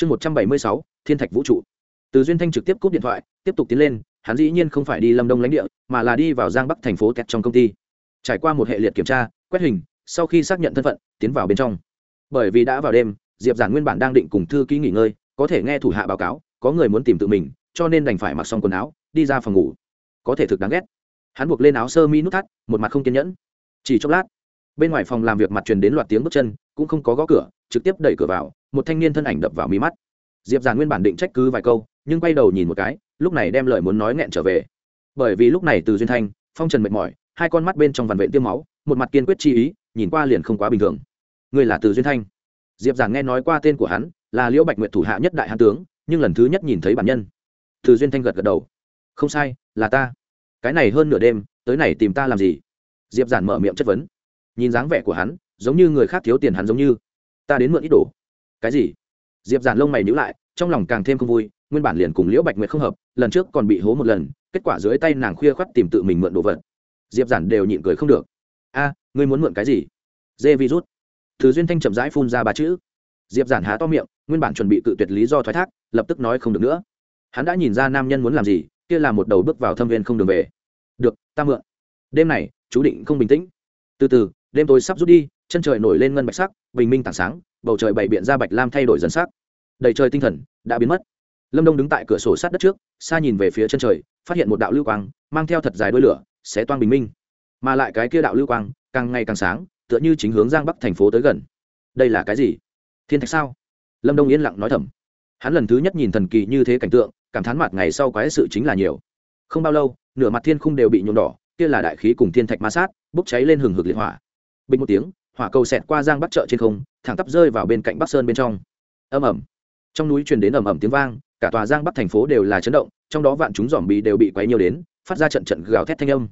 chương một trăm bảy mươi sáu, thiên thạch vũ trụ. Từ duyên thanh trực tiếp cúp điện thoại, tiếp tục tiến lên, hắn dĩ nhiên không phải đi lâm đông lãnh địa, mà là đi vào giang bắc thành phố kẹt trong công ty. Trải qua một hệ liệt kiểm tra, quét hình, sau khi xác nhận thân phận, tiến vào bên trong. Bởi vì đã vào đêm, diệp giản nguyên bản đang định cùng thư ký nghỉ ngơi, có thể nghe thủ hạ báo cáo, có người muốn tìm tự mình, cho nên đành phải mặc xong quần áo, đi ra phòng ngủ. Có thể thực đáng ghét. Hắn buộc lên áo sơ mi nút thắt, một mặt không kiên nhẫn. Chỉ chốc lát bên ngoài phòng làm việc mặt truyền đến loạt tiếng bước chân, cũng không có gõ cửa, trực tiếp đẩy cửa vào, một thanh niên thân ảnh đập vào mí mắt. Diệp giản nguyên bản định trách cứ vài câu, nhưng quay đầu nhìn một cái, lúc này đem lời muốn nói nghẹn trở về. Bởi vì lúc này từ duyên thanh, phong trần mệt mỏi, hai con mắt bên trong vằn vện tiêm máu, một mặt kiên quyết chi ý, nhìn qua liền không quá bình thường. Người là từ duyên thanh. Diệp giản nghe nói qua tên của hắn, là liễu bạch nguyệt thủ hạ nhất đại hán tướng, nhưng lần thứ nhất nhìn thấy bản nhân. Từ duyên thanh gật gật đầu. Không sai, là ta. Cái này hơn nửa đêm, tới này tìm ta làm gì? Diệp giản mở miệng chất vấn nhìn dáng vẻ của hắn, giống như người khác thiếu tiền hắn giống như. Ta đến mượn ít đồ. Cái gì? Diệp giản lông mày nhữ lại, trong lòng càng thêm không vui, nguyên bản liền cùng liễu bạch nguyệt không hợp, lần trước còn bị hố một lần, kết quả dưới tay nàng khuya khoắt tìm tự mình mượn đồ vật. Diệp giản đều nhịn cười không được. A, ngươi muốn mượn cái gì? Dê virus thứ duyên thanh chậm rãi phun ra ba chữ. Diệp giản há to miệng, nguyên bản chuẩn bị cự tuyệt lý do thoái thác, lập tức nói không được nữa. Hắn đã nhìn ra nam nhân muốn làm gì, kia là một đầu bước vào thâm viên không đường về. Được, ta mượn. Đêm này, chú định không bình tĩnh. Từ từ đêm tối sắp rút đi, chân trời nổi lên ngân bạch sắc, bình minh tảng sáng, bầu trời bày biện ra bạch lam thay đổi dần sắc. Đầy trời tinh thần đã biến mất. Lâm đông đứng tại cửa sổ sát đất trước, xa nhìn về phía chân trời, phát hiện một đạo lưu quang, mang theo thật dài đuôi lửa, xé toang bình minh. Mà lại cái kia đạo lưu quang, càng ngày càng sáng, tựa như chính hướng giang bắc thành phố tới gần. Đây là cái gì? Thiên thạch sao? Lâm đông yên lặng nói thầm. Hắn lần thứ nhất nhìn thần kỳ như thế cảnh tượng, cảm thán mặt ngày sau quái sự chính là nhiều. Không bao lâu, nửa mặt thiên khung đều bị nhuộm đỏ, kia là đại khí cùng thiên thạch ma sát, bốc cháy lên hừng hực liệt hỏa bình một tiếng, hỏa cầu xẹt qua giang bắc chợ trên không, thẳng tắp rơi vào bên cạnh bắc sơn bên trong. Âm ẩm trong núi truyền đến ầm ầm tiếng vang, cả tòa giang bắc thành phố đều là chấn động, trong đó vạn chúng dòm bì đều bị quấy nhiều đến, phát ra trận trận gào thét thanh âm.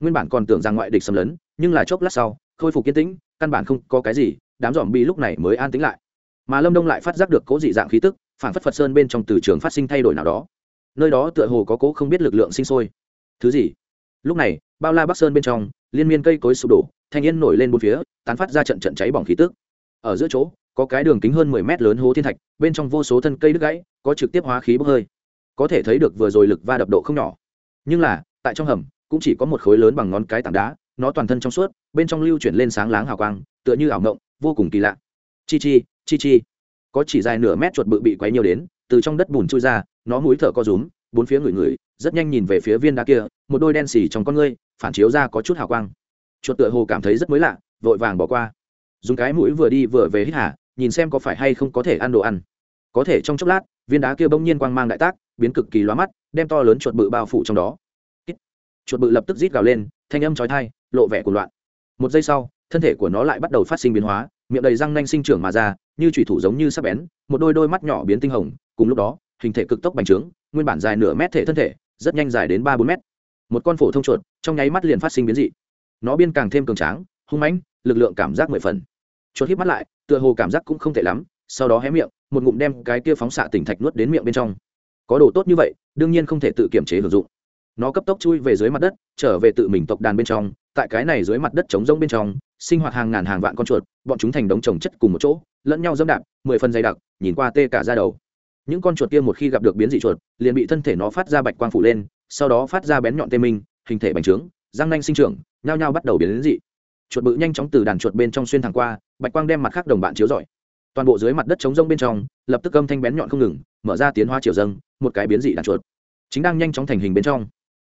Nguyên bản còn tưởng rằng ngoại địch xâm lấn, nhưng là chốc lát sau, khôi phục kiên tĩnh, căn bản không có cái gì, đám dòm bì lúc này mới an tĩnh lại. Mà lâm đông lại phát giác được cố dị dạng khí tức phản phất phật sơn bên trong từ trường phát sinh thay đổi nào đó. Nơi đó tựa hồ có cố không biết lực lượng sinh sôi. Thứ gì? Lúc này, bao la bắc sơn bên trong, liên miên cây cối sụp đổ thanh yên nổi lên bốn phía, tán phát ra trận trận cháy bỏng khí tức. Ở giữa chỗ, có cái đường kính hơn mười mét lớn hố thiên thạch, bên trong vô số thân cây đứt gãy, có trực tiếp hóa khí bốc hơi. Có thể thấy được vừa rồi lực va đập độ không nhỏ. Nhưng là, tại trong hầm, cũng chỉ có một khối lớn bằng ngón cái tảng đá, nó toàn thân trong suốt, bên trong lưu chuyển lên sáng láng hào quang, tựa như ảo ngộng vô cùng kỳ lạ. Chi chi chi chi. Có chỉ dài nửa mét chuột bự bị quấy nhiều đến, từ trong đất bùn chui ra, nó mũi thở co rúm, bốn phía người người rất nhanh nhìn về phía viên đá kia, một đôi đen xì trong con ngươi, phản chiếu ra có chút hào quang chuột tựa hồ cảm thấy rất mới lạ, vội vàng bỏ qua. Dùng cái mũi vừa đi vừa về hít hà, nhìn xem có phải hay không có thể ăn đồ ăn. Có thể trong chốc lát, viên đá kia bỗng nhiên quang mang đại tác, biến cực kỳ lóa mắt, đem to lớn chuột bự bao phủ trong đó. Chuột bự lập tức rít gào lên, thanh âm chói thai lộ vẻ của loạn. Một giây sau, thân thể của nó lại bắt đầu phát sinh biến hóa, miệng đầy răng nanh sinh trưởng mà ra, như thủy thủ giống như sắp bén, một đôi đôi mắt nhỏ biến tinh hồng, cùng lúc đó, hình thể cực tốc bành trướng, nguyên bản dài nửa mét thể thân thể, rất nhanh dài đến ba bốn mét. Một con phổ thông chuột, trong nháy mắt liền phát sinh biến dị nó biên càng thêm cường tráng, hung mãnh, lực lượng cảm giác mười phần. Chuột hít mắt lại, tựa hồ cảm giác cũng không tệ lắm, sau đó hé miệng, một ngụm đem cái kia phóng xạ tỉnh thạch nuốt đến miệng bên trong. Có đồ tốt như vậy, đương nhiên không thể tự kiểm chế hưởng dụng. Nó cấp tốc chui về dưới mặt đất, trở về tự mình tộc đàn bên trong, tại cái này dưới mặt đất trống rông bên trong, sinh hoạt hàng ngàn hàng vạn con chuột, bọn chúng thành đống trồng chất cùng một chỗ, lẫn nhau dẫm đạp, mười phần dày đặc, nhìn qua tê cả ra đầu. Những con chuột kia một khi gặp được biến dị chuột, liền bị thân thể nó phát ra bạch quang phủ lên, sau đó phát ra bén nhọn tê minh, hình thể bành trướng răng nanh sinh trưởng, nhao nhao bắt đầu biến đến dị. Chuột bự nhanh chóng từ đàn chuột bên trong xuyên thẳng qua, bạch quang đem mặt khác đồng bạn chiếu rọi. Toàn bộ dưới mặt đất trống rông bên trong, lập tức âm thanh bén nhọn không ngừng, mở ra tiến hóa chiều dâng, một cái biến dị đàn chuột. Chính đang nhanh chóng thành hình bên trong.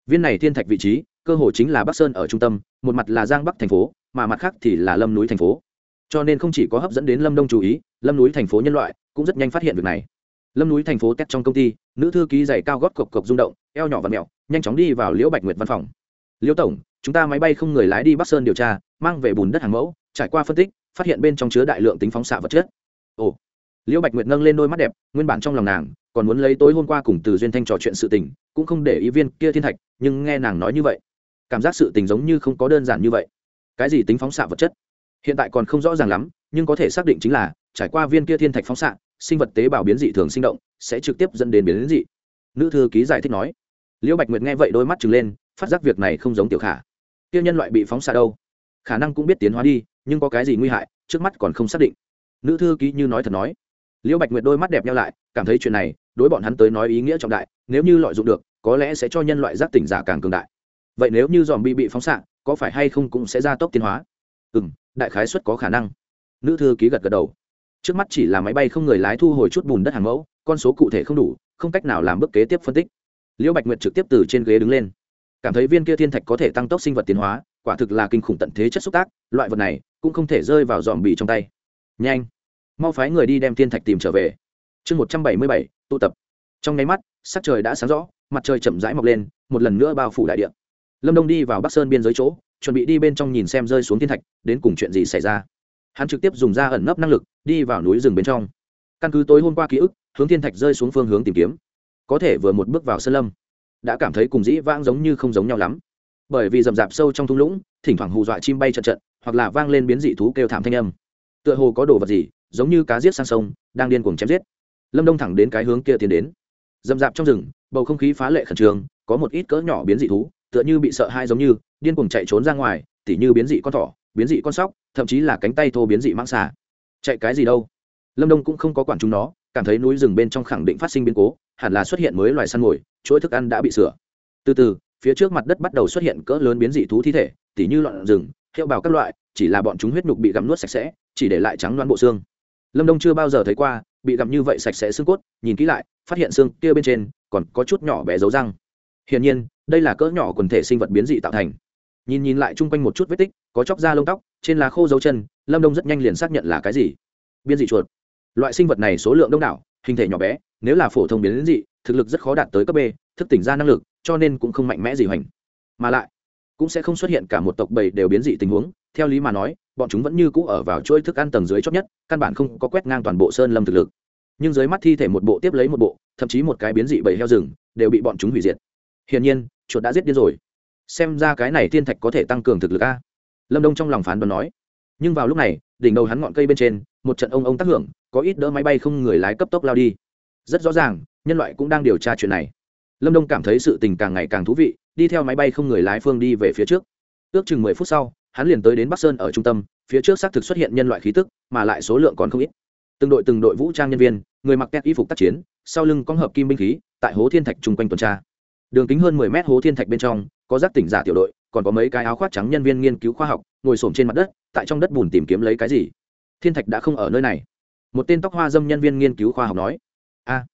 Viên này thiên thạch vị trí, cơ hồ chính là bắc sơn ở trung tâm, một mặt là giang bắc thành phố, mà mặt khác thì là lâm núi thành phố. Cho nên không chỉ có hấp dẫn đến lâm đông chú ý, lâm núi thành phố nhân loại cũng rất nhanh phát hiện việc này. Lâm núi thành phố tét trong công ty, nữ thư ký giày cao gót cộc cộc rung động, eo nhỏ và mẹo, nhanh chóng đi vào liễu bạch nguyệt văn phòng. Liêu tổng, chúng ta máy bay không người lái đi bắc sơn điều tra, mang về bùn đất hàng mẫu, trải qua phân tích, phát hiện bên trong chứa đại lượng tính phóng xạ vật chất. Ồ. Liễu bạch nguyệt nâng lên đôi mắt đẹp, nguyên bản trong lòng nàng, còn muốn lấy tối hôm qua cùng từ duyên thanh trò chuyện sự tình, cũng không để ý viên kia thiên thạch, nhưng nghe nàng nói như vậy, cảm giác sự tình giống như không có đơn giản như vậy. Cái gì tính phóng xạ vật chất? Hiện tại còn không rõ ràng lắm, nhưng có thể xác định chính là, trải qua viên kia thiên thạch phóng xạ, sinh vật tế bào biến dị thường sinh động, sẽ trực tiếp dẫn đến biến dị. Nữ thư ký giải thích nói. Liễu bạch nguyệt nghe vậy đôi mắt trừng lên phát giác việc này không giống tiểu khả. Kia nhân loại bị phóng xạ đâu? Khả năng cũng biết tiến hóa đi, nhưng có cái gì nguy hại, trước mắt còn không xác định. Nữ thư ký như nói thật nói. Liễu bạch nguyệt đôi mắt đẹp nhau lại, cảm thấy chuyện này, đối bọn hắn tới nói ý nghĩa trọng đại, nếu như lợi dụng được, có lẽ sẽ cho nhân loại giác tỉnh giả càng cường đại. Vậy nếu như dòm bị bị phóng xạ, có phải hay không cũng sẽ gia tốc tiến hóa? Ừ m đại khái xuất có khả năng. Nữ thư ký gật gật đầu. Trước mắt chỉ là máy bay không người lái thu hồi chút bùn đất hàng mẫu, con số cụ thể không đủ, không cách nào làm bước kế tiếp phân tích. Liễu bạch nguyệt trực tiếp từ trên ghế đứng lên cảm thấy viên kia thiên thạch có thể tăng tốc sinh vật tiến hóa, quả thực là kinh khủng tận thế chất xúc tác, loại vật này cũng không thể rơi vào dòm bị trong tay. Nhanh, mau phái người đi đem thiên thạch tìm trở về. Chương một trăm bảy mươi bảy, tụ tập. Trong nháy mắt, sắc trời đã sáng rõ, mặt trời chậm rãi mọc lên, một lần nữa bao phủ đại địa. Lâm đông đi vào bắc sơn biên giới chỗ, chuẩn bị đi bên trong nhìn xem rơi xuống thiên thạch, đến cùng chuyện gì xảy ra. Hắn trực tiếp dùng ra ẩn nấp năng lực, đi vào núi rừng bên trong. Căn cứ tối hôm qua ký ức, hướng thiên thạch rơi xuống phương hướng tìm kiếm. Có thể vừa một bước vào sơn lâm đã cảm thấy cùng dĩ vãng giống như không giống nhau lắm. Bởi vì rậm rạp sâu trong thung lũng, thỉnh thoảng hù dọa chim bay trận trận hoặc là vang lên biến dị thú kêu thảm thanh âm. Tựa hồ có đồ vật gì, giống như cá giết sang sông, đang điên cuồng chém giết. Lâm đông thẳng đến cái hướng kia tiến đến. Rậm rạp trong rừng, bầu không khí phá lệ khẩn trương, có một ít cỡ nhỏ biến dị thú, tựa như bị sợ hai giống như, điên cuồng chạy trốn ra ngoài, tỉ như biến dị con thỏ, biến dị con sóc, thậm chí là cánh tay thô biến dị mãng xà. Chạy cái gì đâu? Lâm đông cũng không có quản chúng nó cảm thấy núi rừng bên trong khẳng định phát sinh biến cố, hẳn là xuất hiện mới loài săn mồi, chuỗi thức ăn đã bị sửa. Từ từ, phía trước mặt đất bắt đầu xuất hiện cỡ lớn biến dị thú thi thể, tỉ như loạn rừng, hiệu bào các loại, chỉ là bọn chúng huyết nhục bị gặm nuốt sạch sẽ, chỉ để lại trắng đoán bộ xương. Lâm đông chưa bao giờ thấy qua, bị gặm như vậy sạch sẽ xương cốt, nhìn kỹ lại, phát hiện xương kia bên trên còn có chút nhỏ bé dấu răng. Hiển nhiên, đây là cỡ nhỏ quần thể sinh vật biến dị tạo thành. Nhìn nhìn lại chung quanh một chút vết tích, có chóc da lông tóc, trên lá khô dấu chân, lâm đông rất nhanh liền xác nhận là cái gì. Biến dị chuột loại sinh vật này số lượng đông đảo, hình thể nhỏ bé, nếu là phổ thông biến dị, thực lực rất khó đạt tới cấp b, thức tỉnh ra năng lực, cho nên cũng không mạnh mẽ gì hoành. Mà lại, cũng sẽ không xuất hiện cả một tộc bầy đều biến dị tình huống, theo lý mà nói, bọn chúng vẫn như cũ ở vào chuỗi thức ăn tầng dưới chót nhất, căn bản không có quét ngang toàn bộ sơn lâm thực lực. Nhưng dưới mắt thi thể một bộ tiếp lấy một bộ, thậm chí một cái biến dị bầy heo rừng, đều bị bọn chúng hủy diệt. Hiển nhiên, chuột đã giết điên rồi. Xem ra cái này thiên thạch có thể tăng cường thực lực a. Lâm đông trong lòng phán đoán nói. Nhưng vào lúc này, đỉnh đầu hắn ngọn cây bên trên, một trận ông ông tác hưởng có ít đỡ máy bay không người lái cấp tốc lao đi. Rất rõ ràng, nhân loại cũng đang điều tra chuyện này. Lâm đông cảm thấy sự tình càng ngày càng thú vị, đi theo máy bay không người lái phương đi về phía trước. Ước chừng mười phút sau, hắn liền tới đến bắc sơn ở trung tâm, phía trước xác thực xuất hiện nhân loại khí tức, mà lại số lượng còn không ít. Từng đội từng đội vũ trang nhân viên, người mặc kép y phục tác chiến, sau lưng có hợp kim binh khí, tại hố thiên thạch chung quanh tuần tra. Đường kính hơn mười mét hố thiên thạch bên trong, có giác tỉnh giả tiểu đội, còn có mấy cái áo khoác trắng nhân viên nghiên cứu khoa học, ngồi xổm trên mặt đất, tại trong đất bùn tìm kiếm lấy cái gì. Thiên thạch đã không ở nơi này một tên tóc hoa dâm nhân viên nghiên cứu khoa học nói, a,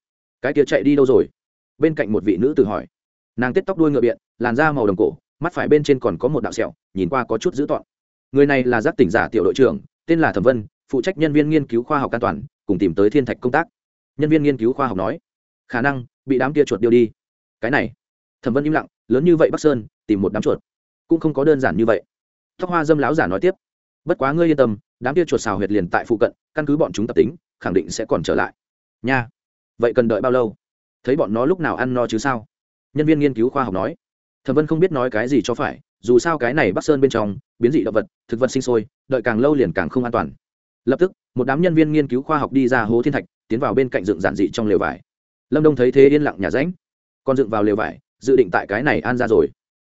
cái kia chạy đi đâu rồi? Bên cạnh một vị nữ tự hỏi. Nàng tết tóc đuôi ngựa biện, làn da màu đồng cổ, mắt phải bên trên còn có một đạo sẹo, nhìn qua có chút dữ tọn người này là giác tỉnh giả tiểu đội trưởng, tên là thẩm vân, phụ trách nhân viên nghiên cứu khoa học an toàn, cùng tìm tới thiên thạch công tác. Nhân viên nghiên cứu khoa học nói, khả năng, bị đám kia chuột điêu đi. Cái này, thẩm vân im lặng, lớn như vậy bắc sơn, tìm một đám chuột, cũng không có đơn giản như vậy. Tóc hoa dâm láo giả nói tiếp, bất quá ngươi yên tâm đám kia chuột xào huyệt liền tại phụ cận, căn cứ bọn chúng tập tính, khẳng định sẽ còn trở lại. Nha, vậy cần đợi bao lâu? Thấy bọn nó lúc nào ăn no chứ sao? Nhân viên nghiên cứu khoa học nói. Thẩm vân không biết nói cái gì cho phải, dù sao cái này bắc sơn bên trong, biến dị động vật, thực vật sinh sôi, đợi càng lâu liền càng không an toàn. Lập tức, một đám nhân viên nghiên cứu khoa học đi ra hố thiên thạch, tiến vào bên cạnh dựng giản dị trong lều vải. Lâm đông thấy thế yên lặng nhà ránh còn dựng vào lều vải, dự định tại cái này an ra rồi.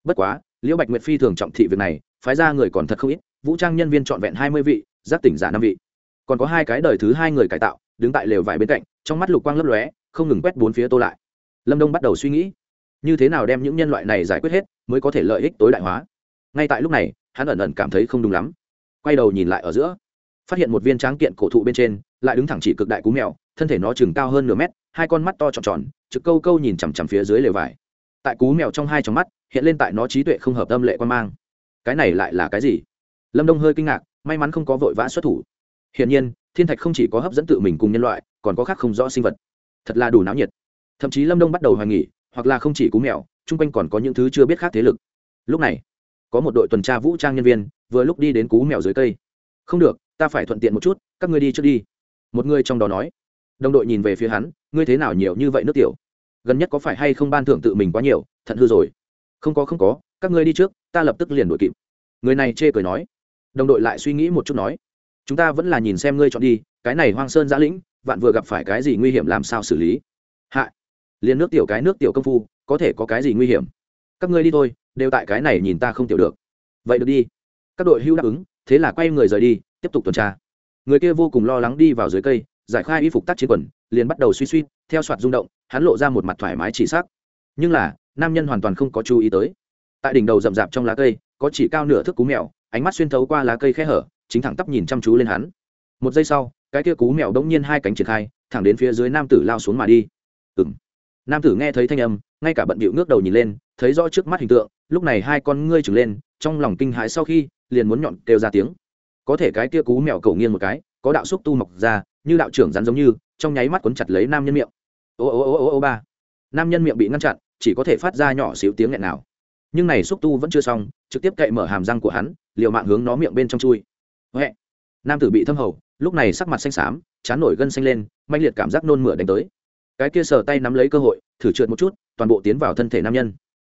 Bất quá, liễu bạch nguyệt phi thường trọng thị việc này, phái ra người còn thật không ít, vũ trang nhân viên trọn vẹn hai mươi vị giác tỉnh giả năm vị. Còn có hai cái đời thứ hai người cải tạo, đứng tại lều vải bên cạnh, trong mắt lục quang lấp lóe, không ngừng quét bốn phía tô lại. Lâm đông bắt đầu suy nghĩ, như thế nào đem những nhân loại này giải quyết hết, mới có thể lợi ích tối đại hóa. Ngay tại lúc này, hắn ẩn ẩn cảm thấy không đúng lắm. Quay đầu nhìn lại ở giữa, phát hiện một viên tráng kiện cổ thụ bên trên, lại đứng thẳng chỉ cực đại cú mèo, thân thể nó chừng cao hơn nửa mét, hai con mắt to tròn tròn, trực câu câu nhìn chằm chằm phía dưới lều vải. Tại cú mèo trong hai trong mắt, hiện lên tại nó trí tuệ không hợp tâm lệ quan mang. Cái này lại là cái gì? Lâm đông hơi kinh ngạc may mắn không có vội vã xuất thủ. Hiển nhiên, thiên thạch không chỉ có hấp dẫn tự mình cùng nhân loại, còn có khác không rõ sinh vật. Thật là đủ náo nhiệt. Thậm chí lâm đông bắt đầu hoài nghỉ hoặc là không chỉ cú mèo, chung quanh còn có những thứ chưa biết khác thế lực. Lúc này, có một đội tuần tra vũ trang nhân viên, vừa lúc đi đến cú mèo dưới cây. Không được, ta phải thuận tiện một chút, các ngươi đi trước đi. Một người trong đó nói. Đồng đội nhìn về phía hắn, ngươi thế nào nhiều như vậy nước tiểu? Gần nhất có phải hay không ban thưởng tự mình quá nhiều, thận hư rồi? Không có không có, các ngươi đi trước, ta lập tức liền đuổi kịp. Người này chê cười nói đồng đội lại suy nghĩ một chút nói, chúng ta vẫn là nhìn xem ngươi chọn đi, cái này hoang sơn giã lĩnh, vạn vừa gặp phải cái gì nguy hiểm làm sao xử lý? Hạ, liền nước tiểu cái nước tiểu công phu, có thể có cái gì nguy hiểm? Các ngươi đi thôi, đều tại cái này nhìn ta không tiểu được. Vậy được đi. Các đội hưu đáp ứng, thế là quay người rời đi, tiếp tục tuần tra. Người kia vô cùng lo lắng đi vào dưới cây, giải khai y phục tác chiến quần, liền bắt đầu suy suy, theo soạt rung động, hắn lộ ra một mặt thoải mái chỉ xác nhưng là, nam nhân hoàn toàn không có chú ý tới. Tại đỉnh đầu rậm rạp trong lá cây, có chỉ cao nửa thước cú mèo ánh mắt xuyên thấu qua lá cây khe hở, chính thẳng tắp nhìn chăm chú lên hắn. Một giây sau, cái kia cú mèo đống nhiên hai cánh triển khai, thẳng đến phía dưới nam tử lao xuống mà đi. Ừ m nam tử nghe thấy thanh âm, ngay cả bận bịu ngước đầu nhìn lên, thấy rõ trước mắt hình tượng, lúc này hai con ngươi trừng lên, trong lòng kinh hãi sau khi, liền muốn nhọn kêu ra tiếng. Có thể cái kia cú mèo cầu nghiêng một cái, có đạo xúc tu mọc ra, như đạo trưởng rắn giống như, trong nháy mắt quấn chặt lấy nam nhân miệng. Ô ô ô ô ô ba. Nam nhân miệng bị ngăn chặn, chỉ có thể phát ra nhỏ xíu tiếng nghẹn nào nhưng này xúc tu vẫn chưa xong, trực tiếp cậy mở hàm răng của hắn liều mạng hướng nó miệng bên trong chui. Huệ. Nam tử bị thâm hầu, lúc này sắc mặt xanh xám, chán nổi gân xanh lên manh liệt cảm giác nôn mửa đánh tới. Cái kia sờ tay nắm lấy cơ hội, thử trượt một chút, toàn bộ tiến vào thân thể nam nhân.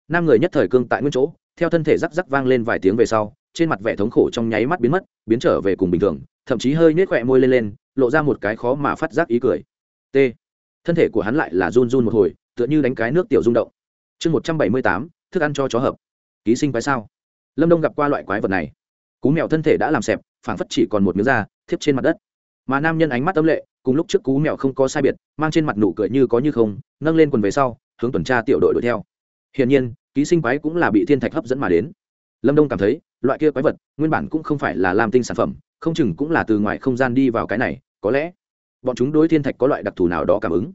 Nam người nhất thời cương tại nguyên chỗ, theo thân thể rắc rắc vang lên vài tiếng về sau, trên mặt vẻ thống khổ trong nháy mắt biến mất, biến trở về cùng bình thường, thậm chí hơi nhếch khỏe môi lên lên, lộ ra một cái khó mà phát giác ý cười. T. Thân thể của hắn lại là run run một hồi, tựa như đánh cái nước tiểu rung động. Chương một trăm bảy mươi tám, thức ăn cho chó hợp. Ký sinh phải sao? Lâm đông gặp qua loại quái vật này cú mèo thân thể đã làm xẹp phảng phất chỉ còn một miếng da thiếp trên mặt đất mà nam nhân ánh mắt tâm lệ cùng lúc trước cú mèo không có sai biệt mang trên mặt nụ cười như có như không nâng lên quần về sau hướng tuần tra tiểu đội đuổi theo hiển nhiên ký sinh quái cũng là bị thiên thạch hấp dẫn mà đến lâm đông cảm thấy loại kia quái vật nguyên bản cũng không phải là làm tinh sản phẩm không chừng cũng là từ ngoài không gian đi vào cái này có lẽ bọn chúng đối thiên thạch có loại đặc thù nào đó cảm ứng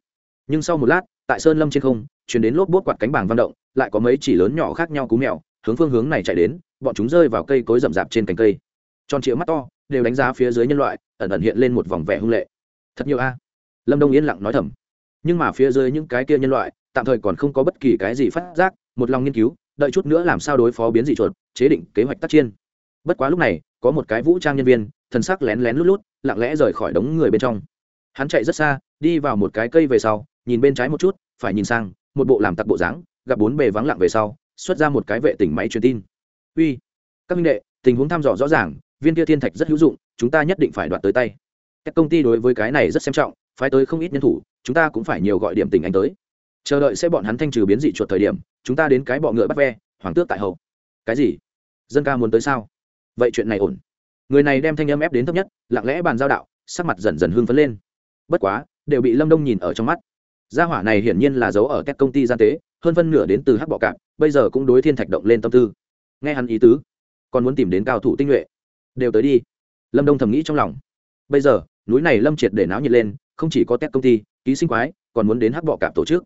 nhưng sau một lát tại sơn lâm trên không chuyển đến lốp bốt quạt cánh bảng văn động lại có mấy chỉ lớn nhỏ khác nhau cú mèo hướng phương hướng này chạy đến, bọn chúng rơi vào cây cối rậm rạp trên cành cây. Tròn trịa mắt to, đều đánh giá phía dưới nhân loại, ẩn ẩn hiện lên một vòng vẻ hung lệ. Thật nhiều a. Lâm đông yên lặng nói thầm. Nhưng mà phía dưới những cái kia nhân loại, tạm thời còn không có bất kỳ cái gì phát giác, một lòng nghiên cứu, đợi chút nữa làm sao đối phó biến dị chuột, chế định kế hoạch tác chiên bất quá lúc này, có một cái vũ trang nhân viên, thần sắc lén lén lút lút, lặng lẽ rời khỏi đống người bên trong. Hắn chạy rất xa, đi vào một cái cây về sau, nhìn bên trái một chút, phải nhìn sang, một bộ làm tặc bộ dáng, gặp bốn bề vắng lặng về sau xuất ra một cái vệ tỉnh máy truyền tin. Uy, các minh đệ, tình huống thăm dò rõ ràng, viên kia thiên thạch rất hữu dụng, chúng ta nhất định phải đoạt tới tay. Các công ty đối với cái này rất xem trọng, phái tới không ít nhân thủ, chúng ta cũng phải nhiều gọi điểm tình anh tới. Chờ đợi sẽ bọn hắn thanh trừ biến dị chuột thời điểm, chúng ta đến cái bọ ngựa bắt ve, hoàng tước tại hậu. Cái gì? Dân ca muốn tới sao? Vậy chuyện này ổn. Người này đem thanh âm ép đến thấp nhất, lặng lẽ bàn giao đạo, sắc mặt dần dần hưng phấn lên. Bất quá, đều bị lâm đông nhìn ở trong mắt. Gia hỏa này hiển nhiên là giấu ở các công ty gian tế hơn phân nửa đến từ hắc bọ cạp, bây giờ cũng đối thiên thạch động lên tâm tư. Nghe hắn ý tứ, còn muốn tìm đến cao thủ tinh nhuệ. Đều tới đi. Lâm đông thầm nghĩ trong lòng. Bây giờ, núi này lâm triệt để náo nhiệt lên, không chỉ có tét công ty, ký sinh quái, còn muốn đến hắc bọ cạp tổ chức.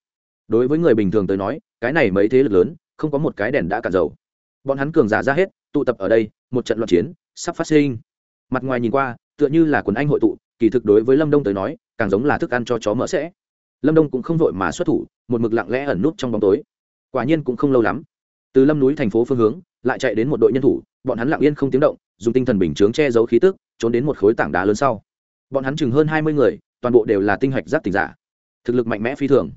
Đối với người bình thường tới nói, cái này mấy thế lực lớn, không có một cái đèn đã cạn dầu. Bọn hắn cường giả ra hết, tụ tập ở đây, một trận loạn chiến, sắp phát sinh. Mặt ngoài nhìn qua, tựa như là quần anh hội tụ, kỳ thực đối với lâm đông tới nói, càng giống là thức ăn cho chó mỡ sẽ lâm đông cũng không vội mà xuất thủ, một mực lặng lẽ ẩn nút trong bóng tối. Quả nhiên cũng không lâu lắm, từ lâm núi thành phố phương hướng, lại chạy đến một đội nhân thủ, bọn hắn lặng yên không tiếng động, dùng tinh thần bình chướng che giấu khí tức, trốn đến một khối tảng đá lớn sau. Bọn hắn chừng hơn hai mươi người, toàn bộ đều là tinh hạch giáp tình giả. Thực lực mạnh mẽ phi thường.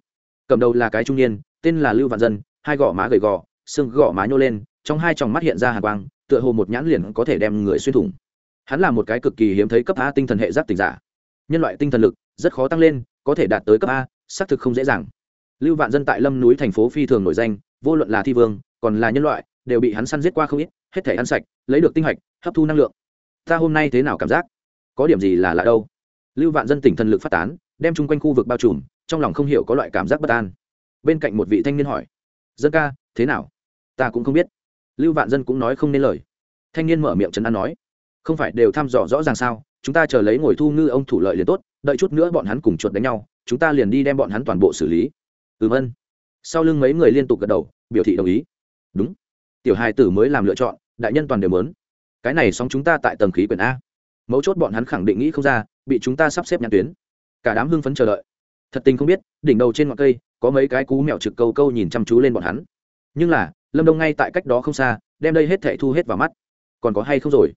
Cầm đầu là cái trung niên, tên là lưu vạn dân, hai gò má gầy gò, xương gò má nhô lên, trong hai tròng mắt hiện ra hàn quang, tựa hồ một nhãn liền có thể đem người xuyên thủng. Hắn là một cái cực kỳ hiếm thấy cấp a tinh thần hệ giáp tình giả. Nhân loại tinh thần lực rất khó tăng lên có thể đạt tới cấp a, xác thực không dễ dàng. Lưu vạn dân tại lâm núi thành phố phi thường nổi danh, vô luận là thi vương, còn là nhân loại, đều bị hắn săn giết qua không ít, hết thể ăn sạch, lấy được tinh hạch, hấp thu năng lượng. Ta hôm nay thế nào cảm giác? Có điểm gì là lạ đâu? Lưu vạn dân tỉnh thần lực phát tán, đem chung quanh khu vực bao trùm, trong lòng không hiểu có loại cảm giác bất an. Bên cạnh một vị thanh niên hỏi, dân ca, thế nào? Ta cũng không biết. Lưu vạn dân cũng nói không nên lời. Thanh niên mở miệng trấn an nói, không phải đều thăm dò rõ ràng sao? Chúng ta chờ lấy ngồi thu ngư ông thủ lợi liền tốt đợi chút nữa bọn hắn cùng chuột đánh nhau, chúng ta liền đi đem bọn hắn toàn bộ xử lý. Ừm ân. Sau lưng mấy người liên tục gật đầu, biểu thị đồng ý. Đúng. Tiểu hai tử mới làm lựa chọn, đại nhân toàn đều lớn cái này xong chúng ta tại tầng khí quyển a. Mấu chốt bọn hắn khẳng định nghĩ không ra, bị chúng ta sắp xếp nhãn tuyến. Cả đám hưng phấn chờ đợi. Thật tình không biết, đỉnh đầu trên ngọn cây, có mấy cái cú mèo trực câu câu nhìn chăm chú lên bọn hắn. Nhưng là, lâm đông ngay tại cách đó không xa, đem đây hết thệ thu hết vào mắt. Còn có hay không rồi?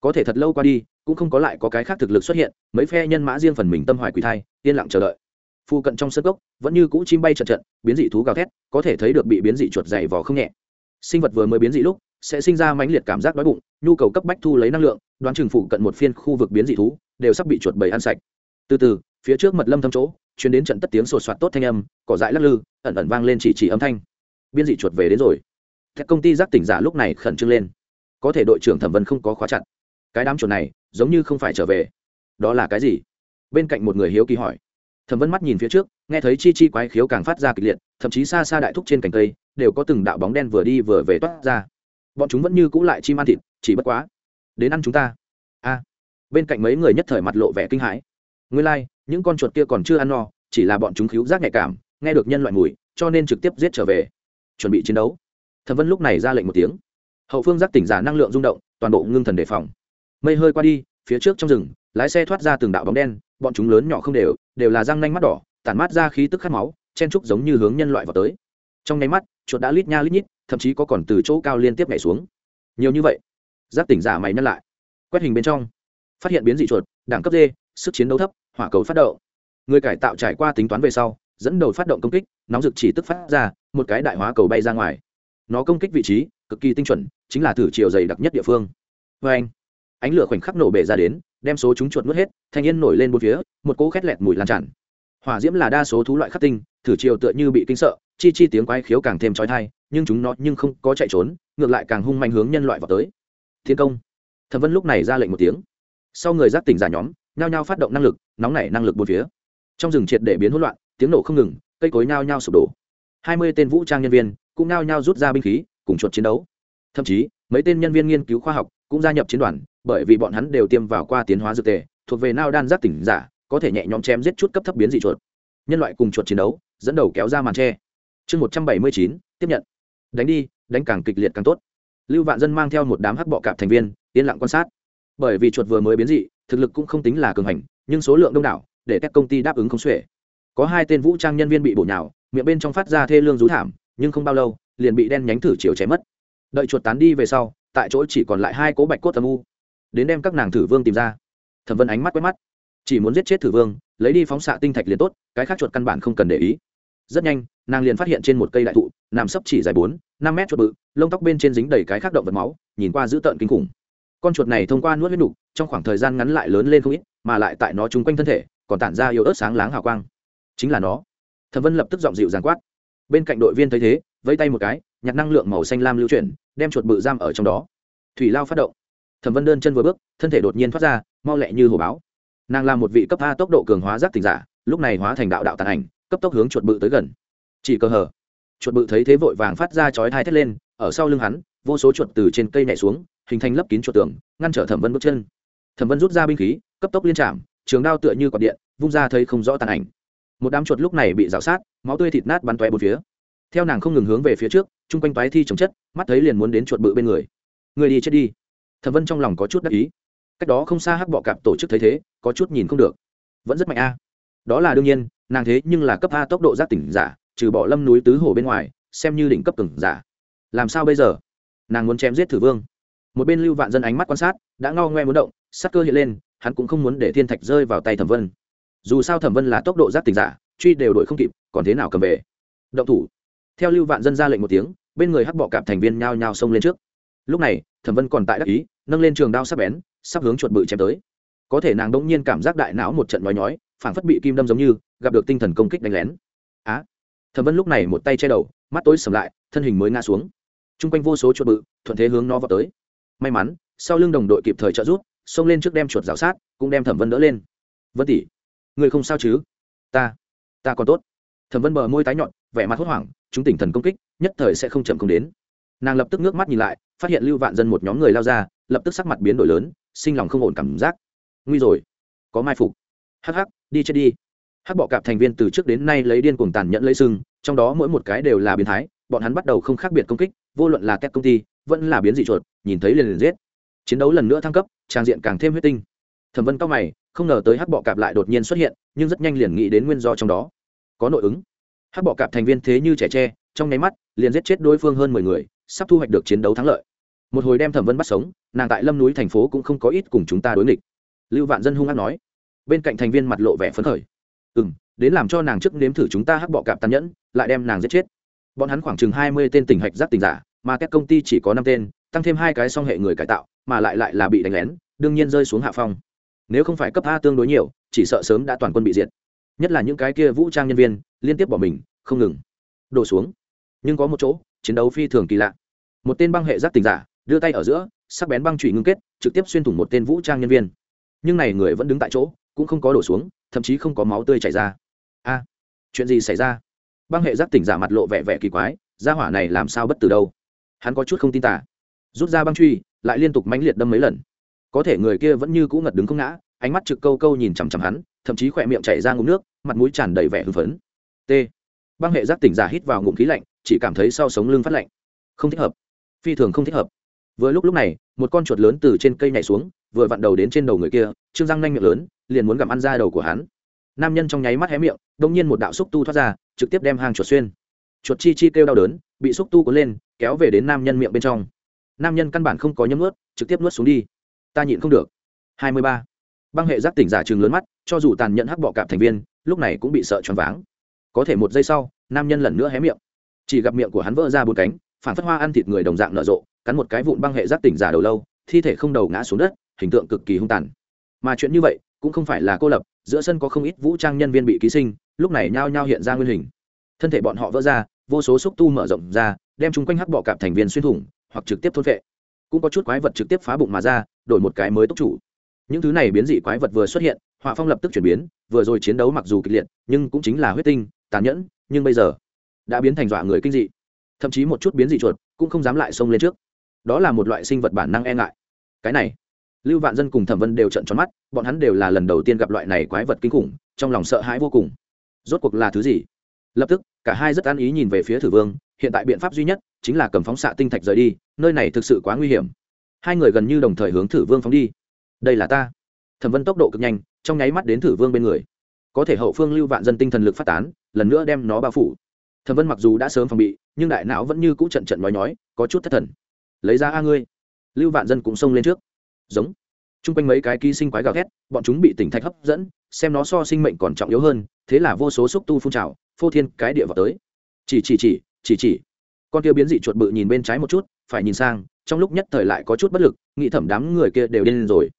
Có thể thật lâu qua đi, cũng không có lại có cái khác thực lực xuất hiện, mấy phe nhân mã riêng phần mình tâm hoài quỳ thai, yên lặng chờ đợi. Phu cận trong sân gốc vẫn như cũ chim bay trận trận biến dị thú gào thét, có thể thấy được bị biến dị chuột dày vò không nhẹ. Sinh vật vừa mới biến dị lúc, sẽ sinh ra mãnh liệt cảm giác đói bụng, nhu cầu cấp bách thu lấy năng lượng, đoán chừng phụ cận một phiên khu vực biến dị thú, đều sắp bị chuột bầy ăn sạch. Từ từ, phía trước mật lâm thâm chỗ chuyến đến trận tất tiếng sột soạt tốt thanh âm, cỏ dại lắc lư, ẩn ẩn vang lên chỉ chỉ âm thanh. Biên dị chuột về đến rồi. Các công ty giác tỉnh giả lúc này khẩn trương lên. Có thể đội trưởng thẩm vân không có khóa chặt cái đám chuột này giống như không phải trở về. Đó là cái gì? Bên cạnh một người hiếu kỳ hỏi. Thẩm vân mắt nhìn phía trước nghe thấy chi chi quái khiếu càng phát ra kịch liệt thậm chí xa xa đại thúc trên cành cây đều có từng đạo bóng đen vừa đi vừa về toát ra. Bọn chúng vẫn như cũ lại chim ăn thịt chỉ bất quá. Đến ăn chúng ta. A. Bên cạnh mấy người nhất thời mặt lộ vẻ kinh hãi. Nguyên lai、like, những con chuột kia còn chưa ăn no chỉ là bọn chúng khíu giác nhạy cảm nghe được nhân loại mùi cho nên trực tiếp giết trở về. Chuẩn bị chiến đấu. Thẩm vân lúc này ra lệnh một tiếng. Hậu phương giác tỉnh giả năng lượng rung động toàn bộ ngưng thần đề phòng mây hơi qua đi, phía trước trong rừng, lái xe thoát ra từng đạo bóng đen, bọn chúng lớn nhỏ không đều đều là răng nanh mắt đỏ, tản mát ra khí tức khát máu, chen trúc giống như hướng nhân loại vào tới. Trong nháy mắt, chuột đã lít nha lít nhít, thậm chí có còn từ chỗ cao liên tiếp nhảy xuống. Nhiều như vậy giáp tỉnh giả mày nhắc lại. Quét hình bên trong, phát hiện biến dị chuột, đẳng cấp d, sức chiến đấu thấp, hỏa cầu phát động. Người cải tạo trải qua tính toán về sau, dẫn đầu phát động công kích, nóng rực chỉ tức phát ra, một cái đại hóa cầu bay ra ngoài. Nó công kích vị trí, cực kỳ tinh chuẩn, chính là thử chiều dày đặc nhất địa phương. Vê anh ánh lửa khoảnh khắc nổ bể ra đến, đem số chúng chuột nuốt hết, thanh yên nổi lên bốn phía, một cỗ khét lẹt mùi lan tràn. Hỏa diễm là đa số thú loại khắc tinh, thử chiều tựa như bị kinh sợ, chi chi tiếng quái khiếu càng thêm trói thai nhưng chúng nó nhưng không có chạy trốn, ngược lại càng hung manh hướng nhân loại vào tới. Thiên công. Thẩm vân lúc này ra lệnh một tiếng. Sau người giác tỉnh giả nhóm, nhao nhao phát động năng lực, nóng nảy năng lực bốn phía. Trong rừng triệt để biến hỗn loạn, tiếng nổ không ngừng, cây cối nhao nhao sụp đổ. Hai mươi tên vũ trang nhân viên cũng nhao nhao rút ra binh khí, cùng chuột chiến đấu. Thậm chí, mấy tên nhân viên nghiên cứu khoa học cũng gia nhập chiến đoàn, bởi vì bọn hắn đều tiêm vào qua tiến hóa dược tề, thuộc về nao đan giác tỉnh giả, có thể nhẹ nhõm chém giết chút cấp thấp biến dị chuột. Nhân loại cùng chuột chiến đấu, dẫn đầu kéo ra màn tre. Chương một trăm bảy mươi chín, tiếp nhận. Đánh đi, đánh càng kịch liệt càng tốt. Lưu vạn dân mang theo một đám hắc bọ cạp thành viên, yên lặng quan sát. Bởi vì chuột vừa mới biến dị, thực lực cũng không tính là cường hành, nhưng số lượng đông đảo, để các công ty đáp ứng không xuể. Có hai tên vũ trang nhân viên bị bổ nhào, miệng bên trong phát ra thê lương rú thảm, nhưng không bao lâu, liền bị đen nhánh thử chiều chém mất. Đợi chuột tán đi về sau tại chỗ chỉ còn lại hai cố bạch cốt âm u. Đến đem các nàng thử vương tìm ra. Thẩm vân ánh mắt quét mắt. Chỉ muốn giết chết thử vương, lấy đi phóng xạ tinh thạch liền tốt, cái khác chuột căn bản không cần để ý. Rất nhanh, nàng liền phát hiện trên một cây đại thụ, nằm sấp chỉ dài bốn, năm mét chuột bự, lông tóc bên trên dính đầy cái khác động vật máu, nhìn qua dữ tợn kinh khủng. Con chuột này thông qua nuốt huyết đục trong khoảng thời gian ngắn lại lớn lên không ít, mà lại tại nó chung quanh thân thể, còn tản ra yếu ớt sáng láng hào quang. Chính là nó. Thẩm vân lập tức giọng dịu giàn quát. Bên cạnh đội viên thấy thế, vẫy tay một cái, nhặt năng lượng màu xanh lam lưu chuyển đem chuột bự giam ở trong đó. Thủy lao phát động. Thẩm vân đơn chân vừa bước, thân thể đột nhiên thoát ra, mau lẹ như hồ báo. Nàng là một vị cấp a tốc độ cường hóa giác tỉnh giả, lúc này hóa thành đạo đạo tàn ảnh, cấp tốc hướng chuột bự tới gần. Chỉ cơ hở chuột bự thấy thế vội vàng phát ra chói thai thét lên, ở sau lưng hắn, vô số chuột từ trên cây nhảy xuống, hình thành lấp kín chuột tường, ngăn trở thẩm vân bước chân. Thẩm vân rút ra binh khí, cấp tốc liên trạm trường đao tựa như quạt điện, vung ra thấy không rõ tàn ảnh. Một đám chuột lúc này bị rào sát, máu tươi thịt nát bắn toe bốn phía. Theo nàng không ngừng hướng về phía trước, chung quanh toái thi chống chất mắt thấy liền muốn đến chuột bự bên người. Người đi chết đi. Thẩm vân trong lòng có chút đắc ý. Cách đó không xa hắc bọ cạp tổ chức thấy thế, có chút nhìn không được. Vẫn rất mạnh a. Đó là đương nhiên, nàng thế nhưng là cấp a tốc độ giác tỉnh giả, trừ bỏ lâm núi tứ hồ bên ngoài, xem như đỉnh cấp từng giả. Làm sao bây giờ? Nàng muốn chém giết thử vương. Một bên lưu vạn dân ánh mắt quan sát, đã ngao ngoe muốn động, sắc cơ hiện lên, hắn cũng không muốn để thiên thạch rơi vào tay thẩm vân. Dù sao thẩm vân là tốc độ giác tỉnh giả, truy đều đổi không kịp, còn thế nào cầm về? Động thủ. Theo lưu vạn dân ra lệnh một tiếng bên người hắc bọ cạp thành viên nhao nhao xông lên trước. Lúc này, thẩm vân còn tại đắc ý, nâng lên trường đao sắp bén, sắp hướng chuột bự chém tới. Có thể nàng đỗng nhiên cảm giác đại não một trận nhói nhói, phảng phất bị kim đâm giống như, gặp được tinh thần công kích đánh lén. Á! Thẩm vân lúc này một tay che đầu, mắt tối sầm lại, thân hình mới ngã xuống. T r u n g quanh vô số chuột bự, thuận thế hướng nó vào tới. May mắn, sau lưng đồng đội kịp thời trợ giúp, xông lên trước đem chuột rào sát, cũng đem thẩm vân đỡ lên. Vân tỷ, người không sao chứ? Ta ta còn tốt. Thẩm vân bờ môi tái nhọn, vẻ mặt hốt hoảng, chúng tỉnh thần công kích nhất thời sẽ không chậm không đến. Nàng lập tức nước mắt nhìn lại, phát hiện lưu vạn dân một nhóm người lao ra, lập tức sắc mặt biến đổi lớn, sinh lòng không ổn cảm giác. Nguy rồi, có mai phục. Hắc hắc, đi chết đi. Hắc bọ cạp thành viên từ trước đến nay lấy điên cuồng tàn nhẫn lấy sưng trong đó mỗi một cái đều là biến thái, bọn hắn bắt đầu không khác biệt công kích, vô luận là các công ty, vẫn là biến dị chuột, nhìn thấy liền liền giết. Chiến đấu lần nữa thăng cấp, trang diện càng thêm huyết tinh. Thẩm vân cao mày, không ngờ tới hắc bọ cạp lại đột nhiên xuất hiện, nhưng rất nhanh liền nghĩ đến nguyên do trong đó. Có nội ứng. Hắc bọ cạp thành viên thế như trẻ tre, trong nháy mắt liền giết chết đối phương hơn mười người, sắp thu hoạch được chiến đấu thắng lợi. Một hồi đem thẩm vân bắt sống, nàng tại lâm núi thành phố cũng không có ít cùng chúng ta đối nghịch. Lưu vạn dân hung hát nói. Bên cạnh thành viên mặt lộ vẻ phấn khởi. Ừ m đến làm cho nàng trước nếm thử chúng ta hắc bọ cạp tàn nhẫn, lại đem nàng giết chết. Bọn hắn khoảng chừng hai mươi tên tỉnh hạch giác tình giả, mà các công ty chỉ có năm tên, tăng thêm hai cái song hệ người cải tạo, mà lại lại là bị đánh lén, đương nhiên rơi xuống hạ phong. Nếu không phải cấp a tương đối nhiều, chỉ sợ sớm đã toàn quân bị diệt. Nhất là những cái kia vũ trang nhân viên, liên tiếp bỏ mình, không ngừng đổ xuống nhưng có một chỗ, chiến đấu phi thường kỳ lạ. Một tên băng hệ giác tình giả, đưa tay ở giữa, sắc bén băng trụy ngưng kết, trực tiếp xuyên thủng một tên vũ trang nhân viên. Nhưng này người vẫn đứng tại chỗ, cũng không có đổ xuống, thậm chí không có máu tươi chảy ra. A, chuyện gì xảy ra? Băng hệ giác tỉnh giả mặt lộ vẻ vẻ kỳ quái, gia hỏa này làm sao bất từ đâu? Hắn có chút không tin tả. Rút ra băng truy lại liên tục mãnh liệt đâm mấy lần. Có thể người kia vẫn như cũ ngật đứng không ngã, ánh mắt trực câu câu nhìn chằm chằm hắn, thậm chí khỏe miệng chảy ra ngụm nước, mặt mũi tràn đầy vẻ hưng phấn. T. Băng hệ giác tỉnh giả hít vào ngụm khí lạnh chỉ cảm thấy sau sống lưng phát lạnh. Không thích hợp. Phi thường không thích hợp. Vừa lúc lúc này, một con chuột lớn từ trên cây nhảy xuống, vừa vặn đầu đến trên đầu người kia, trương răng nanh miệng lớn, liền muốn gặm ăn ra đầu của hắn. Nam nhân trong nháy mắt hé miệng đông nhiên một đạo xúc tu thoát ra, trực tiếp đem hang chuột xuyên. Chuột chi chi kêu đau đớn, bị xúc tu cuốn lên, kéo về đến nam nhân miệng bên trong. Nam nhân căn bản không có nhấm ướt trực tiếp nuốt xuống đi. Ta nhịn không được. Hai mươi ba. Băng hệ giác tỉnh giả trường lớn mắt, cho dù tàn nhẫn hắc bọ cạp thành viên, lúc này cũng bị sợ choáng váng. Có thể một giây sau, nam nhân lần nữa hé miệng chỉ gặp miệng của hắn vỡ ra bốn cánh phản phất hoa ăn thịt người đồng dạng nở rộ, cắn một cái vụn băng hệ giáp tỉnh giả đầu lâu, thi thể không đầu ngã xuống đất, hình tượng cực kỳ hung tàn. Mà chuyện như vậy, cũng không phải là cô lập, giữa sân có không ít vũ trang nhân viên bị ký sinh, lúc này nhao nhao hiện ra nguyên hình. Thân thể bọn họ vỡ ra, vô số xúc tu mở rộng ra, đem chúng quanh hắc bọ cạp thành viên xuyên thủng, hoặc trực tiếp thôn vệ cũng có chút quái vật trực tiếp phá bụng mà ra, đổi một cái mới tốc chủ. Những thứ này biến dị quái vật vừa xuất hiện, họa phong lập tức chuyển biến, vừa rồi chiến đấu mặc dù kịch liệt, nhưng cũng chính là huyết tinh, tàn nhẫn, nhưng bây giờ đã biến thành dọa người kinh dị. Thậm chí một chút biến dị chuột cũng không dám lại xông lên trước. Đó là một loại sinh vật bản năng e ngại. Cái này, lưu vạn dân cùng thẩm vân đều trận tròn mắt, bọn hắn đều là lần đầu tiên gặp loại này quái vật kinh khủng, trong lòng sợ hãi vô cùng. Rốt cuộc là thứ gì? Lập tức, cả hai rất an ý nhìn về phía thử vương, hiện tại biện pháp duy nhất chính là cầm phóng xạ tinh thạch rời đi, nơi này thực sự quá nguy hiểm. Hai người gần như đồng thời hướng thử vương phóng đi. Đây là ta. Thẩm vân tốc độ cực nhanh, trong nháy mắt đến thử vương bên người. Có thể hậu phương lưu vạn dân tinh thần lực phát tán, lần nữa đem nó bao phủ thẩm vân mặc dù đã sớm phòng bị, nhưng đại não vẫn như cũ trận trận nói nhói, có chút thất thần. Lấy ra a ngươi. Lưu vạn dân cũng xông lên trước. Giống. T r u n g quanh mấy cái ký sinh quái gào thét, bọn chúng bị tỉnh thạch hấp dẫn, xem nó so sinh mệnh còn trọng yếu hơn, thế là vô số xúc tu phun trào, phô thiên cái địa vào tới. Chỉ chỉ chỉ chỉ chỉ. Con kia biến dị chuột bự nhìn bên trái một chút, phải nhìn sang, trong lúc nhất thời lại có chút bất lực, nghĩ thẩm đám người kia đều điên rồi.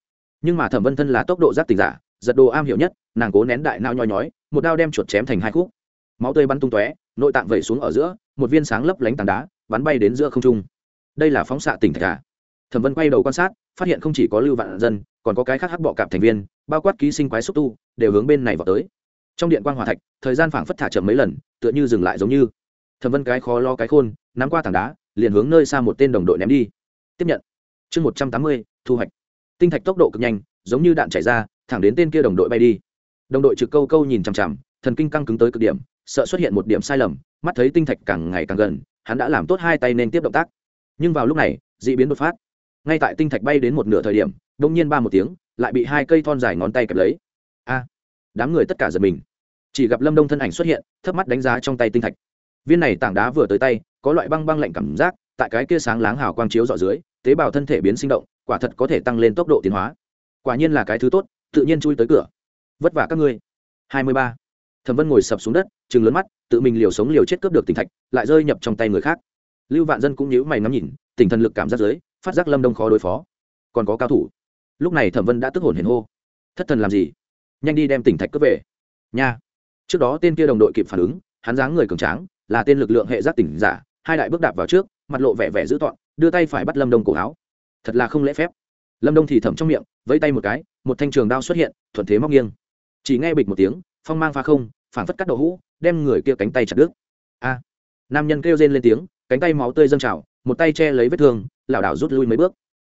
Nhưng mà thẩm vân thân là tốc độ giác tình giả, giật đồ am hiểu nhất, nàng cố nén đại nao nhoi nhói, một đao đem chuột chém thành hai khúc. Máu tươi bắn tung tóe nội tạng vẩy xuống ở giữa, một viên sáng lấp lánh tảng đá, bắn bay đến giữa không trung. Đây là phóng xạ tỉnh thạch à? Thẩm vân quay đầu quan sát, phát hiện không chỉ có lưu vạn dân, còn có cái khác hắc bọ cạp thành viên, bao quát ký sinh quái xúc tu, đều hướng bên này vào tới. Trong điện quan hòa thạch, thời gian phảng phất thả chậm mấy lần, tựa như dừng lại giống như. Thẩm vân cái khó lo cái khôn, nắm qua tảng đá, liền hướng nơi xa một tên đồng đội ném đi. Tiếp nhận. Chương một trăm tám mươi, thu hoạch. Tinh thạch tốc độ cực nhanh, giống như đạn chảy ra, thẳng đến tên kia đồng đội bay đi. Đồng đội trực câu câu nhìn chằm chằm, thần kinh căng cứng tới cực điểm sợ xuất hiện một điểm sai lầm, mắt thấy tinh thạch càng ngày càng gần, hắn đã làm tốt hai tay nên tiếp động tác. Nhưng vào lúc này d ị biến đột phát. Ngay tại tinh thạch bay đến một nửa thời điểm đông nhiên ba một tiếng, lại bị hai cây thon dài ngón tay kẹp lấy. A! Đám người tất cả giật mình. Chỉ gặp lâm đông thân ảnh xuất hiện, thấp mắt đánh giá trong tay tinh thạch. Viên này tảng đá vừa tới tay, có loại băng băng lạnh cảm giác, tại cái kia sáng láng hào quang chiếu dọ dưới, tế bào thân thể biến sinh động, quả thật có thể tăng lên tốc độ tiến hóa. Quả nhiên là cái thứ tốt, tự nhiên chui tới cửa. Vất vả các ngươi. Hai mươi ba. Thẩm vân ngồi sập xuống đất chừng lớn mắt, tự mình liều sống liều chết cướp được tỉnh thạch, lại rơi nhập trong tay người khác. Lưu vạn dân cũng nhíu mày ngắm nhìn tỉnh thần lực cảm giác giới phát giác lâm đông khó đối phó. Còn có cao thủ. Lúc này thẩm vân đã tức hồn hiền hô. Thất thần làm gì? Nhanh đi đem tỉnh thạch cướp về. Nha. Trước đó tên kia đồng đội kịp phản ứng, hắn dáng người cường tráng, là tên lực lượng hệ giác tỉnh giả, hai đại bước đạp vào trước, mặt lộ vẻ vẻ dữ tọn đưa tay phải bắt lâm đông cổ áo. Thật là không lễ phép. Lâm đông thì thầm trong miệng, vẫy tay một cái, một thanh trường đao xuất hiện, thuận thế móc nghiêng. Chỉ nghe bịch một tiếng, phong mang pha không phản phất cắt đậu hũ đem người kia cánh tay chặt đứt. A, nam nhân kêu rên lên tiếng, cánh tay máu tươi dâng trào, một tay che lấy vết thương, lảo đảo rút lui mấy bước.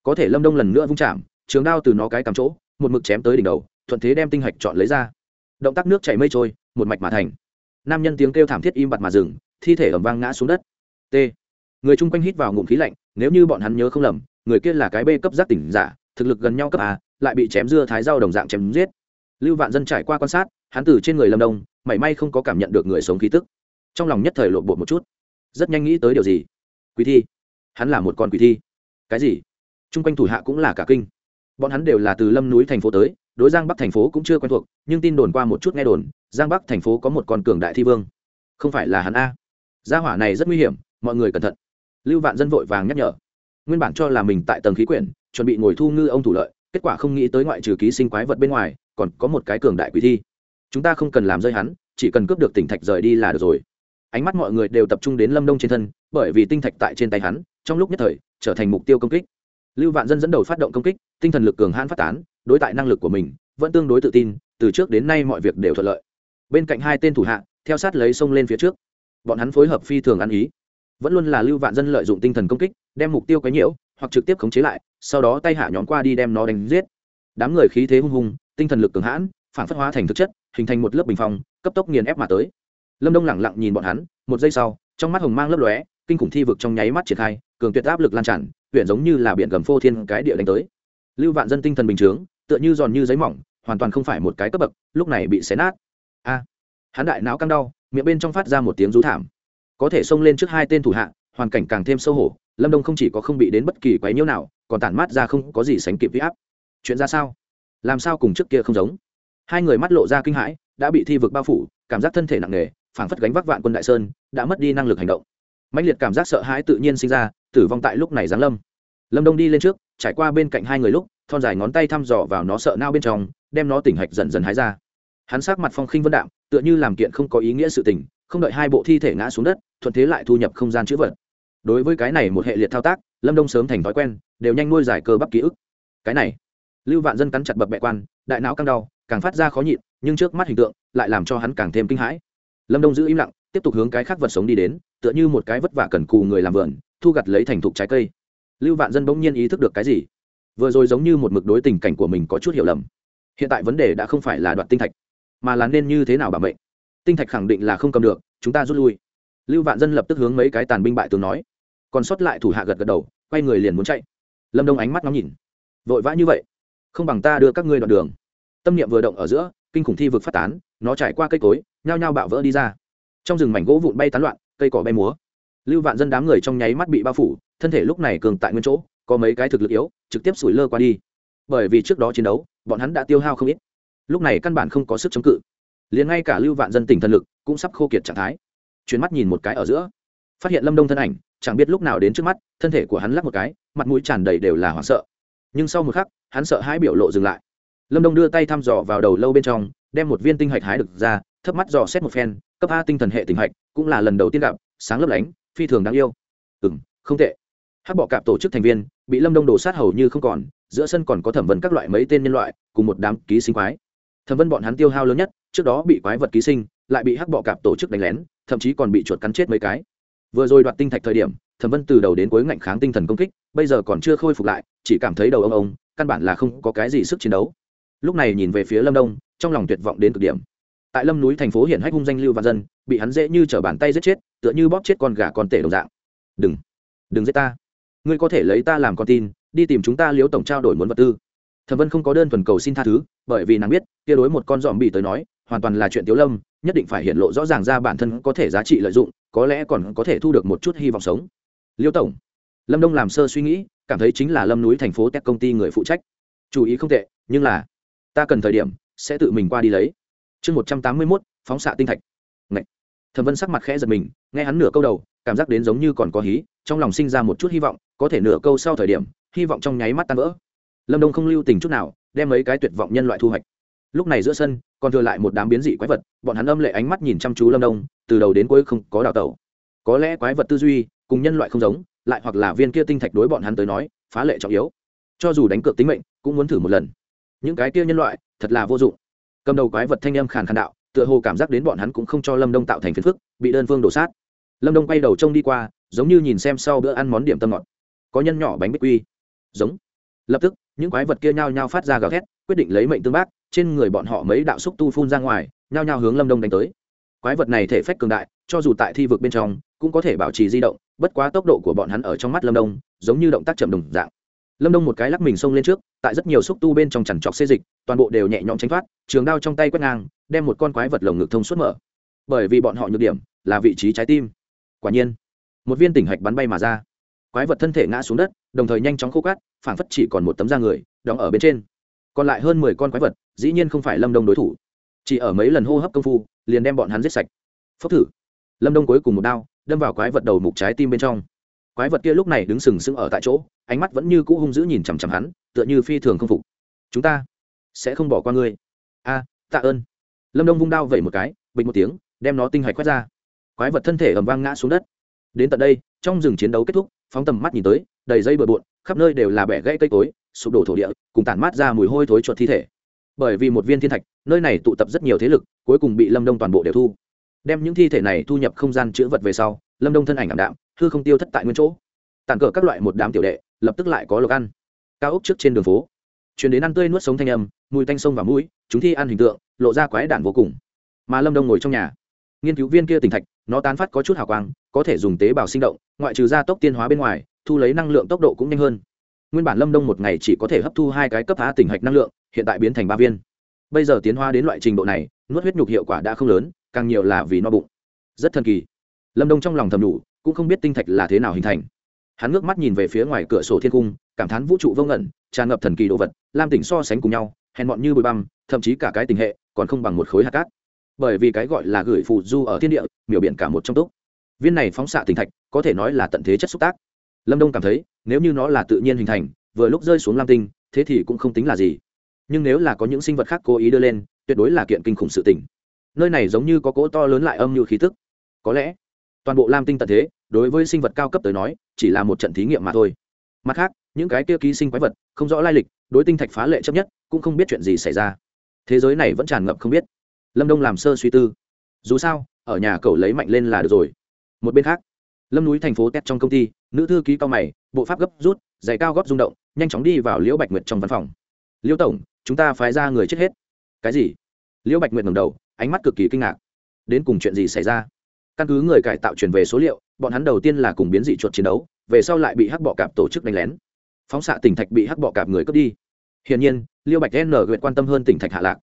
Có thể lâm đông lần nữa vung chạm, trường đao từ nó cái cắm chỗ, một mực chém tới đỉnh đầu, thuận thế đem tinh hạch chọn lấy ra. Động tác nước chảy mây trôi, một mạch mà thành. Nam nhân tiếng kêu thảm thiết im bặt mà dừng, thi thể ẩm vang ngã xuống đất. T. Người chung quanh hít vào ngụm khí lạnh, nếu như bọn hắn nhớ không lầm, người kia là cái bê cấp giác tỉnh giả, thực lực gần nhau cấp a, lại bị chém dưa thái rau đồng dạng chém giết. Lưu vạn dân trải qua quan sát, hắn từ trên người lâm đông mảy may không có cảm nhận được người sống khí tức. Trong lòng nhất thời lộn bộ một chút. Rất nhanh nghĩ tới điều gì? Quý thi. Hắn là một con quỷ thi. Cái gì? T r u n g quanh thủ hạ cũng là cả kinh. Bọn hắn đều là từ lâm núi thành phố tới, đối giang bắc thành phố cũng chưa quen thuộc, nhưng tin đồn qua một chút nghe đồn, giang bắc thành phố có một con cường đại thi vương. Không phải là hắn a. Gia hỏa này rất nguy hiểm, mọi người cẩn thận. Lưu vạn dân vội vàng nhắc nhở. Nguyên bản cho là mình tại tầng khí quyển, chuẩn bị ngồi thu ngư ông thủ lợi, kết quả không nghĩ tới ngoại trừ ký sinh quái vật bên ngoài, còn có một cái cường đại quỷ thi chúng ta không cần làm rơi hắn, chỉ cần cướp được tỉnh thạch rời đi là được rồi. Ánh mắt mọi người đều tập trung đến lâm đông trên thân, bởi vì tinh thạch tại trên tay hắn, trong lúc nhất thời, trở thành mục tiêu công kích. Lưu vạn dân dẫn đầu phát động công kích, tinh thần lực cường hãn phát tán, đối tại năng lực của mình vẫn tương đối tự tin, từ trước đến nay mọi việc đều thuận lợi. Bên cạnh hai tên thủ hạ, theo sát lấy sông lên phía trước. Bọn hắn phối hợp phi thường ăn ý. Vẫn luôn là lưu vạn dân lợi dụng tinh thần công kích, đem mục tiêu quấy nhiễu, hoặc trực tiếp khống chế lại, sau đó tay hạ nhóm qua đi đem nó đánh giết. Đám người khí thế hung hùng, tinh thần lực cường hãn, phản phất hóa thành thực chất hình thành một lớp bình phong, cấp tốc nghiền ép mà tới. Lâm đông lẳng lặng nhìn bọn hắn, một giây sau, trong mắt hồng mang lấp lóe, kinh khủng thi vực trong nháy mắt triển khai, cường tuyệt áp lực lan tràn, huyện giống như là biển gầm phô thiên cái địa đánh tới. Lưu vạn dân tinh thần bình chướng, tựa như giòn như giấy mỏng, hoàn toàn không phải một cái cấp bậc, lúc này bị xé nát. A! Hắn đại não căng đau, miệng bên trong phát ra một tiếng rú thảm. Có thể xông lên trước hai tên thủ hạ, hoàn cảnh càng thêm sâu hổ, lâm đông không chỉ có không bị đến bất kỳ quái nhiễu nào, còn tản mát ra không có gì sánh kịp huy áp. Chuyện ra sao? Làm sao cùng trước kia không giống? Hai người mắt lộ ra kinh hãi, đã bị thi vực bao phủ, cảm giác thân thể nặng nề, phảng phất gánh vác vạn quân đại sơn, đã mất đi năng lực hành động. Mạnh liệt cảm giác sợ hãi tự nhiên sinh ra, tử vong tại lúc này giáng lâm. Lâm đông đi lên trước, trải qua bên cạnh hai người lúc, thon dài ngón tay thăm dò vào nó sợ nao bên trong, đem nó tỉnh hạch dần dần hái ra. Hắn sát mặt phong khinh vân đạm, tựa như làm kiện không có ý nghĩa sự tình, không đợi hai bộ thi thể ngã xuống đất, thuận thế lại thu nhập không gian chữ vật. Đối với cái này một hệ liệt thao tác, lâm đông sớm thành thói quen, đều nhanh nuôi giải cơ bắp ký ức. Cái này, lưu vạn dân cắn chặt bập bẹ quan, đại não căng đau càng phát ra khó nhịn, nhưng trước mắt hình tượng lại làm cho hắn càng thêm kinh hãi. Lâm đông giữ im lặng, tiếp tục hướng cái khác vật sống đi đến, tựa như một cái vất vả cần cù người làm vườn, thu gặt lấy thành thục trái cây. Lưu vạn dân bỗng nhiên ý thức được cái gì? Vừa rồi giống như một mực đối tình cảnh của mình có chút hiểu lầm. Hiện tại vấn đề đã không phải là đoạt tinh thạch, mà là nên như thế nào bảo mệnh. Tinh thạch khẳng định là không cầm được, chúng ta rút lui. Lưu vạn dân lập tức hướng mấy cái tàn binh bại tướng nói. Còn sót lại thủ hạ gật gật đầu, quay người liền muốn chạy. Lâm đông ánh mắt ngắm nhìn. Vội vã như vậy, không bằng ta đưa các ngươi đoạn đường tâm niệm vừa động ở giữa, kinh khủng thi vực phát tán, nó trải qua cây cối, nhao nhao bạo vỡ đi ra. Trong rừng mảnh gỗ vụn bay tán loạn, cây cỏ bay múa. Lưu vạn dân đám người trong nháy mắt bị bao phủ, thân thể lúc này cường tại nguyên chỗ, có mấy cái thực lực yếu, trực tiếp sủi lơ qua đi. Bởi vì trước đó chiến đấu, bọn hắn đã tiêu hao không ít. Lúc này căn bản không có sức chống cự. Liền ngay cả lưu vạn dân tỉnh thần lực cũng sắp khô kiệt trạng thái. Chuyến mắt nhìn một cái ở giữa, phát hiện lâm đông thân ảnh, chẳng biết lúc nào đến trước mắt, thân thể của hắn lắc một cái, mặt mũi tràn đầy đều là hoảng sợ. Nhưng sau một khắc, hắn sợ hãi biểu lộ dừng lại lâm đông đưa tay thăm dò vào đầu lâu bên trong, đem một viên tinh hạch hái được ra, thấp mắt dò xét một phen, cấp a tinh thần hệ tinh hạch, cũng là lần đầu tiên gặp, sáng lấp lánh, phi thường đáng yêu. Ừ m không tệ. Hắc bọ cạp tổ chức thành viên, bị lâm đông đổ sát hầu như không còn, giữa sân còn có thẩm vấn các loại mấy tên nhân loại, cùng một đám ký sinh quái. Thẩm vấn bọn hắn tiêu hao lớn nhất, trước đó bị quái vật ký sinh, lại bị hắc bọ cạp tổ chức đánh lén, thậm chí còn bị chuột cắn chết mấy cái. Vừa rồi đoạt tinh thạch thời điểm, thẩm vân từ đầu đến cuối ngạnh kháng tinh thần công kích, bây giờ còn chưa khôi phục lại, chỉ cảm thấy đầu ông ông, căn bản là không có cái gì sức chiến đấu lúc này nhìn về phía lâm đông, trong lòng tuyệt vọng đến cực điểm. Tại lâm núi thành phố hiển hách hung danh lưu văn dân, bị hắn dễ như t r ở bàn tay giết chết, tựa như bóp chết con gà con tể đồng dạng. Đừng đừng giết ta. Ngươi có thể lấy ta làm con tin, đi tìm chúng ta liếu tổng trao đổi muốn vật tư. Thẩm vân không có đơn thuần cầu xin tha thứ, bởi vì nàng biết, kia đối một con dòm bị tới nói, hoàn toàn là chuyện tiếu lâm, nhất định phải hiện lộ rõ ràng ra bản thân có thể giá trị lợi dụng, có lẽ còn có thể thu được một chút hy vọng sống. Liêu tổng. Lâm đông làm sơ suy nghĩ, cảm thấy chính là lâm núi thành phố tech công ty người phụ trách. Chủ ý không tệ, nhưng là ta cần thời điểm, sẽ tự mình qua đi lấy. Chương một trăm tám mươi mốt, phóng xạ tinh thạch. Ngậy. thẩm vân sắc mặt khẽ giật mình, nghe hắn nửa câu đầu, cảm giác đến giống như còn có hí, trong lòng sinh ra một chút hy vọng, có thể nửa câu sau thời điểm, hy vọng trong nháy mắt tan vỡ. Lâm đông không lưu tình chút nào, đem mấy cái tuyệt vọng nhân loại thu hoạch. Lúc này giữa sân, còn thừa lại một đám biến dị quái vật, bọn hắn âm lệ ánh mắt nhìn chăm chú lâm đông, từ đầu đến cuối không có đào tẩu. Có lẽ quái vật tư duy, cùng nhân loại không giống, lại hoặc là viên kia tinh thạch đối bọn hắn tới nói, phá lệ trọng yếu. Cho dù đánh cược tính mệnh, cũng muốn thử một lần những cái kia nhân loại thật là vô dụng. Cầm đầu quái vật thanh âm khàn khàn đạo, tựa hồ cảm giác đến bọn hắn cũng không cho lâm đông tạo thành phiền phức, bị đơn phương đổ sát. Lâm đông quay đầu trông đi qua, giống như nhìn xem sau bữa ăn món điểm tâm ngọt. Có nhân nhỏ bánh bích quy. Giống. Lập tức, những quái vật kia nhao nhao phát ra gào thét, quyết định lấy mệnh tương bác, trên người bọn họ mấy đạo xúc tu phun ra ngoài, nhao nhao hướng lâm đông đánh tới. Quái vật này thể phách cường đại, cho dù tại thi vực bên trong, cũng có thể bảo trì di động, bất quá tốc độ của bọn hắn ở trong mắt lâm đông, giống như động tác chậm đồng dạng lâm đông một cái lắc mình xông lên trước, tại rất nhiều xúc tu bên trong chằn trọc xê dịch, toàn bộ đều nhẹ nhõm tránh thoát, trường đao trong tay quét ngang, đem một con quái vật lồng ngực thông suốt mở. Bởi vì bọn họ nhược điểm là vị trí trái tim. Quả nhiên, một viên tỉnh hạch bắn bay mà ra. Quái vật thân thể ngã xuống đất, đồng thời nhanh chóng khô cát, phảng phất chỉ còn một tấm da người, đóng ở bên trên. Còn lại hơn mười con quái vật, dĩ nhiên không phải lâm đông đối thủ. Chỉ ở mấy lần hô hấp công phu, liền đem bọn hắn giết sạch. Phốc thử. Lâm đông cuối cùng một đao, đâm vào quái vật đầu mục trái tim bên trong quái vật kia lúc này đứng sừng sững ở tại chỗ, ánh mắt vẫn như cũ hung dữ nhìn chằm chằm hắn, tựa như phi thường không phục. Chúng ta sẽ không bỏ qua ngươi. A, tạ ơn. Lâm đông vung đao vẩy một cái bình một tiếng, đem nó tinh hạch quét ra. Quái vật thân thể ầm vang ngã xuống đất. Đến tận đây, trong rừng chiến đấu kết thúc, phóng tầm mắt nhìn tới, đầy dây bừa bộn, khắp nơi đều là bẻ gãy cây cối, sụp đổ thổ địa, cùng tản mát ra mùi hôi thối chuột thi thể. Bởi vì một viên thiên thạch, nơi này tụ tập rất nhiều thế lực, cuối cùng bị lâm đông toàn bộ đều thu. Đem những thi thể này thu nhập không gian chữ vật về sau, lâm đông thân ảnh ảm đạm hư không tiêu thất tại nguyên chỗ. Tàn cờ các loại một đám tiểu đệ, lập tức lại có lộc ăn. Cao ốc trước trên đường phố chuyển đến ăn tươi nuốt sống thanh âm, mùi tanh sông và mũi, chúng thi ăn hình tượng, lộ ra quái đản vô cùng. Mà lâm đông ngồi trong nhà. Nghiên cứu viên kia tỉnh thạch, nó tán phát có chút hào quang, có thể dùng tế bào sinh động, ngoại trừ gia tốc tiên hóa bên ngoài, thu lấy năng lượng tốc độ cũng nhanh hơn. Nguyên bản lâm đông một ngày chỉ có thể hấp thu hai cái cấp phá tỉnh hạch năng lượng, hiện tại biến thành ba viên. Bây giờ tiến hóa đến loại trình độ này, nuốt huyết nhục hiệu quả đã không lớn, càng nhiều là vì no bụng. Rất thần kỳ. Lâm đông trong lòng thầm đủ cũng không biết tinh thạch là thế nào hình thành. Hắn ngước mắt nhìn về phía ngoài cửa sổ thiên cung, cảm thán vũ trụ vô ngẩn, tràn ngập thần kỳ đồ vật, lam tỉnh so sánh cùng nhau, hèn mọn như bụi băm, thậm chí cả cái tình hệ, còn không bằng một khối hạt cát. Bởi vì cái gọi là gửi phù du ở thiên địa, miểu biện cả một trong túc. Viên này phóng xạ tinh thạch, có thể nói là tận thế chất xúc tác. Lâm đông cảm thấy, nếu như nó là tự nhiên hình thành, vừa lúc rơi xuống lam tinh, thế thì cũng không tính là gì. Nhưng nếu là có những sinh vật khác cố ý đưa lên, tuyệt đối là kiện kinh khủng sự tình. Nơi này giống như có cỗ to lớn lại âm như khí tức. Có lẽ toàn bộ lam tinh tận thế, đối với sinh vật cao cấp tới nói, chỉ là một trận thí nghiệm mà thôi. Mặt khác, những cái kia ký sinh quái vật, không rõ lai lịch, đối tinh thạch phá lệ chấp nhất, cũng không biết chuyện gì xảy ra. Thế giới này vẫn tràn ngập không biết. Lâm đông làm sơ suy tư. Dù sao, ở nhà cậu lấy mạnh lên là được rồi. Một bên khác, lâm núi thành phố tét trong công ty, nữ thư ký cao mày, bộ pháp gấp rút, giày cao góp rung động, nhanh chóng đi vào liễu bạch nguyệt trong văn phòng. Liễu tổng, chúng ta phái ra người chết hết. Cái gì? Liễu bạch nguyệt ngầm đầu, ánh mắt cực kỳ kinh ngạc. Đến cùng chuyện gì xảy ra? Căn cứ người cải tạo truyền về số liệu, bọn hắn đầu tiên là cùng biến dị chuột chiến đấu, về sau lại bị hắc bọ cạp tổ chức đánh lén. Phóng xạ tỉnh thạch bị hắc bọ cạp người cướp đi. Hiển nhiên, liêu bạch n nguyện quan tâm hơn tỉnh thạch hạ lạc.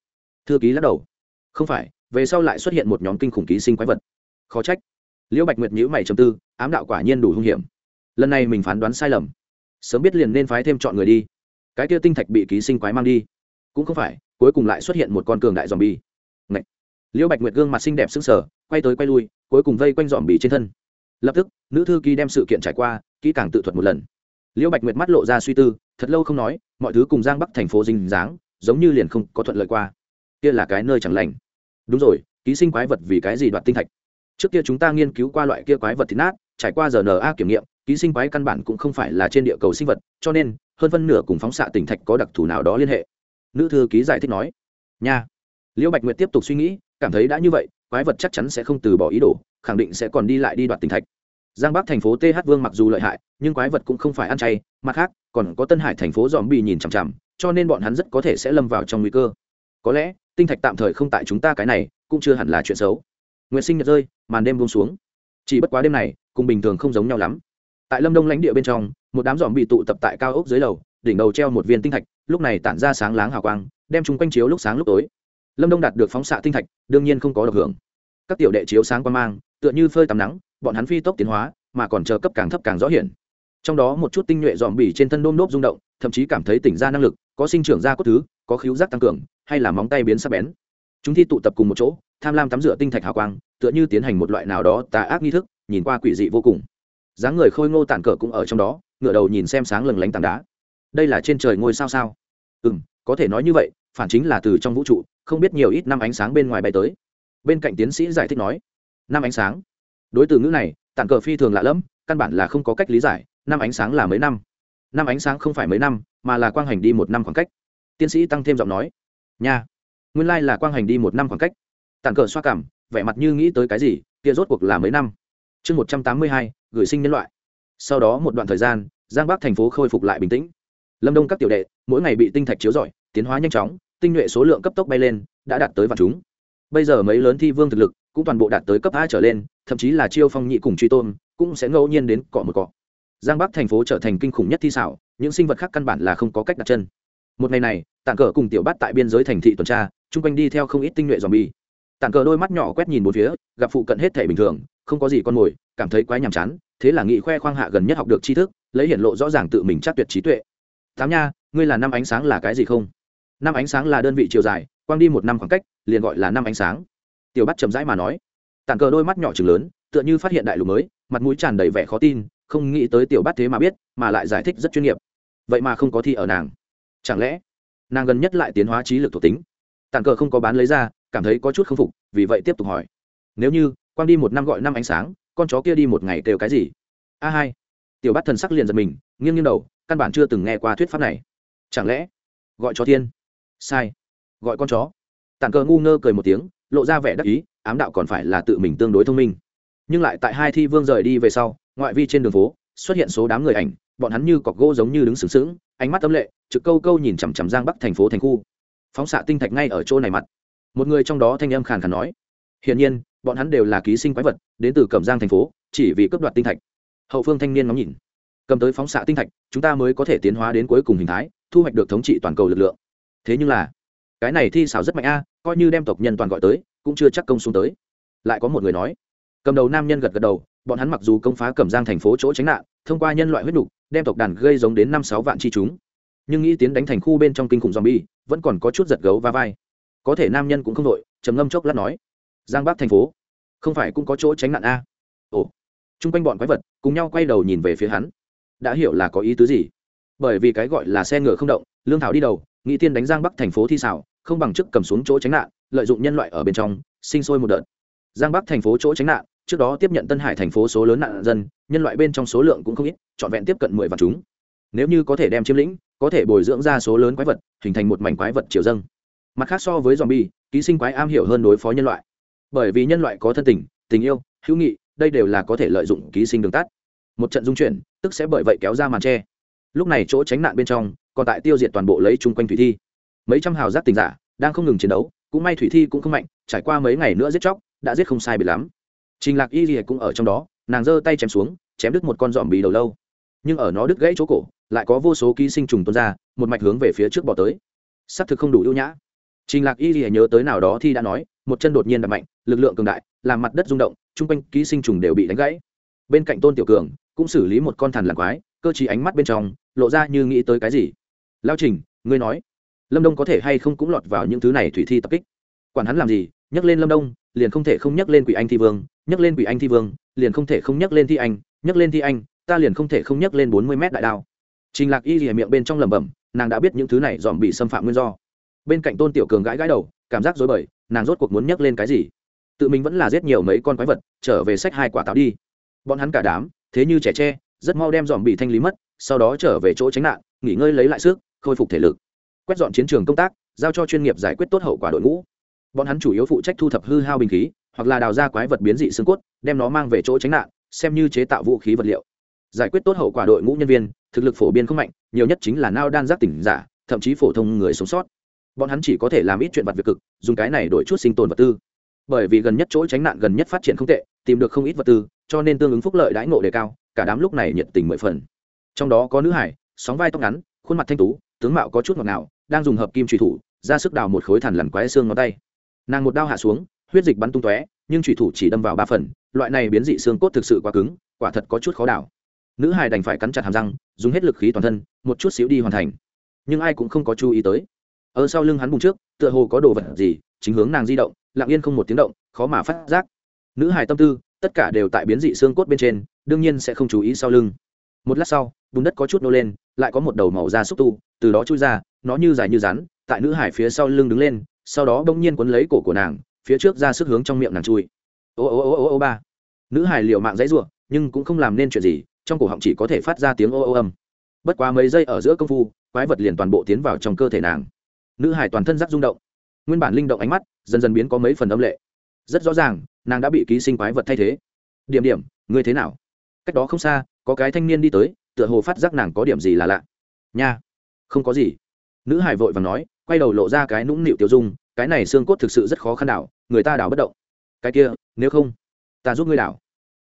Thư ký lắc đầu. Không phải, về sau lại xuất hiện một nhóm kinh khủng ký sinh quái vật. Khó trách. Liêu bạch nguyệt nhữ mày chầm tư, ám đạo quả nhiên đủ hung hiểm. Lần này mình phán đoán sai lầm. Sớm biết liền nên phái thêm chọn người đi. Cái kia tinh thạch bị ký sinh quái mang đi. Cũng không phải, cuối cùng lại xuất hiện một con cường đại dòm bi liễu liêu bạch nguyệt gương mặt xinh đẹp sững sờ, quay tới quay lui, cuối cùng vây quanh dòm bì trên thân. Lập tức, nữ thư ký đem sự kiện trải qua, kỹ càng tự thuật một lần. Liễu bạch nguyệt mắt lộ ra suy tư, thật lâu không nói, mọi thứ cùng giang bắc thành phố dinh dáng, giống như liền không có thuận lợi qua. Kia là cái nơi chẳng lành. Đúng rồi, ký sinh quái vật vì cái gì đoạt tinh thạch? Trước kia chúng ta nghiên cứu qua loại kia quái vật thịt nát, trải qua giờ rna kiểm nghiệm, ký sinh quái căn bản cũng không phải là trên địa cầu sinh vật, cho nên, hơn phân nửa cùng phóng xạ tỉnh thạch có đặc thù nào đó liên hệ. Nữ thư ký giải thích nói, nha. Liễu bạch nguyệt tiếp tục suy nghĩ cảm thấy đã như vậy, quái vật chắc chắn sẽ không từ bỏ ý đồ, khẳng định sẽ còn đi lại đi đoạt tinh thạch. Giang bắc thành phố th vương mặc dù lợi hại, nhưng quái vật cũng không phải ăn chay, mặt khác, còn có tân hải thành phố dòm bị nhìn chằm chằm, cho nên bọn hắn rất có thể sẽ lâm vào trong nguy cơ. Có lẽ, tinh thạch tạm thời không tại chúng ta cái này, cũng chưa hẳn là chuyện xấu. Nguyện sinh nhật rơi, màn đêm buông xuống. Chỉ bất quá đêm này, cùng bình thường không giống nhau lắm. Tại lâm đông lãnh địa bên trong, một đám dòm bị tụ tập tại cao ốc dưới lầu, đỉnh đầu treo một viên tinh thạch, lúc này tản ra sáng láng hào quang, đem chúng quanh chiếu lúc sáng lúc tối lâm đông đạt được phóng xạ tinh thạch, đương nhiên không có độc hưởng. Các tiểu đệ chiếu sáng quan mang, tựa như phơi tắm nắng, bọn hắn phi tốc tiến hóa, mà còn chờ cấp càng thấp càng rõ hiển. Trong đó một chút tinh nhuệ dòm bỉ trên thân đôm đốp rung động, thậm chí cảm thấy tỉnh ra năng lực, có sinh trưởng ra cốt thứ, có khíu giác tăng cường, hay là móng tay biến sắc bén. Chúng thi tụ tập cùng một chỗ, tham lam tắm rửa tinh thạch hào quang, tựa như tiến hành một loại nào đó tà ác nghi thức, nhìn qua quỷ dị vô cùng. Dáng người khôi ngô tản cờ cũng ở trong đó ngựa đầu nhìn xem sáng lừng lánh tảng đá. Đây là trên trời ngôi sao sao? Ừ m có thể nói như vậy phản chính là từ trong vũ trụ, không biết nhiều ít năm ánh sáng bên ngoài bay tới. Bên cạnh tiến sĩ giải thích nói, năm ánh sáng. Đối từ ngữ này, tản cờ phi thường lạ lẫm, căn bản là không có cách lý giải, năm ánh sáng là mấy năm. Năm ánh sáng không phải mấy năm, mà là quang hành đi một năm khoảng cách. Tiến sĩ tăng thêm giọng nói, nha, nguyên lai、like、là quang hành đi một năm khoảng cách. Tản cờ xoa cảm, vẻ mặt như nghĩ tới cái gì, kia rốt cuộc là mấy năm. Chương một trăm tám mươi hai, gửi sinh nhân loại. Sau đó một đoạn thời gian, giang bắc thành phố khôi phục lại bình tĩnh. Lâm đông các tiểu đệ, mỗi ngày bị tinh thạch chiếu rọi, tiến hóa nhanh chóng tinh nhuệ số lượng cấp tốc bay lên, đã đạt tới vạn chúng. Bây giờ mấy lớn thi vương thực lực cũng toàn bộ đạt tới cấp a trở lên, thậm chí là chiêu phong nhị cùng truy tôn, cũng sẽ ngẫu nhiên đến cọ một cọ. Giang bắc thành phố trở thành kinh khủng nhất thi xảo, những sinh vật khác căn bản là không có cách đặt chân. Một ngày này tảng cờ cùng tiểu bắt tại biên giới thành thị tuần tra, chung quanh đi theo không ít tinh nhuệ dòm bi Tảng cờ đôi mắt nhỏ quét nhìn một phía, gặp phụ cận hết thể bình thường, không có gì con mồi, cảm thấy quái nhàm chán, thế là nghị khoe khoang hạ gần nhất học được tri thức, lấy hiển lộ rõ ràng tự mình chắc tuyệt trí tuệ. Tám nha, ngươi là năm ánh sáng là cái gì không? Năm ánh sáng là đơn vị chiều dài, quang đi một năm khoảng cách, liền gọi là năm ánh sáng. Tiểu bắt chậm rãi mà nói. Tảng cờ đôi mắt nhỏ chừng lớn, tựa như phát hiện đại lục mới, mặt mũi tràn đầy vẻ khó tin, không nghĩ tới tiểu bắt thế mà biết, mà lại giải thích rất chuyên nghiệp. Vậy mà không có thi ở nàng. Chẳng lẽ, nàng gần nhất lại tiến hóa trí lực thuộc tính? Tảng cờ không có bán lấy ra, cảm thấy có chút k phục, vì vậy tiếp tục hỏi. Nếu như, quang đi một năm gọi năm ánh sáng, con chó kia đi một ngày kêu cái gì? A hai. Tiểu bắt thần sắc liền giật mình, nghiêng nghiêng đầu, căn bản chưa từng nghe qua thuyết pháp này. Chẳng lẽ, gọi chó thiên? Sai. Gọi con chó. Tàn cờ ngu ngơ cười một tiếng, lộ ra vẻ đắc ý, ám đạo còn phải là tự mình tương đối thông minh. Nhưng lại tại hai thi vương rời đi về sau, ngoại vi trên đường phố, xuất hiện số đám người ảnh, bọn hắn như cọc gỗ giống như đứng sừng sững, ánh mắt âm lệ, trực câu câu nhìn chằm chằm giang bắc thành phố thành khu. Phóng xạ tinh thạch ngay ở chỗ này mặt. Một người trong đó thanh âm khàn khàn nói, hiển nhiên, bọn hắn đều là ký sinh quái vật, đến từ cẩm giang thành phố, chỉ vì cướp đoạt tinh thạch. Hậu phương thanh niên ngóng nhìn, cầm tới phóng xạ tinh thạch, chúng ta mới có thể tiến hóa đến cuối cùng hình thái, thu hoạch được thống trị toàn cầu lực lượng thế nhưng là, cái này thi xảo rất mạnh a, coi như đem tộc nhân toàn gọi tới, cũng chưa chắc công xuống tới. Lại có một người nói, cầm đầu nam nhân gật gật đầu, bọn hắn mặc dù công phá cẩm giang thành phố chỗ tránh nạn, thông qua nhân loại huyết nục, đem tộc đàn gây giống đến năm sáu vạn chi chúng. Nhưng nghĩ tiến đánh thành khu bên trong kinh khủng zombie, vẫn còn có chút giật gấu và vai. Có thể nam nhân cũng không đội, trầm ngâm chốc lát nói, giang bắc thành phố, không phải cũng có chỗ tránh nạn a? Ồ, chung quanh bọn quái vật, cùng nhau quay đầu nhìn về phía hắn. Đã hiểu là có ý tứ gì? Bởi vì cái gọi là xe ngựa không động, lương thảo đi đầu nghĩ tiên đánh giang bắc thành phố thi xảo, không bằng chức cầm xuống chỗ tránh nạn, lợi dụng nhân loại ở bên trong, sinh sôi một đợt. Giang bắc thành phố chỗ tránh nạn, trước đó tiếp nhận tân hải thành phố số lớn nạn dân, nhân loại bên trong số lượng cũng không ít, trọn vẹn tiếp cận mười vạn chúng. Nếu như có thể đem chiếm lĩnh, có thể bồi dưỡng ra số lớn quái vật, hình thành một mảnh quái vật triều dâng. Mặt khác so với zombie, ký sinh quái am hiểu hơn đối phó nhân loại. Bởi vì nhân loại có thân tình tình yêu, hữu nghị, đây đều là có thể lợi dụng ký sinh đường tắt. Một trận dung chuyển, tức sẽ bởi vậy kéo ra màn tre. Lúc này chỗ tránh nạn bên trong còn tại tiêu diệt toàn bộ lấy chung quanh thủy thi. Mấy trăm hào giác tình giả đang không ngừng chiến đấu, cũng may thủy thi cũng không mạnh, trải qua mấy ngày nữa giết chóc, đã giết không sai bị lắm. Trình lạc y rìa cũng ở trong đó, nàng giơ tay chém xuống, chém đứt một con dòm bì đầu lâu. Nhưng ở nó đứt gãy chỗ cổ, lại có vô số ký sinh trùng tuôn ra, một mạch hướng về phía trước bỏ tới. Xác thực không đủ ưu nhã. Trình lạc y rìa nhớ tới nào đó thi đã nói, một chân đột nhiên đập mạnh, lực lượng cường đại, làm mặt đất rung động, chung quanh ký sinh trùng đều bị đánh gãy. Bên cạnh tôn tiểu cường cũng xử lý một con thằn lằn quái, cơ chí ánh mắt bên trong, lộ ra như nghĩ tới cái gì lao trình, ngươi nói, lâm đông có thể hay không cũng lọt vào những thứ này thủy thi tập kích? Quản hắn làm gì, nhắc lên lâm đông, liền không thể không nhắc lên quỷ anh thi vương, nhắc lên quỷ anh thi vương, liền không thể không nhắc lên thi anh, nhắc lên thi anh, ta liền không thể không nhắc lên bốn mươi mét đại đao. Trình lạc y rìa miệng bên trong lẩm bẩm, nàng đã biết những thứ này dòm bị xâm phạm nguyên do. Bên cạnh tôn tiểu cường gãi gãi đầu, cảm giác dối bời, nàng rốt cuộc muốn nhắc lên cái gì? Tự mình vẫn là giết nhiều mấy con quái vật, trở về sách hai quả táo đi. Bọn hắn cả đám, thế như trẻ tre, rất mau đem dòm bị thanh lý mất, sau đó trở về chỗ tránh nạn, nghỉ ngơi lấy lại sức khôi phục thể lực, quét dọn chiến trường công tác, giao cho chuyên nghiệp giải quyết tốt hậu quả đội ngũ. Bọn hắn chủ yếu phụ trách thu thập hư hao bình khí, hoặc là đào ra quái vật biến dị xương cốt, đem nó mang về chỗ tránh nạn, xem như chế tạo vũ khí vật liệu. Giải quyết tốt hậu quả đội ngũ nhân viên, thực lực phổ biến không mạnh, nhiều nhất chính là nao đan giác tỉnh giả, thậm chí phổ thông người sống sót. Bọn hắn chỉ có thể làm ít chuyện vật việc cực, dùng cái này đổi chút sinh tồn vật tư. Bởi vì gần nhất chỗ tránh nạn gần nhất phát triển không tệ, tìm được không ít vật tư, cho nên tương ứng phúc lợi đãi ngộ đề cao, cả đám lúc này nhiệt tình mười phần. Trong đó có nữ hải, sóng vai tóc ngắn, khuôn mặt thanh tú tướng mạo có chút ngọt ngào, đang dùng hợp kim truy thủ, ra sức đào một khối thằn lằn quái xương ngón tay. Nàng một đao hạ xuống, huyết dịch bắn tung tóe, nhưng truy thủ chỉ đâm vào ba phần, loại này biến dị xương cốt thực sự quá cứng, quả thật có chút khó đào. Nữ hải đành phải cắn chặt hàm răng, dùng hết lực khí toàn thân, một chút xíu đi hoàn thành. Nhưng ai cũng không có chú ý tới. Ở sau lưng hắn bùng trước, tựa hồ có đồ vật gì, chính hướng nàng di động, lặng yên không một tiếng động, khó mà phát giác. Nữ hải tâm tư, tất cả đều tại biến dị xương cốt bên trên, đương nhiên sẽ không chú ý sau lưng. Một lát sau, bùn đất có chút nô lên, lại có một đầu màu da xúc tu từ đó chui ra, nó như dài như rắn, tại nữ hải phía sau lưng đứng lên, sau đó bỗng nhiên quấn lấy cổ của nàng, phía trước ra sức hướng trong miệng nàng chui. Ô ô ô ô ô ba. Nữ hải liều mạng dãy ruộng nhưng cũng không làm nên chuyện gì, trong cổ họng chỉ có thể phát ra tiếng ô ô âm. Bất quá mấy giây ở giữa công phu, quái vật liền toàn bộ tiến vào trong cơ thể nàng. Nữ hải toàn thân rắc rung động. Nguyên bản linh động ánh mắt, dần dần biến có mấy phần âm lệ. Rất rõ ràng, nàng đã bị ký sinh quái vật thay thế. Điểm điểm, ngươi thế nào? Cách đó không xa, có cái thanh niên đi tới, tựa hồ phát giác nàng có điểm gì là lạ. Nha không có gì. Nữ hải vội và nói, quay đầu lộ ra cái nũng nịu tiêu dung, cái này xương cốt thực sự rất khó khăn đảo, người ta đảo bất động. Cái kia, nếu không, ta giúp ngươi đảo.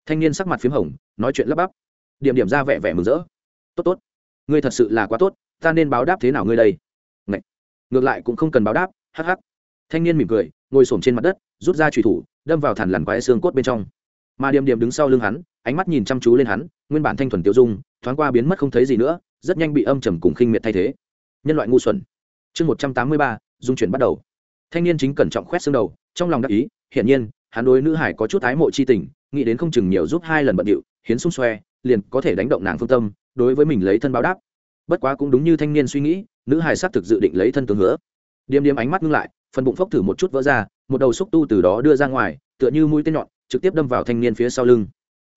Thanh niên sắc mặt p h í m hồng, nói chuyện lắp bắp. Điểm điểm ra vẻ vẻ mừng rỡ. Tốt tốt. Ngươi thật sự là quá tốt, ta nên báo đáp thế nào ngươi đây? Ngậy. ngược lại cũng không cần báo đáp hh thanh niên mỉm cười, ngồi s trên mặt đất, rút ra trùy thủ, đâm vào thẳn lằn quái xương cốt bên trong. Mà điểm điểm đứng sau lưng hắn, ánh mắt nhìn chăm chú lên hắn, nguyên bản thanh thuần tiêu dung, thoáng qua biến mất không thấy gì nữa rất nhanh bị âm trầm cùng khinh miệt thay thế. Nhân loại ngu xuẩn. Chương một trăm tám mươi ba, dung chuyển bắt đầu. Thanh niên chính cẩn trọng khoét xương đầu, trong lòng đắc ý, hiển nhiên, hắn đối nữ hải có chút ái mộ c h i tình, nghĩ đến không chừng nhiều giúp hai lần bận điệu, hiến xung xoe, liền có thể đánh động nàng phương tâm, đối với mình lấy thân báo đáp. Bất quá cũng đúng như thanh niên suy nghĩ, nữ hải xác thực dự định lấy thân tướng hứa. Điềm điềm ánh mắt ngưng lại, phần bụng phốc thử một chút vỡ ra, một đầu xúc tu từ đó đưa ra ngoài, tựa như mũi tên nhọn, trực tiếp đâm vào thanh niên phía sau lưng.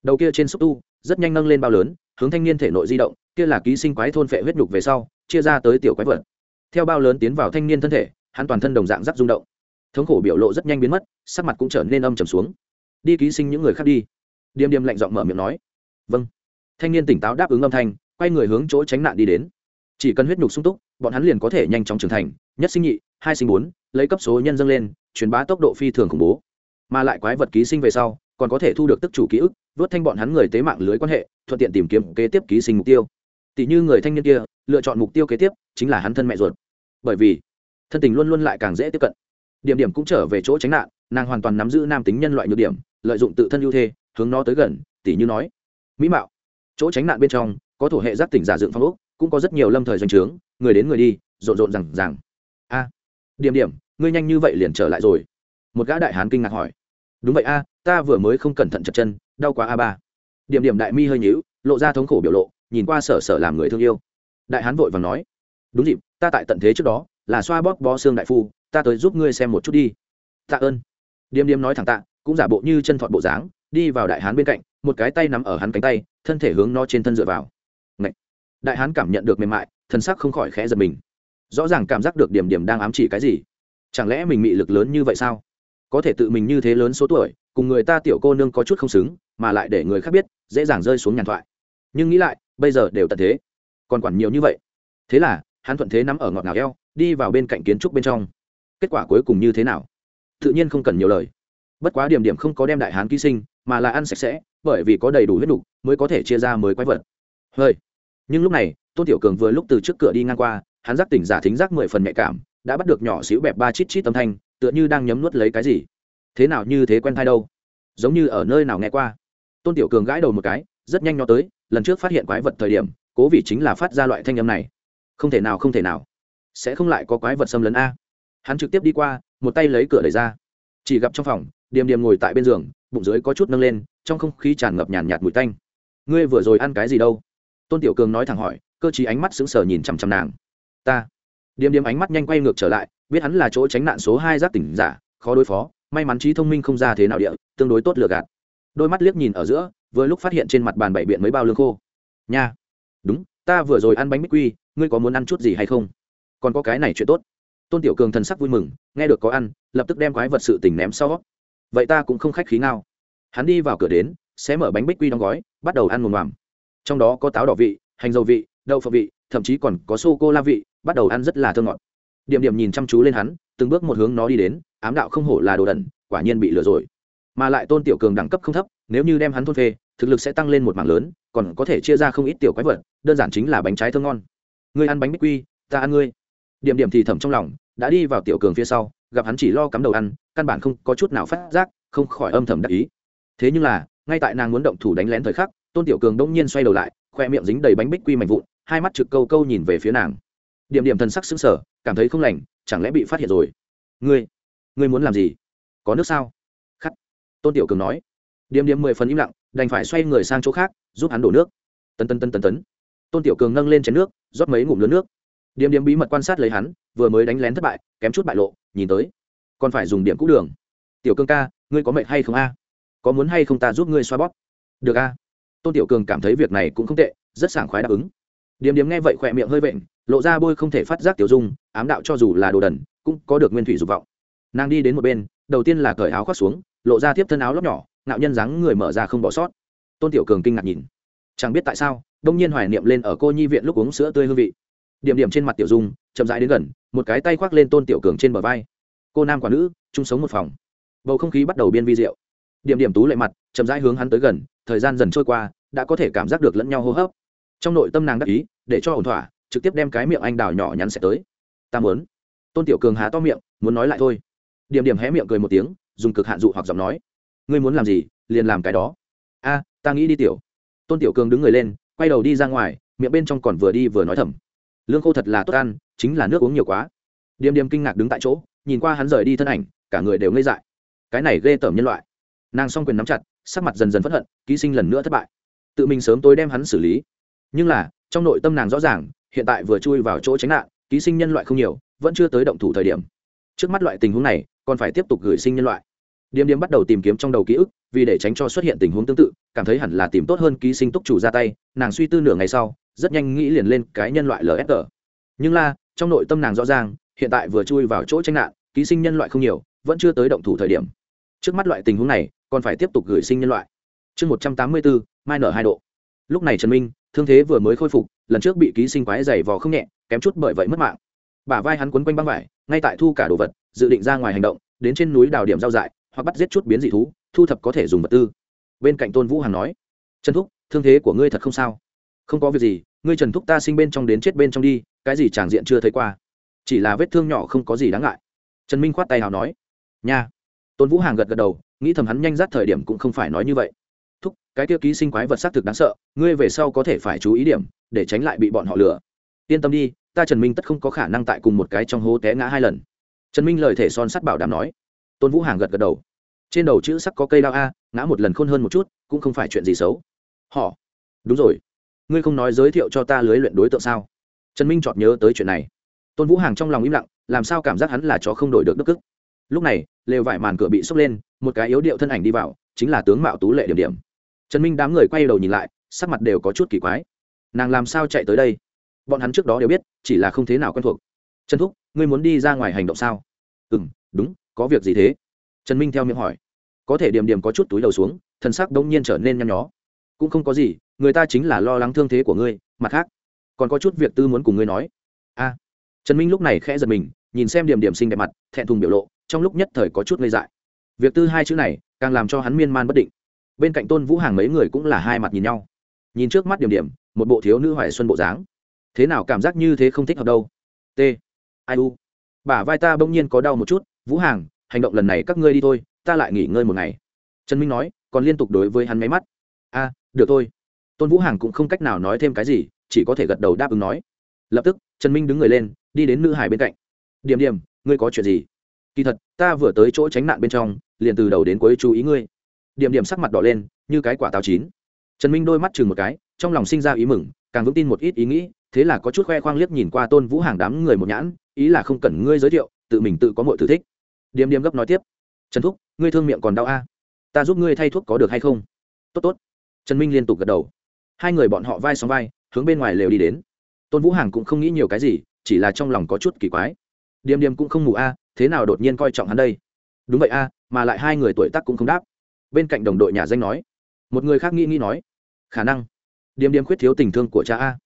Đầu kia trên xúc tu, rất nhanh nâng lên bao lớn, hướng thanh niên thể nội di động kia là ký sinh quái thôn phệ huyết nhục về sau, chia ra tới tiểu quái vật. Theo bao lớn tiến vào thanh niên thân thể, hắn toàn thân đồng dạng rắc rung động. Thống khổ biểu lộ rất nhanh biến mất, sắc mặt cũng trở nên âm trầm xuống. Đi ký sinh những người khác đi. Điềm điềm lạnh giọng mở miệng nói. Vâng. Thanh niên tỉnh táo đáp ứng âm thanh, quay người hướng chỗ tránh nạn đi đến. Chỉ cần huyết nhục sung túc, bọn hắn liền có thể nhanh chóng trưởng thành. Nhất sinh nhị, hai sinh bốn, lấy cấp số nhân dâng lên, truyền bá tốc độ phi thường khủng bố. Mà lại quái vật ký sinh về sau, còn có thể thu được tức chủ ký ức, vớt thanh bọn hắn người tế mạng lưới quan hệ, thuận tiện tìm kiếm kế tiếp ký sinh mục tiêu tỷ như người thanh niên kia, lựa chọn mục tiêu kế tiếp chính là hắn thân mẹ ruột. Bởi vì, thân tình luôn luôn lại càng dễ tiếp cận. Điểm điểm cũng trở về chỗ tránh nạn, nàng hoàn toàn nắm giữ nam tính nhân loại nhược điểm, lợi dụng tự thân ưu thế, hướng nó tới gần tỷ như nói, mỹ mạo, chỗ tránh nạn bên trong có thổ hệ giác tỉnh giả dựng phong ốc, cũng có rất nhiều lâm thời doanh trướng, người đến người đi, rộn rộn rằng rằng a, điểm điểm, ngươi nhanh như vậy liền trở lại rồi? Một gã đại hán kinh ngạc hỏi. Đúng vậy a, ta vừa mới không cẩn thận chật chân, đau quá a ba. Điểm điểm đại mi hơi nhíu, lộ ra thống khổ biểu lộ nhìn qua sở sở làm người thương yêu. Đại hán vội và nói, đúng dịp, ta tại tận thế trước đó, là xoa bóp bó xương đại phu, ta tới giúp ngươi xem một chút đi. Tạ ơn. Điềm điềm nói thẳng tạ, cũng giả bộ như chân thọt bộ dáng, đi vào đại hán bên cạnh, một cái tay nắm ở hắn cánh tay, thân thể hướng nó trên thân dựa vào. Ngậy! đại hán cảm nhận được mềm mại thân sắc không khỏi khẽ giật mình. Rõ ràng cảm giác được điểm điểm đang ám chỉ cái gì. Chẳng lẽ mình mị lực lớn như vậy sao? Có thể tự mình như thế lớn số tuổi, cùng người ta tiểu cô nương có chút không xứng, mà lại để người khác biết, dễ dàng rơi xuống nhàn thoại. Nhưng nghĩ lại bây giờ đều tận thế. Còn quản nhiều như vậy. Thế là, hắn thuận thế nắm ở ngọt ngào eo, đi vào bên cạnh kiến trúc bên trong. Kết quả cuối cùng như thế nào? Tự nhiên không cần nhiều lời. Bất quá điểm điểm không có đem đại hán ký sinh, mà là ăn sạch sẽ, bởi vì có đầy đủ huyết đủ mới có thể chia ra mới quái vật. Hơi. Nhưng lúc này, tôn tiểu cường vừa lúc từ trước cửa đi ngang qua, hắn giác tỉnh giả thính giác mười phần nhạy cảm, đã bắt được nhỏ xíu bẹp ba chít chít âm thanh, tựa như đang nhấm nuốt lấy cái gì. Thế nào như thế quen thai đâu? Giống như ở nơi nào nghe qua. Tôn tiểu cường gãi đầu một cái, rất nhanh nó tới lần trước phát hiện quái vật thời điểm, cố vị chính là phát ra loại thanh âm này. Không thể nào, không thể nào. Sẽ không lại có quái vật xâm lấn a. Hắn trực tiếp đi qua, một tay lấy cửa đẩy ra. Chỉ gặp trong phòng, điềm điềm ngồi tại bên giường, bụng dưới có chút nâng lên, trong không khí tràn ngập nhàn nhạt mùi tanh. Ngươi vừa rồi ăn cái gì đâu? Tôn tiểu cường nói thẳng hỏi, cơ chí ánh mắt sững sờ nhìn chằm chằm nàng. Ta. Điềm điềm ánh mắt nhanh quay ngược trở lại, biết hắn là chỗ tránh nạn số hai giác tỉnh giả, khó đối phó, may mắn trí thông minh không ra thế nào địa, tương đối tốt lừa gạt. Đôi mắt liếc nhìn ở giữa vừa lúc phát hiện trên mặt bàn bảy biện mấy bao lương khô. Nha. Đúng, ta vừa rồi ăn bánh bích quy, ngươi có muốn ăn chút gì hay không? Còn có cái này chuyện tốt. Tôn tiểu cường thần sắc vui mừng, nghe được có ăn, lập tức đem quái vật sự tình ném sau. Vậy ta cũng không khách khí nào hắn đi vào cửa đến, xé mở bánh bích quy đóng gói, bắt đầu ăn mồm mòm trong đó có táo đỏ vị, hành dầu vị, đậu phộng vị, thậm chí còn có sô cô la vị, bắt đầu ăn rất là thơ ngọt. Điểm điểm nhìn chăm chú lên hắn, từng bước một hướng nó đi đến, ám đạo không hổ là đồ đẩn quả nhiên bị lừa rồi. Mà lại tôn tiểu cường đẳng cấp không thấp, nếu như đem hắn thôn phê thực lực sẽ tăng lên một mảng lớn, còn có thể chia ra không ít tiểu quái vật, đơn giản chính là bánh trái thơm ngon. Ngươi ăn bánh bích quy, ta ăn ngươi. Điểm điểm thì thầm trong lòng, đã đi vào tiểu cường phía sau, gặp hắn chỉ lo cắm đầu ăn, căn bản không có chút nào phát giác, không khỏi âm thầm đắc ý. Thế nhưng là, ngay tại nàng muốn động thủ đánh lén thời khắc, tôn tiểu cường đông nhiên xoay đầu lại, khoe miệng dính đầy bánh bích quy mạnh vụn, hai mắt trực câu câu nhìn về phía nàng. Điểm điểm thần sắc xứng sở cảm thấy không lành, chẳng lẽ bị phát hiện rồi? Ngươi ngươi muốn làm gì? Có nước sao? Khắc. Tôn tiểu cường nói điểm điểm mười phần im lặng, đành phải xoay người sang chỗ khác, giúp hắn đổ nước. Tân tân tân tân tấn. Tôn tiểu cường nâng lên chén nước, rót mấy ngụm lớn nước. Điểm điểm bí mật quan sát lấy hắn, vừa mới đánh lén thất bại, kém chút bại lộ, nhìn tới. Còn phải dùng điểm cũ đường. Tiểu cương ca, ngươi có mệt hay không a? Có muốn hay không ta giúp ngươi xoa bóp? Được a. Tôn tiểu cường cảm thấy việc này cũng không tệ, rất sảng khoái đáp ứng. Điềm điềm nghe vậy khỏe miệng hơi vện, lộ ra bôi không thể phát giác tiểu dung, ám đạo cho dù là đồ đần, cũng có được nguyên thủy dục vọng. Nàng đi đến một bên, đầu tiên là cởi áo khoác xuống, lộ ra tiếp thân áo lóc nhỏ ngạo nhân dáng người mở ra không bỏ sót. Tôn tiểu cường kinh ngạc nhìn. Chẳng biết tại sao, đông nhiên hoài niệm lên ở cô nhi viện lúc uống sữa tươi hương vị. Điểm điểm trên mặt tiểu dung, chậm rãi đến gần, một cái tay khoác lên tôn tiểu cường trên bờ vai. Cô nam quả nữ, chung sống một phòng. Bầu không khí bắt đầu biên vi diệu. Điểm điểm tú lệ mặt, chậm rãi hướng hắn tới gần, thời gian dần trôi qua, đã có thể cảm giác được lẫn nhau hô hấp. Trong nội tâm nàng đắc ý, để cho ổn thỏa, trực tiếp đem cái miệng anh đào nhỏ nhắn sẽ tới. Ta muốn. Tôn tiểu cường há to miệng, muốn nói lại thôi. Điểm điểm hé miệng cười một tiếng, dùng cực hạn dụ hoặc giọng nói ngươi muốn làm gì, liền làm cái đó. A, ta nghĩ đi tiểu. Tôn tiểu cường đứng người lên, quay đầu đi ra ngoài, miệng bên trong còn vừa đi vừa nói thầm. Lương khô thật là tốt ăn, chính là nước uống nhiều quá. Điềm điềm kinh ngạc đứng tại chỗ, nhìn qua hắn rời đi thân ảnh, cả người đều ngây dại. Cái này ghê tởm nhân loại. Nàng s o n g quyền nắm chặt, sắc mặt dần dần p h ấ n hận, ký sinh lần nữa thất bại. Tự mình sớm tối đem hắn xử lý. Nhưng là, trong nội tâm nàng rõ ràng, hiện tại vừa chui vào chỗ tránh nạn, ký sinh nhân loại không nhiều, vẫn chưa tới động thủ thời điểm. Trước mắt loại tình huống này, còn phải tiếp tục gửi sinh nhân loại điềm điềm bắt đầu tìm kiếm trong đầu ký ức, vì để tránh cho xuất hiện tình huống tương tự, cảm thấy hẳn là tìm tốt hơn ký sinh túc chủ ra tay, nàng suy tư nửa ngày sau, rất nhanh nghĩ liền lên cái nhân loại lsg nhưng là, trong nội tâm nàng rõ ràng, hiện tại vừa chui vào chỗ tranh nạn, ký sinh nhân loại không nhiều, vẫn chưa tới động thủ thời điểm. Trước mắt loại tình huống này, còn phải tiếp tục gửi sinh nhân loại. Chương một trăm tám mươi bốn mai nở hai độ. Lúc này trần minh, thương thế vừa mới khôi phục, lần trước bị ký sinh quái dày vò không nhẹ, kém chút bởi vậy mất mạng. Bả vai hắn quấn quanh băng vải, ngay tại thu cả đồ vật, dự định ra ngoài hành động, đến trên núi đào điểm giao dại hoặc bắt giết chút biến dị thú, thu thập có thể dùng vật tư. Bên cạnh tôn vũ hằng nói, trần thúc, thương thế của ngươi thật không sao. Không có việc gì, ngươi trần thúc ta sinh bên trong đến chết bên trong đi, cái gì tràng diện chưa thấy qua. Chỉ là vết thương nhỏ không có gì đáng ngại. Trần minh khoát tay nào nói, nha. Tôn vũ hàng gật gật đầu, nghĩ thầm hắn nhanh rát thời điểm cũng không phải nói như vậy. Thúc, cái tiêu ký sinh quái vật xác thực đáng sợ, ngươi về sau có thể phải chú ý điểm, để tránh lại bị bọn họ lừa. Yên tâm đi, ta trần minh tất không có khả năng tại cùng một cái trong hố té ngã hai lần. Trần minh lời thể son sắt bảo đảm nói tôn vũ hàng gật gật đầu trên đầu chữ sắc có cây đao a ngã một lần khôn hơn một chút cũng không phải chuyện gì xấu họ đúng rồi ngươi không nói giới thiệu cho ta lưới luyện đối tượng sao trần minh chợt nhớ tới chuyện này tôn vũ hàng trong lòng im lặng làm sao cảm giác hắn là chó không đổi được đức ức lúc này lều vải màn cửa bị sốc lên một cái yếu điệu thân ảnh đi vào chính là tướng mạo tú lệ điểm điểm trần minh đám người quay đầu nhìn lại sắc mặt đều có chút kỳ quái nàng làm sao chạy tới đây bọn hắn trước đó đều biết chỉ là không thế nào quen thuộc trần thúc ngươi muốn đi ra ngoài hành động sao ừ m đúng có việc gì thế? Trần minh theo miệng hỏi. Có thể điểm điểm có chút túi đầu xuống thần sắc đông nhiên trở nên nhăn nhó. Cũng không có gì, người ta chính là lo lắng thương thế của ngươi, mặt khác. Còn có chút việc tư muốn cùng ngươi nói. A. Trần minh lúc này khẽ giật mình, nhìn xem điểm điểm xinh đẹp mặt, thẹn thùng biểu lộ, trong lúc nhất thời có chút ngây dại. Việc tư hai chữ này, càng làm cho hắn miên man bất định. Bên cạnh tôn vũ hàng mấy người cũng là hai mặt nhìn nhau. Nhìn trước mắt điểm điểm, một bộ thiếu nữ hoài xuân bộ dáng. Thế nào cảm giác như thế không thích hợp đâu? T. Ai u. Bả vai ta bỗng nhiên có đau một chút vũ hàng, hành động lần này các ngươi đi thôi, ta lại nghỉ ngơi một ngày. Trần minh nói, còn liên tục đối với hắn máy mắt. A, được thôi. Tôn vũ hàng cũng không cách nào nói thêm cái gì, chỉ có thể gật đầu đáp ứng nói. Lập tức, trần minh đứng người lên, đi đến nữ hải bên cạnh. Điểm điểm, ngươi có chuyện gì? Kỳ thật, ta vừa tới chỗ tránh nạn bên trong, liền từ đầu đến cuối chú ý ngươi. Điểm điểm sắc mặt đỏ lên, như cái quả táo chín. Trần minh đôi mắt chừng một cái, trong lòng sinh ra ý mừng, càng vững tin một ít ý nghĩ, thế là có chút khoe khoang liếc nhìn qua tôn vũ hàng đám người một nhãn, ý là không cần ngươi giới thiệu, tự mình tự có mọi thử thích điềm điềm gấp nói tiếp. Trần thúc, ngươi thương miệng còn đau a? Ta giúp ngươi thay thuốc có được hay không? Tốt tốt. Trần minh liên tục gật đầu. Hai người bọn họ vai sóng vai, hướng bên ngoài lều đi đến. Tôn vũ hàng cũng không nghĩ nhiều cái gì, chỉ là trong lòng có chút kỳ quái. Điềm điềm cũng không ngủ a, thế nào đột nhiên coi trọng hắn đây? Đúng vậy a, mà lại hai người tuổi tác cũng không đáp. Bên cạnh đồng đội nhà danh nói. Một người khác nghĩ nghĩ nói. Khả năng. Điềm điềm khuyết thiếu tình thương của cha a.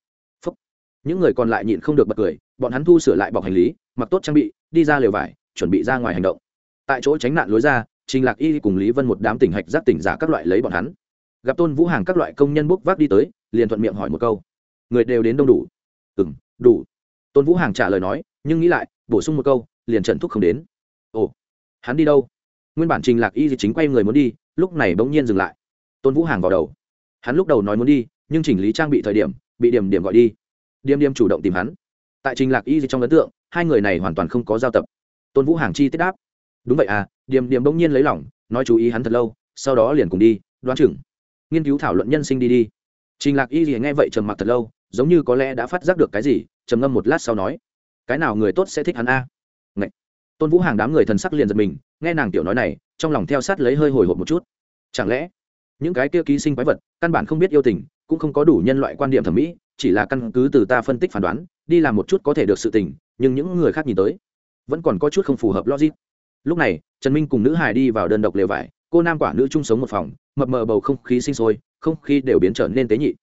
Phúc. những người còn lại nhịn không được bật cười, bọn hắn thu sửa lại bọc hành lý, mặc tốt trang bị, đi ra lều vải chuẩn bị ra ngoài hành động. Tại chỗ tránh nạn lối ra, trình lạc y cùng lý vân một đám tỉnh hạch giác tỉnh giả các loại lấy bọn hắn. Gặp tôn vũ hàng các loại công nhân bốc vác đi tới, liền thuận miệng hỏi một câu. Người đều đến đông đủ. Ừ m đủ. Tôn vũ hàng trả lời nói, nhưng nghĩ lại, bổ sung một câu, liền trần thúc không đến. Ồ, hắn đi đâu? Nguyên bản trình lạc y thì chính quay người muốn đi, lúc này bỗng nhiên dừng lại. Tôn vũ hàng vào đầu. Hắn lúc đầu nói muốn đi, nhưng chỉnh lý trang bị thời điểm, bị điểm điểm gọi đi. Điểm điểm chủ động tìm hắn. Tại trình lạc y trong ấn tượng, hai người này hoàn toàn không có giao tập tôn vũ hàng chi tiết đáp đúng vậy à điểm điểm bỗng nhiên lấy lỏng nói chú ý hắn thật lâu sau đó liền cùng đi đoán chừng nghiên cứu thảo luận nhân sinh đi đi trình lạc y gì nghe vậy trầm mặc thật lâu giống như có lẽ đã phát giác được cái gì trầm ngâm một lát sau nói cái nào người tốt sẽ thích hắn a à? tôn vũ hàng đám người thần sắc liền giật mình nghe nàng tiểu nói này trong lòng theo sát lấy hơi hồi hộp một chút chẳng lẽ những cái kia ký sinh quái vật căn bản không biết yêu tình cũng không có đủ nhân loại quan điểm thẩm mỹ chỉ là căn cứ từ ta phân tích phán đoán đi làm một chút có thể được sự tình nhưng những người khác nhìn tới vẫn còn có chút không phù hợp logic. Lúc này, trần minh cùng nữ hài đi vào đơn độc lều vải, cô nam quả nữ chung sống một phòng, mập mờ bầu không khí sinh sôi, không khí đều biến trở nên tế nhị.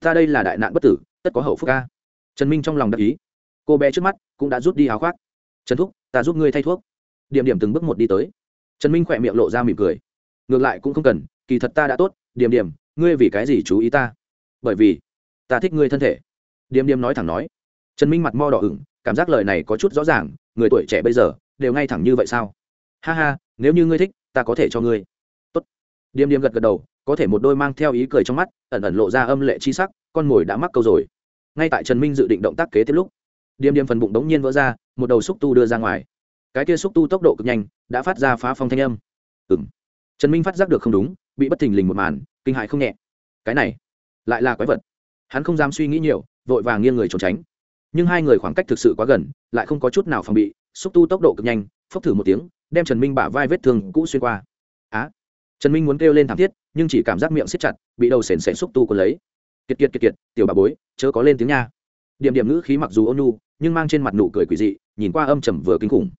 Ta đây là đại nạn bất tử, tất có hậu phúc ca trần minh trong lòng đắc ý. Cô bé trước mắt cũng đã rút đi áo khoác. Trần thúc, ta giúp ngươi thay thuốc. Điểm điểm từng bước một đi tới. Trần minh khỏe miệng lộ ra mỉm cười. Ngược lại cũng không cần, kỳ thật ta đã tốt, điểm điểm, ngươi vì cái gì chú ý ta? Bởi vì, ta thích ngươi thân thể. Điểm điểm nói thẳng nói. Trần minh mặt mo đỏ ửng cảm giác lời này có chút rõ ràng, người tuổi trẻ bây giờ đều ngay thẳng như vậy sao? Ha ha, nếu như ngươi thích, ta có thể cho ngươi. Tốt. Điềm điềm gật gật đầu, có thể một đôi mang theo ý cười trong mắt, ẩn ẩn lộ ra âm lệ chi sắc, con mồi đã mắc câu rồi. Ngay tại trần minh dự định động tác kế tiếp lúc, điềm điềm phần bụng đống nhiên vỡ ra, một đầu xúc tu đưa ra ngoài. Cái kia xúc tu tốc độ cực nhanh, đã phát ra phá phong thanh âm. Ừng trần minh phát giác được không đúng, bị bất thình lình một màn, kinh hại không nhẹ. Cái này, lại là quái vật. Hắn không dám suy nghĩ nhiều, vội vàng nghiêng người trốn tránh nhưng hai người khoảng cách thực sự quá gần, lại không có chút nào phòng bị, xúc tu tốc độ cực nhanh, phốc thử một tiếng, đem trần minh bả vai vết thương cũ xuyên qua. Á! Trần minh muốn kêu lên thảm thiết, nhưng chỉ cảm giác miệng siết chặt, bị đầu sền sệt xúc tu còn lấy. Kiệt kiệt kiệt kiệt, tiểu bà bối, chớ có lên tiếng nha. Điểm điểm ngữ khí mặc dù ôn nhu, nhưng mang trên mặt nụ cười quỷ dị, nhìn qua âm trầm vừa kinh khủng.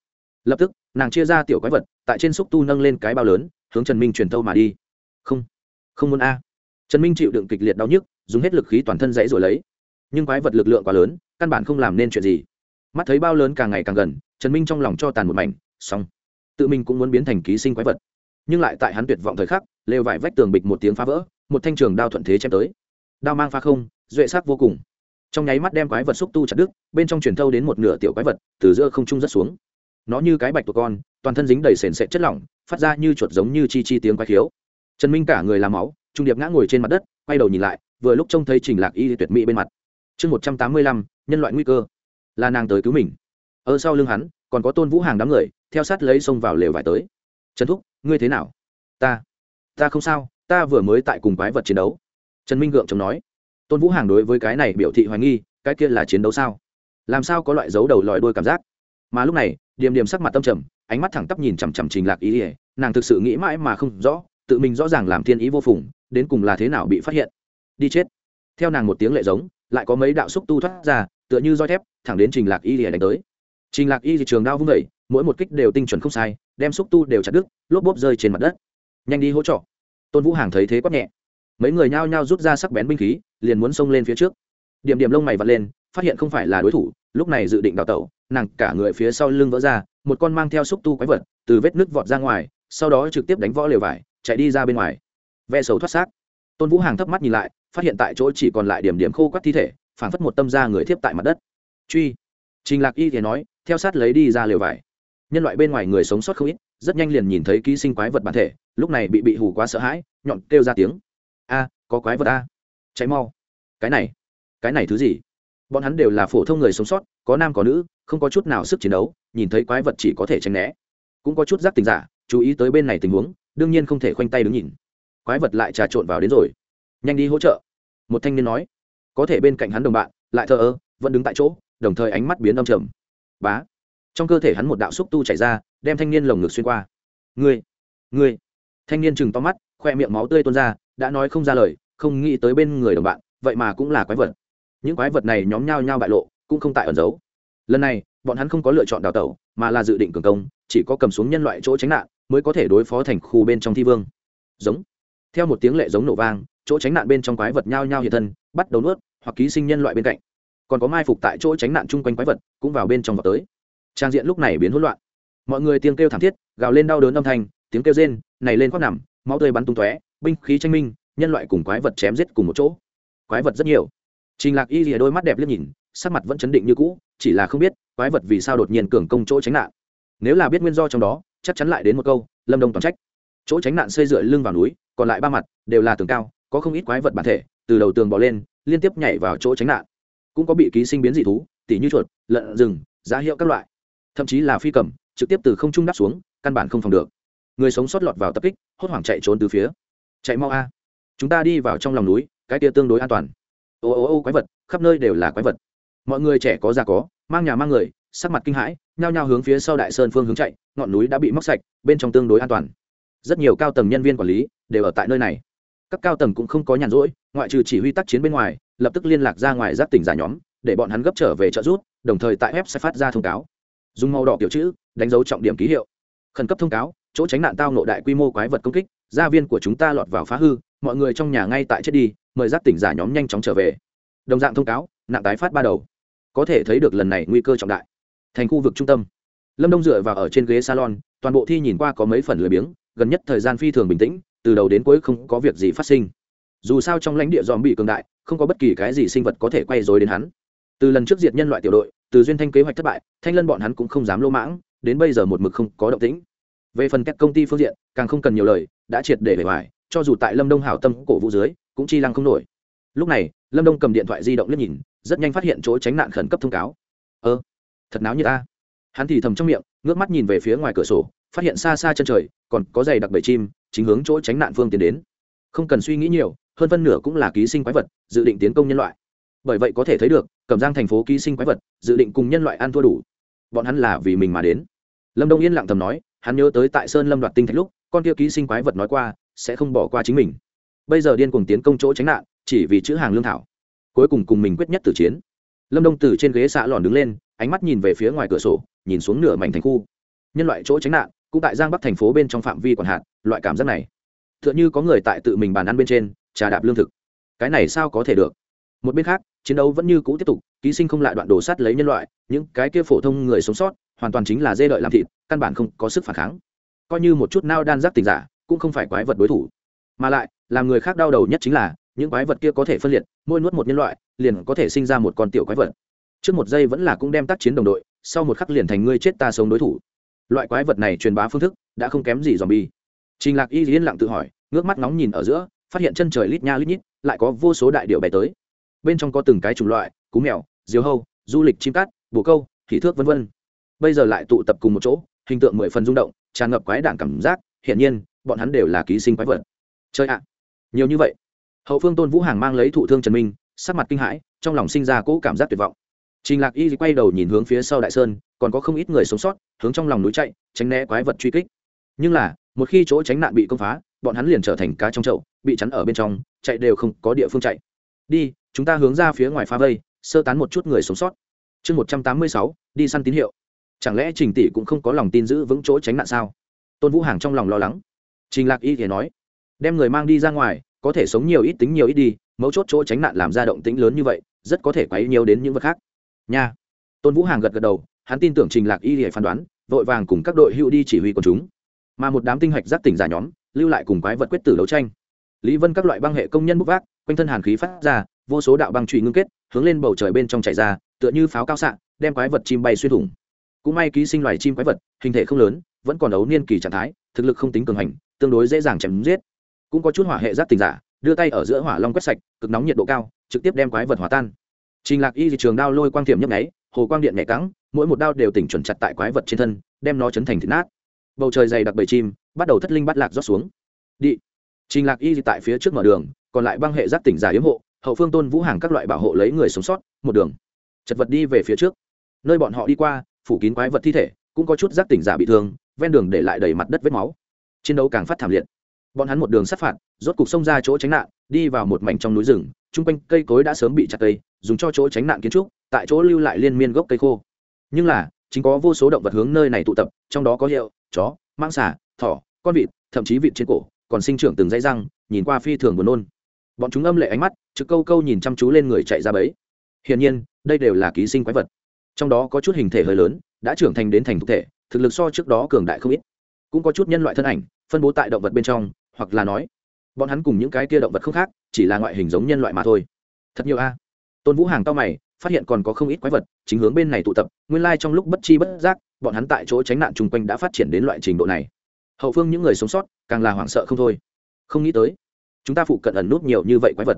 Lập tức, nàng chia ra tiểu quái vật, tại trên xúc tu nâng lên cái bao lớn, hướng trần minh truyền thâu mà đi. Không không muốn a. Trần minh chịu đựng kịch liệt đau nhức, dùng hết lực khí toàn thân dãy rồi lấy nhưng quái vật lực lượng quá lớn, căn bản không làm nên chuyện gì. Mắt thấy bao lớn càng ngày càng gần, trần minh trong lòng cho tàn một mảnh, xong. Tự mình cũng muốn biến thành ký sinh quái vật. Nhưng lại tại hắn tuyệt vọng thời khắc, lều vải vách tường bịch một tiếng phá vỡ, một thanh trường đao thuận thế chém tới. Đao mang pha không, duệ sắc vô cùng. Trong nháy mắt đem quái vật xúc tu chặt đứt, bên trong truyền thâu đến một nửa tiểu quái vật, từ giữa không trung rất xuống. Nó như cái bạch tuộc con, toàn thân dính đầy sền sệt chất lỏng, phát ra như chuột giống như chi chi tiếng quái khiếu. Trần minh cả người làm máu, trung điệp ngã ngồi trên mặt đất, quay đầu nhìn lại, vừa lúc trông thấy trình lạc y tuyệt mỹ bên mặt chương một trăm tám mươi lăm, nhân loại nguy cơ, là nàng tới cứu mình. Ở sau lưng hắn, còn có tôn vũ hàng đám người, theo sát lấy xông vào lều vải tới. Trần thúc, ngươi thế nào? Ta ta không sao, ta vừa mới tại cùng quái vật chiến đấu. Trần minh gượng chống nói. Tôn vũ hàng đối với cái này biểu thị hoài nghi, cái kia là chiến đấu sao? Làm sao có loại dấu đầu lòi đôi cảm giác? Mà lúc này, điềm điềm sắc mặt tâm trầm, ánh mắt thẳng tắp nhìn chằm chằm trình lạc ý ỉa nàng thực sự nghĩ mãi mà không rõ, tự mình rõ ràng làm thiên ý vô phùng, đến cùng là thế nào bị phát hiện. Đi chết. Theo nàng một tiếng lệ giống lại có mấy đạo xúc tu thoát ra, tựa như roi thép, thẳng đến trình lạc y lìa đánh tới. Trình lạc y thì trường đao vung vẩy mỗi một kích đều tinh chuẩn không sai, đem xúc tu đều chặt đứt, lốp bốp rơi trên mặt đất. Nhanh đi hỗ trợ. Tôn vũ hàng thấy thế quát nhẹ. Mấy người nhao nhao rút ra sắc bén binh khí, liền muốn xông lên phía trước. Điểm điểm lông mày vặt lên, phát hiện không phải là đối thủ, lúc này dự định đào tẩu, nàng cả người phía sau lưng vỡ ra, một con mang theo xúc tu quái vật, từ vết nước vọt ra ngoài, sau đó trực tiếp đánh võ lều vải, chạy đi ra bên ngoài. Ve sầu thoát xác. Tôn vũ hàng thấp mắt nhìn lại phát hiện tại chỗ chỉ còn lại điểm điểm khô quắt thi thể, phảng phất một tâm ra người thiếp tại mặt đất. Truy. Trình lạc y thì nói, theo sát lấy đi ra lều vải. Nhân loại bên ngoài người sống sót không ít, rất nhanh liền nhìn thấy ký sinh quái vật bản thể, lúc này bị bị hù quá sợ hãi, nhọn kêu ra tiếng. A, có quái vật a. Cháy mau. Cái này cái này thứ gì? Bọn hắn đều là phổ thông người sống sót, có nam có nữ, không có chút nào sức chiến đấu, nhìn thấy quái vật chỉ có thể tránh né. Cũng có chút giác tình giả, chú ý tới bên này tình huống, đương nhiên không thể khoanh tay đứng nhìn. Quái vật lại trà trộn vào đến rồi nhanh đi hỗ trợ. Một thanh niên nói. Có thể bên cạnh hắn đồng bạn, lại thờ ơ, vẫn đứng tại chỗ, đồng thời ánh mắt biến âm trầm. Bá. Trong cơ thể hắn một đạo xúc tu chảy ra, đem thanh niên lồng ngực xuyên qua. Ngươi ngươi. Thanh niên chừng to mắt, khoe miệng máu tươi tuôn ra, đã nói không ra lời, không nghĩ tới bên người đồng bạn, vậy mà cũng là quái vật. Những quái vật này nhóm nhau nhau bại lộ, cũng không tại ẩn giấu. Lần này, bọn hắn không có lựa chọn đào tẩu, mà là dự định cường công, chỉ có cầm xuống nhân loại chỗ tránh nạn, mới có thể đối phó thành khu bên trong thi vương. Giống. Theo một tiếng lệ giống nổ vang chỗ tránh nạn bên trong quái vật nhao nhao hiện thân, bắt đầu nuốt, hoặc ký sinh nhân loại bên cạnh. Còn có mai phục tại chỗ tránh nạn chung quanh quái vật, cũng vào bên trong vào tới. Trang diện lúc này biến hỗn loạn. Mọi người tiếng kêu thảm thiết, gào lên đau đớn âm thanh, tiếng kêu rên, này lên khoác nằm, máu tươi bắn tung tóe, binh khí tranh minh, nhân loại cùng quái vật chém giết cùng một chỗ. Quái vật rất nhiều. Trình lạc y rìa đôi mắt đẹp liếc nhìn, sắc mặt vẫn chấn định như cũ, chỉ là không biết quái vật vì sao đột nhiên cường công chỗ tránh nạn. Nếu là biết nguyên do trong đó, chắc chắn lại đến một câu, lâm đông toàn trách. Chỗ tránh nạn xây dựa lưng vào núi, còn lại ba mặt đều là tường cao có không ít quái vật bản thể, từ đầu tường bỏ lên, liên tiếp nhảy vào chỗ tránh nạn. Cũng có bị ký sinh biến dị thú, tỉ như chuột, lợn, rừng, giá hiệu các loại. Thậm chí là phi cầm, trực tiếp từ không trung đáp xuống, căn bản không phòng được. Người sống sót lọt vào tập kích, hốt hoảng chạy trốn từ phía. Chạy mau a. Chúng ta đi vào trong lòng núi, cái kia tương đối an toàn. Ô ô ô, quái vật, khắp nơi đều là quái vật. Mọi người trẻ có già có, mang nhà mang người, sắc mặt kinh hãi, nhao nhao hướng phía sau đại sơn phương hướng chạy, ngọn núi đã bị móc sạch, bên trong tương đối an toàn. Rất nhiều cao tầng nhân viên quản lý đều ở tại nơi này các cao tầng cũng không có nhàn rỗi, ngoại trừ chỉ huy tác chiến bên ngoài, lập tức liên lạc ra ngoài giáp tỉnh giả nhóm, để bọn hắn gấp trở về trợ rút đồng thời tại web sẽ phát ra thông cáo. Dùng màu đỏ kiểu chữ, đánh dấu trọng điểm ký hiệu. Khẩn cấp thông cáo, chỗ tránh nạn tao nộ đại quy mô quái vật công kích, gia viên của chúng ta lọt vào phá hư, mọi người trong nhà ngay tại chết đi, mời giáp tỉnh giả nhóm nhanh chóng trở về. Đồng dạng thông cáo, nạn tái phát ba đầu. Có thể thấy được lần này nguy cơ trọng đại. Thành khu vực trung tâm. Lâm đông dựa vào ở trên ghế salon, toàn bộ thi nhìn qua có mấy phần lười biếng, gần nhất thời gian phi thường bình tĩnh từ đầu đến cuối không có việc gì phát sinh. Dù sao trong lãnh địa dòm bị cường đại, không có bất kỳ cái gì sinh vật có thể quay dối đến hắn. Từ lần trước diệt nhân loại tiểu đội, từ duyên thanh kế hoạch thất bại, thanh lân bọn hắn cũng không dám lô mãng, đến bây giờ một mực không có động tĩnh. Về phần các công ty phương diện, càng không cần nhiều lời, đã triệt để bề ngoài, cho dù tại lâm đông hảo tâm cổ vũ dưới, cũng chi lăng không nổi. Lúc này, lâm đông cầm điện thoại di động liếc nhìn, rất nhanh phát hiện chỗ tránh nạn khẩn cấp thông cáo. Ơ, thật náo như ta. Hắn thì thầm trong miệng, ngước mắt nhìn về phía ngoài cửa sổ, phát hiện xa xa chân trời, còn có giày đặc bầy chim chính hướng chỗ tránh nạn phương tiến đến. Không cần suy nghĩ nhiều, hơn phân nửa cũng là ký sinh quái vật, dự định tiến công nhân loại. Bởi vậy có thể thấy được, cẩm giang thành phố ký sinh quái vật, dự định cùng nhân loại ăn thua đủ. Bọn hắn là vì mình mà đến. Lâm đông yên lặng thầm nói, hắn nhớ tới tại sơn lâm đoạt tinh thạch lúc, con kia ký sinh quái vật nói qua, sẽ không bỏ qua chính mình. Bây giờ điên cùng tiến công chỗ tránh nạn, chỉ vì chữ hàng lương thảo. Cuối cùng cùng mình quyết nhất tử chiến. Lâm đông từ trên ghế xạ lòn đứng lên, ánh mắt nhìn về phía ngoài cửa sổ, nhìn xuống nửa mảnh thành khu. Nhân loại chỗ tránh nạn cũng tại giang bắc thành phố bên trong phạm vi còn hạn, loại cảm giác này. T h ư ợ n h ư có người tại tự mình bàn ăn bên trên, trà đạp lương thực. Cái này sao có thể được? Một bên khác, chiến đấu vẫn như cũ tiếp tục, ký sinh không lại đoạn đồ sắt lấy nhân loại, những cái kia phổ thông người sống sót, hoàn toàn chính là dê đợi làm thịt, căn bản không có sức phản kháng. Coi như một chút nao đan giác tình giả, cũng không phải quái vật đối thủ. Mà lại, làm người khác đau đầu nhất chính là, những quái vật kia có thể phân liệt mỗi nuốt một nhân loại, liền có thể sinh ra một con tiểu quái vật. Trước một giây vẫn là cũng đem tác chiến đồng đội, sau một khắc liền thành ngươi chết ta sống đối thủ loại quái vật này truyền bá phương thức đã không kém gì dòm bi trình lạc y yên lặng tự hỏi, ngước mắt nóng nhìn ở giữa, phát hiện chân trời lít nha lít nhít, lại có vô số đại điệu bay tới. Bên trong có từng cái chủng loại, cú mèo, diều hâu, du lịch chim cát, bồ câu thị thước vân vân. Bây giờ lại tụ tập cùng một chỗ, hình tượng mười phần rung động, tràn ngập quái đảng cảm giác, hiển nhiên, bọn hắn đều là ký sinh quái vật. Chơi ạ. Nhiều như vậy. Hậu phương tôn vũ hàng mang lấy thụ thương trần minh, sắc mặt kinh hãi, trong lòng sinh ra cỗ cảm giác tuyệt vọng trình lạc y quay đầu nhìn hướng phía sau đại sơn, còn có không ít người sống sót, hướng trong lòng núi chạy, tránh né quái vật truy kích. Nhưng là, một khi chỗ tránh nạn bị công phá, bọn hắn liền trở thành cá trong chậu, bị chắn ở bên trong, chạy đều không có địa phương chạy. Đi, chúng ta hướng ra phía ngoài phá vây, sơ tán một chút người sống sót. Chương một trăm tám mươi sáu, đi săn tín hiệu. Chẳng lẽ trình tỷ cũng không có lòng tin giữ vững chỗ tránh nạn sao? Tôn vũ hàng trong lòng lo lắng. Trình lạc y thì nói, đem người mang đi ra ngoài, có thể sống nhiều ít tính nhiều ít đi, mấu chốt chỗ tránh nạn làm ra động tĩnh lớn như vậy, rất có thể quấy nhiều đến những vật khác nha. Tôn vũ hàng gật gật đầu, hắn tin tưởng trình lạc y để phán đoán, vội vàng cùng các đội hữu đi chỉ huy quần chúng. Mà một đám tinh hạch giác tỉnh giả nhóm, lưu lại cùng quái vật quyết tử đấu tranh. Lý vân các loại băng hệ công nhân bút vác, quanh thân hàn khí phát ra, vô số đạo băng trụy ngưng kết, hướng lên bầu trời bên trong chảy ra, tựa như pháo cao xạ, đem quái vật chim bay xuyên thủng. Cũng may ký sinh loài chim quái vật, hình thể không lớn, vẫn còn ấu niên kỳ trạng thái, thực lực không tính cường hành, tương đối dễ dàng chém giết. Cũng có chút hỏa hệ giác tỉnh giả, đưa tay ở giữa hỏa long quét sạch, cực nóng nhiệt độ cao, trực tiếp đem quái vật hòa tan trình lạc y thị trường đao lôi quang thiểm nhấp nháy, hồ quang điện nhẹ cắng mỗi một đao đều tỉnh chuẩn chặt tại quái vật trên thân, đem nó chấn thành thịt nát. Bầu trời dày đặc bầy chim, bắt đầu thất linh bắt lạc rót xuống. Đi. Trình lạc y tại phía trước mở đường, còn lại băng hệ giáp tỉnh giả yếm hộ, hậu phương tôn vũ hàng các loại bảo hộ lấy người sống sót, một đường. Chật vật đi về phía trước. Nơi bọn họ đi qua, phủ kín quái vật thi thể, cũng có chút giác tỉnh giả bị thương, ven đường để lại đầy mặt đất vết máu. Chiến đấu càng phát thảm liệt. Bọn hắn một đường sát phạt, rốt cục xông ra chỗ tránh nạn, đi vào một mảnh trong núi rừng chung quanh cây cối đã sớm bị chặt cây, dùng cho chỗ tránh nạn kiến trúc, tại chỗ lưu lại liên miên gốc cây khô. Nhưng là, chính có vô số động vật hướng nơi này tụ tập, trong đó có hiệu chó mang xả thỏ, con vịt, thậm chí vịt trên cổ, còn sinh trưởng từng dây răng, nhìn qua phi thường buồn nôn. Bọn chúng âm lệ ánh mắt, trực câu câu nhìn chăm chú lên người chạy ra bấy hiển nhiên, đây đều là ký sinh quái vật. Trong đó có chút hình thể hơi lớn, đã trưởng thành đến thành thực thể, thực lực so trước đó cường đại không ít. Cũng có chút nhân loại thân ảnh, phân bố tại động vật bên trong, hoặc là nói bọn hắn cùng những cái kia động vật không khác, chỉ là ngoại hình giống nhân loại mà thôi. Thật nhiều a. Tôn vũ hàng to mày, phát hiện còn có không ít quái vật, chính hướng bên này tụ tập, nguyên lai trong lúc bất chi bất giác, bọn hắn tại chỗ tránh nạn chung quanh đã phát triển đến loại trình độ này. Hậu phương những người sống sót, càng là hoảng sợ không thôi. Không nghĩ tới, chúng ta phụ cận ẩn nút nhiều như vậy quái vật.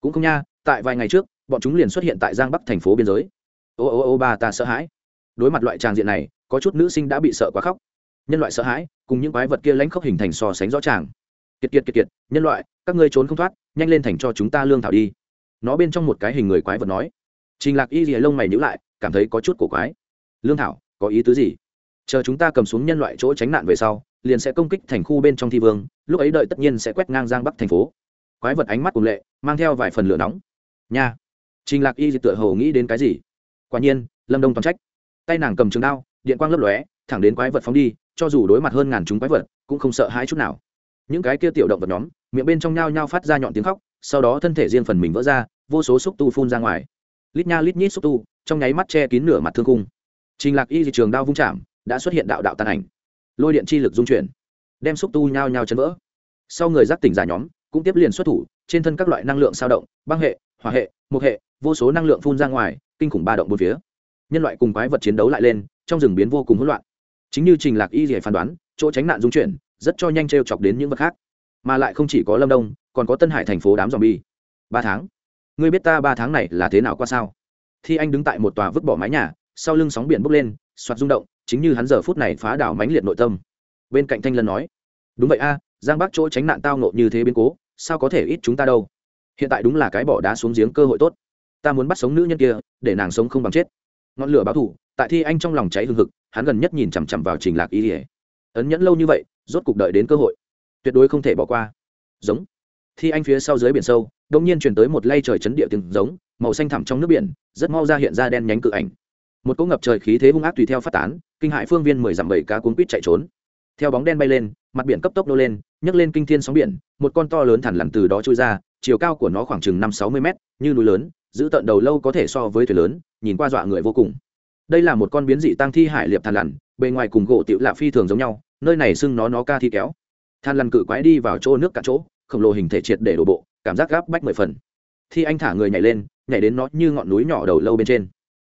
Cũng không nha, tại vài ngày trước, bọn chúng liền xuất hiện tại giang bắc thành phố biên giới. Ô ô ô, ba ta sợ hãi. Đối mặt loại tràng diện này, có chút nữ sinh đã bị sợ quá khóc. Nhân loại sợ hãi, cùng những quái vật kia lãnh khốc hình thành so sánh rõ ràng kiệt kiệt kiệt kiệt, nhân loại, các ngươi trốn không thoát, nhanh lên thành cho chúng ta lương thảo đi. Nó bên trong một cái hình người quái vật nói. Trình lạc y rìa lông mày nhữ lại, cảm thấy có chút cổ quái. Lương thảo, có ý tứ gì? Chờ chúng ta cầm xuống nhân loại chỗ tránh nạn về sau, liền sẽ công kích thành khu bên trong thi vương, lúc ấy đợi tất nhiên sẽ quét ngang giang bắc thành phố. Quái vật ánh mắt cùng lệ, mang theo vài phần lửa nóng. Nha. Trình lạc y tựa hồ nghĩ đến cái gì? Quả nhiên, lâm đông toàn trách. Tay nàng cầm trường đao, điện quang lấp lóe, thẳng đến quái vật phóng đi, cho dù đối mặt hơn ngàn chúng quái vật, cũng không sợ hãi chút nào những cái kia tiểu động vật nhóm, miệng bên trong nhao nhao phát ra nhọn tiếng khóc, sau đó thân thể riêng phần mình vỡ ra, vô số xúc tu phun ra ngoài. Lít nha lít nhít xúc tu, trong nháy mắt che kín nửa mặt thương cung trình lạc y dị trường đao vung chạm, đã xuất hiện đạo đạo tàn ảnh. Lôi điện chi lực dung chuyển, đem xúc tu nhao nhao chấn vỡ. Sau người giác tỉnh giả nhóm, cũng tiếp liền xuất thủ, trên thân các loại năng lượng sao động, băng hệ, hỏa hệ mục hệ, vô số năng lượng phun ra ngoài, kinh khủng ba động bốn phía. Nhân loại cùng quái vật chiến đấu lại lên, trong rừng biến vô cùng hỗn loạn. Chính như trình lạc y dị phán đoán, chỗ tránh nạn dung chuyển rất cho nhanh t r e o chọc đến những vật khác. Mà lại không chỉ có lâm đông, còn có tân hải thành phố đám dòm bi ba tháng. Ngươi biết ta ba tháng này là thế nào qua sao? Thi anh đứng tại một tòa vứt bỏ mái nhà, sau lưng sóng biển bốc lên, soạt rung động, chính như hắn giờ phút này phá đảo mãnh liệt nội tâm. Bên cạnh thanh lân nói, đúng vậy a, giang bác chỗ tránh nạn tao nộ như thế biến cố, sao có thể ít chúng ta đâu? Hiện tại đúng là cái bỏ đá xuống giếng cơ hội tốt. Ta muốn bắt sống nữ nhân kia, để nàng sống không bằng chết. Ngọn lửa báo thủ, tại thi anh trong lòng cháy hừng hực, hắn gần nhất nhìn chằm chằm vào trình lạc y ỉa ấn nhẫn lâu như vậy, rốt cuộc đợi đến cơ hội. Tuyệt đối không thể bỏ qua. Giống. Thi anh phía sau dưới biển sâu đông nhiên truyền tới một lay trời chấn địa tiếng giống, màu xanh thẳm trong nước biển, rất mau ra hiện ra đen nhánh cự ảnh. Một cỗ ngập trời khí thế hung ác tùy theo phát tán, kinh hại phương viên mười dặm bảy cá cuốn quýt chạy trốn. Theo bóng đen bay lên, mặt biển cấp tốc nô lên, nhấc lên kinh thiên sóng biển, một con to lớn thẳn lằn từ đó trôi ra, chiều cao của nó khoảng chừng năm sáu mươi mét, như núi lớn, giữ tận đầu lâu có thể so với thuyền lớn, nhìn qua dọa người vô cùng. Đây là một con biến dị tăng thi hải liệp thằn lằn, bề ngoài cùng gỗ tiểu lạ phi thường giống nhau nơi này xưng nó nó ca thi kéo. Than lăn cự quái đi vào chỗ nước cả chỗ, khổng lồ hình thể triệt để đổ bộ, cảm giác gáp bách mười phần. Thi anh thả người nhảy lên, nhảy đến nó như ngọn núi nhỏ đầu lâu bên trên.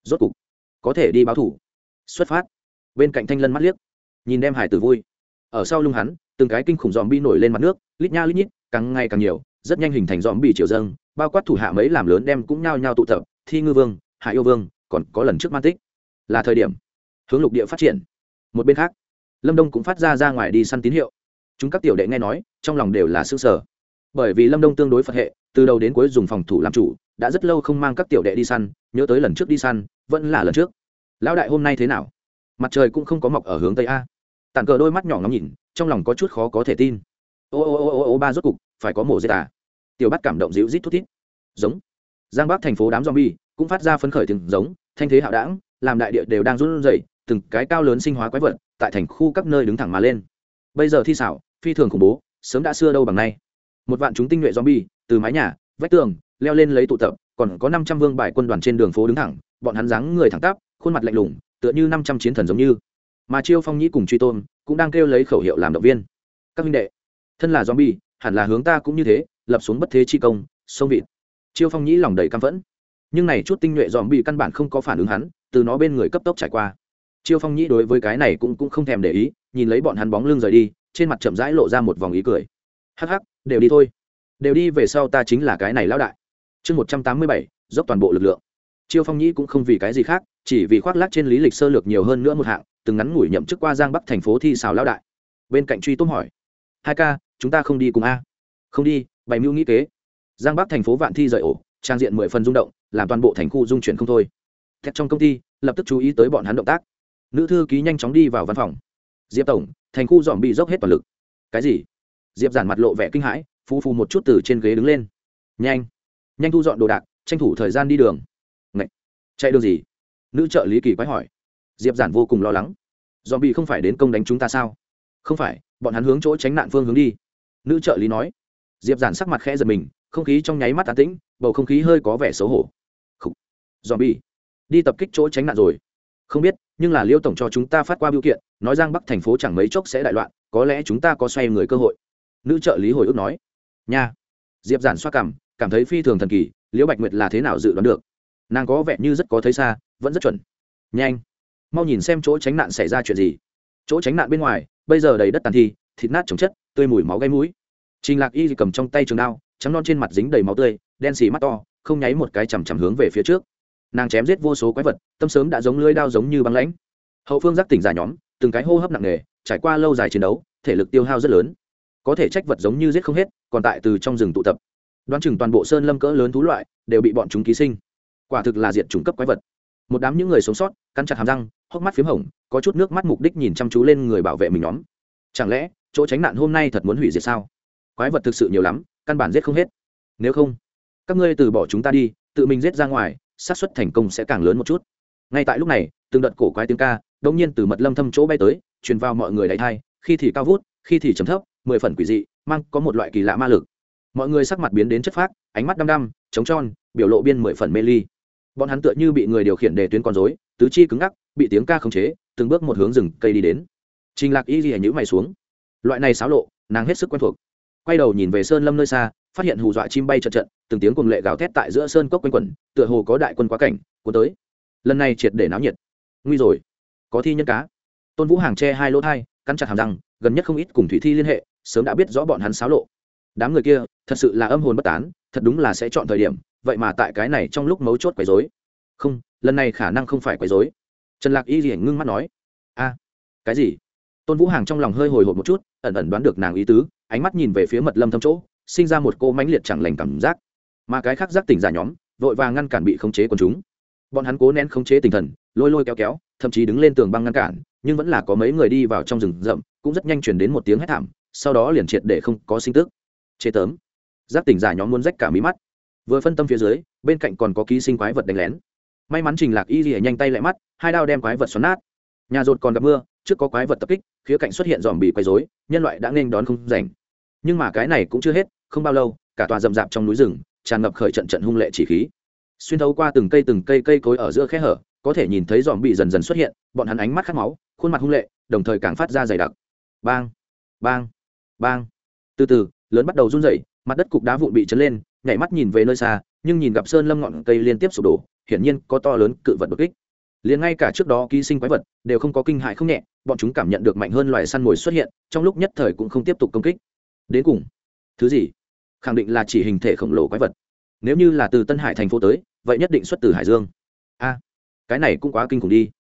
Rốt cục, có thể đi báo thủ. Xuất phát. Bên cạnh thanh lân mắt liếc, nhìn đem hải tử vui. Ở sau lưng hắn, từng cái kinh khủng dòm bi nổi lên mặt nước, lít nha lít nhít, càng ngày càng nhiều, rất nhanh hình thành dòm bi triều dâng, bao quát thủ hạ mấy làm lớn đem cũng nhao nhao tụ tập, thi ngư vương, hải yêu vương, còn có lần trước man tích. Là thời điểm, hướng lục địa phát triển. Một bên khác lâm đông cũng phát ra ra ngoài đi săn tín hiệu. Chúng các tiểu đệ nghe nói, trong lòng đều là s ư ơ sở bởi vì lâm đông tương đối phật hệ, từ đầu đến cuối dùng phòng thủ làm chủ, đã rất lâu không mang các tiểu đệ đi săn, nhớ tới lần trước đi săn, vẫn là lần trước. Lão đại hôm nay thế nào? Mặt trời cũng không có mọc ở hướng tây a. Tàn cờ đôi mắt nhỏ ngắm nhìn, trong lòng có chút khó có thể tin. Ô ô ô ô ô, ba rốt cục, phải có mổ dây à tiểu bắt cảm động dịu rít thút thít. Giống. Giang bắc thành phố đám zombie, cũng phát ra phấn khởi từng giống, thanh thế hạo đảng, làm đại địa đều đang run rẩy, từng cái cao lớn sinh hóa quái vật tại thành khu các nơi đứng thẳng mà lên. Bây giờ thi xảo, phi thường khủng bố, sớm đã xưa đâu bằng nay. Một vạn chúng tinh nhuệ zombie, từ mái nhà, vách tường, leo lên lấy tụ tập, còn có năm trăm vương bài quân đoàn trên đường phố đứng thẳng, bọn hắn dáng người thẳng tắp, khuôn mặt lạnh lùng, tựa như năm trăm chiến thần giống như. Mà chiêu phong nhĩ cùng truy tôn cũng đang kêu lấy khẩu hiệu làm động viên. Các minh đệ, thân là zombie, hẳn là hướng ta cũng như thế, lập xuống bất thế chi công, sông vịt. Chiêu phong nhĩ lòng đầy căm phẫn. Nhưng này chút tinh nhuệ dòm bị căn bản không có phản ứng hắn, từ nó bên người cấp tốc trải qua chiêu phong nhĩ đối với cái này cũng cũng không thèm để ý, nhìn lấy bọn hắn bóng lưng rời đi, trên mặt chậm rãi lộ ra một vòng ý cười. Hắc hắc, đều đi thôi. Đều đi về sau ta chính là cái này lão đại. Chương một trăm tám mươi bảy, dốc toàn bộ lực lượng. Chiêu phong nhĩ cũng không vì cái gì khác, chỉ vì khoác lác trên lý lịch sơ lược nhiều hơn nữa một hạng, từng ngắn ngủi nhậm chức qua giang bắc thành phố thi xào lão đại. Bên cạnh truy tôm hỏi, hai ca, chúng ta không đi cùng a? Không đi, bày mưu nghĩ kế. Giang bắc thành phố vạn thi rời ổ, trang diện mười phần rung động, làm toàn bộ thành khu dung chuyển không thôi. Thét trong công ty, lập tức chú ý tới bọn hắn động tác nữ thư ký nhanh chóng đi vào văn phòng. Diệp tổng, thành khu dòm bị dốc hết toàn lực. Cái gì? Diệp giản mặt lộ vẻ kinh hãi phu phu một chút từ trên ghế đứng lên. Nhanh. Nhanh thu dọn đồ đạc, tranh thủ thời gian đi đường. Ngậy! chạy đường gì? Nữ trợ lý kỳ quái hỏi. Diệp giản vô cùng lo lắng. Dòm bị không phải đến công đánh chúng ta sao? Không phải, bọn hắn hướng chỗ tránh nạn phương hướng đi. Nữ trợ lý nói. Diệp giản sắc mặt khẽ giật mình, không khí trong nháy mắt tàn tĩnh, bầu không khí hơi có vẻ xấu hổ. Dòm bị. Đi tập kích chỗ tránh nạn rồi không biết, nhưng là liêu tổng cho chúng ta phát qua biểu kiện, nói giang bắc thành phố chẳng mấy chốc sẽ đại loạn, có lẽ chúng ta có xoay người cơ hội. Nữ trợ lý hồi ức nói. Nha. Diệp giản xoa cảm cảm thấy phi thường thần kỳ liễu bạch nguyệt là thế nào dự đoán được? Nàng có vẻ như rất có thấy xa, vẫn rất chuẩn. Nhanh. Mau nhìn xem chỗ tránh nạn xảy ra chuyện gì. Chỗ tránh nạn bên ngoài, bây giờ đầy đất tàn thi, thịt nát trồng chất, tươi mùi máu gáy mũi. Trình lạc y cầm trong tay trường đao, trắng non trên mặt dính đầy máu tươi, đen xì mắt to, không nháy một cái chằm chằm hướng về phía trước nàng chém giết vô số quái vật, tâm sớm đã giống lưỡi đao giống như băng lãnh. Hậu phương giác tỉnh giả nhóm, từng cái hô hấp nặng nề, trải qua lâu dài chiến đấu, thể lực tiêu hao rất lớn. Có thể trách vật giống như giết không hết, còn tại từ trong rừng tụ tập. Đoán chừng toàn bộ sơn lâm cỡ lớn thú loại, đều bị bọn chúng ký sinh. Quả thực là diệt chủng cấp quái vật. Một đám những người sống sót, cắn chặt hàm răng, hốc mắt p h í m hồng, có chút nước mắt mục đích nhìn chăm chú lên người bảo vệ mình nhóm. Chẳng lẽ, chỗ tránh nạn hôm nay thật muốn hủy diệt sao? Quái vật thực sự nhiều lắm, căn bản giết không hết. Nếu không, các ngươi từ bỏ chúng ta đi, tự mình giết ra ngoài xác suất thành công sẽ càng lớn một chút. Ngay tại lúc này, từng đợt cổ quái tiếng ca đông nhiên từ mật lâm thâm chỗ bay tới, truyền vào mọi người đ thai, khi thì cao vút, khi thì chấm thấp, mười phần quỷ dị, mang có một loại kỳ lạ ma lực. Mọi người sắc mặt biến đến chất phác, ánh mắt đăm đăm, trống tròn, biểu lộ biên mười phần mê ly. Bọn hắn tựa như bị người điều khiển để tuyến con dối tứ chi cứng ngắc, bị tiếng ca khống chế, từng bước một hướng rừng cây đi đến. Trình lạc y ghi nhữ mày xuống. Loại này xáo lộ, nàng hết sức quen thuộc. Quay đầu nhìn về sơn lâm nơi xa phát hiện hù dọa chim bay trận trận, từng tiếng cùng lệ gào thét tại giữa sơn cốc quanh quẩn, tựa hồ có đại quân quá cảnh, cuốn tới. Lần này triệt để náo nhiệt. Nguy rồi. Có thi nhân cá. Tôn vũ hàng che hai lỗ thai, cắn chặt hàm răng, gần nhất không ít cùng thủy thi liên hệ, sớm đã biết rõ bọn hắn xáo lộ. Đám người kia, thật sự là âm hồn bất tán, thật đúng là sẽ chọn thời điểm, vậy mà tại cái này trong lúc mấu chốt quấy dối không, lần này khả năng không phải quấy dối trần lạc y gì ngưng mắt nói. A, cái gì? Tôn vũ hàng trong lòng hơi hồi hộp một chút, ẩn ẩn đoán được nàng ý tứ, ánh mắt nhìn về phía mật lâm thâm chỗ sinh ra một cô mãnh liệt chẳng lành cảm giác. Mà cái khác giác tỉnh giả nhóm, vội vàng ngăn cản bị khống chế quần chúng. Bọn hắn cố nén khống chế tinh thần, lôi lôi kéo kéo, thậm chí đứng lên tường băng ngăn cản, nhưng vẫn là có mấy người đi vào trong rừng rậm, cũng rất nhanh chuyển đến một tiếng hét thảm, sau đó liền triệt để không có sinh tức. Chế tớm. Giác tỉnh giả nhóm muốn rách cả mí mắt. Vừa phân tâm phía dưới, bên cạnh còn có ký sinh quái vật đánh lén. May mắn trình lạc y rỉa nhanh tay lại mắt, hai đao đem quái vật xoắn nát. Nhà rột còn gặp mưa, trước có quái vật tập kích, khía cạnh xuất hiện dòm bị quấy dối nhân loại đã nên đón không rảnh. Nhưng mà cái này cũng chưa hết không bao lâu, cả tòa rậm rạp trong núi rừng tràn ngập khởi trận trận hung lệ chỉ khí. Xuyên thấu qua từng cây từng cây cây cối ở giữa khe hở, có thể nhìn thấy dòm bị dần dần xuất hiện, bọn hắn ánh mắt khát máu, khuôn mặt hung lệ, đồng thời càng phát ra dày đặc. Bang bang bang. Từ từ, lớn bắt đầu run rẩy, mặt đất cục đá vụn bị chấn lên, nhảy mắt nhìn về nơi xa, nhưng nhìn gặp sơn lâm ngọn cây liên tiếp sụp đổ, hiển nhiên có to lớn cự vật đột kích. Liền ngay cả trước đó ký sinh quái vật đều không có kinh hại không nhẹ, bọn chúng cảm nhận được mạnh hơn loài săn mồi xuất hiện, trong lúc nhất thời cũng không tiếp tục công kích. Đến cùng, thứ gì? Khẳng định là chỉ hình thể khổng lồ quái vật. Nếu như là từ tân hải thành phố tới, vậy nhất định xuất từ hải dương. A, cái này cũng quá kinh khủng đi.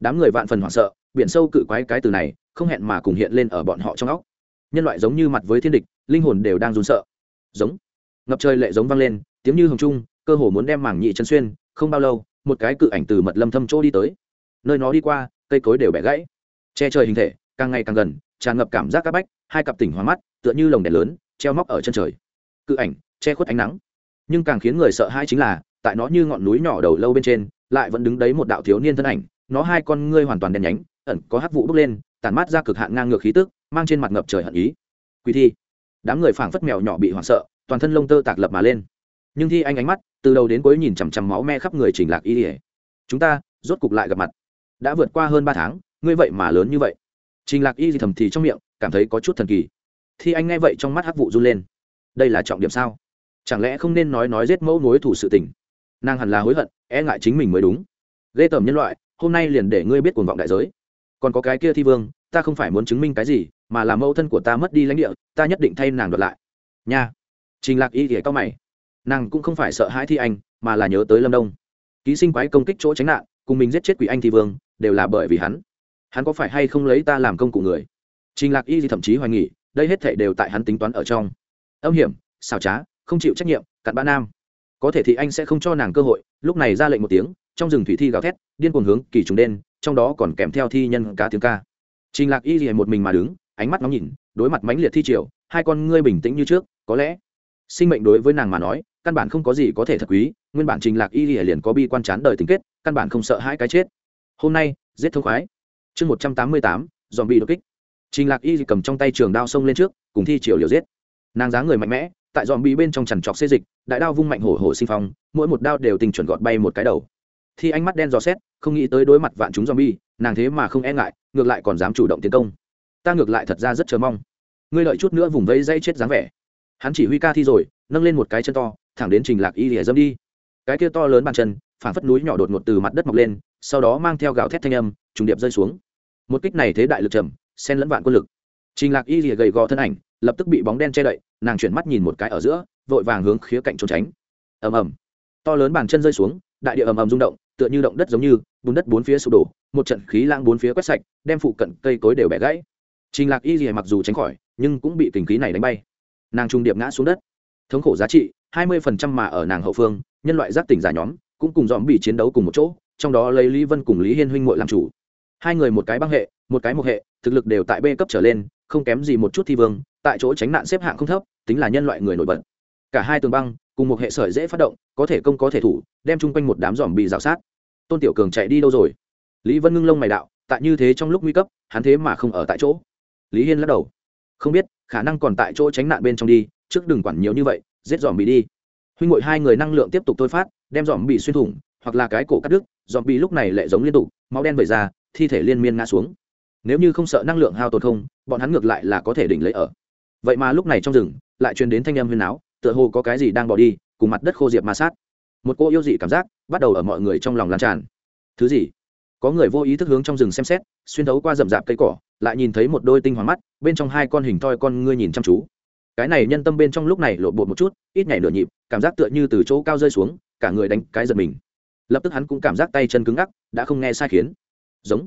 Đám người vạn phần hoảng sợ, biển sâu cự quái cái từ này, không hẹn mà cùng hiện lên ở bọn họ trong óc. Nhân loại giống như mặt với thiên địch, linh hồn đều đang run sợ. Giống. Ngập trời lệ giống vang lên, tiếng như hồng trung, cơ hồ muốn đem mảng nhị chân xuyên, không bao lâu, một cái cự ảnh từ mật lâm thâm chỗ đi tới. Nơi nó đi qua, cây cối đều bẻ gãy. Che trời hình thể, càng ngày càng gần, tràn ngập cảm giác các bách, hai cặp tỉnh hoa mắt, tựa như lồng đèn lớn, treo móc ở chân trời cự ảnh, che khuất ánh nắng. Nhưng càng khiến người sợ hãi chính là, tại nó như ngọn núi nhỏ đầu lâu bên trên, lại vẫn đứng đấy một đạo thiếu niên thân ảnh, nó hai con ngươi hoàn toàn đen nhánh, ẩn có hắc vụ bốc lên, tản mát ra cực hạn ngang ngược khí tức, mang trên mặt ngập trời hận ý. Quỳ thi. Đám người phảng phất mèo nhỏ bị hoảng sợ, toàn thân lông tơ tạc lập mà lên. Nhưng thi anh ánh mắt, từ đầu đến cuối nhìn chằm chằm máu me khắp người trình lạc y ỉa chúng ta, rốt cục lại gặp mặt. Đã vượt qua hơn ba tháng, ngươi vậy mà lớn như vậy. Trình lạc y thầm thì trong miệng, cảm thấy có chút thần kỳ. Thi anh nghe vậy trong mắt hắc vụ run lên đây là trọng điểm sao? Chẳng lẽ không nên nói nói giết mẫu mối thủ sự tình? Nàng hẳn là hối hận e ngại chính mình mới đúng. Ghê tởm nhân loại, hôm nay liền để ngươi biết cuồng vọng đại giới. Còn có cái kia thi vương, ta không phải muốn chứng minh cái gì, mà là mẫu thân của ta mất đi lãnh địa, ta nhất định thay nàng đoạt lại. Nha. Trình lạc y thì cao mày. Nàng cũng không phải sợ hãi thi anh, mà là nhớ tới lâm đông. Ký sinh quái công kích chỗ tránh nạn, cùng mình giết chết quỷ anh thi vương, đều là bởi vì hắn. Hắn có phải hay không lấy ta làm công cụ người? Trình lạc y thì thậm chí hoài nghỉ đây hết thể đều tại hắn tính toán ở trong âm hiểm, xảo trá, không chịu trách nhiệm, cặn bã nam. Có thể thì anh sẽ không cho nàng cơ hội, lúc này ra lệnh một tiếng, trong rừng thủy thi gào thét, điên cuồng hướng kỳ trùng đen, trong đó còn kèm theo thi nhân cá tiếng ca. Trình lạc y thì một mình mà đứng, ánh mắt ngóng nhìn, đối mặt mãnh liệt thi triều, hai con ngươi bình tĩnh như trước, có lẽ sinh mệnh đối với nàng mà nói, căn bản không có gì có thể thật quý, nguyên bản trình lạc y lìa liền có bi quan chán đời tình kết, căn bản không sợ hãi cái chết. Hôm nay, giết thông khoái. Chương một trăm tám mươi tám dòm bị đột kích. Trình lạc y cầm trong tay trường đao xông lên trước, cùng thi triều liều giết nàng dáng người mạnh mẽ, tại dòm bị bên trong chằn trọc xê dịch, đại đao vung mạnh hổ hổ sinh phong, mỗi một đao đều tình chuẩn gọt bay một cái đầu. Thi ánh mắt đen dò xét, không nghĩ tới đối mặt vạn chúng dòm bi nàng thế mà không e ngại, ngược lại còn dám chủ động tiến công. Ta ngược lại thật ra rất chờ mong. Ngươi lợi chút nữa vùng vây dây chết dáng vẻ. Hắn chỉ huy ca thi rồi, nâng lên một cái chân to, thẳng đến trình lạc y lìa dâm đi. Cái kia to lớn bàn chân phản phất núi nhỏ đột ngột từ mặt đất mọc lên, sau đó mang theo gạo thét thanh âm, trùng điệp rơi xuống. Một kích này thế đại lực trầm, xen lẫn vạn quân lực. Trình lạc y lìa gầy gò thân ảnh lập tức bị bóng đen che đậy, nàng chuyển mắt nhìn một cái ở giữa, vội vàng hướng khía cạnh trốn tránh. Ầm ầm. To lớn bàn chân rơi xuống, đại địa ầm ầm rung động, tựa như động đất giống như, bùn đất bốn phía sụp đổ, một trận khí lang bốn phía quét sạch, đem phụ cận cây cối đều bẻ gãy. Trình lạc y gì mặc dù tránh khỏi, nhưng cũng bị kình khí này đánh bay. Nàng trung điệp ngã xuống đất. Thống khổ giá trị, hai mươi phần trăm mà ở nàng hậu phương, nhân loại giác tỉnh giả nhóm, cũng cùng dòm bị chiến đấu cùng một chỗ, trong đó lấy lý vân cùng lý hiên huynh muội làm chủ. Hai người một cái băng hệ, một cái một hệ, thực lực đều tại b cấp trở lên, không kém gì một chút thi vương tại chỗ tránh nạn xếp hạng không thấp, tính là nhân loại người nổi bật. Cả hai tường băng, cùng một hệ sởi dễ phát động, có thể công có thể thủ, đem chung quanh một đám dòm bị rào sát. Tôn tiểu cường chạy đi đâu rồi? Lý vân ngưng lông mày đạo, tại như thế trong lúc nguy cấp, hắn thế mà không ở tại chỗ. Lý hiên lắc đầu. Không biết, khả năng còn tại chỗ tránh nạn bên trong đi, trước đừng quản nhiều như vậy, giết dòm bị đi. Huynh ngội hai người năng lượng tiếp tục thôi phát, đem dòm bị xuyên thủng, hoặc là cái cổ cắt đứt dòm bị lúc này lệ giống liên tục, máu đen vẩy ra, thi thể liên miên ngã xuống. Nếu như không sợ năng lượng hao tổn không, bọn hắn ngược lại là có thể đỉnh lấy ở vậy mà lúc này trong rừng, lại truyền đến thanh âm huyền áo tựa hồ có cái gì đang bỏ đi, cùng mặt đất khô diệp ma sát. Một cô yêu dị cảm giác bắt đầu ở mọi người trong lòng lan tràn. Thứ gì? Có người vô ý thức hướng trong rừng xem xét, xuyên thấu qua rậm rạp cây cỏ, lại nhìn thấy một đôi tinh hoàng mắt, bên trong hai con hình thoi con ngươi nhìn chăm chú. Cái này nhân tâm bên trong lúc này lộn bột một chút, ít nhảy nửa nhịp, cảm giác tựa như từ chỗ cao rơi xuống, cả người đánh cái giật mình. Lập tức hắn cũng cảm giác tay chân cứng ngắc, đã không nghe sai khiến. Giống.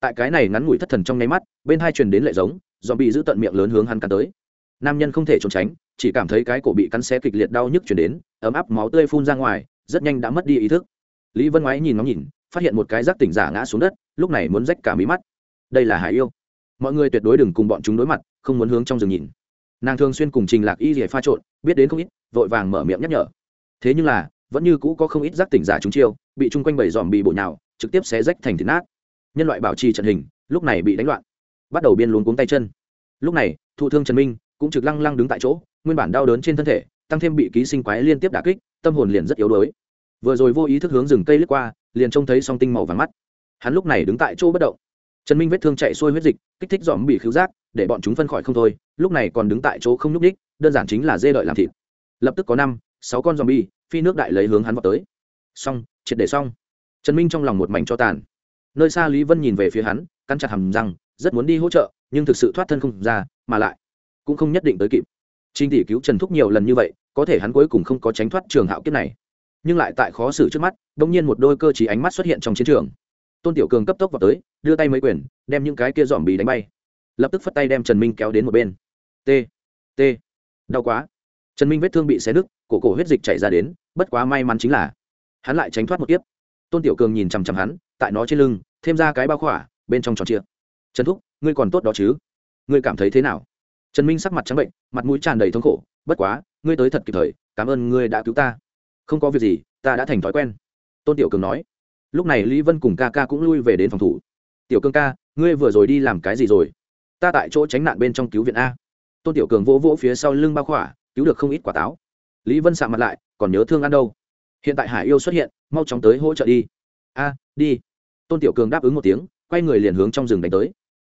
Tại cái này ngắn ngủi thất thần trong nháy mắt, bên hai truyền đến lệ giống do bị giữ tận miệng lớn hướng hắn cắn tới nam nhân không thể trốn tránh, chỉ cảm thấy cái cổ bị cắn xé kịch liệt đau nhức chuyển đến, ấm áp máu tươi phun ra ngoài, rất nhanh đã mất đi ý thức. Lý vân ngoái nhìn ngóng nhìn, phát hiện một cái rác tỉnh giả ngã xuống đất, lúc này muốn rách cả mí mắt. Đây là hải yêu. Mọi người tuyệt đối đừng cùng bọn chúng đối mặt, không muốn hướng trong rừng nhìn. Nàng thường xuyên cùng trình lạc y rỉa pha trộn, biết đến không ít, vội vàng mở miệng nhắc nhở. Thế nhưng là, vẫn như cũ có không ít giác tỉnh giả chúng chiêu, bị chung quanh bảy dòm bị bộ nhào, trực tiếp xé rách thành thịt nát. Nhân loại bảo trì trận hình, lúc này bị đánh loạn. Bắt đầu biên luống cuống tay chân. Lúc này, thụ thương trần minh cũng trực lăng lăng đứng tại chỗ, nguyên bản đau đớn trên thân thể, tăng thêm bị ký sinh quái liên tiếp đả kích, tâm hồn liền rất yếu đuối. Vừa rồi vô ý thức hướng rừng cây lướt qua, liền trông thấy song tinh màu vàng mắt. Hắn lúc này đứng tại chỗ bất động. Trần minh vết thương chạy xuôi huyết dịch, kích thích dòm bị khứu giác, để bọn chúng phân khỏi không thôi, lúc này còn đứng tại chỗ không nhúc ních đơn giản chính là dê đợi làm thịt. Lập tức có năm, sáu con dòm bi phi nước đại lấy hướng hắn vào tới. Xong, triệt để xong. Trần minh trong lòng một mảnh cho tàn. Nơi xa lý vân nhìn về phía hắn căn chặt hầm răng, rất muốn đi hỗ trợ, nhưng thực sự thoát thân không ra, mà lại cũng không nhất định tới kịp. Trình tỷ cứu trần thúc nhiều lần như vậy, có thể hắn cuối cùng không có tránh thoát trường hạo kiếp này. Nhưng lại tại khó xử trước mắt đ nhiên một đôi cơ chí ánh mắt xuất hiện trong chiến trường. Tôn tiểu cường cấp tốc vào tới, đưa tay mấy quyền, đem những cái kia dòm bì đánh bay. Lập tức phất tay đem trần minh kéo đến một bên. T t. Đau quá. Trần minh vết thương bị xé nứt, cổ cổ huyết dịch chảy ra đến, bất quá may mắn chính là, hắn lại tránh thoát một tiếp tôn tiểu cường nhìn chằm chằm hắn, tại nó trên lưng, thêm ra cái bao khỏa, bên trong tròn trịa. trần thúc, ngươi còn tốt đó chứ? Ngươi cảm thấy thế nào? Trần minh sắc mặt trắng bệnh, mặt mũi tràn đầy thống khổ, bất quá, ngươi tới thật kịp thời, cảm ơn ngươi đã cứu ta. Không có việc gì, ta đã thành thói quen. Tôn tiểu cường nói. Lúc này lý vân cùng ca ca cũng lui về đến phòng thủ. Tiểu cương ca, ngươi vừa rồi đi làm cái gì rồi? Ta tại chỗ tránh nạn bên trong cứu viện a. Tôn tiểu cường vỗ vỗ phía sau lưng bao khỏa, cứu được không ít quả táo. Lý vân sạ mặt lại, còn nhớ thương ăn đâu? Hiện tại hải yêu xuất hiện, mau chóng tới hỗ trợ đi. A, đi. Tôn tiểu cường đáp ứng một tiếng, quay người liền hướng trong rừng đánh tới.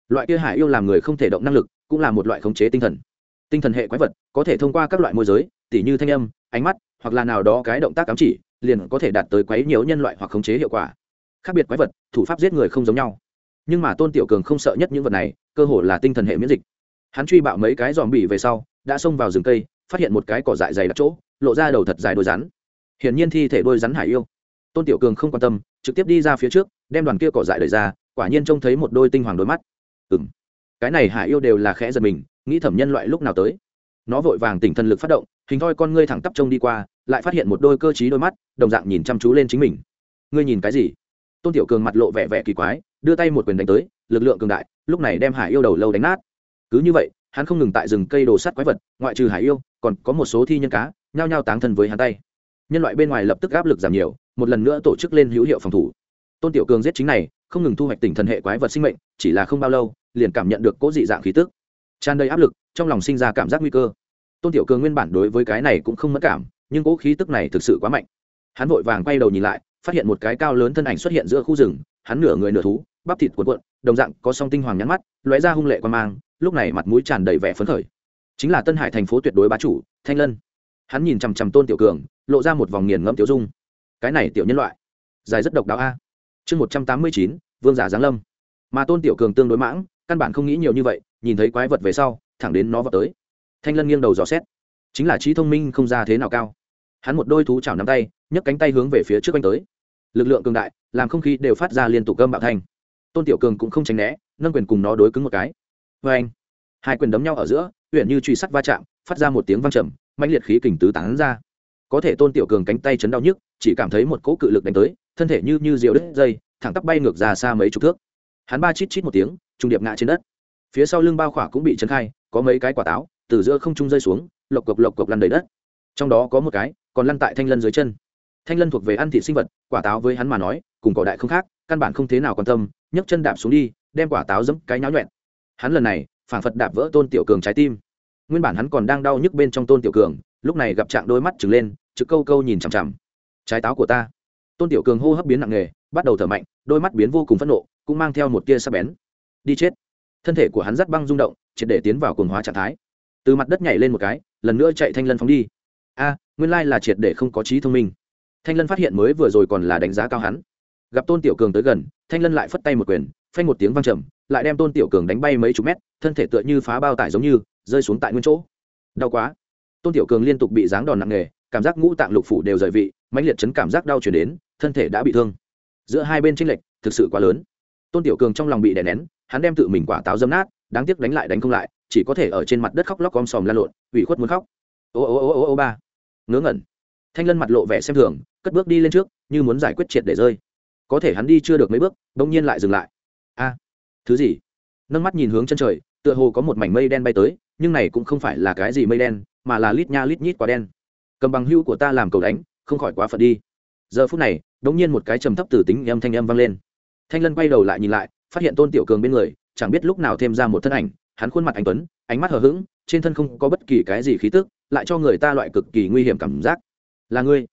Loại kia hải yêu làm người không thể động năng lực cũng là một loại khống chế tinh thần. Tinh thần hệ quái vật có thể thông qua các loại môi giới, tỉ như thanh âm, ánh mắt, hoặc là nào đó cái động tác cắm chỉ, liền có thể đạt tới quấy nhiều nhân loại hoặc khống chế hiệu quả. Khác biệt quái vật, thủ pháp giết người không giống nhau. Nhưng mà tôn tiểu cường không sợ nhất những vật này, cơ hồ là tinh thần hệ miễn dịch. Hắn truy bạo mấy cái dòm bỉ về sau, đã xông vào rừng cây, phát hiện một cái cỏ dại dày đặc chỗ, lộ ra đầu thật dài đôi rắn. Hiển nhiên thi thể đôi rắn hải yêu. Tôn tiểu cường không quan tâm, trực tiếp đi ra phía trước, đem đoàn kia cỏ dại đẩy ra, quả nhiên trông thấy một đôi tinh hoàng đôi mắt. Ừng cái này hải yêu đều là khẽ giật mình, nghĩ thẩm nhân loại lúc nào tới. Nó vội vàng tỉnh thần lực phát động, hình thoi con ngươi thẳng tắp trông đi qua, lại phát hiện một đôi cơ t đôi mắt, đồng dạng nhìn chăm chú lên chính mình. Ngươi nhìn cái gì? Tôn tiểu cường mặt lộ vẻ vẻ kỳ quái, đưa tay một quyền đánh tới, lực lượng cường đại, lúc này đem hải yêu đầu lâu đánh nát. Cứ như vậy, hắn không ngừng tại rừng cây đồ sắt quái vật, ngoại trừ hải yêu, còn có một số thi nhân cá, nhao nhao táng thân với hắn tay. Nhân loại bên ngoài lập tức áp lực giảm nhiều, một lần nữa tổ chức lên hữu hiệu phòng thủ. Tôn tiểu cường giết chính này, không ngừng thu hoạch tỉnh thần hệ quái vật sinh mệnh, chỉ là không bao lâu liền cảm nhận được cố dị dạng khí tức. Tràn đầy áp lực, trong lòng sinh ra cảm giác nguy cơ. Tôn tiểu cường nguyên bản đối với cái này cũng không mất cảm, nhưng cố khí tức này thực sự quá mạnh. Hắn vội vàng quay đầu nhìn lại, phát hiện một cái cao lớn thân ảnh xuất hiện giữa khu rừng, hắn nửa người nửa thú, bắp thịt cuộn cuộn, đồng dạng có song tinh hoàng nhắn mắt, lóe ra hung lệ quan mang, lúc này mặt mũi tràn đầy vẻ phấn khởi. Chính là tân hải thành phố tuyệt đối bá chủ, thanh lân. Hắn nhìn chằm chằm tôn tiểu cường, lộ ra một vòng nghiền ngẫm tiểu dung. Cái này tiểu nhân loại, dài rất độc đáo a. Chương một trăm tám mươi chín, vương giả giáng lâm. Mà tôn tiểu cường tương đối mãng căn bản không nghĩ nhiều như vậy, nhìn thấy quái vật về sau, thẳng đến nó vào tới. Thanh lân nghiêng đầu dò xét. Chính là trí thông minh không ra thế nào cao. Hắn một đôi thú chảo nắm tay, nhấc cánh tay hướng về phía trước anh tới. Lực lượng cường đại, làm không khí đều phát ra liên tục gâm bạo thanh. Tôn tiểu cường cũng không tránh né, nâng quyền cùng nó đối cứng một cái. Vê anh hai quyền đấm nhau ở giữa huyện như truy sắt va chạm, phát ra một tiếng vang trầm mạnh liệt khí kình tứ tán ra. Có thể tôn tiểu cường cánh tay chấn đau nhức, chỉ cảm thấy một cỗ cự lực đánh tới, thân thể như như rượu đứt dây, thẳng tắp bay ngược ra xa mấy chục thước hắn ba chít chít một tiếng trung điệp ngã trên đất. Phía sau lưng bao khỏa cũng bị chấn khai, có mấy cái quả táo, từ giữa không trung rơi xuống, lộc cộc lộc cộc lăn đầy đất. Trong đó có một cái, còn lăn tại thanh lân dưới chân. Thanh lân thuộc về ăn thịt sinh vật, quả táo với hắn mà nói, cùng cỏ đại không khác, căn bản không thế nào quan tâm, nhấc chân đạp xuống đi, đem quả táo dẫm cái nháo nhuẹn hắn lần này phản phật đạp vỡ tôn tiểu cường trái tim. Nguyên bản hắn còn đang đau nhức bên trong tôn tiểu cường, lúc này gặp trạng đôi mắt trừng lên, trực câu câu nhìn chằm chằm. Trái táo của ta. Tôn tiểu cường hô hấp biến nặng nề, bắt đầu thở mạnh, đôi mắt biến vô cùng phẫn nộ cũng mang theo một tia sắc bén. Đi chết. Thân thể của hắn rất băng rung động, triệt để tiến vào cồn hóa trạng thái. Từ mặt đất nhảy lên một cái, lần nữa chạy thanh lân phóng đi. A, nguyên lai là triệt để không có trí thông minh. Thanh lân phát hiện mới vừa rồi còn là đánh giá cao hắn. Gặp tôn tiểu cường tới gần, thanh lân lại phất tay một quyền, phanh một tiếng văng trầm, lại đem tôn tiểu cường đánh bay mấy chục mét, thân thể tựa như phá bao tải giống như, rơi xuống tại nguyên chỗ. Đau quá. Tôn tiểu cường liên tục bị giáng đòn nặng nề, cảm giác ngũ tạng lục phủ đều rời vị, mãnh liệt chấn cảm giác đau chuyển đến, thân thể đã bị thương. Giữa hai bên tranh lệch thực sự quá lớn tôn tiểu cường trong lòng bị đè nén, hắn đem tự mình quả táo dâm nát, đáng tiếc đánh lại đánh không lại, chỉ có thể ở trên mặt đất khóc lóc om sòm lan lộn, ủy khuất muốn khóc. Ô ô ô ô ô, ba. Ngớ ngẩn. Thanh lân mặt lộ vẻ xem thường, cất bước đi lên trước, như muốn giải quyết triệt để rơi. Có thể hắn đi chưa được mấy bước, bỗng nhiên lại dừng lại. A, thứ gì? Nâng mắt nhìn hướng chân trời, tựa hồ có một mảnh mây đen bay tới, nhưng này cũng không phải là cái gì mây đen, mà là lít nha lít nhít quá đen. Cầm bằng hưu của ta làm cầu đánh, không khỏi quá phận đi. Giờ phút này đống nhiên một cái trầm thấp từ tính âm thanh âm vang lên thanh lân quay đầu lại nhìn lại, phát hiện tôn tiểu cường bên người, chẳng biết lúc nào thêm ra một thân ảnh, hắn khuôn mặt anh tuấn, ánh mắt hờ hững, trên thân không có bất kỳ cái gì khí tức, lại cho người ta loại cực kỳ nguy hiểm cảm giác. Là ngươi?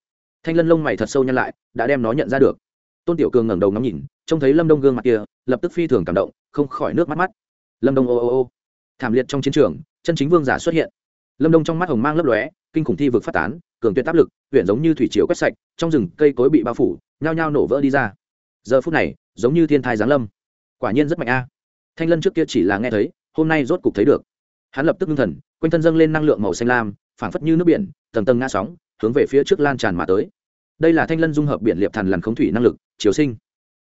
Thanh lân lông mày thật sâu nhăn lại, đã đem nó nhận ra được. Tôn tiểu cường ngẩng đầu ngắm nhìn, trông thấy lâm đông gương mặt kia, lập tức phi thường cảm động, không khỏi nước mắt mắt. Lâm đông, ô ô ô. Thảm liệt trong chiến trường, chân chính vương giả xuất hiện. Lâm đông trong mắt hồng mang lấp lóe, kinh khủng thi vực phát tán, cường tuyệt áp lực huyện giống như thủy chiều quét sạch, trong rừng cây cối bị bao phủ, nhao nhao nổ vỡ đi ra. Giờ phút này giống như thiên thai giáng lâm. Quả nhiên rất mạnh a. Thanh lân trước kia chỉ là nghe thấy, hôm nay rốt cục thấy được. Hắn lập tức ngưng thần, quanh thân dâng lên năng lượng màu xanh lam, phảng phất như nước biển, tầng tầng ngã sóng, hướng về phía trước lan tràn mà tới. Đây là thanh lân dung hợp biển liệp thần làn khống thủy năng lực, chiều sinh.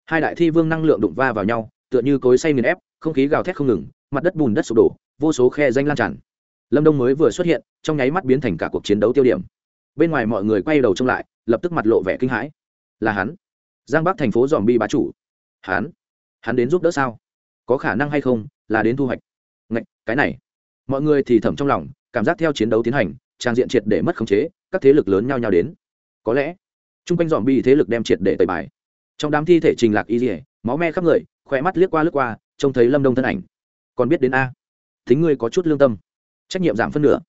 Hai đại thi vương năng lượng đụng va vào nhau, tựa như cối say nghiền ép, không khí gào thét không ngừng, mặt đất bùn đất sụp đổ, vô số khe danh lan tràn. Lâm đông mới vừa xuất hiện, trong nháy mắt biến thành cả cuộc chiến đấu tiêu điểm. Bên ngoài mọi người quay đầu trông lại, lập tức mặt lộ vẻ kinh hãi. Là hắn. Giang bắc thành phố dòm bi bá chủ hắn? Hắn đến giúp đỡ sao? Có khả năng hay không? Là đến thu hoạch. Ngạch, cái này. Mọi người thì thầm trong lòng cảm giác theo chiến đấu tiến hành trang diện triệt để mất khống chế các thế lực lớn nhau nhau đến. Có lẽ chung quanh dòm bi thế lực đem triệt để tẩy bài. Trong đám thi thể trình lạc y dỉa máu me khắp người khỏe mắt liếc qua lướt qua trông thấy lâm đông thân ảnh. Còn biết đến a. Thính ngươi có chút lương tâm. Trách nhiệm giảm phân nửa.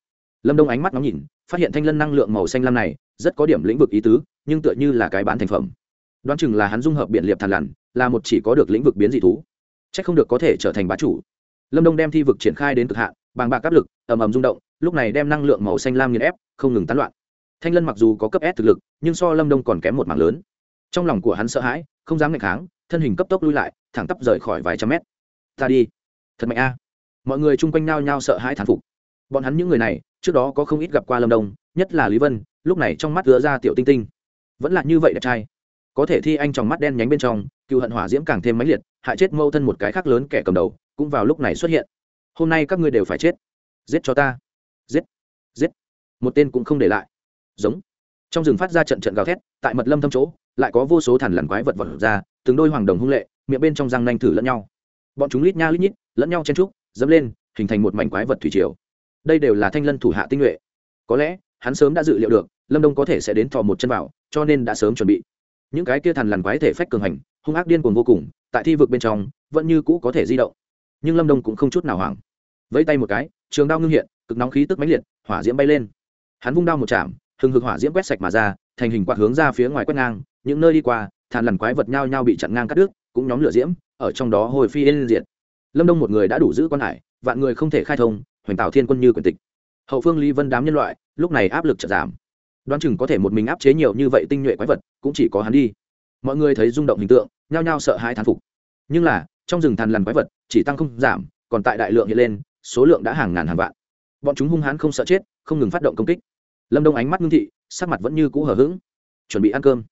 Lâm đông ánh mắt ngắm nhìn phát hiện thanh lân năng lượng màu xanh lam này rất có điểm lĩnh vực ý tứ nhưng tựa như là cái bán thành phẩm đoán chừng là hắn dung hợp biện liệp thàn lằn, là một chỉ có được lĩnh vực biến dị thú. C h ắ c không được có thể trở thành bá chủ. Lâm đông đem thi vực triển khai đến cực hạn, bàng bạc áp lực, ầm ầm rung động, lúc này đem năng lượng màu xanh lam nghiền ép, không ngừng tán loạn. Thanh lân mặc dù có cấp s thực lực, nhưng so lâm đông còn kém một mảng lớn. Trong lòng của hắn sợ hãi, không dám ngày kháng, thân hình cấp tốc lui lại, thẳng tắp rời khỏi vài trăm mét. Ta đi. Thật mạnh a. Mọi người chung quanh nao nhao sợ hãi thán phục. Bọn hắn những người này, trước đó có không ít gặp qua lâm đông, nhất là lý vân, lúc này trong mắt gỡ ra tiểu tinh tinh. Vẫn là như vậy đẹp trai có thể thi anh trong mắt đen nhánh bên trong, cựu hận hỏa diễm càng thêm mãnh liệt, hại chết mâu thân một cái khác lớn kẻ cầm đầu, cũng vào lúc này xuất hiện. Hôm nay các ngươi đều phải chết. Giết cho ta. Giết. Giết. Một tên cũng không để lại. Giống. Trong rừng phát ra trận trận gào thét, tại mật lâm thâm chỗ, lại có vô số thằn lằn quái vật vật ra, từng đôi hoàng đồng hung lệ, miệng bên trong răng nanh thử lẫn nhau. Bọn chúng lít nha lít nhít, lẫn nhau chen trúc dẫm lên, hình thành một mảnh quái vật thủy triều. Đây đều là thanh lân thủ hạ tinh nhuệ. Có lẽ, hắn sớm đã dự liệu được, lâm đông có thể sẽ đến thò một chân vào, cho nên đã sớm chuẩn bị những cái kia thằn lằn quái thể phách cường hành, hung ác điên cuồng vô cùng, tại thi vực bên trong, vẫn như cũ có thể di động. Nhưng lâm đông cũng không chút nào hoảng. Vẫy tay một cái, trường đao ngưng hiện, cực nóng khí tức mãnh liệt, hỏa diễm bay lên. Hắn vung đao một chạm, hừng hực hỏa diễm quét sạch mà ra, thành hình quạt hướng ra phía ngoài quét ngang, những nơi đi qua thàn lằn quái vật nhau nhau bị chặn ngang cắt đứt, cũng nhóm lửa diễm, ở trong đó hồi phi lên diện lâm đông một người đã đủ giữ quan hải, vạn người không thể khai thông, hoành tạo thiên quân như quyền tịch. Hậu phương lý vân đám nhân loại, lúc này áp lực chợt giảm đoán chừng có thể một mình áp chế nhiều như vậy tinh nhuệ quái vật, cũng chỉ có hắn đi. Mọi người thấy rung động hình tượng, nhao nhao sợ hãi thán phục. Nhưng là, trong rừng thằn lằn quái vật, chỉ tăng không giảm, còn tại đại lượng hiện lên, số lượng đã hàng ngàn hàng vạn. Bọn chúng hung hãn không sợ chết, không ngừng phát động công kích. Lâm đông ánh mắt ngưng thị, sắc mặt vẫn như cũ hờ hững. Chuẩn bị ăn cơm.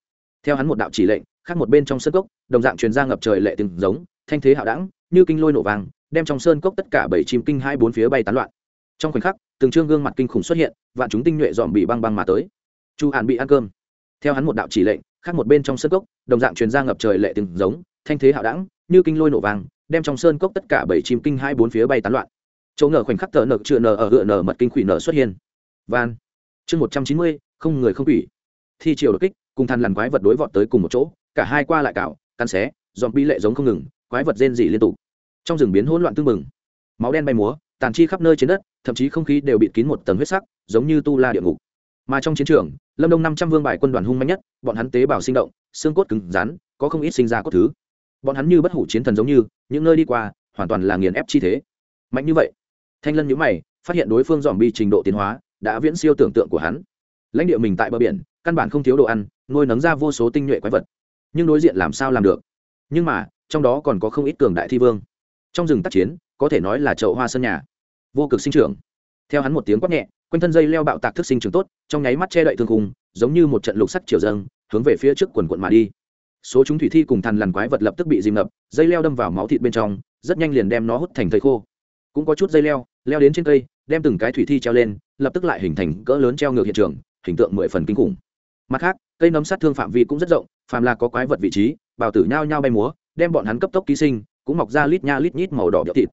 Theo hắn một đạo chỉ lệnh, khác một bên trong sân cốc, đồng dạng truyền ra ngập trời lệ từng giống, thanh thế hạo đẳng, như kinh lôi nổ vàng, đem trong sơn cốc tất cả bảy chim kinh hai bốn phía bay tán loạn. Trong khoảnh khắc, từng trương gương mặt kinh khủng xuất hiện, vạn chúng tinh nhuệ dòm bị băng băng mà tới chu hàn bị ăn cơm. Theo hắn một đạo chỉ lệnh, khác một bên trong sơn cốc, đồng dạng truyền ra ngập trời lệ từng giống, thanh thế hạo đẳng, như kinh lôi nổ vàng, đem trong sơn cốc tất cả bảy chim kinh hai bốn phía bay tán loạn. Chỗ ngờ khoảnh khắc tờ nợ chữa nở ở gựa nở mật kinh quỷ nở xuất hiện. Van. Chương một trăm chín mươi, không người không quỷ. Thi triều đột kích, cùng thằn lằn quái vật đối vọt tới cùng một chỗ, cả hai qua lại cạo cắn xé dòm bi lệ giống không ngừng, quái vật rên rỉ liên tục. Trong rừng biến hỗn loạn tương mừng máu đen bay múa, tàn chi khắp nơi trên đất, thậm chí không khí đều bị kín một tầng huyết sắc, giống như tu la địa ngục mà trong chiến trường, lâm đông năm trăm vương bài quân đoàn hung mạnh nhất, bọn hắn tế bào sinh động, xương cốt cứng rắn, có không ít sinh ra cốt thứ. Bọn hắn như bất hủ chiến thần giống như, những nơi đi qua, hoàn toàn là nghiền ép chi thế. Mạnh như vậy, thanh lân nhữ mày, phát hiện đối phương dòm bi trình độ tiến hóa, đã viễn siêu tưởng tượng của hắn. Lãnh địa mình tại bờ biển, căn bản không thiếu đồ ăn, nuôi nấng ra vô số tinh nhuệ quái vật. Nhưng đối diện làm sao làm được? Nhưng mà, trong đó còn có không ít cường đại thi vương. Trong rừng tác chiến, có thể nói là chậu hoa sân nhà. Vô cực sinh trưởng theo hắn một tiếng quát nhẹ, quanh thân dây leo bạo tạc thức sinh trường tốt, trong nháy mắt che đậy thương khung, giống như một trận lục sắt chiều dâng, hướng về phía trước quần quận mà đi. Số chúng thủy thi cùng thằn lằn quái vật lập tức bị dìm ngập, dây leo đâm vào máu thịt bên trong, rất nhanh liền đem nó hút thành thầy khô. Cũng có chút dây leo leo đến trên cây, đem từng cái thủy thi treo lên, lập tức lại hình thành cỡ lớn treo ngược hiện trường, hình tượng mười phần kinh khủng. Mặt khác, cây nấm sát thương phạm vi cũng rất rộng, phàm là có quái vật vị trí, bào tử nhao nhao bay múa, đem bọn hắn cấp tốc ký sinh, cũng mọc ra lít nha lít nhít màu đỏ biểu thịt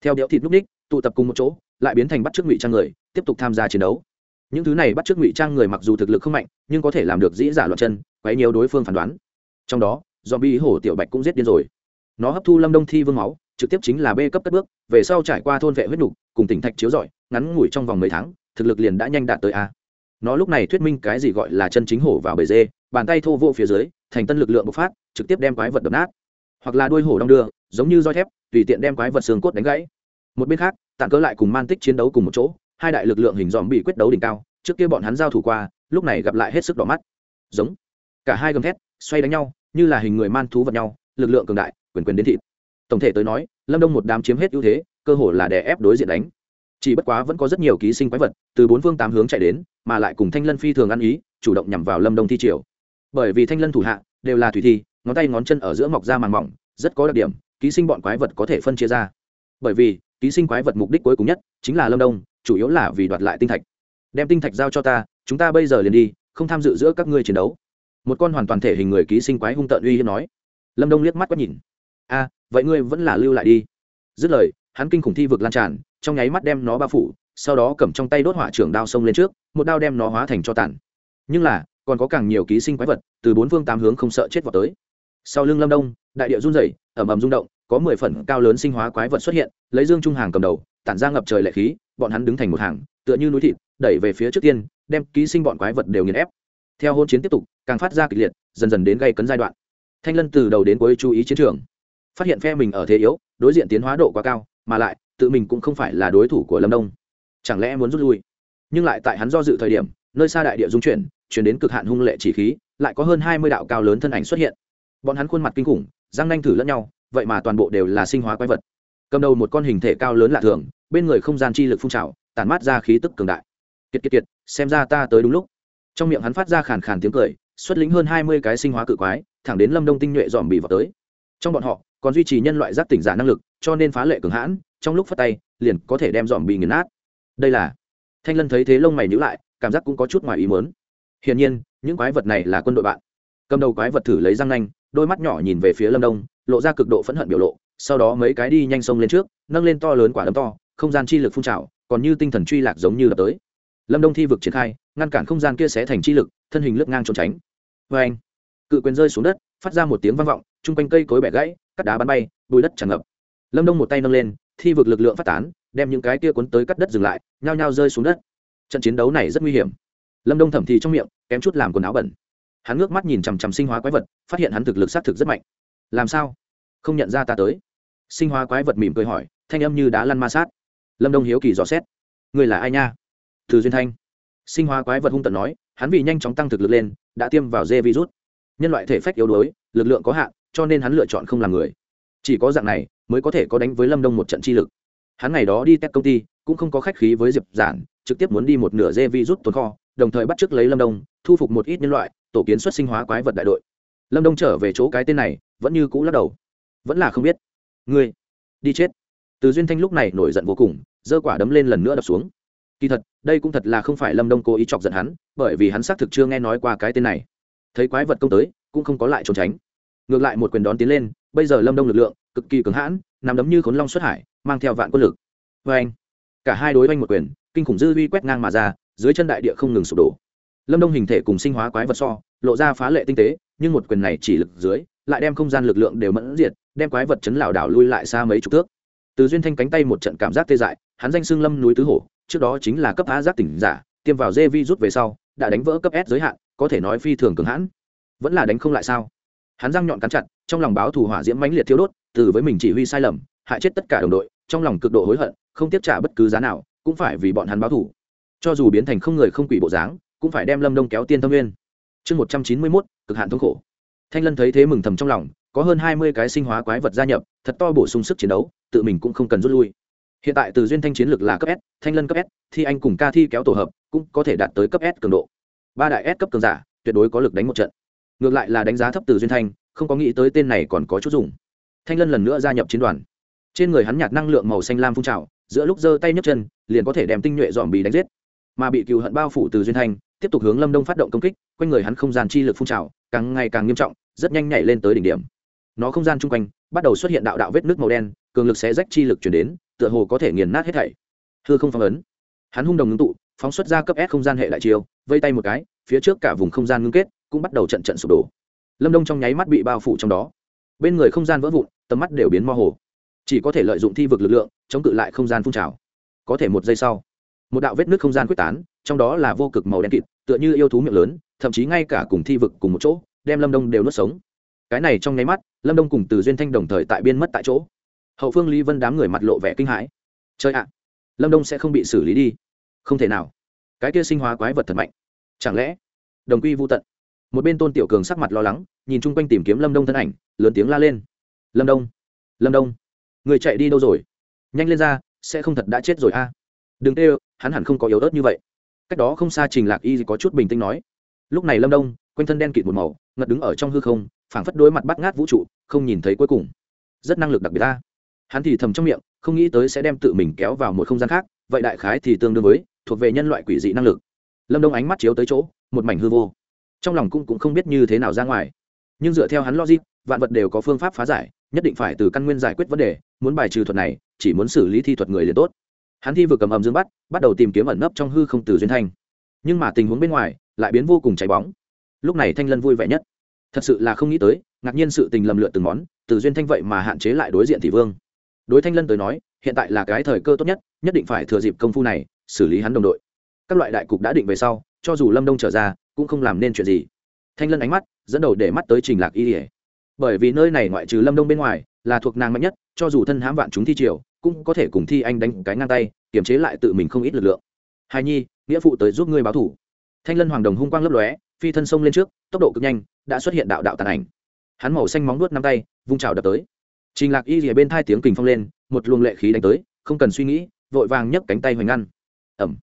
theo đẽo thịt núp ních, tụ tập cùng một chỗ, lại biến thành bắt chước ngụy trang người, tiếp tục tham gia chiến đấu. Những thứ này bắt chước ngụy trang người mặc dù thực lực không mạnh, nhưng có thể làm được dĩ giả loạn chân, quấy nhiều đối phương phán đoán. Trong đó do bi hổ tiểu bạch cũng giết điên rồi. Nó hấp thu lâm đông thi vương máu, trực tiếp chính là b cấp cất bước, về sau trải qua thôn vệ huyết nục, cùng tỉnh thạch chiếu giỏi ngắn ngủi trong vòng mấy tháng, thực lực liền đã nhanh đạt tới a. Nó lúc này thuyết minh cái gì gọi là chân chính hổ vào bể dê, bàn tay thô vô phía dưới, thành tân lực lượng bộc phát, trực tiếp đem quái vật đập nát. Hoặc là đuôi hổ đong đưa, giống như roi thép tùy tiện đem quái vật xương cốt đánh gãy. Một bên khác, tạm cỡ lại cùng man tích chiến đấu cùng một chỗ, hai đại lực lượng hình dòm bị quyết đấu đỉnh cao, trước kia bọn hắn giao thủ qua, lúc này gặp lại hết sức đỏ mắt. Giống. Cả hai gầm thét, xoay đánh nhau, như là hình người man thú vật nhau, lực lượng cường đại, quyền quyền đến thịt. Tổng thể tới nói, lâm đông một đám chiếm hết ưu thế, cơ hồ là đè ép đối diện đánh. Chỉ bất quá vẫn có rất nhiều ký sinh quái vật, từ bốn phương tám hướng chạy đến, mà lại cùng thanh lân phi thường ăn ý, chủ động nhằm vào lâm đông thi triều. Bởi vì thanh lân thủ hạ, đều là thủy thi, ngón tay ngón chân ở giữa mọc ra màng mỏng, rất có đặc điểm ký sinh bọn quái vật có thể phân chia ra. Bởi vì, ký sinh quái vật mục đích cuối cùng nhất chính là lâm đông, chủ yếu là vì đoạt lại tinh thạch. Đem tinh thạch giao cho ta, chúng ta bây giờ liền đi, không tham dự giữa các ngươi chiến đấu. Một con hoàn toàn thể hình người ký sinh quái hung tợn uy hiếp nói. Lâm đông liếc mắt quét nhìn. A, vậy ngươi vẫn là lưu lại đi. Dứt lời, hắn kinh khủng thi vực lan tràn, trong nháy mắt đem nó bao phủ, sau đó cầm trong tay đốt hỏa trưởng đao xông lên trước, một đao đem nó hóa thành cho tàn. Nhưng là, còn có càng nhiều ký sinh quái vật, từ bốn phương tám hướng không sợ chết vào tới. Sau lưng lâm đông, đại địa run rẩy ầm ầm rung động, có mười phần cao lớn sinh hóa quái vật xuất hiện, lấy dương trung hàng cầm đầu, tản ra ngập trời lệ khí, bọn hắn đứng thành một hàng, tựa như núi thịt, đẩy về phía trước tiên, đem ký sinh bọn quái vật đều nghiền ép. Theo hôn chiến tiếp tục, càng phát ra kịch liệt, dần dần đến gây cấn giai đoạn. Thanh lân từ đầu đến cuối chú ý chiến trường, phát hiện phe mình ở thế yếu, đối diện tiến hóa độ quá cao, mà lại, tự mình cũng không phải là đối thủ của lâm đông. Chẳng lẽ muốn rút lui? Nhưng lại tại hắn do dự thời điểm, nơi xa đại địa dung chuyển chuyển đến cực hạn hung lệ chỉ khí, lại có hơn hai mươi đạo cao lớn thân ảnh xuất hiện. Bọn hắn khuôn mặt kinh khủng răng nanh thử lẫn nhau, vậy mà toàn bộ đều là sinh hóa quái vật. Cầm đầu một con hình thể cao lớn lạ thường, bên người không gian chi lực phun trào, tản mát ra khí tức cường đại. Kiệt kiệt kiệt, xem ra ta tới đúng lúc. Trong miệng hắn phát ra khàn khàn tiếng cười, xuất lĩnh hơn hai mươi cái sinh hóa cự quái, thẳng đến lâm đông tinh nhuệ dòm bì vào tới. Trong bọn họ, còn duy trì nhân loại giác tỉnh giả năng lực, cho nên phá lệ cường hãn, trong lúc phát tay, liền có thể đem dòm bì nghiền nát. Đây là thanh lân thấy thế lông mày nhữ lại, cảm giác cũng có chút ngoài ý mớn hiển nhiên, những quái vật này là quân đội bạn. Cầm đầu quái vật thử lấy răng nanh đôi mắt nhỏ nhìn về phía lâm đông, lộ ra cực độ phẫn hận biểu lộ, sau đó mấy cái đi nhanh sông lên trước, nâng lên to lớn quả đấm to, không gian chi lực phun trào, còn như tinh thần truy lạc giống như đập tới. Lâm đông thi vực triển khai, ngăn cản không gian kia sẽ thành chi lực, thân hình lướt ngang trốn tránh. Vê anh, cự quyền rơi xuống đất, phát ra một tiếng vang vọng, chung quanh cây cối bẻ gãy, cắt đá bắn bay, bùi đất tràn ngập. Lâm đông một tay nâng lên, thi vực lực lượng phát tán, đem những cái kia cuốn tới cắt đất dừng lại, nhao nhao rơi xuống đất. Trận chiến đấu này rất nguy hiểm. Lâm đông thẩm thì trong miệng, kém chút làm quần áo bẩn hắn ngước mắt nhìn chằm chằm sinh hóa quái vật, phát hiện hắn thực lực xác thực rất mạnh. Làm sao? Không nhận ra ta tới. Sinh hóa quái vật mỉm cười hỏi, thanh âm như đá lăn ma sát. Lâm đông hiếu kỳ dò xét. Người là ai nha? Từ duyên thanh. Sinh hóa quái vật hung tận nói, hắn vì nhanh chóng tăng thực lực lên, đã tiêm vào dê virus. Nhân loại thể phách yếu đuối, lực lượng có hạn, cho nên hắn lựa chọn không làm người. Chỉ có dạng này, mới có thể có đánh với lâm đông một trận chi lực. Hắn ngày đó đi test công ty, cũng không có khách khí với diệp giản, trực tiếp muốn đi một nửa dê virus tồn kho, đồng thời bắt t lấy lâm đông, thu phục một ít nhân loại tổ kiến xuất sinh hóa quái vật đại đội. Lâm đông trở về chỗ cái tên này, vẫn như cũ lắc đầu. Vẫn là không biết. Ngươi, đi chết. Từ duyên thanh lúc này nổi giận vô cùng, giơ quả đấm lên lần nữa đập xuống. Kỳ thật, đây cũng thật là không phải lâm đông cố ý chọc giận hắn, bởi vì hắn xác thực chưa nghe nói qua cái tên này. Thấy quái vật công tới, cũng không có lại trốn tránh. Ngược lại một quyền đón tiến lên, bây giờ lâm đông lực lượng, cực kỳ cứng hãn, nằm đấm như khốn long xuất hải, mang theo vạn quân lực. Vê anh cả hai đối oanh một quyền, kinh khủng dư uy quét ngang mà ra, dưới chân đại địa không ngừng sụp đổ lâm đông hình thể cùng sinh hóa quái vật so, lộ ra phá lệ tinh tế, nhưng một quyền này chỉ lực dưới, lại đem không gian lực lượng đều mẫn diệt, đem quái vật chấn lảo đảo lui lại xa mấy chục thước. Từ duyên thanh cánh tay một trận cảm giác tê dại, hắn danh xương lâm núi tứ hổ, trước đó chính là cấp a giác tỉnh giả, tiêm vào dê vi rút về sau, đã đánh vỡ cấp s giới hạn, có thể nói phi thường cường hãn. Vẫn là đánh không lại sao? Hắn răng nhọn cắn chặt, trong lòng báo thù hỏa diễm mãnh liệt thiếu đốt, từ với mình chỉ huy sai lầm, hại chết tất cả đồng đội, trong lòng cực độ hối hận, không tiếp trả bất cứ giá nào, cũng phải vì bọn hắn báo thù. Cho dù biến thành không người không quỷ bộ dáng cũng phải đem lâm đông kéo tiên tâm nguyên. Chương một trăm chín mươi mốt, cực hạn thống khổ. Thanh lân thấy thế mừng thầm trong lòng, có hơn hai mươi cái sinh hóa quái vật gia nhập, thật to bổ sung sức chiến đấu, tự mình cũng không cần rút lui. Hiện tại từ duyên thanh chiến lực là cấp s, thanh lân cấp s thi anh cùng ca thi kéo tổ hợp, cũng có thể đạt tới cấp s cường độ. Ba đại s cấp cường giả, tuyệt đối có lực đánh một trận. Ngược lại là đánh giá thấp từ duyên thanh, không có nghĩ tới tên này còn có chút dùng. Thanh lân lần nữa gia nhập chiến đoàn. Trên người hắn nhạt năng lượng màu xanh lam phun trào, giữa lúc giơ tay nhấc chân, liền có thể đem tinh nhuệ dòm bì đánh giết. Mà bị cựu hận bao phủ từ duyên thanh tiếp tục hướng lâm đông phát động công kích quanh người hắn không gian chi lực phun trào càng ngày càng nghiêm trọng rất nhanh nhảy lên tới đỉnh điểm nó không gian chung quanh bắt đầu xuất hiện đạo đạo vết nước màu đen cường lực sẽ rách chi lực chuyển đến tựa hồ có thể nghiền nát hết thảy hư không phong ấn hắn hung đồng ngưng tụ phóng xuất ra cấp s không gian hệ đại chiều, vây tay một cái phía trước cả vùng không gian ngưng kết cũng bắt đầu trận trận sụp đổ lâm đông trong nháy mắt bị bao phủ trong đó bên người không gian vỡ vụn tầm mắt đều biến mơ hồ chỉ có thể lợi dụng thi vực lực lượng chống cự lại không gian phun trào có thể một giây sau một đạo vết nước không gian quyết tán, trong đó là vô cực màu đen kịt, tựa như yêu thú miệng lớn, thậm chí ngay cả cùng thi vực cùng một chỗ, đem lâm đông đều nuốt sống. Cái này trong nháy mắt, lâm đông cùng từ duyên thanh đồng thời tại biên mất tại chỗ. Hậu phương lý vân đám người mặt lộ vẻ kinh hãi. Chơi ạ, lâm đông sẽ không bị xử lý đi. Không thể nào. Cái kia sinh hóa quái vật thật mạnh. Chẳng lẽ, đồng quy vô tận? Một bên tôn tiểu cường sắc mặt lo lắng, nhìn chung quanh tìm kiếm lâm đông thân ảnh, lớn tiếng la lên. Lâm đông lâm đông, người chạy đi đâu rồi? Nhanh lên ra, sẽ không thật đã chết rồi a đừng tê hắn hẳn không có yếu ớt như vậy. Cách đó không xa trình lạc y có chút bình tĩnh nói. Lúc này lâm đông quanh thân đen kịt một màu ngật đứng ở trong hư không phảng phất đối mặt bắt ngát vũ trụ không nhìn thấy cuối cùng. Rất năng lực đặc biệt ta. Hắn thì thầm trong miệng không nghĩ tới sẽ đem tự mình kéo vào một không gian khác vậy đại khái thì tương đương với thuộc về nhân loại quỷ dị năng lực. Lâm đông ánh mắt chiếu tới chỗ một mảnh hư vô. Trong lòng cũng, cũng không biết như thế nào ra ngoài. Nhưng dựa theo hắn logic vạn vật đều có phương pháp phá giải nhất định phải từ căn nguyên giải quyết vấn đề muốn bài trừ thuật này chỉ muốn xử lý thi thuật người liền tốt hắn thi vừa cầm ầm dương bắt bắt đầu tìm kiếm ẩn nấp trong hư không từ duyên thanh. Nhưng mà tình huống bên ngoài, lại biến vô cùng cháy bóng. Lúc này thanh lân vui vẻ nhất. Thật sự là không nghĩ tới, ngạc nhiên sự tình lầm lượt từng món, từ duyên thanh vậy mà hạn chế lại đối diện thị vương. Đối thanh lân tới nói, hiện tại là cái thời cơ tốt nhất nhất định phải thừa dịp công phu này, xử lý hắn đồng đội. Các loại đại cục đã định về sau, cho dù lâm đông trở ra, cũng không làm nên chuyện gì. Thanh lân ánh mắt, dẫn đầu để mắt tới trình lạc y ỉa bởi vì nơi này ngoại trừ lâm đông bên ngoài là thuộc nàng mạnh nhất, cho dù thân hãm vạn chúng thi triều, cũng có thể cùng thi anh đánh cái ngang tay, kiềm chế lại tự mình không ít lực lượng. Hài nhi, nghĩa phụ tới giúp ngươi báo thủ. Thanh lân hoàng đồng hung quang lấp lóe, phi thân sông lên trước, tốc độ cực nhanh, đã xuất hiện đạo đạo tàn ảnh. Hắn màu xanh móng nuốt năm tay, vung trào đập tới. Trình lạc y rìa bên thai tiếng kình phong lên, một luồng lệ khí đánh tới, không cần suy nghĩ, vội vàng nhấc cánh tay hoành ngăn. Ẩm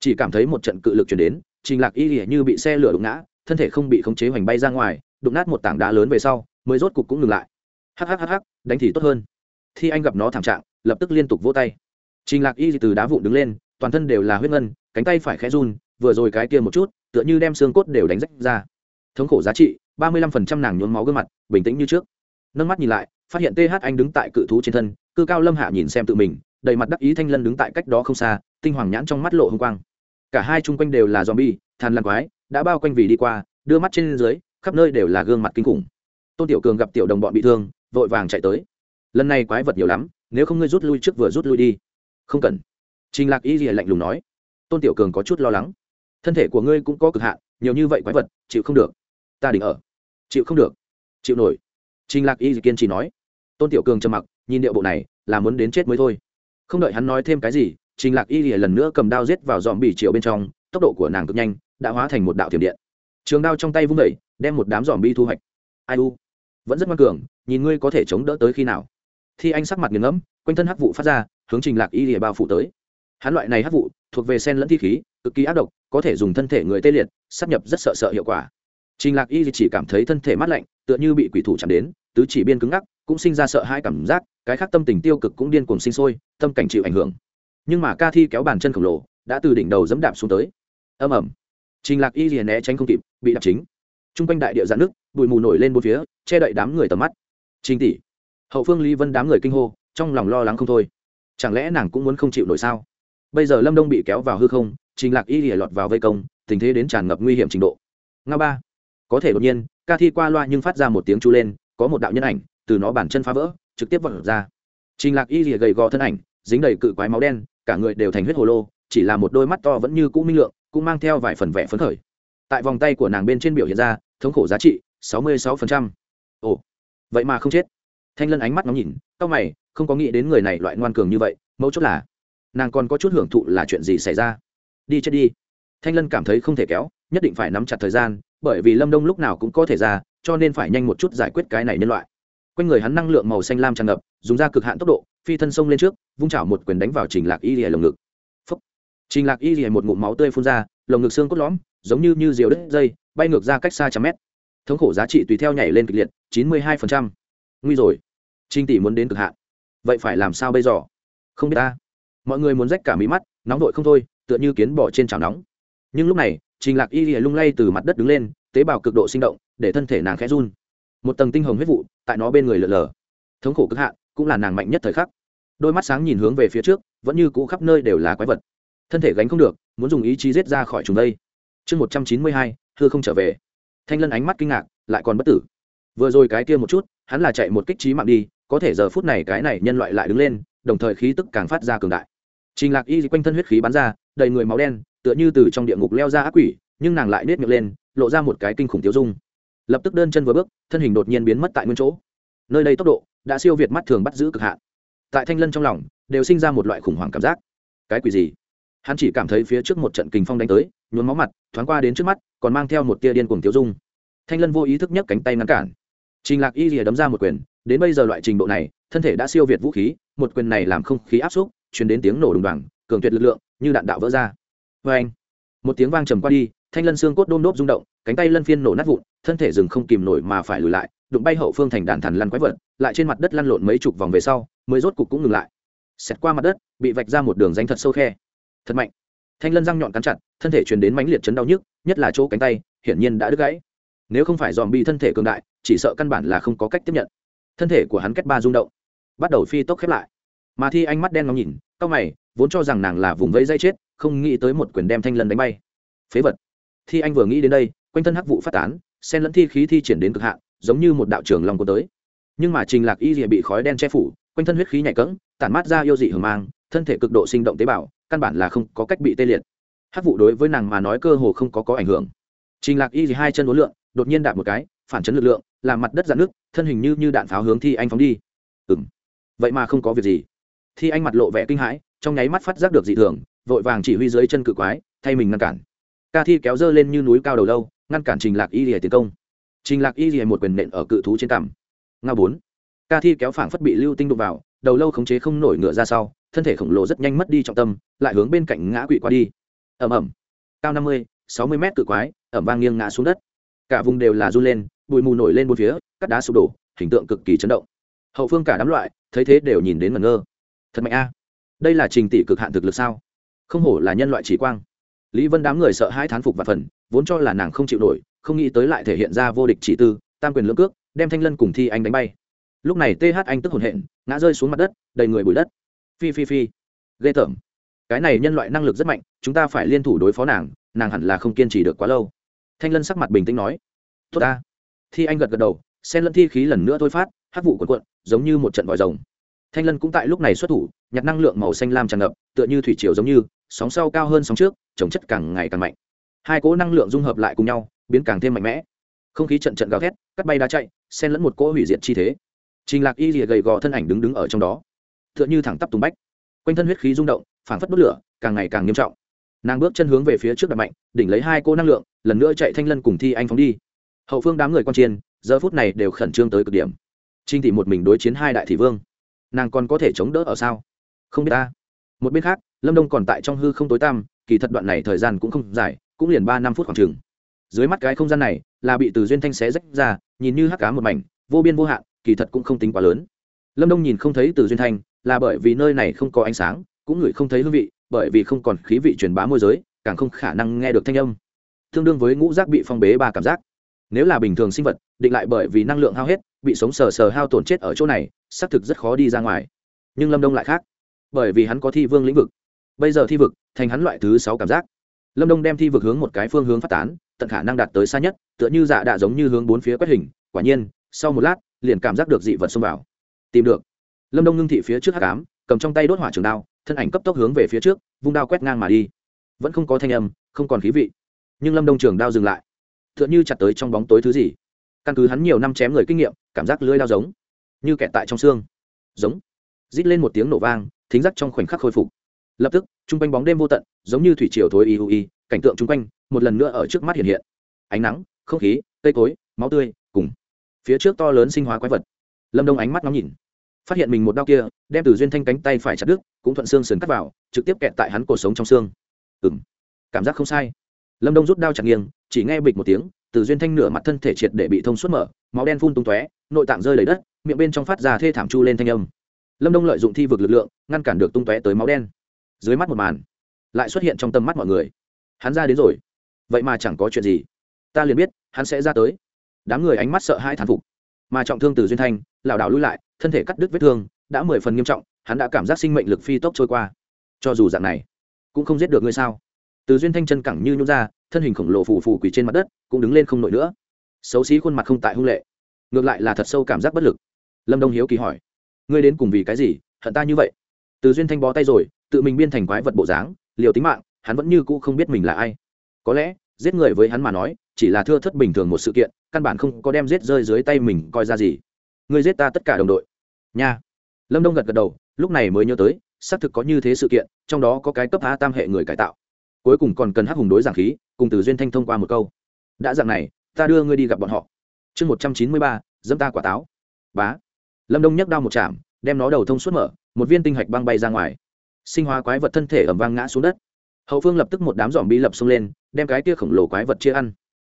chỉ cảm thấy một trận cự lực chuyển đến, trình lạc y rìa như bị xe lửa đụng ngã, thân thể không bị khống chế hoành bay ra ngoài, đụng nát một tảng đá lớn về sau, mới rốt cục cũng ngừng lại. Hhhh đánh thì tốt hơn. Thi anh gặp nó thảm trạng, lập tức liên tục vỗ tay. Trình lạc y từ đá vụn đứng lên, toàn thân đều là huyết ngân, cánh tay phải khẽ run, vừa rồi cái kia một chút, tựa như đem xương cốt đều đánh rách ra. Thống khổ giá trị, ba mươi lăm phần trăm nàng nhuốm máu gương mặt, bình tĩnh như trước. Nâng mắt nhìn lại, phát hiện th anh đứng tại cự thú trên thân, cư cao lâm hạ nhìn xem tự mình, đầy mặt đắc ý thanh lân đứng tại cách đó không xa, tinh hoàng nhãn trong mắt lộ h ư n g quang. Cả hai chung quanh đều là z o m bi e than quái, đã bao quanh vì đi qua, đưa mắt trên dưới, khắp nơi đều là gương mặt kinh khủng. Tôn tiểu cường gặp tiểu đồng bọn bị thương vội vàng chạy tới. Lần này quái vật nhiều lắm, nếu không ngươi rút lui trước vừa rút lui đi. Không cần. Trình lạc y lìa lạnh lùng nói. Tôn tiểu cường có chút lo lắng. Thân thể của ngươi cũng có cực hạn, nhiều như vậy quái vật, chịu không được. Ta định ở. Chịu không được. Chịu nổi. Trình lạc y kiên trì nói. Tôn tiểu cường trầm mặc, nhìn điệu bộ này, là muốn đến chết mới thôi. Không đợi hắn nói thêm cái gì, trình lạc y lần nữa cầm đao giết vào dòm bỉ chiều bên trong, tốc độ của nàng cực nhanh, đã hóa thành một đạo thiểm điện. Trường đao trong tay vung vẩy đem một đám dòm bi thu hoạch. Ai u. Vẫn rất ngoan cường nhìn ngươi có thể chống đỡ tới khi nào. Thi anh sắc mặt nghiền ngẫm, quanh thân hắc vụ phát ra, hướng trình lạc y lìa bao phủ tới. Hắn loại này hắc vụ, thuộc về sen lẫn thi khí, cực kỳ ác độc, có thể dùng thân thể người tê liệt sắp nhập rất sợ sợ hiệu quả. Trình lạc y chỉ cảm thấy thân thể mát lạnh, tựa như bị quỷ thủ chạm đến, tứ chỉ biên cứng ngắc, cũng sinh ra sợ hãi cảm giác, cái khác tâm tình tiêu cực cũng điên cuồng sinh sôi, tâm cảnh chịu ảnh hưởng. Nhưng mà ca thi kéo bàn chân khổng lồ, đã từ đỉnh đầu dẫm đạp xuống tới. Âm ầm. trình lạc y liền né tránh không kịp, bị đạp chính. Trung quanh đại địa giãn nước bụi mù nổi lên bốn phía, che đậy đám người tầm mắt trình tỷ. Hậu phương lý vân đám người kinh hô, trong lòng lo lắng không thôi. Chẳng lẽ nàng cũng muốn không chịu nổi sao? Bây giờ lâm đông bị kéo vào hư không, trình lạc y lìa lọt vào vây công, tình thế đến tràn ngập nguy hiểm trình độ. Nga ba. Có thể đột nhiên, ca thi qua loa nhưng phát ra một tiếng chu lên, có một đạo nhân ảnh, từ nó bản chân phá vỡ, trực tiếp vọt ra. Trình lạc y lìa gầy gò thân ảnh, dính đầy cự quái máu đen, cả người đều thành huyết hồ lô, chỉ là một đôi mắt to vẫn như cũ minh lượng, cũng mang theo vài phần vẻ phấn khởi. Tại vòng tay của nàng bên trên biểu hiện ra, thống khổ giá trị sáu mươi sáu ồ vậy mà không chết. Thanh lân ánh mắt ngóng nhìn c mày, không có nghĩ đến người này loại ngoan cường như vậy, mấu chốt là, nàng còn có chút hưởng thụ là chuyện gì xảy ra. Đi chết đi. Thanh lân cảm thấy không thể kéo, nhất định phải nắm chặt thời gian, bởi vì lâm đông lúc nào cũng có thể ra, cho nên phải nhanh một chút giải quyết cái này nhân loại. Quanh người hắn năng lượng màu xanh lam tràn ngập, dùng ra cực hạn tốc độ, phi thân sông lên trước, vung chảo một quyền đánh vào trình lạc y lìa lồng ngực. Phúc. trình lạc y lìa một ngụm máu tươi phun ra, lồng ngực xương cốt lõm, giống như như diều đứt dây, bay ngược ra cách xa trăm mét thống khổ giá trị tùy theo nhảy lên kịch liệt, chín mươi hai nguy rồi. Trinh tỷ muốn đến cực hạn. Vậy phải làm sao bây giờ? Không biết ta. Mọi người muốn rách cả mí mắt, nóng vội không thôi, tựa như kiến bỏ trên chảo nóng. Nhưng lúc này, trình lạc y lìa lung lay từ mặt đất đứng lên, tế bào cực độ sinh động, để thân thể nàng khẽ run. Một tầng tinh hồng huyết vụ tại nó bên người lượn lờ thống khổ cực hạn cũng là nàng mạnh nhất thời khắc. Đôi mắt sáng nhìn hướng về phía trước, vẫn như cũ khắp nơi đều là quái vật. Thân thể gánh không được, muốn dùng ý chí giết ra khỏi chúng đây. Chương một trăm chín mươi hai, hư không trở về thanh lân ánh mắt kinh ngạc, lại còn bất tử. Vừa rồi cái kia một chút, hắn là chạy một kích trí mạng đi, có thể giờ phút này cái này nhân loại lại đứng lên, đồng thời khí tức càng phát ra cường đại. Trình lạc y quanh thân huyết khí bắn ra, đầy người máu đen, tựa như từ trong địa ngục leo ra ác quỷ, nhưng nàng lại nết miệng lên, lộ ra một cái kinh khủng tiêu dung. Lập tức đơn chân vừa bước, thân hình đột nhiên biến mất tại nguyên chỗ. Nơi đây tốc độ, đã siêu việt mắt thường bắt giữ cực hạn. Tại thanh lân trong lòng, đều sinh ra một loại khủng hoảng cảm giác. Cái quỷ gì? Hắn chỉ cảm thấy phía trước một trận kình phong đánh tới, nhuốm máu mặt, thoáng qua đến trước mắt, còn mang theo một tia điên cuồng tiêu dung. Thanh lân vô ý thức nhấc cánh tay ngăn cản. Trình lạc y lìa đấm ra một quyền, đến bây giờ loại trình độ này, thân thể đã siêu việt vũ khí, một quyền này làm không khí áp xúc chuyển đến tiếng nổ đùng đoàng, cường tuyệt lực lượng, như đạn đạo vỡ ra. Vê anh, một tiếng vang trầm qua đi, thanh lân xương cốt đôm đốp rung động, cánh tay lân phiên nổ nát vụn, thân thể rừng không kìm nổi mà phải lùi lại, đụng bay hậu phương thành đàn thằn lăn quái vật, lại trên mặt đất lăn lộn mấy chục vòng về sau, mới rốt cục cũng ngừng lại. Xẹt qua mặt đất, bị vạch ra một đường danh thật sâu khe thật mạnh. Thanh lân răng nhọn cắn chặt, thân thể truyền đến mãnh liệt chấn đau nhức, nhất là chỗ cánh tay, hiển nhiên đã đứt gãy. Nếu không phải dòm bị thân thể cường đại, chỉ sợ căn bản là không có cách tiếp nhận. Thân thể của hắn kết ba rung động, bắt đầu phi tốc khép lại. Mà thi anh mắt đen ngóng nhìn c mày, vốn cho rằng nàng là vùng vẫy dây chết, không nghĩ tới một quyền đem thanh lân đánh bay. Phế vật. Thi anh vừa nghĩ đến đây, quanh thân hắc vụ phát tán sen lẫn thi khí thi triển đến cực hạn, giống như một đạo trường lòng có tới. Nhưng mà trình lạc y rìa bị khói đen che phủ, quanh thân huyết khí nhạy cẫng, tản mát ra yêu dị hưởng mang, thân thể cực độ sinh động tế bào căn bản là không có cách bị tê liệt. Hắc vụ đối với nàng mà nói cơ hồ không có có ảnh hưởng. Trình lạc y thì hai chân đối lượng, đột nhiên đạp một cái phản chấn lực lượng làm mặt đất dạn nước thân hình như như đạn pháo hướng thi anh phóng đi. Ừng vậy mà không có việc gì. Thi anh mặt lộ vẻ kinh hãi trong nháy mắt phát giác được dị thường vội vàng chỉ huy dưới chân cự quái thay mình ngăn cản. Ca thi kéo dơ lên như núi cao đầu lâu ngăn cản trình lạc y lìa tiến công. Trình lạc y lìa một quyền nện ở cự thú trên cằm. Nga bốn. Ca thi kéo phảng phất bị lưu tinh đụng vào đầu lâu khống chế không nổi ngựa ra sau thân thể khổng lồ rất nhanh mất đi trọng tâm, lại hướng bên cạnh ngã quỵ qua đi. Ẩm ẩm cao năm mươi, sáu mươi mét cự quái, ẩm vang nghiêng ngã xuống đất. Cả vùng đều là run lên, bụi mù nổi lên bốn phía, cắt đá sụp đổ, hình tượng cực kỳ chấn động. Hậu phương cả đám loại, thấy thế đều nhìn đến mẩn ngơ. Thật mạnh a. Đây là trình tỷ cực hạn thực lực sao? Không hổ là nhân loại chỉ quang. Lý vân đám người sợ hai thán phục và phần, vốn cho là nàng không chịu nổi, không nghĩ tới lại thể hiện ra vô địch chỉ tư, tam quyền lưỡng cước, đem thanh lân cùng thi anh đánh bay. Lúc này th anh tức hồn hện, ngã rơi xuống mặt đất, đầy người bụi đất phi phi phi. Ghê tởm. Cái này nhân loại năng lực rất mạnh, chúng ta phải liên thủ đối phó nàng nàng hẳn là không kiên trì được quá lâu. Thanh lân sắc mặt bình tĩnh nói. Tốt ta. Thi anh gật gật đầu sen lẫn thi khí lần nữa thôi phát hát vụ quần quận giống như một trận vòi rồng. Thanh lân cũng tại lúc này xuất thủ, nhặt năng lượng màu xanh lam tràn ngập, tựa như thủy triều giống như, sóng sau cao hơn sóng trước, chống chất càng ngày càng mạnh. Hai cỗ năng lượng dung hợp lại cùng nhau, biến càng thêm mạnh mẽ. Không khí trận trận gào thét, cắt bay đá chạy, xen lẫn một cỗ hủy diệt chi thế. Trình lạc y rìa gầy gò thân ảnh đứng đứng ở trong đó tựa như thẳng tắp tùng bách. Quanh thân huyết khí rung động, phảng phất đốt lửa, càng ngày càng nghiêm trọng. Nàng bước chân hướng về phía trước đập mạnh, đỉnh lấy hai cô năng lượng, lần nữa chạy thanh lân cùng thi anh phóng đi. Hậu phương đám người quan chiên giờ phút này đều khẩn trương tới cực điểm. Trinh thị một mình đối chiến hai đại thị vương. Nàng còn có thể chống đỡ ở sao? Không biết ta. Một bên khác, lâm đông còn tại trong hư không tối tăm, kỳ thật đoạn này thời gian cũng không dài, cũng liền ba năm phút khoảng chừng. Dưới mắt cái không gian này là bị từ duyên thanh xé rách ra, nhìn như hắc cá một mảnh, vô biên vô hạn, kỳ thật cũng không tính quá lớn. Lâm đông nhìn không thấy từ duyên thanh là bởi vì nơi này không có ánh sáng, cũng ngửi không thấy hương vị, bởi vì không còn khí vị truyền bá môi giới, càng không khả năng nghe được thanh âm. Tương đương với ngũ giác bị phong bế ba cảm giác. Nếu là bình thường sinh vật, định lại bởi vì năng lượng hao hết, bị sống sờ sờ hao tổn chết ở chỗ này, xác thực rất khó đi ra ngoài. Nhưng lâm đông lại khác. Bởi vì hắn có thi vương lĩnh vực. Bây giờ thi vực, thành hắn loại thứ sáu cảm giác. Lâm đông đem thi vực hướng một cái phương hướng phát tán, tận khả năng đạt tới xa nhất, tựa như dạ đạ giống như hướng bốn phía quét hình. Quả nhiên, sau một lát, liền cảm giác được dị vật xông vào. Tìm được lâm đông ngưng thị phía trước hát cám cầm trong tay đốt hỏa trường đao, thân ảnh cấp tốc hướng về phía trước, vung đao quét ngang mà đi. Vẫn không có thanh âm, không còn khí vị. Nhưng lâm đông trường đao dừng lại. T h ư ợ n h ư chặt tới trong bóng tối thứ gì. Căn cứ hắn nhiều năm chém người kinh nghiệm, cảm giác lưới đao giống như kẹt tại trong xương. Giống. Rít lên một tiếng nổ vang, thính giác trong khoảnh khắc khôi phục. Lập tức t r u n g quanh bóng đêm vô tận, giống như thủy triều thối y ui cảnh tượng chung quanh, một lần nữa ở trước mắt hiện hiện. Ánh nắng, không khí, cây cối, máu tươi, cùng phía trước to lớn sinh hóa quái vật. Lâm đông ánh mắt ngắm nhìn phát hiện mình một đau kia, đem từ duyên thanh cánh tay phải chặt đứt, cũng thuận xương sườn cắt vào, trực tiếp kẹt tại hắn cổ sống trong xương. Ừng cảm giác không sai. Lâm đông rút đao chặt nghiêng, chỉ nghe bịch một tiếng, từ duyên thanh nửa mặt thân thể triệt để bị thông suốt mở, máu đen phun tung tóe, nội tạng rơi đầy đất, miệng bên trong phát ra thê thảm chu lên thanh âm. Lâm đông lợi dụng thi vực lực lượng, ngăn cản được tung tóe tới máu đen. Dưới mắt một màn, lại xuất hiện trong tầm mắt mọi người. Hắn ra đến rồi. Vậy mà chẳng có chuyện gì. Ta liền biết, hắn sẽ ra tới. Đám người ánh mắt sợ hãi thán phục. Mà trọng thương từ duyên thanh, lảo đảo lui lại thân thể cắt đứt vết thương, đã mười phần nghiêm trọng, hắn đã cảm giác sinh mệnh lực phi tốc trôi qua. Cho dù dạng này, cũng không giết được ngươi sao? Từ duyên thanh chân cẳng như nhún ra, thân hình khổng lồ phù phù quỳ trên mặt đất, cũng đứng lên không nổi nữa. Xấu xí khuôn mặt không tại hung lệ. Ngược lại là thật sâu cảm giác bất lực. Lâm đông hiếu kỳ hỏi, ngươi đến cùng vì cái gì, hận ta như vậy? Từ duyên thanh bó tay rồi, tự mình biên thành quái vật bộ dáng, liều tính mạng, hắn vẫn như cũ không biết mình là ai. Có lẽ, giết người với hắn mà nói, chỉ là thưa thất bình thường một sự kiện, căn bản không có đem giết rơi dưới tay mình coi ra gì. Ngươi giết ta tất cả đồng đội nha. Lâm đông gật gật đầu, lúc này mới nhớ tới, xác thực có như thế sự kiện, trong đó có cái cấp a tam hệ người cải tạo. Cuối cùng còn cần hắc hùng đối giảng khí, cùng từ duyên thanh thông qua một câu. Đã dạng này, ta đưa ngươi đi gặp bọn họ. Chương một trăm chín mươi ba dâm ta quả táo. Bá. Lâm đông nhấc đao một chạm, đem nó đầu thông suốt mở, một viên tinh hạch băng bay ra ngoài. Sinh hóa quái vật thân thể ẩm vang ngã xuống đất. Hậu phương lập tức một đám dòm bi lập xông lên, đem cái tia khổng lồ quái vật chia ăn.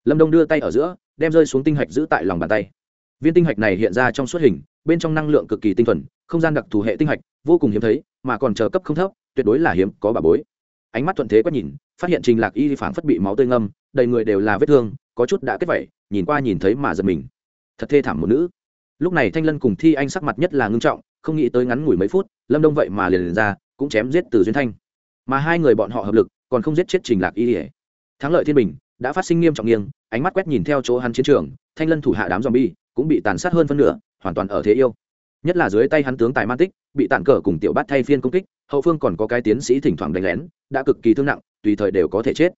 Lâm đông đưa tay ở giữa, đem rơi xuống tinh hạch giữ tại lòng bàn tay viên tinh hạch này hiện ra trong suốt hình bên trong năng lượng cực kỳ tinh thuần không gian đặc thù hệ tinh hạch vô cùng hiếm thấy mà còn chờ cấp không thấp tuyệt đối là hiếm có bà bối. Ánh mắt thuận thế quét nhìn phát hiện trình lạc y phảng phất bị máu tươi ngâm đầy người đều là vết thương có chút đã kết vẩy nhìn qua nhìn thấy mà giật mình. Thật thê thảm một nữ. Lúc này thanh lân cùng thi anh sắc mặt nhất là ngưng trọng không nghĩ tới ngắn ngủi mấy phút lâm đông vậy mà liền, liền ra cũng chém giết từ duyên thanh. Mà hai người bọn họ hợp lực còn không giết chết trình lạc y thắng lợi thiên bình đã phát sinh nghiêm trọng nghiêng ánh mắt quét nhìn theo chỗ hắn chiến trường thanh lân thủ hạ đám zombie cũng bị tàn sát hơn phân nửa, hoàn toàn ở thế yêu. Nhất là dưới tay hắn tướng tài man tích bị tàn cờ cùng tiểu bát thay phiên công kích, hậu phương còn có cái tiến sĩ thỉnh thoảng đánh lén, đã cực kỳ thương nặng, tùy thời đều có thể chết.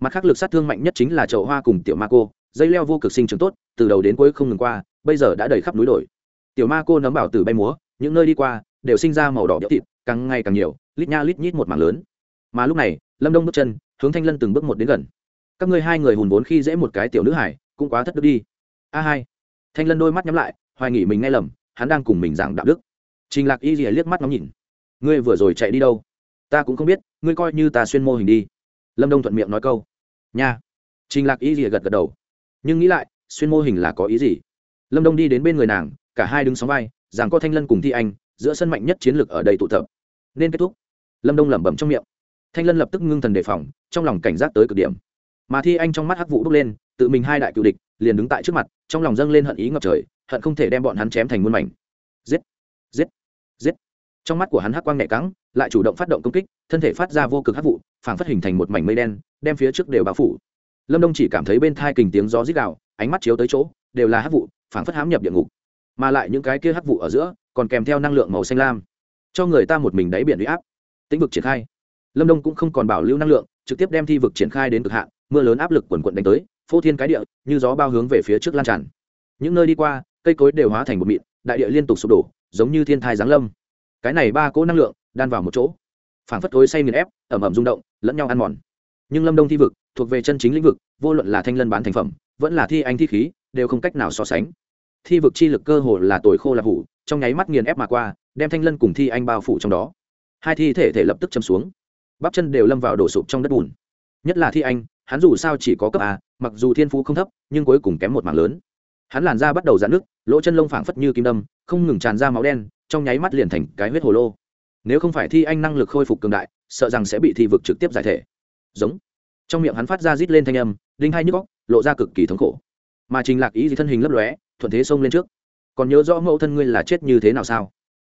Mặt khác lực sát thương mạnh nhất chính là chậu hoa cùng tiểu ma cô, dây leo vô cực sinh trưởng tốt, từ đầu đến cuối không ngừng qua, bây giờ đã đầy khắp núi đồi. Tiểu ma cô nấm bảo từ bay múa, những nơi đi qua, đều sinh ra màu đỏ béo thịt, càng ngày càng nhiều, lít nha lít nhít một mảng lớn. Mà lúc này, lâm đông bước chân, hướng thanh lân từng bước một đến gần. Các ngươi hai người hùn vốn khi dễ một cái tiểu nữ hải, cũng quá thất đức đi. A hai thanh lân đôi mắt nhắm lại, hoài nghỉ mình nghe lầm, hắn đang cùng mình giảng đạo đức. Trình lạc y rìa liếc mắt ngắm nhìn. Ngươi vừa rồi chạy đi đâu? Ta cũng không biết, ngươi coi như ta xuyên mô hình đi. Lâm đông thuận miệng nói câu. Nha. Trình lạc y rìa gật gật đầu. Nhưng nghĩ lại, xuyên mô hình là có ý gì? Lâm đông đi đến bên người nàng, cả hai đứng sóng vai, rằng có thanh lân cùng thi anh, giữa sân mạnh nhất chiến lược ở đây tụ tập. Nên kết thúc. Lâm đông lẩm bẩm trong miệng. Thanh lân lập tức ngưng thần đề phòng, trong lòng cảnh giác tới cực điểm. Mà thi anh trong mắt hắc vụ đúc lên, tự mình hai đại cựu địch liền đứng tại trước mặt, trong lòng dâng lên hận ý ngập trời, hận không thể đem bọn hắn chém thành muôn mảnh. Giết! Giết! Giết! Trong mắt của hắn hắc quang nhẹ cắng lại chủ động phát động công kích, thân thể phát ra vô cực hắc vụ, phảng phất hình thành một mảnh mây đen, đem phía trước đều bao phủ. Lâm đông chỉ cảm thấy bên thai kình tiếng gió rít đạo ánh mắt chiếu tới chỗ, đều là hắc vụ, phảng phất hám nhập địa ngục. Mà lại những cái kia hắc vụ ở giữa, còn kèm theo năng lượng màu xanh lam, cho người ta một mình đáy biển uy áp. Tĩnh vực triển khai. Lâm đông cũng không còn bảo lưu năng lượng, trực tiếp đem thi vực triển khai đến cực hạn, mưa lớn áp lực quần quận đánh tới phô thiên cái địa, như gió bao hướng về phía trước lan tràn. Những nơi đi qua, cây cối đều hóa thành một mịn, đại địa liên tục sụp đổ, giống như thiên thai giáng lâm. Cái này ba cỗ năng lượng, đan vào một chỗ. Phảng phất cối say nghiền ép, ẩm ẩm rung động, lẫn nhau ăn mòn. Nhưng lâm đông thi vực, thuộc về chân chính lĩnh vực, vô luận là thanh lân bán thành phẩm, vẫn là thi anh thi khí, đều không cách nào so sánh. Thi vực chi lực cơ hồ là tồi khô là hủ, trong nháy mắt nghiền ép mà qua, đem thanh lân cùng thi anh bao phủ trong đó. Hai thi thể thể lập tức châm xuống. Bắp chân đều lâm vào đổ sụp trong đất bùn. Nhất là thi anh hắn dù sao chỉ có cấp a, mặc dù thiên phú không thấp, nhưng cuối cùng kém một mảng lớn. Hắn làn da bắt đầu dạn nước lỗ chân lông phảng phất như kim đâm, không ngừng tràn ra máu đen, trong nháy mắt liền thành cái huyết hồ lô. Nếu không phải thi anh năng lực khôi phục cường đại, sợ rằng sẽ bị thi vực trực tiếp giải thể. Giống. Trong miệng hắn phát ra rít lên thanh âm, đinh hai nhức góc lộ ra cực kỳ thống khổ. Mà trình lạc ý gì thân hình lấp lóe, thuận thế xông lên trước. Còn nhớ rõ mẫu thân ngươi là chết như thế nào sao?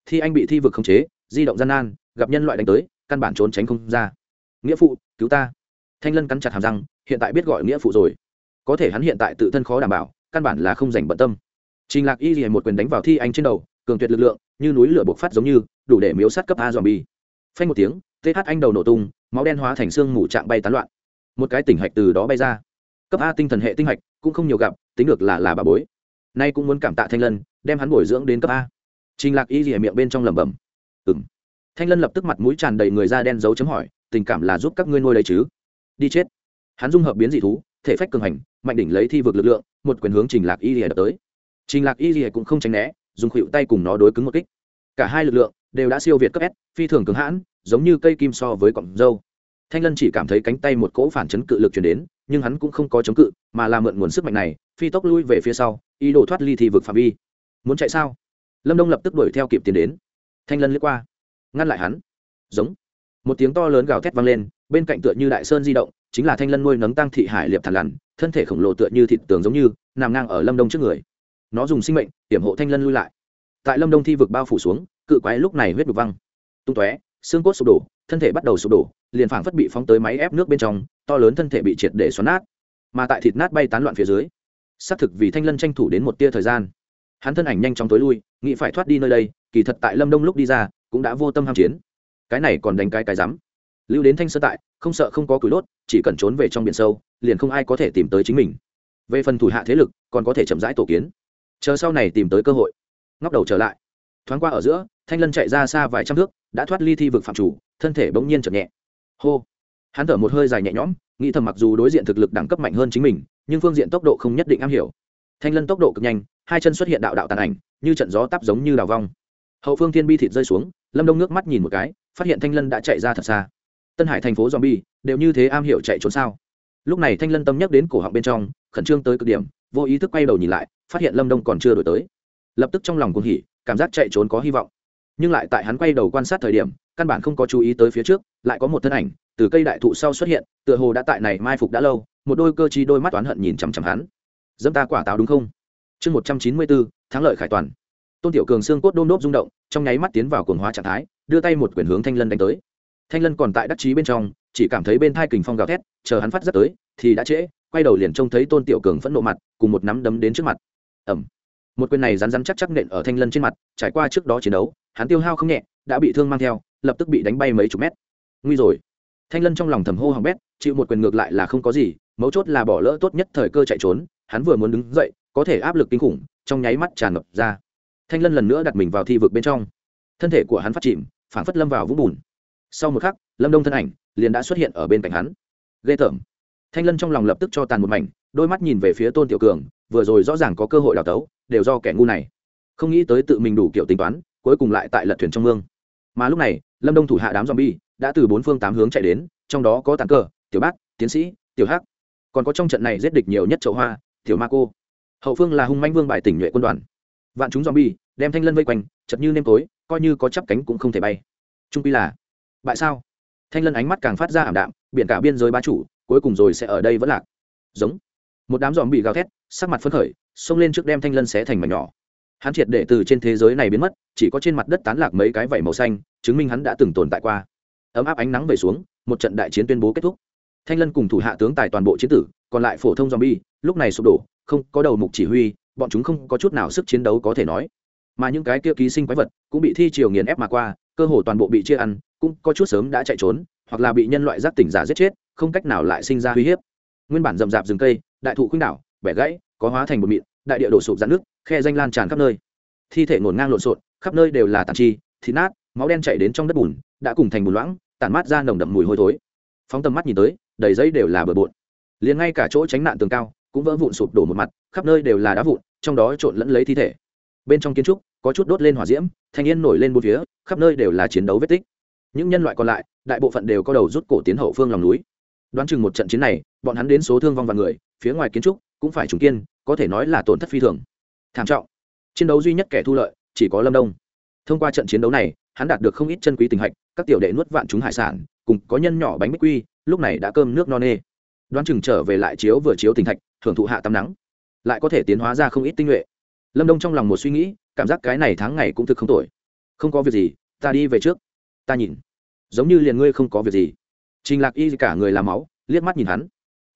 Thi anh bị thi vực khống chế, di động gian nan, gặp nhân loại đánh tới, căn bản trốn tránh không ra. Nghĩa phụ, cứu ta thanh lân cắn chặt hàm răng, hiện tại biết gọi nghĩa phụ rồi. Có thể hắn hiện tại tự thân khó đảm bảo, căn bản là không dành bận tâm. Trình lạc y liền một quyền đánh vào thi anh trên đầu, cường tuyệt lực lượng, như núi lửa bộc phát giống như, đủ để miếu sát cấp a dòm bi phanh một tiếng th anh đầu nổ tung, máu đen hóa thành xương mù trạng bay tán loạn. Một cái tỉnh hạch từ đó bay ra. Cấp a tinh thần hệ tinh hạch, cũng không nhiều gặp, tính được là là bà bối. Nay cũng muốn cảm tạ thanh lân, đem hắn bồi dưỡng đến cấp a. Trình lạc y rỉa miệng bên trong lẩm bẩm. Ừng thanh lân lập tức mặt mũi tràn đầy người da đen dấu chấm hỏi, tình cảm là giúp các ngươi nuôi lấy chứ? Đi chết. Hắn dung hợp biến dị thú, thể phách cường hành, mạnh đỉnh lấy thi vực lực lượng, một quyền hướng trình lạc y rỉa đập tới. Trình lạc y rỉa cũng không tránh né, dùng khuỵu tay cùng nó đối cứng một kích. Cả hai lực lượng đều đã siêu việt cấp s, phi thường cường hãn, giống như cây kim so với cọng dâu. Thanh lân chỉ cảm thấy cánh tay một cỗ phản chấn cự lực chuyển đến, nhưng hắn cũng không có chống cự, mà là mượn nguồn sức mạnh này, phi tốc lui về phía sau, ý đồ thoát ly thi vực phạm vi. Muốn chạy sao? Lâm đông lập tức đuổi theo kịp tiến đến. Thanh lân lướt qua, ngăn lại hắn. Giống. Một tiếng to lớn gào thét vang lên bên cạnh tựa như đại sơn di động, chính là thanh lân nuôi nấng tăng thị hải liệp thằn lằn, thân thể khổng lồ tựa như thịt tường giống như, nằm ngang ở lâm đông trước người. Nó dùng sinh mệnh, hiểm hộ thanh lân lui lại. Tại lâm đông thi vực bao phủ xuống, cự quái lúc này huyết đục văng. Tung tóe, xương cốt sụp đổ, thân thể bắt đầu sụp đổ, liền phảng phất bị phóng tới máy ép nước bên trong, to lớn thân thể bị triệt để xoắn nát. Mà tại thịt nát bay tán loạn phía dưới, xác thực vì thanh lân tranh thủ đến một tia thời gian. Hắn thân ảnh nhanh chóng tối lui, nghĩ phải thoát đi nơi đây, kỳ thật tại lâm đông lúc đi ra, cũng đã vô tâm ham chiến. Cái này còn đánh cái cái rắm lưu đến thanh sơ tại, không sợ không có cúi đốt, chỉ cần trốn về trong biển sâu, liền không ai có thể tìm tới chính mình. Về phần thủ hạ thế lực, còn có thể chậm rãi tổ kiến. Chờ sau này tìm tới cơ hội. Ngóc đầu trở lại. Thoáng qua ở giữa, thanh lân chạy ra xa vài trăm thước, đã thoát ly thi vực phạm chủ, thân thể bỗng nhiên chậm nhẹ. Hô. Hắn thở một hơi dài nhẹ nhõm, nghĩ thầm mặc dù đối diện thực lực đẳng cấp mạnh hơn chính mình, nhưng phương diện tốc độ không nhất định am hiểu. Thanh lân tốc độ cực nhanh, hai chân xuất hiện đạo đạo tàn ảnh, như trận gió tắp giống như đào vong. Hậu phương thiên bi thịt rơi xuống, lâm đông nước mắt nhìn một cái, phát hiện thanh lân đã chạy ra thật xa tân hải thành phố zombie, đều như thế am hiểu chạy trốn sao? Lúc này thanh lân tâm nhắc đến cổ họng bên trong, khẩn trương tới cực điểm, vô ý thức quay đầu nhìn lại, phát hiện lâm đông còn chưa đổi tới. Lập tức trong lòng cuồng hỉ, cảm giác chạy trốn có hy vọng. Nhưng lại tại hắn quay đầu quan sát thời điểm, căn bản không có chú ý tới phía trước, lại có một thân ảnh, từ cây đại thụ sau xuất hiện, tựa hồ đã tại này mai phục đã lâu, một đôi cơ chi đôi mắt oán hận nhìn chằm chằm hắn. Dẫm ta quả táo đúng không? Chương một trăm chín mươi bốn thắng lợi khải toàn. Tôn tiểu cường xương cốt đôn đốp rung động, trong nháy mắt tiến vào cuồng hóa trạng thái, đưa tay một quyển hướng thanh lân đánh tới thanh lân còn tại đắc chí bên trong, chỉ cảm thấy bên thai kình phong gào thét, chờ hắn phát rất tới, thì đã trễ, quay đầu liền trông thấy tôn tiểu cường phẫn nộ mặt, cùng một nắm đấm đến trước mặt. Ẩm một quyền này rắn rắn chắc chắc nện ở thanh lân trên mặt, trải qua trước đó chiến đấu, hắn tiêu hao không nhẹ, đã bị thương mang theo, lập tức bị đánh bay mấy chục mét. Nguy rồi. Thanh lân trong lòng thầm hô hỏng bét, chịu một quyền ngược lại là không có gì, mấu chốt là bỏ lỡ tốt nhất thời cơ chạy trốn, hắn vừa muốn đứng dậy, có thể áp lực kinh khủng, trong nháy mắt tràn ngập ra. Thanh lân lần nữa đặt mình vào thi vực bên trong. Thân thể của hắn phát chìm phản phất lâm vào vũng bùn sau một khắc, lâm đông thân ảnh liền đã xuất hiện ở bên cạnh hắn. Ghê tởm. Thanh lân trong lòng lập tức cho tàn một mảnh, đôi mắt nhìn về phía tôn tiểu cường, vừa rồi rõ ràng có cơ hội đào tấu, đều do kẻ ngu này. Không nghĩ tới tự mình đủ kiểu tính toán, cuối cùng lại tại lật thuyền trong mương. Mà lúc này, lâm đông thủ hạ đám zombie đã từ bốn phương tám hướng chạy đến, trong đó có tàn cờ tiểu bác tiến sĩ, tiểu hắc. Còn có trong trận này giết địch nhiều nhất chậu hoa, tiểu ma cô. Hậu phương là hung manh vương bại tỉnh nhuệ quân đoàn. Vạn chúng zombie đem thanh lân vây quanh, chật như nêm tối, coi như có chắp cánh cũng không thể bay. Trung pi là bại sao? Thanh lân ánh mắt càng phát ra ảm đạm, biển cả biên giới bá chủ, cuối cùng rồi sẽ ở đây vẫn lạc. Giống. Một đám dòm bị gào thét, sắc mặt phấn khởi, xông lên trước đem thanh lân xé thành mảnh nhỏ. Hắn triệt để từ trên thế giới này biến mất, chỉ có trên mặt đất tán lạc mấy cái vảy màu xanh, chứng minh hắn đã từng tồn tại qua. Ấm áp ánh nắng về xuống, một trận đại chiến tuyên bố kết thúc. Thanh lân cùng thủ hạ tướng tài toàn bộ chiến tử, còn lại phổ thông zombie lúc này sụp đổ, không có đầu mục chỉ huy, bọn chúng không có chút nào sức chiến đấu có thể nói. Mà những cái kia ký sinh quái vật cũng bị thi triều nghiền ép mà qua cơ hồ toàn bộ bị chia ăn, cũng có chút sớm đã chạy trốn, hoặc là bị nhân loại giác tỉnh giả giết chết, không cách nào lại sinh ra uy hiếp. Nguyên bản rậm rạp rừng cây, đại thụ khuynh đảo, bẻ gãy, có hóa thành một mịn, đại địa đổ sụp dạn nước khe danh lan tràn khắp nơi. Thi thể ngổn ngang lộn xộn, khắp nơi đều là tàn chi, thịt nát, máu đen chảy đến trong đất bùn, đã cùng thành bùn loãng, tản mát ra nồng đậm mùi hôi thối. Phóng tầm mắt nhìn tới, đầy giấy đều là bừa bộn. Liền ngay cả chỗ tránh nạn tường cao, cũng vỡ vụn sụp đổ một mặt, khắp nơi đều là đá vụn, trong đó trộn lẫn lấy thi thể. Bên trong kiến trúc có chút đốt lên hỏa diễm, thanh niên nổi lên bốn phía, khắp nơi đều là chiến đấu vết tích. Những nhân loại còn lại, đại bộ phận đều có đầu rút cổ tiến hậu phương lòng núi. Đoán chừng một trận chiến này, bọn hắn đến số thương vong và người, phía ngoài kiến trúc cũng phải trùng kiên, có thể nói là tổn thất phi thường. Thảm trọng. Chiến đấu duy nhất kẻ thu lợi, chỉ có lâm đông. Thông qua trận chiến đấu này, hắn đạt được không ít chân quý tình hạch, các tiểu đệ nuốt vạn chúng hải sản, cùng có nhân nhỏ bánh bích quy, lúc này đã cơm nước no nê. Đoán chừng trở về lại chiếu vừa chiếu tình thạch thưởng thụ hạ tắm nắng. Lại có thể tiến hóa ra không ít tinh nhuệ. Lâm đông trong lòng một suy nghĩ cảm giác cái này tháng ngày cũng thực không tội không có việc gì, ta đi về trước. Ta nhìn. Giống như liền ngươi không có việc gì. Trình lạc y cả người làm máu, liếc mắt nhìn hắn.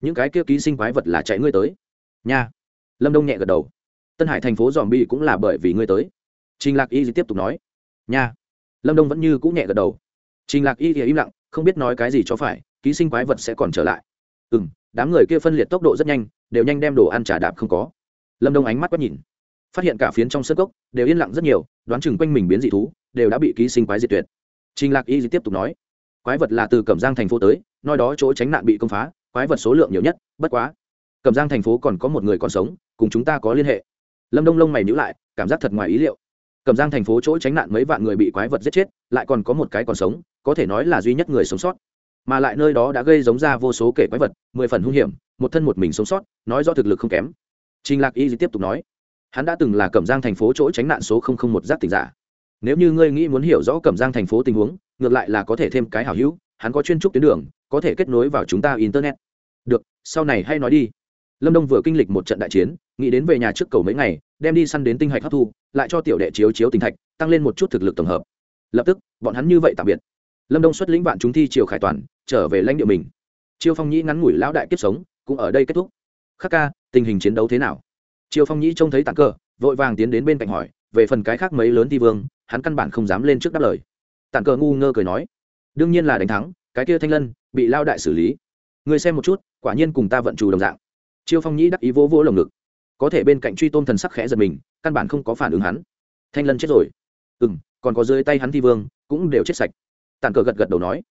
Những cái kia ký sinh quái vật là chạy ngươi tới. Nha. Lâm đông nhẹ gật đầu. Tân hải thành phố dòm bi cũng là bởi vì ngươi tới. Trình lạc y tiếp tục nói. Nha. Lâm đông vẫn như cũng nhẹ gật đầu. Trình lạc y thì im lặng, không biết nói cái gì cho phải, ký sinh quái vật sẽ còn trở lại. Ừ m đám người kia phân liệt tốc độ rất nhanh, đều nhanh đem đồ ăn trả đạp không có. Lâm đông ánh mắt quét nhìn phát hiện cả phiến trong sân gốc đều yên lặng rất nhiều, đoán chừng quanh mình biến dị thú đều đã bị ký sinh quái diệt tuyệt. Trình lạc y tiếp tục nói, quái vật là từ cẩm giang thành phố tới nơi đó chỗ tránh nạn bị công phá, quái vật số lượng nhiều nhất, bất quá, cẩm giang thành phố còn có một người còn sống, cùng chúng ta có liên hệ. Lâm đông lông mày nhữ lại, cảm giác thật ngoài ý liệu. Cẩm giang thành phố chỗ tránh nạn mấy vạn người bị quái vật giết chết, lại còn có một cái còn sống, có thể nói là duy nhất người sống sót. Mà lại nơi đó đã gây giống ra vô số kể quái vật, mười phần hung hiểm, một thân một mình sống sót, nói do thực lực không kém. Trình lạc y tiếp tục nói hắn đã từng là cẩm giang thành phố chỗ tránh nạn số một giác tỉnh giả. Nếu như ngươi nghĩ muốn hiểu rõ cẩm giang thành phố tình huống, ngược lại là có thể thêm cái hảo hữu, hắn có chuyên trúc tuyến đường, có thể kết nối vào chúng ta internet. Được, sau này hay nói đi. Lâm đông vừa kinh lịch một trận đại chiến, nghĩ đến về nhà trước cầu mấy ngày, đem đi săn đến tinh hạch hấp thu, lại cho tiểu đệ chiếu chiếu tinh thạch, tăng lên một chút thực lực tổng hợp. Lập tức, bọn hắn như vậy tạm biệt. Lâm đông xuất lĩnh vạn chúng thi triều khải toàn, trở về lãnh địa mình. Chiêu phong nhĩ ngắn ngủi lão đại kiếp sống, cũng ở đây kết thúc. Khắc ca, tình hình chiến đấu thế nào? Triều phong nhĩ trông thấy tặng cờ vội vàng tiến đến bên cạnh hỏi, về phần cái khác mấy lớn thi vương, hắn căn bản không dám lên trước đáp lời. Tặng cờ ngu ngơ cười nói, đương nhiên là đánh thắng, cái kia thanh lân, bị lao đại xử lý. Người xem một chút, quả nhiên cùng ta vận trù đồng dạng. Triều phong nhĩ đắc ý vỗ vỗ lồng ngực. Có thể bên cạnh truy tôn thần sắc khẽ giật mình, căn bản không có phản ứng hắn. Thanh lân chết rồi. Ừ m còn có dưới tay hắn thi vương, cũng đều chết sạch. Tàn cờ gật gật đầu nói.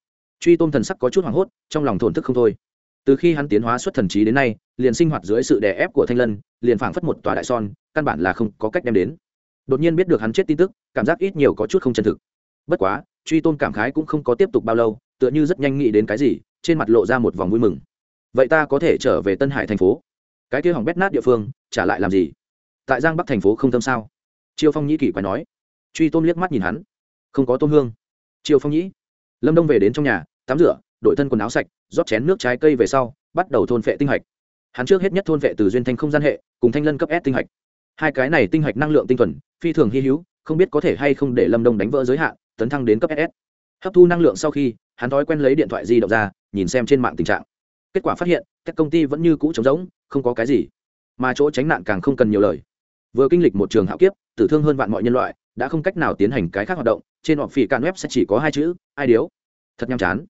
Truy tôn thần sắc có chút hoảng hốt, trong lòng thổn thức không thôi từ khi hắn tiến hóa xuất thần trí đến nay, liền sinh hoạt dưới sự đè ép của thanh lân, liền phảng phất một tòa đại son, căn bản là không có cách đem đến. Đột nhiên biết được hắn chết tin tức, cảm giác ít nhiều có chút không chân thực. Bất quá, truy tôn cảm khái cũng không có tiếp tục bao lâu, tựa như rất nhanh nghĩ đến cái gì, trên mặt lộ ra một vòng vui mừng. Vậy ta có thể trở về tân hải thành phố? Cái kia hỏng bét nát địa phương, trả lại làm gì? Tại giang bắc thành phố không thâm sao? Triều phong nhĩ kỳ quái nói. Truy tôn liếc mắt nhìn hắn. Không có tôm hương. Triều phong nhĩ. Lâm đông về đến trong nhà, tắm rửa đội thân quần áo sạch, rót chén nước trái cây về sau, bắt đầu thôn phệ tinh hạch. Hắn trước hết nhất thôn phệ từ duyên thanh không gian hệ, cùng thanh lân cấp s tinh hạch. Hai cái này tinh hạch năng lượng tinh thuần, phi thường hy hữu, không biết có thể hay không để lâm đông đánh vỡ giới hạn, tấn thăng đến cấp ss hấp thu năng lượng sau khi, hắn thói quen lấy điện thoại di động ra, nhìn xem trên mạng tình trạng. Kết quả phát hiện các công ty vẫn như cũ trống rỗng, không có cái gì. Mà chỗ tránh nạn càng không cần nhiều lời. Vừa kinh lịch một trường hạo kiếp, tử thương hơn vạn mọi nhân loại, đã không cách nào tiến hành cái khác hoạt động, trên họ phỉ cạn web sẽ chỉ có hai chữ, ai điếu. Thật nhàm chán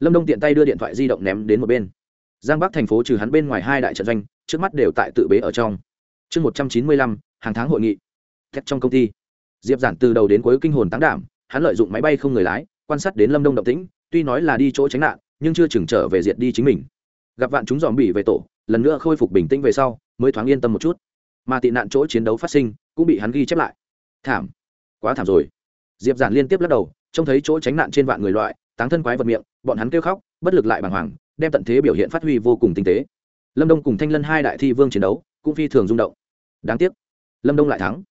lâm đông tiện tay đưa điện thoại di động ném đến một bên. Giang bắc thành phố trừ hắn bên ngoài hai đại trận doanh, trước mắt đều tại tự bế ở trong. Chương một trăm chín mươi lăm, hàng tháng hội nghị. Thép trong công ty. Diệp giản từ đầu đến cuối kinh hồn tán đảm, hắn lợi dụng máy bay không người lái, quan sát đến lâm đông động tĩnh, tuy nói là đi chỗ tránh nạn, nhưng chưa chừng trở về diệt đi chính mình. Gặp vạn chúng dòm bỉ về tổ, lần nữa khôi phục bình tĩnh về sau, mới thoáng yên tâm một chút. Mà tị nạn chỗ chiến đấu phát sinh, cũng bị hắn ghi chép lại. Thảm. Quá thảm rồi. Diệp giản liên tiếp lắc đầu, trông thấy chỗ tránh nạn trên vạn người loại táng thân quái vật miệng, bọn hắn kêu khóc, bất lực lại bàng hoàng, đem tận thế biểu hiện phát huy vô cùng tinh tế. Lâm đông cùng thanh lân hai đại thi vương chiến đấu cũng phi thường rung động. Đáng tiếc, lâm đông lại thắng.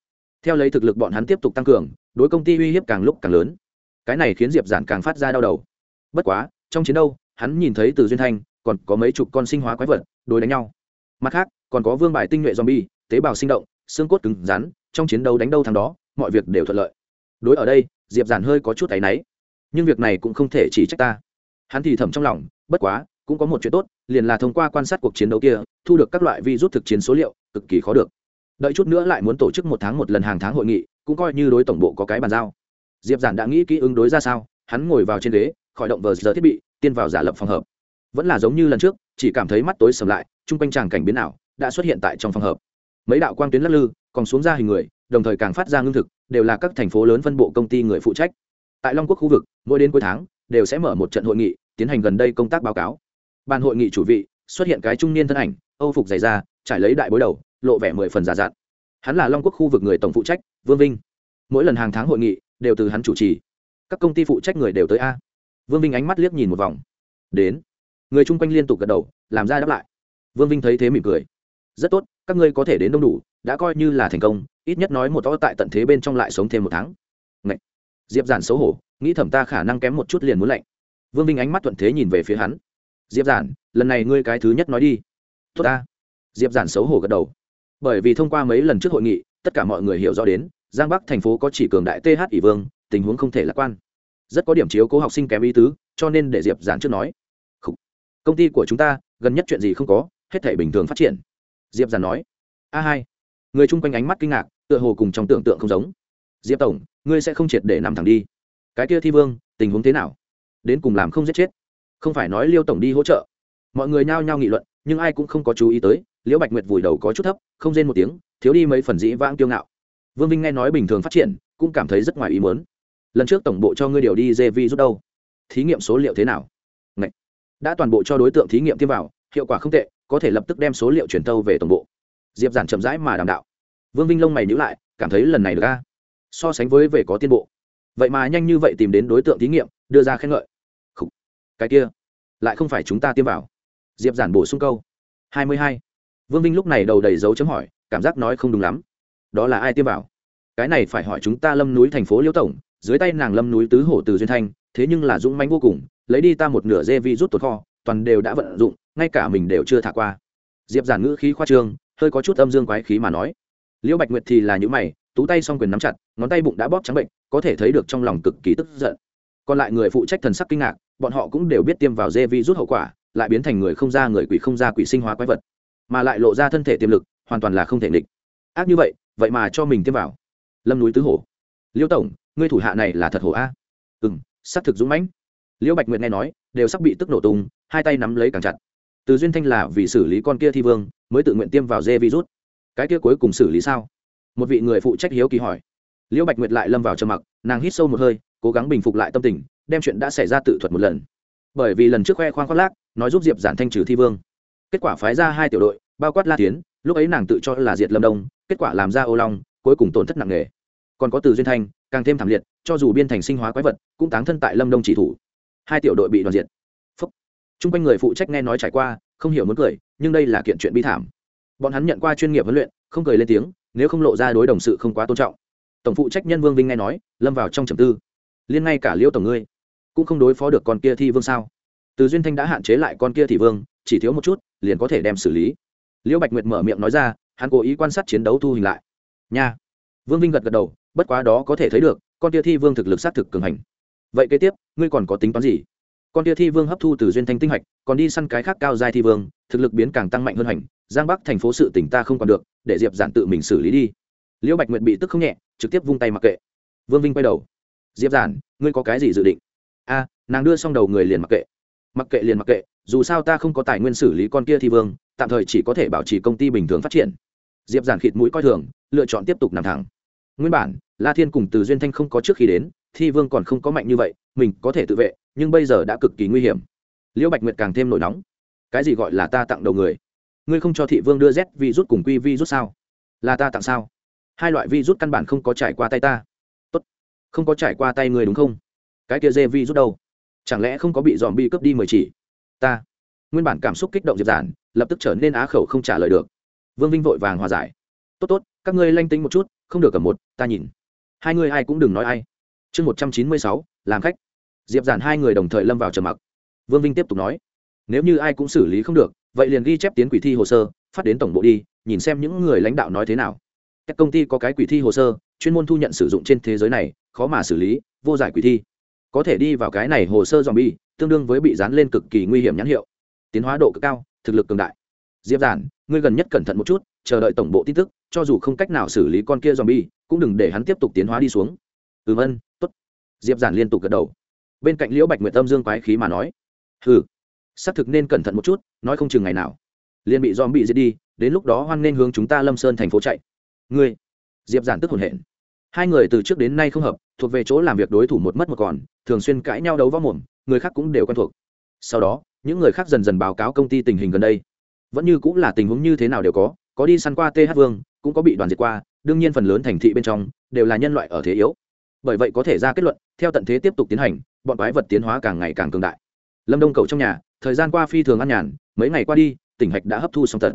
Theo lấy thực lực bọn hắn tiếp tục tăng cường, đối công ty uy hiếp càng lúc càng lớn. Cái này khiến diệp giản càng phát ra đau đầu. Bất quá, trong chiến đấu, hắn nhìn thấy từ duyên thanh, còn có mấy chục con sinh hóa quái vật, đối đánh nhau. Mặt khác, còn có vương bài tinh nhuệ zombie, tế bào sinh động, xương cốt cứng rắn, trong chiến đấu đánh đâu thằng đó, mọi việc đều thuận lợi. Đối ở đây, diệp giản hơi có chút áy náy nhưng việc này cũng không thể chỉ trách ta. Hắn thì thầm trong lòng, bất quá, cũng có một chuyện tốt, liền là thông qua quan sát cuộc chiến đấu kia, thu được các loại vi rút thực chiến số liệu, cực kỳ khó được. Đợi chút nữa lại muốn tổ chức một tháng một lần hàng tháng hội nghị, cũng coi như đối tổng bộ có cái bàn giao. Diệp giản đã nghĩ kỹ ứng đối ra sao, hắn ngồi vào trên ghế khỏi động vờ giờ thiết bị, tiên vào giả lập phòng hợp vẫn là giống như lần trước, chỉ cảm thấy mắt tối sầm lại, chung quanh tràng cảnh biến ảo, đã xuất hiện tại trong phòng hợp mấy đạo quang tuyến lắc lư, còn xuống ra hình người, đồng thời càng phát ra ngưng thực, đều là các thành phố lớn phân bộ công ty người phụ trách tại long quốc khu vực, mỗi đến cuối tháng, đều sẽ mở một trận hội nghị, tiến hành gần đây công tác báo cáo. Ban hội nghị chủ vị, xuất hiện cái trung niên thân ảnh, âu phục dày da, trải lấy đại bối đầu, lộ vẻ mười phần giả dặn. Hắn là long quốc khu vực người tổng phụ trách, vương vinh. Mỗi lần hàng tháng hội nghị, đều từ hắn chủ trì. Các công ty phụ trách người đều tới a. Vương vinh ánh mắt liếc nhìn một vòng. Đến. Người chung quanh liên tục gật đầu, làm ra đáp lại. Vương vinh thấy thế mỉm cười. Rất tốt, các ngươi có thể đến đông đủ, đã coi như là thành công, ít nhất nói một to tại tận thế bên trong lại sống thêm một tháng. Ngậy! Diệp giản xấu hổ, nghĩ thẩm ta khả năng kém một chút liền muốn lạnh. Vương vinh ánh mắt thuận thế nhìn về phía hắn. Diệp giản, lần này ngươi cái thứ nhất nói đi. Tốt ta. Diệp giản xấu hổ gật đầu. Bởi vì thông qua mấy lần trước hội nghị, tất cả mọi người hiểu rõ đến, giang bắc thành phố có chỉ cường đại th ỷ vương, tình huống không thể lạc quan. Rất có điểm chiếu cố học sinh kém ý tứ, cho nên để diệp giản trước nói. Công ty của chúng ta, gần nhất chuyện gì không có, hết thể bình thường phát triển. Diệp giản nói. A hai. Người chung quanh ánh mắt kinh ngạc, tựa hồ cùng trong tưởng tượng không giống diệp tổng, ngươi sẽ không triệt để nằm thẳng đi. Cái kia thi vương, tình huống thế nào? Đến cùng làm không giết chết. Không phải nói liêu tổng đi hỗ trợ. Mọi người nhao nhao nghị luận, nhưng ai cũng không có chú ý tới, liễu bạch nguyệt vùi đầu có chút thấp, không rên một tiếng, thiếu đi mấy phần dĩ vãng kiêu ngạo. Vương vinh nghe nói bình thường phát triển, cũng cảm thấy rất ngoài ý muốn. Lần trước tổng bộ cho ngươi điều đi dê vi rút đâu? Thí nghiệm số liệu thế nào? Ngậy. đã toàn bộ cho đối tượng thí nghiệm tiêm vào, hiệu quả không tệ, có thể lập tức đem số liệu truyền tâu về tổng bộ. Diệp giản chậm rãi mà đảm đạo. Vương vinh lông mày nhữ lại, cảm thấy lần này được ra so sánh với về có tiến bộ. Vậy mà nhanh như vậy tìm đến đối tượng thí nghiệm, đưa ra khen ngợi. Khủ. cái kia, lại không phải chúng ta tiêm vào. Diệp giản bổ sung câu. Hai mươi hai. Vương vinh lúc này đầu đầy dấu chấm hỏi, cảm giác nói không đúng lắm. Đó là ai tiêm vào? Cái này phải hỏi chúng ta lâm núi thành phố liễu tổng, dưới tay nàng lâm núi tứ hổ từ duyên thanh, thế nhưng là dũng mãnh vô cùng, lấy đi ta một nửa dê vi rút tột kho, toàn đều đã vận dụng, ngay cả mình đều chưa thả qua. Diệp giản ngữ khí khoa trương, hơi có chút âm dương quái khí mà nói. Liễu bạch nguyệt thì là những mày tú tay s o n g quyền nắm chặt, ngón tay bụng đã bóp trắng bệnh, có thể thấy được trong lòng cực kỳ tức giận. Còn lại người phụ trách thần sắc kinh ngạc, bọn họ cũng đều biết tiêm vào dê vi rút hậu quả, lại biến thành người không ra người quỷ không ra quỷ sinh hóa quái vật, mà lại lộ ra thân thể tiềm lực, hoàn toàn là không thể nghịch. Ác như vậy vậy mà cho mình tiêm vào. Lâm núi tứ hổ. Liêu tổng, ngươi thủ hạ này là thật hổ a? Ừ m c thực dũng mãnh. Liễu bạch nguyện nghe nói, đều sắp bị tức nổ tung, hai tay nắm lấy càng chặt. Từ duyên thanh là vì xử lý con kia thi vương, mới tự nguyện tiêm vào dê virus cái kia cuối cùng xử lý sao? Một vị người phụ trách hiếu kỳ hỏi. Liễu bạch nguyệt lại lâm vào trầm mặc, nàng hít sâu một hơi, cố gắng bình phục lại tâm tình, đem chuyện đã xảy ra tự thuật một lần. Bởi vì lần trước khoe khoang khoác lác, nói giúp diệp giản thanh trừ thi vương. Kết quả phái ra hai tiểu đội, bao quát la tiến, lúc ấy nàng tự cho là diệt lâm đông, kết quả làm ra ô long, cuối cùng tổn thất nặng nề. Còn có từ duyên thanh, càng thêm thảm liệt, cho dù biên thành sinh hóa quái vật, cũng táng thân tại lâm đông chỉ thủ. Hai tiểu đội bị đoàn diệt. Phúc. Chung quanh người phụ trách nghe nói trải qua, không hiểu muốn cười, nhưng đây là kiện chuyện bi thảm. Bọn hắn nhận qua chuyên nghiệp huấn luyện, không cười lên tiếng nếu không lộ ra đối đồng sự không quá tôn trọng. Tổng phụ trách nhân vương vinh nghe nói, lâm vào trong trầm tư. Liên ngay cả liễu tổng ngươi cũng không đối phó được con kia thi vương sao? Từ duyên thanh đã hạn chế lại con kia thị vương, chỉ thiếu một chút, liền có thể đem xử lý. Liễu bạch nguyệt mở miệng nói ra, hắn cố ý quan sát chiến đấu thu hình lại. Nha. Vương vinh gật gật đầu, bất quá đó có thể thấy được, con tia thi vương thực lực xác thực cường hành. Vậy kế tiếp, ngươi còn có tính toán gì? Con tia thi vương hấp thu từ duyên thanh tinh hạch, còn đi săn cái khác cao giai thi vương, thực lực biến càng tăng mạnh hơn hành giang bắc thành phố sự tỉnh ta không còn được, để diệp giản tự mình xử lý đi. Liễu bạch nguyệt bị tức không nhẹ, trực tiếp vung tay mặc kệ. Vương vinh quay đầu. Diệp giản, ngươi có cái gì dự định? A, nàng đưa xong đầu người liền mặc kệ. Mặc kệ liền mặc kệ, dù sao ta không có tài nguyên xử lý con kia thi vương, tạm thời chỉ có thể bảo trì công ty bình thường phát triển. Diệp giản khịt mũi coi thường, lựa chọn tiếp tục nằm thẳng. Nguyên bản, la thiên cùng từ duyên thanh không có trước khi đến, thi vương còn không có mạnh như vậy, mình có thể tự vệ, nhưng bây giờ đã cực kỳ nguy hiểm. Liễu bạch nguyệt càng thêm nổi nóng. Cái gì gọi là ta tặng đầu người? Ngươi không cho thị vương đưa z vi rút cùng quy vi rút sao? Là ta tặng sao? Hai loại vi rút căn bản không có trải qua tay ta. Tốt. Không có trải qua tay người đúng không? Cái kia dê vi rút đâu? Chẳng lẽ không có bị dòm bi cướp đi mười chỉ? Ta. Nguyên bản cảm xúc kích động diệp giản lập tức trở nên á khẩu không trả lời được. Vương vinh vội vàng hòa giải. Tốt tốt, các ngươi lanh tính một chút, không được cầm một, ta nhìn. Hai người ai cũng đừng nói ai. Chương một trăm chín mươi sáu, làm khách. Diệp giản hai người đồng thời lâm vào trầm mặc. Vương vinh tiếp tục nói. Nếu như ai cũng xử lý không được vậy liền ghi chép tiến quỷ thi hồ sơ phát đến tổng bộ đi nhìn xem những người lãnh đạo nói thế nào các công ty có cái quỷ thi hồ sơ chuyên môn thu nhận sử dụng trên thế giới này khó mà xử lý vô giải quỷ thi có thể đi vào cái này hồ sơ dòm bi tương đương với bị dán lên cực kỳ nguy hiểm nhãn hiệu tiến hóa độ cực cao thực lực cường đại diệp giản ngươi gần nhất cẩn thận một chút chờ đợi tổng bộ tin tức cho dù không cách nào xử lý con kia zombie, cũng đừng để hắn tiếp tục tiến hóa đi xuống. Ừm ân, tốt. Diệp Giản liên tục gật đầu. Bên cạnh Liễu Bạch Nguyệt Tâm dương quái khí mà nói, "Hừ, xác thực nên cẩn thận một chút, nói không chừng ngày nào liền bị zombie giết đi, đến lúc đó hoan nên hướng chúng ta Lâm Sơn thành phố chạy." Ngươi, Diệp Giản tức hồn hện. Hai người từ trước đến nay không hợp, thuộc về chỗ làm việc đối thủ một mất một còn, thường xuyên cãi nhau đấu võ mồm, người khác cũng đều quen thuộc. Sau đó, những người khác dần dần báo cáo công ty tình hình gần đây. Vẫn như cũng là tình huống như thế nào đều có, có đi săn qua th vương cũng có bị đoàn diệt qua đương nhiên phần lớn thành thị bên trong đều là nhân loại ở thế yếu bởi vậy có thể ra kết luận theo tận thế tiếp tục tiến hành bọn quái vật tiến hóa càng ngày càng cường đại lâm đông cầu trong nhà thời gian qua phi thường ăn nhàn, mấy ngày qua đi, tỉnh hạch đã hấp thu xong tận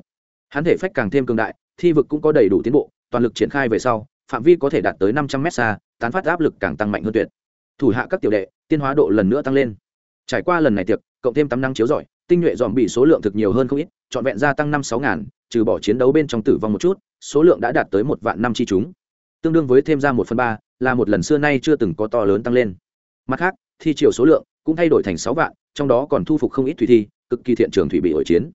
hắn thể phách càng thêm cường đại, thi vực cũng có đầy đủ tiến bộ, toàn lực triển khai về sau, phạm vi có thể đạt tới năm trăm m xa, tán phát áp lực càng tăng mạnh hơn tuyệt. Thủ hạ các tiểu đệ, tiên hóa độ lần nữa tăng lên. Trải qua lần này tiệc, cộng thêm tắm năng chiếu giỏi tinh nhuệ dòm bị số lượng thực nhiều hơn không ít, trọn vẹn gia tăng năm sáu ngàn, trừ bỏ chiến đấu bên trong tử vong một chút, số lượng đã đạt tới một vạn năm chi chúng. Tương đương với thêm ra một phần ba, là một lần xưa nay chưa từng có to lớn tăng lên. Mặt khác, thi chiều số lượng cũng thay đổi thành sáu vạn trong đó còn thu phục không ít thủy thi, cực kỳ thiện trường thủy bị hội chiến.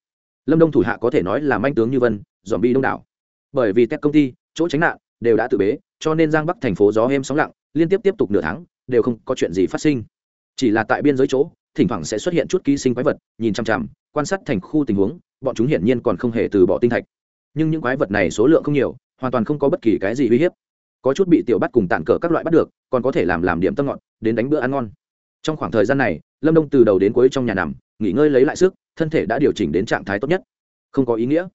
Lâm đông thủ hạ có thể nói là manh tướng như vân, dòm bi đông đảo. Bởi vì các công ty, chỗ tránh nạn, đều đã tự bế, cho nên giang bắc thành phố gió êm sóng lặng, liên tiếp tiếp tục nửa tháng, đều không có chuyện gì phát sinh. Chỉ là tại biên giới chỗ, thỉnh thoảng sẽ xuất hiện chút ký sinh quái vật, nhìn chằm chằm, quan sát thành khu tình huống, bọn chúng hiển nhiên còn không hề từ bỏ tinh thạch. Nhưng những quái vật này số lượng không nhiều, hoàn toàn không có bất kỳ cái gì uy hiếp. Có chút bị tiểu bắt cùng tản cỡ các loại bắt được, còn có thể làm làm điểm tâm ngọn đến đánh bữa ăn ngon trong khoảng thời gian này, lâm đông từ đầu đến cuối trong nhà nằm, nghỉ ngơi lấy lại sức, thân thể đã điều chỉnh đến trạng thái tốt nhất. Không có ý nghĩa.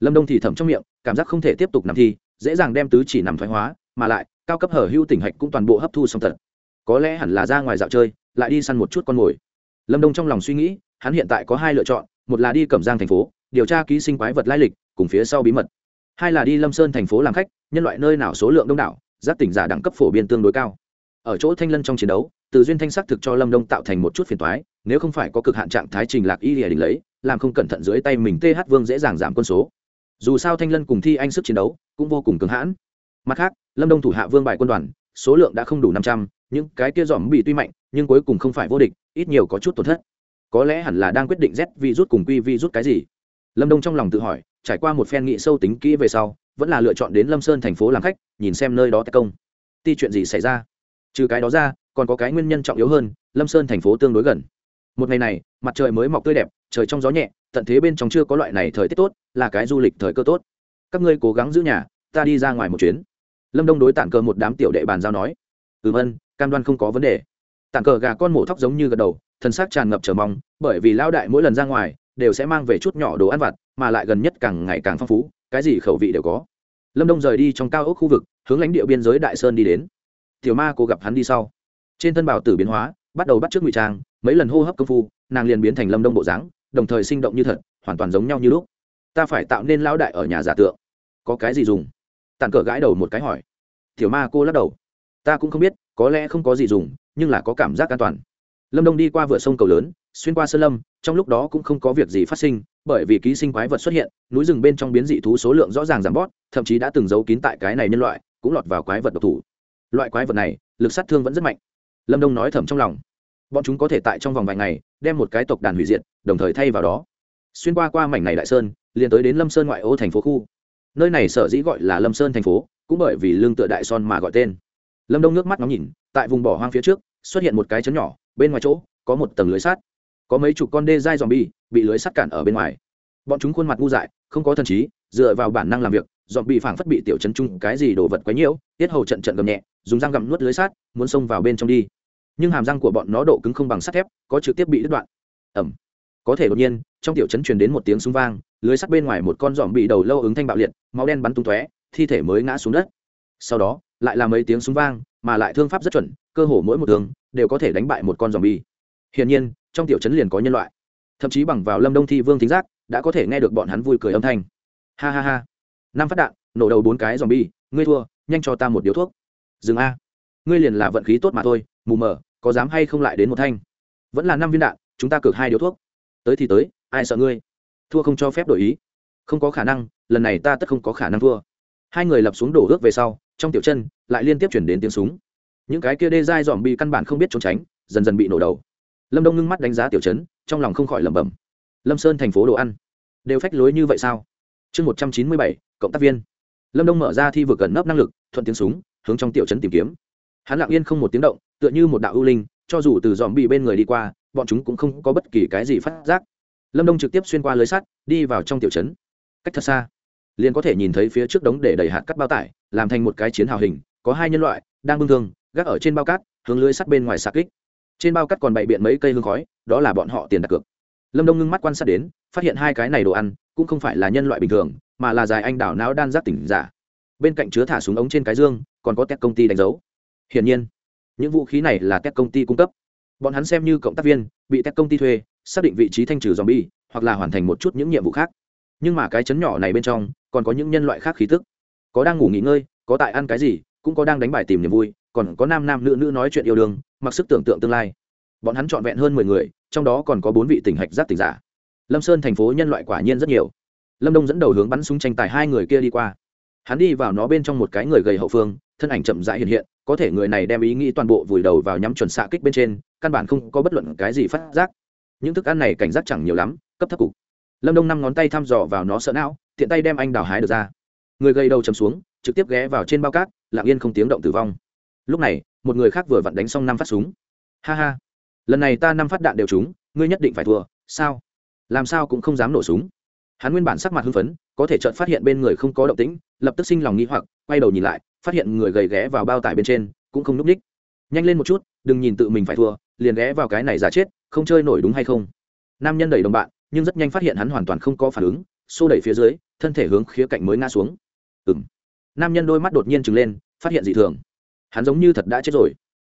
Lâm đông thì thầm trong miệng, cảm giác không thể tiếp tục nằm thi, dễ dàng đem tứ chỉ nằm thoái hóa, mà lại, cao cấp hở hưu tỉnh hạch cũng toàn bộ hấp thu xong thật. Có lẽ hẳn là ra ngoài dạo chơi, lại đi săn một chút con mồi. Lâm đông trong lòng suy nghĩ, hắn hiện tại có hai lựa chọn, một là đi cẩm giang thành phố, điều tra ký sinh quái vật lai lịch, cùng phía sau bí mật. Hai là đi lâm sơn thành phố làm khách, nhân loại nơi nào số lượng đông đảo giáp tỉnh giả đẳng cấp phổ biến tương đối cao. Ở chỗ thanh lân trong chiến đấu từ duyên thanh sắc thực cho lâm đông tạo thành một chút phiền toái, nếu không phải có cực hạn trạng thái trình lạc y lìa đình lấy, làm không cẩn thận dưới tay mình th vương dễ dàng giảm quân số. Dù sao thanh lân cùng thi anh sức chiến đấu cũng vô cùng cứng hãn. Mặt khác, lâm đông thủ hạ vương bài quân đoàn, số lượng đã không đủ năm trăm, những cái kia dòm bị tuy mạnh, nhưng cuối cùng không phải vô địch, ít nhiều có chút tổn thất. Có lẽ hẳn là đang quyết định z vi rút cùng quy vi rút cái gì. Lâm đông trong lòng tự hỏi, trải qua một phen nghị sâu tính kỹ về sau, vẫn là lựa chọn đến lâm sơn thành phố làm khách, nhìn xem nơi đó tấn công. Ti chuyện gì xảy ra? Trừ cái đó ra còn có cái nguyên nhân trọng yếu hơn, lâm sơn thành phố tương đối gần. Một ngày này, mặt trời mới mọc tươi đẹp, trời trong gió nhẹ, tận thế bên trong chưa có loại này thời tiết tốt, là cái du lịch thời cơ tốt. Các ngươi cố gắng giữ nhà, ta đi ra ngoài một chuyến. Lâm đông đối tản cờ một đám tiểu đệ bàn giao nói. Ừm ân cam đoan không có vấn đề. Tản cờ gà con mổ thóc giống như gật đầu thân xác tràn ngập chờ mong, bởi vì lao đại mỗi lần ra ngoài, đều sẽ mang về chút nhỏ đồ ăn vặt, mà lại gần nhất càng ngày càng phong phú, cái gì khẩu vị đều có. Lâm đông rời đi trong cao ốc khu vực, hướng lãnh địa biên giới đại sơn đi đến. Tiểu ma cô gặp hắn đi sau trên thân bảo tử biến hóa, bắt đầu bắt t r ư ớ c ngụy trang, mấy lần hô hấp công phu, nàng liền biến thành lâm đông bộ dáng, đồng thời sinh động như thật, hoàn toàn giống nhau như lúc. Ta phải tạo nên lão đại ở nhà giả tượng. Có cái gì dùng? Tàn cờ gãi đầu một cái hỏi. Tiểu ma cô lắc đầu. Ta cũng không biết, có lẽ không có gì dùng, nhưng là có cảm giác an toàn. Lâm đông đi qua vựa sông cầu lớn, xuyên qua sơn lâm, trong lúc đó cũng không có việc gì phát sinh, bởi vì ký sinh quái vật xuất hiện, núi rừng bên trong biến dị thú số lượng rõ ràng giảm bót thậm chí đã từng giấu kín tại cái này nhân loại, cũng lọt vào quái vật độc thủ. Loại quái vật này, lực sát thương vẫn rất mạnh lâm đông nói thầm trong lòng. Bọn chúng có thể tại trong vòng vài ngày, đem một cái tộc đàn hủy diệt, đồng thời thay vào đó. Xuyên qua qua mảnh này đại sơn, liền tới đến lâm sơn ngoại ô thành phố khu. Nơi này sở dĩ gọi là lâm sơn thành phố, cũng bởi vì lương tựa đại son mà gọi tên. Lâm đông nước mắt ngóng nhìn, tại vùng bỏ hoang phía trước, xuất hiện một cái chấn nhỏ, bên ngoài chỗ, có một tầng lưới sắt. Có mấy chục con đê dai dòm bi bị lưới sắt cản ở bên ngoài. Bọn chúng khuôn mặt ngu dại, không có thần trí, dựa vào bản năng làm việc dòm bị phảng phất bị tiểu chấn chung cái gì đồ vật quấy nhiễu, tiết hầu trận trận gầm nhẹ, dùng răng gặm nuốt lưới sát, muốn xông vào bên trong đi. Nhưng hàm răng của bọn nó độ cứng không bằng sắt thép, có trực tiếp bị đứt đoạn. Ẩm có thể đột nhiên, trong tiểu chấn truyền đến một tiếng súng vang, lưới sắt bên ngoài một con dòm bị đầu lâu ứng thanh bạo liệt, máu đen bắn tung tóe, thi thể mới ngã xuống đất. Sau đó, lại là mấy tiếng súng vang, mà lại thương pháp rất chuẩn, cơ hồ mỗi một thương đều có thể đánh bại một con dòm bi hiển nhiên, trong tiểu chấn liền có nhân loại. Thậm chí bằng vào lâm đông thi vương thính giác, đã có thể nghe được bọn hắn vui cười âm thanh. Ha ha ha năm phát đạn, nổ đầu bốn cái dòm bi ngươi thua, nhanh cho ta một điếu thuốc. Dừng a. Ngươi liền là vận khí tốt mà thôi, mù mờ, có dám hay không lại đến một thanh? Vẫn là năm viên đạn, chúng ta cược hai điếu thuốc. Tới thì tới, ai sợ ngươi? Thua không cho phép đổi ý. Không có khả năng, lần này ta tất không có khả năng thua. Hai người lập xuống đổ ước về sau, trong tiểu chân, lại liên tiếp chuyển đến tiếng súng. Những cái kia đê dai dòm bi căn bản không biết trốn tránh, dần dần bị nổ đầu. Lâm đông ngưng mắt đánh giá tiểu chấn, trong lòng không khỏi lẩm bẩm. Lâm sơn thành phố đồ ăn. Đều phách lối như vậy sao? Chương một trăm chín mươi bảy, cộng tác viên. Lâm đông mở ra thi vực gần nấp năng lực, thuận tiếng súng, hướng trong tiểu trấn tìm kiếm. Hắn lặng yên không một tiếng động, tựa như một đạo ưu linh, cho dù từ dòm bị bên người đi qua, bọn chúng cũng không có bất kỳ cái gì phát giác. Lâm đông trực tiếp xuyên qua lưới sắt, đi vào trong tiểu trấn. Cách thật xa, liền có thể nhìn thấy phía trước đống để đầy hạt cắt bao tải, làm thành một cái chiến hào hình, có hai nhân loại, đang bưng thương, gác ở trên bao cát, hướng lưới sắt bên ngoài xạ kích. Trên bao cát còn bày biện mấy cây hương khói, đó là bọn họ tiền đặt cược. Lâm đông ngưng mắt quan sát đến, phát hiện hai cái này đồ ăn cũng không phải là nhân loại bình thường, mà là dài anh đảo não đan giác tỉnh giả. Bên cạnh chứa thả súng ống trên cái dương, còn có tech công ty đánh dấu. Hiển nhiên, những vũ khí này là tech công ty cung cấp. Bọn hắn xem như cộng tác viên, bị tech công ty thuê, xác định vị trí thanh trừ zombie, hoặc là hoàn thành một chút những nhiệm vụ khác. Nhưng mà cái chấn nhỏ này bên trong, còn có những nhân loại khác khí tức. Có đang ngủ nghỉ ngơi, có tại ăn cái gì, cũng có đang đánh bài tìm niềm vui, còn có nam nam nữ nữ nói chuyện yêu đương, mặc sức tưởng tượng tương lai. Bọn hắn trọn vẹn hơn mười người, trong đó còn có bốn vị tỉnh hạch giác tỉnh giả lâm sơn thành phố nhân loại quả nhiên rất nhiều. Lâm đông dẫn đầu hướng bắn súng tranh tài hai người kia đi qua. Hắn đi vào nó bên trong một cái người gầy hậu phương, thân ảnh chậm rãi hiện hiện, có thể người này đem ý nghĩ toàn bộ vùi đầu vào nhắm chuẩn xạ kích bên trên, căn bản không có bất luận cái gì phát giác. Những thức ăn này cảnh giác chẳng nhiều lắm, cấp thấp cục. Lâm đông năm ngón tay thăm dò vào nó sợ não, tiện tay đem anh đào hái được ra. Người gầy đầu chầm xuống, trực tiếp ghé vào trên bao cát, lặng yên không tiếng động tử vong. Lúc này, một người khác vừa vặn đánh xong năm phát súng. Ha ha. Lần này ta năm phát đạn đều trúng, ngươi nhất định phải thua, sao? Làm sao cũng không dám nổ súng. Hắn nguyên bản sắc mặt hưng phấn, có thể chợt phát hiện bên người không có động tĩnh, lập tức sinh lòng nghi hoặc, quay đầu nhìn lại, phát hiện người gầy ghé vào bao tải bên trên, cũng không núp ních nhanh lên một chút, đừng nhìn tự mình phải thua, liền ghé vào cái này giả chết, không chơi nổi đúng hay không? Nam nhân đẩy đồng bạn, nhưng rất nhanh phát hiện hắn hoàn toàn không có phản ứng, xô đẩy phía dưới, thân thể hướng khía cạnh mới ngã xuống. Ừ m nam nhân đôi mắt đột nhiên trừng lên, phát hiện dị thường. Hắn giống như thật đã chết rồi.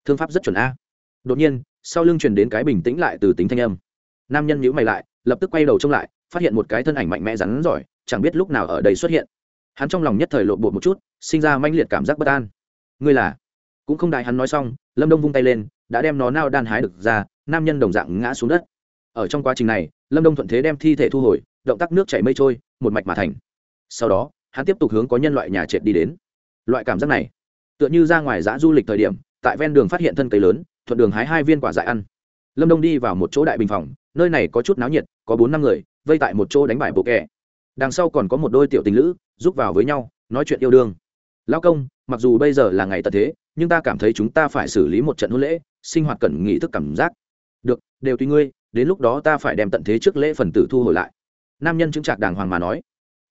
Thương pháp rất chuẩn a. Đột nhiên, sau lưng truyền đến cái bình tĩnh lại từ tính thanh âm. Nam nhân nhíu mày lại lập tức quay đầu trông lại, phát hiện một cái thân ảnh mạnh mẽ rắn giỏi, chẳng biết lúc nào ở đây xuất hiện. Hắn trong lòng nhất thời lộn bột một chút, sinh ra manh liệt cảm giác bất an. Ngươi là? Cũng không đại hắn nói xong, lâm đông vung tay lên, đã đem nó nao đan hái được ra, nam nhân đồng dạng ngã xuống đất. Ở trong quá trình này, lâm đông thuận thế đem thi thể thu hồi, động tác nước chảy mây trôi, một mạch mà thành. Sau đó, hắn tiếp tục hướng có nhân loại nhà trệt đi đến. Loại cảm giác này, tựa như ra ngoài giã du lịch thời điểm, tại ven đường phát hiện thân cây lớn, thuận đường hái hai viên quả dại ăn. Lâm đông đi vào một chỗ đại bình phòng nơi này có chút náo nhiệt, có bốn năm người, vây tại một chỗ đánh bài bộ kẻ. Đằng sau còn có một đôi tiểu tình lữ, giúp vào với nhau, nói chuyện yêu đương. Lao công, mặc dù bây giờ là ngày tận thế, nhưng ta cảm thấy chúng ta phải xử lý một trận hôn lễ, sinh hoạt cần nghị thức cảm giác. Được, đều tùy ngươi, đến lúc đó ta phải đem tận thế trước lễ phần tử thu hồi lại. Nam nhân chứng trạc đàng hoàng mà nói.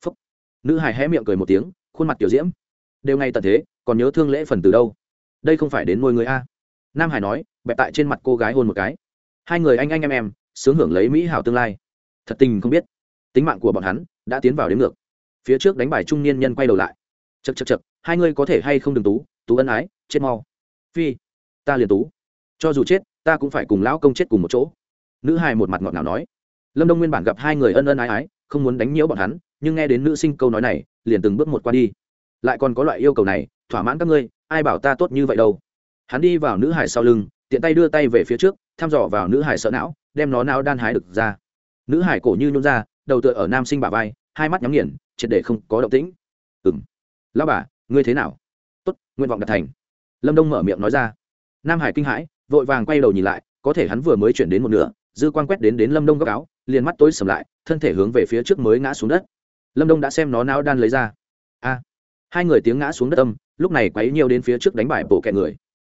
Phúc. nữ hài hé miệng cười một tiếng, khuôn mặt tiểu diễm. Đều ngay tận thế, còn nhớ thương lễ phần tử đâu? Đây không phải đến nuôi người a? Nam hải nói, bẹp tại trên mặt cô gái hôn một cái. Hai người anh anh em em sướng hưởng lấy mỹ hảo tương lai. Thật tình không biết, tính mạng của bọn hắn đã tiến vào đến ngược. Phía trước đánh bài trung niên nhân quay đầu lại. Chật chật chật hai ngươi có thể hay không đừng tú tú ân ái, chết mau. Phi, ta liền tú. Cho dù chết, ta cũng phải cùng lão công chết cùng một chỗ. Nữ hài một mặt ngọt ngào nói. Lâm đông nguyên bản gặp hai người ân ân ái ái, không muốn đánh nhiễu bọn hắn, nhưng nghe đến nữ sinh câu nói này, liền từng bước một qua đi. Lại còn có loại yêu cầu này, thỏa mãn các ngươi, ai bảo ta tốt như vậy đâu. Hắn đi vào nữ hải sau lưng tiện tay đưa tay về phía trước, thăm dò vào nữ hải sợ não, đem nó não đan hái được ra. Nữ hải cổ như nhún ra, đầu tựa ở nam sinh bà vai, hai mắt nhắm nghiền, triệt để không có động tĩnh. Ừ m lao bà, ngươi thế nào? Tốt, nguyện vọng đạt thành. Lâm đông mở miệng nói ra. Nam hải kinh hãi, vội vàng quay đầu nhìn lại, có thể hắn vừa mới chuyển đến một nửa, dư quan quét đến đến lâm đông góc áo, liền mắt tối sầm lại, thân thể hướng về phía trước mới ngã xuống đất. Lâm đông đã xem nó não đan lấy ra. A. Hai người tiếng ngã xuống đất tâm lúc này quấy nhiều đến phía trước đánh bài bổ kẹ người.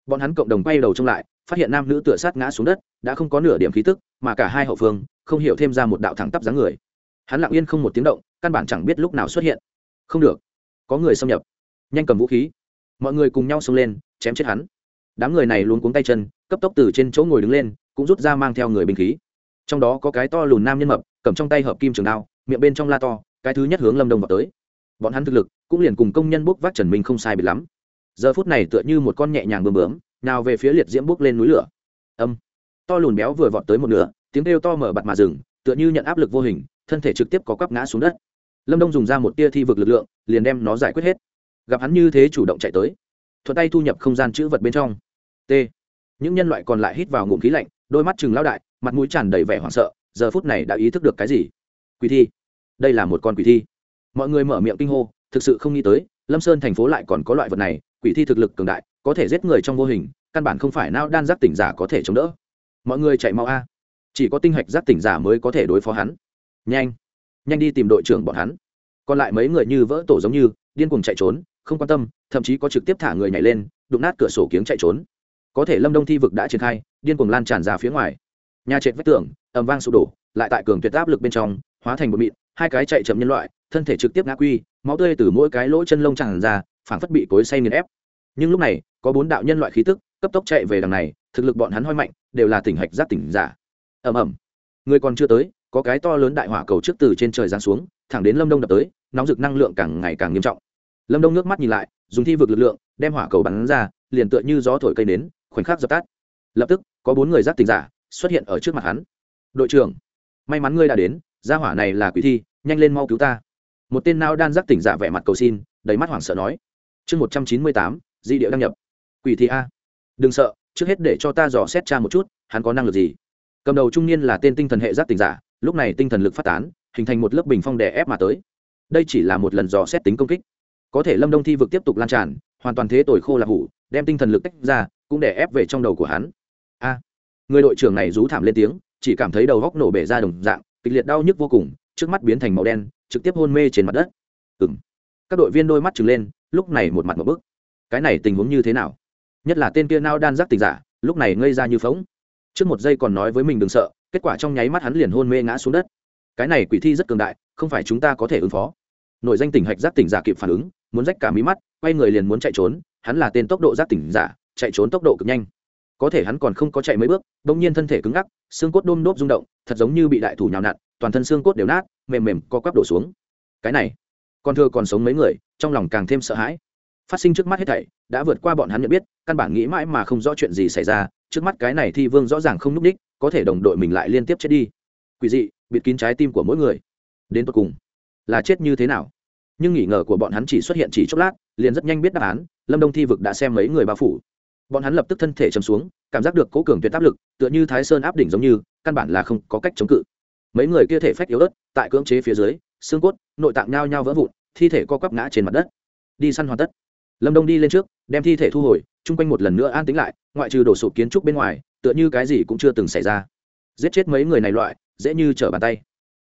Bọn hắn cộng đồng quay đầu trông lại phát hiện nam nữ tựa sát ngã xuống đất, đã không có nửa điểm khí tức, mà cả hai hậu phương, không hiểu thêm ra một đạo thẳng tắp dáng người. Hắn lặng yên không một tiếng động, căn bản chẳng biết lúc nào xuất hiện. Không được. Có người xâm nhập. Nhanh cầm vũ khí. Mọi người cùng nhau xông lên, chém chết hắn. Đám người này luôn cuống tay chân, cấp tốc từ trên chỗ ngồi đứng lên, cũng rút ra mang theo người binh khí. Trong đó có cái to lùn nam nhân mập, cầm trong tay hợp kim trường đao, miệng bên trong la to, cái thứ nhất hướng lâm đông vào tới. Bọn hắn thực lực, cũng liền cùng công nhân bốc vác trần minh không sai biệt lắm. Giờ phút này tựa như một con nhẹ nhàng bơm bướm nào về phía liệt diễm bước lên núi lửa. Âm. To lùn béo vừa vọt tới một nửa, tiếng kêu to mở bặt mà rừng tựa như nhận áp lực vô hình, thân thể trực tiếp có quắp ngã xuống đất. Lâm đông dùng ra một tia thi vực lực lượng, liền đem nó giải quyết hết. Gặp hắn như thế chủ động chạy tới, thuận tay thu nhập không gian chữ vật bên trong. T. Những nhân loại còn lại hít vào ngụm khí lạnh, đôi mắt chừng lao đại, mặt mũi tràn đầy vẻ hoảng sợ, giờ phút này đã ý thức được cái gì? Quỷ thi. Đây là một con quỷ thi. Mọi người mở miệng kinh hô, thực sự không nghĩ tới, lâm sơn thành phố lại còn có loại vật này, quỷ thi thực lực cường đại có thể giết người trong vô hình, căn bản không phải nao đan giác tỉnh giả có thể chống đỡ. Mọi người chạy mau a. Chỉ có tinh hạch giác tỉnh giả mới có thể đối phó hắn. Nhanh nhanh đi tìm đội trưởng bọn hắn. Còn lại mấy người như vỡ tổ giống như, điên cuồng chạy trốn, không quan tâm, thậm chí có trực tiếp thả người nhảy lên, đụng nát cửa sổ kiếng chạy trốn. Có thể lâm đông thi vực đã triển khai, điên cuồng lan tràn ra phía ngoài. Nhà trệt vách tường, ầm vang sụp đổ, lại tại cường tuyệt áp lực bên trong, hóa thành một mịn, hai cái chạy chậm nhân loại, thân thể trực tiếp ngã quy máu tươi từ mỗi cái lỗ chân lông tràn ra, phảng phất bị cối say nghiền ép nhưng lúc này, có bốn đạo nhân loại khí tức, cấp tốc chạy về đằng này, thực lực bọn hắn hoi mạnh, đều là tỉnh hạch giáp tỉnh giả. Ầm ầm. Người còn chưa tới, có cái to lớn đại hỏa cầu trước từ trên trời giáng xuống, thẳng đến lâm đông đập tới, nóng rực năng lượng càng ngày càng nghiêm trọng. Lâm đông nước mắt nhìn lại, dùng thi vực lực lượng, đem hỏa cầu bắn ra, liền tựa như gió thổi cây nến, khoảnh khắc dập tắt. Lập tức, có bốn người giáp tỉnh giả xuất hiện ở trước mặt hắn. Đội trưởng, may mắn ngươi đã đến, gia hỏa này là quỷ thi, nhanh lên mau cứu ta. Một tên nao đan giác tỉnh giả vẻ mặt cầu xin, đầy mắt hoảng sợ nói. Chương một trăm chín mươi tám di địa đăng nhập. Quỷ thì a. Đừng sợ, trước hết để cho ta dò xét cha một chút, hắn có năng lực gì? Cầm đầu trung niên là tên tinh thần hệ giác tình giả, lúc này tinh thần lực phát tán, hình thành một lớp bình phong đè ép mà tới. Đây chỉ là một lần dò xét tính công kích. Có thể lâm đông thi vực tiếp tục lan tràn, hoàn toàn thế tội khô là hủ, đem tinh thần lực tách ra, cũng đè ép về trong đầu của hắn. A. Người đội trưởng này rú thảm lên tiếng, chỉ cảm thấy đầu góc nổ bể ra đồng dạng, kịch liệt đau nhức vô cùng, trước mắt biến thành màu đen, trực tiếp hôn mê trên mặt đất. Ừng các đội viên đôi mắt trừng lên, lúc này một mặt một bức cái này tình huống như thế nào? Nhất là tên kia nao đan giác tình giả, lúc này ngây ra như phóng trước một giây còn nói với mình đừng sợ, kết quả trong nháy mắt hắn liền hôn mê ngã xuống đất. Cái này quỷ thi rất cường đại, không phải chúng ta có thể ứng phó. Nội danh tỉnh hạch giác tỉnh giả kịp phản ứng, muốn rách cả mí mắt, quay người liền muốn chạy trốn, hắn là tên tốc độ giác tỉnh giả, chạy trốn tốc độ cực nhanh. Có thể hắn còn không có chạy mấy bước đ ỗ n g nhiên thân thể cứng ngắc, xương cốt đôm nốt rung động, thật giống như bị đại thủ nhào nặn, toàn thân xương cốt đều nát, mềm mềm co quắp đổ xuống. Cái này, con thưa còn sống mấy người, trong lòng càng thêm sợ hãi phát sinh trước mắt hết thảy, đã vượt qua bọn hắn nhận biết, căn bản nghĩ mãi mà không rõ chuyện gì xảy ra, trước mắt cái này thi vương rõ ràng không n ú c ních, có thể đồng đội mình lại liên tiếp chết đi. Quỷ dị, bịt kín trái tim của mỗi người. Đến tột cùng, là chết như thế nào? Nhưng nghỉ ngờ của bọn hắn chỉ xuất hiện chỉ chốc lát, liền rất nhanh biết đáp án, lâm đông thi vực đã xem mấy người bao phủ. Bọn hắn lập tức thân thể chầm xuống, cảm giác được cố cường tuyệt áp lực, tựa như thái sơn áp đỉnh giống như, căn bản là không có cách chống cự. Mấy người kia thể phách yếu ớt, tại cưỡng chế phía dưới, xương cốt, nội tạng nhao nhao vỡ vụn, thi thể co quắp ngã trên mặt đất. Đi săn hoàn tất lâm đông đi lên trước, đem thi thể thu hồi, chung quanh một lần nữa an tính lại, ngoại trừ đổ sụp kiến trúc bên ngoài, tựa như cái gì cũng chưa từng xảy ra. Giết chết mấy người này loại, dễ như trở bàn tay.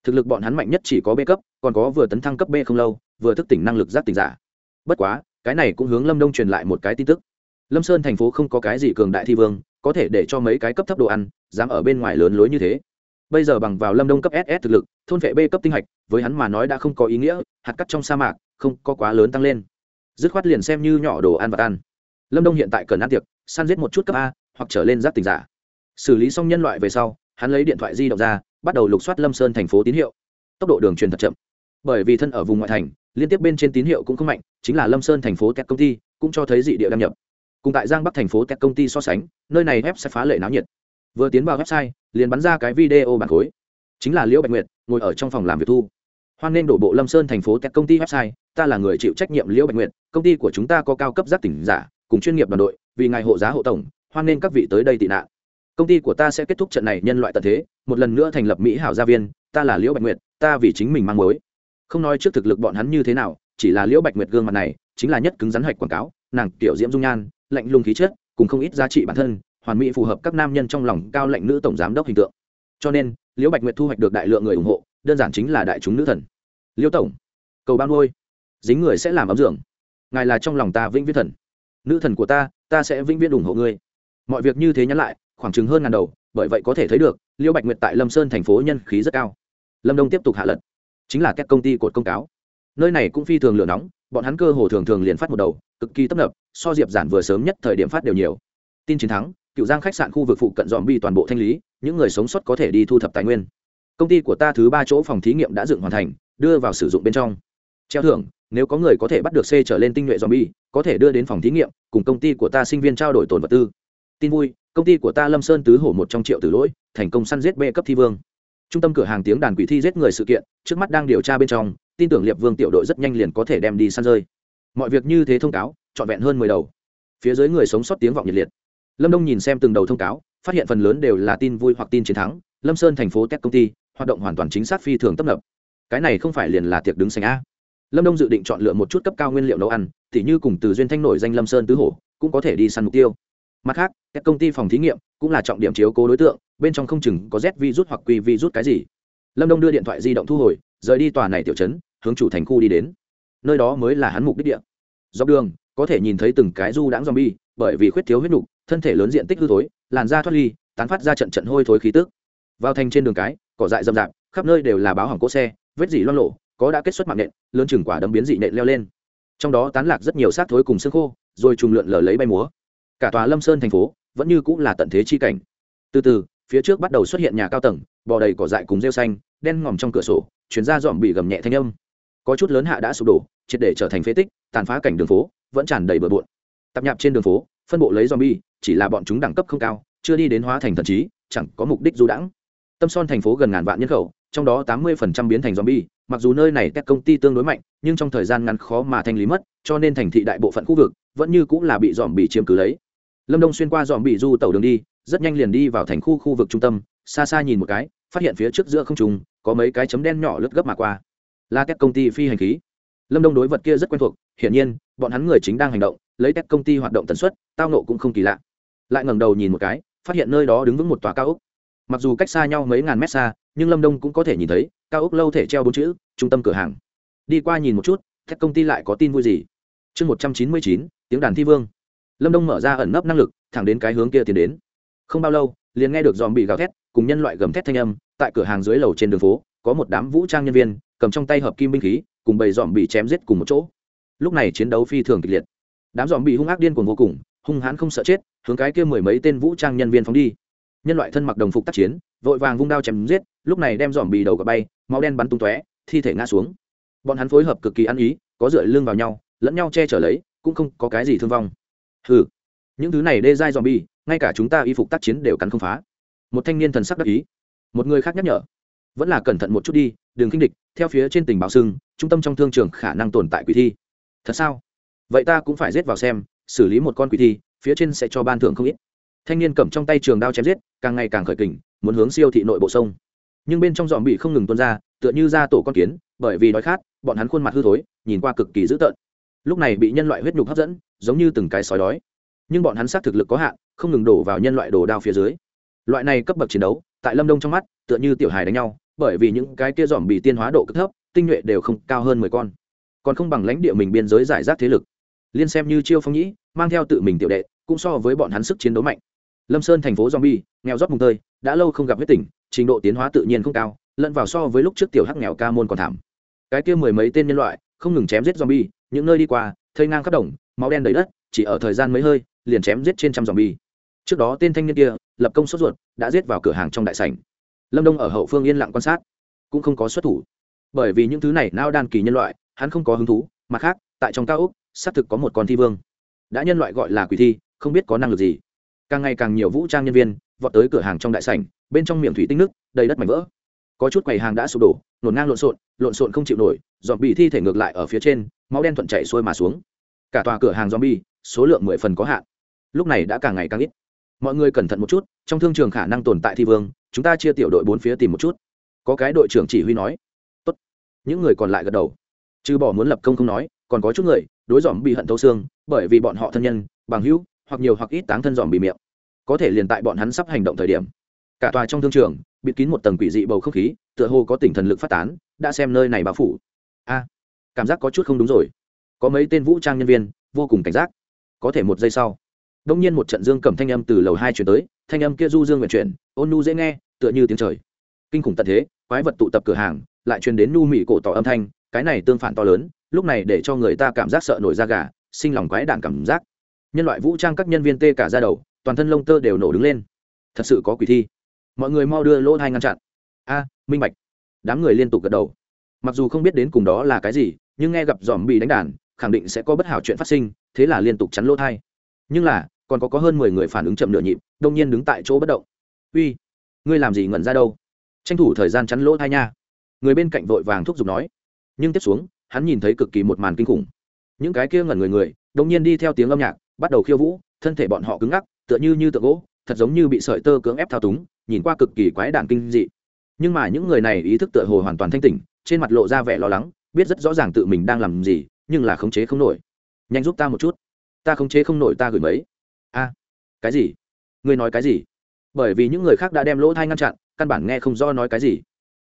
Thực lực bọn hắn mạnh nhất chỉ có b cấp, còn có vừa tấn thăng cấp b không lâu, vừa thức tỉnh năng lực giác tỉnh giả. Bất quá, cái này cũng hướng lâm đông truyền lại một cái tin tức. Lâm sơn thành phố không có cái gì cường đại thi vương, có thể để cho mấy cái cấp thấp đồ ăn, dám ở bên ngoài lớn lối như thế. Bây giờ bằng vào lâm đông cấp ss thực lực, thôn vệ b cấp tinh hạch, với hắn mà nói đã không có ý nghĩa, hạt cắt trong sa mạc, không có quá lớn tăng lên dứt khoát liền xem như nhỏ đồ ăn và ăn. Lâm đông hiện tại cần ăn tiệc, săn giết một chút cấp a, hoặc trở lên giáp tình giả. Xử lý xong nhân loại về sau, hắn lấy điện thoại di động ra, bắt đầu lục soát lâm sơn thành phố tín hiệu. Tốc độ đường truyền thật chậm. Bởi vì thân ở vùng ngoại thành, liên tiếp bên trên tín hiệu cũng không mạnh, chính là lâm sơn thành phố tech công ty, cũng cho thấy dị địa đăng nhập. Cùng tại giang bắc thành phố tech công ty so sánh, nơi này web sẽ phá lệ náo nhiệt. Vừa tiến vào website, liền bắn ra cái video bản khối. Chính là liễu bạch nguyệt, ngồi ở trong phòng làm việc thu hoan nên đổ bộ lâm sơn thành phố tech công ty website, ta là người chịu trách nhiệm liễu bạch nguyệt, công ty của chúng ta có cao cấp giác tỉnh giả, cùng chuyên nghiệp đoàn đội, vì ngài hộ giá hộ tổng, hoan nên các vị tới đây tị nạn. Công ty của ta sẽ kết thúc trận này nhân loại tận thế, một lần nữa thành lập mỹ hảo gia viên, ta là liễu bạch nguyệt, ta vì chính mình mang mối. Không nói trước thực lực bọn hắn như thế nào, chỉ là liễu bạch nguyệt gương mặt này, chính là nhất cứng rắn hạch quảng cáo, nàng tiểu diễm dung nhan, lạnh lùng khí chất, cùng không ít giá trị bản thân, hoàn mỹ phù hợp các nam nhân trong lòng cao lãnh nữ tổng giám đốc hình tượng. Cho nên, liễu bạch nguyệt thu hoạch được đại lượng người ủng hộ, đơn giản chính là đại chúng nữ thần. Liêu tổng, cầu ban ngôi dính người sẽ làm ấm dưỡng ngài là trong lòng ta vĩnh viễn thần. Nữ thần của ta ta sẽ vĩnh viễn ủng hộ ngươi. Mọi việc như thế nhắn lại, khoảng chừng hơn ngàn đầu, bởi vậy có thể thấy được, Liêu bạch nguyệt tại lâm sơn thành phố nhân khí rất cao. Lâm đông tiếp tục hạ lật. Chính là các công ty cột công cáo. Nơi này cũng phi thường lửa nóng, bọn hắn cơ hồ thường thường liền phát một đầu, cực kỳ tấp nập, so diệp giản vừa sớm nhất thời điểm phát đều nhiều. Tin chiến thắng, cựu giang khách sạn khu vực phụ cận dòm bi toàn bộ thanh lý, những người sống sót có thể đi thu thập tài nguyên. Công ty của ta thứ ba chỗ phòng thí nghiệm đã dựng hoàn thành đưa vào sử dụng bên trong. Treo thưởng, nếu có người có thể bắt được c trở lên tinh nhuệ zombie, có thể đưa đến phòng thí nghiệm, cùng công ty của ta sinh viên trao đổi tồn vật tư. Tin vui, công ty của ta lâm sơn tứ hổ một trong triệu tử lỗi, thành công săn giết b cấp thi vương. Trung tâm cửa hàng tiếng đàn quỷ thi giết người sự kiện, trước mắt đang điều tra bên trong, tin tưởng liệp vương tiểu đội rất nhanh liền có thể đem đi săn rơi. Mọi việc như thế thông cáo, trọn vẹn hơn mười đầu. Phía dưới người sống sót tiếng vọng nhiệt liệt. Lâm đông nhìn xem từng đầu thông cáo, phát hiện phần lớn đều là tin vui hoặc tin chiến thắng. Lâm sơn thành phố tech công ty, hoạt động hoàn toàn chính xác phi thường tấp nập cái này không phải liền là tiệc đứng sành a. Lâm đông dự định chọn lựa một chút cấp cao nguyên liệu nấu ăn t như cùng từ duyên thanh nổi danh lâm sơn tứ hổ, cũng có thể đi săn mục tiêu. Mặt khác, các công ty phòng thí nghiệm cũng là trọng điểm chiếu cố đối tượng, bên trong không chừng có z virus hoặc q virus cái gì. Lâm đông đưa điện thoại di động thu hồi, rời đi tòa này tiểu trấn, hướng chủ thành khu đi đến. Nơi đó mới là hắn mục đích địa. Dọc đường, có thể nhìn thấy từng cái du đãng zombie, bởi vì khuyết thiếu huyết nục, thân thể lớn diện tích hư thối, làn da thoát ly, tán phát ra trận trận hôi thối khí tức. Vào thành trên đường cái, cỏ dại rậm rạp, khắp nơi đều là báo hỏng cỗ xe vết dỉ loang lộ, có đã kết xuất mạng nện, lớn chừng quả đấm biến dị nện leo lên. Trong đó tán lạc rất nhiều xác thối cùng xương khô, rồi trùng lượn lờ lấy bay múa. Cả tòa lâm sơn thành phố vẫn như cũng là tận thế chi cảnh. Từ từ, phía trước bắt đầu xuất hiện nhà cao tầng, bò đầy cỏ dại cùng rêu xanh, đen ngòm trong cửa sổ, chuyển ra dòm bị gầm nhẹ thanh âm. Có chút lớn hạ đã sụp đổ, triệt để trở thành phế tích, tàn phá cảnh đường phố, vẫn tràn đầy bừa bộn. Tạp nhạp trên đường phố, phân bộ lấy zombie, chỉ là bọn chúng đẳng cấp không cao, chưa đi đến hóa thành thần trí, chẳng có mục đích du đãng tâm son thành phố gần ngàn vạn nhân khẩu, trong đó tám mươi biến thành zombie. Mặc dù nơi này các công ty tương đối mạnh, nhưng trong thời gian ngắn khó mà thanh lý mất, cho nên thành thị đại bộ phận khu vực vẫn như cũng là bị dòm bị chiếm cứ lấy. Lâm đông xuyên qua dòm bị du tàu đường đi, rất nhanh liền đi vào thành khu khu vực trung tâm, xa xa nhìn một cái, phát hiện phía trước giữa không trung, có mấy cái chấm đen nhỏ lướt gấp mà qua. Là các công ty phi hành khí. Lâm đông đối vật kia rất quen thuộc, hiển nhiên, bọn hắn người chính đang hành động, lấy các công ty hoạt động tần suất, tao nộ cũng không kỳ lạ. Lại ngẩng đầu nhìn một cái, phát hiện nơi đó đứng vững một tòa cao ốc mặc dù cách xa nhau mấy ngàn mét xa, nhưng lâm đông cũng có thể nhìn thấy, cao ốc lâu thể treo bốn chữ, trung tâm cửa hàng. Đi qua nhìn một chút các công ty lại có tin vui gì? Chương một trăm chín mươi chín, tiếng đàn thi vương. Lâm đông mở ra ẩn nấp năng lực, thẳng đến cái hướng kia tiến đến. Không bao lâu, liền nghe được dòm bị gào thét, cùng nhân loại gầm thét thanh âm, tại cửa hàng dưới lầu trên đường phố, có một đám vũ trang nhân viên, cầm trong tay hợp kim binh khí, cùng bầy dòm bị chém giết cùng một chỗ. Lúc này chiến đấu phi thường kịch liệt. Đám dòm bị hung ác điên cuồng vô cùng, hung hãn không sợ chết, hướng cái kia mười mấy tên vũ trang nhân viên phóng đi nhân loại thân mặc đồng phục tác chiến, vội vàng vung đao chém giết, lúc này đem dòm bì đầu gặp bay, máu đen bắn tung tóe, thi thể ngã xuống. Bọn hắn phối hợp cực kỳ ăn ý, có dựa lưng vào nhau, lẫn nhau che chở lấy, cũng không có cái gì thương vong. Hừ, những thứ này đê dai dòm bì, ngay cả chúng ta y phục tác chiến đều cắn không phá. Một thanh niên thần sắc đắc ý. Một người khác nhắc nhở. Vẫn là cẩn thận một chút đi, đừng kinh địch, theo phía trên tình báo sưng trung tâm trong thương trường khả năng tồn tại quỷ thi. Thật sao? Vậy ta cũng phải giết vào xem, xử lý một con quỷ thi, phía trên sẽ cho ban thưởng không ít thanh niên cầm trong tay trường đao chém giết, càng ngày càng khởi kình, muốn hướng siêu thị nội bộ sông. Nhưng bên trong dòm bị không ngừng tuôn ra, tựa như ra tổ con kiến, bởi vì đói khát, bọn hắn khuôn mặt hư thối, nhìn qua cực kỳ dữ tợn. Lúc này bị nhân loại huyết nhục hấp dẫn, giống như từng cái sói đói. Nhưng bọn hắn sát thực lực có hạn, không ngừng đổ vào nhân loại đồ đao phía dưới. Loại này cấp bậc chiến đấu, tại lâm đông trong mắt, tựa như tiểu hài đánh nhau, bởi vì những cái kia dòm bị tiên hóa độ cực thấp, tinh nhuệ đều không cao hơn mười con. Còn không bằng lãnh địa mình biên giới giải rác thế lực. Liên xem như chiêu phong nhĩ, mang theo tự mình tiểu đệ, cũng so với bọn hắn sức chiến đấu mạnh lâm sơn thành phố zombie, nghèo rót mùng tơi, đã lâu không gặp huyết tỉnh, trình độ tiến hóa tự nhiên không cao, lẫn vào so với lúc trước tiểu hắc nghèo ca môn còn thảm. Cái kia mười mấy tên nhân loại, không ngừng chém giết zombie, những nơi đi qua, thây ngang khắp đồng, máu đen đầy đất, chỉ ở thời gian mấy hơi, liền chém giết trên trăm zombie. Trước đó tên thanh niên kia, lập công sốt ruột, đã giết vào cửa hàng trong đại sảnh. Lâm đông ở hậu phương yên lặng quan sát, cũng không có xuất thủ. Bởi vì những thứ này nao đan kỳ nhân loại, hắn không có hứng thú mặt khác, tại trong cao úc xác thực có một con thi vương. Đã nhân loại gọi là quỷ thi, không biết có năng lực gì càng ngày càng nhiều vũ trang nhân viên vọt tới cửa hàng trong đại sảnh, bên trong miệng thủy tinh nước, đầy đất mảnh vỡ. Có chút quầy hàng đã sụp đổ, nổn ngang lộn xộn lộn xộn không chịu nổi dòm bị thi thể ngược lại ở phía trên, máu đen thuận chảy xuôi mà xuống. Cả tòa cửa hàng zombie, số lượng mười phần có hạn. Lúc này đã càng ngày càng ít. Mọi người cẩn thận một chút, trong thương trường khả năng tồn tại thi vương, chúng ta chia tiểu đội bốn phía tìm một chút. Có cái đội trưởng chỉ huy nói. Tốt. Những người còn lại gật đầu. Chứ bỏ muốn lập công không nói, còn có chút người, đối dòm bị hận thấu xương, bởi vì bọn họ thân nhân, bằng hữu hoặc nhiều hoặc ít táng thân dòm bị miệng. Có thể liền tại bọn hắn sắp hành động thời điểm. Cả tòa trong thương trường, bịt kín một tầng quỷ dị bầu không khí, tựa hồ có tỉnh thần lực phát tán, đã xem nơi này bao phủ. A, cảm giác có chút không đúng rồi. Có mấy tên vũ trang nhân viên, vô cùng cảnh giác. Có thể một giây sau, đông nhiên một trận dương cầm thanh âm từ lầu hai chuyển tới, thanh âm kia du dương nguyện chuyển, ôn nu dễ nghe, tựa như tiếng trời. Kinh khủng tận thế, quái vật tụ tập cửa hàng, lại truyền đến nu mị cổ tỏ âm thanh, cái này tương phản to lớn, lúc này để cho người ta cảm giác sợ nổi da gà, sinh lòng quái đạn cảm giác nhân loại vũ trang các nhân viên tê cả ra đầu, toàn thân lông tơ đều nổ đứng lên. Thật sự có quỷ thi. Mọi người mau đưa lỗ thai ngăn chặn. A, minh bạch. Đám người liên tục gật đầu. Mặc dù không biết đến cùng đó là cái gì, nhưng nghe gặp dòm bị đánh đàn, khẳng định sẽ có bất hảo chuyện phát sinh, thế là liên tục chắn lỗ thai. Nhưng là, còn có có hơn mười người phản ứng chậm nửa nhịp, đông nhiên đứng tại chỗ bất động. Uy, ngươi làm gì ngẩn ra đâu? Tranh thủ thời gian chắn lỗ thai nha. Người bên cạnh vội vàng thúc giục nói. Nhưng tiếp xuống, hắn nhìn thấy cực kỳ một màn kinh khủng. Những cái kia ngẩn người người, đông nhiên đi theo tiếng âm nhạc bắt đầu khiêu vũ, thân thể bọn họ cứng ngắc, tựa như như tượng gỗ, thật giống như bị sợi tơ cưỡng ép thao túng, nhìn qua cực kỳ quái đản kinh dị. Nhưng mà những người này ý thức tựa hồ hoàn toàn thanh tỉnh, trên mặt lộ ra vẻ lo lắng, biết rất rõ ràng tự mình đang làm gì, nhưng là khống chế không nổi. Nhanh giúp ta một chút. Ta khống chế không nổi ta gửi mấy. A, cái gì? Ngươi nói cái gì? Bởi vì những người khác đã đem lỗ thai ngăn chặn, căn bản nghe không do nói cái gì.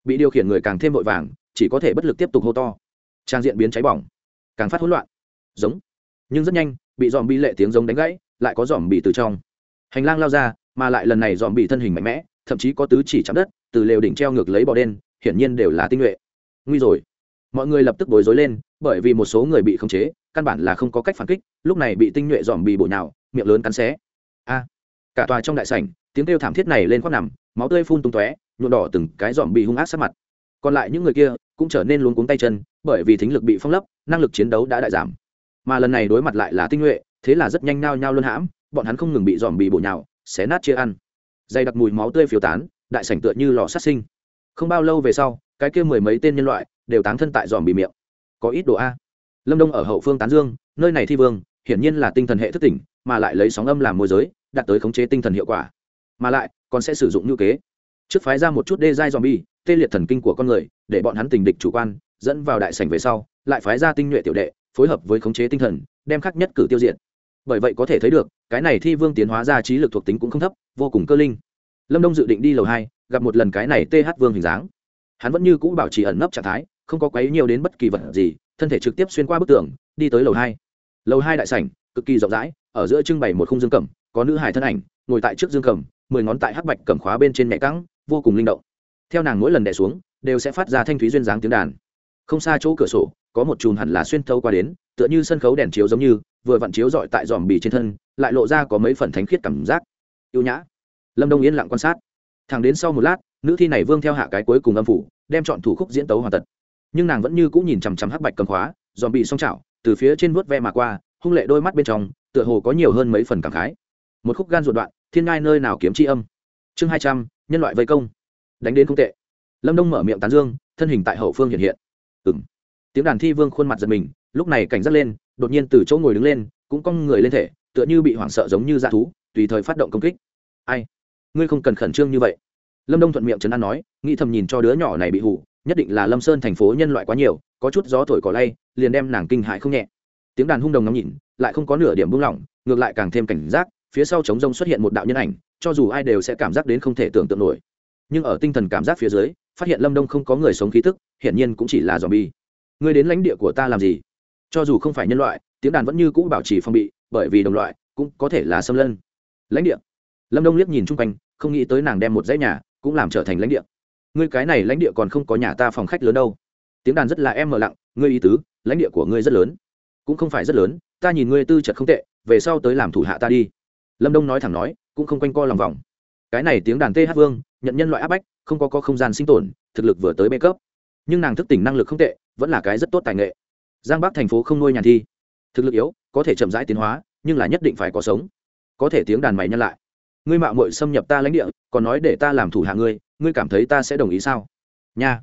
Bị điều khiển người càng thêm vội vàng, chỉ có thể bất lực tiếp tục hô to. Trang diện biến cháy bỏng, càng phát hỗn loạn. Giống, nhưng rất nhanh bị dòm bi lệ tiếng giống đánh gãy, lại có dòm bị từ trong. Hành lang lao ra, mà lại lần này dòm bị thân hình mạnh mẽ, thậm chí có tứ chỉ chạm đất, từ lều đỉnh treo ngược lấy bò đen, hiển nhiên đều là tinh nhuệ. Nguy rồi. Mọi người lập tức bối rối lên, bởi vì một số người bị khống chế, căn bản là không có cách phản kích, lúc này bị tinh nhuệ dòm bị bổ nhào, miệng lớn cắn xé. A. Cả tòa trong đại sảnh, tiếng kêu thảm thiết này lên khoác nằm, máu tươi phun tung tóe, nhuộm đỏ từng cái dòm bị hung ác sát mặt. Còn lại những người kia cũng trở nên luống cuống tay chân, bởi vì thính lực bị phong lấp, năng lực chiến đấu đã đại giảm mà lần này đối mặt lại là tinh nhuệ, thế là rất nhanh nao nhao luôn hãm, bọn hắn không ngừng bị dòm bị bổ nhào, xé nát chia ăn. Dày đặc mùi máu tươi phiêu tán, đại sảnh tựa như lò sát sinh. Không bao lâu về sau, cái kia mười mấy tên nhân loại đều tán thân tại dòm bị miệng. Có ít đồ a. Lâm đông ở hậu phương tán dương, nơi này thi vương, hiển nhiên là tinh thần hệ thức tỉnh, mà lại lấy sóng âm làm môi giới, đạt tới khống chế tinh thần hiệu quả. Mà lại, còn sẽ sử dụng ngữ kế. Trước phái ra một chút đê giai zombie, tê liệt thần kinh của con người, để bọn hắn tình địch chủ quan, dẫn vào đại sảnh về sau, lại phái ra tinh nhuệ tiểu đệ phối hợp với khống chế tinh thần, đem khắc nhất cử tiêu diệt. Bởi vậy có thể thấy được, cái này thi vương tiến hóa ra trí lực thuộc tính cũng không thấp, vô cùng cơ linh. Lâm đông dự định đi lầu hai, gặp một lần cái này th vương hình dáng. Hắn vẫn như cũ bảo trì ẩn nấp trạng thái, không có quấy nhiều đến bất kỳ vật gì, thân thể trực tiếp xuyên qua bức tường, đi tới lầu hai. Lầu hai đại sảnh, cực kỳ rộng rãi, ở giữa trưng bày một khung dương cầm có nữ hải thân ảnh, ngồi tại trước dương cầm mười ngón tại hắc bạch cầm khóa bên trên mẹ căng, vô cùng linh động. Theo nàng mỗi lần đẻ xuống, đều sẽ phát ra thanh thúy duyên dáng tiếng đàn. Không xa chỗ cửa sổ có một chùm hẳn là xuyên thấu qua đến, tựa như sân khấu đèn chiếu giống như, vừa vặn chiếu dọi tại dòm bì trên thân, lại lộ ra có mấy phần thánh khiết cảm giác. Yêu nhã. Lâm đông yên lặng quan sát. Thẳng đến sau một lát, nữ thi này vương theo hạ cái cuối cùng âm phủ, đem chọn thủ khúc diễn tấu hoàn tật nhưng nàng vẫn như cũng nhìn chằm chằm hắc bạch cầm khóa, dòm bị song chảo, từ phía trên vuốt ve mà qua, hung lệ đôi mắt bên trong, tựa hồ có nhiều hơn mấy phần cảm khái. Một khúc gan ruột đoạn, thiên ngai nơi nào kiếm tri âm. Chương hai trăm, nhân loại vây công. Đánh đến không tệ. Lâm đông mở miệng tán dương, thân hình tại hậu phương hiện hiện. Ừng tiếng đàn thi vương khuôn mặt giật mình, lúc này cảnh giác lên, đột nhiên từ chỗ ngồi đứng lên, cũng cong người lên thể, tựa như bị hoảng sợ giống như dạ thú, tùy thời phát động công kích. Ai? Ngươi không cần khẩn trương như vậy. Lâm đông thuận miệng trấn an nói, nghĩ thầm nhìn cho đứa nhỏ này bị hủ nhất định là lâm sơn thành phố nhân loại quá nhiều, có chút gió thổi cỏ lay, liền đem nàng kinh hại không nhẹ. Tiếng đàn hung đồng ngắm nhìn, lại không có nửa điểm buông lỏng, ngược lại càng thêm cảnh giác, phía sau trống rông xuất hiện một đạo nhân ảnh, cho dù ai đều sẽ cảm giác đến không thể tưởng tượng nổi. Nhưng ở tinh thần cảm giác phía dưới, phát hiện lâm đông không có người sống khí tức, hiển nhiên cũng chỉ là dòm bi ngươi đến lãnh địa của ta làm gì? Cho dù không phải nhân loại tiếng đàn vẫn như cũ bảo trì phong bị bởi vì đồng loại cũng có thể là xâm lân. Lãnh địa. Lâm đông liếc nhìn chung quanh không nghĩ tới nàng đem một dãy nhà cũng làm trở thành lãnh địa. Ngươi cái này lãnh địa còn không có nhà ta phòng khách lớn đâu. Tiếng đàn rất là em mờ lặng ngươi ý tứ lãnh địa của ngươi rất lớn. Cũng không phải rất lớn ta nhìn ngươi tư chất không tệ về sau tới làm thủ hạ ta đi. Lâm đông nói thẳng nói cũng không quanh co lòng vòng. Cái này tiếng đàn th vương nhận nhân loại áp bách không có, có không gian sinh tồn thực lực vừa tới bê cấp. Nhưng nàng thức tỉnh năng lực không tệ vẫn là cái rất tốt tài nghệ. Giang bắc thành phố không nuôi nhàn thi. Thực lực yếu, có thể chậm rãi tiến hóa, nhưng là nhất định phải có sống. Có thể tiếng đàn mày nhân lại. Ngươi mạo muội xâm nhập ta lãnh địa, còn nói để ta làm thủ hạ ngươi ngươi cảm thấy ta sẽ đồng ý sao? Nha.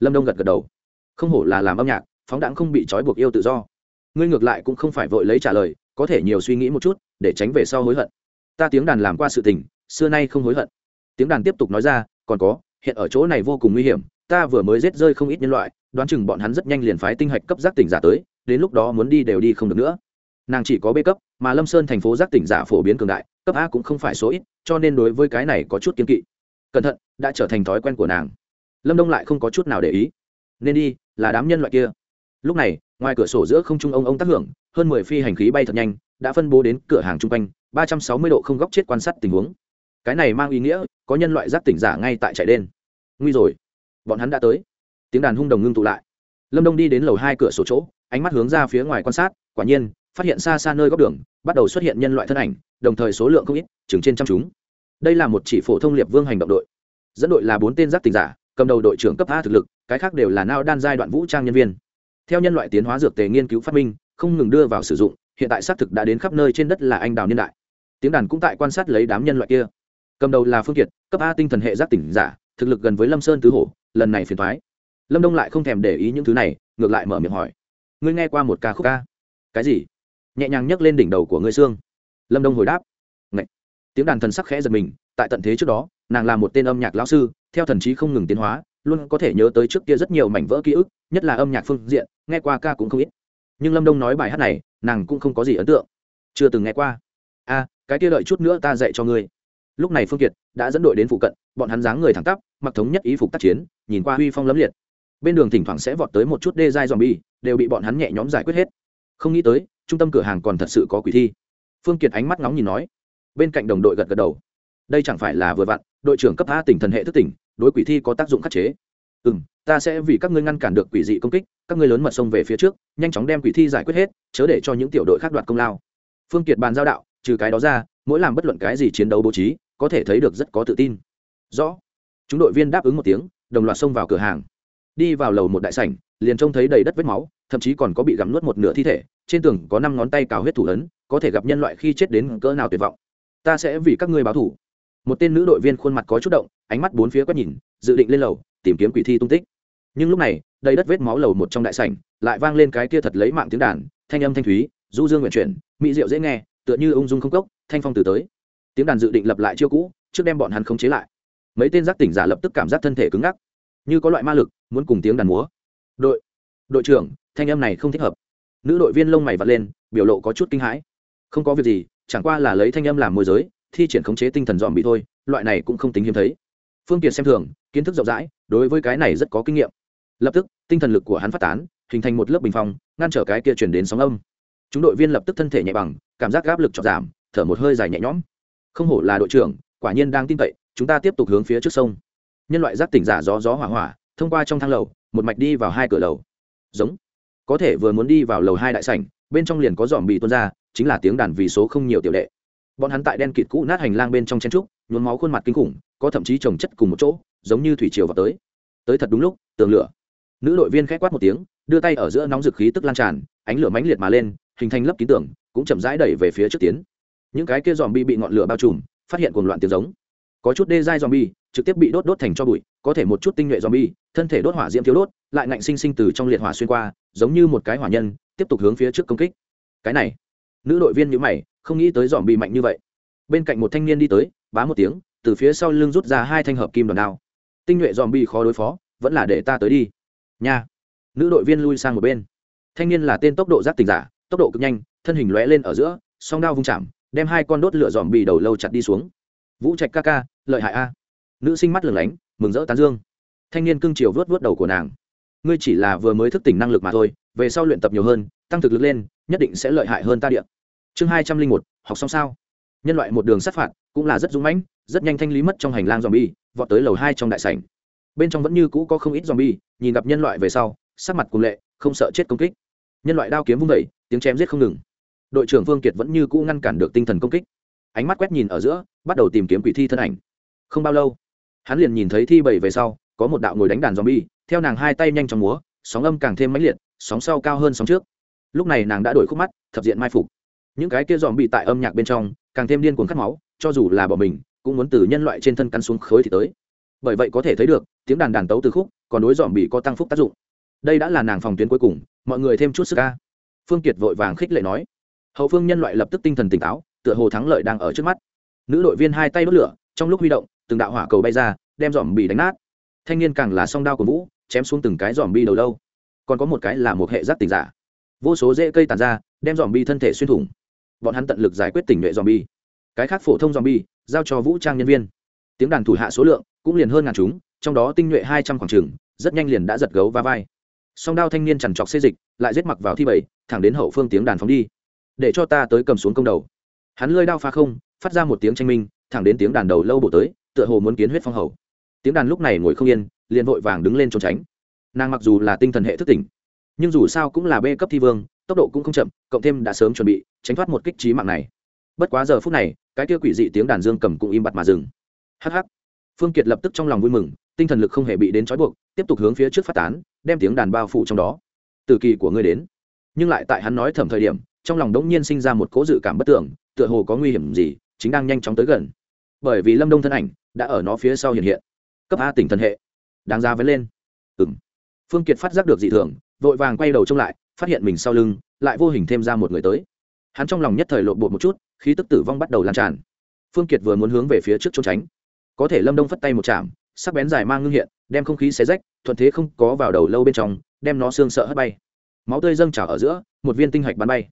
Lâm đông gật gật đầu. Không hổ là làm âm nhạc, phóng đãng không bị trói buộc yêu tự do. Ngươi ngược lại cũng không phải vội lấy trả lời, có thể nhiều suy nghĩ một chút, để tránh về sau hối hận. Ta tiếng đàn làm qua sự tình, xưa nay không hối hận. Tiếng đàn tiếp tục nói ra, còn có, hiện ở chỗ này vô cùng nguy hiểm, ta vừa mới giết rơi không ít nhân loại đoán chừng bọn hắn rất nhanh liền phái tinh hạch cấp giác tỉnh giả tới, đến lúc đó muốn đi đều đi không được nữa. Nàng chỉ có b cấp, mà lâm sơn thành phố giác tỉnh giả phổ biến cường đại, cấp a cũng không phải số ít, cho nên đối với cái này có chút kiên kỵ. Cẩn thận, đã trở thành thói quen của nàng. Lâm đông lại không có chút nào để ý. Nên đi, là đám nhân loại kia. Lúc này, ngoài cửa sổ giữa không trung ông ông tác hưởng, hơn mười phi hành khí bay thật nhanh, đã phân bố đến cửa hàng chung quanh, ba trăm sáu mươi độ không góc chết quan sát tình huống. Cái này mang ý nghĩa, có nhân loại giác tỉnh giả ngay tại chạy đen nguy rồi. Bọn hắn đã tới tiếng đàn hung đồng ngưng tụ lại. Lâm đông đi đến lầu hai cửa sổ chỗ, ánh mắt hướng ra phía ngoài quan sát, quả nhiên, phát hiện xa xa nơi góc đường, bắt đầu xuất hiện nhân loại thân ảnh, đồng thời số lượng không ít, chừng trên trăm chúng. Đây là một chỉ phổ thông liệp vương hành động đội. Dẫn đội là bốn tên giác tỉnh giả, cầm đầu đội trưởng cấp a thực lực, cái khác đều là nao đan giai đoạn vũ trang nhân viên. Theo nhân loại tiến hóa dược tề nghiên cứu phát minh, không ngừng đưa vào sử dụng, hiện tại xác thực đã đến khắp nơi trên đất là anh đào niên đại. Tiếng đàn cũng tại quan sát lấy đám nhân loại kia. Cầm đầu là phương kiệt, cấp a tinh thần hệ giác tỉnh giả, thực lực gần với lâm sơn tứ hổ, lần này phiền thoái lâm đông lại không thèm để ý những thứ này, ngược lại mở miệng hỏi. Ngươi nghe qua một ca khúc ca? Cái gì? Nhẹ nhàng nhấc lên đỉnh đầu của ngươi xương. Lâm đông hồi đáp. Ngậy. tiếng đàn thần sắc khẽ giật mình, tại tận thế trước đó, nàng là một tên âm nhạc lão sư, theo thần trí không ngừng tiến hóa, luôn có thể nhớ tới trước kia rất nhiều mảnh vỡ ký ức, nhất là âm nhạc phương diện, nghe qua ca cũng không ít. Nhưng lâm đông nói bài hát này, nàng cũng không có gì ấn tượng. Chưa từng nghe qua. A cái kia đợi chút nữa ta dạy cho ngươi. Lúc này phương kiệt đã dẫn đội đến phụ cận, bọn hắn dáng người thẳng tắp, mặc thống nhất ý phục tác chiến, nhìn qua huy phong lấm liệt bên đường thỉnh thoảng sẽ vọt tới một chút đê dai dòm bi đều bị bọn hắn nhẹ nhóm giải quyết hết. Không nghĩ tới, trung tâm cửa hàng còn thật sự có quỷ thi. Phương kiệt ánh mắt ngóng nhìn nói. Bên cạnh đồng đội gật gật đầu. Đây chẳng phải là vừa vặn, đội trưởng cấp a tỉnh thần hệ thức tỉnh, đối quỷ thi có tác dụng khắc chế. Ừ m ta sẽ vì các ngươi ngăn cản được quỷ dị công kích, các ngươi lớn mật sông về phía trước, nhanh chóng đem quỷ thi giải quyết hết, chớ để cho những tiểu đội khác đoạt công lao. Phương kiệt bàn giao đạo, trừ cái đó ra, mỗi làm bất luận cái gì chiến đấu bố trí, có thể thấy được rất có tự tin. Rõ. Chúng đội viên đáp ứng một tiếng, đồng loạt xông vào cửa hàng đi vào lầu một đại sảnh, liền trông thấy đầy đất vết máu, thậm chí còn có bị gặm nuốt một nửa thi thể, trên tường có năm ngón tay cào huyết thủ ấn, có thể gặp nhân loại khi chết đến cỡ nào tuyệt vọng. Ta sẽ vì các ngươi báo thủ một tên nữ đội viên khuôn mặt có chút động, ánh mắt bốn phía quét nhìn, dự định lên lầu, tìm kiếm quỷ thi tung tích. Nhưng lúc này, đầy đất vết máu lầu một trong đại sảnh, lại vang lên cái kia thật lấy mạng tiếng đàn, thanh âm thanh thúy, du dương nguyện chuyển, mỹ diệu dễ nghe, tựa như ung dung không cốc, thanh phong từ tới. Tiếng đàn dự định lập lại chiêu cũ, trước đem bọn hắn khống chế lại. Mấy tên giác tỉnh giả lập tức cảm giác thân thể cứng ngắc như có loại ma lực, muốn cùng tiếng đàn múa. Đội đội trưởng, thanh âm này không thích hợp. Nữ đội viên lông mày vặt lên, biểu lộ có chút kinh hãi. Không có việc gì, chẳng qua là lấy thanh âm làm môi giới, thi triển khống chế tinh thần dòm bị thôi, loại này cũng không tính hiếm thấy. Phương tiện xem thường, kiến thức rộng rãi, đối với cái này rất có kinh nghiệm. Lập tức, tinh thần lực của hắn phát tán, hình thành một lớp bình phong, ngăn trở cái kia chuyển đến sóng âm. Chúng đội viên lập tức thân thể nhẹ bằng, cảm giác áp lực chọc giảm, thở một hơi dài nhẹ nhõm. Không hổ là đội trưởng, quả nhiên đang tin cậy, chúng ta tiếp tục hướng phía trước sông nhân loại giác tỉnh giả gió gió hỏa hỏa, thông qua trong thang lầu, một mạch đi vào hai cửa lầu. Giống. Có thể vừa muốn đi vào lầu hai đại sảnh, bên trong liền có dòm bị tuôn ra, chính là tiếng đàn vì số không nhiều tiểu đệ. Bọn hắn tại đen kịt cũ nát hành lang bên trong chen trúc, nhuốm máu khuôn mặt kinh khủng, có thậm chí trồng chất cùng một chỗ, giống như thủy triều vào tới. Tới thật đúng lúc, tường lửa. Nữ đội viên khẽ quát một tiếng, đưa tay ở giữa nóng dực khí tức lan tràn, ánh lửa mãnh liệt mà lên, hình thành lớp ký tường, cũng chậm rãi đẩy về phía trước tiến. Những cái kia dòm bị bị ngọn lửa bao trùm, phát hiện cuồng loạn tiếng giống. Có chút đê dai dòm bi trực tiếp bị đốt đốt thành cho bụi có thể một chút tinh nhuệ zombie, thân thể đốt hỏa diễm thiếu đốt lại ngạnh sinh sinh từ trong liệt hỏa xuyên qua giống như một cái hỏa nhân tiếp tục hướng phía trước công kích. Cái này nữ đội viên nhữ mày không nghĩ tới zombie mạnh như vậy. Bên cạnh một thanh niên đi tới bá một tiếng từ phía sau lưng rút ra hai thanh hợp kim đòn đao. Tinh nhuệ zombie khó đối phó vẫn là để ta tới đi. Nha. Nữ đội viên lui sang một bên. Thanh niên là tên tốc độ giác tình giả tốc độ cực nhanh thân hình lóe lên ở giữa song đao vung chạm đem hai con đốt lửa dòm bị đầu lâu chặt đi xuống. Vũ trạch ca ca lợi hại a nữ sinh mắt lửng lánh, mừng rỡ tán dương. Thanh niên cưng chiều vớt vớt đầu của nàng. Ngươi chỉ là vừa mới thức tỉnh năng lực mà thôi, về sau luyện tập nhiều hơn, tăng thực lực lên, nhất định sẽ lợi hại hơn ta điện. Chương hai trăm linh một, học xong sao? Nhân loại một đường sát phạt, cũng là rất dũng mãnh, rất nhanh thanh lý mất trong hành lang dòm bi vọt tới lầu hai trong đại sảnh. Bên trong vẫn như cũ có không ít dòm bi nhìn gặp nhân loại về sau, sắc mặt cùng lệ, không sợ chết công kích. Nhân loại đao kiếm vung vẩy tiếng chém giết không ngừng. Đội trưởng vương kiệt vẫn như cũ ngăn cản được tinh thần công kích. Ánh mắt quét nhìn ở giữa, bắt đầu tìm kiếm quỷ thi thân ảnh. Không bao lâu hắn liền nhìn thấy thi bảy về sau, có một đạo ngồi đánh đàn zombie, theo nàng hai tay nhanh trong múa, sóng âm càng thêm mãnh liệt, sóng sau cao hơn sóng trước. Lúc này nàng đã đổi khúc mắt, thập diện mai phục. Những cái kia dòm bị tại âm nhạc bên trong, càng thêm điên cuồng cắt máu, cho dù là bỏ mình, cũng muốn từ nhân loại trên thân cắn xuống khối thì tới. Bởi vậy có thể thấy được, tiếng đàn đàn tấu từ khúc, còn đối dòm bị có tăng phúc tác dụng. Đây đã là nàng phòng tuyến cuối cùng, mọi người thêm chút sức ca. Phương kiệt vội vàng khích lệ nói. Hậu phương nhân loại lập tức tinh thần tỉnh táo, tựa hồ thắng lợi đang ở trước mắt. Nữ đội viên hai tay đốt lửa, trong lúc huy động từng đạo hỏa cầu bay ra, đem dòm bị đánh nát. Thanh niên càng là song đao của vũ, chém xuống từng cái dòm bi đầu lâu. Còn có một cái là một hệ giáp tình giả. Vô số rễ cây tàn ra, đem dòm bi thân thể xuyên thủng. Bọn hắn tận lực giải quyết tình nhuệ dòm bi cái khác phổ thông dòm bi giao cho vũ trang nhân viên. Tiếng đàn thủ hạ số lượng cũng liền hơn ngàn chúng, trong đó tinh nhuệ hai trăm khoảng trường rất nhanh liền đã giật gấu và vai. Song đao thanh niên chằn trọc xê dịch, lại giết mặc vào thi bảy thẳng đến hậu phương tiếng đàn phóng đi. Để cho ta tới cầm xuống công đầu. Hắn lơi đao phá không, phát ra một tiếng tranh minh, thẳng đến tiếng đàn đầu lâu bổ tới tựa hồ muốn kiến huyết phong hầu. Tiếng đàn lúc này ngồi không yên, liền vội vàng đứng lên trốn tránh. Nàng mặc dù là tinh thần hệ thức tỉnh, nhưng dù sao cũng là b cấp thi vương, tốc độ cũng không chậm, cộng thêm đã sớm chuẩn bị, tránh thoát một kích trí mạng này. Bất quá giờ phút này, cái kia quỷ dị tiếng đàn dương cầm cũng im bặt mà dừng. Hh phương kiệt lập tức trong lòng vui mừng, tinh thần lực không hề bị đến trói buộc, tiếp tục hướng phía trước phát tán, đem tiếng đàn bao phủ trong đó. Từ kỳ của ngươi đến. Nhưng lại tại hắn nói thầm thời điểm, trong lòng đống nhiên sinh ra một cố dự cảm bất tưởng, tựa hồ có nguy hiểm gì, chính đang nhanh chóng tới gần. Bởi vì lâm đông thân ảnh đã ở nó phía sau hiện hiện. Cấp a tỉnh thần hệ. Đáng ra vấn lên. Ừ m phương kiệt phát giác được dị thường, vội vàng quay đầu trông lại, phát hiện mình sau lưng lại vô hình thêm ra một người tới. Hắn trong lòng nhất thời lộn bột một chút, khí tức tử vong bắt đầu lan tràn. Phương kiệt vừa muốn hướng về phía trước trốn tránh. Có thể lâm đông phất tay một chạm, sắc bén dài mang ngưng hiện, đem không khí xé rách, thuận thế không có vào đầu lâu bên trong, đem nó xương sợ hất bay. Máu tươi dâng trào ở giữa, một viên tinh hạch bắn bay.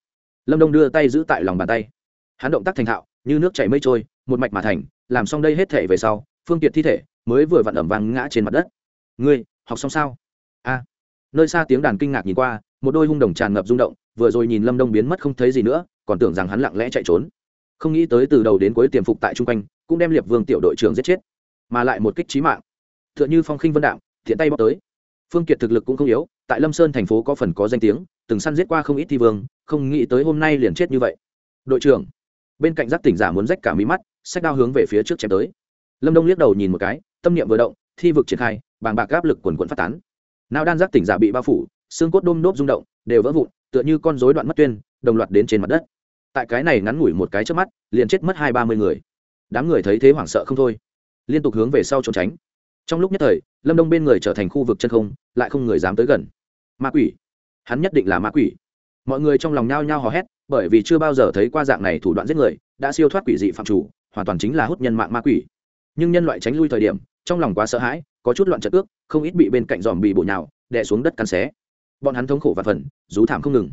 Lâm đông đưa tay giữ tại lòng bàn tay. Hắn động tác thành thạo, như nước chảy mây trôi một mạch mà thành, làm xong đây hết thể về sau, phương kiệt thi thể mới vừa vặn ẩm vàng ngã trên mặt đất. Ngươi, học xong sao? A. Nơi xa tiếng đàn kinh ngạc nhìn qua, một đôi hung đồng tràn ngập rung động, vừa rồi nhìn lâm đông biến mất không thấy gì nữa, còn tưởng rằng hắn lặng lẽ chạy trốn. Không nghĩ tới từ đầu đến cuối tiềm phục tại chung quanh, cũng đem liệp vương tiểu đội trưởng giết chết, mà lại một kích trí mạng. T h ư ợ n h ư phong khinh vân đạm, thiện tay bóc tới. Phương kiệt thực lực cũng không yếu, tại lâm sơn thành phố có phần có danh tiếng, từng săn giết qua không ít thi vương, không nghĩ tới hôm nay liền chết như vậy. Đội trưởng, bên cạnh giác tỉnh giả muốn rách cả mí mắt sách đao hướng về phía trước chém tới. Lâm đông liếc đầu nhìn một cái, tâm niệm vừa động, thi vực triển khai, bàng bạc áp lực quần quần phát tán. Não đan giác tỉnh giả bị bao phủ, xương cốt đôm nốt rung động, đều vỡ vụn, tựa như con rối đoạn mất tuyên, đồng loạt đến trên mặt đất. Tại cái này ngắn ngủi một cái trước mắt, liền chết mất hai ba mươi người. Đám người thấy thế hoảng sợ không thôi. Liên tục hướng về sau trốn tránh. Trong lúc nhất thời, lâm đông bên người trở thành khu vực chân không, lại không người dám tới gần. Ma quỷ. Hắn nhất định là ma quỷ. Mọi người trong lòng nhao nhao hò hét, bởi vì chưa bao giờ thấy qua dạng này thủ đoạn giết người, đã siêu thoát quỷ dị phạm chủ hoàn toàn chính là hút nhân mạng ma quỷ. Nhưng nhân loại tránh lui thời điểm, trong lòng quá sợ hãi, có chút loạn trận ước, không ít bị bên cạnh dòm bị bổ nhào, đè xuống đất cắn xé. Bọn hắn thống khổ và phần, rú thảm không ngừng.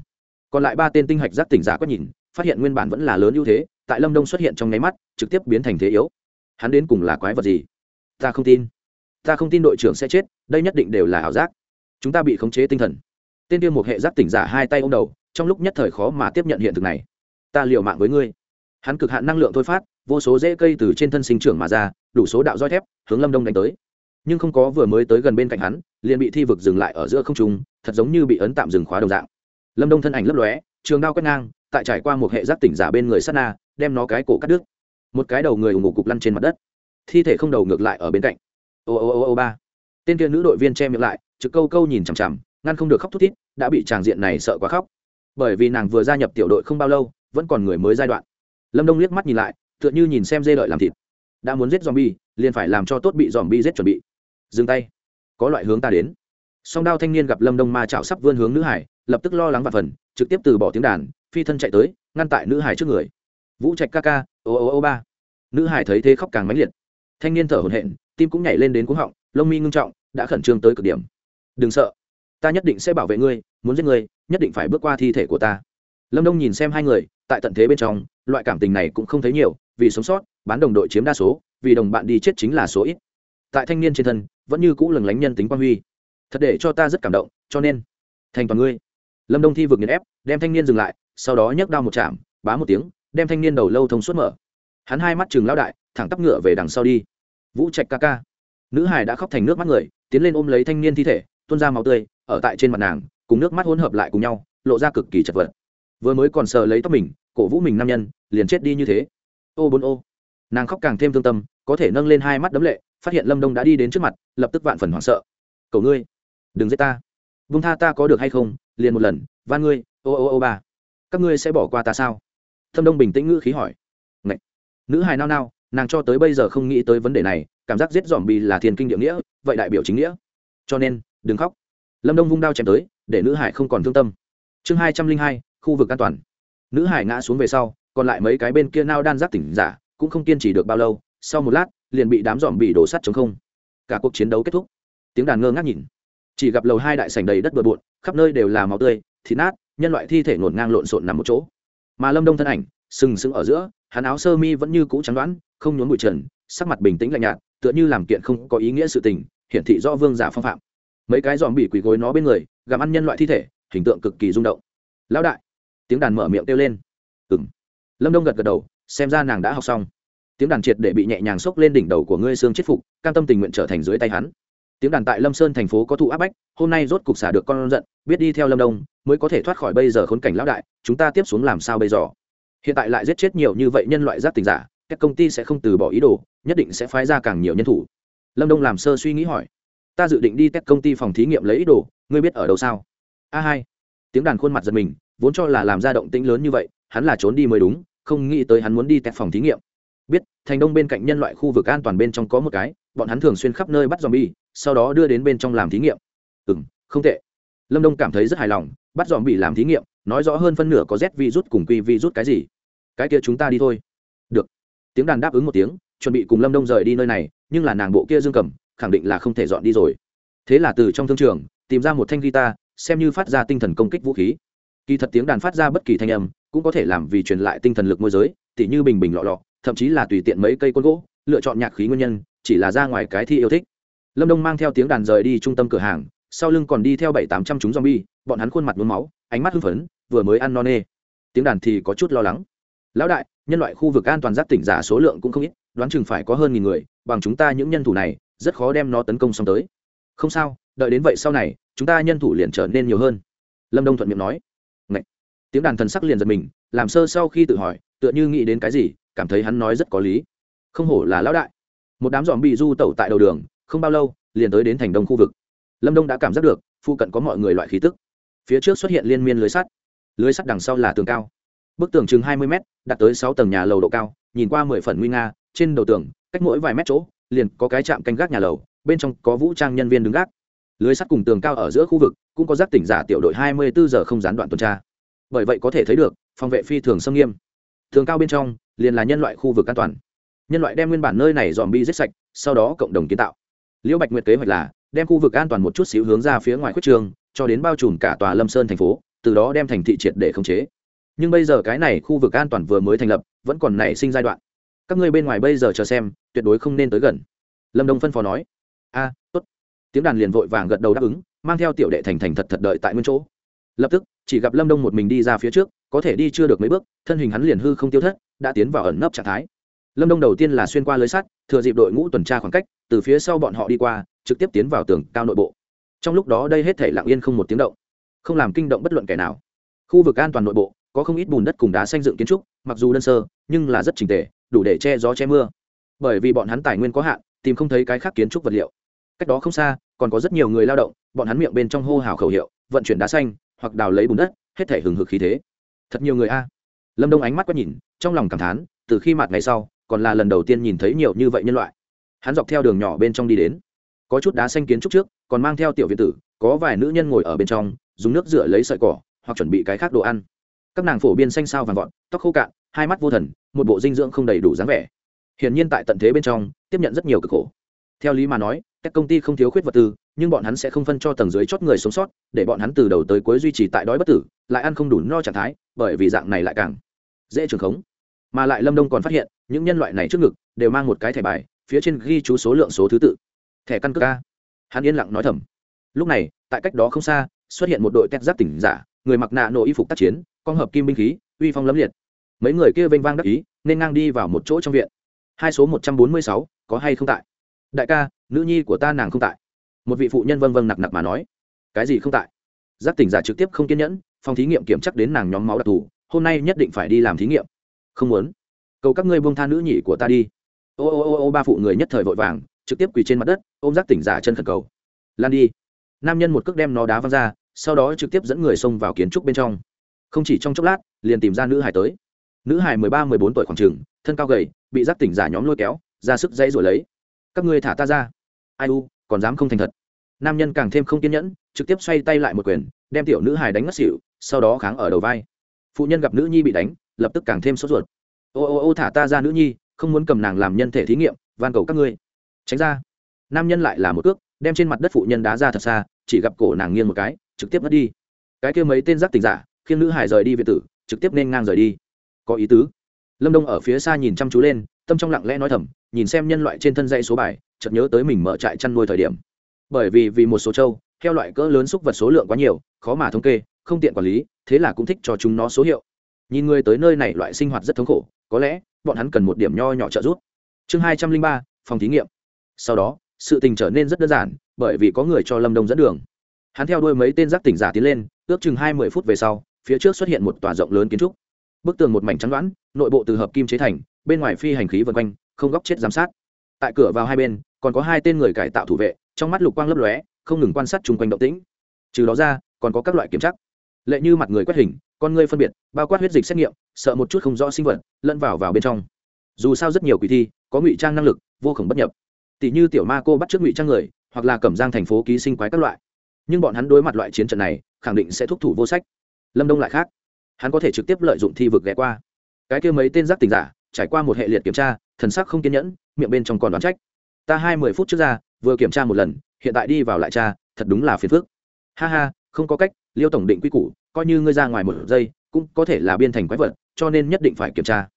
Còn lại ba tên tinh hạch giác tỉnh giả quét nhìn, phát hiện nguyên bản vẫn là lớn ưu thế, tại lâm đông xuất hiện trong nháy mắt, trực tiếp biến thành thế yếu. Hắn đến cùng là quái vật gì? Ta không tin. Ta không tin đội trưởng sẽ chết, đây nhất định đều là ảo giác. Chúng ta bị khống chế tinh thần. Tên tiêu một hệ giác tỉnh giả hai tay ô m đầu, trong lúc nhất thời khó mà tiếp nhận hiện thực này. Ta liều mạng với ngươi hắn cực hạn năng lượng thôi phát, vô số rễ cây từ trên thân sinh trưởng mà ra, đủ số đạo roi thép, hướng lâm đông đánh tới. Nhưng không có vừa mới tới gần bên cạnh hắn, liền bị thi vực dừng lại ở giữa không trung, thật giống như bị ấn tạm dừng khóa đồng dạng. Lâm đông thân ảnh lấp lóe, trường đao quét ngang, tại trải qua một hệ giác tỉnh giả bên người sát na, đem nó cái cổ cắt đứt. Một cái đầu người ủng ngủ cục lăn trên mặt đất. Thi thể không đầu ngược lại ở bên cạnh. Ô ô ô ô, ba. Tên kia nữ đội viên che miệng lại, trực câu câu nhìn chằm chằm, ngăn không được khóc thút thít, đã bị tràng diện này sợ quá khóc. Bởi vì nàng vừa gia nhập tiểu đội không bao lâu, vẫn còn người mới giai đoạn lâm đông liếc mắt nhìn lại tựa như nhìn xem dê đợi làm thịt đã muốn giết zombie, liền phải làm cho tốt bị zombie giết chuẩn bị. Dừng tay. Có loại hướng ta đến. Song đao thanh niên gặp lâm đông ma chảo sắp vươn hướng nữ hải, lập tức lo lắng và phần, trực tiếp từ bỏ tiếng đàn, phi thân chạy tới, ngăn tại nữ hải trước người. Vũ trạch ca ca, ô ô ô ba. Nữ hải thấy thế khóc càng mãnh liệt. Thanh niên thở hổn hển, tim cũng nhảy lên đến cuống họng, lông mi ngưng trọng, đã khẩn trương tới cực điểm. Đừng sợ. Ta nhất định sẽ bảo vệ ngươi, muốn giết ngươi, nhất định phải bước qua thi thể của ta. Lâm đông nhìn xem hai người tại tận thế bên trong, loại cảm tình này cũng không thấy nhiều, vì sống sót, bán đồng đội chiếm đa số, vì đồng bạn đi chết chính là số ít. Tại thanh niên trên thân, vẫn như cũ lừng lánh nhân tính quan huy. Thật để cho ta rất cảm động, cho nên, thành toàn ngươi. Lâm đông thi vượt nghiền ép, đem thanh niên dừng lại, sau đó nhấc đao một chạm, bá một tiếng, đem thanh niên đầu lâu thông suốt mở. Hắn hai mắt chừng lao đại, thẳng tắp ngựa về đằng sau đi. Vũ trạch ca ca. Nữ hải đã khóc thành nước mắt người, tiến lên ôm lấy thanh niên thi thể, tuôn ra máu tươi, ở tại trên mặt nàng, cùng nước mắt hỗn hợp lại cùng nhau, lộ ra cực kỳ chật vật. Vừa mới còn sờ lấy tóc mình cổ vũ mình nam nhân, liền chết đi như thế. Ô bốn ô. Nàng khóc càng thêm thương tâm, có thể nâng lên hai mắt đấm lệ, phát hiện lâm đông đã đi đến trước mặt, lập tức vạn phần hoảng sợ. Cầu ngươi, đừng giết ta. Vung tha ta có được hay không, liền một lần, van ngươi, ô ô ô ba. Các ngươi sẽ bỏ qua ta sao? Thâm đông bình tĩnh ngữ khí hỏi. Ngậy. nữ hài nao nao, nàng cho tới bây giờ không nghĩ tới vấn đề này, cảm giác giết dòm bì là thiên kinh địa nghĩa, vậy đại biểu chính nghĩa. Cho nên, đừng khóc. Lâm đông vung đao chém tới, để nữ hải không còn thương tâm. Chương hai trăm linh hai, khu vực an toàn nữ hải ngã xuống về sau, còn lại mấy cái bên kia nao đan giác tỉnh giả cũng không kiên trì được bao lâu, sau một lát, liền bị đám dòm bị đổ sắt chống không. Cả cuộc chiến đấu kết thúc. Tiếng đàn ngơ ngác nhìn. Chỉ gặp lầu hai đại sảnh đầy đất bừa bộn, khắp nơi đều là máu tươi, thịt nát, nhân loại thi thể ngổn ngang lộn xộn nằm một chỗ. Mà lâm đông thân ảnh, sừng sững ở giữa, hắn áo sơ mi vẫn như cũ trắng đoán, không nhốn bụi trần, sắc mặt bình tĩnh lạnh nhạt, tựa như làm kiện không có ý nghĩa sự tình, hiển thị do vương giả phong phạm. Mấy cái dòm bị quỳ gối nó bên người, gặm ăn nhân loại thi thể, hình tượng cực kỳ rung động. Lão đại tiếng đàn mở miệng kêu lên. Ừng lâm đông gật gật đầu, xem ra nàng đã học xong. Tiếng đàn triệt để bị nhẹ nhàng xốc lên đỉnh đầu của ngươi xương chết phục, cam tâm tình nguyện trở thành dưới tay hắn. Tiếng đàn tại lâm sơn thành phố có thụ áp bách, hôm nay rốt cục xả được con giận, biết đi theo lâm đông, mới có thể thoát khỏi bây giờ khốn cảnh lão đại, chúng ta tiếp xuống làm sao bây giờ? Hiện tại lại giết chết nhiều như vậy nhân loại giác tình giả, các công ty sẽ không từ bỏ ý đồ, nhất định sẽ phái ra càng nhiều nhân thủ. Lâm đông làm sơ suy nghĩ hỏi. Ta dự định đi test công ty phòng thí nghiệm lấy ý đồ, ngươi biết ở đâu sao? A hai. Tiếng đàn khuôn mặt giật mình vốn cho là làm ra động tĩnh lớn như vậy, hắn là trốn đi mới đúng, không nghĩ tới hắn muốn đi test phòng thí nghiệm. Biết, thành đông bên cạnh nhân loại khu vực an toàn bên trong có một cái, bọn hắn thường xuyên khắp nơi bắt zombie, sau đó đưa đến bên trong làm thí nghiệm. Ừ m không tệ. Lâm đông cảm thấy rất hài lòng, bắt zombie làm thí nghiệm, nói rõ hơn phân nửa có z virus cùng quy virus cái gì. Cái kia chúng ta đi thôi. Được. Tiếng đàn đáp ứng một tiếng, chuẩn bị cùng lâm đông rời đi nơi này, nhưng là nàng bộ kia dương cầm, khẳng định là không thể dọn đi rồi. Thế là từ trong thương trường, tìm ra một thanh guitar, xem như phát ra tinh thần công kích vũ khí kỳ thật tiếng đàn phát ra bất kỳ thanh âm, cũng có thể làm vì truyền lại tinh thần lực môi giới, tỉ như bình bình lọ lọ, thậm chí là tùy tiện mấy cây côn gỗ, lựa chọn nhạc khí nguyên nhân, chỉ là ra ngoài cái thi yêu thích. Lâm đông mang theo tiếng đàn rời đi trung tâm cửa hàng, sau lưng còn đi theo bảy tám trăm chúng zombie, bọn hắn khuôn mặt mướm máu, ánh mắt hưng phấn, vừa mới ăn no nê. Tiếng đàn thì có chút lo lắng. Lão đại, nhân loại khu vực an toàn giáp tỉnh giả số lượng cũng không ít, đoán chừng phải có hơn nghìn người, bằng chúng ta những nhân thủ này, rất khó đem nó tấn công xong tới. Không sao, đợi đến vậy sau này, chúng ta nhân thủ liền trở nên nhiều hơn. Lâm đông thuận miệng nói tiếng đàn thần sắc liền giật mình, làm sơ sau khi tự hỏi, tựa như nghĩ đến cái gì, cảm thấy hắn nói rất có lý. Không hổ là lão đại. Một đám dòm bị du tẩu tại đầu đường, không bao lâu, liền tới đến thành đông khu vực. Lâm đông đã cảm giác được, phụ cận có mọi người loại khí tức. Phía trước xuất hiện liên miên lưới sắt. Lưới sắt đằng sau là tường cao. Bức tường chừng hai mươi m đạt tới sáu tầng nhà lầu độ cao, nhìn qua mười phần nguy nga, trên đầu tường, cách mỗi vài mét chỗ, liền có cái trạm canh gác nhà lầu, bên trong có vũ trang nhân viên đứng gác. Lưới sắt cùng tường cao ở giữa khu vực, cũng có giác tỉnh giả tiểu đội hai mươi bốn giờ không gián đoạn tuần tra bởi vậy có thể thấy được, phòng vệ phi thường xâm nghiêm. Thường cao bên trong, liền là nhân loại khu vực an toàn. Nhân loại đem nguyên bản nơi này dòm bi giết sạch, sau đó cộng đồng kiến tạo. Liễu bạch nguyệt kế hoạch là, đem khu vực an toàn một chút xíu hướng ra phía ngoài khuất trường, cho đến bao trùm cả tòa lâm sơn thành phố, từ đó đem thành thị triệt để khống chế. Nhưng bây giờ cái này khu vực an toàn vừa mới thành lập, vẫn còn nảy sinh giai đoạn. Các ngươi bên ngoài bây giờ chờ xem, tuyệt đối không nên tới gần. Lâm đông phân phó nói. A, tốt. Tiếng đàn liền vội vàng gật đầu đáp ứng, mang theo tiểu đệ thành thành thật thật đợi tại nguyên chỗ. Lập tức chỉ gặp lâm đông một mình đi ra phía trước, có thể đi chưa được mấy bước, thân hình hắn liền hư không tiêu thất, đã tiến vào ẩn nấp trạng thái. Lâm đông đầu tiên là xuyên qua lưới sắt, thừa dịp đội ngũ tuần tra khoảng cách, từ phía sau bọn họ đi qua, trực tiếp tiến vào tường cao nội bộ. Trong lúc đó đây hết thể lặng yên không một tiếng động, không làm kinh động bất luận kẻ nào. Khu vực an toàn nội bộ, có không ít bùn đất cùng đá xanh dựng kiến trúc, mặc dù đơn sơ, nhưng là rất trình tề, đủ để che gió che mưa. Bởi vì bọn hắn tài nguyên có hạn, tìm không thấy cái khác kiến trúc vật liệu. Cách đó không xa, còn có rất nhiều người lao động, bọn hắn miệng bên trong hô hào khẩu hiệu, vận chuyển đá xanh hoặc đào lấy bùn đất, hết thể hừng hực khí thế. Thật nhiều người a. Lâm đông ánh mắt quét nhìn, trong lòng cảm thán, từ khi mặt ngày sau, còn là lần đầu tiên nhìn thấy nhiều như vậy nhân loại. Hắn dọc theo đường nhỏ bên trong đi đến. Có chút đá xanh kiến trúc trước, còn mang theo tiểu viện tử, có vài nữ nhân ngồi ở bên trong, dùng nước rửa lấy sợi cỏ, hoặc chuẩn bị cái khác đồ ăn. Các nàng phổ biên xanh sao vàng vọt, tóc khô cạn, hai mắt vô thần, một bộ dinh dưỡng không đầy đủ dáng vẻ. Hiển nhiên tại tận thế bên trong, tiếp nhận rất nhiều cực khổ. Theo lý mà nói, các công ty không thiếu khuyết vật tư nhưng bọn hắn sẽ không phân cho tầng dưới chót người sống sót, để bọn hắn từ đầu tới cuối duy trì tại đói bất tử, lại ăn không đủ no trạng thái, bởi vì dạng này lại càng dễ trường khống. Mà lại lâm đông còn phát hiện, những nhân loại này trước ngực đều mang một cái thẻ bài, phía trên ghi chú số lượng số thứ tự. Thẻ căn cước ca hắn yên lặng nói thầm. Lúc này, tại cách đó không xa, xuất hiện một đội tét giáp tỉnh giả, người mặc nạ nổ y phục tác chiến, con hợp kim binh khí, uy phong lấm liệt. Mấy người kia vênh vang đắc ý, nên ngang đi vào một chỗ trong viện. Hai số một trăm bốn mươi sáu, có hay không tại? Đại ca, nữ nhi của ta nàng không tại một vị phụ nhân vâng vâng nặc nặc mà nói, cái gì không tại? Giác tỉnh giả trực tiếp không kiên nhẫn, phòng thí nghiệm kiểm chắc đến nàng nhóm máu đặc thù, hôm nay nhất định phải đi làm thí nghiệm. Không muốn. Cầu các ngươi buông tha nữ nhị của ta đi. Ô ô ô ô, ba phụ người nhất thời vội vàng, trực tiếp quỳ trên mặt đất, ôm giác tỉnh giả chân khẩn cầu. Lan đi. Nam nhân một cước đem nó đá văng ra, sau đó trực tiếp dẫn người xông vào kiến trúc bên trong. Không chỉ trong chốc lát, liền tìm ra nữ hải tới. Nữ hải mười ba, mười bốn tuổi khoảng trường thân cao gầy, bị giác tỉnh giả nhóm lôi kéo, ra sức dây rồi lấy. Các ngươi thả ta ra. Ai u còn dám không thành thật. Nam nhân càng thêm không kiên nhẫn, trực tiếp xoay tay lại một quyền, đem tiểu nữ hài đánh ngất xỉu, sau đó kháng ở đầu vai. Phụ nhân gặp nữ nhi bị đánh, lập tức càng thêm sốt ruột. Ô ô ô, thả ta ra nữ nhi, không muốn cầm nàng làm nhân thể thí nghiệm, van cầu các ngươi. Tránh ra. Nam nhân lại là một cước, đem trên mặt đất phụ nhân đá ra thật xa, chỉ gặp cổ nàng nghiêng một cái, trực tiếp mất đi. Cái kia mấy tên giác tình giả khiến nữ hải rời đi việt tử, trực tiếp nên ngang rời đi. Có ý tứ. Lâm đông ở phía xa nhìn chăm chú lên, tâm trong lặng lẽ nói thầm, nhìn xem nhân loại trên thân dây số bài chợt nhớ tới mình mở trại chăn nuôi thời điểm. Bởi vì vì một số trâu theo loại cỡ lớn xúc vật số lượng quá nhiều, khó mà thống kê, không tiện quản lý, thế là cũng thích cho chúng nó số hiệu. Nhìn người tới nơi này loại sinh hoạt rất thống khổ, có lẽ bọn hắn cần một điểm nho nhỏ trợ giúp. Chương hai trăm linh ba, phòng thí nghiệm. Sau đó, sự tình trở nên rất đơn giản, bởi vì có người cho lâm đông dẫn đường. Hắn theo đuôi mấy tên giác tỉnh giả tiến lên, ước chừng hai mươi phút về sau, phía trước xuất hiện một tòa rộng lớn kiến trúc. Bức tường một mảnh trắng loãng, nội bộ từ hợp kim chế thành, bên ngoài phi hành khí vân quanh, không góc chết giám sát. Tại cửa vào hai bên còn có hai tên người cải tạo thủ vệ, trong mắt lục quang lấp lóe, không ngừng quan sát chung quanh động tĩnh. Trừ đó ra, còn có các loại kiểm tra. Lệ như mặt người quét hình, con người phân biệt, bao quát huyết dịch xét nghiệm, sợ một chút không rõ sinh vật, lẫn vào vào bên trong. Dù sao rất nhiều kỳ thi, có ngụy trang năng lực, vô khổng bất nhập. Tỷ như tiểu ma cô bắt trước ngụy trang người, hoặc là cẩm giang thành phố ký sinh quái các loại. Nhưng bọn hắn đối mặt loại chiến trận này, khẳng định sẽ thúc thủ vô sách. Lâm đông lại khác. Hắn có thể trực tiếp lợi dụng thi vực ghé qua. Cái kia mấy tên giác tình giả, trải qua một hệ liệt kiểm tra, thần sắc không kiên nhẫn, miệng bên trong còn đoán trách ta hai mươi phút trước ra, vừa kiểm tra một lần, hiện tại đi vào lại cha thật đúng là phiền phức. Ha ha, không có cách, liêu tổng định quy củ, coi như ngươi ra ngoài một giây, cũng có thể là biên thành quái vật, cho nên nhất định phải kiểm tra.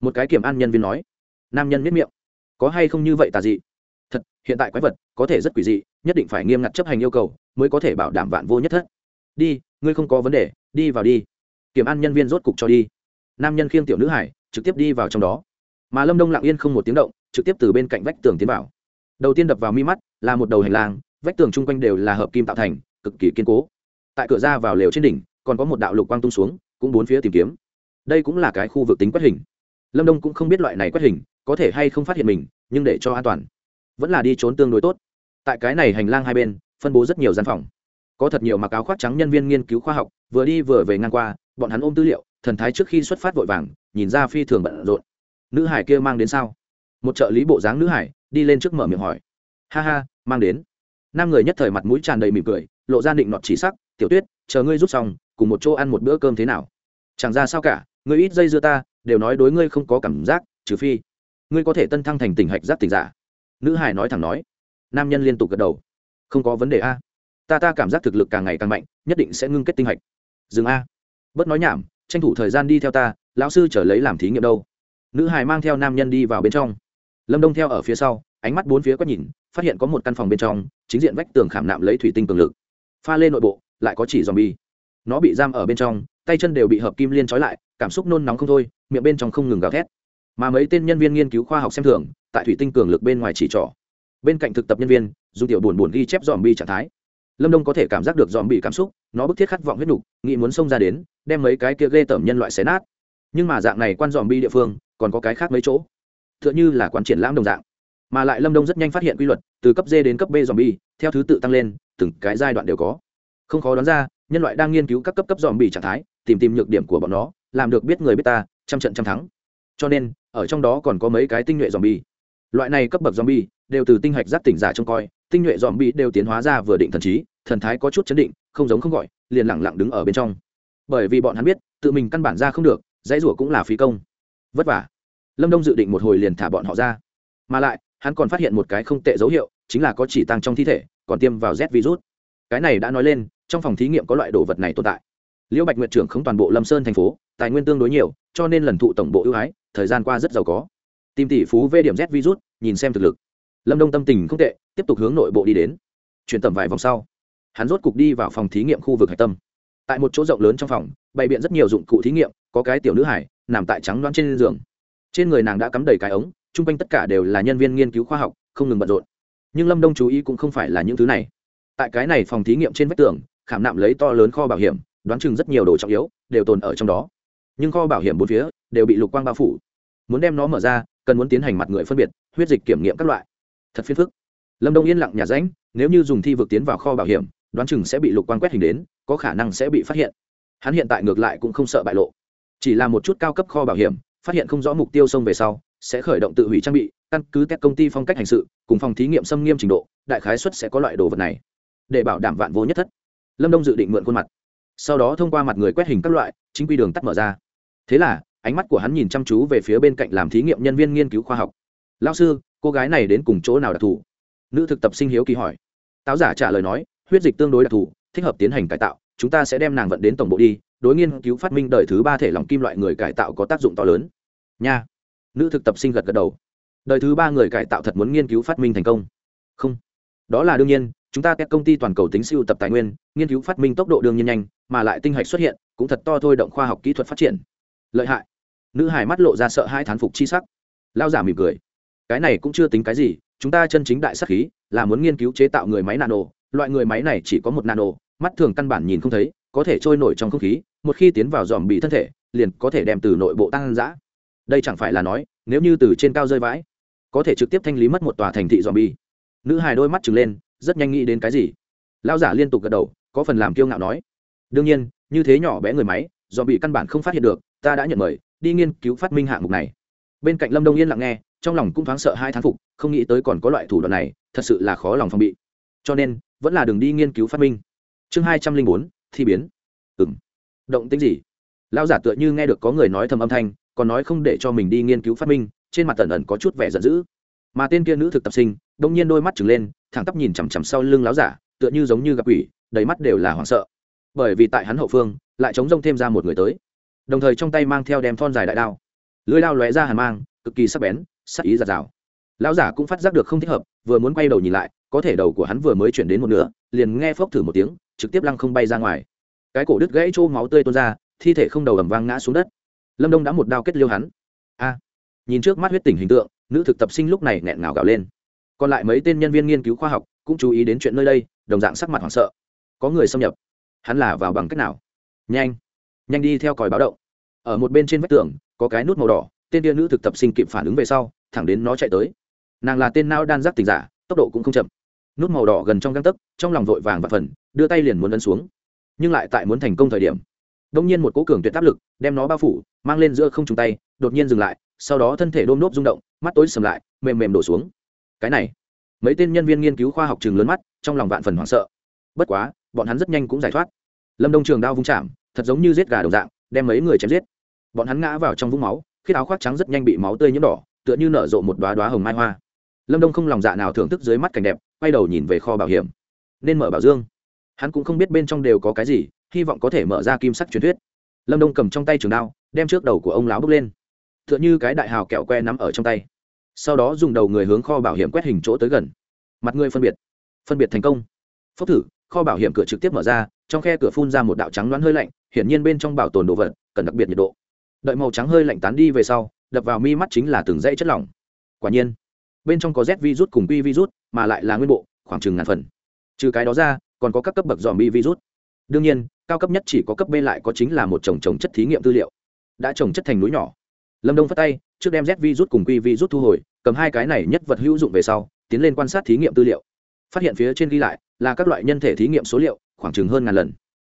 Một cái kiểm an nhân viên nói. Nam nhân miết miệng. Có hay không như vậy tà dị? Thật, hiện tại quái vật có thể rất quỷ dị, nhất định phải nghiêm ngặt chấp hành yêu cầu, mới có thể bảo đảm vạn vô nhất thất. Đi, ngươi không có vấn đề, đi vào đi. Kiểm an nhân viên rốt cục cho đi. Nam nhân khiêng tiểu nữ hải, trực tiếp đi vào trong đó. Mà lâm đông lặng yên không một tiếng động, trực tiếp từ bên cạnh vách tường tiến vào đầu tiên đập vào mi mắt, là một đầu hành lang, vách tường chung quanh đều là hợp kim tạo thành, cực kỳ kiên cố. Tại cửa ra vào lều trên đỉnh, còn có một đạo lục quang tung xuống, cũng bốn phía tìm kiếm. Đây cũng là cái khu vực tính quét hình. Lâm đông cũng không biết loại này quét hình, có thể hay không phát hiện mình, nhưng để cho an toàn. Vẫn là đi trốn tương đối tốt. Tại cái này hành lang hai bên, phân bố rất nhiều gian phòng. Có thật nhiều mặc áo khoác trắng nhân viên nghiên cứu khoa học, vừa đi vừa về ngang qua, bọn hắn ôm tư liệu, thần thái trước khi xuất phát vội vàng, nhìn ra phi thường bận rộn. Nữ hải kia mang đến sao? Một trợ lý bộ dáng nữ hải đi lên trước mở miệng hỏi. Ha ha, mang đến. Năm người nhất thời mặt mũi tràn đầy mỉm cười, lộ ra định nọt chỉ sắc, tiểu tuyết, chờ ngươi rút xong, cùng một chỗ ăn một bữa cơm thế nào? Chẳng ra sao cả, ngươi ít dây dưa ta, đều nói đối ngươi không có cảm giác, trừ phi ngươi có thể tân thăng thành tỉnh hạch giác tỉnh giả. Nữ hải nói thẳng nói. Nam nhân liên tục gật đầu. Không có vấn đề a. Ta ta cảm giác thực lực càng ngày càng mạnh, nhất định sẽ ngưng kết tinh hạch. Dừng a. Bớt nói nhảm, tranh thủ thời gian đi theo ta, lão sư trở lấy làm thí nghiệm đâu. Nữ hải mang theo nam nhân đi vào bên trong lâm đông theo ở phía sau, ánh mắt bốn phía quét nhìn, phát hiện có một căn phòng bên trong, chính diện vách tường khảm nạm lấy thủy tinh cường lực. Pha lên nội bộ, lại có chỉ dòm bi nó bị giam ở bên trong, tay chân đều bị hợp kim liên trói lại, cảm xúc nôn nóng không thôi, miệng bên trong không ngừng gào thét. Mà mấy tên nhân viên nghiên cứu khoa học xem thường, tại thủy tinh cường lực bên ngoài chỉ trỏ. Bên cạnh thực tập nhân viên, dùng tiểu buồn buồn ghi chép dòm bi trạng thái. Lâm đông có thể cảm giác được dòm bị cảm xúc, nó bức thiết khát vọng huyết nục, nghĩ muốn xông ra đến, đem mấy cái kia ghê tởm nhân loại xé nát. Nhưng mà dạng này quan dòm bi địa phương, còn có cái khác mấy chỗ tựa như là quán triển lãm đồng dạng. Mà lại lâm đông rất nhanh phát hiện quy luật, từ cấp d đến cấp b dòm bi theo thứ tự tăng lên, từng cái giai đoạn đều có. Không khó đoán ra, nhân loại đang nghiên cứu các cấp cấp dòm bi trạng thái, tìm tìm nhược điểm của bọn nó, làm được biết người biết ta, trăm trận trăm thắng. Cho nên, ở trong đó còn có mấy cái tinh nhuệ dòm bi loại này cấp bậc dòm bi đều từ tinh hạch giáp tỉnh giả trông coi, tinh nhuệ dòm bi đều tiến hóa ra vừa định thần trí, thần thái có chút chấn định, không giống không gọi, liền lẳng lặng đứng ở bên trong. Bởi vì bọn hắn biết, tự mình căn bản ra không được, dãy rủa cũng là phí công. Vất vả lâm đông dự định một hồi liền thả bọn họ ra. Mà lại, hắn còn phát hiện một cái không tệ dấu hiệu, chính là có chỉ tăng trong thi thể, còn tiêm vào z virus. Cái này đã nói lên, trong phòng thí nghiệm có loại đồ vật này tồn tại. Liễu bạch nguyện trưởng không toàn bộ lâm sơn thành phố, tài nguyên tương đối nhiều, cho nên lần thụ tổng bộ ưu ái, thời gian qua rất giàu có. Tìm tỷ phú v điểm z virus, nhìn xem thực lực. Lâm đông tâm tình không tệ, tiếp tục hướng nội bộ đi đến. Chuyển tầm vài vòng sau, hắn rốt cục đi vào phòng thí nghiệm khu vực hạch tâm. Tại một chỗ rộng lớn trong phòng, bày biện rất nhiều dụng cụ thí nghiệm, có cái tiểu nữ hải, nằm tại trắng loan trên giường trên người nàng đã cắm đầy cái ống, chung quanh tất cả đều là nhân viên nghiên cứu khoa học, không ngừng bận rộn. Nhưng lâm đông chú ý cũng không phải là những thứ này. Tại cái này phòng thí nghiệm trên vách tường, khảm nạm lấy to lớn kho bảo hiểm, đoán chừng rất nhiều đồ trọng yếu, đều tồn ở trong đó. Nhưng kho bảo hiểm bốn phía, đều bị lục quang bao phủ. Muốn đem nó mở ra, cần muốn tiến hành mặt người phân biệt, huyết dịch kiểm nghiệm các loại. Thật phiền phức. Lâm đông yên lặng nhà ránh nếu như dùng thi vực tiến vào kho bảo hiểm, đoán chừng sẽ bị lục quang quét hình đến, có khả năng sẽ bị phát hiện. Hắn hiện tại ngược lại cũng không sợ bại lộ. Chỉ là một chút cao cấp kho bảo hiểm phát hiện không rõ mục tiêu xông về sau, sẽ khởi động tự hủy trang bị, căn cứ các công ty phong cách hành sự, cùng phòng thí nghiệm xâm nghiêm trình độ, đại khái suất sẽ có loại đồ vật này. Để bảo đảm vạn vô nhất thất. Lâm đông dự định mượn khuôn mặt. Sau đó thông qua mặt người quét hình các loại, chính quy đường tắt mở ra. Thế là, ánh mắt của hắn nhìn chăm chú về phía bên cạnh làm thí nghiệm nhân viên nghiên cứu khoa học. Lao sư, cô gái này đến cùng chỗ nào đặc thù? Nữ thực tập sinh hiếu kỳ hỏi. Táo giả trả lời nói, huyết dịch tương đối đặc thù, thích hợp tiến hành cải tạo, chúng ta sẽ đem nàng vận đến tổng bộ đi đối nghiên cứu phát minh đời thứ ba thể lòng kim loại người cải tạo có tác dụng to lớn. Nha. Nữ thực tập sinh gật gật đầu. Đời thứ ba người cải tạo thật muốn nghiên cứu phát minh thành công. Không. Đó là đương nhiên, chúng ta các công ty toàn cầu tính siêu tập tài nguyên, nghiên cứu phát minh tốc độ đương nhiên nhanh, mà lại tinh hạch xuất hiện, cũng thật to thôi động khoa học kỹ thuật phát triển. Lợi hại. Nữ hải mắt lộ ra sợ hai thán phục chi sắc. Lao giả mỉm cười. Cái này cũng chưa tính cái gì, chúng ta chân chính đại sắc khí, là muốn nghiên cứu chế tạo người máy nano. Loại người máy này chỉ có một nano, mắt thường căn bản nhìn không thấy, có thể trôi nổi trong không khí một khi tiến vào dòm bị thân thể, liền có thể đem từ nội bộ tăng giã đây chẳng phải là nói, nếu như từ trên cao rơi vãi, có thể trực tiếp thanh lý mất một tòa thành thị dòm bi nữ hài đôi mắt trừng lên, rất nhanh nghĩ đến cái gì. Lao giả liên tục gật đầu, có phần làm kiêu ngạo nói. Đương nhiên, như thế nhỏ bé người máy dòm bị căn bản không phát hiện được, ta đã nhận mời, đi nghiên cứu phát minh hạng mục này. Bên cạnh lâm đông yên lặng nghe, trong lòng cũng thoáng sợ hai thán phục, không nghĩ tới còn có loại thủ đoạn này, thật sự là khó lòng phòng bị. Cho nên, vẫn là đường đi nghiên cứu phát minh. Chương hai trăm linh bốn, thi biến. Ừ m động tính gì? Lão giả tựa như nghe được có người nói thầm âm thanh, còn nói không để cho mình đi nghiên cứu phát minh, trên mặt tần ẩn có chút vẻ giận dữ. Mà tên kia nữ thực tập sinh, đông nhiên đôi mắt trừng lên, thẳng tắp nhìn chằm chằm sau lưng lão giả, tựa như giống như gặp quỷ, đầy mắt đều là hoảng sợ. Bởi vì tại hắn hậu phương, lại chống rông thêm ra một người tới. Đồng thời trong tay mang theo đem thon dài đại đao. Lưới đao lóe ra hàn mang, cực kỳ sắc bén, sắc ý giạt rào. Lão giả cũng phát giác được không thích hợp, vừa muốn quay đầu nhìn lại, có thể đầu của hắn vừa mới chuyển đến một nửa, liền nghe phốc thử một tiếng, trực tiếp lăng không bay ra ngoài cái cổ đứt gãy trô máu tươi tuôn ra, thi thể không đầu ẩm vang ngã xuống đất. Lâm đông đã một đao kết liêu hắn. A! Nhìn trước mắt huyết tỉnh hình tượng, nữ thực tập sinh lúc này nghẹn ngào gào lên. Còn lại mấy tên nhân viên nghiên cứu khoa học cũng chú ý đến chuyện nơi đây, đồng dạng sắc mặt hoảng sợ. Có người xâm nhập. Hắn là vào bằng cách nào? Nhanh! Nhanh đi theo còi báo động. Ở một bên trên vách tường, có cái nút màu đỏ, tên tiên nữ thực tập sinh kịp phản ứng về sau, thẳng đến nó chạy tới. Nàng là tên nao đan giác tình giả, tốc độ cũng không chậm. Nút màu đỏ gần trong găng tấc, trong lòng vội vàng và phần đưa tay liền muốn ấn xuống nhưng lại tại muốn thành công thời điểm. Đông nhiên một cố cường tuyệt áp lực đem nó bao phủ, mang lên giữa không trùng tay, đột nhiên dừng lại, sau đó thân thể đôm nốt rung động, mắt tối sầm lại, mềm mềm đổ xuống. Cái này, mấy tên nhân viên nghiên cứu khoa học trường lớn mắt, trong lòng vạn phần hoảng sợ. Bất quá, bọn hắn rất nhanh cũng giải thoát. Lâm đông trường đao vung chạm, thật giống như giết gà đồng dạng, đem mấy người chém giết. Bọn hắn ngã vào trong vũng máu, khi áo khoác trắng rất nhanh bị máu tươi nhiễm đỏ, tựa như nở rộ một đoá đoá hồng mai hoa. Lâm đông không lòng dạ nào thưởng thức dưới mắt cảnh đẹp, quay đầu nhìn về kho bảo hiểm. Nên mở bảo dương hắn cũng không biết bên trong đều có cái gì, hy vọng có thể mở ra kim sắc truyền thuyết. Lâm đông cầm trong tay trường đao, đem trước đầu của ông lão bước lên. T h ư ợ n h ư cái đại hào kẹo que nắm ở trong tay. Sau đó dùng đầu người hướng kho bảo hiểm quét hình chỗ tới gần. Mặt người phân biệt. Phân biệt thành công. Phốc thử, kho bảo hiểm cửa trực tiếp mở ra, trong khe cửa phun ra một đạo trắng loãng hơi lạnh, hiển nhiên bên trong bảo tồn đồ vật, cần đặc biệt nhiệt độ. Đợi màu trắng hơi lạnh tán đi về sau, đập vào mi mắt chính là từng dãy chất lỏng. Quả nhiên, bên trong có z virus cùng q virus, mà lại là nguyên bộ, khoảng chừng ngàn phần. Trừ cái đó ra còn có các cấp bậc dòm bi virus. Đương nhiên, cao cấp nhất chỉ có cấp b lại có chính là một chồng trồng chất thí nghiệm tư liệu. Đã trồng chất thành núi nhỏ. Lâm đông phát tay, trước đem z virus cùng q virus thu hồi, cầm hai cái này nhất vật hữu dụng về sau, tiến lên quan sát thí nghiệm tư liệu. Phát hiện phía trên ghi lại là các loại nhân thể thí nghiệm số liệu, khoảng chừng hơn ngàn lần.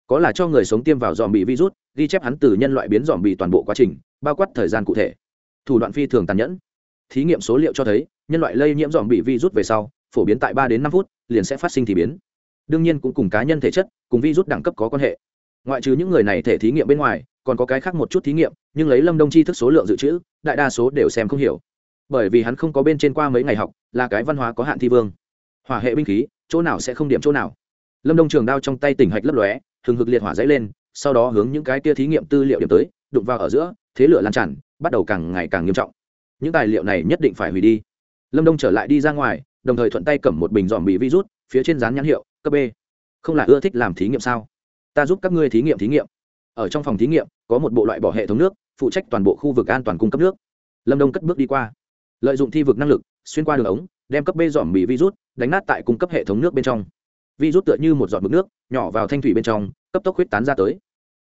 Có là cho người sống tiêm vào dòm bị virus, ghi chép hắn từ nhân loại biến dòm bị toàn bộ quá trình, bao quát thời gian cụ thể. Thủ đoạn phi thường tàn nhẫn. Thí nghiệm số liệu cho thấy, nhân loại lây nhiễm dòm bị virus về sau, phổ biến tại ba đến năm phút, liền sẽ phát sinh thì biến đương nhiên cũng cùng cá nhân thể chất, cùng vi rút đẳng cấp có quan hệ. Ngoại trừ những người này thể thí nghiệm bên ngoài, còn có cái khác một chút thí nghiệm, nhưng lấy lâm đông chi thức số lượng dự trữ, đại đa số đều xem không hiểu. Bởi vì hắn không có bên trên qua mấy ngày học, là cái văn hóa có hạn thi vương. Hỏa hệ binh khí, chỗ nào sẽ không điểm chỗ nào. Lâm đông trường đao trong tay tỉnh hạch lấp lóe, hừng hực liệt hỏa dãy lên, sau đó hướng những cái kia thí nghiệm tư liệu điểm tới, đụng vào ở giữa, thế lửa lan tràn, bắt đầu càng ngày càng nghiêm trọng. Những tài liệu này nhất định phải hủy đi. Lâm đông trở lại đi ra ngoài, đồng thời thuận tay cầm một bình dòm bị virus, phía trên dán nhãn hiệu cấp b. Không là ưa thích làm thí nghiệm sao? Ta giúp các ngươi thí nghiệm thí nghiệm. Ở trong phòng thí nghiệm, có một bộ loại bỏ hệ thống nước, phụ trách toàn bộ khu vực an toàn cung cấp nước. Lâm đông cất bước đi qua. Lợi dụng thi vực năng lực, xuyên qua đường ống, đem cấp b dòm bị virus, đánh nát tại cung cấp hệ thống nước bên trong. Virus tựa như một giọt mực nước, nhỏ vào thanh thủy bên trong, cấp tốc huyết tán ra tới.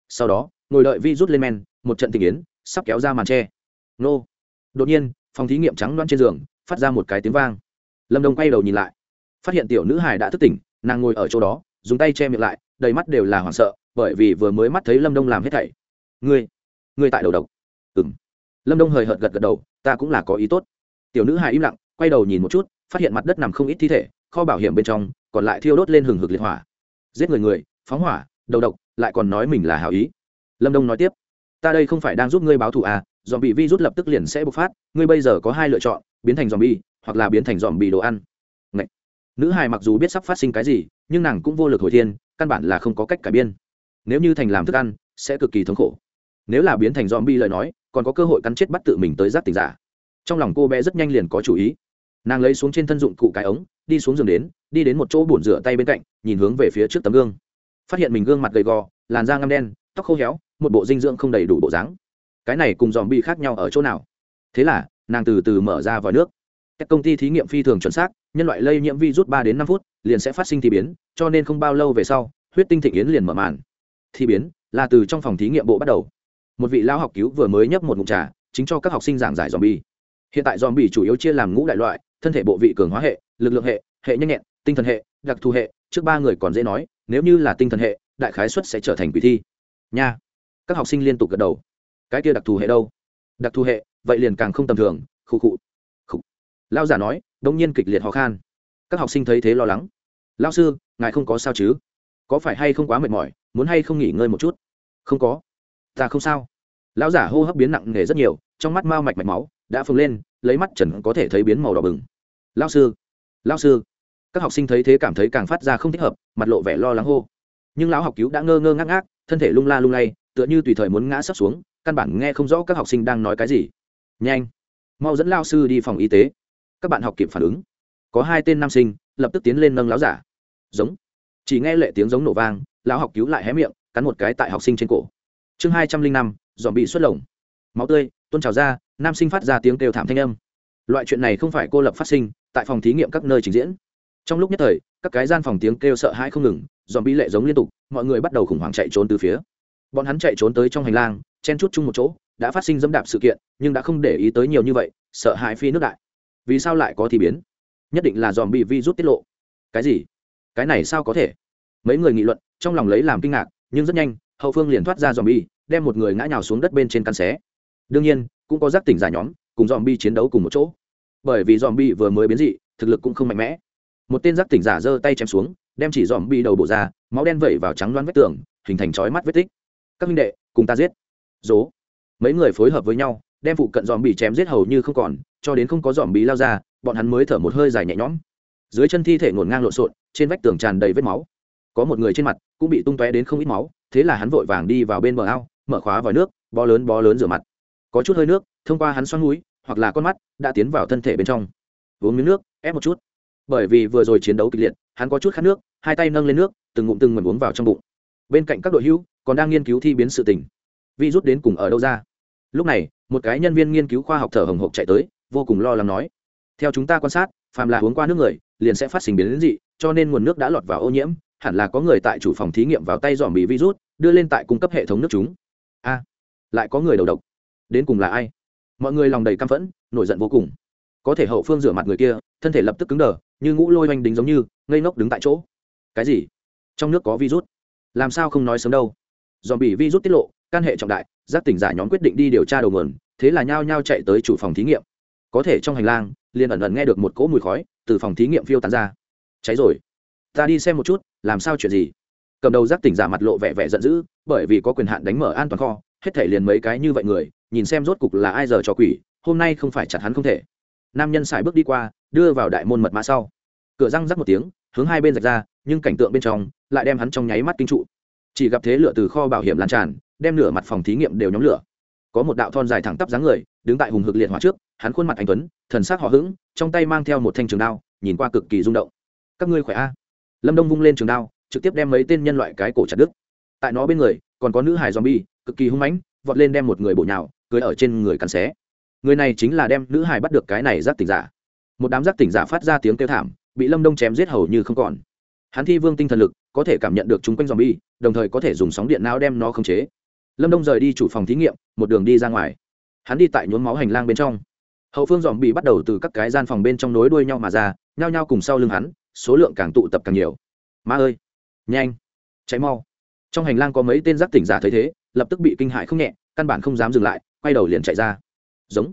Sau đó, ngồi đợi virus lên men, một trận tình yến, sắp kéo ra màn tre. Nô. Đột nhiên, phòng thí nghiệm trắng loan trên giường, phát ra một cái tiếng vang. Lâm đông quay đầu nhìn lại. Phát hiện tiểu nữ hải đã thức tỉnh nàng ngồi ở chỗ đó, dùng tay che miệng lại, đầy mắt đều là hoảng sợ, bởi vì vừa mới mắt thấy lâm đông làm hết thảy. Ngươi ngươi tại đầu độc. Ừng lâm đông hời hợt gật gật đầu, ta cũng là có ý tốt. Tiểu nữ hài im lặng, quay đầu nhìn một chút, phát hiện mặt đất nằm không ít thi thể, kho bảo hiểm bên trong, còn lại thiêu đốt lên hừng hực liệt hỏa. Giết người người, phóng hỏa, đầu độc, lại còn nói mình là hảo ý. Lâm đông nói tiếp, ta đây không phải đang giúp ngươi báo thù à dòm bị virus lập tức liền sẽ bộc phát, ngươi bây giờ có hai lựa chọn, biến thành dòm bi hoặc là biến thành dòm bị đồ ăn nữ hài mặc dù biết sắp phát sinh cái gì, nhưng nàng cũng vô lực hồi thiên, căn bản là không có cách cải biên. Nếu như thành làm thức ăn, sẽ cực kỳ thống khổ. Nếu là biến thành dòm bi lời nói, còn có cơ hội cắn chết bắt tự mình tới giác tình giả. Trong lòng cô bé rất nhanh liền có chủ ý. Nàng lấy xuống trên thân dụng cụ cái ống, đi xuống giường đến, đi đến một chỗ bổn rửa tay bên cạnh, nhìn hướng về phía trước tấm gương. Phát hiện mình gương mặt gầy gò, làn da ngăm đen, tóc khô héo, một bộ dinh dưỡng không đầy đủ bộ dáng. Cái này cùng dòm bi khác nhau ở chỗ nào? Thế là, nàng từ từ mở ra vòi nước. Các công ty thí nghiệm phi thường chuẩn xác nhân loại lây nhiễm virus ba đến năm phút, liền sẽ phát sinh thi biến, cho nên không bao lâu về sau, huyết tinh thịnh yến liền mở màn. Thi biến là từ trong phòng thí nghiệm bộ bắt đầu. Một vị lão học cứu vừa mới nhấp một ngụm trà, chính cho các học sinh giảng giải dòm bi hiện tại dòm bi chủ yếu chia làm ngũ đại loại, thân thể bộ vị cường hóa hệ, lực lượng hệ hệ nhanh nhẹn, tinh thần hệ, đặc thù hệ, trước ba người còn dễ nói, nếu như là tinh thần hệ, đại khái xuất sẽ trở thành quỷ thi. Nha. Các học sinh liên tục gật đầu. Cái kia đặc thù hệ đâu? Đặc thù hệ, vậy liền càng không tầm thường, khụ khụ. Khụ. Lao giả nói đông nhiên kịch liệt ho khan. Các học sinh thấy thế lo lắng. Lao sư, ngài không có sao chứ? Có phải hay không quá mệt mỏi, muốn hay không nghỉ ngơi một chút? Không có. Ta không sao. Lão giả hô hấp biến nặng nề rất nhiều, trong mắt mao mạch mạch máu đã phồng lên, lấy mắt trần có thể thấy biến màu đỏ bừng. Lao sư lao sư. Các học sinh thấy thế cảm thấy càng phát ra không thích hợp, mặt lộ vẻ lo lắng hô. Nhưng lão học cứu đã ngơ ngơ ngác ngác, thân thể lung la lung lay, tựa như tùy thời muốn ngã sấp xuống, căn bản nghe không rõ các học sinh đang nói cái gì. Nhanh, mau dẫn lao sư đi phòng y tế các bạn học kịp phản ứng. Có hai tên nam sinh, lập tức tiến lên nâng láo giả. Giống. Chỉ nghe lệ tiếng giống nổ vang, lão học cứu lại hé miệng, cắn một cái tại học sinh trên cổ. Chương hai trăm linh năm, dòm bị xuất lồng. Máu tươi, tuôn trào ra, nam sinh phát ra tiếng kêu thảm thanh âm. Loại chuyện này không phải cô lập phát sinh, tại phòng thí nghiệm các nơi trình diễn. Trong lúc nhất thời, các cái gian phòng tiếng kêu sợ hãi không ngừng, dòm bị lệ giống liên tục, mọi người bắt đầu khủng hoảng chạy trốn từ phía. Bọn hắn chạy trốn tới trong hành lang, chen chút chung một chỗ, đã phát sinh dẫm đạp sự kiện, nhưng đã không để ý tới nhiều như vậy, sợ hãi phi nước đại vì sao lại có thì biến? Nhất định là dòm bị vi rút tiết lộ. Cái gì? Cái này sao có thể? Mấy người nghị luận, trong lòng lấy làm kinh ngạc, nhưng rất nhanh, hậu phương liền thoát ra dòm bi đem một người ngã nhào xuống đất bên trên căn xé. Đương nhiên, cũng có giác tỉnh giả nhóm, cùng dòm bi chiến đấu cùng một chỗ. Bởi vì dòm bi vừa mới biến dị, thực lực cũng không mạnh mẽ. Một tên giác tỉnh giả giơ tay chém xuống, đem chỉ dòm bi đầu bộ ra, máu đen vẩy vào trắng loan vết tường, hình thành chói mắt vết tích. Các minh đệ, cùng ta giết. Dố mấy người phối hợp với nhau đem phụ cận dòm bị chém giết hầu như không còn, cho đến không có dòm bị lao ra, bọn hắn mới thở một hơi dài nhẹ nhõm. Dưới chân thi thể ngổn ngang lộn xộn, trên vách tường tràn đầy vết máu. Có một người trên mặt cũng bị tung tóe đến không ít máu, thế là hắn vội vàng đi vào bên bờ ao, mở khóa vòi nước, bó lớn bó lớn rửa mặt. Có chút hơi nước, thông qua hắn xoắn núi, hoặc là con mắt, đã tiến vào thân thể bên trong. Uống miếng nước, ép một chút. Bởi vì vừa rồi chiến đấu kịch liệt, hắn có chút khát nước, hai tay nâng lên nước, từng ngụm từng ngụm uống vào trong bụng. Bên cạnh các đội hữu còn đang nghiên cứu thi biến sự tình. Vi rút đến cùng ở đâu ra? Lúc này một cái nhân viên nghiên cứu khoa học thở hồng hộc chạy tới, vô cùng lo lắng nói, theo chúng ta quan sát, phàm là uống qua nước người, liền sẽ phát sinh biến dị, cho nên nguồn nước đã lọt vào ô nhiễm, hẳn là có người tại chủ phòng thí nghiệm vào tay dòm bị virus, đưa lên tại cung cấp hệ thống nước chúng. A, lại có người đầu độc. Đến cùng là ai? Mọi người lòng đầy căm phẫn, nổi giận vô cùng. Có thể hậu phương rửa mặt người kia, thân thể lập tức cứng đờ, như ngũ lôi oanh đính giống như, ngây ngốc đứng tại chỗ. Cái gì? Trong nước có virus? Làm sao không nói sớm đâu? Dòm bị virus tiết lộ căn hệ trọng đại, giác tỉnh giả nhóm quyết định đi điều tra đầu nguồn thế là nhao nhao chạy tới chủ phòng thí nghiệm. Có thể trong hành lang, liền ẩn ẩn nghe được một cỗ mùi khói từ phòng thí nghiệm phiêu tán ra. Cháy rồi. Ta đi xem một chút, làm sao chuyện gì? Cầm đầu giác tỉnh giả mặt lộ vẻ vẻ giận dữ, bởi vì có quyền hạn đánh mở an toàn kho, hết thể liền mấy cái như vậy người, nhìn xem rốt cục là ai giờ cho quỷ, hôm nay không phải chặt hắn không thể. Nam nhân xài bước đi qua, đưa vào đại môn mật mã sau. Cửa răng rắc một tiếng, hướng hai bên rạch ra, nhưng cảnh tượng bên trong lại đem hắn trong nháy mắt kinh trụ. Chỉ gặp thế lửa từ kho bảo hiểm lan tràn, đem nửa mặt phòng thí nghiệm đều nhóm lửa có một đạo thon dài thẳng tắp dáng người, đứng tại hùng hực liệt hỏa trước, hắn khuôn mặt anh tuấn, thần sắc họ hững, trong tay mang theo một thanh trường đao, nhìn qua cực kỳ rung động. Các ngươi khỏe a? Lâm đông vung lên trường đao, trực tiếp đem mấy tên nhân loại cái cổ chặt đứt. Tại nó bên người, còn có nữ hài zombie, cực kỳ hung mãnh, vọt lên đem một người bổ nhào, cưới ở trên người cắn xé. Người này chính là đem nữ hài bắt được cái này giác tỉnh giả. Một đám giác tỉnh giả phát ra tiếng kêu thảm, bị lâm đông chém giết hầu như không còn. Hắn thi vương tinh thần lực, có thể cảm nhận được chúng quanh zombie, đồng thời có thể dùng sóng điện não đem nó khống chế lâm đông rời đi chủ phòng thí nghiệm, một đường đi ra ngoài. Hắn đi tại nhuốm máu hành lang bên trong. Hậu phương dòm bị bắt đầu từ các cái gian phòng bên trong nối đuôi nhau mà ra, nhao nhao cùng sau lưng hắn, số lượng càng tụ tập càng nhiều. Ma ơi! Nhanh! Cháy mau! Trong hành lang có mấy tên giác tỉnh giả thấy thế, lập tức bị kinh hại không nhẹ, căn bản không dám dừng lại, quay đầu liền chạy ra. Giống!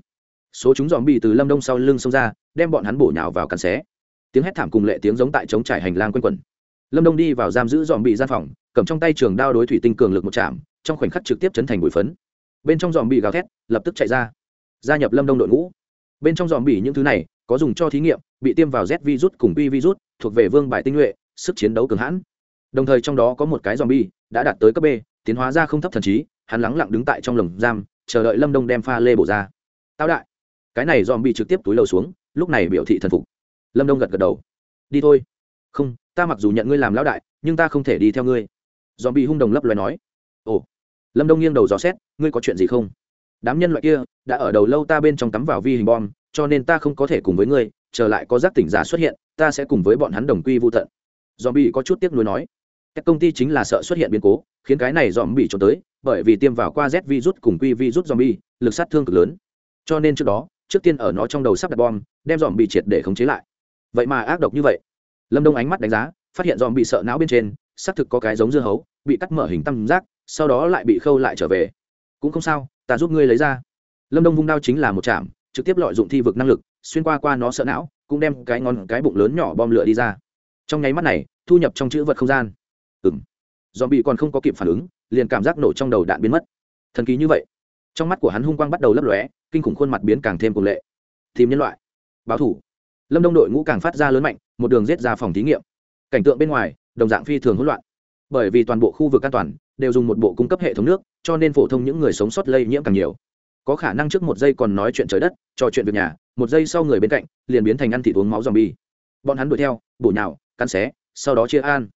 Số chúng dòm bị từ lâm đông sau lưng xông ra, đem bọn hắn bổ nhào vào cắn xé. Tiếng hét thảm cùng lệ tiếng giống tại chống trải hành lang quanh quẩn. Lâm đông đi vào giam giữ dòm bị gian phòng, cầm trong tay trường đao đối thủy tinh cường lực một chạm trong khoảnh khắc trực tiếp chấn thành bụi phấn. Bên trong dòm bị gào thét, lập tức chạy ra. Gia nhập lâm đông đội ngũ. Bên trong dòm bị những thứ này, có dùng cho thí nghiệm, bị tiêm vào z virus cùng pi virus, thuộc về vương bài tinh nhuệ, sức chiến đấu cường hãn. Đồng thời trong đó có một cái dòm bi đã đạt tới cấp b, tiến hóa ra không thấp thần trí, hắn lắng lặng đứng tại trong lồng giam, chờ đợi lâm đông đem pha lê bổ ra. Tao đại. Cái này dòm bị trực tiếp túi lầu xuống, lúc này biểu thị thần phục. Lâm đông gật gật đầu. Đi thôi. Không, ta mặc dù nhận ngươi làm lão đại, nhưng ta không thể đi theo ngươi. Dòm bị hung đồng lấp loài nói. Ồ lâm đông nghiêng đầu dò xét ngươi có chuyện gì không đám nhân loại kia đã ở đầu lâu ta bên trong cắm vào vi hình bom cho nên ta không có thể cùng với ngươi trở lại có giác tỉnh giả xuất hiện ta sẽ cùng với bọn hắn đồng quy vô tận dòm bị có chút tiếc nuối nói các công ty chính là sợ xuất hiện biến cố khiến cái này dòm bị trốn tới bởi vì tiêm vào qua z virus cùng quy virus dòm bị lực sát thương cực lớn cho nên trước đó trước tiên ở nó trong đầu sắp đặt bom đem dòm bị triệt để khống chế lại vậy mà ác độc như vậy lâm đông ánh mắt đánh giá phát hiện dòm bị sợ não bên trên xác thực có cái giống dưa hấu bị cắt mở hình tam giác sau đó lại bị khâu lại trở về. Cũng không sao, ta giúp ngươi lấy ra. Lâm đông vung đao chính là một chạm, trực tiếp lợi dụng thi vực năng lực, xuyên qua qua nó sợ não, cũng đem cái ngon cái bụng lớn nhỏ bom lửa đi ra. Trong nháy mắt này, thu nhập trong chữ vật không gian. Ừng dòm bị còn không có kịp phản ứng, liền cảm giác nổ trong đầu đạn biến mất. Thần kỳ như vậy. Trong mắt của hắn hung quang bắt đầu lấp lóe, kinh khủng khuôn mặt biến càng thêm cùng lệ. Tìm nhân loại. Báo thủ. Lâm đông đội ngũ càng phát ra lớn mạnh, một đường rết ra phòng thí nghiệm. Cảnh tượng bên ngoài, đồng dạng phi thường hỗn loạn. Bởi vì toàn bộ khu vực an toàn đều dùng một bộ cung cấp hệ thống nước, cho nên phổ thông những người sống sót lây nhiễm càng nhiều. Có khả năng trước một giây còn nói chuyện trời đất, trò chuyện việc nhà, một giây sau người bên cạnh liền biến thành ăn thịt uống máu dòm bi bọn hắn đuổi theo, bổ nhào, cắn xé, sau đó chia an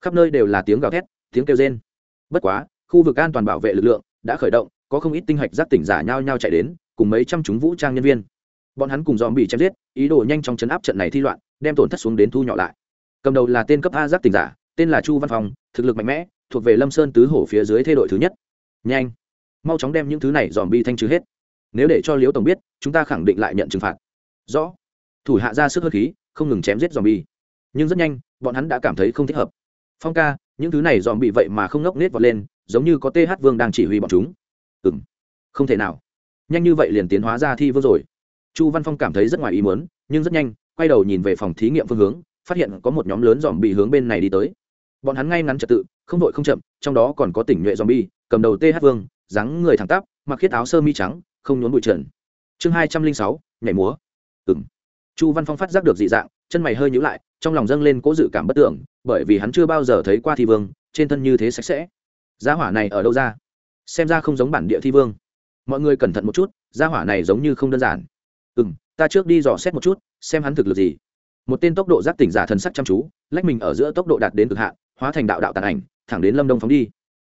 khắp nơi đều là tiếng gào thét, tiếng kêu rên. Bất quá, khu vực an toàn bảo vệ lực lượng đã khởi động, có không ít tinh hạch giác tỉnh giả nhau nhau chạy đến, cùng mấy trăm chúng vũ trang nhân viên. Bọn hắn cùng dòm bị chém giết, ý đồ nhanh chóng chấn áp trận này thi loạn, đem tổn thất xuống đến thu nhỏ lại. Cầm đầu là tên cấp a giác tỉnh giả, tên là chu văn phòng thực lực mạnh mẽ thuộc về lâm sơn tứ hổ phía dưới thay đội thứ nhất. Nhanh. Mau chóng đem những thứ này dòm bi thanh trừ hết. Nếu để cho liễu tổng biết, chúng ta khẳng định lại nhận trừng phạt. Rõ. Thủ hạ ra sức hơi khí, không ngừng chém giết dòm bi. Nhưng rất nhanh, bọn hắn đã cảm thấy không thích hợp. Phong ca, những thứ này dòm bị vậy mà không ngốc nết vọt lên, giống như có th vương đang chỉ huy bọn chúng. Ừ m không thể nào. Nhanh như vậy liền tiến hóa ra thi vương rồi. Chu văn phong cảm thấy rất ngoài ý muốn, nhưng rất nhanh, quay đầu nhìn về phòng thí nghiệm phương hướng, phát hiện có một nhóm lớn dòm bị hướng bên này đi tới bọn hắn ngay ngắn trật tự, không đội không chậm, trong đó còn có tỉnh nhuệ dòm bi cầm đầu th vương, dáng người thẳng tắp, mặc khiết áo sơ mi trắng, không nhốn bụi trần. Chương hai trăm linh sáu, nhảy múa. Ừ m chu văn phong phát giác được dị dạng, chân mày hơi nhữ lại, trong lòng dâng lên cố dự cảm bất tưởng, bởi vì hắn chưa bao giờ thấy qua thi vương, trên thân như thế sạch sẽ. Gia hỏa này ở đâu ra? Xem ra không giống bản địa thi vương. Mọi người cẩn thận một chút, gia hỏa này giống như không đơn giản. Ừ m ta trước đi dò xét một chút, xem hắn thực lực gì. Một tên tốc độ giác tỉnh giả thần sắc chăm chú, lách mình ở giữa tốc độ đạt đến cực hạn hóa thành đạo đạo tàn ảnh, thẳng đến lâm đông phóng đi.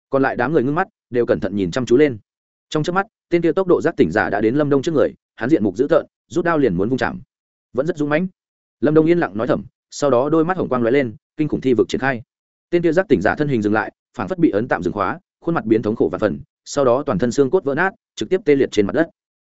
Còn lại đám người ngưng mắt, đều cẩn thận nhìn chăm chú lên. Trong trước mắt, tên kia tốc độ giác tỉnh giả đã đến lâm đông trước người, hắn diện mục dữ tợn, rút đao liền muốn vung chạm. Vẫn rất dũng mãnh. Lâm đông yên lặng nói thầm, sau đó đôi mắt hồng quang lóe lên, kinh khủng thi vực triển khai. Tên kia giác tỉnh giả thân hình dừng lại, phảng phất bị ấn tạm dừng khóa, khuôn mặt biến thống khổ và phần, sau đó toàn thân xương cốt vỡ nát, trực tiếp tê liệt trên mặt đất.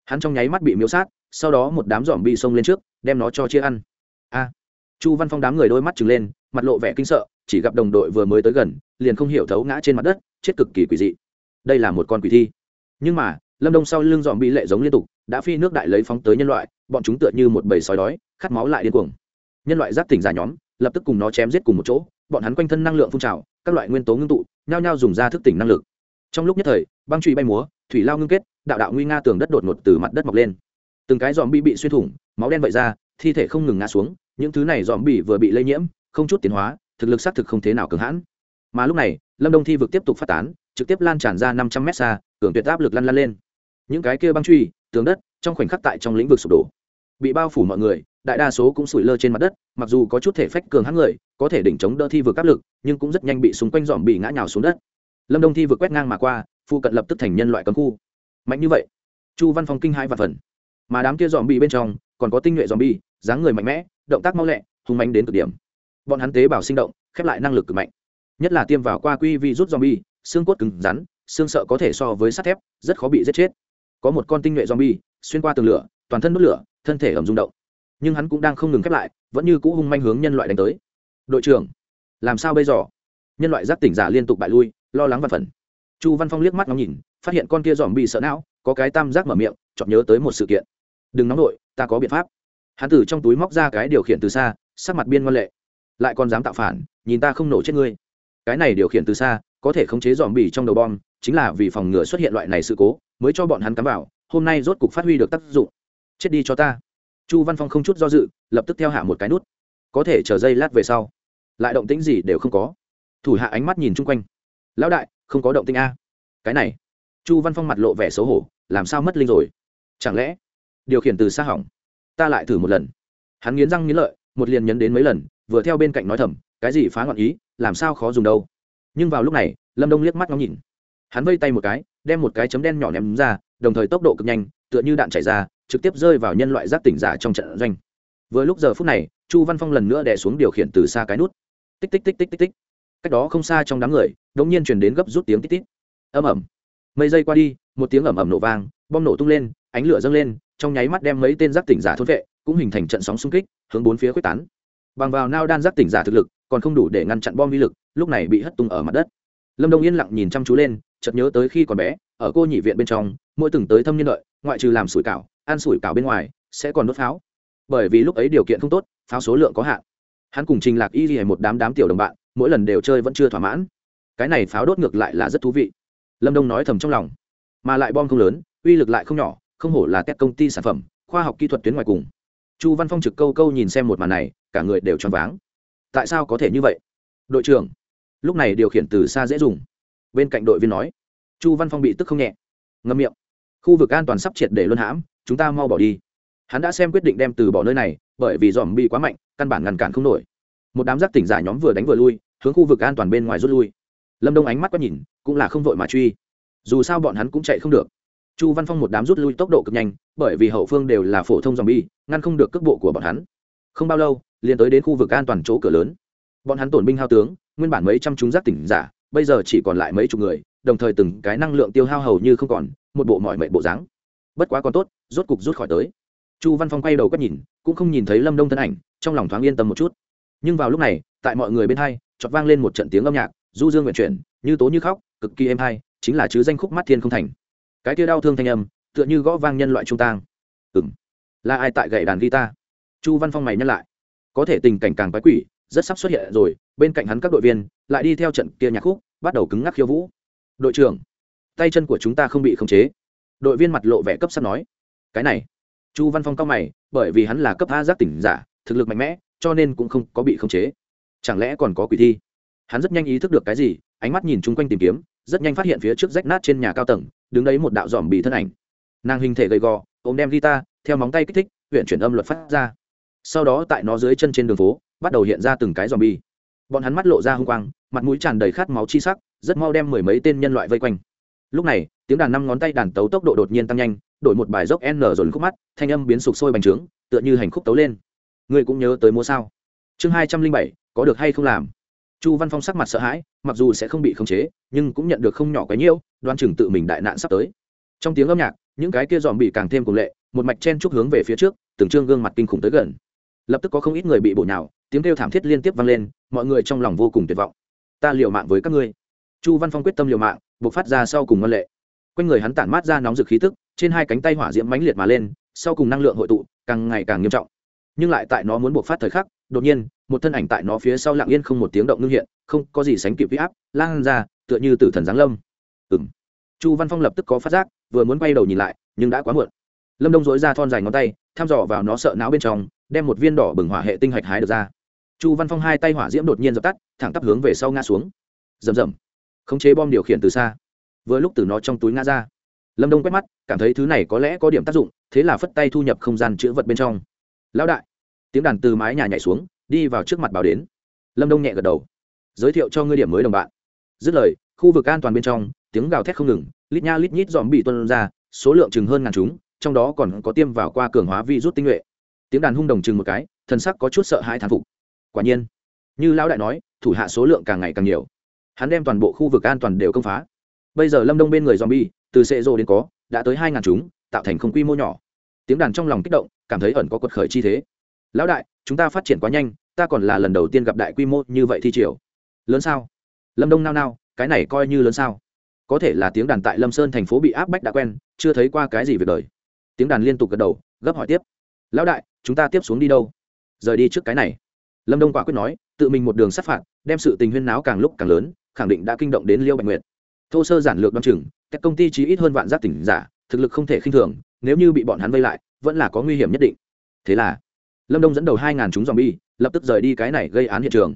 Hắn trong nháy mắt bị miếu sát, sau đó một đám dòm bị xông lên trước, đem nó cho chia ăn. A! Chu văn phong đám người đôi mắt trừng lên mặt lộ vẻ kinh sợ, chỉ gặp đồng đội vừa mới tới gần, liền không hiểu thấu ngã trên mặt đất, chết cực kỳ quỷ dị. Đây là một con quỷ thi. Nhưng mà, lâm đông sau lưng dòm bị lệ giống liên tục, đã phi nước đại lấy phóng tới nhân loại, bọn chúng tựa như một bầy sói đói, khát máu lại điên cuồng. Nhân loại giáp tỉnh giả nhóm, lập tức cùng nó chém giết cùng một chỗ, bọn hắn quanh thân năng lượng phun trào, các loại nguyên tố ngưng tụ, nhao nhao dùng ra thức tỉnh năng lực. Trong lúc nhất thời, băng trụy bay múa, thủy lao ngưng kết, đạo đạo nguy nga tường đất đột ngột từ mặt đất mọc lên. Từng cái dòm bị bị xuyên thủng, máu đen vậy ra, thi thể không ngừng ngã xuống, những thứ này dòm bị vừa bị lây nhiễm không chút tiến hóa, thực lực xác thực không thế nào cường hãn. Mà lúc này, lâm đông thi vực tiếp tục phát tán, trực tiếp lan tràn ra năm trăm mét xa, cường tuyệt áp lực lăn lăn lên. Những cái kia băng truy, tường đất, trong khoảnh khắc tại trong lĩnh vực sụp đổ. Bị bao phủ mọi người, đại đa số cũng sủi lơ trên mặt đất, mặc dù có chút thể phách cường hãn người, có thể đỉnh chống đỡ thi vực áp lực, nhưng cũng rất nhanh bị xung quanh dòm bị ngã nhào xuống đất. Lâm đông thi vực quét ngang mà qua phụ cận lập tức thành nhân loại cấm khu. Mạnh như vậy, chu văn phong kinh hai và phần. Mà đám kia dòm bị bên trong, còn có tinh nhuệ dòm bi dáng người mạnh mẽ, động tác mau lẹ, hung mạnh đến cực điểm bọn hắn tế bào sinh động, khép lại năng lực cực mạnh. Nhất là tiêm vào qua quy vi rút zombie, xương cốt cứng rắn, xương sợ có thể so với sắt thép, rất khó bị giết chết. Có một con tinh nhuệ zombie, xuyên qua tường lửa, toàn thân đốt lửa, thân thể ẩm rung động. Nhưng hắn cũng đang không ngừng khép lại, vẫn như cũ hung manh hướng nhân loại đánh tới. Đội trưởng, làm sao bây giờ? Nhân loại giác tỉnh giả liên tục bại lui, lo lắng vật phần. Chu văn phong liếc mắt ngắm nhìn, phát hiện con kia dòm bị sợ não, có cái tam giác mở miệng chọn nhớ tới một sự kiện. Đừng nóng đội ta có biện pháp. Hắn từ trong túi móc ra cái điều khiển từ xa, sắc mặt biên ngoan lệ lại còn dám tạo phản, nhìn ta không nổ chết ngươi. Cái này điều khiển từ xa, có thể khống chế dòm bỉ trong đầu bom, chính là vì phòng ngừa xuất hiện loại này sự cố, mới cho bọn hắn cắm vào, hôm nay rốt cục phát huy được tác dụng. Chết đi cho ta. Chu văn phong không chút do dự, lập tức theo hạ một cái nút. Có thể chờ giây lát về sau, lại động tĩnh gì đều không có. Thủ hạ ánh mắt nhìn chung quanh. Lão đại, không có động tĩnh a. Cái này. Chu văn phong mặt lộ vẻ xấu hổ, làm sao mất linh rồi? Chẳng lẽ, điều khiển từ xa hỏng? Ta lại thử một lần. Hắn nghiến răng nghiến lợi, một liền nhấn đến mấy lần vừa theo bên cạnh nói thầm, cái gì phá ngọn ý, làm sao khó dùng đâu? Nhưng vào lúc này, lâm đông liếc mắt ngóng nhìn. Hắn vây tay một cái, đem một cái chấm đen nhỏ ném ra, đồng thời tốc độ cực nhanh, tựa như đạn chảy ra, trực tiếp rơi vào nhân loại giác tỉnh giả trong trận doanh. Vừa lúc giờ phút này, chu văn phong lần nữa đè xuống điều khiển từ xa cái nút. Tích tích tích tích tích tích. Cách đó không xa trong đám người đ ỗ n g nhiên chuyển đến gấp rút tiếng tích tích âm ẩm mấy giây qua đi, một tiếng ẩm ẩm nổ vang, bom nổ tung lên, ánh lửa dâng lên, trong nháy mắt đem mấy tên giác tỉnh giả thốt vệ, cũng hình thành trận sóng xung kích, hướng bốn phía quyết tán bằng vào nao đan giác tỉnh giả thực lực, còn không đủ để ngăn chặn bom vi lực, lúc này bị hất tung ở mặt đất. Lâm đông yên lặng nhìn chăm chú lên, chợt nhớ tới khi còn bé, ở cô nhị viện bên trong, mỗi từng tới thâm niên lợi ngoại trừ làm sủi cảo, ăn sủi cảo bên ngoài, sẽ còn đốt pháo. Bởi vì lúc ấy điều kiện không tốt, pháo số lượng có hạn. Hắn cùng trình lạc y ghi một đám đám tiểu đồng bạn, mỗi lần đều chơi vẫn chưa thỏa mãn. Cái này pháo đốt ngược lại là rất thú vị. Lâm đông nói thầm trong lòng. Mà lại bom không lớn, uy lực lại không nhỏ, không hổ là các công ty sản phẩm, khoa học kỹ thuật tuyến ngoài cùng. Chu văn phong trực câu câu nhìn xem một màn này cả người đều choáng váng. Tại sao có thể như vậy? Đội trưởng, lúc này điều khiển từ xa dễ dùng. Bên cạnh đội viên nói, chu văn phong bị tức không nhẹ. Ngâm miệng, khu vực an toàn sắp triệt để luân hãm, chúng ta mau bỏ đi. Hắn đã xem quyết định đem từ bỏ nơi này, bởi vì dòm bị quá mạnh, căn bản ngăn cản không nổi. Một đám giác tỉnh giả nhóm vừa đánh vừa lui, hướng khu vực an toàn bên ngoài rút lui. Lâm đông ánh mắt quét nhìn, cũng là không vội mà truy. Dù sao bọn hắn cũng chạy không được. Chu văn phong một đám rút lui tốc độ cực nhanh, bởi vì hậu phương đều là phổ thông dòm bi, ngăn không được cước bộ của bọn hắn. Không bao lâu liền tới đến khu vực an toàn chỗ cửa lớn. Bọn hắn tổn binh hao tướng, nguyên bản mấy trăm chúng giác tỉnh giả, bây giờ chỉ còn lại mấy chục người, đồng thời từng cái năng lượng tiêu hao hầu như không còn, một bộ mọi mệnh bộ dáng. Bất quá còn tốt, rốt cục rút khỏi tới. Chu văn phong quay đầu quét nhìn, cũng không nhìn thấy lâm đông thân ảnh, trong lòng thoáng yên tâm một chút. Nhưng vào lúc này, tại mọi người bên hai chọt vang lên một trận tiếng âm nhạc, du dương nguyện chuyển, như tố như khóc, cực kỳ êm hay, chính là chứ danh khúc mắt thiên không thành. Cái kia đau thương thanh âm, tựa như gõ vang nhân loại trung tang. Ừ m là ai tại gậy đàn guitar? Chu văn phong mày nhắc lại có thể tình cảnh càng quái quỷ, rất sắp xuất hiện rồi, bên cạnh hắn các đội viên, lại đi theo trận kia nhạc khúc, bắt đầu cứng ngắc khiêu vũ. Đội trưởng, tay chân của chúng ta không bị khống chế. Đội viên mặt lộ vẻ cấp sắp nói. Cái này, chu văn phong cao mày, bởi vì hắn là cấp a giác tỉnh giả, thực lực mạnh mẽ, cho nên cũng không có bị khống chế. Chẳng lẽ còn có quỷ thi? Hắn rất nhanh ý thức được cái gì, ánh mắt nhìn chung quanh tìm kiếm, rất nhanh phát hiện phía trước rách nát trên nhà cao tầng, đứng đấy một đạo dòm bị thân ảnh. Nàng hình thể gầy gò, ôm đem guitar, theo móng tay kích thích huyện chuyển âm luật phát ra sau đó tại nó dưới chân trên đường phố, bắt đầu hiện ra từng cái dòm bi bọn hắn mắt lộ ra h u n g quang, mặt mũi tràn đầy khát máu chi sắc, rất mau đem mười mấy tên nhân loại vây quanh. Lúc này, tiếng đàn năm ngón tay đàn tấu tốc độ đột nhiên tăng nhanh, đổi một bài dốc n dồn khúc mắt, thanh âm biến sục sôi bành trướng, tựa như hành khúc tấu lên. Ngươi cũng nhớ tới mua sao? Chương hai trăm linh bảy, có được hay không làm? Chu văn phong sắc mặt sợ hãi, mặc dù sẽ không bị khống chế, nhưng cũng nhận được không nhỏ cái nhiễu, đoan chừng tự mình đại nạn sắp tới. Trong tiếng âm nhạc, những cái kia dòm bị càng thêm cùng lệ, một mạch chen chúc hướng về phía trước, từng trương gương mặt kinh khủng tới gần lập tức có không ít người bị bổ nhào, tiếng kêu thảm thiết liên tiếp vang lên, mọi người trong lòng vô cùng tuyệt vọng. Ta liều mạng với các ngươi. Chu văn phong quyết tâm liều mạng buộc phát ra sau cùng ngân lệ. Quanh người hắn tản mát ra nóng rực khí tức, trên hai cánh tay hỏa diễm mãnh liệt mà lên, sau cùng năng lượng hội tụ, càng ngày càng nghiêm trọng. Nhưng lại tại nó muốn buộc phát thời khắc, đột nhiên, một thân ảnh tại nó phía sau lặng yên không một tiếng động ngưng hiện, không có gì sánh kịp huy áp, lan ra, tựa như tử thần giáng lâm. Ừng chu văn phong lập tức có phát giác, vừa muốn quay đầu nhìn lại, nhưng đã quá muộn. Lâm đông dối ra thon dài ngón tay, thăm dò vào nó sợ não bên trong đem một viên đỏ bừng hỏa hệ tinh hạch hái được ra. Chu văn phong hai tay hỏa diễm đột nhiên dập tắt, thẳng tắp hướng về sau ngã xuống. Rầm rầm. Khống chế bom điều khiển từ xa. Vừa lúc từ nó trong túi ngã ra. Lâm đông quét mắt, cảm thấy thứ này có lẽ có điểm tác dụng, thế là phất tay thu nhập không gian chữ vật bên trong. Lão đại. Tiếng đàn từ mái nhà nhảy xuống, đi vào trước mặt bảo đến. Lâm đông nhẹ gật đầu. Giới thiệu cho ngươi điểm mới đồng bạn. Dứt lời, khu vực an toàn bên trong, tiếng gào thét không ngừng, lít nha lít nhít dòm bị tuân ra, số lượng chừng hơn ngàn chúng, trong đó còn có tiêm vào qua cường hóa vi rút tinh nhuệ tiếng đàn hung đồng chừng một cái, thần sắc có chút sợ hãi thán phục. Quả nhiên, như lão đại nói, thủ hạ số lượng càng ngày càng nhiều. Hắn đem toàn bộ khu vực an toàn đều công phá. Bây giờ lâm đông bên người zombie, từ sệ rô đến có, đã tới hai ngàn chúng, tạo thành không quy mô nhỏ. Tiếng đàn trong lòng kích động, cảm thấy ẩn có quật khởi chi thế. Lão đại, chúng ta phát triển quá nhanh, ta còn là lần đầu tiên gặp đại quy mô như vậy thi triều. Lớn sao? Lâm đông nao nao, cái này coi như lớn sao? Có thể là tiếng đàn tại lâm sơn thành phố bị áp bách đã quen, chưa thấy qua cái gì việc đời. Tiếng đàn liên tục gật đầu, gấp hỏi tiếp. Lão đại chúng ta tiếp xuống đi đâu? Rời đi trước cái này. Lâm đông quả quyết nói, tự mình một đường sát phạt, đem sự tình huyên náo càng lúc càng lớn, khẳng định đã kinh động đến liêu bạch nguyệt. Thô sơ giản lược đ o chừng, các công ty chỉ ít hơn vạn giác tỉnh giả, thực lực không thể khinh thường, nếu như bị bọn hắn vây lại, vẫn là có nguy hiểm nhất định. Thế là, lâm đông dẫn đầu hai ngàn chúng dòm bi lập tức rời đi cái này gây án hiện trường.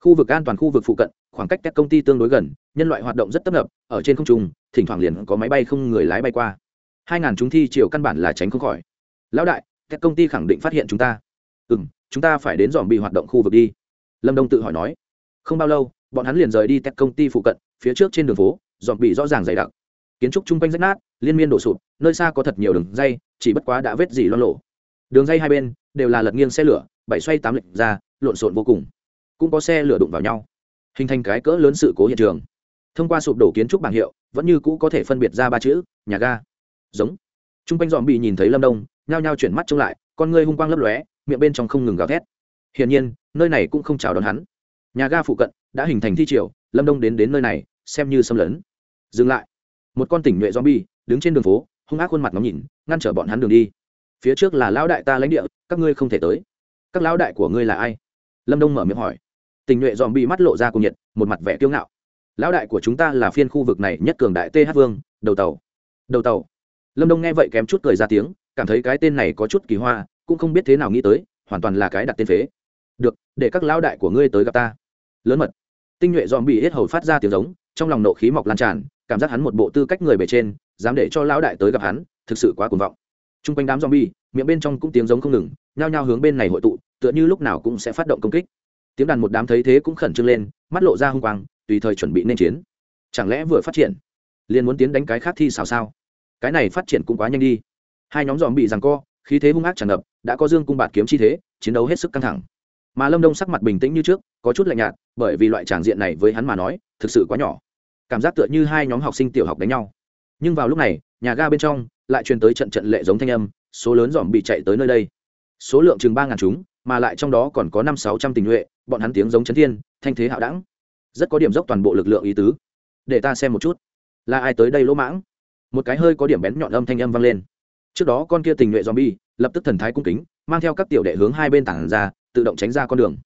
Khu vực an toàn khu vực phụ cận, khoảng cách các công ty tương đối gần, nhân loại hoạt động rất tấp nập, ở trên không trung, thỉnh thoảng liền có máy bay không người lái bay qua. Hai ngàn chúng thi chiều căn bản là tránh không khỏi. Lão đại các công ty khẳng định phát hiện chúng ta. Ừ m chúng ta phải đến dòm bị hoạt động khu vực đi. Lâm đông tự hỏi nói. Không bao lâu, bọn hắn liền rời đi các công ty phụ cận, phía trước trên đường phố dòm bị rõ ràng dày đặc. Kiến trúc chung quanh rách nát, liên miên đổ sụp, nơi xa có thật nhiều đường dây, chỉ bất quá đã vết gì lo lộ đường dây hai bên đều là lật nghiêng xe lửa, bảy xoay tám lệch ra, lộn xộn vô cùng. Cũng có xe lửa đụng vào nhau. Hình thành cái cỡ lớn sự cố hiện trường. Thông qua sụp đổ kiến trúc bảng hiệu, vẫn như cũ có thể phân biệt ra ba chữ, nhà ga. Giống. T r u n g quanh dòm bị nhìn thấy lâm đông nhao nhao chuyển mắt trông lại, con ngươi hung quang lấp lóe, miệng bên trong không ngừng gào thét. Hiển nhiên, nơi này cũng không chào đón hắn. Nhà ga phụ cận đã hình thành thi triều, lâm đông đến đến nơi này, xem như xâm lấn. Dừng lại. Một con tỉnh nhuệ zombie đứng trên đường phố, hung ác khuôn mặt ngắm nhìn, ngăn trở bọn hắn đường đi. Phía trước là lão đại ta lãnh địa, các ngươi không thể tới. Các lão đại của ngươi là ai? Lâm đông mở miệng hỏi. Tình nhuệ dòm bị mắt lộ ra cùng nhiệt, một mặt vẻ kiêu ngạo. Lão đại của chúng ta là phiên khu vực này nhất cường đại th vương, đầu tàu. Đầu tàu. Lâm đông nghe vậy kém chút cười ra tiếng cảm thấy cái tên này có chút kỳ hoa, cũng không biết thế nào nghĩ tới, hoàn toàn là cái đặt tên phế. Được, để các lão đại của ngươi tới gặp ta. Lớn mật. Tinh nhuệ dòm bị hết hầu phát ra tiếng giống, trong lòng nộ khí mọc lan tràn, cảm giác hắn một bộ tư cách người bề trên, dám để cho lão đại tới gặp hắn, thực sự quá cuồng vọng. T r u n g quanh đám zombie, miệng bên trong cũng tiếng giống không ngừng, nhao nhao hướng bên này hội tụ, tựa như lúc nào cũng sẽ phát động công kích. Tiếng đàn một đám thấy thế cũng khẩn trương lên, mắt lộ ra hung quang, tùy thời chuẩn bị nên chiến. Chẳng lẽ vừa phát triển, liền muốn tiến đánh cái khác thi xào sao? Cái này phát triển cũng quá nhanh đi hai nhóm dòm bị rằng co, khí thế hung ác tràn ngập, đã có dương cung bạt kiếm chi thế, chiến đấu hết sức căng thẳng. Mà lâm đông sắc mặt bình tĩnh như trước, có chút lạnh nhạt, bởi vì loại tràng diện này với hắn mà nói, thực sự quá nhỏ. Cảm giác tựa như hai nhóm học sinh tiểu học đánh nhau. Nhưng vào lúc này, nhà ga bên trong, lại truyền tới trận trận lệ giống thanh âm, số lớn dòm bị chạy tới nơi đây. Số lượng chừng ba ngàn chúng, mà lại trong đó còn có năm sáu trăm tình nhuệ, bọn hắn tiếng giống chấn thiên, thanh thế hạo đẳng. Rất có điểm dốc toàn bộ lực lượng ý tứ. Để ta xem một chút. Là ai tới đây lỗ mãng? Một cái hơi có điểm bén nhọn âm thanh âm vang lên trước đó con kia tình nhuệ zombie, lập tức thần thái cung kính, mang theo các tiểu đệ hướng hai bên tảng ra, tự động tránh ra con đường.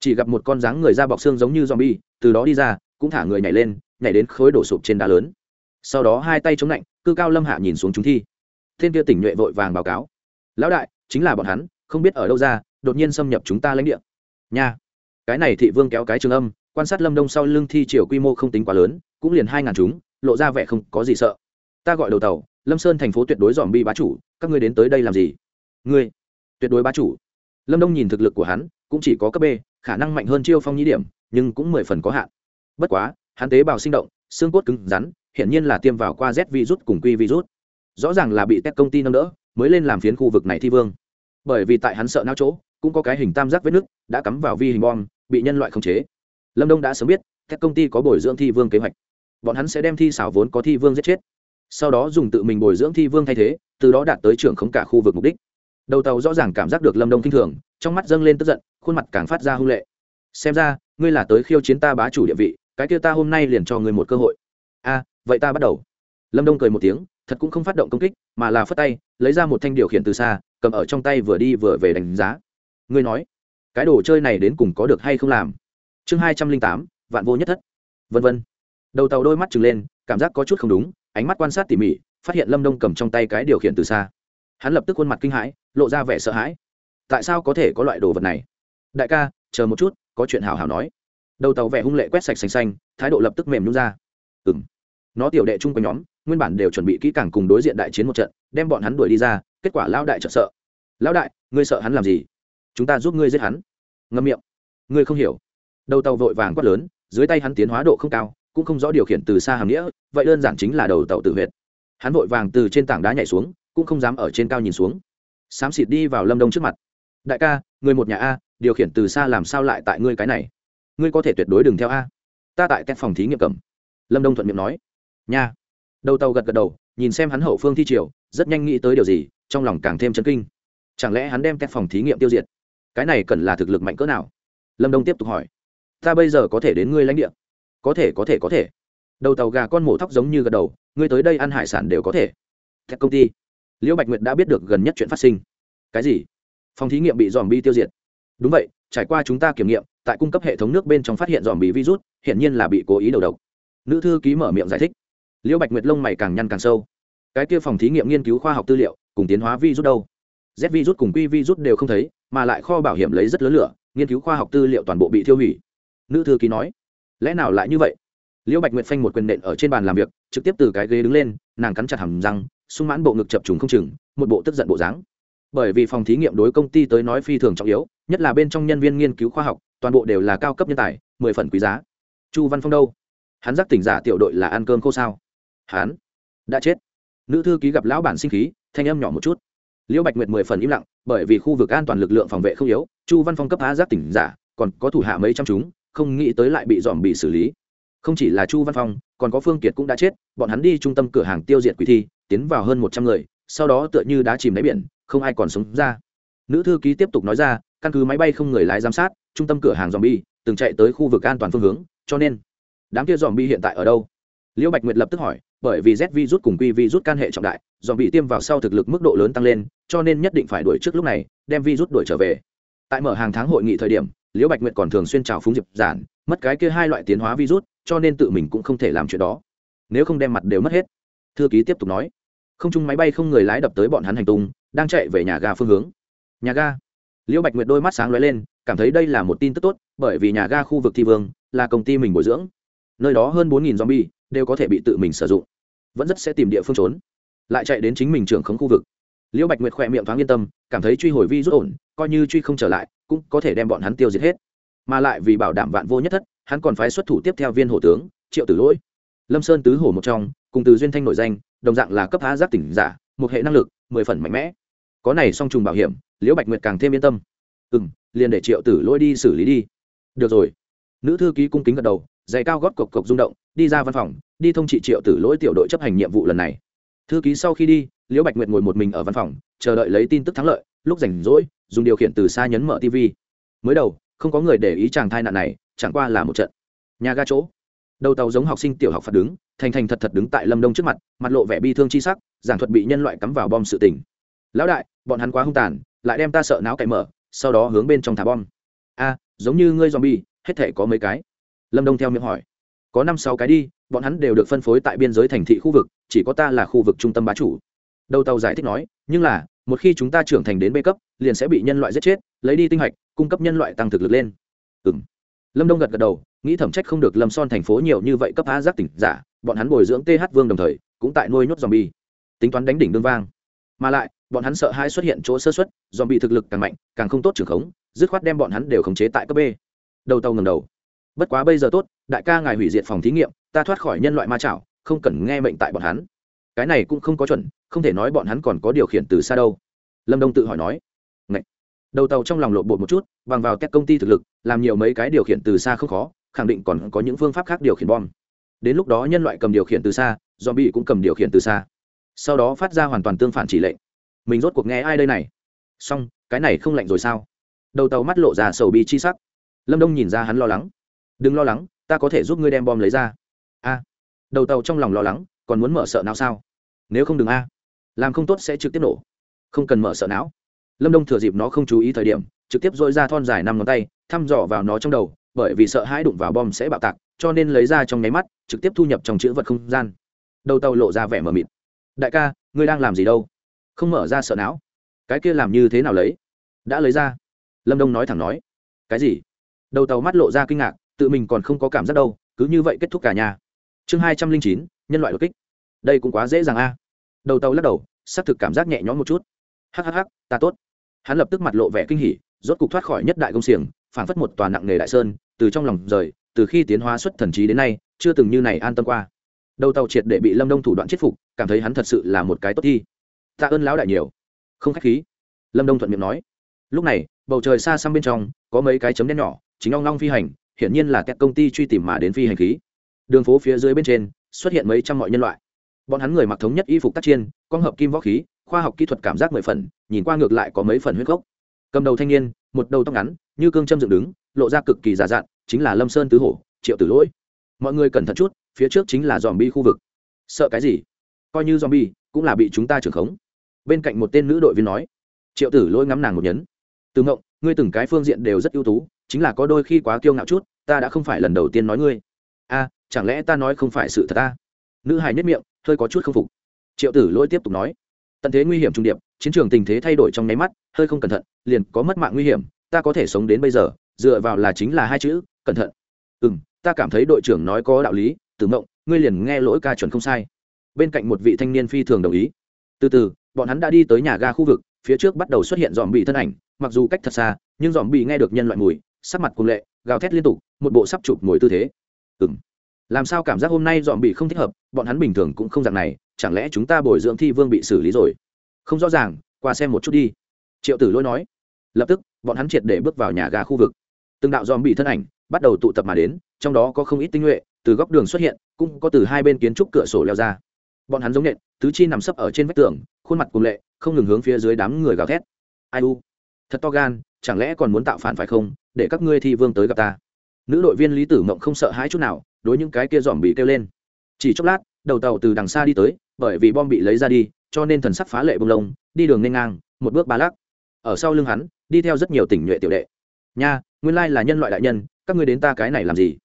Chỉ gặp một con dáng người da bọc xương giống như zombie, từ đó đi ra, cũng thả người nhảy lên, nhảy đến khối đổ sụp trên đá lớn. Sau đó hai tay chống lạnh, cư cao lâm hạ nhìn xuống chúng thi. Thiên kia tỉnh nhuệ vội vàng báo cáo. Lão đại, chính là bọn hắn, không biết ở đâu ra, đột nhiên xâm nhập chúng ta lãnh địa. Nha. Cái này thị vương kéo cái trường âm, quan sát lâm đông sau lưng thi chiều quy mô không tính quá lớn, cũng liền hai ngàn chúng, lộ ra vẻ không có gì sợ. Ta gọi đầu tàu lâm sơn thành phố tuyệt đối dòm bi bá chủ, các ngươi đến tới đây làm gì? Ngươi, tuyệt đối bá chủ. Lâm đông nhìn thực lực của hắn, cũng chỉ có cấp b, khả năng mạnh hơn chiêu phong nhĩ điểm, nhưng cũng mười phần có hạn. Bất quá, hắn tế bào sinh động, xương cốt cứng rắn, hiển nhiên là tiêm vào qua z virus cùng quy virus. Rõ ràng là bị tech công ty nâng đỡ, mới lên làm phiến khu vực này thi vương. Bởi vì tại hắn sợ nao chỗ, cũng có cái hình tam giác vết nứt, đã cắm vào vi hình bom, bị nhân loại khống chế. Lâm đông đã sớm biết các công ty có bồi dưỡng thi vương kế hoạch. Bọn hắn sẽ đem thi xảo vốn có thi vương giết chết sau đó dùng tự mình bồi dưỡng thi vương thay thế, từ đó đạt tới trưởng không cả khu vực mục đích. Đầu tàu rõ ràng cảm giác được lâm đông kinh thường, trong mắt dâng lên tức giận, khuôn mặt càng phát ra hung lệ. Xem ra, ngươi là tới khiêu chiến ta bá chủ địa vị, cái kia ta hôm nay liền cho ngươi một cơ hội. A, vậy ta bắt đầu. Lâm đông cười một tiếng, thật cũng không phát động công kích, mà là phất tay, lấy ra một thanh điều khiển từ xa, cầm ở trong tay vừa đi vừa về đánh giá. Ngươi nói, cái đồ chơi này đến cùng có được hay không làm? Chương hai trăm linh tám, vạn vô nhất thất. Vân vân. Đầu tàu đôi mắt trừng lên, cảm giác có chút không đúng ánh mắt quan sát tỉ mỉ, phát hiện lâm đông cầm trong tay cái điều khiển từ xa. Hắn lập tức khuôn mặt kinh hãi, lộ ra vẻ sợ hãi. Tại sao có thể có loại đồ vật này? Đại ca, chờ một chút, có chuyện hào hào nói. Đầu tàu vẻ hung lệ quét sạch xanh xanh, thái độ lập tức mềm nhún ra. Ừ m nó tiểu đệ chung quanh nhóm, nguyên bản đều chuẩn bị kỹ càng cùng đối diện đại chiến một trận, đem bọn hắn đuổi đi ra, kết quả lão đại chợt sợ. Lão đại, ngươi sợ hắn làm gì? Chúng ta giúp ngươi giết hắn. Ngâm miệng. Ngươi không hiểu. Đầu tàu vội vàng quát lớn, dưới tay hắn tiến hóa độ không cao cũng không rõ điều khiển từ xa hàm nghĩa, vậy đơn giản chính là đầu tàu tự huyệt. Hắn vội vàng từ trên tảng đá nhảy xuống, cũng không dám ở trên cao nhìn xuống. Xám xịt đi vào lâm đông trước mặt. Đại ca, người một nhà a, điều khiển từ xa làm sao lại tại ngươi cái này? Ngươi có thể tuyệt đối đừng theo a. Ta tại các phòng thí nghiệm cầm. Lâm đông thuận miệng nói. Nha. Đầu tàu gật gật đầu, nhìn xem hắn hậu phương thi triều, rất nhanh nghĩ tới điều gì, trong lòng càng thêm chấn kinh. Chẳng lẽ hắn đem các phòng thí nghiệm tiêu diệt? Cái này cần là thực lực mạnh cỡ nào? Lâm đông tiếp tục hỏi. Ta bây giờ có thể đến ngươi lãnh địa có thể có thể có thể. Đầu tàu gà con mổ thóc giống như gật đầu, ngươi tới đây ăn hải sản đều có thể. Theo công ty. Liễu bạch nguyệt đã biết được gần nhất chuyện phát sinh. Cái gì? Phòng thí nghiệm bị dòm bi tiêu diệt. Đúng vậy, trải qua chúng ta kiểm nghiệm, tại cung cấp hệ thống nước bên trong phát hiện dòm bị virus, hiển nhiên là bị cố ý đầu độc. Nữ thư ký mở miệng giải thích. Liễu bạch nguyệt lông mày càng nhăn càng sâu. Cái kia phòng thí nghiệm nghiên cứu khoa học tư liệu, cùng tiến hóa virus đâu? Z virus cùng q virus đều không thấy, mà lại kho bảo hiểm lấy rất lớn lửa, nghiên cứu khoa học tư liệu toàn bộ bị thiêu hủy. Nữ thư ký nói lẽ nào lại như vậy? Liễu bạch nguyệt phanh một quyền nện ở trên bàn làm việc, trực tiếp từ cái ghế đứng lên, nàng cắn chặt hầm răng, sung mãn bộ ngực chập trùng không chừng, một bộ tức giận bộ dáng. Bởi vì phòng thí nghiệm đối công ty tới nói phi thường trọng yếu, nhất là bên trong nhân viên nghiên cứu khoa học, toàn bộ đều là cao cấp nhân tài, mười phần quý giá. Chu văn phong đâu? Hắn giác tỉnh giả tiểu đội là ăn cơm khô sao? Hắn đã chết. Nữ thư ký gặp lão bản sinh khí, thanh âm nhỏ một chút. Liễu bạch nguyệt mười phần im lặng, bởi vì khu vực an toàn lực lượng phòng vệ không yếu, chu văn phong cấp á giác tỉnh giả, còn có thủ hạ mấy trăm chúng không nghĩ tới lại bị dòm bị xử lý. Không chỉ là chu văn phong, còn có phương kiệt cũng đã chết, bọn hắn đi trung tâm cửa hàng tiêu diệt quỷ thi, tiến vào hơn một trăm người, sau đó tựa như đã chìm đáy biển, không ai còn sống ra. Nữ thư ký tiếp tục nói ra, căn cứ máy bay không người lái giám sát, trung tâm cửa hàng dòm bi từng chạy tới khu vực an toàn phương hướng, cho nên, đám kia dòm bi hiện tại ở đâu? Liễu bạch nguyệt lập tức hỏi, bởi vì z vi rút cùng quy vi rút can hệ trọng đại dòm bị tiêm vào sau thực lực mức độ lớn tăng lên, cho nên nhất định phải đuổi trước lúc này, đem vi rút đuổi trở về. Tại mở hàng tháng hội nghị thời điểm liễu bạch nguyệt còn thường xuyên trào phúng diệp giản, mất cái kia hai loại tiến hóa virus, cho nên tự mình cũng không thể làm chuyện đó. Nếu không đem mặt đều mất hết. Thư ký tiếp tục nói. Không chung máy bay không người lái đập tới bọn hắn hành tung, đang chạy về nhà ga phương hướng. Nhà ga. Liễu bạch nguyệt đôi mắt sáng lóe lên, cảm thấy đây là một tin tức tốt, bởi vì nhà ga khu vực thi vương là công ty mình bồi dưỡng. Nơi đó hơn bốn zombie đều có thể bị tự mình sử dụng. Vẫn rất sẽ tìm địa phương trốn. Lại chạy đến chính mình trưởng khống khu vực. Liễu bạch nguyệt khỏe miệng thoáng yên tâm, cảm thấy truy hồi vi rút ổn, coi như truy không trở lại cũng có thể đem bọn hắn tiêu diệt hết. Mà lại vì bảo đảm vạn vô nhất thất, hắn còn phái xuất thủ tiếp theo viên hổ tướng, triệu tử lỗi. Lâm sơn tứ hổ một trong, cùng từ duyên thanh nổi danh, đồng dạng là cấp há giác tỉnh giả, một hệ năng lực, mười phần mạnh mẽ. Có này song trùng bảo hiểm, liễu bạch nguyệt càng thêm yên tâm. Ừ m liền để triệu tử lỗi đi xử lý đi. Được rồi. Nữ thư ký cung kính gật đầu, giày cao gót cộc cộc rung động, đi ra văn phòng, đi thông trị triệu tử lỗi tiểu đội chấp hành nhiệm vụ lần này. Thư ký sau khi đi, liễu bạch nguyệt ngồi một mình ở văn phòng, chờ đợi lấy tin tức thắng lợi lúc rảnh rỗi, dùng điều khiển từ xa nhấn mở tv mới đầu, không có người để ý chàng thai nạn này, chẳng qua là một trận. Nhà ga chỗ. Đầu tàu giống học sinh tiểu học phạt đứng, thành thành thật thật đứng tại lâm đông trước mặt mặt lộ vẻ bi thương chi sắc, giảng thuật bị nhân loại cắm vào bom sự tình. Lão đại, bọn hắn quá hung tàn, lại đem ta sợ não cậy mở, sau đó hướng bên trong thả bom. A, giống như ngươi zombie, hết thể có mấy cái? Lâm đông theo miệng hỏi. Có năm sáu cái đi, bọn hắn đều được phân phối tại biên giới thành thị khu vực, chỉ có ta là khu vực trung tâm bá chủ. Đầu tàu giải thích nói, nhưng là một khi chúng ta trưởng thành đến b cấp, liền sẽ bị nhân loại giết chết, lấy đi tinh hạch, cung cấp nhân loại tăng thực lực lên. Ừ m lâm đông gật gật đầu, nghĩ thẩm trách không được lâm son thành phố nhiều như vậy cấp a giác tỉnh giả, bọn hắn bồi dưỡng th vương đồng thời, cũng tại nuôi nhốt dòm bi tính toán đánh đỉnh đương vang. Mà lại, bọn hắn sợ hai xuất hiện chỗ sơ xuất dòm bị thực lực càng mạnh, càng không tốt trưởng khống, dứt khoát đem bọn hắn đều khống chế tại cấp b. Đầu tàu ngầm đầu. Bất quá bây giờ tốt, đại ca ngài hủy diệt phòng thí nghiệm, ta thoát khỏi nhân loại ma chảo, không cần nghe mệnh tại bọn hắn cái này cũng không có chuẩn, không thể nói bọn hắn còn có điều khiển từ xa đâu. Lâm đông tự hỏi nói Ngậy. đầu tàu trong lòng lộ bột một chút, bằng vào các công ty thực lực, làm nhiều mấy cái điều khiển từ xa không khó, khẳng định còn có những phương pháp khác điều khiển bom. Đến lúc đó nhân loại cầm điều khiển từ xa do bị cũng cầm điều khiển từ xa. Sau đó phát ra hoàn toàn tương phản chỉ lệnh. Mình rốt cuộc nghe ai đây này? Xong, cái này không lạnh rồi sao? Đầu tàu mắt lộ ra sầu bi chi sắc. Lâm đông nhìn ra hắn lo lắng. Đừng lo lắng, ta có thể giúp ngươi đem bom lấy ra. A. Đầu tàu trong lòng lo lắng còn muốn mở sợ não sao? Nếu không đừng a. Làm không tốt sẽ trực tiếp nổ. Không cần mở sợ não. Lâm đông thừa dịp nó không chú ý thời điểm, trực tiếp dội ra thon dài năm ngón tay, thăm dò vào nó trong đầu, bởi vì sợ hãi đụng vào bom sẽ bạo tạc, cho nên lấy ra trong nháy mắt, trực tiếp thu nhập trong chữ vật không gian. Đầu tàu lộ ra vẻ mờ mịt. Đại ca, ngươi đang làm gì đâu? Không mở ra sợ não. Cái kia làm như thế nào lấy? Đã lấy ra. Lâm đông nói thẳng nói. Cái gì? Đầu tàu mắt lộ ra kinh ngạc, tự mình còn không có cảm giác đâu, cứ như vậy kết thúc cả nhà. Chương hai trăm linh chín nhân loại đột kích. Đây cũng quá dễ dàng a. Đầu tàu lắc đầu xác thực cảm giác nhẹ nhõm một chút. Hhh ta tốt. Hắn lập tức mặt lộ vẻ kinh hỉ, rốt cục thoát khỏi nhất đại công xiềng phản phất một tòa nặng nghề đại sơn, từ trong lòng rời, từ khi tiến hóa xuất thần trí đến nay, chưa từng như này an tâm qua. Đầu tàu triệt để bị lâm đông thủ đoạn chết phục, cảm thấy hắn thật sự là một cái tốt thi. Tạ ơn lão đại nhiều. Không khách khí. Lâm đông thuận miệng nói. Lúc này, bầu trời xa xăm bên trong, có mấy cái chấm đen nhỏ, chính ong long phi hành, hiển nhiên là các công ty truy tìm mà đến phi hành khí. Đường phố phía dưới bên trên xuất hiện mấy trăm mọi nhân loại. Bọn hắn người mặc thống nhất y phục tác chiên quang hợp kim võ khí, khoa học kỹ thuật cảm giác mười phần, nhìn qua ngược lại có mấy phần huyết gốc. Cầm đầu thanh niên, một đầu tóc ngắn, như cương châm dựng đứng, lộ ra cực kỳ giả dạn chính là lâm sơn tứ hổ, triệu tử lỗi. Mọi người cẩn thận chút, phía trước chính là dòm bi khu vực. Sợ cái gì? Coi như dòm bi cũng là bị chúng ta trưởng khống. Bên cạnh một tên nữ đội viên nói. Triệu tử lỗi ngắm nàng một nhấn. Từ ngộng, ngươi từng cái phương diện đều rất ưu tú, chính là có đôi khi quá kiêu ngạo chút, ta đã không phải lần đầu tiên nói ngươi chẳng lẽ ta nói không phải sự thật ta? Nữ hài nhất miệng, hơi có chút k phục. Triệu tử lỗi tiếp tục nói, tận thế nguy hiểm trung điệp, chiến trường tình thế thay đổi trong nháy mắt, hơi không cẩn thận, liền có mất mạng nguy hiểm, ta có thể sống đến bây giờ, dựa vào là chính là hai chữ, cẩn thận. Ừ m ta cảm thấy đội trưởng nói có đạo lý, tử mộng, ngươi liền nghe lỗi ca chuẩn không sai. Bên cạnh một vị thanh niên phi thường đồng ý. Từ từ, bọn hắn đã đi tới nhà ga khu vực, phía trước bắt đầu xuất hiện dòm bị thân ảnh, mặc dù cách thật xa, nhưng dòm bị nghe được nhân loại mùi, sắc mặt cùng lệ, gào thét liên tục, một bộ sắp chụp mồi tư thế. Ừ m làm sao cảm giác hôm nay dọn bị không thích hợp, bọn hắn bình thường cũng không dạng này, chẳng lẽ chúng ta bồi dưỡng thi vương bị xử lý rồi? Không rõ ràng, qua xem một chút đi. Triệu tử lỗi nói. Lập tức, bọn hắn triệt để bước vào nhà ga khu vực. Từng đạo dòm bị thân ảnh bắt đầu tụ tập mà đến, trong đó có không ít tinh nhuệ, từ góc đường xuất hiện, cũng có từ hai bên kiến trúc cửa sổ leo ra. Bọn hắn giống nện, tứ chi nằm sấp ở trên vách tường, khuôn mặt cùng lệ, không ngừng hướng phía dưới đám người gào thét. Ai u? Thật to gan, chẳng lẽ còn muốn tạo phản phải không, để các ngươi thi vương tới gặp ta? Nữ đội viên lý tử mộng không sợ hãi chút nào đối những cái kia dòm bị kêu lên. Chỉ chốc lát, đầu tàu từ đằng xa đi tới, bởi vì bom bị lấy ra đi, cho nên thần sắc phá lệ bông lông, đi đường nên ngang, một bước ba lắc. Ở sau lưng hắn, đi theo rất nhiều tỉnh nhuệ tiểu đệ. Nha, nguyên lai là nhân loại đại nhân, các ngươi đến ta cái này làm gì?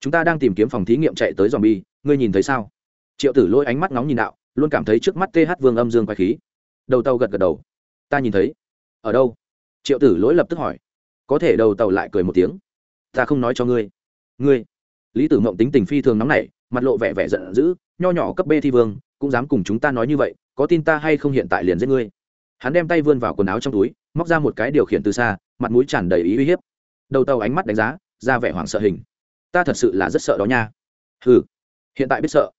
Chúng ta đang tìm kiếm phòng thí nghiệm chạy tới dòm bi, ngươi nhìn thấy sao? Triệu tử lôi ánh mắt nóng nhìn đạo, luôn cảm thấy trước mắt th vương âm dương quái khí. Đầu tàu gật gật đầu. Ta nhìn thấy. Ở đâu? Triệu tử lỗi lập tức hỏi. Có thể đầu tàu lại cười một tiếng. Ta không nói cho ngươi. Ngươi? Lý tử mộng tính tình phi thường nóng nảy, mặt lộ vẻ vẻ giận dữ, nho nhỏ cấp bê thi vương, cũng dám cùng chúng ta nói như vậy, có tin ta hay không hiện tại liền giết ngươi. Hắn đem tay vươn vào quần áo trong túi, móc ra một cái điều khiển từ xa, mặt mũi tràn đầy ý uy hiếp. Đầu tàu ánh mắt đánh giá, ra vẻ hoảng sợ hình. Ta thật sự là rất sợ đó nha. Ừ hiện tại biết sợ.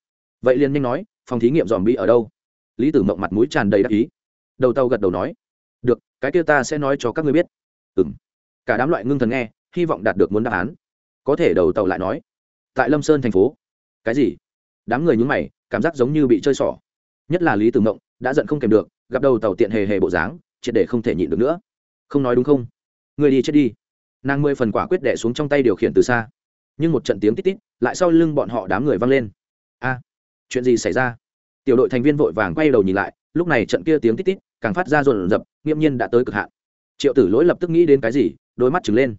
Vậy liền nhanh nói, phòng thí nghiệm dòm bi ở đâu? Lý tử mộng mặt mũi tràn đầy đắc ý. Đầu tàu gật đầu nói, được, cái kia ta sẽ nói cho các ngươi biết. Ừ m cả đám loại ngưng thần nghe, hy vọng đạt được muốn đáp án. Có thể đầu tàu lại nói tại lâm sơn thành phố. Cái gì? Đám người nhúng mày, cảm giác giống như bị chơi xỏ. Nhất là lý tử mộng, đã giận không kèm được, gặp đầu tàu tiện hề hề bộ dáng, triệt để không thể nhịn được nữa. Không nói đúng không? Người đi chết đi. Nàng mười phần quả quyết đẻ xuống trong tay điều khiển từ xa. Nhưng một trận tiếng tít tít, lại sau lưng bọn họ đám người văng lên. A, chuyện gì xảy ra? Tiểu đội thành viên vội vàng quay đầu nhìn lại, lúc này trận kia tiếng tít tít, càng phát ra rộn rập nghiêm nhiên đã tới cực hạn. Triệu tử lỗi lập tức nghĩ đến cái gì, đôi mắt trứng lên.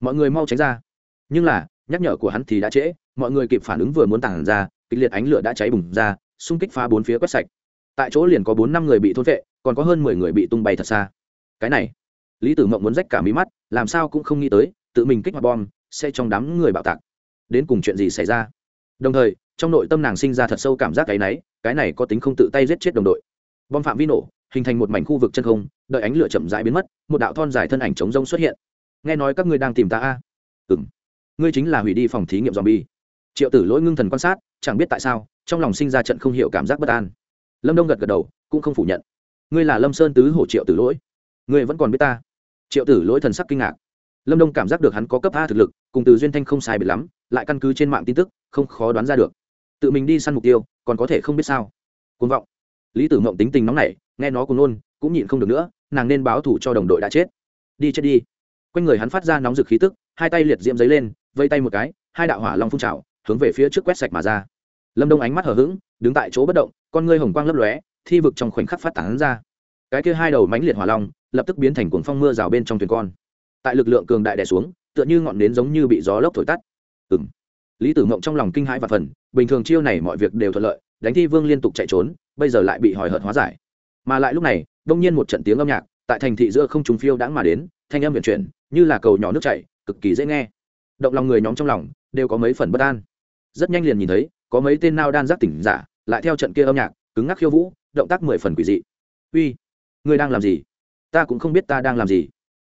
Mọi người mau tránh ra. Nhưng là nhắc nhở của hắn thì đã trễ, mọi người kịp phản ứng vừa muốn tản ra, kịch liệt ánh lửa đã cháy bùng ra, xung kích phá bốn phía quét sạch. Tại chỗ liền có bốn năm người bị thôn vệ, còn có hơn mười người bị tung bay thật xa. Cái này, lý tử mộng muốn rách cả mí mắt, làm sao cũng không nghĩ tới, tự mình kích hoạt bom, sẽ trong đám người bạo tạc. Đến cùng chuyện gì xảy ra? Đồng thời, trong nội tâm nàng sinh ra thật sâu cảm giác cái náy, cái này có tính không tự tay giết chết đồng đội. Bom phạm vi nổ, hình thành một mảnh khu vực chân không, đợi ánh lửa chậm rãi biến mất, một đạo thon dài thân ảnh chống rông xuất hiện. Nghe nói các ngươi đang tìm ta a? À? ừng ngươi chính là hủy đi phòng thí nghiệm zombie. bi triệu tử lỗi ngưng thần quan sát, chẳng biết tại sao, trong lòng sinh ra trận không hiểu cảm giác bất an. Lâm đông gật gật đầu, cũng không phủ nhận. Ngươi là lâm sơn tứ hổ triệu tử lỗi. Ngươi vẫn còn biết ta? Triệu tử lỗi thần sắc kinh ngạc. Lâm đông cảm giác được hắn có cấp a thực lực, cùng từ duyên thanh không sai biệt lắm, lại căn cứ trên mạng tin tức, không khó đoán ra được. Tự mình đi săn mục tiêu, còn có thể không biết sao? Côn vọng. Lý tử mộng tính tình nóng nảy, nghe nó cùng nôn, cũng nhịn không được nữa, nàng nên báo thủ cho đồng đội đã chết. Đi chết đi. Quanh người hắn phát ra nóng rực khí tức, hai tay liệt diễm giấy lên vây tay một cái, hai đạo hỏa long phun trào, hướng về phía trước quét sạch mà ra. Lâm đông ánh mắt hở h ữ g đứng tại chỗ bất động, con ngươi hồng quang lấp lóe, thi vực trong khoảnh khắc phát tán ra. Cái kia hai đầu mánh liệt hỏa long, lập tức biến thành cuồng phong mưa rào bên trong thuyền con. Tại lực lượng cường đại đè xuống, tựa như ngọn nến giống như bị gió lốc thổi tắt. Ừng lý tử mộng trong lòng kinh hãi và phần, bình thường chiêu này mọi việc đều thuận lợi, đánh thi vương liên tục chạy trốn, bây giờ lại bị hỏi hợt hóa giải. Mà lại lúc này, đông nhiên một trận tiếng âm nhạc, tại thành thị giữa không trùng phiêu đãng mà đến, thanh âm vận chuyển, như là cầu nhỏ nước chảy, cực kỳ dễ nghe động lòng người nhóm trong lòng, đều có mấy phần bất an. Rất nhanh liền nhìn thấy, có mấy tên nao đan giác tỉnh giả, lại theo trận kia âm nhạc, cứng ngắc khiêu vũ, động tác mười phần quỷ dị. Uy, ngươi đang làm gì? Ta cũng không biết ta đang làm gì.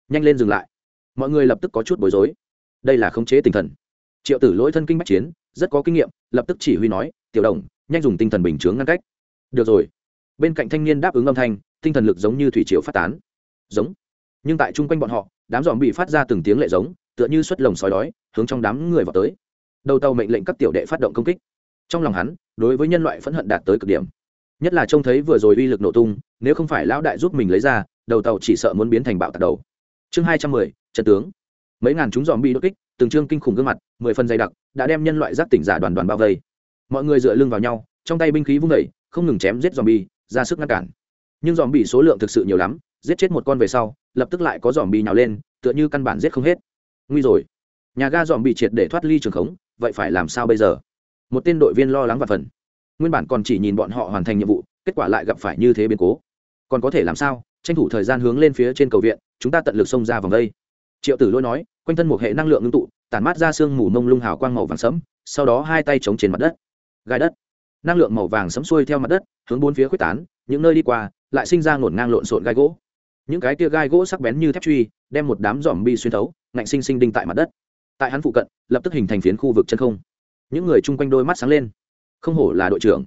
Nhanh lên dừng lại. Mọi người lập tức có chút bối rối. Đây là khống chế tinh thần. Triệu tử lỗi thân kinh bách chiến, rất có kinh nghiệm, lập tức chỉ huy nói, tiểu đồng, nhanh dùng tinh thần bình chướng ngăn cách. Được rồi. Bên cạnh thanh niên đáp ứng âm thanh, tinh thần lực giống như thủy triều phát tán. Giống. Nhưng tại chung quanh bọn họ, đám dòm bị phát ra từng tiếng lệ giống tựa như xuất lồng sói đói, hướng trong đám người vào tới. Đầu tàu mệnh lệnh các tiểu đệ phát động công kích. Trong lòng hắn, đối với nhân loại phẫn hận đạt tới cực điểm. Nhất là trông thấy vừa rồi uy lực nổ tung, nếu không phải lão đại giúp mình lấy ra, đầu tàu chỉ sợ muốn biến thành bạo tạc đầu. Chương hai trăm mười, trận tướng. Mấy ngàn chúng dòm bị đột kích, từng chương kinh khủng gương mặt, mười phần dày đặc, đã đem nhân loại giác tỉnh giả đoàn đoàn bao vây. Mọi người dựa lưng vào nhau, trong tay binh khí vung vẩy không ngừng chém giết dòm bi ra sức ngăn cản. Nhưng dòm bị số lượng thực sự nhiều lắm, giết chết một con về sau, lập tức lại có dòm bi nhào lên, tựa như căn bản giết không hết nguy rồi. Nhà ga dòm bị triệt để thoát ly trường khống, vậy phải làm sao bây giờ? Một tên đội viên lo lắng và phần. Nguyên bản còn chỉ nhìn bọn họ hoàn thành nhiệm vụ, kết quả lại gặp phải như thế biến cố. Còn có thể làm sao? Tranh thủ thời gian hướng lên phía trên cầu viện, chúng ta tận lực xông ra vòng đây. Triệu tử lôi nói, quanh thân một hệ năng lượng ngưng tụ, tản mát ra sương mù mông lung hào quang màu vàng sẫm, sau đó hai tay chống trên mặt đất. Gai đất. Năng lượng màu vàng sẫm xuôi theo mặt đất, hướng bốn phía quyết tán, những nơi đi qua, lại sinh ra ngổn ngang lộn xộn gai gỗ những cái tia gai gỗ sắc bén như thép truy, đem một đám dòm bi xuyên thấu, ngạnh sinh sinh đinh tại mặt đất. Tại hắn phụ cận, lập tức hình thành phiến khu vực chân không. Những người chung quanh đôi mắt sáng lên. Không hổ là đội trưởng.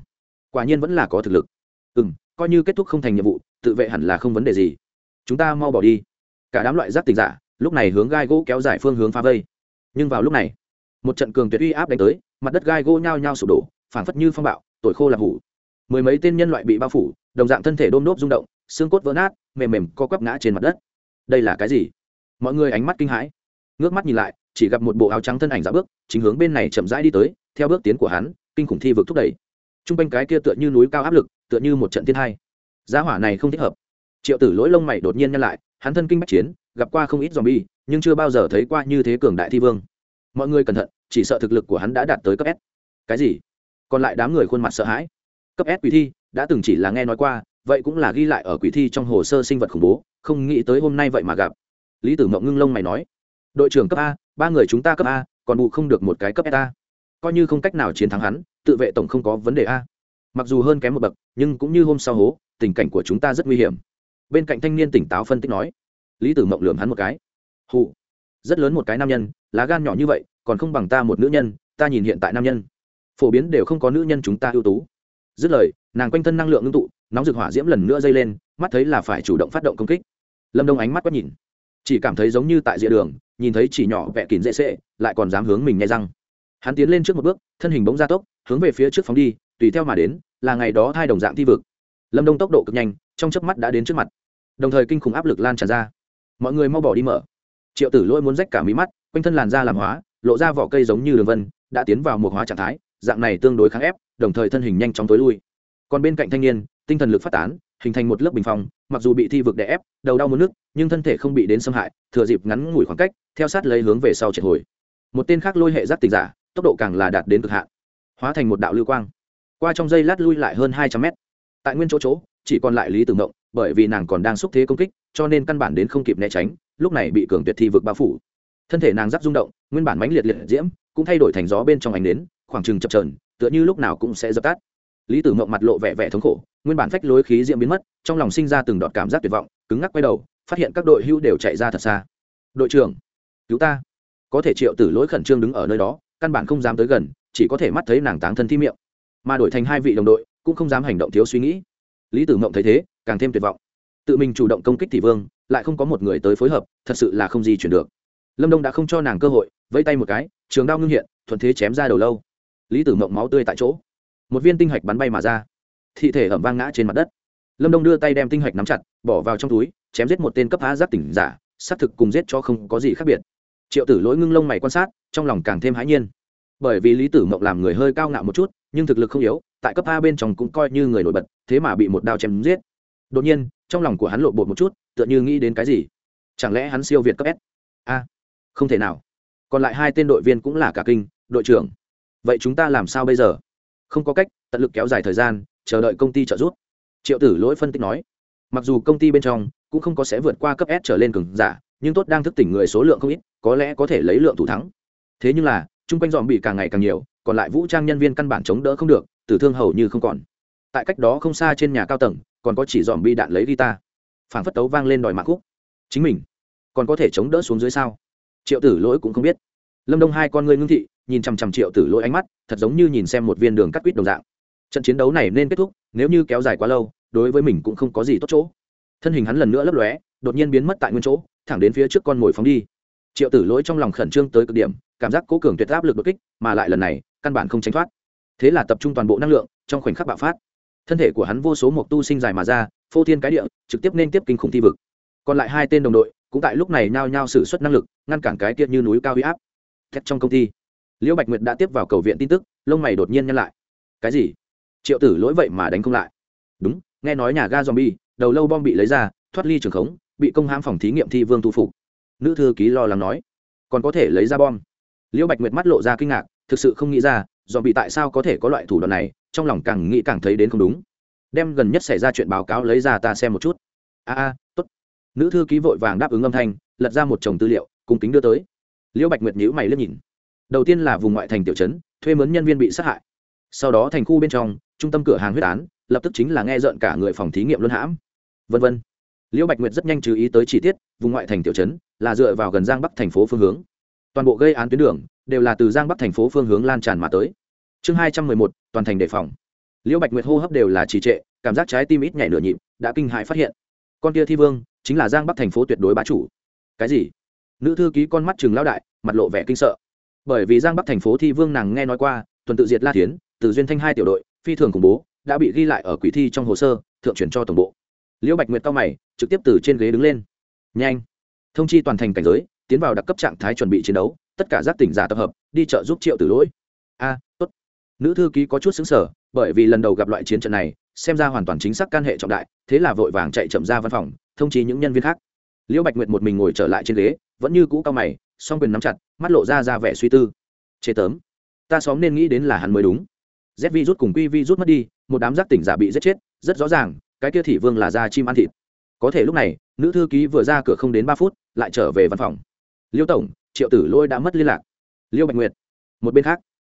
Quả nhiên vẫn là có thực lực. Ừ m coi như kết thúc không thành nhiệm vụ, tự vệ hẳn là không vấn đề gì. Chúng ta mau bỏ đi. Cả đám loại giác tình giả, lúc này hướng gai gỗ kéo dài phương hướng phá vây. Nhưng vào lúc này, một trận cường tuyệt uy áp đánh tới, mặt đất gai gỗ nhao nhao sụp đổ, phảng phất như phong bạo tội khô là hủ. Mười mấy tên nhân loại bị bao phủ, đồng dạng thân thể đôm nốt rung động, xương cốt vỡ nát mềm mềm co quắp ngã trên mặt đất. Đây là cái gì? Mọi người ánh mắt kinh hãi. Ngước mắt nhìn lại, chỉ gặp một bộ áo trắng thân ảnh dạo bước, chính hướng bên này chậm rãi đi tới, theo bước tiến của hắn, kinh khủng thi vực thúc đẩy. T r u n g quanh cái kia tựa như núi cao áp lực, tựa như một trận thiên hai giá hỏa này không thích hợp. Triệu tử lỗi lông mày đột nhiên nhăn lại, hắn thân kinh bách chiến, gặp qua không ít z bi nhưng chưa bao giờ thấy qua như thế cường đại thi vương. Mọi người cẩn thận, chỉ sợ thực lực của hắn đã đạt tới cấp s. Cái gì? Còn lại đám người khuôn mặt sợ hãi. Cấp s quỷ thi, đã từng chỉ là nghe nói qua vậy cũng là ghi lại ở quỷ thi trong hồ sơ sinh vật khủng bố, không nghĩ tới hôm nay vậy mà gặp. Lý tử mộng ngưng lông mày nói, đội trưởng cấp a, ba người chúng ta cấp a, còn bù không được một cái cấp s a coi như không cách nào chiến thắng hắn, tự vệ tổng không có vấn đề a. Mặc dù hơn kém một bậc, nhưng cũng như hôm sau hố, tình cảnh của chúng ta rất nguy hiểm. Bên cạnh thanh niên tỉnh táo phân tích nói, lý tử mộng lường hắn một cái. Hụ rất lớn một cái nam nhân, lá gan nhỏ như vậy, còn không bằng ta một nữ nhân, ta nhìn hiện tại nam nhân. Phổ biến đều không có nữ nhân chúng ta ưu tú. Dứt lời, nàng quanh thân năng lượng ngưng tụ nóng rực hỏa diễm lần nữa dây lên, mắt thấy là phải chủ động phát động công kích. Lâm đông ánh mắt quét nhìn, chỉ cảm thấy giống như tại rìa đường, nhìn thấy chỉ nhỏ vẹ kín dễ sệ, lại còn dám hướng mình nghe răng. Hắn tiến lên trước một bước, thân hình bỗng ra tốc, hướng về phía trước phóng đi, tùy theo mà đến, là ngày đó hai đồng dạng thi vực. Lâm đông tốc độ cực nhanh, trong chớp mắt đã đến trước mặt. Đồng thời kinh khủng áp lực lan tràn ra. Mọi người mau bỏ đi mở. Triệu tử lỗi muốn rách cả mí mắt, quanh thân làn da làm hóa, lộ ra vỏ cây giống như đường vân, đã tiến vào một hóa trạng thái, dạng này tương đối kháng ép, đồng thời thân hình nhanh chóng tối lui. Còn bên cạnh thanh niên tinh thần lực phát tán, hình thành một lớp bình phong, mặc dù bị thi vực đè ép, đầu đau muốn nước, nhưng thân thể không bị đến xâm hại, thừa dịp ngắn ngủi khoảng cách, theo sát lấy hướng về sau triệt hồi. Một tên khác lôi hệ giáp tình giả, tốc độ càng là đạt đến cực hạn, hóa thành một đạo lưu quang. Qua trong dây lát lui lại hơn hai trăm mét. Tại nguyên chỗ chỗ, chỉ còn lại lý tử động bởi vì nàng còn đang xúc thế công kích, cho nên căn bản đến không kịp né tránh, lúc này bị cường tuyệt thi vực bao phủ. Thân thể nàng giáp rung động, nguyên bản mãnh liệt liệt diễm, cũng thay đổi thành gió bên trong ánh đến khoảng trừng chập trờn tựa như lúc nào cũng sẽ dập tắt. Lý tử mộng mặt lộ vẻ vẻ thống khổ nguyên bản phách lối khí diễm biến mất, trong lòng sinh ra từng đọt cảm giác tuyệt vọng, cứng ngắc quay đầu, phát hiện các đội hưu đều chạy ra thật xa. Đội trưởng, cứu ta. Có thể triệu tử lỗi khẩn trương đứng ở nơi đó, căn bản không dám tới gần, chỉ có thể mắt thấy nàng táng thân thi miệng. Mà đổi thành hai vị đồng đội, cũng không dám hành động thiếu suy nghĩ. Lý tử mộng thấy thế, càng thêm tuyệt vọng. Tự mình chủ động công kích thị vương, lại không có một người tới phối hợp, thật sự là không gì chuyển được. Lâm đông đã không cho nàng cơ hội, vẫy tay một cái, trường đao ngưng hiện, thuận thế chém ra đầu lâu. Lý tử mộng máu tươi tại chỗ. Một viên tinh hạch bắn bay mà ra thị thể ẩm vang ngã trên mặt đất. Lâm đông đưa tay đem tinh hạch nắm chặt, bỏ vào trong túi, chém giết một tên cấp phá giáp tỉnh giả, xác thực cùng giết cho không có gì khác biệt. Triệu tử lỗi ngưng lông mày quan sát, trong lòng càng thêm hãi nhiên. Bởi vì lý tử mộng làm người hơi cao ngạo một chút, nhưng thực lực không yếu, tại cấp a bên trong cũng coi như người nổi bật, thế mà bị một đao chém giết. Đột nhiên, trong lòng của hắn lộ bột một chút, tựa như nghĩ đến cái gì. Chẳng lẽ hắn siêu việt cấp s? A, không thể nào. Còn lại hai tên đội viên cũng là cả kinh, đội trưởng, vậy chúng ta làm sao bây giờ? Không có cách, tận lực kéo dài thời gian chờ đợi công ty trợ giúp. Triệu tử lỗi phân tích nói, mặc dù công ty bên trong cũng không có sẽ vượt qua cấp s trở lên cường giả, nhưng tốt đang thức tỉnh người số lượng không ít, có lẽ có thể lấy lượng thủ thắng. Thế nhưng là, chung quanh dòm bị càng ngày càng nhiều, còn lại vũ trang nhân viên căn bản chống đỡ không được, tử thương hầu như không còn. Tại cách đó không xa trên nhà cao tầng, còn có chỉ dòm bi đạn lấy guitar. Phảng phất tấu vang lên đòi mạng khúc. Chính mình còn có thể chống đỡ xuống dưới sao? Triệu tử lỗi cũng không biết. Lâm đông hai con ngươi ngưng thị, nhìn chằm chằm triệu tử lỗi ánh mắt, thật giống như nhìn xem một viên đường cắt quýt đồng dạng trận chiến đấu này nên kết thúc, nếu như kéo dài quá lâu, đối với mình cũng không có gì tốt chỗ. Thân hình hắn lần nữa lấp lóe, đột nhiên biến mất tại nguyên chỗ, thẳng đến phía trước con mồi phóng đi. Triệu tử lỗi trong lòng khẩn trương tới cực điểm, cảm giác cố cường tuyệt áp lực đột kích, mà lại lần này, căn bản không tránh thoát. Thế là tập trung toàn bộ năng lượng, trong khoảnh khắc bạo phát. Thân thể của hắn vô số mộc tu sinh dài mà ra, phô thiên cái địa, trực tiếp nên tiếp kinh khủng thi vực. Còn lại hai tên đồng đội, cũng tại lúc này nhao nhao xử suất năng lực, ngăn cản cái kia như núi cao huy áp. Thét trong công ty. Liễu bạch nguyệt đã tiếp vào cầu viện tin tức, lông mày đột nhiên nhăn lại. Cái gì? Triệu tử lỗi vậy mà đánh không lại. Đúng, nghe nói nhà ga zombie, đầu lâu bom bị lấy ra, thoát ly trường khống, bị công hãm phòng thí nghiệm thi vương thu phục. Nữ thư ký lo lắng nói, còn có thể lấy ra bom. Liễu bạch nguyệt mắt lộ ra kinh ngạc, thực sự không nghĩ ra do bị tại sao có thể có loại thủ đoạn này, trong lòng càng nghĩ càng thấy đến không đúng. Đem gần nhất xảy ra chuyện báo cáo lấy ra ta xem một chút. A a, tốt. Nữ thư ký vội vàng đáp ứng âm thanh, lật ra một chồng tư liệu cùng kính đưa tới. Liễu bạch nguyệt nhữ mày liếc nhìn. Đầu tiên là vùng ngoại thành tiểu trấn, thuê mướn nhân viên bị sát hại. Sau đó thành khu bên trong trung tâm cửa hàng huyết án, lập tức chính là nghe rợn cả người phòng thí nghiệm luân hãm. Vân vân. Liễu bạch nguyệt rất nhanh chú ý tới chi tiết, vùng ngoại thành tiểu trấn là dựa vào gần giang bắc thành phố phương hướng. Toàn bộ gây án tuyến đường đều là từ giang bắc thành phố phương hướng lan tràn mà tới. Chương hai trăm mười một, toàn thành đề phòng. Liễu bạch nguyệt hô hấp đều là trì trệ, cảm giác trái tim ít nhảy nửa nhịp, đã kinh hại phát hiện. Con kia thi vương chính là giang bắc thành phố tuyệt đối bá chủ. Cái gì? Nữ thư ký con mắt chừng lao đại, mặt lộ vẻ kinh sợ. Bởi vì giang bắc thành phố thi vương nàng nghe nói qua, tuần tự diệt la tiến từ duyên thanh hai tiểu đội phi thường khủng bố, đã bị ghi lại ở quỷ thi trong hồ sơ, thượng chuyển cho tổng bộ. Liễu bạch nguyệt cao mày, trực tiếp từ trên ghế đứng lên. Nhanh! Thông chi toàn thành cảnh giới, tiến vào đặc cấp trạng thái chuẩn bị chiến đấu, tất cả giác tỉnh giả tập hợp, đi chợ giúp triệu tử lỗi. A, tốt. Nữ thư ký có chút xứng sở bởi vì lần đầu gặp loại chiến trận này, xem ra hoàn toàn chính xác can hệ trọng đại, thế là vội vàng chạy chậm ra văn phòng, thông chí những nhân viên khác. Liễu bạch nguyệt một mình ngồi trở lại trên ghế, vẫn như cũ cao mày, song quyền nắm chặt, mắt lộ ra ra vẻ suy tư. Chế tớm. Ta xóm nên nghĩ đến là hắn mới đúng z vi rút cùng quy vi rút mất đi, một đám giác tỉnh giả bị giết chết, rất rõ ràng, cái kia thị vương là da chim ăn thịt. Có thể lúc này, nữ thư ký vừa ra cửa không đến ba phút, lại trở về văn phòng. Liêu tổng, triệu tử lôi đã mất liên lạc. Liêu bạch nguyệt, một bên khác.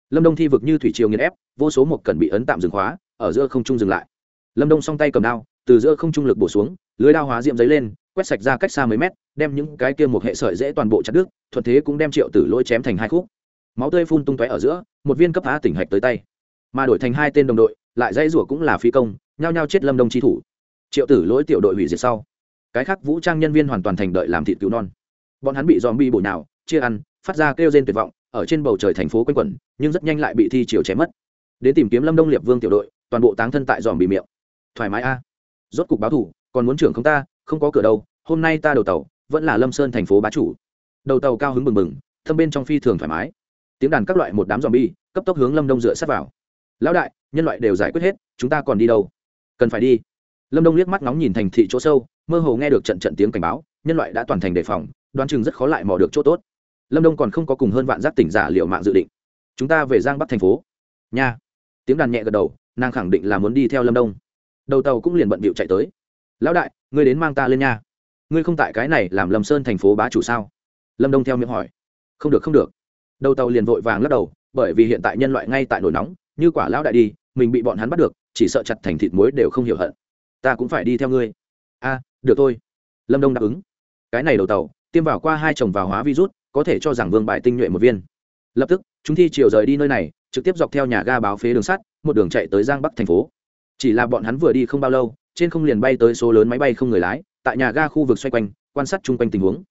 Lâm đông thi vực như thủy triều nghiền ép, vô số một cần bị ấn tạm dừng khóa, ở giữa không trung dừng lại. Lâm đông song tay cầm đao, từ giữa không trung lực bổ xuống, lưới đao hóa diệm giấy lên, quét sạch ra cách xa mấy mét, đem những cái kia một hệ sợi dễ toàn bộ chặt đứt, thuận thế cũng đem triệu tử lôi chém thành hai khúc. Máu tươi phun tung tóe ở giữa, một viên cấp á tỉnh hạch tới tay mà đổi thành hai tên đồng đội, lại dãy rủa cũng là phi công, nhao nhao chết lâm đông chi thủ. Triệu tử lỗi tiểu đội hủy diệt sau, cái khác vũ trang nhân viên hoàn toàn thành đợi làm thịt cứu non. Bọn hắn bị dòm bi bụi nào chia ăn, phát ra kêu rên tuyệt vọng, ở trên bầu trời thành phố quanh quẩn, nhưng rất nhanh lại bị thi chiều chém mất. Đến tìm kiếm lâm đông liệp vương tiểu đội, toàn bộ táng thân tại dòm bị miệng. Thoải mái a. À. Rốt cục báo thủ, còn muốn trưởng không ta, không có cửa đâu, hôm nay ta đầu tàu, vẫn là lâm sơn thành phố bá chủ. Đầu tàu cao hứng bừng bừng, thâm bên trong phi thường thoải mái. Tiếng đàn các loại một đám dòm bi cấp tốc hướng lâm đông dựa sát vào lão đại, nhân loại đều giải quyết hết, chúng ta còn đi đâu? Cần phải đi. Lâm đông liếc mắt ngóng nhìn thành thị chỗ sâu, mơ hồ nghe được trận trận tiếng cảnh báo, nhân loại đã toàn thành đề phòng, đoán chừng rất khó lại mò được chỗ tốt. Lâm đông còn không có cùng hơn vạn giác tỉnh giả liệu mạng dự định. Chúng ta về giang bắc thành phố. Nha. Tiếng đàn nhẹ gật đầu, nàng khẳng định là muốn đi theo lâm đông. Đầu tàu cũng liền bận bịu chạy tới. Lão đại, ngươi đến mang ta lên nha. Ngươi không tại cái này làm lâm sơn thành phố bá chủ sao? Lâm đông theo miệng hỏi. Không được không được. Đầu tàu liền vội vàng lắc đầu, bởi vì hiện tại nhân loại ngay tại nổi nóng như quả lão đại đi, mình bị bọn hắn bắt được, chỉ sợ chặt thành thịt muối đều không hiểu hận. Ta cũng phải đi theo ngươi. A, được thôi. Lâm đông đáp ứng. Cái này đầu tàu, tiêm vào qua hai chồng vào hóa virus, có thể cho rằng vương bài tinh nhuệ một viên. Lập tức, chúng thi chiều rời đi nơi này, trực tiếp dọc theo nhà ga báo phế đường sắt, một đường chạy tới giang bắc thành phố. Chỉ là bọn hắn vừa đi không bao lâu, trên không liền bay tới số lớn máy bay không người lái, tại nhà ga khu vực xoay quanh, quan sát chung quanh tình huống.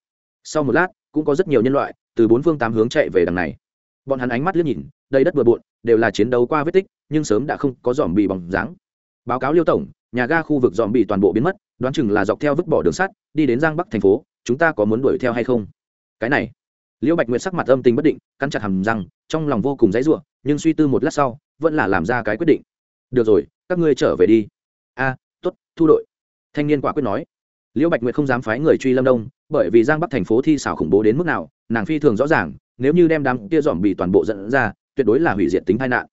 Sau một lát, cũng có rất nhiều nhân loại, từ bốn phương tám hướng chạy về đằng này bọn hắn ánh mắt liếc nhìn, đầy đất bừa bộn, đều là chiến đấu qua vết tích, nhưng sớm đã không có dòm bị bỏng dáng. Báo cáo liêu tổng, nhà ga khu vực dòm bị toàn bộ biến mất, đoán chừng là dọc theo vứt bỏ đường sắt, đi đến giang bắc thành phố, chúng ta có muốn đuổi theo hay không? Cái này liễu bạch nguyệt sắc mặt âm tình bất định, cắn chặt hầm răng, trong lòng vô cùng dãy ruộng nhưng suy tư một lát sau, vẫn là làm ra cái quyết định. Được rồi, các ngươi trở về đi. A t ố t thu đội. Thanh niên quả quyết nói. Liễu bạch nguyệt không dám phái người truy lâm đông, bởi vì giang bắc thành phố thi xảo khủng bố đến mức nào, nàng phi thường rõ ràng nếu như đem đám kia dòm bị toàn bộ dẫn ra, tuyệt đối là hủy diệt tính tai nạn.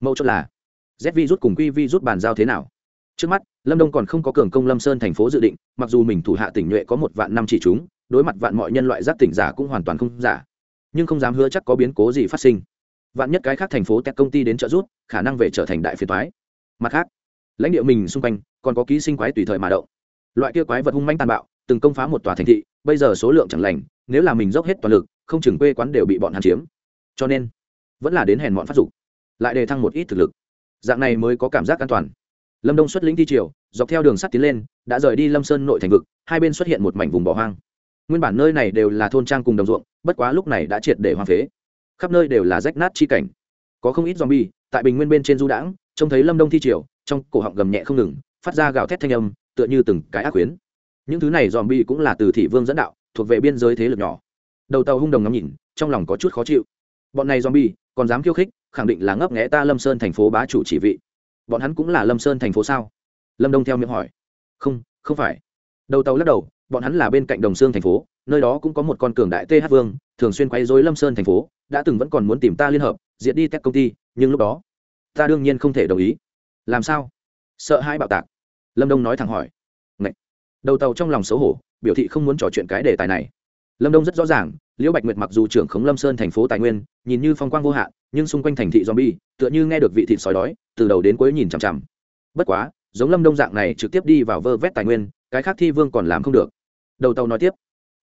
Mẫu chốt là, z vi rút cùng quy vi rút bàn giao thế nào? Trước mắt, lâm đông còn không có cường công lâm sơn thành phố dự định, mặc dù mình thủ hạ tỉnh nhuệ có một vạn năm chỉ chúng, đối mặt vạn mọi nhân loại giác tỉnh giả cũng hoàn toàn không giả. Nhưng không dám hứa chắc có biến cố gì phát sinh. Vạn nhất cái khác thành phố tech công ty đến trợ rút khả năng về trở thành đại phiền thoái mặt khác, lãnh địa mình xung quanh còn có ký sinh quái tùy thời mà động. Loại kia quái vật hung manh tàn bạo, từng công phá một tòa thành thị, bây giờ số lượng chẳng lành, nếu là mình dốc hết toàn lực không chừng quê quán đều bị bọn hắn chiếm. Cho nên, vẫn là đến hèn bọn phát dục, lại đề thăng một ít thực lực. Dạng này mới có cảm giác an toàn. Lâm đông xuất lĩnh thi triều, dọc theo đường sắt tiến lên, đã rời đi lâm sơn nội thành vực, hai bên xuất hiện một mảnh vùng bỏ hoang. Nguyên bản nơi này đều là thôn trang cùng đồng ruộng, bất quá lúc này đã triệt để hoang phế. Khắp nơi đều là rách nát chi cảnh. Có không ít zombie, tại bình nguyên bên trên du đãng, trông thấy lâm đông thi triều, trong cổ họng gầm nhẹ không ngừng, phát ra gào thét thanh âm, tựa như từng cái ác quyến. Những thứ này zombie cũng là từ thị vương dẫn đạo, thuộc về biên giới thế lực nhỏ đầu tàu hung đồng ngắm nhìn, trong lòng có chút khó chịu. Bọn này zombie, còn dám khiêu khích, khẳng định là ngấp nghẽ ta lâm sơn thành phố bá chủ chỉ vị. Bọn hắn cũng là lâm sơn thành phố sao? Lâm đông theo miệng hỏi. Không không phải. Đầu tàu lắc đầu, bọn hắn là bên cạnh đồng Sương thành phố, nơi đó cũng có một con cường đại th vương, thường xuyên quay dối lâm sơn thành phố, đã từng vẫn còn muốn tìm ta liên hợp, diệt đi các công ty, nhưng lúc đó, ta đương nhiên không thể đồng ý. Làm sao? Sợ hai bạo tạc. Lâm đông nói thẳng hỏi. Ngậy. đầu tàu trong lòng xấu hổ, biểu thị không muốn trò chuyện cái đề tài này. Lâm đông rất rõ ràng liễu bạch nguyệt mặc dù trưởng khống lâm sơn thành phố tài nguyên, nhìn như phong quang vô hạn, nhưng xung quanh thành thị zombie, tựa như nghe được vị thịt sói đói, từ đầu đến cuối nhìn chằm chằm. Bất quá, giống lâm đông dạng này trực tiếp đi vào vơ vét tài nguyên, cái khác thi vương còn làm không được. Đầu tàu nói tiếp,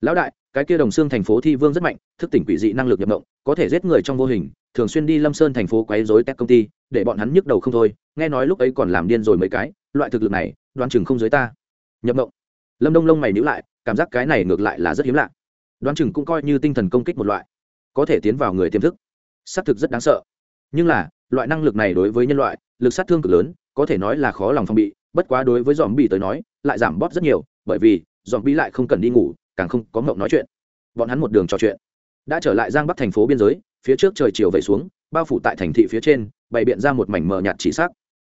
lão đại, cái kia đồng xương thành phố thi vương rất mạnh, thức tỉnh quỷ dị năng lực nhập động, có thể giết người trong vô hình, thường xuyên đi lâm sơn thành phố quấy rối tech công ty, để bọn hắn nhức đầu không thôi, nghe nói lúc ấy còn làm điên rồi mấy cái, loại thực lực này, đoán chừng không dưới ta. Nhập động. Lâm đông lông mày nhữ lại, cảm giác cái này ngược lại là rất hiếm lạ đoán chừng cũng coi như tinh thần công kích một loại, có thể tiến vào người tiềm thức. Xác thực rất đáng sợ. Nhưng là, loại năng lực này đối với nhân loại, lực sát thương cực lớn, có thể nói là khó lòng phòng bị, bất quá đối với dòm bị tới nói, lại giảm bóp rất nhiều, bởi vì dòm bị lại không cần đi ngủ, càng không có mộng nói chuyện. Bọn hắn một đường trò chuyện, đã trở lại giang bắc thành phố biên giới, phía trước trời chiều về xuống, bao phủ tại thành thị phía trên, bày biện ra một mảnh mờ nhạt chỉ sắc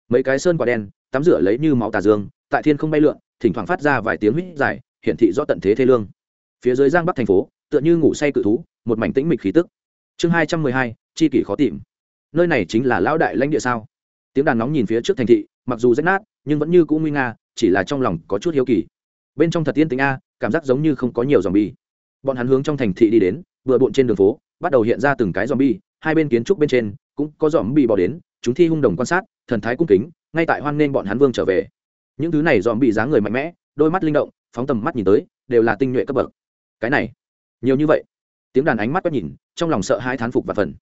mấy cái sơn quả đen, tắm rửa lấy như máu tà dương, tại thiên không bay lượn, thỉnh thoảng phát ra vài tiếng huýt dài, hiển thị rõ tận thế thê lương phía dưới giang bắc thành phố, tựa như ngủ say cự thú, một mảnh tĩnh mịch khí tức. Chương hai trăm mười hai, chi kỷ khó tìm. Nơi này chính là lão đại lãnh địa sao? Tiếng đàn nóng nhìn phía trước thành thị, mặc dù rách nát, nhưng vẫn như cũ nguy nga, chỉ là trong lòng có chút hiếu kỳ. Bên trong thật tiên tính a, cảm giác giống như không có nhiều dòm bi bọn hắn hướng trong thành thị đi đến vừa bộn trên đường phố, bắt đầu hiện ra từng cái dòm bi hai bên kiến trúc bên trên cũng có dòm bị bỏ đến, chúng thi hung đồng quan sát, thần thái cung kính, ngay tại hoan nghênh bọn hắn vương trở về. Những thứ này dòm bị dáng người mạnh mẽ, đôi mắt linh động, phóng tầm mắt nhìn tới, đều là tinh nhuệ cấp bậc cái này, nhiều như vậy. Tiếng đàn ánh mắt quét nhìn, trong lòng sợ hai thán phục và phần.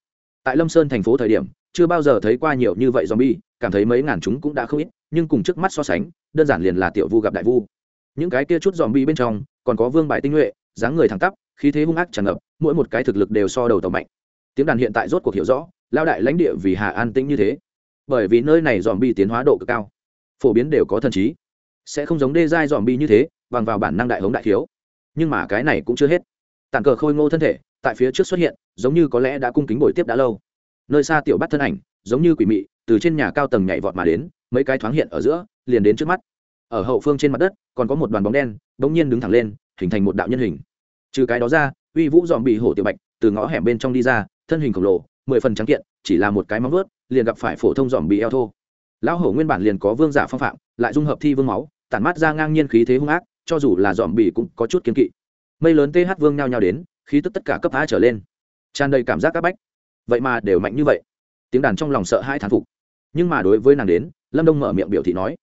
Tại lâm sơn thành phố thời điểm, chưa bao giờ thấy qua nhiều như vậy zombie, cảm thấy mấy ngàn chúng cũng đã không ít, nhưng cùng trước mắt so sánh, đơn giản liền là tiểu vu gặp đại vu. Những cái kia chút zombie bên trong, còn có vương bài tinh nhuệ, dáng người thẳng tắp, khí thế hung ác tràn ngập, mỗi một cái thực lực đều so đầu tàu mạnh. Tiếng đàn hiện tại rốt cuộc hiểu rõ lao đại lãnh địa vì hà an tĩnh như thế. Bởi vì nơi này dòm bi tiến hóa độ cực cao, phổ biến đều có thần trí. Sẽ không giống đê giai dòm bi như thế, bằng vào bản năng đại hống đại thiếu nhưng mà cái này cũng chưa hết. Tàn cờ khôi ngô thân thể, tại phía trước xuất hiện, giống như có lẽ đã cung kính buổi tiếp đã lâu. Nơi xa tiểu bắt thân ảnh, giống như quỷ mị, từ trên nhà cao tầng nhảy vọt mà đến, mấy cái thoáng hiện ở giữa, liền đến trước mắt. Ở hậu phương trên mặt đất, còn có một đoàn bóng đen, bỗng nhiên đứng thẳng lên, hình thành một đạo nhân hình. Trừ cái đó ra, uy vũ dòm bị hổ tiểu bạch, từ ngõ hẻm bên trong đi ra, thân hình khổng lồ, mười phần trắng kiện, chỉ là một cái móng vớt liền gặp phải phổ thông dòm bị eo thô. Lão hổ nguyên bản liền có vương giả phong phạm, lại dung hợp thi vương máu, tản mát ra ngang nhiên khí thế hung ác cho dù là dòm bì cũng có chút kiến kỵ. Mây lớn th vương nhao nhao đến, khí tức tất cả cấp a trở lên. Tràn đầy cảm giác các bách. Vậy mà đều mạnh như vậy. Tiếng đàn trong lòng sợ hai thán phục. Nhưng mà đối với nàng đến, lâm đông mở miệng biểu thị nói,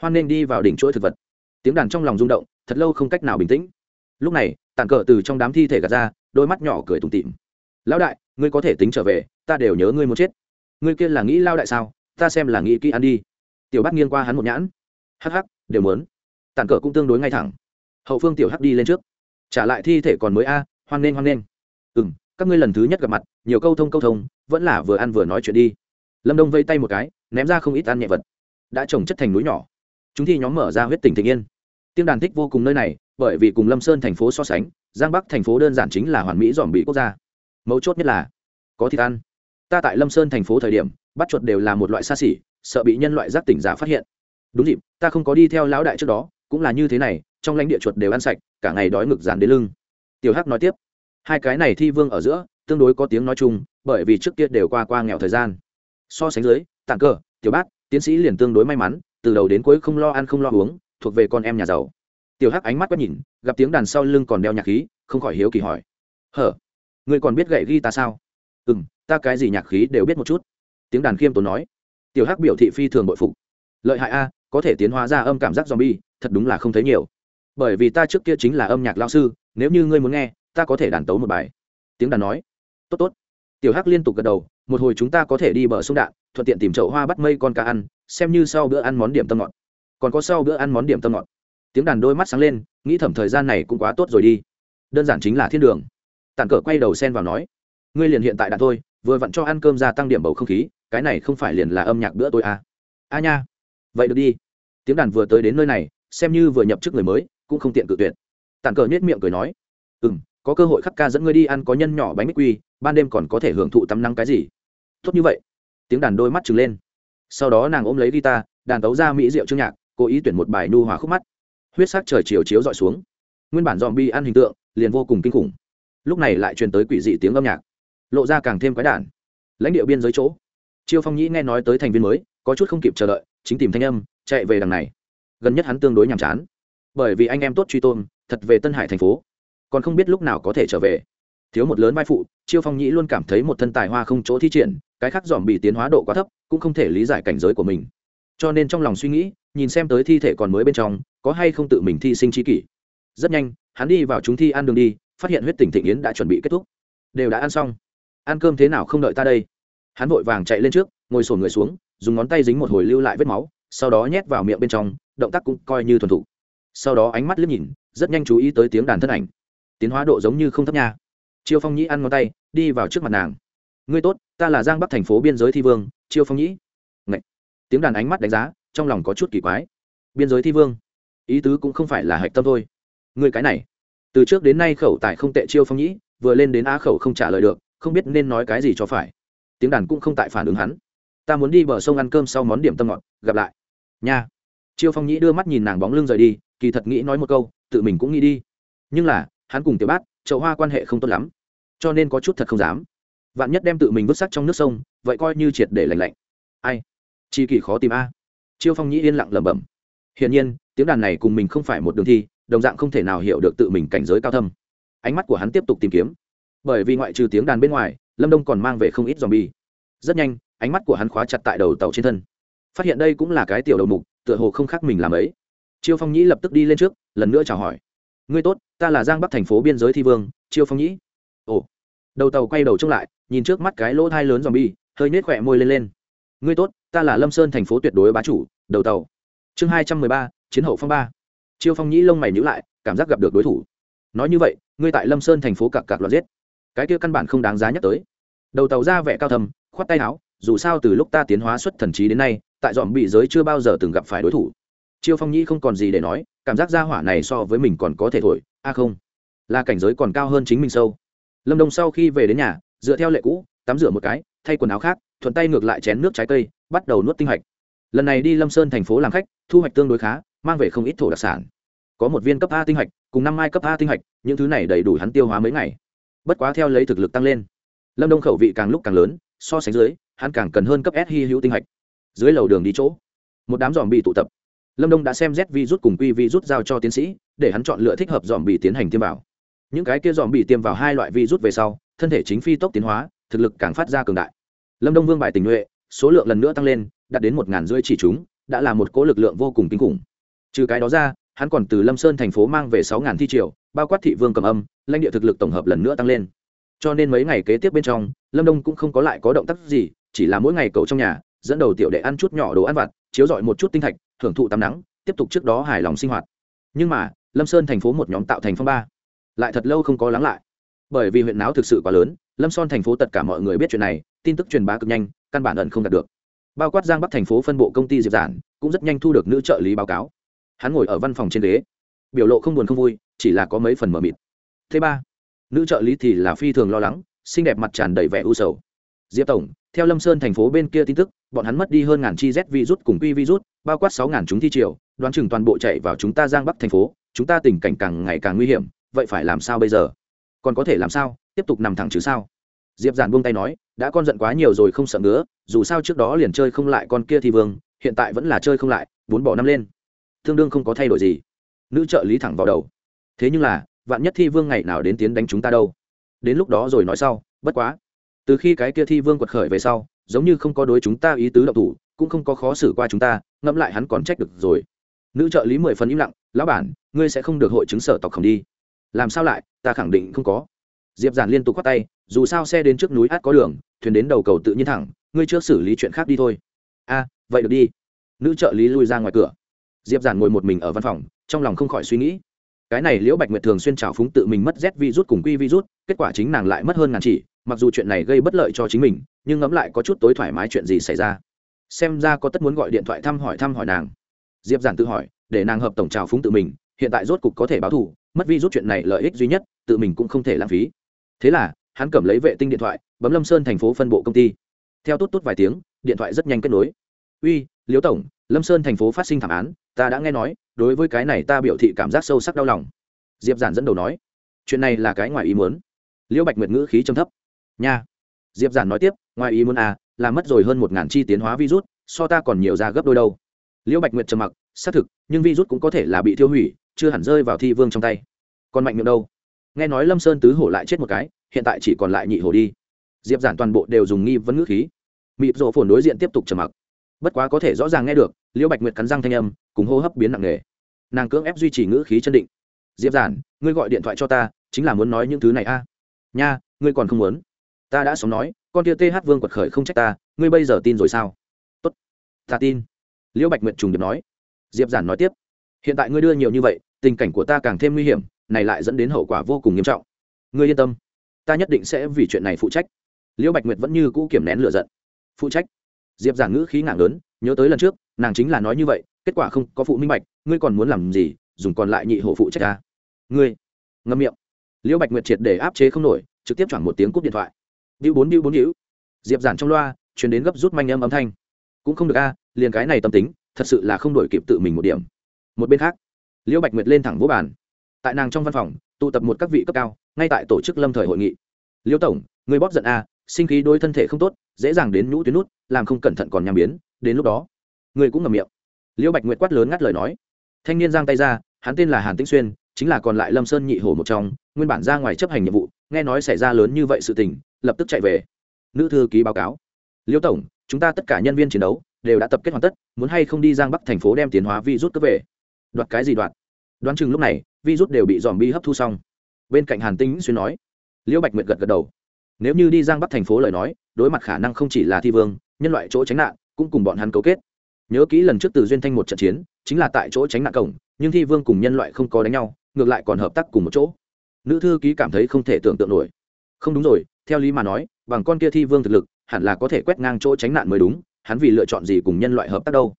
hoan nên đi vào đỉnh chuỗi thực vật. Tiếng đàn trong lòng rung động, thật lâu không cách nào bình tĩnh. Lúc này, tàn cờ từ trong đám thi thể gạt ra, đôi mắt nhỏ cười tủm tịm lão đại, ngươi có thể tính trở về, ta đều nhớ ngươi muốn chết. Ngươi kia là nghĩ lao đại sao? Ta xem là nghĩ kỹ ăn đi. Tiểu bắt nghiêng qua hắn một nhãn. Hắc hắc, đều muốn tàn cờ cũng tương đối ngay thẳng. Hậu phương tiểu hắc đi lên trước. Trả lại thi thể còn mới a, hoan nghênh hoan nghênh. Ừ m các ngươi lần thứ nhất gặp mặt, nhiều câu thông câu thông, vẫn là vừa ăn vừa nói chuyện đi. Lâm đông vây tay một cái, ném ra không ít ăn nhẹ vật. Đã trồng chất thành núi nhỏ. Chúng thi nhóm mở ra huyết tỉnh thịnh yên. Tiếng đàn thích vô cùng nơi này, bởi vì cùng lâm sơn thành phố so sánh, giang bắc thành phố đơn giản chính là hoàn mỹ dòm bị quốc gia. Mấu chốt nhất là, có thịt ăn. Ta tại lâm sơn thành phố thời điểm, bắt chuột đều là một loại xa xỉ, sợ bị nhân loại giác tỉnh giả phát hiện. Đúng dịp, ta không có đi theo lão đại trước đó cũng là như thế này, trong lãnh địa chuột đều ăn sạch, cả ngày đói ngực dán đến lưng. Tiểu hắc nói tiếp, hai cái này thi vương ở giữa, tương đối có tiếng nói chung, bởi vì trước kia đều qua qua nghèo thời gian. So sánh dưới tặng cờ tiểu bác tiến sĩ liền tương đối may mắn, từ đầu đến cuối không lo ăn không lo uống, thuộc về con em nhà giàu. Tiểu hắc ánh mắt quét nhìn, gặp tiếng đàn sau lưng còn đeo nhạc khí, không khỏi hiếu kỳ hỏi. Hở, ngươi còn biết gậy ghi ta sao? Ừ m ta cái gì nhạc khí đều biết một chút. Tiếng đàn khiêm tốn nói. Tiểu hắc biểu thị phi thường bội phục. Lợi hại a có thể tiến hóa ra âm cảm giác zombie, thật đúng là không thấy nhiều. Bởi vì ta trước kia chính là âm nhạc lão sư, nếu như ngươi muốn nghe, ta có thể đàn tấu một bài. Tiếng đàn nói. Tốt tốt. Tiểu hắc liên tục gật đầu, một hồi chúng ta có thể đi bờ sông đạn, thuận tiện tìm chậu hoa bắt mây con cá ăn, xem như sau bữa ăn món điểm tâm ngọt. Còn có sau bữa ăn món điểm tâm ngọt. Tiếng đàn đôi mắt sáng lên, nghĩ thẩm thời gian này cũng quá tốt rồi đi. Đơn giản chính là thiên đường. Tản cờ quay đầu xen vào nói, ngươi liền hiện tại đạn thôi, vừa vặn cho ăn cơm ra tăng điểm bầu không khí, cái này không phải liền là âm nhạc bữa tôi à. a nha vậy được đi. Tiếng đàn vừa tới đến nơi này, xem như vừa nhập chức người mới, cũng không tiện cự tuyệt. Tàn cờ nhét miệng cười nói ừ m có cơ hội khắc ca dẫn ngươi đi ăn có nhân nhỏ bánh bích quy, ban đêm còn có thể hưởng thụ tắm nắng cái gì? Tốt như vậy. Tiếng đàn đôi mắt trừng lên. Sau đó nàng ôm lấy guitar, đàn tấu ra mỹ rượu chương nhạc, cố ý tuyển một bài nu hòa khúc mắt. Huyết sắc trời chiều chiếu dọi xuống. Nguyên bản dòm bi ăn hình tượng, liền vô cùng kinh khủng. Lúc này lại truyền tới quỷ dị tiếng âm nhạc, lộ ra càng thêm quái đản. Lãnh địa biên giới chỗ. Chiêu phong nhĩ nghe nói tới thành viên mới có chút không kịp chờ đợi, chính tìm thanh âm, chạy về đằng này. Gần nhất hắn tương đối nhàm chán. Bởi vì anh em tốt truy tôn thật về tân hải thành phố. Còn không biết lúc nào có thể trở về. Thiếu một lớn vai phụ, chiêu phong nhĩ luôn cảm thấy một thân tài hoa không chỗ thi triển, cái khác dòm bị tiến hóa độ quá thấp, cũng không thể lý giải cảnh giới của mình. Cho nên trong lòng suy nghĩ, nhìn xem tới thi thể còn mới bên trong, có hay không tự mình thi sinh trí kỷ. Rất nhanh, hắn đi vào chúng thi ăn đường đi, phát hiện huyết tỉnh thịnh yến đã chuẩn bị kết thúc. Đều đã ăn xong. Ăn cơm thế nào không đợi ta đây? Hắn vội vàng chạy lên trước, ngồi sổn người xuống dùng ngón tay dính một hồi lưu lại vết máu, sau đó nhét vào miệng bên trong, động tác cũng coi như thuần thục. Sau đó ánh mắt liếc nhìn, rất nhanh chú ý tới tiếng đàn thân ảnh. Tiến hóa độ giống như không thấp nha. Chiêu phong nhĩ ăn ngón tay, đi vào trước mặt nàng. Ngươi tốt, ta là giang bắc thành phố biên giới thi vương, chiêu phong nhĩ. Ngậy. tiếng đàn ánh mắt đánh giá, trong lòng có chút kỳ quái. Biên giới thi vương? Ý tứ cũng không phải là hạch tâm thôi. Ngươi cái này. Từ trước đến nay khẩu tài không tệ chiêu phong nhĩ, vừa lên đến á khẩu không trả lời được, không biết nên nói cái gì cho phải. Tiếng đàn cũng không tại phản ứng hắn ta muốn đi bờ sông ăn cơm sau món điểm tâm ngọt, gặp lại. Nha. Chiêu phong nhĩ đưa mắt nhìn nàng bóng lưng rời đi, kỳ thật nghĩ nói một câu, tự mình cũng nghĩ đi. Nhưng là, hắn cùng tiểu bát, chậu hoa quan hệ không tốt lắm, cho nên có chút thật không dám. Vạn nhất đem tự mình vứt sắc trong nước sông, vậy coi như triệt để lành lạnh. Ai? Chi kỳ khó tìm a. Chiêu phong nhĩ yên lặng lẩm bẩm. Hiển nhiên, tiếng đàn này cùng mình không phải một đường thi, đồng dạng không thể nào hiểu được tự mình cảnh giới cao thâm. Ánh mắt của hắn tiếp tục tìm kiếm. Bởi vì ngoại trừ tiếng đàn bên ngoài, lâm đông còn mang về không ít dòm bi rất nhanh ánh mắt của hắn khóa chặt tại đầu tàu trên thân. Phát hiện đây cũng là cái tiểu đầu mục, tựa hồ không khác mình làm ấy. Chiêu phong nhĩ lập tức đi lên trước, lần nữa chào hỏi. Ngươi tốt, ta là giang bắc thành phố biên giới thi vương, chiêu phong nhĩ. Ồ. Đầu tàu quay đầu trông lại, nhìn trước mắt cái lỗ thai lớn dòm bi hơi nết khỏe môi lên lên. Ngươi tốt, ta là lâm sơn thành phố tuyệt đối bá chủ, đầu tàu. Chương hai trăm mười ba, chiến hậu phong ba. Chiêu phong nhĩ lông mày nhữ lại, cảm giác gặp được đối thủ. Nói như vậy, ngươi tại lâm sơn thành phố cặp cặp loạt giết. Cái kia căn bản không đáng giá nhắc tới. Đầu tàu ra vẻ cao thầm, khoát tay áo dù sao từ lúc ta tiến hóa xuất thần trí đến nay, tại dòm bị giới chưa bao giờ từng gặp phải đối thủ. Chiêu phong nhĩ không còn gì để nói, cảm giác gia hỏa này so với mình còn có thể thổi, a không. Là cảnh giới còn cao hơn chính mình sâu. Lâm đông sau khi về đến nhà, dựa theo lệ cũ, tắm rửa một cái, thay quần áo khác, thuận tay ngược lại chén nước trái cây, bắt đầu nuốt tinh hạch. Lần này đi lâm sơn thành phố làm khách, thu hoạch tương đối khá, mang về không ít thổ đặc sản. Có một viên cấp a tinh hạch, cùng năm mai cấp a tinh hạch, những thứ này đầy đủ hắn tiêu hóa mấy ngày. Bất quá theo lấy thực lực tăng lên. Lâm đông khẩu vị càng lúc càng lớn, so sánh dưới hắn càng cần hơn cấp s hy hữu tinh hạch. Dưới lầu đường đi chỗ, một đám dòm bị tụ tập. Lâm đông đã xem z vi rút cùng quy vi rút giao cho tiến sĩ, để hắn chọn lựa thích hợp dòm bị tiến hành tiêm vào. Những cái kia dòm bị tiêm vào hai loại vi rút về sau, thân thể chính phi tốc tiến hóa, thực lực càng phát ra cường đại. Lâm đông vương bài tình nhuệ, số lượng lần nữa tăng lên, đạt đến một ngàn rưỡi chỉ chúng, đã là một cỗ lực lượng vô cùng kinh khủng. Trừ cái đó ra, hắn còn từ lâm sơn thành phố mang về sáu ngàn thi triều, bao quát thị vương cầm âm, lãnh địa thực lực tổng hợp lần nữa tăng lên. Cho nên mấy ngày kế tiếp bên trong, lâm đông cũng không có lại có động tác gì chỉ là mỗi ngày cậu trong nhà, dẫn đầu tiểu đệ ăn chút nhỏ đồ ăn vặt, chiếu dọi một chút tinh thạch, thưởng thụ tắm nắng, tiếp tục trước đó hài lòng sinh hoạt. Nhưng mà, lâm sơn thành phố một nhóm tạo thành phong ba, lại thật lâu không có lắng lại. Bởi vì huyện náo thực sự quá lớn, lâm son thành phố tất cả mọi người biết chuyện này, tin tức truyền bá cực nhanh, căn bản ẩn không đạt được. Bao quát giang bắc thành phố phân bộ công ty diệp giản, cũng rất nhanh thu được nữ trợ lý báo cáo. Hắn ngồi ở văn phòng trên ghế, biểu lộ không buồn không vui, chỉ là có mấy phần mờ mịt. Thứ ba, nữ trợ lý thì là phi thường lo lắng, xinh đẹp mặt tràn đầy vẻ u sầu. Diệp tổng theo lâm sơn thành phố bên kia tin tức, bọn hắn mất đi hơn ngàn chi z virus cùng quy virus, bao quát sáu ngàn chúng thi triều, đoán chừng toàn bộ chạy vào chúng ta giang bắc thành phố, chúng ta tình cảnh càng ngày càng nguy hiểm, vậy phải làm sao bây giờ? Còn có thể làm sao? Tiếp tục nằm thẳng chứ sao? Diệp giản buông tay nói, đã con giận quá nhiều rồi không sợ nữa dù sao trước đó liền chơi không lại con kia thì vương, hiện tại vẫn là chơi không lại, bốn bỏ năm lên. Tương đương không có thay đổi gì. Nữ trợ lý thẳng vào đầu. Thế nhưng là, vạn nhất thi vương ngày nào đến tiến đánh chúng ta đâu? Đến lúc đó rồi nói sau, bất quá từ khi cái kia thi vương quật khởi về sau, giống như không có đối chúng ta ý tứ động thủ, cũng không có khó xử qua chúng ta, ngẫm lại hắn còn trách được rồi. Nữ trợ lý mười phần im lặng, lão bản, ngươi sẽ không được hội chứng sở tộc khổng đi. Làm sao lại, ta khẳng định không có. Diệp giản liên tục khoát tay, dù sao xe đến trước núi át có đường, thuyền đến đầu cầu tự nhiên thẳng, ngươi chưa xử lý chuyện khác đi thôi. A, vậy được đi. Nữ trợ lý lui ra ngoài cửa. Diệp giản ngồi một mình ở văn phòng, trong lòng không khỏi suy nghĩ. Cái này liễu bạch nguyệt thường xuyên trào phúng tự mình mất z virus cùng quy virus, kết quả chính nàng lại mất hơn ngàn chỉ mặc dù chuyện này gây bất lợi cho chính mình, nhưng ngẫm lại có chút tối thoải mái chuyện gì xảy ra. Xem ra có tất muốn gọi điện thoại thăm hỏi thăm hỏi nàng. Diệp giản tự hỏi, để nàng hợp tổng trào phúng tự mình, hiện tại rốt cục có thể báo thù, mất vi rút chuyện này lợi ích duy nhất, tự mình cũng không thể lãng phí. Thế là, hắn cầm lấy vệ tinh điện thoại, bấm lâm sơn thành phố phân bộ công ty. Theo tốt tốt vài tiếng, điện thoại rất nhanh kết nối. Uy, liễu tổng, lâm sơn thành phố phát sinh thảm án, ta đã nghe nói, đối với cái này ta biểu thị cảm giác sâu sắc đau lòng. Diệp giản dẫn đầu nói, chuyện này là cái ngoài ý muốn. Liễu bạch nguyệt ngữ khí trầm thấp nha. Diệp giản nói tiếp, ngoài ý muốn à là mất rồi hơn một ngàn chi tiến hóa virus, so ta còn nhiều ra gấp đôi đâu. Liễu bạch nguyệt trầm mặc, xác thực, nhưng virus cũng có thể là bị tiêu hủy, chưa hẳn rơi vào thi vương trong tay. Còn mạnh miệng đâu? Nghe nói lâm sơn tứ hổ lại chết một cái, hiện tại chỉ còn lại nhị hổ đi. Diệp giản toàn bộ đều dùng nghi vấn ngữ khí. Mịp rộ phồn đối diện tiếp tục trầm mặc. Bất quá có thể rõ ràng nghe được, liễu bạch nguyệt cắn răng thanh âm, cùng hô hấp biến nặng nề. Nàng cưỡng ép duy trì ngữ khí chân định. Diệp giản, ngươi gọi điện thoại cho ta, chính là muốn nói những thứ này a. Nha, ngươi còn không muốn? Ta đã sống nói, con kia th vương quật khởi không trách ta, ngươi bây giờ tin rồi sao? Tốt, ta tin. Liễu bạch nguyệt trùng điệp nói. Diệp giản nói tiếp. Hiện tại ngươi đưa nhiều như vậy, tình cảnh của ta càng thêm nguy hiểm, này lại dẫn đến hậu quả vô cùng nghiêm trọng. Ngươi yên tâm, ta nhất định sẽ vì chuyện này phụ trách. Liễu bạch nguyệt vẫn như cũ kiểm nén lửa giận. Phụ trách? Diệp giản ngữ khí ngạng lớn, nhớ tới lần trước, nàng chính là nói như vậy, kết quả không có phụ minh bạch, ngươi còn muốn làm gì, dùng còn lại nhị hộ phụ trách ta. Ngươi, ngâm miệng. Liễu bạch nguyệt triệt để áp chế không nổi, trực tiếp chọn một tiếng cúp điện thoại bĩu bốn bĩu bốn hữu. Diệp giản trong loa, truyền đến gấp rút manh âm âm thanh. Cũng không được a, liền cái này tâm tính, thật sự là không đổi kịp tự mình một điểm. Một bên khác, liễu bạch nguyệt lên thẳng vỗ bàn. Tại nàng trong văn phòng, tụ tập một các vị cấp cao, ngay tại tổ chức lâm thời hội nghị. Liễu tổng, người bóp giận a, sinh khí đôi thân thể không tốt, dễ dàng đến nhũ tuyến nút, làm không cẩn thận còn nhằm biến. Đến lúc đó, người cũng ngậm miệng. Liễu bạch nguyệt quát lớn ngắt lời nói. Thanh niên giang tay ra, hắn tên là hàn tĩnh xuyên, chính là còn lại lâm sơn nhị hổ một trong, nguyên bản ra ngoài chấp hành nhiệm vụ nghe nói xảy ra lớn như vậy sự tình, lập tức chạy về. Nữ thư ký báo cáo. Liêu tổng, chúng ta tất cả nhân viên chiến đấu đều đã tập kết hoàn tất, muốn hay không đi giang bắc thành phố đem tiến hóa vi rút cướp về? Đoạt cái gì đoạt? Đoán chừng lúc này vi rút đều bị dòm bi hấp thu xong. Bên cạnh hàn tĩnh xuyên nói. Liễu bạch nguyệt gật gật đầu. Nếu như đi giang bắc thành phố lời nói, đối mặt khả năng không chỉ là thi vương, nhân loại chỗ tránh nạn, cũng cùng bọn hắn cấu kết. Nhớ kỹ lần trước từ duyên thanh một trận chiến, chính là tại chỗ tránh nạn cổng, nhưng thi vương cùng nhân loại không có đánh nhau, ngược lại còn hợp tác cùng một chỗ nữ thư ký cảm thấy không thể tưởng tượng nổi. Không đúng rồi, theo lý mà nói, bằng con kia thi vương thực lực, hẳn là có thể quét ngang chỗ tránh nạn mới đúng, hắn vì lựa chọn gì cùng nhân loại hợp tác đâu.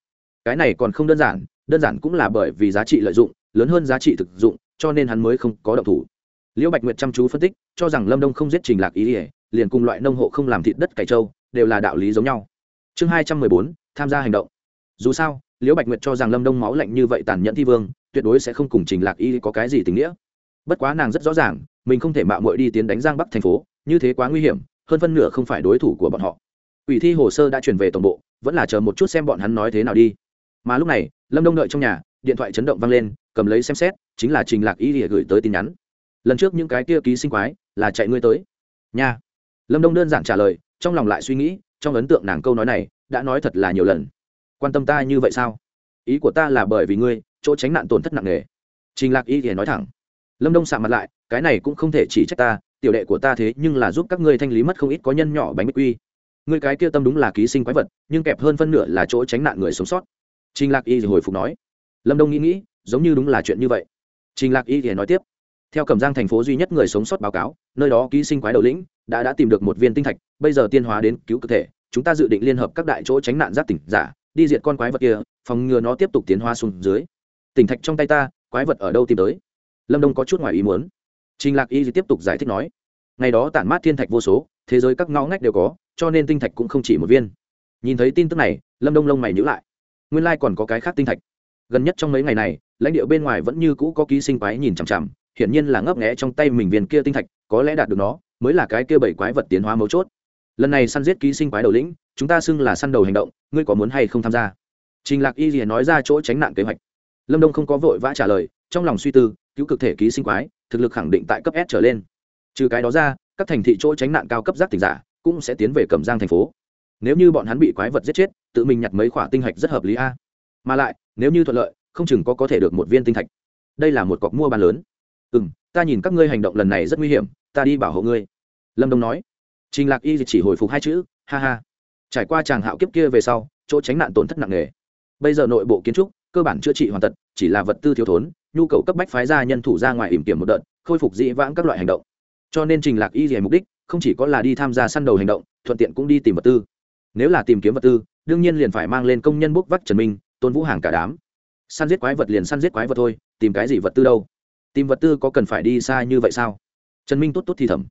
Cái này còn không đơn giản đơn giản cũng là bởi vì giá trị lợi dụng, lớn hơn giá trị thực dụng, cho nên hắn mới không có động thủ. Liễu bạch nguyệt chăm chú phân tích, cho rằng lâm đông không giết trình lạc ý ỉa liền cùng loại nông hộ không làm thịt đất cải trâu, đều là đạo lý giống nhau. Chương hai trăm mười bốn, tham gia hành động. Dù sao, liễu bạch nguyệt cho rằng lâm đông máu lạnh như vậy tàn nhẫn thi vương, tuyệt đối sẽ không cùng trình lạc y có cái gì tình nghĩa bất quá nàng rất rõ ràng, mình không thể mạo muội đi tiến đánh giang bắc thành phố, như thế quá nguy hiểm, hơn phân nửa không phải đối thủ của bọn họ. Ủy thi hồ sơ đã chuyển về tổng bộ, vẫn là chờ một chút xem bọn hắn nói thế nào đi. Mà lúc này, lâm đông đợi trong nhà, điện thoại chấn động vang lên, cầm lấy xem xét, chính là trình lạc y để gửi tới tin nhắn. Lần trước những cái kia ký sinh quái, là chạy ngươi tới. Nha. Lâm đông đơn giản trả lời, trong lòng lại suy nghĩ, trong ấn tượng nàng câu nói này, đã nói thật là nhiều lần. Quan tâm ta như vậy sao? Ý của ta là bởi vì ngươi, chỗ tránh nạn tổn thất nặng nề. Trình lạc y thì nói thẳng lâm đông sạm mặt lại, cái này cũng không thể chỉ trách ta, tiểu đệ của ta thế nhưng là giúp các ngươi thanh lý mất không ít có nhân nhỏ bánh bích quy. Ngươi cái kia tâm đúng là ký sinh quái vật, nhưng kẹp hơn phân nửa là chỗ tránh nạn người sống sót. Trình lạc y thì hồi phục nói. Lâm đông nghĩ nghĩ, giống như đúng là chuyện như vậy. Trình lạc y thì nói tiếp. Theo cẩm giang thành phố duy nhất người sống sót báo cáo, nơi đó ký sinh quái đầu lĩnh đã đã tìm được một viên tinh thạch, bây giờ tiên hóa đến cứu cơ thể, chúng ta dự định liên hợp các đại chỗ tránh nạn giáp tỉnh giả, đi diệt con quái vật kia, phòng ngừa nó tiếp tục tiến hóa xuống dưới. Tỉnh thạch trong tay ta, quái vật ở đâu tìm tới? Lâm đông có chút ngoài ý muốn. Trình lạc y tiếp tục giải thích nói, ngày đó tản mát thiên thạch vô số, thế giới các ngõ ngách đều có, cho nên tinh thạch cũng không chỉ một viên. Nhìn thấy tin tức này, lâm đông lông mày nhữ lại. Nguyên lai、like、còn có cái khác tinh thạch. Gần nhất trong mấy ngày này, lãnh địa bên ngoài vẫn như cũ có ký sinh quái nhìn chằm chằm, hiển nhiên là ngấp nghẽ trong tay mình viên kia tinh thạch, có lẽ đạt được nó, mới là cái kia bảy quái vật tiến hóa mấu chốt. Lần này săn giết ký sinh quái đầu lĩnh, chúng ta xưng là săn đầu hành động, ngươi có muốn hay không tham gia? Trình lạc y rìa nói ra chỗ tránh nạn kế hoạch. Lâm đông không có vội vã trả lời trong lòng suy tư, cứu cực thể ký sinh quái, thực lực khẳng định tại cấp s trở lên. Trừ cái đó ra, các thành thị chỗ tránh nạn cao cấp giác tỉnh giả cũng sẽ tiến về cẩm giang thành phố. Nếu như bọn hắn bị quái vật giết chết, tự mình nhặt mấy khoả tinh hạch rất hợp lý a. Mà lại, nếu như thuận lợi, không chừng có có thể được một viên tinh thạch. Đây là một cọc mua bán lớn. Ừ m ta nhìn các ngươi hành động lần này rất nguy hiểm, ta đi bảo hộ ngươi. Lâm đông nói. Trình lạc y chỉ hồi phục hai chữ, ha ha. Trải qua tràng hạo kiếp kia về sau, chỗ tránh nạn tổn thất nặng nề. Bây giờ nội bộ kiến trúc, cơ bản chữa trị hoàn tật chỉ là vật tư thiếu thốn nhu cầu cấp bách phái ra nhân thủ ra ngoài ỉm kiểm một đợt, khôi phục dĩ vãng các loại hành động. Cho nên trình lạc y về mục đích không chỉ có là đi tham gia săn đầu hành động, thuận tiện cũng đi tìm vật tư. Nếu là tìm kiếm vật tư, đương nhiên liền phải mang lên công nhân bốc vắt trần minh, tôn vũ hàng cả đám. Săn giết quái vật liền săn giết quái vật thôi, tìm cái gì vật tư đâu? Tìm vật tư có cần phải đi xa như vậy sao? Trần minh tốt tốt thì thầm.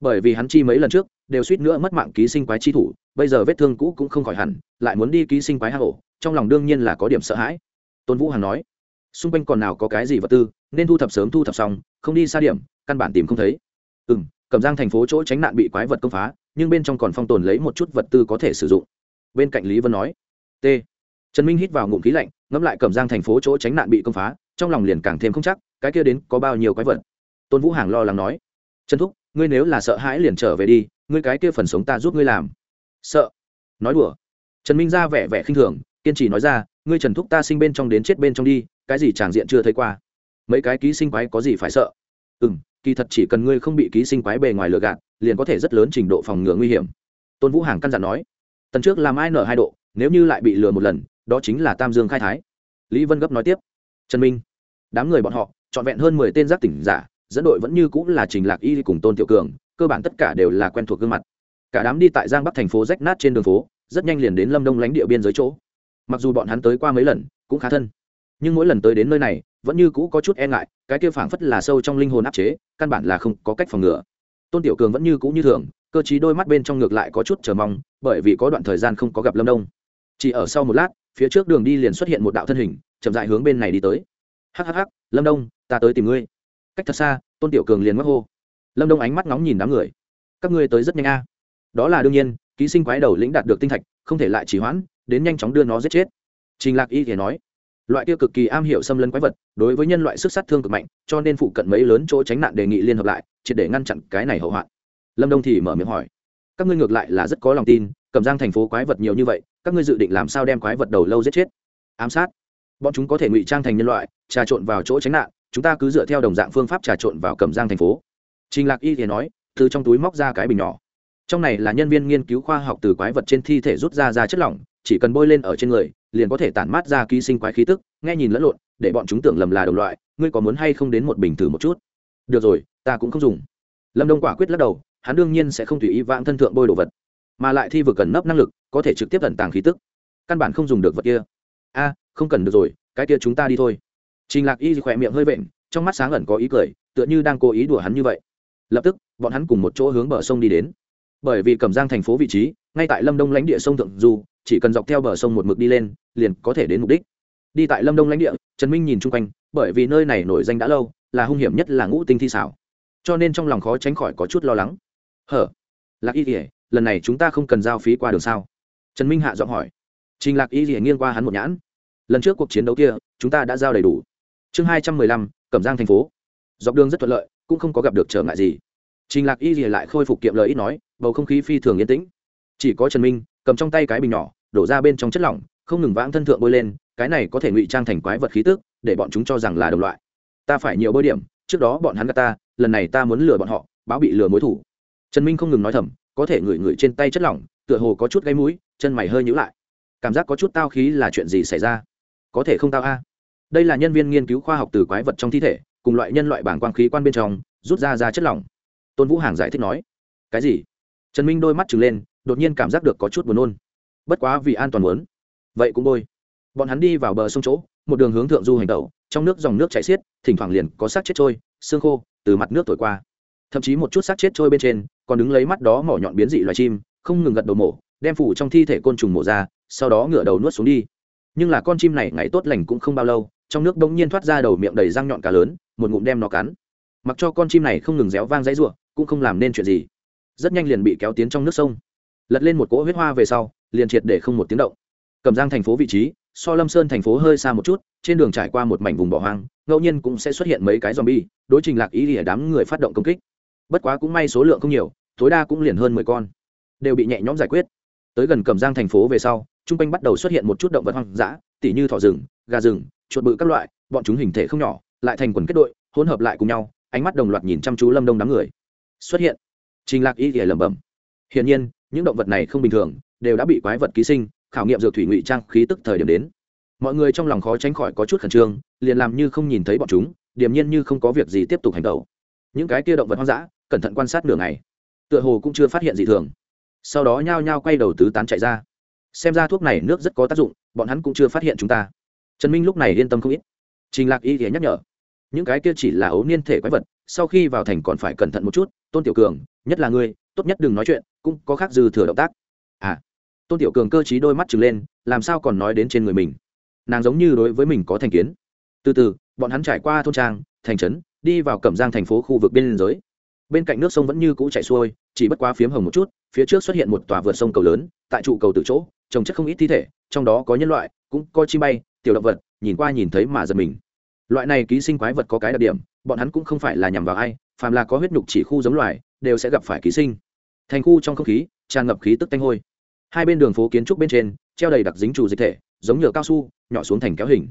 Bởi vì hắn chi mấy lần trước đều suýt nữa mất mạng ký sinh quái chi thủ, bây giờ vết thương cũ cũng không khỏi hẳn, lại muốn đi ký sinh quái hạ hổ trong lòng đương nhiên là có điểm sợ hãi. Tôn vũ hằng nói xung quanh còn nào có cái gì vật tư, nên thu thập sớm thu thập xong, không đi xa điểm, căn bản tìm không thấy. Ừ m cầm giang thành phố chỗ tránh nạn bị quái vật công phá, nhưng bên trong còn phong tồn lấy một chút vật tư có thể sử dụng. Bên cạnh lý vân nói, t. Trần minh hít vào ngụm khí lạnh, ngẫm lại cầm giang thành phố chỗ tránh nạn bị công phá, trong lòng liền càng thêm không chắc, cái kia đến có bao nhiêu quái vật? Tôn vũ hàng lo lắng nói, trần thúc, ngươi nếu là sợ hãi liền trở về đi, ngươi cái kia phần sống ta giúp ngươi làm. Sợ? Nói đùa. Trần minh ra vẻ vẻ khinh thường kiên trì nói ra, ngươi trần thúc ta sinh bên trong đến chết bên trong đi, cái gì tràng diện chưa thấy qua? Mấy cái ký sinh quái có gì phải sợ? Ừ m kỳ thật chỉ cần ngươi không bị ký sinh quái bề ngoài lừa gạt, liền có thể rất lớn trình độ phòng ngừa nguy hiểm. Tôn vũ hàng căn dặn nói. Tần trước làm ai nở hai độ, nếu như lại bị lừa một lần, đó chính là tam dương khai thái. Lý vân gấp nói tiếp. Trần minh, đám người bọn họ, trọn vẹn hơn mười tên giác tỉnh giả, dẫn đội vẫn như cũng là trình lạc y cùng tôn tiểu cường, cơ bản tất cả đều là quen thuộc gương mặt. Cả đám đi tại giang bắc thành phố rách nát trên đường phố, rất nhanh liền đến lâm đông lánh địa biên giới chỗ mặc dù bọn hắn tới qua mấy lần, cũng khá thân. Nhưng mỗi lần tới đến nơi này, vẫn như cũ có chút e ngại, cái kia phảng phất là sâu trong linh hồn áp chế, căn bản là không có cách phòng ngừa. Tôn tiểu cường vẫn như cũ như thường, cơ chí đôi mắt bên trong ngược lại có chút chờ mong, bởi vì có đoạn thời gian không có gặp lâm đông. Chỉ ở sau một lát, phía trước đường đi liền xuất hiện một đạo thân hình, chậm dại hướng bên này đi tới. Hhh lâm đông, ta tới tìm ngươi. Cách thật xa, tôn tiểu cường liền mắc hô. Lâm đông ánh mắt nóng nhìn đám người. Các ngươi tới rất nhanh a. Đó là đương nhiên, ký sinh quái đầu lĩnh đạt được tinh thạch, không thể lại trì hoãn đến nhanh chóng đưa nó giết chết. Trình lạc y thì nói, loại kia cực kỳ am hiểu xâm lấn quái vật, đối với nhân loại sức sát thương cực mạnh, cho nên phụ cận mấy lớn chỗ tránh nạn đề nghị liên hợp lại, triệt để ngăn chặn cái này hậu hoạn. Lâm đông thì mở miệng hỏi, các ngươi ngược lại là rất có lòng tin, cầm giang thành phố quái vật nhiều như vậy, các ngươi dự định làm sao đem quái vật đầu lâu giết chết? Ám sát. Bọn chúng có thể ngụy trang thành nhân loại, trà trộn vào chỗ tránh nạn, chúng ta cứ dựa theo đồng dạng phương pháp trà trộn vào cầm giang thành phố. Trình lạc y thì nói, từ trong túi móc ra cái bình nhỏ. Trong này là nhân viên nghiên cứu khoa học từ quái vật trên thi thể rút ra ra chất lỏng chỉ cần bôi lên ở trên người, liền có thể tản mát ra ký sinh quái khí tức, nghe nhìn lẫn lộn, để bọn chúng tưởng lầm là đồng loại, ngươi có muốn hay không đến một bình thử một chút? Được rồi, ta cũng không dùng. Lâm đông quả quyết lắc đầu, hắn đương nhiên sẽ không tùy ý vãng thân thượng bôi đồ vật, mà lại thi vực cần nấp năng lực, có thể trực tiếp tận tàng khí tức. Căn bản không dùng được vật kia. A, không cần được rồi, cái kia chúng ta đi thôi. Trình lạc y khỏe miệng hơi vện, trong mắt sáng ẩn có ý cười, tựa như đang cố ý đùa hắn như vậy. Lập tức, bọn hắn cùng một chỗ hướng bờ sông đi đến. Bởi vì cầm giang thành phố vị trí ngay tại lâm đông lãnh địa sông thượng du, chỉ cần dọc theo bờ sông một mực đi lên, liền có thể đến mục đích. Đi tại lâm đông lãnh địa, trần minh nhìn chung quanh, bởi vì nơi này nổi danh đã lâu, là hung hiểm nhất là ngũ tinh thi xảo. Cho nên trong lòng khó tránh khỏi có chút lo lắng. Hở? Lạc y kỉa lần này chúng ta không cần giao phí qua đường sao? Trần minh hạ giọng hỏi. Trình lạc y kỉa nghiêng qua hắn một nhãn. Lần trước cuộc chiến đấu kia, chúng ta đã giao đầy đủ. Chương hai trăm mười lăm, cẩm giang thành phố. Dọc đường rất thuận lợi, cũng không có gặp được trở ngại gì. Trình lạc y kỉa lại khôi phục kiệm lời ít nói, bầu không khí phi thường yên tĩnh chỉ có trần minh, cầm trong tay cái bình nhỏ, đổ ra bên trong chất lỏng, không ngừng vãng thân thượng bôi lên, cái này có thể ngụy trang thành quái vật khí tức, để bọn chúng cho rằng là đồng loại. Ta phải nhiều bôi điểm, trước đó bọn hắn gạt ta, lần này ta muốn lừa bọn họ, báo bị lừa mối thủ. Trần minh không ngừng nói thầm, có thể ngửi ngửi trên tay chất lỏng, tựa hồ có chút gáy mũi, chân mày hơi nhữ lại. Cảm giác có chút tao khí là chuyện gì xảy ra? Có thể không tao a? Đây là nhân viên nghiên cứu khoa học từ quái vật trong thi thể, cùng loại nhân loại bảng quang khí quan bên trong, rút ra ra chất lỏng. Tôn vũ hàng giải thích nói. Cái gì? Trần minh đôi mắt trừng lên đột nhiên cảm giác được có chút buồn nôn. Bất quá vì an toàn muốn, vậy cũng bôi. Bọn hắn đi vào bờ sông chỗ, một đường hướng thượng du hành tẩu, trong nước dòng nước chảy xiết, thỉnh thoảng liền có xác chết trôi, xương khô từ mặt nước thổi qua. Thậm chí một chút xác chết trôi bên trên, còn đứng lấy mắt đó mỏ nhọn biến dị loài chim, không ngừng gật đầu mổ, đem phủ trong thi thể côn trùng mổ ra, sau đó ngửa đầu nuốt xuống đi. Nhưng là con chim này ngày tốt lành cũng không bao lâu, trong nước bỗng nhiên thoát ra đầu miệng đầy răng nhọn cá lớn, một ngụm đem nó cắn. Mặc cho con chim này không ngừng réo vang dãy ruộng cũng không làm nên chuyện gì. Rất nhanh liền bị kéo tiến trong nước sông lật lên một cỗ huyết hoa về sau, liền triệt để không một tiếng động. Cầm giang thành phố vị trí, so lâm sơn thành phố hơi xa một chút, trên đường trải qua một mảnh vùng bỏ hoang, ngẫu nhiên cũng sẽ xuất hiện mấy cái zombie, đối trình lạc ý thì đám người phát động công kích. Bất quá cũng may số lượng không nhiều, tối đa cũng liền hơn mười con. Đều bị nhẹ nhõm giải quyết. Tới gần cẩm giang thành phố về sau chung quanh bắt đầu xuất hiện một chút động vật hoang dã, tỉ như thỏ rừng, gà rừng, chuột bự các loại, bọn chúng hình thể không nhỏ, lại thành quần kết đội, hỗn hợp lại cùng nhau, ánh mắt đồng loạt nhìn chăm chú lâm đông đám người. Xuất hiện. Trình lạc y thì lẩm bẩm. Hiển nhiên những động vật này không bình thường, đều đã bị quái vật ký sinh, khảo nghiệm dược thủy ngụy trang khí tức thời điểm đến. Mọi người trong lòng khó tránh khỏi có chút khẩn trương, liền làm như không nhìn thấy bọn chúng, điềm nhiên như không có việc gì tiếp tục hành động. Những cái kia động vật hoang dã, cẩn thận quan sát nửa ngày, tựa hồ cũng chưa phát hiện gì thường. Sau đó nhao nhao quay đầu tứ tán chạy ra. Xem ra thuốc này nước rất có tác dụng, bọn hắn cũng chưa phát hiện chúng ta. Trần minh lúc này yên tâm không ít. Trình lạc y thì nhắc nhở, những cái kia chỉ là ấu niên thể quái vật, sau khi vào thành còn phải cẩn thận một chút, tôn tiểu cường, nhất là ngươi tốt nhất đừng nói chuyện, cũng có khác dư thừa động tác. À tôn tiểu cường cơ t đôi mắt trừng lên, làm sao còn nói đến trên người mình? Nàng giống như đối với mình có thành kiến. Từ từ, bọn hắn trải qua thôn trang, thành trấn, đi vào cẩm giang thành phố khu vực biên giới. Bên cạnh nước sông vẫn như cũ chạy xuôi, chỉ bất quá phiếm hồng một chút, phía trước xuất hiện một tòa vượt sông cầu lớn, tại trụ cầu từ chỗ, trồng chất không ít thi thể, trong đó có nhân loại, cũng có chi bay, tiểu động vật, nhìn qua nhìn thấy mà giật mình. Loại này ký sinh quái vật có cái đặc điểm, bọn hắn cũng không phải là nhằm vào ai, phàm là có huyết nhục chỉ khu giống loài đều sẽ gặp phải ký sinh. Thành khu trong không khí, tràn ngập khí tức tanh hôi. Hai bên đường phố kiến trúc bên trên, treo đầy đặc dính chủ dịch thể, giống nhựa cao su, nhỏ xuống thành kéo hình.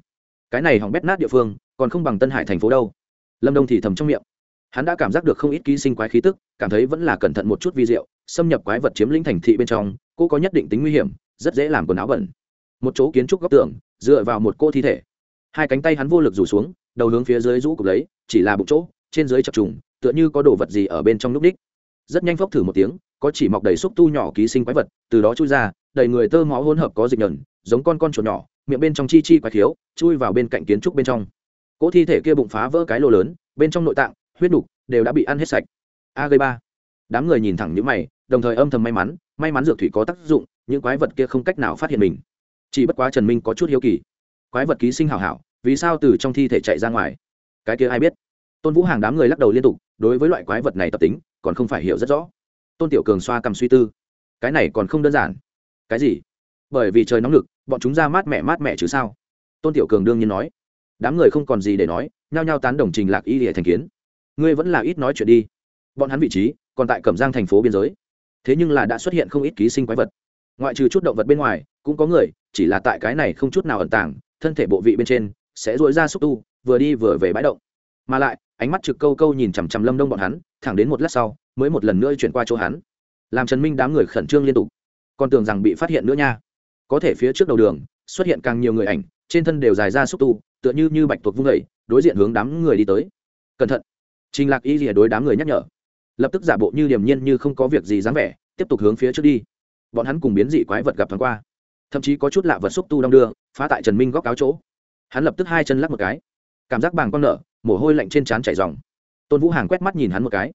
Cái này hỏng bét nát địa phương, còn không bằng tân hải thành phố đâu. Lâm đông thì thầm trong miệng. Hắn đã cảm giác được không ít ký sinh quái khí tức, cảm thấy vẫn là cẩn thận một chút vi rượu xâm nhập quái vật chiếm lĩnh thành thị bên trong, cô có nhất định tính nguy hiểm, rất dễ làm quần áo bẩn. Một chỗ kiến trúc góc tường, dựa vào một cô thi thể. Hai cánh tay hắn vô lực rủ xuống, đầu hướng phía dưới rũ cục lấy, chỉ là bụng chỗ, trên dưới chập trùng tựa như có đồ vật gì ở bên trong núp đích. Rất nhanh phốc thử một tiếng, có chỉ mọc đầy xúc tu nhỏ ký sinh quái vật, từ đó chui ra, đầy người tơ máu hỗn hợp có dịch nhờn, giống con con chuột nhỏ, miệng bên trong chi chi quái thiếu chui vào bên cạnh kiến trúc bên trong. Cỗ thi thể kia bụng phá vỡ cái lô lớn, bên trong nội tạng, huyết đục đều đã bị ăn hết sạch. A gây ba. Đám người nhìn thẳng những mày, đồng thời âm thầm may mắn may mắn dược thủy có tác dụng, những quái vật kia không cách nào phát hiện mình. Chỉ bất quá trần minh có chút hiếu kỳ. Quái vật ký sinh hảo hảo, vì sao từ trong thi thể chạy ra ngoài? Cái kia ai biết? Tôn vũ hàng đám người lắc đầu liên tục đối với loại quái vật này tập tính, còn không phải hiểu rất rõ. Tôn tiểu cường xoa cầm suy tư. Cái này còn không đơn giản. Cái gì? Bởi vì trời nóng lực, bọn chúng ra mát mẻ mát mẻ chứ sao? Tôn tiểu cường đương nhiên nói. Đám người không còn gì để nói, nhao nhao tán đồng trình lạc y hệ thành kiến. Ngươi vẫn là ít nói chuyện đi. Bọn hắn vị trí, còn tại cẩm giang thành phố biên giới. Thế nhưng là đã xuất hiện không ít ký sinh quái vật. Ngoại trừ chút động vật bên ngoài, cũng có người, chỉ là tại cái này không chút nào ẩn tàng, thân thể bộ vị bên trên, sẽ dội ra xúc tu, vừa đi vừa về bãi động. Mà lại ánh mắt trực câu câu nhìn chằm chằm lâm đông bọn hắn, thẳng đến một lát sau, mới một lần nữa chuyển qua chỗ hắn. Làm trần minh đám người khẩn trương liên tục. Còn tưởng rằng bị phát hiện nữa nha. Có thể phía trước đầu đường, xuất hiện càng nhiều người ảnh, trên thân đều dài ra xúc tu, tựa như như bạch tuộc vung vẩy đối diện hướng đám người đi tới. Cẩn thận. Trình lạc y rìa đối đám người nhắc nhở. Lập tức giả bộ như điềm nhiên như không có việc gì dáng vẻ, tiếp tục hướng phía trước đi. Bọn hắn cùng biến dị quái vật gặp thoáng qua. Thậm chí có chút lạ vật xúc tu đong đưa, phá tại trần minh góc áo chỗ. Hắn lập tức hai chân lắc một cái cảm giác bàng con nở, mồ hôi lạnh trên trán chảy dòng tôn vũ hàng quét mắt nhìn hắn một cái.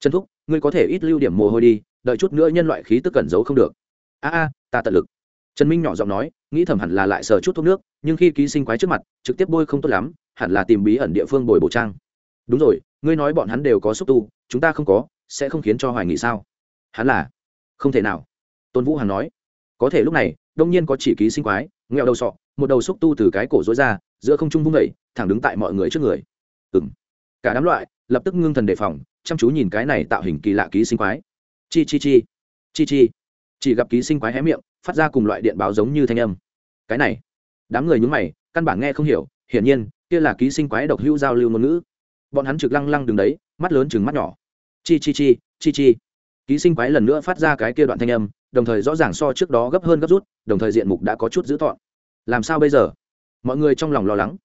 Trần thúc, ngươi có thể ít lưu điểm mồ hôi đi, đợi chút nữa nhân loại khí tức cẩn giấu không được. A a, ta tận lực. Trần minh nhỏ giọng nói, nghĩ thầm hẳn là lại sờ chút thuốc nước, nhưng khi ký sinh quái trước mặt, trực tiếp bôi không tốt lắm, hẳn là tìm bí ẩn địa phương bồi bổ trang. Đúng rồi, ngươi nói bọn hắn đều có xúc tu, chúng ta không có, sẽ không khiến cho hoài nghị sao? Hắn là? Không thể nào. Tôn vũ hằng nói. Có thể lúc này, đông nhiên có chỉ ký sinh quái nghèo đầu sọ, một đầu xúc tu từ cái cổ rối ra, giữa không trung vung vẩy thẳng đứng tại mọi người trước người. Ừng cả đám loại lập tức ngưng thần đề phòng, chăm chú nhìn cái này tạo hình kỳ lạ ký sinh quái. Chi chi chi. Chi chi. Chỉ gặp ký sinh quái hé miệng, phát ra cùng loại điện báo giống như thanh âm. Cái này. Đám người nhúng mày, căn bản nghe không hiểu, hiển nhiên, kia là ký sinh quái độc hữu giao lưu ngôn ngữ. Bọn hắn trực lăng lăng đứng đấy, mắt lớn chừng mắt nhỏ. Chi chi chi chi chi ký sinh quái lần nữa phát ra cái kia đoạn thanh âm, đồng thời rõ ràng so trước đó gấp hơn gấp rút, đồng thời diện mục đã có chút dữ tọn làm sao bây giờ? Mọi người trong lòng lo lắng.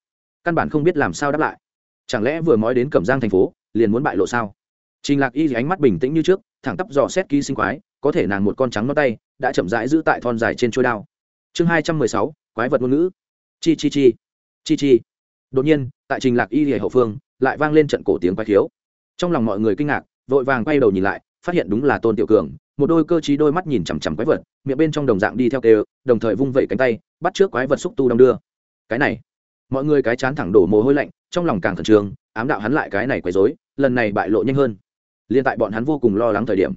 Căn bản không biết làm sao đáp lại. Chẳng lẽ vừa mói đến cẩm giang thành phố, liền muốn bại lộ sao? Trình lạc y ánh mắt bình tĩnh như trước, thẳng tắp dò xét ký sinh quái, có thể nàng một con trắng nó tay, đã chậm rãi giữ tại thon dài trên trôi đao. Chương hai trăm mười sáu, quái vật ngôn ngữ. Chi chi chi. Chi chi. Đột nhiên, tại trình lạc y thì hậu phương, lại vang lên trận cổ tiếng quái khiếu. Trong lòng mọi người kinh ngạc, vội vàng quay đầu nhìn lại phát hiện đúng là tôn tiểu cường, một đôi cơ t đôi mắt nhìn chằm chằm quái vật, miệng bên trong đồng dạng đi theo kêu, đồng thời vung vẩy cánh tay, bắt trước quái vật xúc tu đong đưa. Cái này, mọi người cái chán thẳng đổ mồ hôi lạnh, trong lòng càng khẩn trương, ám đạo hắn lại cái này quấy rối, lần này bại lộ nhanh hơn. Liên tại bọn hắn vô cùng lo lắng thời điểm,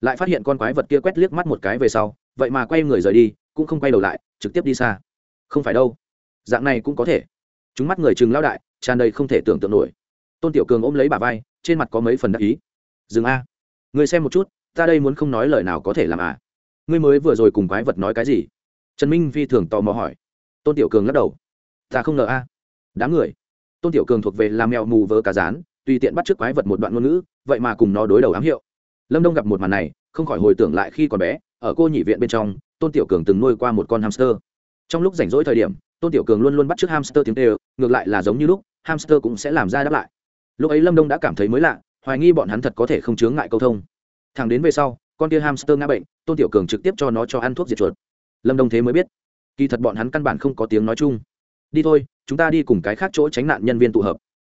lại phát hiện con quái vật kia quét liếc mắt một cái về sau, vậy mà quay người rời đi, cũng không quay đầu lại, trực tiếp đi xa. Không phải đâu, dạng này cũng có thể. Chúng mắt người chừng lao đại, tràn đầy không thể tưởng tượng nổi. Tôn tiểu cường ôm lấy bà vai, trên mặt có mấy phần đắc ý. Dừng a. Ngươi xem một chút, ta đây muốn không nói lời nào có thể làm à? Ngươi mới vừa rồi cùng quái vật nói cái gì? Trần minh phi thường tò mò hỏi. Tôn tiểu cường lắc đầu. Ta không ngờ a. Đám người. Tôn tiểu cường thuộc về làm mèo mù vớ cá rán, tùy tiện bắt t r ư ớ c quái vật một đoạn ngôn ngữ, vậy mà cùng nó đối đầu ám hiệu. Lâm đông gặp một màn này, không khỏi hồi tưởng lại khi còn bé, ở cô nhị viện bên trong, tôn tiểu cường từng nuôi qua một con hamster. Trong lúc rảnh rỗi thời điểm, tôn tiểu cường luôn luôn bắt t r ư ớ c hamster tiếng tê ngược lại là giống như lúc, hamster cũng sẽ làm ra đáp lại. Lúc ấy lâm đông đã cảm thấy mới lạ hoài nghi bọn hắn thật có thể không chướng ngại câu thông. Thằng đến về sau, con kia hamster ngã bệnh, tôn tiểu cường trực tiếp cho nó cho ăn thuốc diệt chuột. Lâm đông thế mới biết, kỳ thật bọn hắn căn bản không có tiếng nói chung. Đi thôi, chúng ta đi cùng cái khác chỗ tránh nạn nhân viên tụ hợp.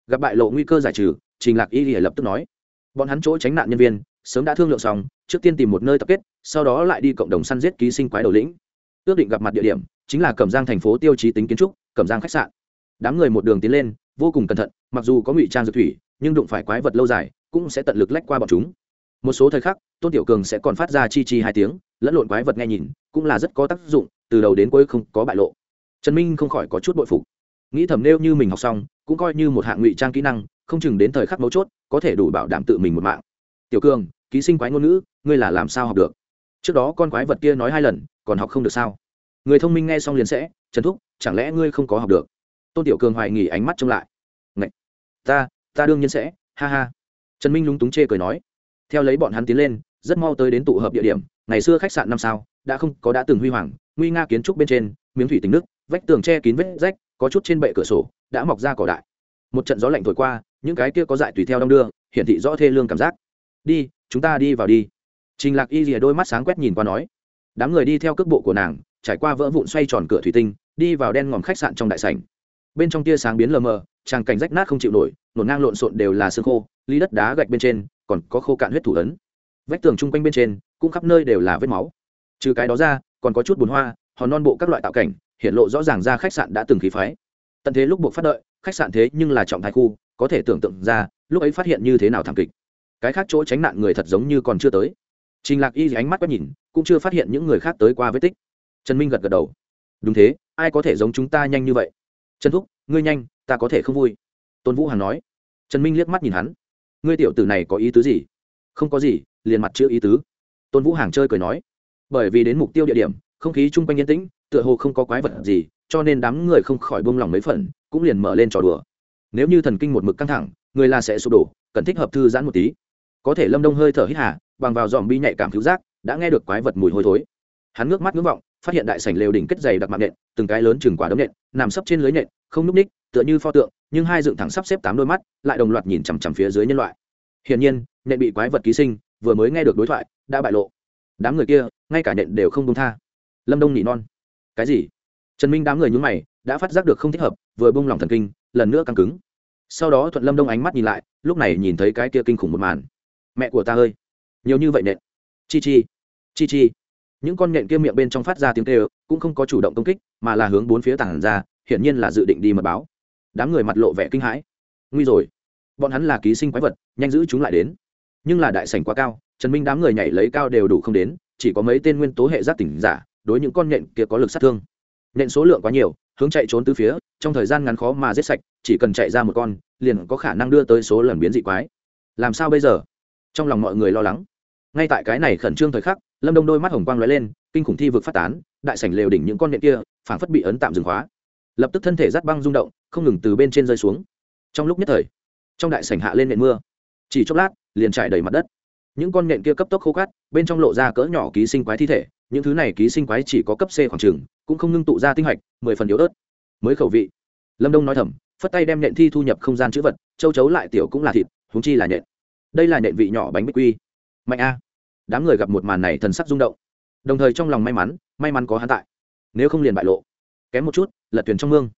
Gặp bại lộ nguy cơ giải trừ, trình lạc y lập tức nói. Bọn hắn chỗ tránh nạn nhân viên, sớm đã thương lượng xong, trước tiên tìm một nơi tập kết, sau đó lại đi cộng đồng săn giết ký sinh quái đầu lĩnh. Ước định gặp mặt địa điểm, chính là cẩm giang thành phố tiêu chí tính kiến trúc, cẩm giang khách sạn. Đám người một đường tiến lên vô cùng cẩn thận, mặc dù có ngụy trang dược thủy, nhưng đụng phải quái vật lâu dài cũng sẽ tận lực lách qua bọn chúng. Một số thời khắc, tôn tiểu cường sẽ còn phát ra chi chi hai tiếng, lẫn lộn quái vật nghe nhìn, cũng là rất có tác dụng, từ đầu đến cuối không có bại lộ. Trần minh không khỏi có chút bội phục. Nghĩ thầm nêu như mình học xong, cũng coi như một hạng ngụy trang kỹ năng, không chừng đến thời khắc mấu chốt, có thể đủ bảo đảm tự mình một mạng. Tiểu cường, ký sinh quái ngôn ngữ, ngươi là làm sao học được? Trước đó con quái vật kia nói hai lần, còn học không được sao? Người thông minh nghe xong liền sẽ, trần thúc, chẳng lẽ ngươi không có học được? Tôn tiểu cường hoài nghỉ ánh mắt trông lại ta ta đương nhiên sẽ, ha ha. Trần minh lúng túng chê cười nói. Theo lấy bọn hắn tiến lên, rất mau tới đến tụ hợp địa điểm, ngày xưa khách sạn năm sao, đã không có đã từng huy hoàng, nguy nga kiến trúc bên trên, miếng thủy tính nước, vách tường che kín vết rách, có chút trên bệ cửa sổ, đã mọc ra cỏ đại. Một trận gió lạnh thổi qua, những cái kia có dại tùy theo đong đưa, hiển thị rõ thê lương cảm giác. Đi, chúng ta đi vào đi. Trình lạc y rìa đôi mắt sáng quét nhìn qua nói. Đám người đi theo cước bộ của nàng, trải qua vỡ vụn xoay tròn cửa thủy tinh, đi vào đen ngòm khách sạn trong đại sảnh bên trong tia sáng biến lờ mờ, tràng cảnh rách nát không chịu nổi nổn ngang lộn xộn đều là xương khô, ly đất đá gạch bên trên, còn có khô cạn huyết thủ ấn. Vách tường chung quanh bên trên, cũng khắp nơi đều là vết máu. Trừ cái đó ra, còn có chút bùn hoa, hòn non bộ các loại tạo cảnh, hiện lộ rõ ràng ra khách sạn đã từng khí phái. Tận thế lúc buộc phát đợi, khách sạn thế nhưng là trọng thái khu, có thể tưởng tượng ra, lúc ấy phát hiện như thế nào thảm kịch. Cái khác chỗ tránh nạn người thật giống như còn chưa tới. Trình lạc y ánh mắt quét nhìn, cũng chưa phát hiện những người khác tới qua vết tích. Trần minh gật gật đầu. Đúng thế, ai có thể giống chúng ta nhanh như vậy? Trần thúc, ngươi nhanh, ta có thể không vui. Tôn vũ hằng nói. Trần minh liếc mắt nhìn hắn. Ngươi tiểu tử này có ý tứ gì? Không có gì, liền mặt chữ ý tứ. Tôn vũ Hằng chơi cười nói. Bởi vì đến mục tiêu địa điểm, không khí chung quanh yên tĩnh, tựa hồ không có quái vật gì, cho nên đám người không khỏi buông lòng mấy phần, cũng liền mở lên trò đùa. Nếu như thần kinh một mực căng thẳng, người là sẽ sụp đổ, cần thích hợp thư giãn một tí. Có thể lâm đông hơi thở hít hà, bằng vào dòm bi nhạy cảm cứu giác, đã nghe được quái vật mùi hôi thối. Hắn ngước mắt ngưỡng vọng phát hiện đại sảnh lều đỉnh kết dày đặc mạng nện, từng cái lớn chừng quả đấm nện, nằm sấp trên lưới nện, không núp ních tựa như pho tượng, nhưng hai dựng thẳng sắp xếp tám đôi mắt, lại đồng loạt nhìn chằm chằm phía dưới nhân loại. Hiển nhiên, nện bị quái vật ký sinh, vừa mới nghe được đối thoại, đã bại lộ. Đám người kia, ngay cả nện đều không đông tha. Lâm đông nỉ non. Cái gì? Trần minh đám người nhúng mày, đã phát giác được không thích hợp, vừa bông lỏng thần kinh, lần nữa căng cứng. Sau đó thuận lâm đông ánh mắt nhìn lại, lúc này nhìn thấy cái kia kinh khủng một màn. Mẹ của ta ơi! Nhiều như vậy nện. Chi chi. Chi chi những con nhện kia miệng bên trong phát ra tiếng kêu, cũng không có chủ động công kích, mà là hướng bốn phía tảng ra, hiển nhiên là dự định đi mật báo. Đám người mặt lộ vẻ kinh hãi. Nguy rồi. Bọn hắn là ký sinh quái vật, nhanh giữ chúng lại đến. Nhưng là đại sảnh quá cao, trần minh đám người nhảy lấy cao đều đủ không đến, chỉ có mấy tên nguyên tố hệ giác tỉnh giả, đối những con nhện kia có lực sát thương. Nhện số lượng quá nhiều, hướng chạy trốn từ phía, trong thời gian ngắn khó mà giết sạch, chỉ cần chạy ra một con, liền có khả năng đưa tới số lần biến dị quái. Làm sao bây giờ? Trong lòng mọi người lo lắng. Ngay tại cái này khẩn trương thời khắc lâm đông đôi mắt hồng quang lóe lên, kinh khủng thi vực phát tán, đại sảnh lều đỉnh những con nện kia, phảng phất bị ấn tạm dừng khóa. Lập tức thân thể rát băng rung động, không ngừng từ bên trên rơi xuống. Trong lúc nhất thời, trong đại sảnh hạ lên nện mưa. Chỉ chốc lát, liền trải đầy mặt đất. Những con nện kia cấp tốc khô cát, bên trong lộ ra cỡ nhỏ ký sinh quái thi thể, những thứ này ký sinh quái chỉ có cấp c khoảng trừng cũng không ngưng tụ ra tinh hạch, mười phần yếu ớt. Mới khẩu vị, lâm đông nói thầm, phất tay đem nện thi thu nhập không gian chữ vật, châu chấu lại tiểu cũng là thịt húng chi là nện đây là nện vị nhỏ bánh bích quy. Mạnh a đám người gặp một màn này thần sắc rung động. Đồng thời trong lòng may mắn may mắn có hắn tại. Nếu không liền bại lộ. Kém một chút, lật thuyền trong mương.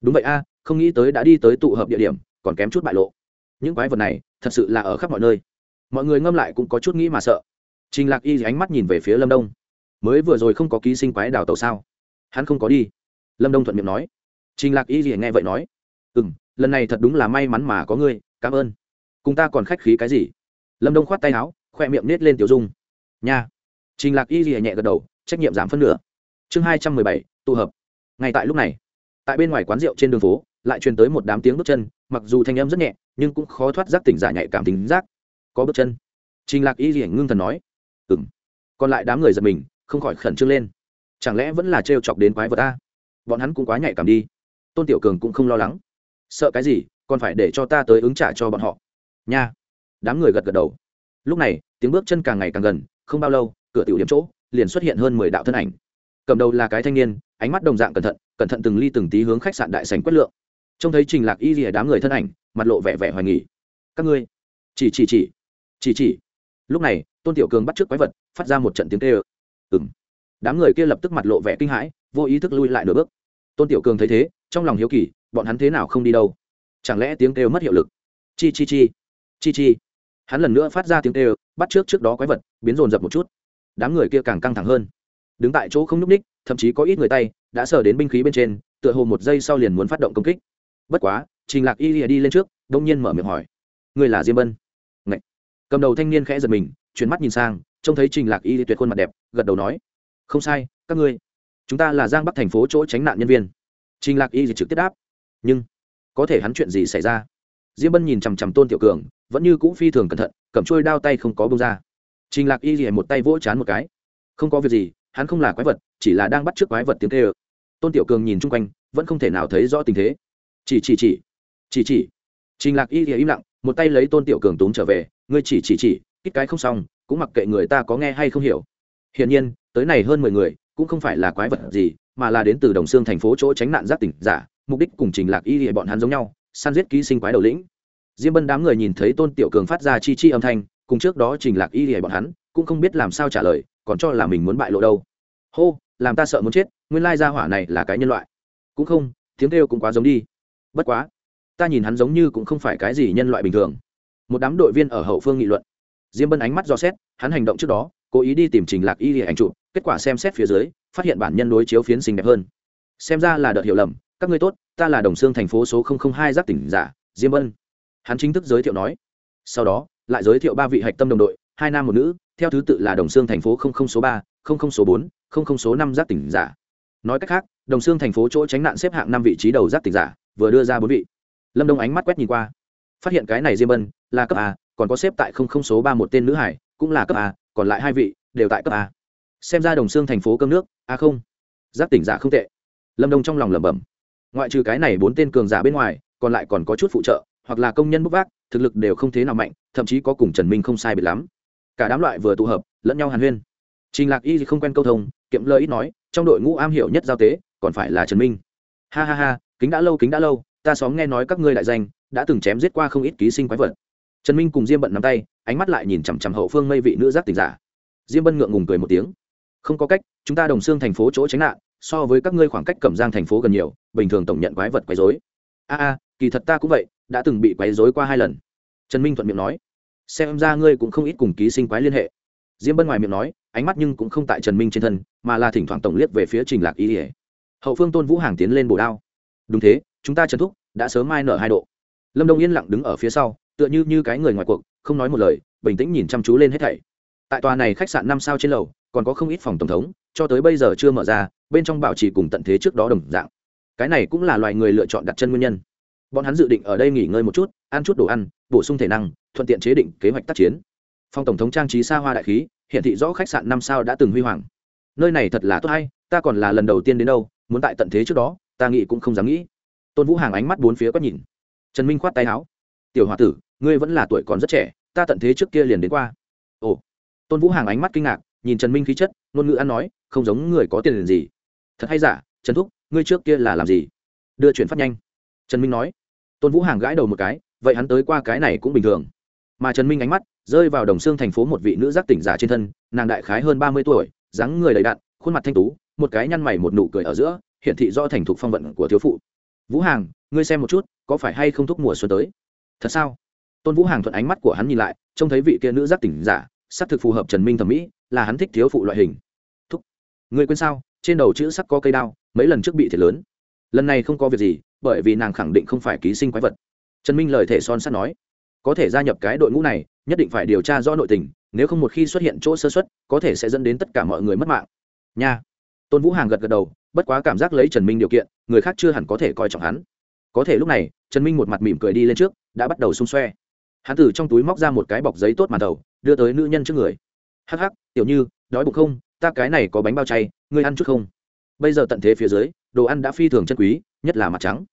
Đúng vậy a, không nghĩ tới đã đi tới tụ hợp địa điểm, còn kém chút bại lộ. Những quái vật này, thật sự là ở khắp mọi nơi. Mọi người ngâm lại cũng có chút nghĩ mà sợ. Trình lạc y ánh mắt nhìn về phía lâm đông. Mới vừa rồi không có ký sinh quái đào tàu sao? Hắn không có đi. Lâm đông thuận miệng nói. Trình lạc y gì nghe vậy nói. Ừ m lần này thật đúng là may mắn mà có ngươi, cảm ơn. Cùng ta còn khách khí cái gì? Lâm đông khoát tay áo, khoe miệng nết lên tiểu dung nha. Trình lạc y gì nhẹ gật đầu, trách nhiệm giảm phân nửa. Chương hai trăm mười bảy, tụ hợp. Ngay tại lúc này, tại bên ngoài quán rượu trên đường phố, lại truyền tới một đám tiếng bước chân, mặc dù thanh âm rất nhẹ, nhưng cũng khó thoát giác tỉnh giả nhạy cảm tính giác. Có bước chân. Trình lạc y gì ngưng thần nói. Ừm. Còn lại đám người giật mình, không khỏi khẩn trương lên. Chẳng lẽ vẫn là trêu chọc đến quái vật ta? Bọn hắn cũng quá nhạy cảm đi. Tôn tiểu cường cũng không lo lắng. Sợ cái gì, còn phải để cho ta tới ứng trả cho bọn họ. Nha. Đám người gật gật đầu. Lúc này, tiếng bước chân càng ngày càng gần không bao lâu, cửa tiểu điểm chỗ liền xuất hiện hơn mười đạo thân ảnh. Cầm đầu là cái thanh niên, ánh mắt đồng dạng cẩn thận cẩn thận từng ly từng tí hướng khách sạn đại sành quất lượng. Trông thấy trình lạc y rìa đám người thân ảnh, mặt lộ vẻ vẻ hoài nghỉ các ngươi? Chỉ chỉ chỉ chỉ chỉ. Lúc này, tôn tiểu cường bắt trước quái vật, phát ra một trận tiếng kêu. Ừng đám người kia lập tức mặt lộ vẻ kinh hãi, vô ý thức lui lại nửa bước. Tôn tiểu cường thấy thế, trong lòng hiếu kỳ, bọn hắn thế nào không đi đâu? Chẳng lẽ tiếng kêu mất hiệu lực? Chi chi chi. Chi chi hắn lần nữa phát ra tiếng kêu, bắt trước trước đó quái vật, biến rồn rập một chút. Đám người kia càng căng thẳng hơn. Đứng tại chỗ không n ú c ních, thậm chí có ít người tay, đã sờ đến binh khí bên trên, tựa hồ một giây sau liền muốn phát động công kích. Bất quá, trình lạc y đi lên trước, đông nhiên mở miệng hỏi. Người là diêm bân Ngậy. cầm đầu thanh niên khẽ giật mình, chuyển mắt nhìn sang, trông thấy trình lạc y tuyệt khuôn mặt đẹp, gật đầu nói. Không sai, các ngươi, chúng ta là giang bắc thành phố chỗ tránh nạn nhân viên. Trình lạc y trực tiếp đáp. Nhưng, có thể hắn chuyện gì xảy ra? Diêm bân nhìn chằm chằm tôn tiểu cường vẫn như cũ phi thường cẩn thận, cầm trôi đao tay không có bông ra. Trình lạc y liền một tay vỗ chán một cái. Không có việc gì, hắn không là quái vật, chỉ là đang bắt t r ư ớ c quái vật tiếng kê ơ tôn tiểu cường nhìn chung quanh, vẫn không thể nào thấy rõ tình thế. Chỉ chỉ chỉ chỉ chỉ. Trình lạc y rìa im lặng, một tay lấy tôn tiểu cường túm trở về, ngươi chỉ chỉ chỉ ít cái không xong, cũng mặc kệ người ta có nghe hay không hiểu. Hiển nhiên, tới này hơn mười người, cũng không phải là quái vật gì, mà là đến từ đồng xương thành phố chỗ tránh nạn giác tỉnh giả, mục đích cùng trình lạc y rìa bọn hắn giống nhau, săn giết ký sinh quái đầu lĩnh diêm bân đám người nhìn thấy tôn tiểu cường phát ra chi chi âm thanh, cùng trước đó trình lạc y thì bọn hắn, cũng không biết làm sao trả lời, còn cho là mình muốn bại lộ đâu. Hô, làm ta sợ muốn chết, nguyên lai gia hỏa này là cái nhân loại. Cũng không, tiếng kêu cũng quá giống đi. Bất quá, ta nhìn hắn giống như cũng không phải cái gì nhân loại bình thường. Một đám đội viên ở hậu phương nghị luận. Diêm bân ánh mắt do xét, hắn hành động trước đó, cố ý đi tìm trình lạc y ảnh chụp, kết quả xem xét phía dưới, phát hiện bản nhân đối chiếu phiến xinh đẹp hơn. Xem ra là đợt hiểu lầm, các ngươi tốt, ta là đồng xương thành phố số hai giác tỉnh giả, diêm bân hắn chính thức giới thiệu nói. Sau đó, lại giới thiệu ba vị hạch tâm đồng đội, hai nam một nữ, theo thứ tự là đồng xương thành phố số ba số bốn số năm giác tỉnh giả. Nói cách khác, đồng xương thành phố chỗ tránh nạn xếp hạng năm vị trí đầu giác tỉnh giả, vừa đưa ra bốn vị. Lâm đông ánh mắt quét nhìn qua. Phát hiện cái này diêm bân là cấp a, còn có xếp tại không không số ba một tên nữ hải, cũng là cấp a, còn lại hai vị, đều tại cấp a. Xem ra đồng xương thành phố cơm nước, a không. Giáp tỉnh giả không tệ. Lâm đông trong lòng lẩm bẩm. Ngoại trừ cái này bốn tên cường giả bên ngoài, còn lại còn có chút phụ trợ hoặc là công nhân bốc vác, thực lực đều không thế nào mạnh, thậm chí có cùng trần minh không sai biệt lắm. Cả đám loại vừa tụ hợp, lẫn nhau hàn huyên. Trình lạc y không quen câu thông, kiệm lời ít nói, trong đội ngũ am hiểu nhất giao tế, còn phải là trần minh. Ha ha ha, kính đã lâu, kính đã lâu, ta xóm nghe nói các ngươi đại danh, đã từng chém giết qua không ít ký sinh quái vật. Trần minh cùng diêm bận nắm tay, ánh mắt lại nhìn chằm chằm hậu phương mây vị nữ giác tình giả. Diêm bân ngượng ngùng cười một tiếng. Không có cách, chúng ta đồng xương thành phố chỗ tránh nạn, so với các ngươi khoảng cách cẩm giang thành phố gần nhiều, bình thường tổng nhận quái vật quái dối a a, kỳ thật ta cũng vậy đã từng bị quấy rối qua hai lần. Trần minh thuận miệng nói, xem ra ngươi cũng không ít cùng ký sinh quái liên hệ. Diêm bân ngoài miệng nói, ánh mắt nhưng cũng không tại trần minh trên thân, mà là thỉnh thoảng tổng liếc về phía trình lạc ý ỉa hậu phương tôn vũ hàng tiến lên bồ đao. Đúng thế, chúng ta trần thúc, đã sớm mai nở hai độ. Lâm đông yên lặng đứng ở phía sau, tựa như như cái người ngoài cuộc, không nói một lời, bình tĩnh nhìn chăm chú lên hết thảy. Tại tòa này khách sạn năm sao trên lầu, còn có không ít phòng tổng thống, cho tới bây giờ chưa mở ra, bên trong bảo trì cùng tận thế trước đó đồng dạng. Cái này cũng là loài người lựa chọn đặt chân nguyên nhân bọn hắn dự định ở đây nghỉ ngơi một chút, ăn chút đồ ăn, bổ sung thể năng, thuận tiện chế định kế hoạch tác chiến. Phòng tổng thống trang trí xa hoa đại khí hiện thị rõ khách sạn năm sao đã từng huy hoàng. Nơi này thật là tốt hay, ta còn là lần đầu tiên đến đâu, muốn tại tận thế trước đó, ta nghĩ cũng không dám nghĩ. Tôn vũ hàng ánh mắt bốn phía quét nhìn. Trần minh khoát tay áo. Tiểu h o a tử, ngươi vẫn là tuổi còn rất trẻ, ta tận thế trước kia liền đến qua. Ồ. Tôn vũ hàng ánh mắt kinh ngạc, nhìn trần minh khí chất, ngôn ngữ ăn nói, không giống người có tiền liền gì. Thật hay giả, trần thúc, ngươi trước kia là làm gì? Đưa chuyển phát nhanh. Trần minh nói tôn vũ hàng gãi đầu một cái, vậy hắn tới qua cái này cũng bình thường. Mà trần minh ánh mắt rơi vào đồng xương thành phố một vị nữ giác tỉnh giả trên thân, nàng đại khái hơn ba mươi tuổi, dáng người đầy đặn, khuôn mặt thanh tú, một cái nhăn mày một nụ cười ở giữa hiện thị do thành thục phong vận của thiếu phụ. Vũ hàng, ngươi xem một chút, có phải hay không thúc mùa xuân tới? Thật sao? Tôn vũ hàng thuận ánh mắt của hắn nhìn lại, trông thấy vị kia nữ giác tỉnh giả, sắc thực phù hợp trần minh thẩm mỹ, là hắn thích thiếu phụ loại hình. Thúc, ngươi quên sao, trên đầu chữ sắc có cây đao, mấy lần trước bị thiệt lớn. Lần này không có việc gì bởi vì nàng khẳng định không phải ký sinh quái vật. Trần minh lời thể son sắt nói, có thể gia nhập cái đội ngũ này, nhất định phải điều tra rõ nội tình, nếu không một khi xuất hiện chỗ sơ xuất có thể sẽ dẫn đến tất cả mọi người mất mạng. Nha. Tôn vũ hàng gật gật đầu, bất quá cảm giác lấy trần minh điều kiện, người khác chưa hẳn có thể coi trọng hắn. Có thể lúc này, trần minh một mặt mỉm cười đi lên trước, đã bắt đầu xung xoe. Hắn từ trong túi móc ra một cái bọc giấy tốt màn đầu, đưa tới nữ nhân trước người. Hắc hắc, tiểu như, đói bụng không? Ta cái này có bánh bao chay, ngươi ăn chút không? Bây giờ tận thế phía dưới, đồ ăn đã phi thường chân quý nhất là mặt trắng.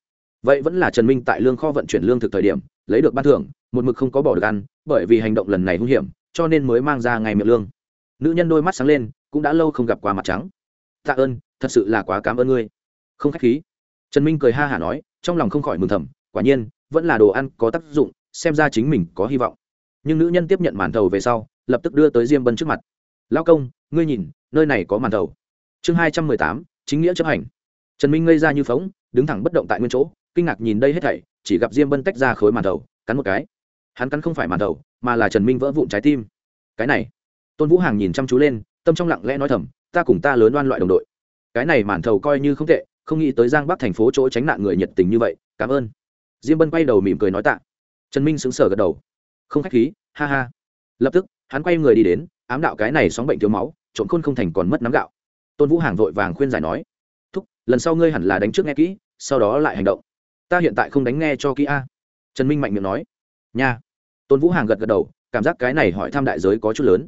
Vậy vẫn là trần minh tại lương kho vận chuyển lương thực thời điểm, lấy được ban thưởng, một mực không có bỏ được ăn, bởi vì hành động lần này hung hiểm, cho nên mới mang ra ngày miệng lương. Nữ nhân đôi mắt sáng lên, cũng đã lâu không gặp quà mặt trắng. Tạ ơn, thật sự là quá cảm ơn ngươi. Không khách khí. Trần minh cười ha hả nói, trong lòng không khỏi mừng thầm, quả nhiên, vẫn là đồ ăn có tác dụng, xem ra chính mình có hy vọng. Nhưng nữ nhân tiếp nhận màn thầu về sau, lập tức đưa tới diêm bân trước mặt. Lao công, ngươi nhìn, nơi này có màn thầu. Chương hai trăm mười tám, chính nghĩa chấp hành trần minh ngây ra như phóng đứng thẳng bất động tại nguyên chỗ kinh ngạc nhìn đây hết thảy chỉ gặp diêm bân tách ra khối màn đầu, cắn một cái. Hắn cắn không phải màn đầu, mà là trần minh vỡ vụn trái tim. Cái này tôn vũ hàng nhìn chăm chú lên tâm trong lặng lẽ nói thầm ta cùng ta lớn oan loại đồng đội. Cái này màn thầu coi như không tệ không nghĩ tới giang bắc thành phố chỗ tránh nạn người nhiệt tình như vậy cảm ơn. Diêm bân quay đầu mỉm cười nói tạ. Trần minh sững sờ gật đầu. Không khách khí ha ha. Lập tức hắn quay người đi đến ám đạo cái này sóng bệnh thiếu máu trộn khôn không thành còn mất nắm gạo. Tôn vũ hàng vội vàng khuyên giải nói lần sau ngươi hẳn là đánh trước nghe kỹ, sau đó lại hành động. Ta hiện tại không đánh nghe cho kỹ a. Trần minh mạnh miệng nói. Nha. Tôn vũ hàng gật gật đầu, cảm giác cái này hỏi thăm đại giới có chút lớn.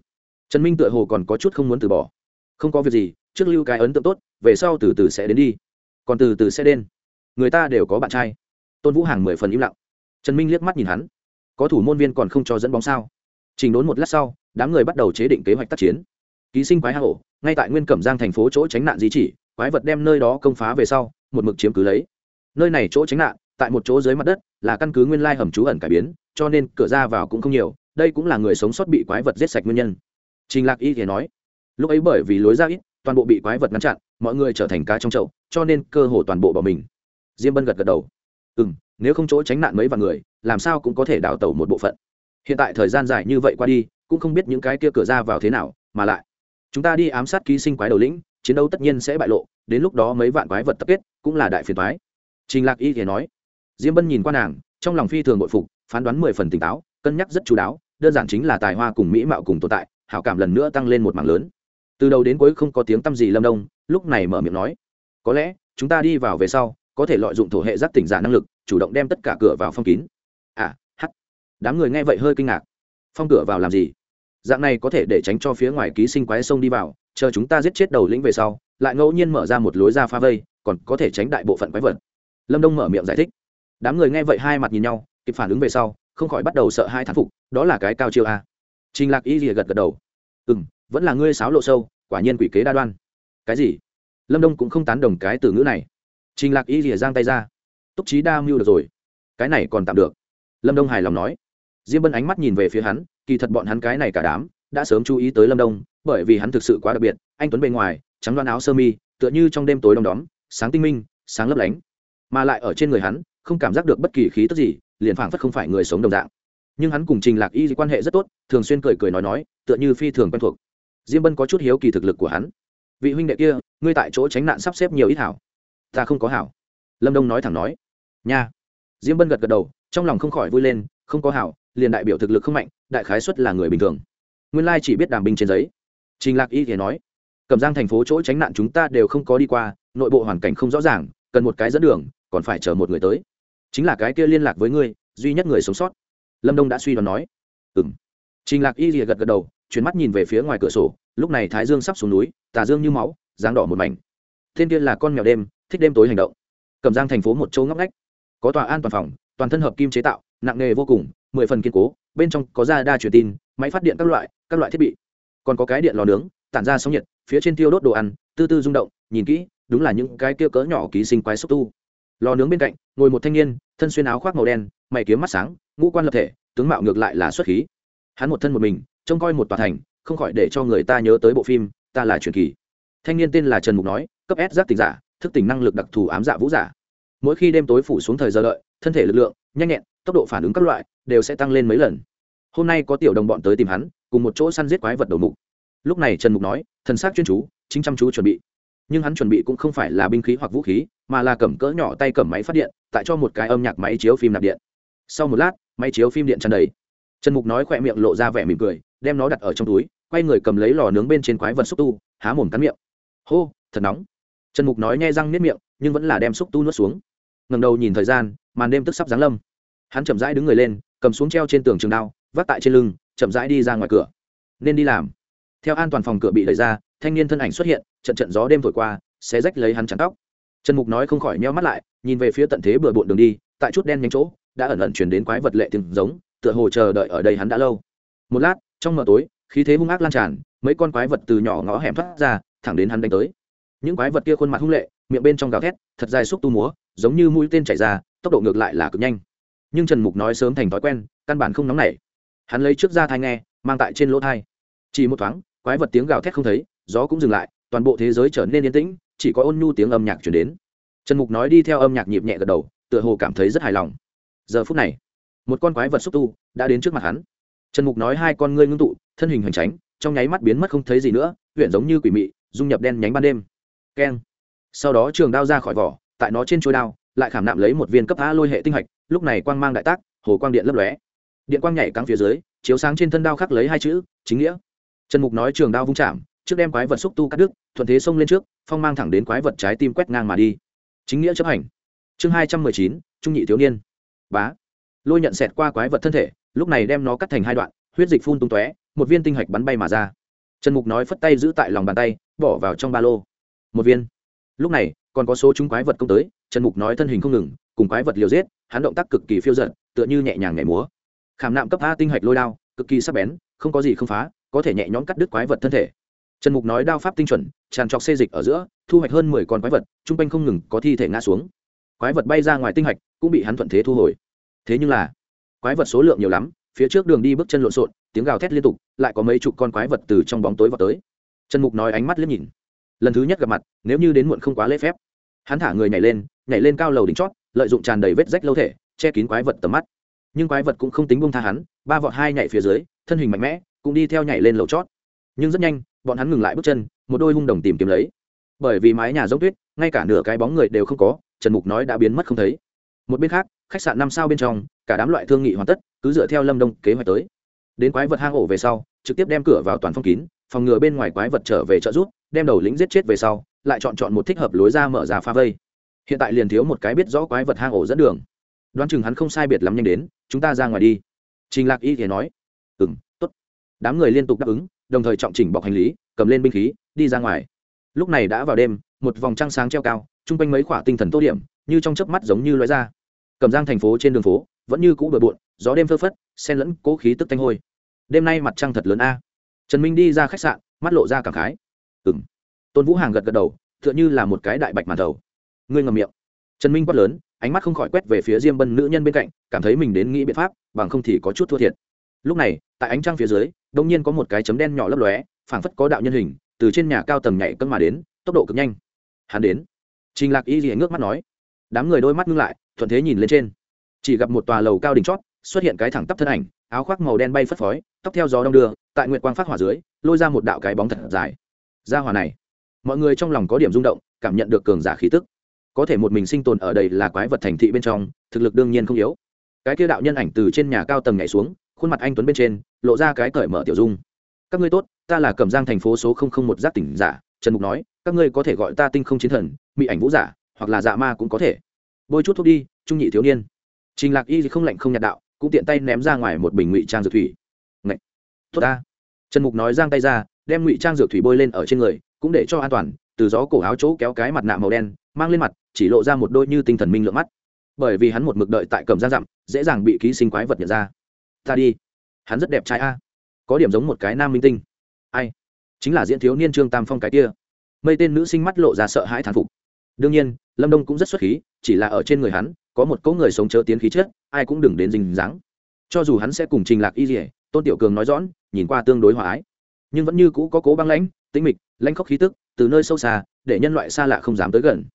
Trần minh tựa hồ còn có chút không muốn từ bỏ. Không có việc gì, trước lưu cái ấn tượng tốt, về sau từ từ sẽ đến đi. Còn từ từ sẽ đến. Người ta đều có bạn trai. Tôn vũ hàng mười phần im lặng. Trần minh liếc mắt nhìn hắn. Có thủ môn viên còn không cho dẫn bóng sao? Trình đốn một lát sau, đám người bắt đầu chế định kế hoạch tác chiến. Ký sinh quái hạ hổ, ngay tại nguyên cẩm giang thành phố chỗ tránh nạn di chỉ quái vật đem nơi đó công phá về sau, một mực chiếm cứ lấy. Nơi này chỗ tránh nạn, tại một chỗ dưới mặt đất, là căn cứ nguyên lai hầm trú ẩn cải biến, cho nên cửa ra vào cũng không nhiều, đây cũng là người sống sót bị quái vật giết sạch nguyên nhân. Trình lạc y thì nói, lúc ấy bởi vì lối ra ít, toàn bộ bị quái vật ngăn chặn, mọi người trở thành cá trong chậu, cho nên cơ hồ toàn bộ bỏ mình. Diêm bân gật gật đầu ừ m nếu không chỗ tránh nạn mấy vài người, làm sao cũng có thể đào tẩu một bộ phận. Hiện tại thời gian dài như vậy qua đi, cũng không biết những cái kia cửa ra vào thế nào, mà lại, chúng ta đi ám sát ký sinh quái đầu lĩnh chiến đấu tất nhiên sẽ bại lộ, đến lúc đó mấy vạn quái vật tập kết cũng là đại phiền thoái trình lạc y thì nói, diêm bân nhìn qua nàng, trong lòng phi thường bội phục, phán đoán mười phần tỉnh táo, cân nhắc rất chú đáo, đơn giản chính là tài hoa cùng mỹ mạo cùng tồn tại, hảo cảm lần nữa tăng lên một mảng lớn. Từ đầu đến cuối không có tiếng tâm gì lâm đông, lúc này mở miệng nói, có lẽ chúng ta đi vào về sau, có thể lợi dụng thổ hệ giác tỉnh giả năng lực, chủ động đem tất cả cửa vào phong kín. À hắt đám người nghe vậy hơi kinh ngạc. Phong cửa vào làm gì? Dạng này có thể để tránh cho phía ngoài ký sinh quái sông đi vào, chờ chúng ta giết chết đầu lĩnh về sau, lại ngẫu nhiên mở ra một lối ra pha vây, còn có thể tránh đại bộ phận quái vật. Lâm đông mở miệng giải thích. Đám người nghe vậy hai mặt nhìn nhau, kịp phản ứng về sau, không khỏi bắt đầu sợ hai thán phục, đó là cái cao chiêu a. Trình lạc y rìa gật gật đầu. Ừ m vẫn là ngươi sáo lộ sâu, quả nhiên quỷ kế đa đoan. Cái gì? Lâm đông cũng không tán đồng cái từ ngữ này. Trình lạc y rìa giang tay ra. Túc trí đa mưu được rồi, cái này còn tạm được. Lâm đông hài lòng nói diêm bân ánh mắt nhìn về phía hắn, kỳ thật bọn hắn cái này cả đám, đã sớm chú ý tới lâm đông, bởi vì hắn thực sự quá đặc biệt, anh tuấn bề ngoài, trắng đoan áo sơ mi, tựa như trong đêm tối đông đóm, sáng tinh minh, sáng lấp lánh. Mà lại ở trên người hắn, không cảm giác được bất kỳ khí tức gì, liền phảng phất không phải người sống đồng dạng. Nhưng hắn cùng trình lạc y quan hệ rất tốt, thường xuyên cười cười nói nói, tựa như phi thường quen thuộc. Diêm bân có chút hiếu kỳ thực lực của hắn. Vị huynh đệ kia, ngươi tại chỗ tránh nạn sắp xếp nhiều ít hảo. Ta không có hảo. Lâm đông nói thẳng nói. Nha. Diêm bân gật gật đầu, trong lòng không khỏi vui lên, không có hảo liền đại biểu thực lực không mạnh, đại khái xuất là người bình thường. Nguyên lai chỉ biết đàm binh trên giấy. Trình lạc y thì nói, Cẩm giang thành phố chỗ tránh nạn chúng ta đều không có đi qua, nội bộ hoàn cảnh không rõ ràng, cần một cái dẫn đường, còn phải chờ một người tới. Chính là cái kia liên lạc với ngươi, duy nhất người sống sót. Lâm đông đã suy đoán nói ừ trình lạc y thì gật gật đầu, chuyển mắt nhìn về phía ngoài cửa sổ, lúc này thái dương sắp xuống núi, tà dương như máu, dáng đỏ một mảnh. Thiên kia là con mèo đêm, thích đêm tối hành động. Cầm giang thành phố một châu ngóc ngách, có tòa an toàn phòng, toàn thân hợp kim chế tạo, nặng nề vô cùng mười phần kiên cố bên trong có ra đa truyền tin máy phát điện các loại các loại thiết bị. Còn có cái điện lò nướng tản ra sóng nhiệt phía trên tiêu đốt đồ ăn tư tư rung động nhìn kỹ đúng là những cái kia cỡ nhỏ ký sinh quái xúc tu. Lò nướng bên cạnh ngồi một thanh niên thân xuyên áo khoác màu đen mày kiếm mắt sáng ngũ quan lập thể tướng mạo ngược lại là xuất khí. Hắn một thân một mình trông coi một tòa thành không khỏi để cho người ta nhớ tới bộ phim ta là truyền kỳ. Thanh niên tên là trần mục nói cấp s giác tình giả thức tỉnh năng lực đặc thù ám dạ vũ giả. Mỗi khi đêm tối phủ xuống thời giờ lợi, thân thể lực lượng nhanh nhẹn tốc độ phản ứng các loại đều sẽ tăng lên mấy lần. Hôm nay có tiểu đồng bọn tới tìm hắn, cùng một chỗ săn giết quái vật đầu mục. Lúc này trần mục nói, thần s á c chuyên chú, chính chăm chú chuẩn bị. Nhưng hắn chuẩn bị cũng không phải là binh khí hoặc vũ khí, mà là cầm cỡ nhỏ tay cầm máy phát điện, tại cho một cái âm nhạc máy chiếu phim nạp điện. Sau một lát, máy chiếu phim điện tràn đầy. Trần mục nói khỏe miệng lộ ra vẻ mỉm cười, đem nó đặt ở trong túi, quay người cầm lấy lò nướng bên trên quái vật xúc tu, há mồm cắn miệng. Hô, thật nóng. Trần mục nói nghe răng nếp miệng, nhưng vẫn là đem xúc tu nuốt xuống. Ngầm đầu nhìn thời gian, màn đêm tức sắp giáng lâm. Hắn chậm rãi đứng người lên cầm xuống treo trên tường trường đao, vác tại trên lưng, chậm rãi đi ra ngoài cửa. Nên đi làm. Theo an toàn phòng cửa bị đẩy ra, thanh niên thân ảnh xuất hiện, trận trận gió đêm thổi qua, xé rách lấy hắn trắng tóc. Trần mục nói không khỏi meo mắt lại, nhìn về phía tận thế bừa bộn đường đi, tại chút đen nhánh chỗ, đã ẩn ẩn chuyển đến quái vật lệ tiếng giống, tựa hồ chờ đợi ở đây hắn đã lâu. Một lát, trong mờ tối, khí thế hung ác lan tràn, mấy con quái vật từ nhỏ ngõ hẻm thoát ra, thẳng đến hắn đánh tới. Những quái vật kia khuôn mặt hung lệ, miệng bên trong gào thét, thật dài xúc tu múa, giống như mũi tên chảy ra, tốc độ ngược lại là cực nhanh nhưng trần mục nói sớm thành thói quen, căn bản không nóng nảy. Hắn lấy trước ra thai nghe, mang tại trên lỗ thai. Chỉ một thoáng, quái vật tiếng gào thét không thấy, gió cũng dừng lại, toàn bộ thế giới trở nên yên tĩnh, chỉ có ôn nhu tiếng âm nhạc chuyển đến. Trần mục nói đi theo âm nhạc nhịp nhẹ gật đầu, tựa hồ cảm thấy rất hài lòng. Giờ phút này, một con quái vật xúc tu đã đến trước mặt hắn. Trần mục nói hai con ngươi ngưng tụ, thân hình hoành tránh, trong nháy mắt biến mất không thấy gì nữa huyện giống như quỷ mị, dung nhập đen nhánh ban đêm. Keng. Sau đó trường đao ra khỏi vỏ, tại nó trên chuôi đao, lại khảm nạm lấy một viên cấp a lôi hệ tinh hạch lúc này quang mang đại tác, hồ quang điện lấp lóe. Điện quang nhảy căng phía dưới, chiếu sáng trên thân đao khắc lấy hai chữ, chính nghĩa. Trần mục nói trường đao vung chạm, trước đem quái vật xúc tu cắt đứt, thuận thế xông lên trước, phong mang thẳng đến quái vật trái tim quét ngang mà đi. Chính nghĩa chấp hành. Chương hai trăm mười chín, trung nhị thiếu niên. Bá. Lôi nhận xẹt qua quái vật thân thể, lúc này đem nó cắt thành hai đoạn, huyết dịch phun tung tóe, một viên tinh hạch bắn bay mà ra. Trần mục nói phất tay giữ tại lòng bàn tay, bỏ vào trong ba lô. Một viên. Lúc này, còn có số chúng quái vật công tới, trần mục nói thân hình không ngừng, cùng quái vật liều giết hắn động tác cực kỳ phiêu giận tựa như nhẹ nhàng nhảy múa. Khảm nạm cấp a tinh hạch lôi đao, cực kỳ sắc bén, không có gì không phá, có thể nhẹ nhõm cắt đứt quái vật thân thể. Trần mục nói đao pháp tinh chuẩn, tràn trọc xê dịch ở giữa, thu hoạch hơn mười con quái vật t r u n g quanh không ngừng có thi thể ngã xuống. Quái vật bay ra ngoài tinh hạch, cũng bị hắn thuận thế thu hồi. Thế nhưng là, quái vật số lượng nhiều lắm, phía trước đường đi bước chân lộn xộn, tiếng gào thét liên tục, lại có mấy chục con quái vật từ trong bóng tối vào tới. Trần mục nói ánh mắt liếc nhìn. Lần thứ nhất gặp mặt, nếu như đến muộn không quá lễ phép. Hắn thả người nhảy lên nhảy lên cao lầu đỉnh chót lợi dụng tràn đầy vết rách lâu thể, che kín quái vật tầm mắt. Nhưng quái vật cũng không tính bông tha hắn, ba vọt hai nhảy phía dưới, thân hình mạnh mẽ, cũng đi theo nhảy lên lầu chót. Nhưng rất nhanh, bọn hắn ngừng lại bước chân, một đôi hung đồng tìm kiếm lấy. Bởi vì mái nhà giống tuyết, ngay cả nửa cái bóng người đều không có, trần mục nói đã biến mất không thấy. Một bên khác, khách sạn năm sao bên trong, cả đám loại thương nghị hoàn tất, cứ dựa theo lâm đông kế hoạch tới. Đến quái vật hang ổ về sau, trực tiếp đem cửa vào toàn phong kín, phòng ngừa bên ngoài quái vật trở về trợ rút đem đầu lĩnh giết chết về sau, lại chọn chọn một thích hợp lối ra mở ra pha vây hiện tại liền thiếu một cái biết rõ quái vật hang ổ dẫn đường. Đoán chừng hắn không sai biệt lắm nhanh đến, chúng ta ra ngoài đi. Trình lạc y thì nói. Ừ m t ố t đám người liên tục đáp ứng, đồng thời trọng chỉnh bọc hành lý, cầm lên binh khí, đi ra ngoài. Lúc này đã vào đêm, một vòng trăng sáng treo cao, chung quanh mấy khoả tinh thần tốt điểm, như trong chớp mắt giống như loại ra. Cầm giang thành phố trên đường phố, vẫn như cũ bừa bộn, gió đêm phơ phất sen lẫn cố khí tức tanh hôi. Đêm nay mặt trăng thật lớn a. Trần minh đi ra khách sạn, mắt lộ ra cảm khái. Ừng tôn vũ hàng gật gật đầu, tựa như là một cái đại bạch màn đầu ngươi ngậm miệng. Trần minh quát lớn, ánh mắt không khỏi quét về phía diêm bân nữ nhân bên cạnh, cảm thấy mình đến nghĩ biện pháp, bằng không thì có chút thua thiệt. Lúc này, tại ánh trăng phía dưới, đông nhiên có một cái chấm đen nhỏ lấp lóe, phảng phất có đạo nhân hình, từ trên nhà cao tầng nhảy cân mà đến, tốc độ cực nhanh. Hắn đến. Trình lạc y gì ngước mắt nói. Đám người đôi mắt ngưng lại, thuận thế nhìn lên trên. Chỉ gặp một tòa lầu cao đỉnh chót, xuất hiện cái thẳng tắp thân ảnh, áo khoác màu đen bay phất phới, tóc theo gió đông đưa, tại nguyệt quang phát hỏa dưới, lôi ra một đạo cái bóng thật dài. Ra hỏa này. Mọi người trong lòng có điểm rung động, cảm nhận được cường giả khí tức có thể một mình sinh tồn ở đây là quái vật thành thị bên trong, thực lực đương nhiên không yếu. Cái kia đạo nhân ảnh từ trên nhà cao tầng nhảy xuống, khuôn mặt anh tuấn bên trên, lộ ra cái cởi mở tiểu dung. Các ngươi tốt, ta là cẩm giang thành phố số không không một giác tỉnh giả, trần mục nói, các ngươi có thể gọi ta tinh không chiến thần, mỹ ảnh vũ giả, hoặc là dạ ma cũng có thể. Bôi chút thuốc đi, trung nhị thiếu niên. Trình lạc y không lạnh không nhạt đạo, cũng tiện tay ném ra ngoài một bình ngụy trang dược thủy. Ngậy! tốt ta. Trần mục nói giang tay ra, đem ngụy trang dược thủy bôi lên ở trên người, cũng để cho an toàn, từ gió cổ áo chỗ kéo cái mặt nạ màu đen mang lên mặt, chỉ lộ ra một đôi như tinh thần minh lượng mắt. Bởi vì hắn một mực đợi tại cầm giang dặm, dễ dàng bị ký sinh quái vật nhận ra. Ta đi. Hắn rất đẹp trai a. Có điểm giống một cái nam minh tinh. Ai? Chính là diễn thiếu niên trương tam phong cái kia. Mây tên nữ sinh mắt lộ ra sợ hãi thán phục. Đương nhiên, lâm đông cũng rất xuất khí, chỉ là ở trên người hắn, có một cỗ người sống chớ tiến khí chết ai cũng đừng đến dình dáng cho dù hắn sẽ cùng trình lạc y dỉa tôn tiểu cường nói rõ, nhìn qua tương đối hòa ái, nhưng vẫn như cũ có cố băng lãnh, tĩnh mịch, lãnh khóc khí tức, từ nơi sâu xa, để nhân loại xa lạ không dám tới gần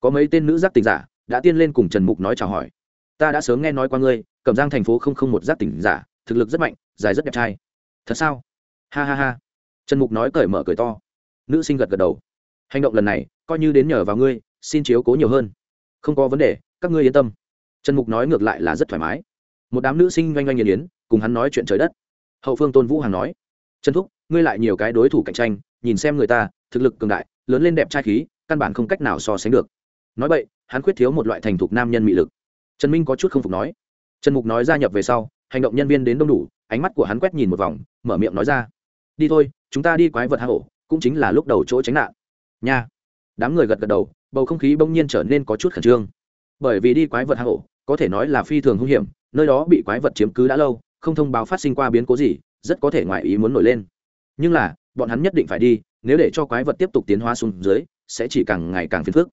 có mấy tên nữ giác tỉnh giả đã tiên lên cùng trần mục nói chào hỏi. Ta đã sớm nghe nói qua ngươi, Cẩm giang thành phố không không một giác tỉnh giả, thực lực rất mạnh, dài rất đẹp trai. Thật sao? Ha ha ha. Trần mục nói cởi mở cười to. Nữ sinh gật gật đầu. Hành động lần này, coi như đến nhờ vào ngươi, xin chiếu cố nhiều hơn. Không có vấn đề, các ngươi yên tâm. Trần mục nói ngược lại là rất thoải mái. Một đám nữ sinh oanh oanh nghiền yến cùng hắn nói chuyện trời đất. Hậu phương tôn vũ hằng nói, trần thúc, ngươi lại nhiều cái đối thủ cạnh tranh, nhìn xem người ta, thực lực cường đại, lớn lên đẹp trai khí, căn bản không cách nào so sánh được nói vậy hắn khuyết thiếu một loại thành thục nam nhân mị lực. Trần minh có chút không phục nói. Trần mục nói gia nhập về sau, hành động nhân viên đến đông đủ, ánh mắt của hắn quét nhìn một vòng, mở miệng nói ra. Đi thôi, chúng ta đi quái vật hạ hổ, cũng chính là lúc đầu chỗ tránh nạn. Nha. Đám người gật gật đầu, bầu không khí bỗng nhiên trở nên có chút khẩn trương. Bởi vì đi quái vật hạ hổ, có thể nói là phi thường hung hiểm, nơi đó bị quái vật chiếm cứ đã lâu, không thông báo phát sinh qua biến cố gì, rất có thể ngoại ý muốn nổi lên. Nhưng là, bọn hắn nhất định phải đi, nếu để cho quái vật tiếp tục tiến hóa xuống dưới, sẽ chỉ càng ngày càng phiền phức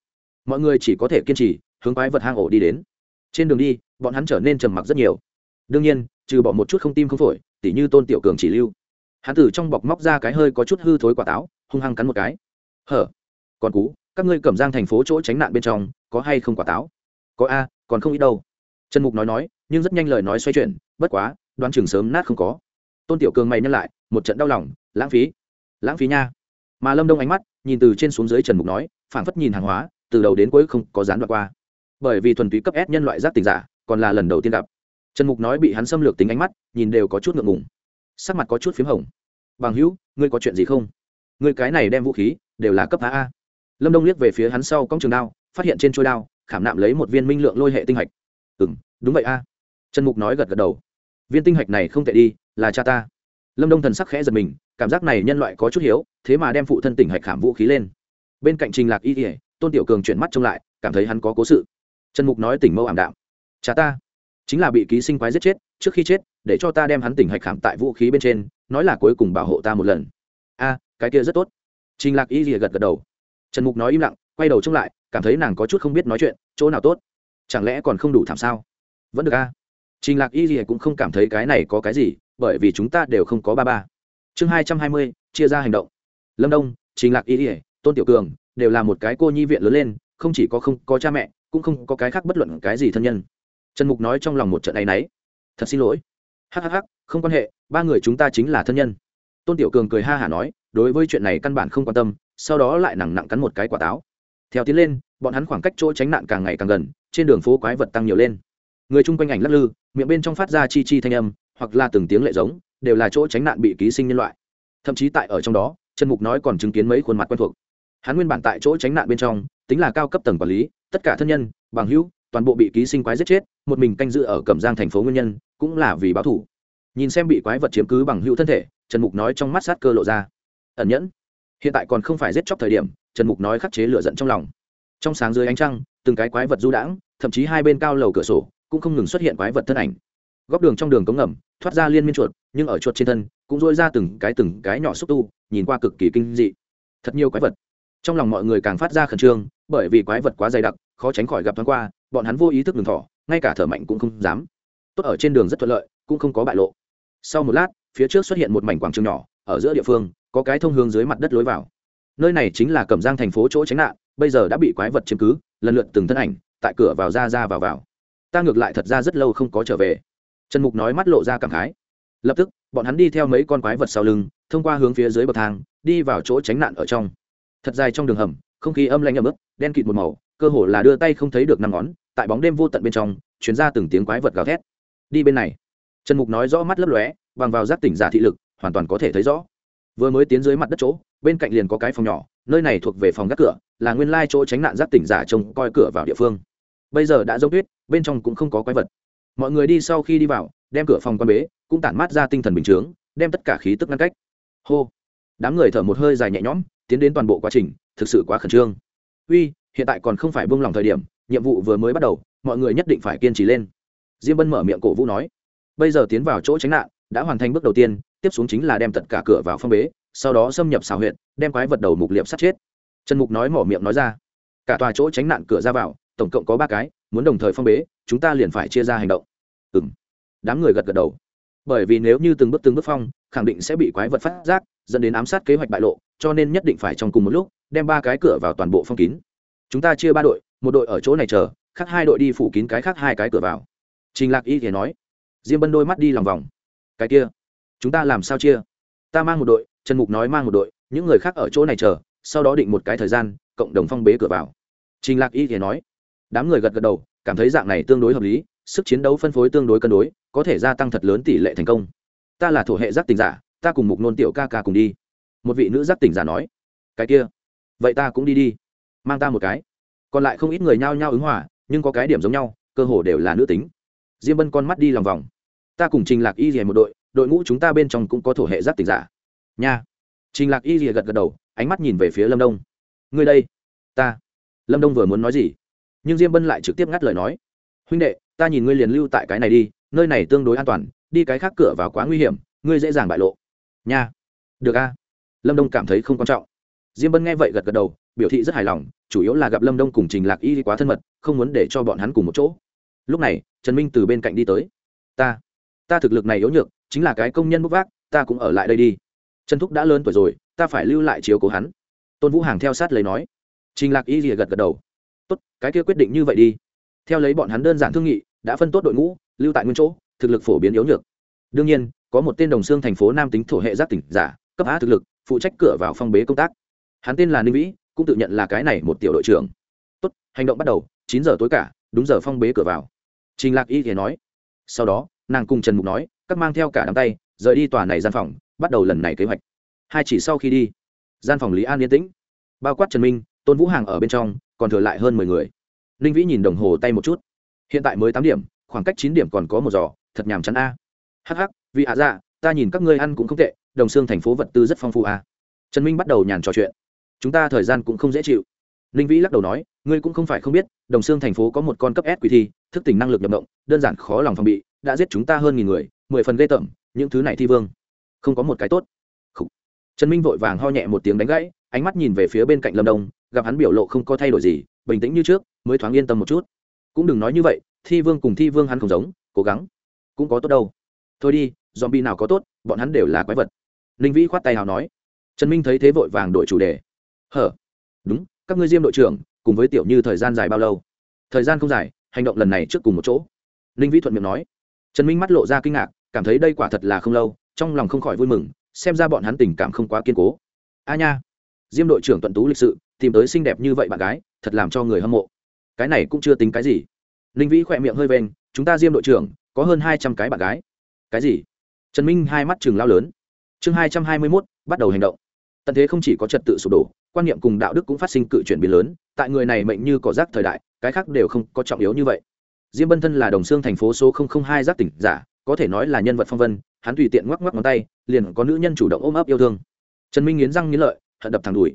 mọi người chỉ có thể kiên trì, hướng quái vật hang ổ đi đến. Trên đường đi, bọn hắn trở nên trầm mặc rất nhiều. Đương nhiên, trừ bỏ một chút không tim không phổi, tỉ như tôn tiểu cường chỉ lưu. Hắn từ trong bọc móc ra cái hơi có chút hư thối quả táo, hung hăng cắn một cái. Hở, còn cú, các ngươi cầm giang thành phố chỗ tránh nạn bên trong, có hay không quả táo? Có a, còn không ít đâu. Trần mục nói nói, nhưng rất nhanh lời nói xoay chuyển, bất quá, đoán chừng sớm nát không có. Tôn tiểu cường mày nhân lại, một trận đau lòng, lãng phí lãng phí nha. Mà lâm đông ánh mắt, nhìn từ trên xuống dưới trần mục nói, phảng phất nhìn hàng hóa từ đầu đến cuối không có gián đoạn qua. Bởi vì thuần túy cấp ép nhân loại giác tình giả, còn là lần đầu tiên gặp. Trần mục nói bị hắn xâm lược tính ánh mắt, nhìn đều có chút ngượng ngùng. Sắc mặt có chút p h í m hồng. Bằng hữu, ngươi có chuyện gì không? Ngươi cái này đem vũ khí, đều là cấp a a. Lâm đông liếc về phía hắn sau cong trường đao, phát hiện trên trôi đao, khảm nạm lấy một viên minh lượng lôi hệ tinh hạch. Ừ m đúng vậy a. Trần mục nói gật gật đầu. Viên tinh hạch này không tệ đi, là cha ta. Lâm đông thần sắc khẽ giật mình, cảm giác này nhân loại có chút hiếu, thế mà đem phụ thân tỉnh hạch khảm vũ khí lên. Bên cạnh trình lạc y ỉa tôn tiểu cường chuyển mắt trông lại, cảm thấy hắn có cố sự. Trần mục nói tỉnh mâu ảm đạm. Cha ta, chính là bị ký sinh quái giết chết, trước khi chết, để cho ta đem hắn tỉnh hạch khảm tại vũ khí bên trên, nói là cuối cùng bảo hộ ta một lần. A, cái kia rất tốt. Trình lạc y rìa gật gật đầu. Trần mục nói im lặng, quay đầu trông lại, cảm thấy nàng có chút không biết nói chuyện, chỗ nào tốt? Chẳng lẽ còn không đủ thảm sao? Vẫn được a. Trình lạc y rìa cũng không cảm thấy cái này có cái gì, bởi vì chúng ta đều không có ba ba. Chương hai trăm hai mươi, chia ra hành động. Lâm đông, trình lạc y rìa tôn tiểu cường đều là một cái cô nhi viện lớn lên, không chỉ có không có cha mẹ, cũng không có cái khác bất luận cái gì thân nhân. Trần mục nói trong lòng một trận ấ y n ấ y thật xin lỗi. Hhh không quan hệ, ba người chúng ta chính là thân nhân. Tôn tiểu cường cười ha hả nói, đối với chuyện này căn bản không quan tâm, sau đó lại nặng nặng cắn một cái quả táo. Theo tiến lên, bọn hắn khoảng cách chỗ tránh nạn càng ngày càng gần, trên đường phố quái vật tăng nhiều lên. Người chung quanh ảnh lắc lư, miệng bên trong phát ra chi chi thanh âm, hoặc là từng tiếng lệ giống, đều là chỗ tránh nạn bị ký sinh nhân loại. Thậm chí tại ở trong đó, trần mục nói còn chứng kiến mấy khuôn mặt quen thuộc hắn nguyên bản tại chỗ tránh nạn bên trong, tính là cao cấp tầng quản lý, tất cả thân nhân, bằng hữu, toàn bộ bị ký sinh quái giết chết, một mình canh giữ ở cẩm giang thành phố nguyên nhân, cũng là vì báo thủ nhìn xem bị quái vật chiếm cứ bằng hữu thân thể, trần mục nói trong mắt sát cơ lộ ra. Ẩn nhẫn. Hiện tại còn không phải giết chóc thời điểm, trần mục nói khắc chế lửa giận trong lòng. Trong sáng dưới ánh trăng, từng cái quái vật du đãng, thậm chí hai bên cao lầu cửa sổ, cũng không ngừng xuất hiện quái vật thân ảnh. Góc đường trong đường cống ngầm, thoát ra liên miên chuột, nhưng ở chuột trên thân, cũng dôi ra từng cái từng cái nhỏ xúc tu, nhìn qua cực kỳ kinh dị. Thật nhiều quái vật trong lòng mọi người càng phát ra khẩn trương, bởi vì quái vật quá dày đặc, khó tránh khỏi gặp thoáng qua, bọn hắn vô ý thức đường thỏ ngay cả thở mạnh cũng không dám. Tốt ở trên đường rất thuận lợi, cũng không có bại lộ. Sau một lát, phía trước xuất hiện một mảnh quảng trường nhỏ, ở giữa địa phương, có cái thông hướng dưới mặt đất lối vào. Nơi này chính là cẩm giang thành phố chỗ tránh nạn, bây giờ đã bị quái vật chiếm cứ, lần lượt từng thân ảnh, tại cửa vào ra ra vào vào. Ta ngược lại thật ra rất lâu không có trở về. Trần mục nói mắt lộ ra cảm khái. Lập tức, bọn hắn đi theo mấy con quái vật sau lưng, thông qua hướng phía dưới bậc thang, đi vào chỗ tránh nạn ở trong thật dài trong đường hầm, không khí âm lạnh ấm ức đen kịt một màu, cơ hồ là đưa tay không thấy được năm ngón, tại bóng đêm vô tận bên trong chuyển ra từng tiếng quái vật gào thét. Đi bên này. Trần mục nói rõ mắt lấp lóe, bằng vào giác tỉnh giả thị lực, hoàn toàn có thể thấy rõ. Vừa mới tiến dưới mặt đất chỗ, bên cạnh liền có cái phòng nhỏ, nơi này thuộc về phòng gác cửa, là nguyên lai chỗ tránh nạn giác tỉnh giả trông coi cửa vào địa phương. Bây giờ đã dốc tuyết, bên trong cũng không có quái vật. Mọi người đi sau khi đi vào, đem cửa phòng quan bế, cũng tản mát ra tinh thần bình chướng đem tất cả khí tức ngăn cách. Hô. Đám người thở một hơi dài nhẹ nhõm tiến đến toàn bộ quá trình, thực sự quá khẩn trương. Uy, hiện tại còn không phải buông lỏng thời điểm, nhiệm vụ vừa mới bắt đầu, mọi người nhất định phải kiên trì lên. Diêm bân mở miệng cổ vũ nói, bây giờ tiến vào chỗ tránh nạn, đã hoàn thành bước đầu tiên, tiếp xuống chính là đem tất cả cửa vào phong bế, sau đó xâm nhập xào huyện đem quái vật đầu mục liệp sát chết. Trần mục nói mỏ miệng nói ra, cả tòa chỗ tránh nạn cửa ra vào, tổng cộng có ba cái, muốn đồng thời phong bế, chúng ta liền phải chia ra hành động. Ừ m đám người gật gật đầu. Bởi vì nếu như từng bước từng bước phong, khẳng định sẽ bị quái vật phát giác dẫn đến ám sát kế hoạch bại lộ, cho nên nhất định phải trong cùng một lúc, đem ba cái cửa vào toàn bộ phong kín. Chúng ta chia ba đội, một đội ở chỗ này chờ, khác hai đội đi phủ kín cái khác hai cái cửa vào. Trình lạc y thì nói. Diêm bân đôi mắt đi lòng vòng. Cái kia, chúng ta làm sao chia? Ta mang một đội, trần mục nói mang một đội, những người khác ở chỗ này chờ, sau đó định một cái thời gian, cộng đồng phong bế cửa vào. Trình lạc y thì nói. Đám người gật gật đầu, cảm thấy dạng này tương đối hợp lý, sức chiến đấu phân phối tương đối cân đối, có thể gia tăng thật lớn tỷ lệ thành công. Ta là thổ hệ giác tình giả ta cùng mục nôn tiểu ca ca cùng đi. Một vị nữ giác tỉnh giả nói, cái kia, vậy ta cũng đi đi, mang ta một cái. Còn lại không ít người nhao nhao ứng hòa, nhưng có cái điểm giống nhau, cơ hồ đều là nữ tính. Diêm bân con mắt đi lòng vòng. Ta cùng trình lạc y rìa một đội đội ngũ chúng ta bên trong cũng có thổ hệ giác tỉnh giả. Nha. Trình lạc y rìa gật gật đầu, ánh mắt nhìn về phía lâm đông. Ngươi đây. Ta. Lâm đông vừa muốn nói gì, nhưng diêm bân lại trực tiếp ngắt lời nói. Huynh đệ, ta nhìn ngươi liền lưu tại cái này đi, nơi này tương đối an toàn, đi cái khác cửa vào quá nguy hiểm, ngươi dễ dàng bại lộ nha. Được a. Lâm đông cảm thấy không quan trọng. Diêm bân nghe vậy gật gật đầu, biểu thị rất hài lòng, chủ yếu là gặp lâm đông cùng trình lạc y quá thân mật, không muốn để cho bọn hắn cùng một chỗ. Lúc này, trần minh từ bên cạnh đi tới. Ta ta thực lực này yếu nhược, chính là cái công nhân bốc vác, ta cũng ở lại đây đi. Trần thúc đã lớn tuổi rồi, ta phải lưu lại chiếu cố hắn. Tôn vũ hàng theo sát lấy nói. Trình lạc y rìa gật gật đầu. Tốt, cái kia quyết định như vậy đi. Theo lấy bọn hắn đơn giản thương nghị, đã phân tốt đội ngũ, lưu tại nguyên chỗ, thực lực phổ biến yếu nhược. Đương nhiên có một tên đồng xương thành phố nam tính thổ hệ giác tỉnh giả, cấp á thực lực, phụ trách cửa vào phong bế công tác. Hắn tên là ninh vĩ, cũng tự nhận là cái này một tiểu đội trưởng. Tốt, hành động bắt đầu, chín giờ tối cả, đúng giờ phong bế cửa vào. Trình lạc y thì nói. Sau đó, nàng cùng trần mục nói, các mang theo cả đám tay, rời đi tòa này gian phòng, bắt đầu lần này kế hoạch. Hai chỉ sau khi đi, gian phòng lý an yên tĩnh. Bao quát trần minh, tôn vũ hàng ở bên trong, còn thừa lại hơn mười người. Ninh vĩ nhìn đồng hồ tay một chút. Hiện tại mới tám điểm, khoảng cách chín điểm còn có một giò, thật nhàm chán a. Hh vì hạ dạ ta nhìn các ngươi ăn cũng không tệ, đồng xương thành phố vật tư rất phong phú à. Trần minh bắt đầu nhàn trò chuyện. Chúng ta thời gian cũng không dễ chịu. Ninh vĩ lắc đầu nói, ngươi cũng không phải không biết, đồng xương thành phố có một con cấp s quỷ thi, thức tỉnh năng lực nhập động, đơn giản khó lòng phòng bị, đã giết chúng ta hơn nghìn người, mười phần ghê tởm, những thứ này thi vương. Không có một cái tốt. Khủ. trần minh vội vàng ho nhẹ một tiếng đánh gãy, ánh mắt nhìn về phía bên cạnh lâm đông, gặp hắn biểu lộ không có thay đổi gì, bình tĩnh như trước, mới thoáng yên tâm một chút. Cũng đừng nói như vậy, thi vương cùng thi vương hắn không giống, cố gắng. Cũng có tốt đâu. Thôi đi zombie nào có tốt bọn hắn đều là quái vật. Linh vĩ khoát tay nào nói. Trần minh thấy thế vội vàng đổi chủ đề. Hở? Đúng các ngươi diêm đội trưởng cùng với tiểu như thời gian dài bao lâu? Thời gian không dài hành động lần này trước cùng một chỗ. Linh vĩ thuận miệng nói. Trần minh mắt lộ ra kinh ngạc cảm thấy đây quả thật là không lâu trong lòng không khỏi vui mừng xem ra bọn hắn tình cảm không quá kiên cố. A nha! Diêm đội trưởng tuận tú lịch sự tìm tới xinh đẹp như vậy bạn gái thật làm cho người hâm mộ. Cái này cũng chưa tính cái gì. Linh vĩ khỏe miệng hơi vênh, chúng ta diêm đội trưởng có hơn hai trăm cái bạn gái. Cái gì? Trần minh hai mắt chừng lao lớn. Chương hai trăm hai mươi mốt, bắt đầu hành động. Tận thế không chỉ có trật tự sụp đổ, quan niệm cùng đạo đức cũng phát sinh cự chuyển biến lớn, tại người này mệnh như cỏ rác thời đại, cái khác đều không có trọng yếu như vậy. Diêm bân thân là đồng xương thành phố số hai giác tỉnh giả, có thể nói là nhân vật phong vân, hắn tùy tiện ngoắc ngoắc ngón tay, liền có nữ nhân chủ động ôm ấp yêu thương. Trần minh nghiến răng nghiến lợi, hận đập thẳng đùi.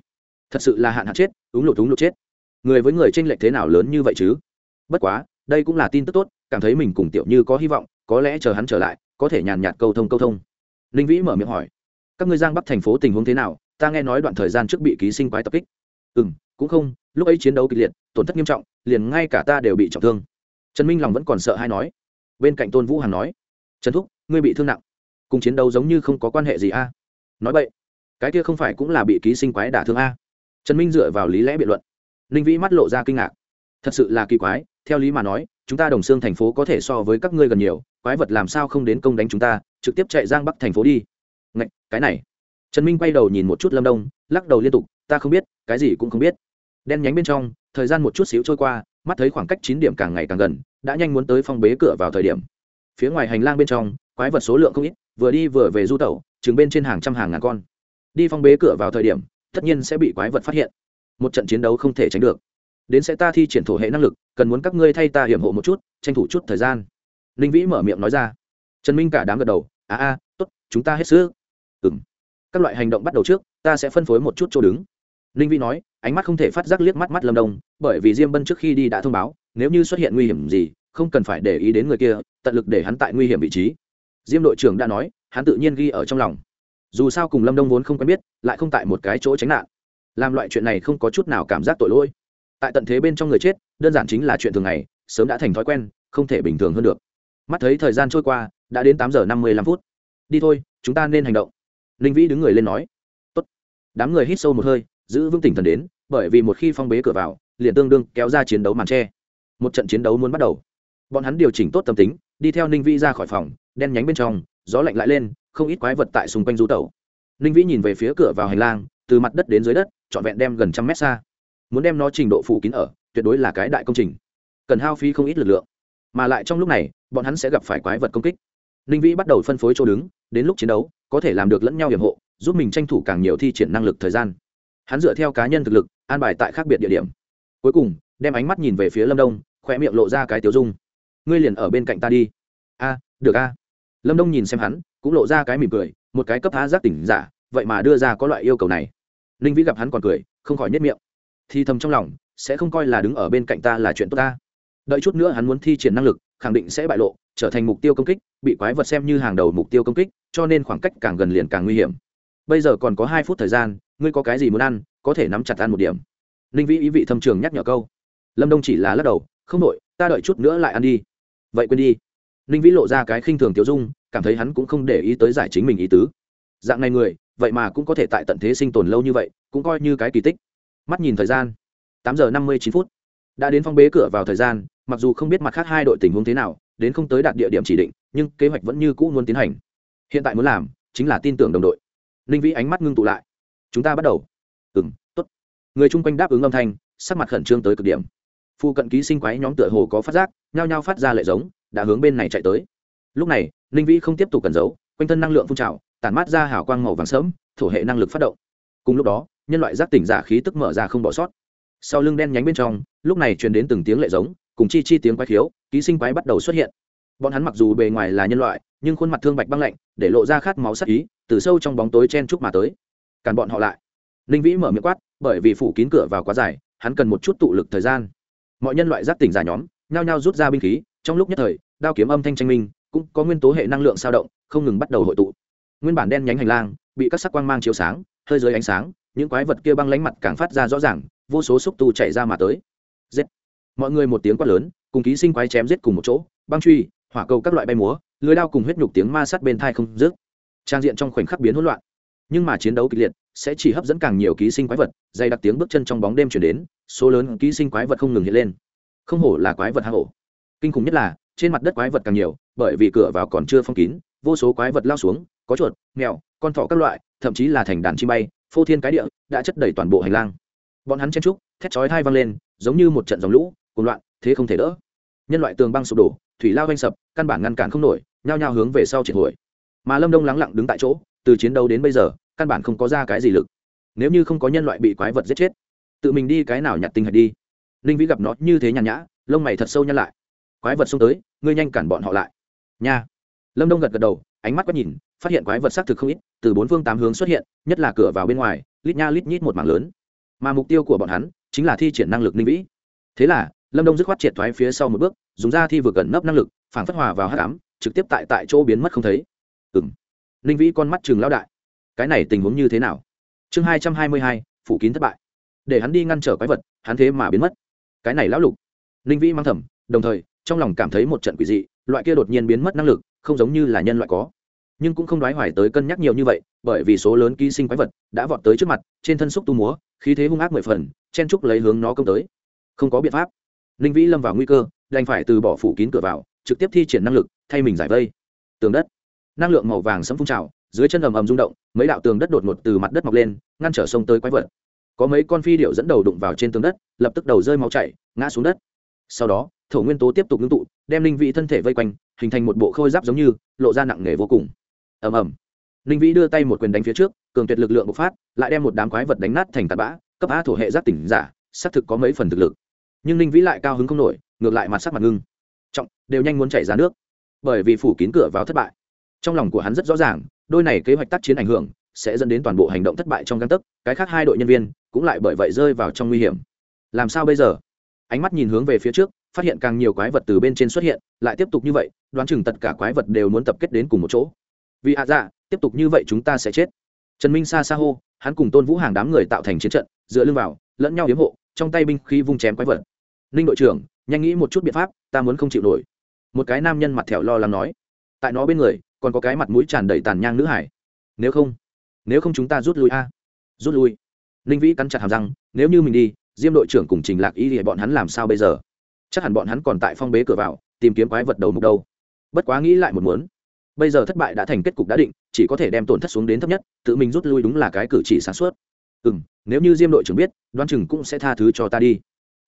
Thật sự là hạn hạn chết uống lụt úng lụt chết. Người với người tranh lệch thế nào lớn như vậy chứ? Bất quá, đây cũng là tin tức tốt, cảm thấy mình cùng tiểu như có hy vọng, có lẽ chờ hắn trở lại có thể nhàn nhạt câu thông câu thông. Ninh vĩ mở miệng hỏi, các ngươi giang bắc thành phố tình huống thế nào? Ta nghe nói đoạn thời gian trước bị ký sinh quái tập kích. Ừ m cũng không, lúc ấy chiến đấu kịch liệt, tổn thất nghiêm trọng, liền ngay cả ta đều bị trọng thương. Trần minh lòng vẫn còn sợ hay nói. Bên cạnh tôn vũ hằng nói, trần thúc, ngươi bị thương nặng, cùng chiến đấu giống như không có quan hệ gì a. Nói vậy, cái kia không phải cũng là bị ký sinh quái đả thương a? Trần minh dựa vào lý lẽ biện luận. Ninh vĩ mắt lộ ra kinh ngạc. Thật sự là kỳ quái, theo lý mà nói, chúng ta đồng xương thành phố có thể so với các ngươi gần nhiều quái vật làm sao không đến công đánh chúng ta trực tiếp chạy giang bắc thành phố đi. Ngạch, cái này. Trần minh quay đầu nhìn một chút lâm đông lắc đầu liên tục ta không biết cái gì cũng không biết. Đen nhánh bên trong thời gian một chút xíu trôi qua mắt thấy khoảng cách chín điểm càng ngày càng gần đã nhanh muốn tới phong bế cửa vào thời điểm. Phía ngoài hành lang bên trong quái vật số lượng không ít vừa đi vừa về du tẩu chừng bên trên hàng trăm hàng ngàn con. Đi phong bế cửa vào thời điểm tất nhiên sẽ bị quái vật phát hiện. Một trận chiến đấu không thể tránh được. Đến sẽ ta thi triển thổ hệ năng lực cần muốn các ngươi thay ta hiểm hộ một chút tranh thủ chút thời gian ninh vĩ mở miệng nói ra. Trần minh cả đám gật đầu à a, tốt, chúng ta hết sức. Ừng các loại hành động bắt đầu trước, ta sẽ phân phối một chút chỗ đứng. Ninh vĩ nói, ánh mắt không thể phát giác liếc mắt mắt lâm đông, bởi vì diêm bân trước khi đi đã thông báo, nếu như xuất hiện nguy hiểm gì, không cần phải để ý đến người kia, tận lực để hắn tại nguy hiểm vị trí. Diêm đội trưởng đã nói, hắn tự nhiên ghi ở trong lòng. Dù sao cùng lâm đông vốn không quen biết, lại không tại một cái chỗ tránh nạn. Làm loại chuyện này không có chút nào cảm giác tội lỗi. Tại tận thế bên trong người chết, đơn giản chính là chuyện thường ngày, sớm đã thành thói quen, không thể bình thường hơn được mắt thấy thời gian trôi qua, đã đến tám giờ năm mươi lăm phút. Đi thôi, chúng ta nên hành động. Ninh vĩ đứng người lên nói. Tốt. đám người hít sâu một hơi, giữ vững tỉnh thần đến, bởi vì một khi phong bế cửa vào, liền tương đương kéo ra chiến đấu màn tre. Một trận chiến đấu muốn bắt đầu. Bọn hắn điều chỉnh tốt tâm tính, đi theo ninh vĩ ra khỏi phòng, đen nhánh bên trong, gió lạnh lại lên, không ít quái vật tại xung quanh du tẩu. Ninh vĩ nhìn về phía cửa vào hành lang, từ mặt đất đến dưới đất, trọn vẹn đem gần trăm mét xa. Muốn đem nó trình độ phủ kín ở, tuyệt đối là cái đại công trình. Cần hao phí không ít lực lượng mà lại trong lúc này, bọn hắn sẽ gặp phải quái vật công kích. Ninh vĩ bắt đầu phân phối chỗ đứng, đến lúc chiến đấu, có thể làm được lẫn nhau hiểm hộ, giúp mình tranh thủ càng nhiều thi triển năng lực thời gian. Hắn dựa theo cá nhân thực lực, an bài tại khác biệt địa điểm. Cuối cùng, đem ánh mắt nhìn về phía lâm đông khoe miệng lộ ra cái tiểu dung. Ngươi liền ở bên cạnh ta đi. A, được a. Lâm đông nhìn xem hắn, cũng lộ ra cái mỉm cười, một cái cấp há giác tỉnh giả, vậy mà đưa ra có loại yêu cầu này. Ninh vĩ gặp hắn còn cười, không khỏi nhất miệng. Thì thầm trong lòng, sẽ không coi là đứng ở bên cạnh ta là chuyện tốt ta đợi chút nữa hắn muốn thi triển năng lực, khẳng định sẽ bại lộ, trở thành mục tiêu công kích, bị quái vật xem như hàng đầu mục tiêu công kích, cho nên khoảng cách càng gần liền càng nguy hiểm. Bây giờ còn có hai phút thời gian, ngươi có cái gì muốn ăn, có thể nắm chặt ăn một điểm. Ninh vĩ ý vị thâm trường nhắc nhở câu. Lâm đông chỉ là lắc đầu, không đội ta đợi chút nữa lại ăn đi. Vậy quên đi. Ninh vĩ lộ ra cái khinh thường tiêu dung, cảm thấy hắn cũng không để ý tới giải chính mình ý tứ. Dạng này người, vậy mà cũng có thể tại tận thế sinh tồn lâu như vậy, cũng coi như cái kỳ tích. Mắt nhìn thời gian, tám giờ năm mươi chín phút đã đến phong bế cửa vào thời gian, mặc dù không biết mặt khác hai đội tình huống thế nào, đến không tới đạt địa điểm chỉ định, nhưng kế hoạch vẫn như cũ muốn tiến hành. Hiện tại muốn làm, chính là tin tưởng đồng đội. Ninh vĩ ánh mắt ngưng tụ lại. Chúng ta bắt đầu. Ừ m t ố t người chung quanh đáp ứng âm thanh, sắc mặt khẩn trương tới cực điểm. Phu cận ký sinh quái nhóm tựa hồ có phát giác, nhao nhao phát ra lệ giống, đã hướng bên này chạy tới. Lúc này, ninh vĩ không tiếp tục cần giấu, quanh thân năng lượng phun trào, tản mát ra hào quang màu vàng sớm thổ hệ năng lực phát động. Cùng lúc đó, nhân loại giác tỉnh giả khí tức mở ra không bỏ sót. Sau lưng đen nhánh bên trong lúc này truyền đến từng tiếng lệ giống, cùng chi chi tiếng quái khiếu, ký sinh quái bắt đầu xuất hiện. Bọn hắn mặc dù bề ngoài là nhân loại, nhưng khuôn mặt thương bạch băng lạnh, để lộ ra khát máu sắc ý, từ sâu trong bóng tối chen chúc mà tới. Cản bọn họ lại. Ninh vĩ mở miệng quát, bởi vì phủ kín cửa vào quá dài, hắn cần một chút tụ lực thời gian. Mọi nhân loại giác tỉnh giả nhóm, nhao nhao rút ra binh khí, trong lúc nhất thời, đao kiếm âm thanh tranh minh, cũng có nguyên tố hệ năng lượng sao động, không ngừng bắt đầu hội tụ. Nguyên bản đen nhánh hành lang, bị các sắc quang mang chiếu sáng, hơi dưới ánh sáng, những quái vật kia băng lánh mặt càng phát ra rõ ràng, vô số xúc tu chạy ra mà tới giết. Mọi người một tiếng quát lớn, cùng ký sinh quái chém giết cùng một chỗ, băng truy, hỏa cầu các loại bay múa, lưới đao cùng huyết nhục tiếng ma sát bên thai không dứt. Trang diện trong khoảnh khắc biến hỗn loạn. Nhưng mà chiến đấu kịch liệt, sẽ chỉ hấp dẫn càng nhiều ký sinh quái vật, dày đặc tiếng bước chân trong bóng đêm chuyển đến, số lớn ký sinh quái vật không ngừng hiện lên. Không hổ là quái vật hang hổ kinh khủng nhất là, trên mặt đất quái vật càng nhiều, bởi vì cửa vào còn chưa phong kín, vô số quái vật lao xuống, có chuột, mèo, con thỏ các loại, thậm chí là thành đàn chim bay, phô thiên cái địa, đã chất đầy toàn bộ hành lang. Bọn hắn chen trúc thét chói thai văng lên giống như một trận dòng lũ, cuồng loạn, thế không thể đỡ. Nhân loại tường băng sụp đổ, thủy lao vanh sập, căn bản ngăn cản không nổi, nhao nhao hướng về sau triệt hồi. Mà lâm đông lắng lặng đứng tại chỗ, từ chiến đấu đến bây giờ, căn bản không có ra cái gì lực. Nếu như không có nhân loại bị quái vật giết chết, tự mình đi cái nào nhặt tinh hạch đi. Linh vĩ gặp nó như thế nhàn nhã, lông mày thật sâu nhăn lại. Quái vật xông tới, ngươi nhanh cản bọn họ lại. Nha. Lâm đông gật gật đầu, ánh mắt quét nhìn, phát hiện quái vật xác thực không ít, từ bốn phương tám hướng xuất hiện, nhất là cửa vào bên ngoài, lít nha lít nhít một mảng lớn. Mà mục tiêu của bọn hắn chính là thi triển năng lực linh vĩ. Thế là, lâm đông dứt khoát triệt thoái phía sau một bước, dùng ra thi vừa gần nấp năng lực, phản phất hòa vào hát cám trực tiếp tại tại chỗ biến mất không thấy. Ừng linh vĩ con mắt chừng lao đại. Cái này tình huống như thế nào? Chương hai trăm hai mươi hai, phủ kín thất bại. Để hắn đi ngăn trở quái vật, hắn thế mà biến mất. Cái này lão lục. Linh vĩ mang thầm, đồng thời, trong lòng cảm thấy một trận quỷ dị, loại kia đột nhiên biến mất năng lực, không giống như là nhân loại có nhưng cũng không đoái hoài tới cân nhắc nhiều như vậy, bởi vì số lớn ký sinh quái vật đã vọt tới trước mặt, trên thân xúc tu múa, khí thế hung ác mười phần, chen trúc lấy hướng nó công tới. Không có biện pháp. Ninh vĩ lâm vào nguy cơ, đành phải từ bỏ phủ kín cửa vào, trực tiếp thi triển năng lực, thay mình giải vây. Tường đất. Năng lượng màu vàng sẫm phun trào, dưới chân ầm ầm rung động, mấy đạo tường đất đột ngột từ mặt đất mọc lên, ngăn trở sông tới quái vật. Có mấy con phi điệu dẫn đầu đụng vào trên tường đất, lập tức đầu rơi máu chảy, ngã xuống đất. Sau đó, thổ nguyên tố tiếp tục ngưng tụ, đem linh vị thân thể vây quanh, hình thành một bộ khôi giáp giống như, lộ ra nặng nề vô cùng ầm ầm. Linh vĩ đưa tay một quyền đánh phía trước, cường tuyệt lực lượng bộc phát, lại đem một đám quái vật đánh nát thành tạt bã, cấp A thổ hệ giác tỉnh giả, xác thực có mấy phần thực lực. Nhưng linh vĩ lại cao hứng không nổi, ngược lại mặt sắc mặt ngưng. Trọng, đều nhanh muốn chảy ra nước. Bởi vì phủ kín cửa vào thất bại. Trong lòng của hắn rất rõ ràng, đôi này kế hoạch tác chiến ảnh hưởng, sẽ dẫn đến toàn bộ hành động thất bại trong găng tấc, cái khác hai đội nhân viên cũng lại bởi vậy rơi vào trong nguy hiểm. Làm sao bây giờ? Ánh mắt nhìn hướng về phía trước, phát hiện càng nhiều quái vật từ bên trên xuất hiện, lại tiếp tục như vậy, đoán chừng tất cả quái vật đều muốn tập kết đến cùng một chỗ vì ạ dạ tiếp tục như vậy chúng ta sẽ chết. Trần minh xa xa hô, hắn cùng tôn vũ hàng đám người tạo thành chiến trận, dựa lưng vào, lẫn nhau hiếm hộ, trong tay binh khi vung chém quái vật. Ninh đội trưởng, nhanh nghĩ một chút biện pháp, ta muốn không chịu nổi. Một cái nam nhân mặt thẹo lo lắng nói. Tại nó bên người, còn có cái mặt mũi tràn đầy tàn nhang nữ hải. Nếu không nếu không chúng ta rút lui a. Rút lui. Ninh vĩ cắn chặt hàm răng, nếu như mình đi, diêm đội trưởng cùng trình lạc y thì bọn hắn làm sao bây giờ? Chắc hẳn bọn hắn còn tại phong bế cửa vào, tìm kiếm quái vật đầu mục đâu. Bất quá nghĩ lại một muốn bây giờ thất bại đã thành kết cục đã định, chỉ có thể đem tổn thất xuống đến thấp nhất, tự mình rút lui đúng là cái cử chỉ sáng suốt. Ừ m nếu như diêm đội trưởng biết đoan chừng cũng sẽ tha thứ cho ta đi.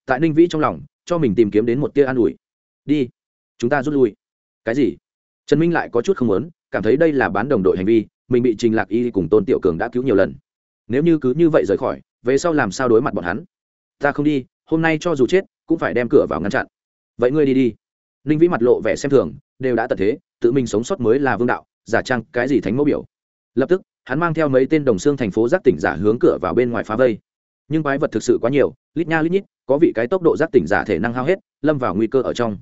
Tại ninh vĩ trong lòng, cho mình tìm kiếm đến một tia an ủi. Đi, chúng ta rút lui. Cái gì? Trần minh lại có chút không muốn, cảm thấy đây là bán đồng đội hành vi, mình bị trình lạc y cùng tôn tiểu cường đã cứu nhiều lần. Nếu như cứ như vậy rời khỏi, về sau làm sao đối mặt bọn hắn? Ta không đi, hôm nay cho dù chết, cũng phải đem cửa vào ngăn chặn. Vậy ngươi đi đi. Ninh vĩ mặt lộ vẻ xem thường, đều đã tận thế tự mình sống sót mới là vương đạo, giả trang cái gì thánh mẫu biểu. Lập tức, hắn mang theo mấy tên đồng xương thành phố giác tỉnh giả hướng cửa vào bên ngoài phá vây. Nhưng quái vật thực sự quá nhiều, lít nha lít nhít, có vị cái tốc độ giác tỉnh giả thể năng hao hết, lâm vào nguy cơ ở trong.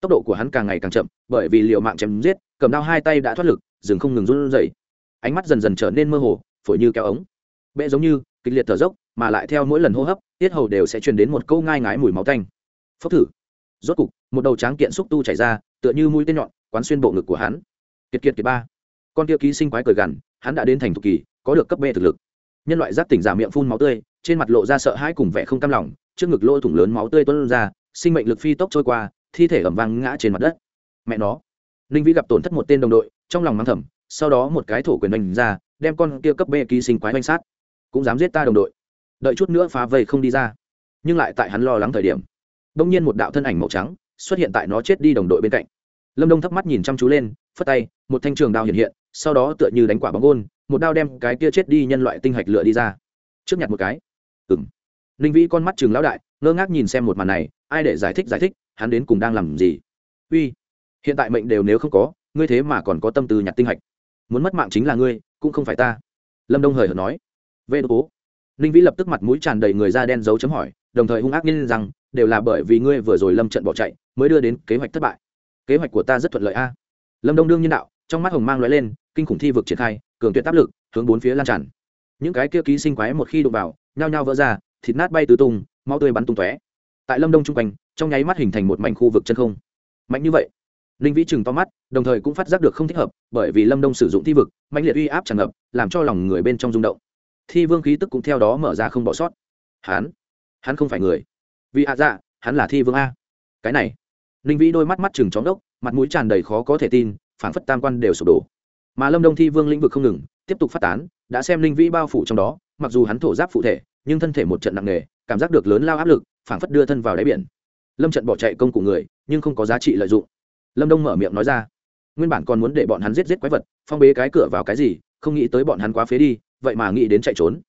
Tốc độ của hắn càng ngày càng chậm, bởi vì liệu mạng chém giết, cầm đao hai tay đã thoát lực dừng không ngừng run rẩy. Ánh mắt dần dần trở nên mơ hồ, phổi như kéo ống. Bệ giống như, kịch liệt thở dốc, mà lại theo mỗi lần hô hấp, tiết hầu đều sẽ truyền đến một câu ngai ngái mùi máu tanh. Phốc thử. Rốt cục, một đầu tráng kiện xúc tu chảy ra, tựa như mũi tên nhọn quán xuyên bộ ngực của hắn. Kiệt kiệt kiệt ba. Con kia ký sinh quái cười gằn, hắn đã đến thành thục kỳ, có được cấp b thực lực. Nhân loại giác tỉnh giả miệng phun máu tươi, trên mặt lộ ra sợ hãi cùng vẻ không cam lòng, trước ngực lỗ thủng lớn máu tươi tuôn ra, sinh mệnh lực phi tốc trôi qua, thi thể ẩm vang ngã trên mặt đất. Mẹ nó. Ninh vĩ gặp tổn thất một tên đồng đội, trong lòng mắng thầm, sau đó một cái thổ quyền đánh ra, đem con kia cấp b ký sinh quái oanh sát. Cũng dám giết ta đồng đội. Đợi chút nữa phá vây không đi ra. Nhưng lại tại hắn lo lắng thời điểm đông nhiên một đạo thân ảnh màu trắng xuất hiện tại nó chết đi đồng đội bên cạnh lâm đông thấp mắt nhìn chăm chú lên, phất tay, một thanh trường đao hiện hiện, sau đó tựa như đánh quả bóng gôn, một đao đem cái kia chết đi nhân loại tinh hạch lựa đi ra. Trước nhặt một cái. Ừng ninh vĩ con mắt trường lão đại, ngơ ngác nhìn xem một màn này, ai để giải thích giải thích, hắn đến cùng đang làm gì? Uy, hiện tại mệnh đều nếu không có, ngươi thế mà còn có tâm tư nhặt tinh hạch. Muốn mất mạng chính là ngươi, cũng không phải ta. Lâm đông hời hợt nói. Vê đô bố. Ninh vĩ lập tức mặt mũi tràn đầy người da đen dấu chấm hỏi, đồng thời hung ác nhiên rằng đều là bởi vì ngươi vừa rồi lâm trận bỏ chạy, mới đưa đến kế hoạch thất bại kế hoạch của ta rất thuận lợi a. Lâm đông đương nhiên đạo, trong mắt hồng mang lóe lên, kinh khủng thi vực triển khai, cường tuyệt áp lực, hướng bốn phía lan tràn. Những cái kia ký sinh quái một khi đụng vào, nhao nhao vỡ ra, thịt nát bay tứ tung, máu tươi bắn tung tóe. Tại lâm đông trung quanh, trong nháy mắt hình thành một mảnh khu vực chân không. Mạnh như vậy, ninh vĩ chừng to mắt, đồng thời cũng phát giác được không thích hợp, bởi vì lâm đông sử dụng thi vực mạnh liệt uy áp tràn ngập, làm cho lòng người bên trong rung động. Thi vương khí tức cũng theo đó mở ra không bỏ sót. Hắn hắn không phải người. Vì hạ dạ hắn là thi vương a. Cái này ninh vĩ đôi mắt mắt chừng chóng đốc, mặt mũi tràn đầy khó có thể tin phản phất tam quan đều sụp đổ. Mà lâm đông thi vương lĩnh vực không ngừng, tiếp tục phát tán, đã xem linh vĩ bao phủ trong đó, mặc dù hắn thổ giáp phụ thể, nhưng thân thể một trận nặng nề, cảm giác được lớn lao áp lực, phảng phất đưa thân vào đáy biển. Lâm trận bỏ chạy công cụ người, nhưng không có giá trị lợi dụng. Lâm đông mở miệng nói ra, nguyên bản còn muốn để bọn hắn giết giết quái vật, phong bế cái cửa vào cái gì, không nghĩ tới bọn hắn quá phế đi, vậy mà nghĩ đến chạy trốn.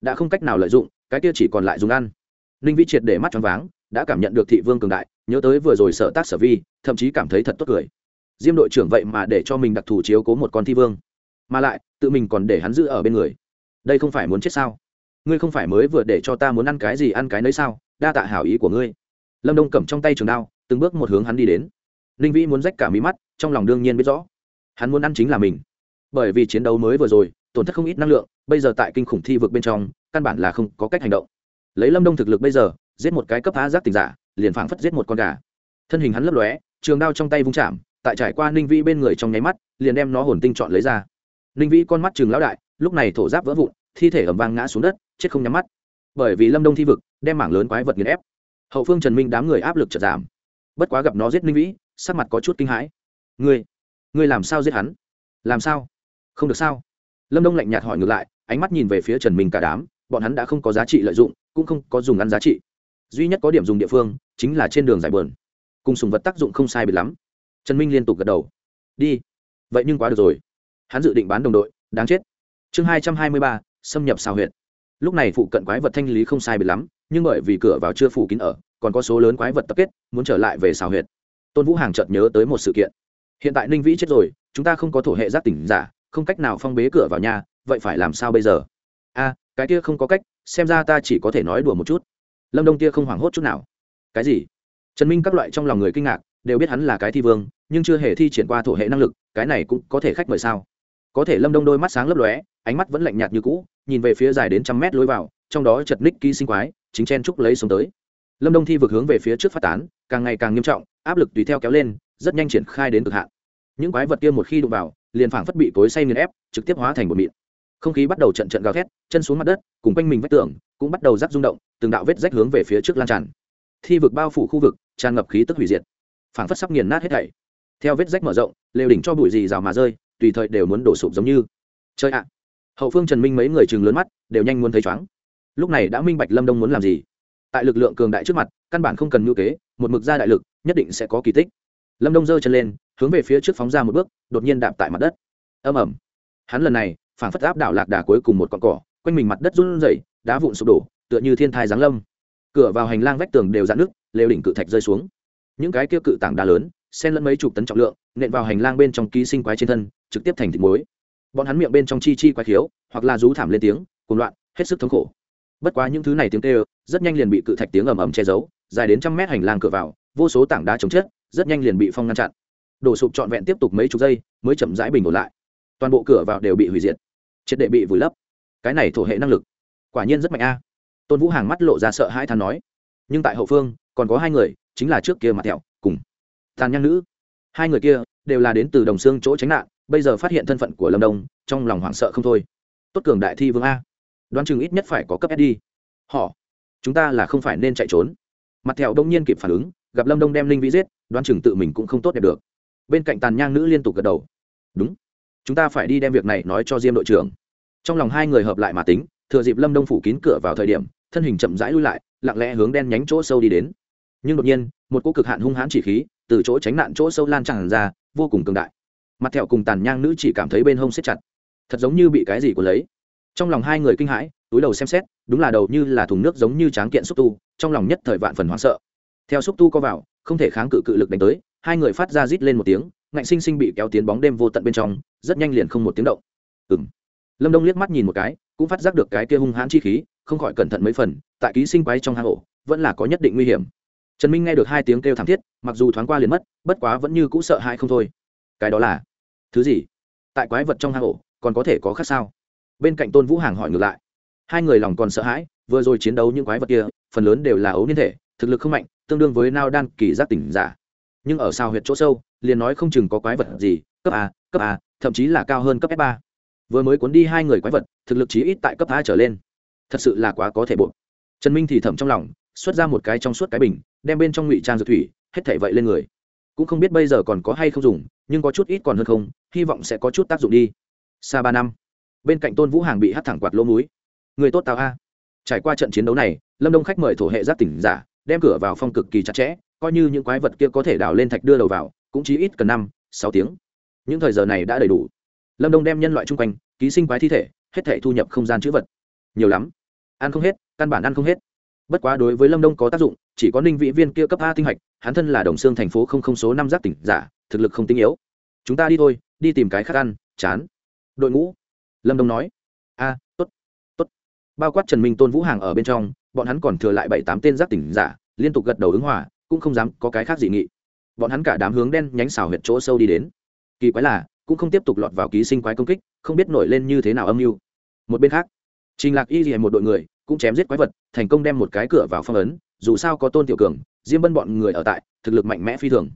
Đã không cách nào lợi dụng, cái kia chỉ còn lại dùng ăn. Ninh vĩ triệt để mắt choáng váng đã cảm nhận được thị vương cường đại, nhớ tới vừa rồi sợ tác sở vi, thậm chí cảm thấy thật tốt cười. Diêm đội trưởng vậy mà để cho mình đặc thù chiếu cố một con thi vương, mà lại, tự mình còn để hắn giữ ở bên người. Đây không phải muốn chết sao? Ngươi không phải mới vừa để cho ta muốn ăn cái gì ăn cái nấy sao? Đa tạ hảo ý của ngươi. Lâm đông cầm trong tay trường đao, từng bước một hướng hắn đi đến. Ninh vĩ muốn rách cả mí mắt, trong lòng đương nhiên biết rõ. Hắn muốn ăn chính là mình. Bởi vì chiến đấu mới vừa rồi, tổn thất không ít năng lượng, bây giờ tại kinh khủng thi vực bên trong, căn bản là không có cách hành động. Lấy lâm đông thực lực bây giờ giết một cái cấp phá giác tình giả, liền phảng phất giết một con gà. Thân hình hắn lấp lóe, trường đao trong tay vung chạm, tại trải qua ninh vĩ bên người trong nháy mắt, liền đem nó hồn tinh chọn lấy ra. Ninh vĩ con mắt chừng lão đại, lúc này thổ giáp vỡ vụn, thi thể ẩm vang ngã xuống đất, chết không nhắm mắt. Bởi vì lâm đông thi vực, đem mảng lớn quái vật nghiền ép. Hậu phương trần minh đám người áp lực chật giảm. Bất quá gặp nó giết ninh vĩ, sắc mặt có chút kinh hãi. Ngươi ngươi làm sao giết hắn? Làm sao? Không được sao? Lâm đông lạnh nhạt hỏi ngược lại, ánh mắt nhìn về phía trần minh cả đám, bọn hắn đã không có giá trị lợi dụng, cũng không có dùng ăn giá trị duy nhất có điểm dùng địa phương chính là trên đường giải bờn. Cùng sùng vật tác dụng không sai biệt lắm. Trần minh liên tục gật đầu. Đi. Vậy nhưng quá được rồi. Hắn dự định bán đồng đội, đáng chết. Chương hai trăm hai mươi ba, xâm nhập xào huyện lúc này phụ cận quái vật thanh lý không sai biệt lắm, nhưng bởi vì cửa vào chưa phủ kín ở, còn có số lớn quái vật tập kết, muốn trở lại về xào huyện tôn vũ hàng chợt nhớ tới một sự kiện. Hiện tại ninh vĩ chết rồi, chúng ta không có thổ hệ giác tỉnh giả, không cách nào phong bế cửa vào nhà, vậy phải làm sao bây giờ? A, cái kia không có cách, xem ra ta chỉ có thể nói đùa một chút lâm đông tia không hoảng hốt chút nào cái gì trần minh các loại trong lòng người kinh ngạc đều biết hắn là cái thi vương nhưng chưa hề thi triển qua thổ hệ năng lực cái này cũng có thể khách mời sao có thể lâm đông đôi mắt sáng lấp lóe ánh mắt vẫn lạnh nhạt như cũ nhìn về phía dài đến trăm mét lối vào trong đó chật ních ký sinh quái chính chen trúc lấy xuống tới lâm đông thi vực hướng về phía trước phát tán càng ngày càng nghiêm trọng áp lực tùy theo kéo lên rất nhanh triển khai đến cực hạn những quái vật kia một khi đụng vào liền phảng phất bị cối say nghiền ép trực tiếp hóa thành một mịn không khí bắt đầu trận trận gào thét chân xuống mặt đất cùng quanh mình vách tường cũng bắt đầu rắc rung động, từng đạo vết rách hướng về phía trước lan tràn. Thi vực bao phủ khu vực, tràn ngập khí tức hủy diệt. Phảng phất sắp nghiền nát hết thảy. Theo vết rách mở rộng, lều đỉnh cho bụi gì rào mà rơi, tùy thời đều muốn đổ sụp giống như. Chơi ạ! Hậu phương trần minh mấy người chừng lớn mắt, đều nhanh muốn thấy chóng lúc này đã minh bạch lâm đông muốn làm gì. Tại lực lượng cường đại trước mặt, căn bản không cần ngữ kế, một mực ra đại lực, nhất định sẽ có kỳ tích. Lâm đông giơ chân lên, hướng về phía trước phóng ra một bước, đột nhiên đạp tại mặt đất. Âm ẩm hắn lần này, phảng phất áp đảo lạc đà cuối cùng một con cỏ, quanh mình mặt đất run rẩy đá vụn sụp đổ, tựa như thiên thai giáng lâm. Cửa vào hành lang vách tường đều dạn nước lều đỉnh cự thạch rơi xuống. Những cái kia cự tảng đá lớn, xen lẫn mấy chục tấn trọng lượng, nện vào hành lang bên trong ký sinh quái trên thân, trực tiếp thành thịt muối. Bọn hắn miệng bên trong chi chi quái khiếu, hoặc là rú thảm lên tiếng, cuồng loạn, hết sức thống khổ. Bất quá những thứ này tiếng kêu, rất nhanh liền bị cự thạch tiếng ầm ầm che giấu, dài đến trăm mét hành lang cửa vào, vô số tảng đá chống chết, rất nhanh liền bị phong ngăn chặn. Đổ sụp trọn vẹn tiếp tục mấy chục giây, mới chậm rãi bình ổn lại. Toàn bộ cửa vào đều bị hủy diệt. Triệt đệ bị vùi lấp. Cái này thổ hệ năng lực quả nhiên rất mạnh a. Tôn vũ hàng mắt lộ ra sợ hãi than nói. Nhưng tại hậu phương, còn có hai người, chính là trước kia mặt thẹo, cùng tàn nhang nữ. Hai người kia đều là đến từ đồng xương chỗ tránh nạn, bây giờ phát hiện thân phận của lâm đông, trong lòng hoảng sợ không thôi. Tốt cường đại thi vương a. Đoán chừng ít nhất phải có cấp s đi họ, chúng ta là không phải nên chạy trốn. Mặt thẹo đông nhiên kịp phản ứng, gặp lâm đông đem linh vĩ giết, đoán chừng tự mình cũng không tốt đẹp được. Bên cạnh tàn nhang nữ liên tục gật đầu. Đúng, chúng ta phải đi đem việc này nói cho diêm đội trưởng. Trong lòng hai người hợp lại mà tính thừa dịp lâm đông phủ kín cửa vào thời điểm, thân hình chậm rãi lui lại, lặng lẽ hướng đen nhánh chỗ sâu đi đến. Nhưng đột nhiên, một cô cực hạn hung hãn chỉ khí từ chỗ tránh nạn chỗ sâu lan tràn ra, vô cùng cường đại. Mặt thẹo cùng tàn nhang nữ chỉ cảm thấy bên hông xếp chặt. Thật giống như bị cái gì của lấy. Trong lòng hai người kinh hãi, túi đầu xem xét, đúng là đầu như là thùng nước giống như tráng kiện xúc tu, trong lòng nhất thời vạn phần hoảng sợ. Theo xúc tu co vào, không thể kháng cự cự lực đánh tới, hai người phát ra rít lên một tiếng, ngạnh sinh sinh bị kéo tiến bóng đêm vô tận bên trong, rất nhanh liền không một tiếng động. Ừng lâm đông liếc mắt nhìn một cái cũng phát giác được cái kia hung hãn chi khí không khỏi cẩn thận mấy phần tại ký sinh quái trong hang ổ vẫn là có nhất định nguy hiểm trần minh nghe được hai tiếng kêu thảm thiết mặc dù thoáng qua liền mất bất quá vẫn như cũ sợ hãi không thôi cái đó là thứ gì tại quái vật trong hang ổ còn có thể có khác sao bên cạnh tôn vũ hàng hỏi ngược lại hai người lòng còn sợ hãi vừa rồi chiến đấu những quái vật kia phần lớn đều là ấu niên thể thực lực không mạnh tương đương với nao đan kỳ giác tỉnh giả nhưng ở sao huyệt chỗ sâu liền nói không chừng có quái vật gì cấp a cấp a thậm chí là cao hơn cấp f ba vừa mới cuốn đi hai người quái vật, thực lực chí ít tại cấp hai trở lên. Thật sự là quá có thể buộc. Trần minh thì thầm trong lòng, xuất ra một cái trong suốt cái bình, đem bên trong ngụy trang dược thủy, hết thảy vậy lên người. Cũng không biết bây giờ còn có hay không dùng, nhưng có chút ít còn hơn không, hy vọng sẽ có chút tác dụng đi. Xa ba năm. Bên cạnh tôn vũ hàng bị hắt thẳng quạt lỗ múi người tốt tào a. Trải qua trận chiến đấu này, lâm đông khách mời thổ hệ giáp tỉnh giả, đem cửa vào phong cực kỳ chặt chẽ, coi như những quái vật kia có thể đào lên thạch đưa đầu vào, cũng chỉ ít cần năm, sáu tiếng. Những thời giờ này đã đầy đủ lâm đông đem nhân loại chung quanh ký sinh quái thi thể hết thể thu nhập không gian chữ vật. Nhiều lắm. Ăn không hết căn bản ăn không hết. Bất quá đối với lâm đông có tác dụng chỉ có ninh vị viên kia cấp a tinh hạch hắn thân là đồng xương thành phố không không số năm giác tỉnh giả thực lực không tinh yếu. Chúng ta đi thôi đi tìm cái khác ăn chán. Đội ngũ. Lâm đông nói. A à, t ố t t ố t bao quát trần minh tôn vũ hàng ở bên trong bọn hắn còn thừa lại bảy tám tên giác tỉnh giả liên tục gật đầu ứng hòa cũng không dám có cái khác dị nghị. Bọn hắn cả đám hướng đen nhánh xào huyệt chỗ sâu đi đến. Kỳ quái là cũng không tiếp tục lọt vào ký sinh quái công kích, không biết nổi lên như thế nào âm mưu. Một bên khác, trình lạc y thì một đội người cũng chém giết quái vật, thành công đem một cái cửa vào phong ấn, dù sao có tôn tiểu cường, diêm bân bọn người ở tại, thực lực mạnh mẽ phi thường.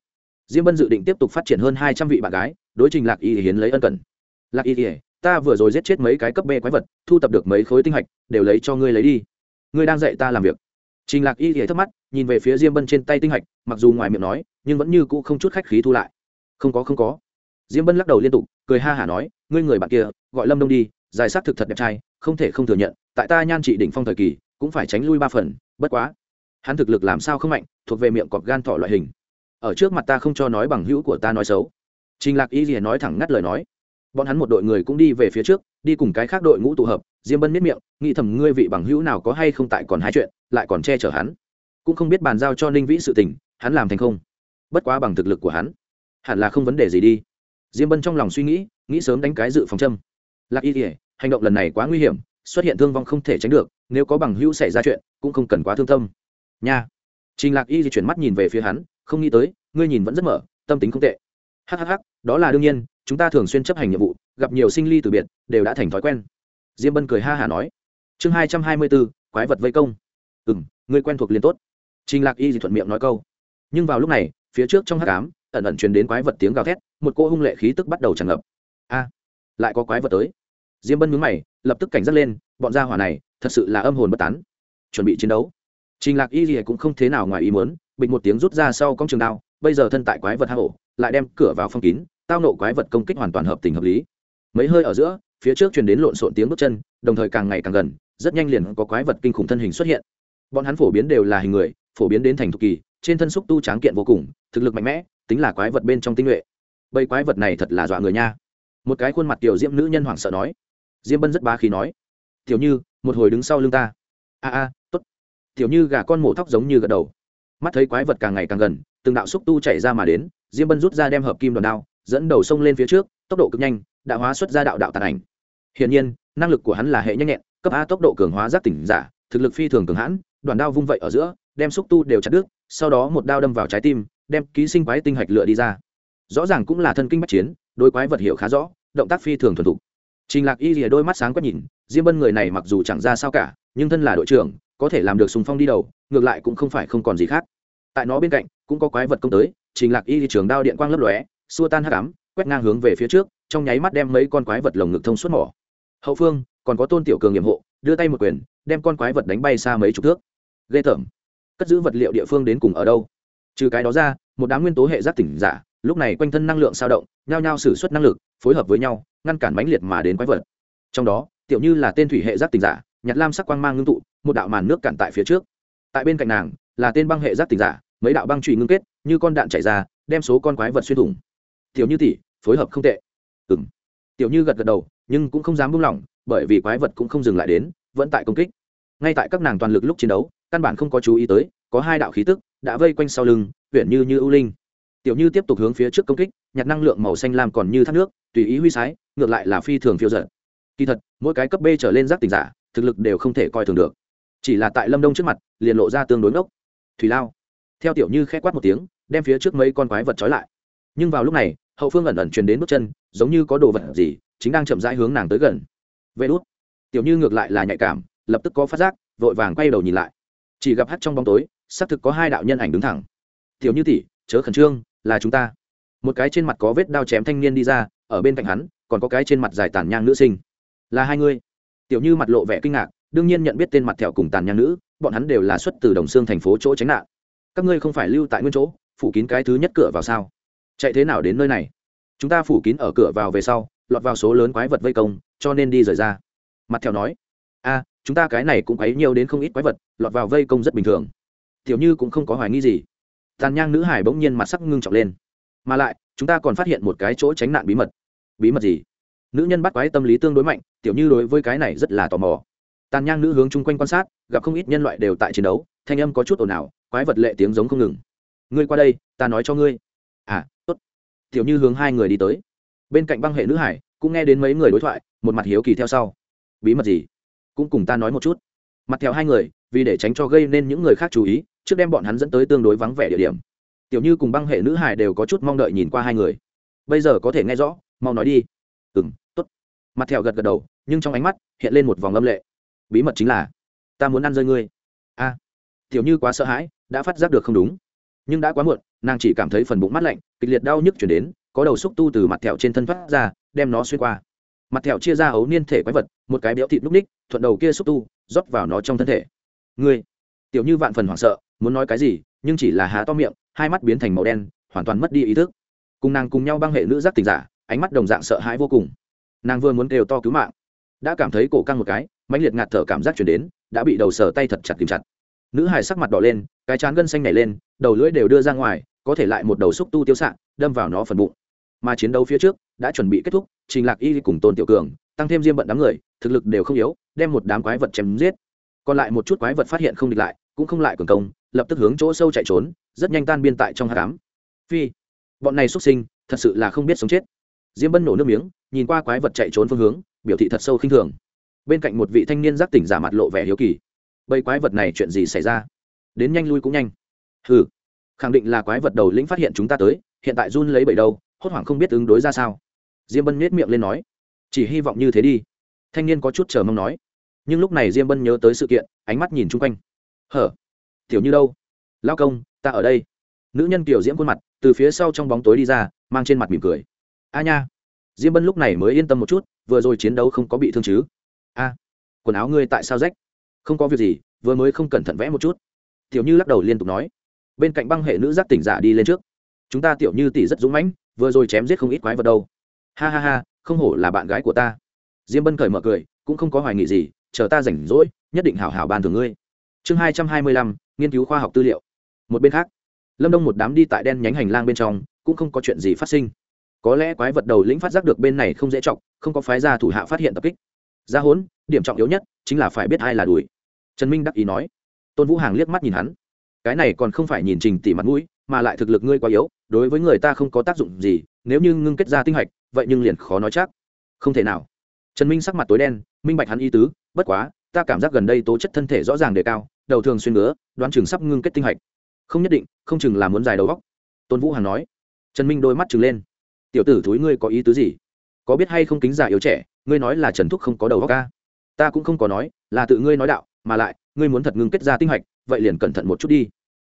Diêm bân dự định tiếp tục phát triển hơn hai trăm vị bạn gái, đối trình lạc y hiến lấy ân cần. Lạc y ta vừa rồi giết chết mấy cái cấp b quái vật, thu tập được mấy khối tinh hạch, đều lấy cho ngươi lấy đi. Ngươi đang dạy ta làm việc. Trình lạc y thì thắc mắt nhìn về phía diêm bân trên tay tinh hạch, mặc dù ngoài miệng nói, nhưng vẫn như cũ không chút khách khí thu lại. Không có không có diêm bân lắc đầu liên tục, cười ha hả nói, ngươi người bạn kia, gọi lâm đông đi dài sắc thực thật đẹp trai, không thể không thừa nhận, tại ta nhan trị đỉnh phong thời kỳ, cũng phải tránh lui ba phần, bất quá, hắn thực lực làm sao không mạnh, thuộc về miệng cọp gan thỏ loại hình. Ở trước mặt ta không cho nói bằng hữu của ta nói xấu. Trình lạc y gì nói thẳng ngắt lời nói. Bọn hắn một đội người cũng đi về phía trước, đi cùng cái khác đội ngũ tụ hợp, diêm bân miết miệng, nghĩ thầm ngươi vị bằng hữu nào có hay không tại còn hai chuyện, lại còn che chở hắn. Cũng không biết bàn giao cho ninh vĩ sự tình, hắn làm thành không. Bất quá bằng thực lực của hắn, hẳn là không vấn đề gì đi diêm bân trong lòng suy nghĩ nghĩ sớm đánh cái dự phòng châm. Lạc y kỉa hành động lần này quá nguy hiểm, xuất hiện thương vong không thể tránh được, nếu có bằng hữu xảy ra chuyện, cũng không cần quá thương tâm. Nha. Trình lạc y di chuyển mắt nhìn về phía hắn, không nghĩ tới, ngươi nhìn vẫn rất mở, tâm tính không tệ. Hhh đó là đương nhiên, chúng ta thường xuyên chấp hành nhiệm vụ, gặp nhiều sinh ly từ biệt, đều đã thành thói quen. Diêm bân cười ha hả nói. Chương hai trăm hai mươi bốn quái vật vây công. Ừ m ngươi quen thuộc liền tốt. Trình lạc y di thuận miệng nói câu. Nhưng vào lúc này, phía trước trong hát cám ẩn ẩn truyền đến quái vật tiếng gào thét, một cô hung lệ khí tức bắt đầu tràn ngập. A, lại có quái vật tới. Diêm bân mướn mày, lập tức cảnh giác lên, bọn gia hỏa này thật sự là âm hồn bất tán. Chuẩn bị chiến đấu. Trình lạc y gì cũng không thế nào ngoài ý muốn bịch một tiếng rút ra sau cong trường đao, bây giờ thân tại quái vật hạ hổ lại đem cửa vào phong kín, tao nộ quái vật công kích hoàn toàn hợp tình hợp lý. Mấy hơi ở giữa, phía trước truyền đến lộn xộn tiếng bước chân, đồng thời càng ngày càng gần, rất nhanh liền có quái vật kinh khủng thân hình xuất hiện. Bọn hắn phổ biến đều là hình người, phổ biến đến thành thục kỳ, trên thân xúc tu tráng kiện vô cùng, thực lực mạnh mẽ tính là quái vật bên trong tinh nhuệ. Bầy quái vật này thật là dọa người nha. Một cái khuôn mặt tiểu diễm nữ nhân hoảng sợ nói. Diêm bân rất bá khí nói. Tiểu như, một hồi đứng sau lưng ta. A a t ố t tiểu như gà con mổ thóc giống như gật đầu. Mắt thấy quái vật càng ngày càng gần, từng đạo xúc tu chạy ra mà đến, diêm bân rút ra đem hợp kim đòn đao, dẫn đầu sông lên phía trước, tốc độ cực nhanh, đã hóa xuất ra đạo đạo tàn ảnh. Hiển nhiên, năng lực của hắn là hệ nhanh nhẹn, cấp a tốc độ cường hóa giác tỉnh giả, thực lực phi thường cường hãn đoàn đao vung vậy ở giữa, đem xúc tu đều chặt đứt, sau đó một đao đâm vào trái tim đem ký sinh quái tinh hạch lựa đi ra. Rõ ràng cũng là thân kinh bách chiến, đôi quái vật hiểu khá rõ, động tác phi thường thuần thục. Trình lạc y rìa đôi mắt sáng quét nhìn, diêm bân người này mặc dù chẳng ra sao cả, nhưng thân là đội trưởng, có thể làm được sùng phong đi đầu, ngược lại cũng không phải không còn gì khác. Tại nó bên cạnh, cũng có quái vật công tới, trình lạc y trường đao điện quang lấp lóe, xua tan hắc ám, quét ngang hướng về phía trước, trong nháy mắt đem mấy con quái vật lồng ngực thông suốt mỏ. Hậu phương, còn có tôn tiểu cường nghiệm hộ, đưa tay một quyền, đem con quái vật đánh bay xa mấy chục thước. Ghê tởm. Cất giữ vật liệu địa phương đến cùng ở đâu? Trừ cái đó ra, một đám nguyên tố hệ giác tỉnh giả, lúc này quanh thân năng lượng sao động, nhao nhao xử suất năng lực, phối hợp với nhau, ngăn cản mãnh liệt mà đến quái vật. Trong đó, tiểu như là tên thủy hệ giác tỉnh giả nhặt lam sắc quang mang ngưng tụ, một đạo màn nước cản tại phía trước. Tại bên cạnh nàng, là tên băng hệ giác tỉnh giả, mấy đạo băng trụy ngưng kết, như con đạn chảy ra, đem số con quái vật xuyên thủng. Tiểu như tỷ, phối hợp không tệ. Ừng tiểu như gật gật đầu, nhưng cũng không dám buông lỏng, bởi vì quái vật cũng không dừng lại đến, vẫn tại công kích. Ngay tại các nàng toàn lực lúc chiến đấu, căn bản không có chú ý tới, có hai đạo khí tức đã vây quanh sau lưng, huyện như như ưu linh. Tiểu như tiếp tục hướng phía trước công kích, nhặt năng lượng màu xanh lam còn như thác nước, tùy ý huy sái, ngược lại là phi thường phiêu giận kỳ thật, mỗi cái cấp b trở lên giác tình giả, thực lực đều không thể coi thường được. Chỉ là tại lâm đông trước mặt, liền lộ ra tương đối ngốc. Thủy lao. Theo tiểu như k h ẽ quát một tiếng, đem phía trước mấy con quái vật trói lại. Nhưng vào lúc này, hậu phương ẩn ẩn truyền đến bước chân, giống như có đồ vật gì, chính đang chậm rãi hướng nàng tới gần. Vê đốt tiểu như ngược lại là nhạy cảm, lập tức có phát giác, vội vàng quay đầu nhìn lại. Chỉ gặp hắt trong bóng tối xác thực có hai đạo nhân ảnh đứng thẳng. Tiểu như tỷ, chớ khẩn trương, là chúng ta. Một cái trên mặt có vết đao chém thanh niên đi ra, ở bên cạnh hắn, còn có cái trên mặt dài tàn nhang nữ sinh. Là hai ngươi tiểu như mặt lộ vẻ kinh ngạc, đương nhiên nhận biết tên mặt thẹo cùng tàn nhang nữ, bọn hắn đều là xuất từ đồng xương thành phố chỗ tránh nạn. Các ngươi không phải lưu tại nguyên chỗ, phủ kín cái thứ nhất cửa vào sao? Chạy thế nào đến nơi này? Chúng ta phủ kín ở cửa vào về sau, lọt vào số lớn quái vật vây công, cho nên đi rời ra. Mặt thẹo nói, a, chúng ta cái này cũng quấy nhiều đến không ít quái vật, lọt vào vây công rất bình thường tiểu như cũng không có hoài nghi gì. Tàn nhang nữ hải bỗng nhiên mặt sắc ngưng trọng lên. Mà lại, chúng ta còn phát hiện một cái chỗ tránh nạn bí mật. Bí mật gì? Nữ nhân bắt quái tâm lý tương đối mạnh, tiểu như đối với cái này rất là tò mò. Tàn nhang nữ hướng chung quanh quan sát, gặp không ít nhân loại đều tại chiến đấu, thanh âm có chút ồn ào, quái vật lệ tiếng giống không ngừng. Ngươi qua đây, ta nói cho ngươi. À tốt. Tiểu như hướng hai người đi tới. Bên cạnh băng hệ nữ hải, cũng nghe đến mấy người đối thoại, một mặt hiếu kỳ theo sau. Bí mật gì? Cũng cùng ta nói một chút. Mặt theo hai người vì để tránh cho gây nên những người khác chú ý, trước đem bọn hắn dẫn tới tương đối vắng vẻ địa điểm. Tiểu như cùng băng hệ nữ hải đều có chút mong đợi nhìn qua hai người. Bây giờ có thể nghe rõ, mau nói đi. Ừ m t ố t mặt thẹo gật gật đầu, nhưng trong ánh mắt hiện lên một vòng âm lệ. Bí mật chính là, ta muốn ăn rơi ngươi. A. Tiểu như quá sợ hãi, đã phát giác được không đúng. Nhưng đã quá muộn, nàng chỉ cảm thấy phần bụng mắt lạnh, kịch liệt đau nhức chuyển đến, có đầu xúc tu từ mặt thẹo trên thân thoát ra, đem nó xuyên qua. Mặt thẹo chia ra ấu niên thể quái vật, một cái béo thịt núc ních, thuận đầu kia xúc tu, rót vào nó trong thân thể ngươi. Tiểu như vạn phần hoảng sợ, muốn nói cái gì, nhưng chỉ là há to miệng, hai mắt biến thành màu đen, hoàn toàn mất đi ý thức. Cùng nàng cùng nhau băng hệ nữ giác tình giả, ánh mắt đồng dạng sợ hãi vô cùng. Nàng vừa muốn đều to cứu mạng, đã cảm thấy cổ căng một cái, mãnh liệt ngạt thở cảm giác chuyển đến, đã bị đầu sờ tay thật chặt tìm chặt. Nữ hải sắc mặt đỏ lên, cái chán gân xanh nảy lên, đầu lưỡi đều đưa ra ngoài, có thể lại một đầu xúc tu tiêu xạ, đâm vào nó phần bụng. Mà chiến đấu phía trước, đã chuẩn bị kết thúc, trình lạc y cùng tôn tiểu cường, tăng thêm diêm bận đám người, thực lực đều không yếu, đem một đám quái vật chém giết còn lại một chút quái vật phát hiện không địch lại, cũng không lại cường công, lập tức hướng chỗ sâu chạy trốn, rất nhanh tan biên tại trong hạ cám phi, bọn này xuất sinh, thật sự là không biết sống chết. Diêm bân nổ nước miếng, nhìn qua quái vật chạy trốn phương hướng, biểu thị thật sâu khinh thường. Bên cạnh một vị thanh niên giác tỉnh giả mặt lộ vẻ hiếu kỳ. Bầy quái vật này chuyện gì xảy ra? Đến nhanh lui cũng nhanh. Ừ khẳng định là quái vật đầu lĩnh phát hiện chúng ta tới, hiện tại run lấy bầy đâu, hốt hoảng không biết ứng đối ra sao. Diêm bân nhét miệng lên nói, chỉ hy vọng như thế đi. Thanh niên có chút chờ mong nói nhưng lúc này diêm bân nhớ tới sự kiện ánh mắt nhìn chung quanh hở tiểu như đâu lao công ta ở đây nữ nhân kiểu diễm khuôn mặt từ phía sau trong bóng tối đi ra mang trên mặt mỉm cười a nha diêm bân lúc này mới yên tâm một chút vừa rồi chiến đấu không có bị thương chứ a quần áo ngươi tại sao rách không có việc gì vừa mới không cẩn thận vẽ một chút tiểu như lắc đầu liên tục nói bên cạnh băng hệ nữ giác tỉnh giả đi lên trước chúng ta tiểu như tỷ rất dũng mãnh vừa rồi chém giết không ít quái vật đâu ha ha ha không hổ là bạn gái của ta diêm bân cởi mở cười cũng không có hoài nghị gì chờ ta rảnh rỗi, nhất định hảo hảo ban thường ngươi. Chương hai trăm hai mươi lăm, nghiên cứu khoa học tư liệu. Một bên khác, lâm đông một đám đi tại đen nhánh hành lang bên trong, cũng không có chuyện gì phát sinh. Có lẽ quái vật đầu lĩnh phát giác được bên này không dễ trọng không có phái gia thủ hạ phát hiện tập kích. Gia hốn, điểm trọng yếu nhất chính là phải biết ai là đuổi. Trần minh đắc ý nói. Tôn vũ hàng liếc mắt nhìn hắn. Cái này còn không phải nhìn trình tỉ mặt mũi, mà lại thực lực ngươi quá yếu, đối với người ta không có tác dụng gì, nếu như ngưng kết ra tinh hạch, vậy nhưng liền khó nói chắc. Không thể nào. Trần minh sắc mặt tối đen, minh bạch hắn y tứ bất quá, ta cảm giác gần đây tố chất thân thể rõ ràng đề cao, đầu thường xuyên ngứa, đoán chừng sắp ngưng kết tinh hạch. Không nhất định, không chừng là muốn dài đầu góc. Tôn vũ hằng nói. Trần minh đôi mắt chừng lên. Tiểu tử thúi ngươi có ý tứ gì? Có biết hay không kính già yếu trẻ, ngươi nói là trần thúc không có đầu góc ca? Ta cũng không có nói, là tự ngươi nói đạo, mà lại, ngươi muốn thật ngưng kết ra tinh hạch, vậy liền cẩn thận một chút đi.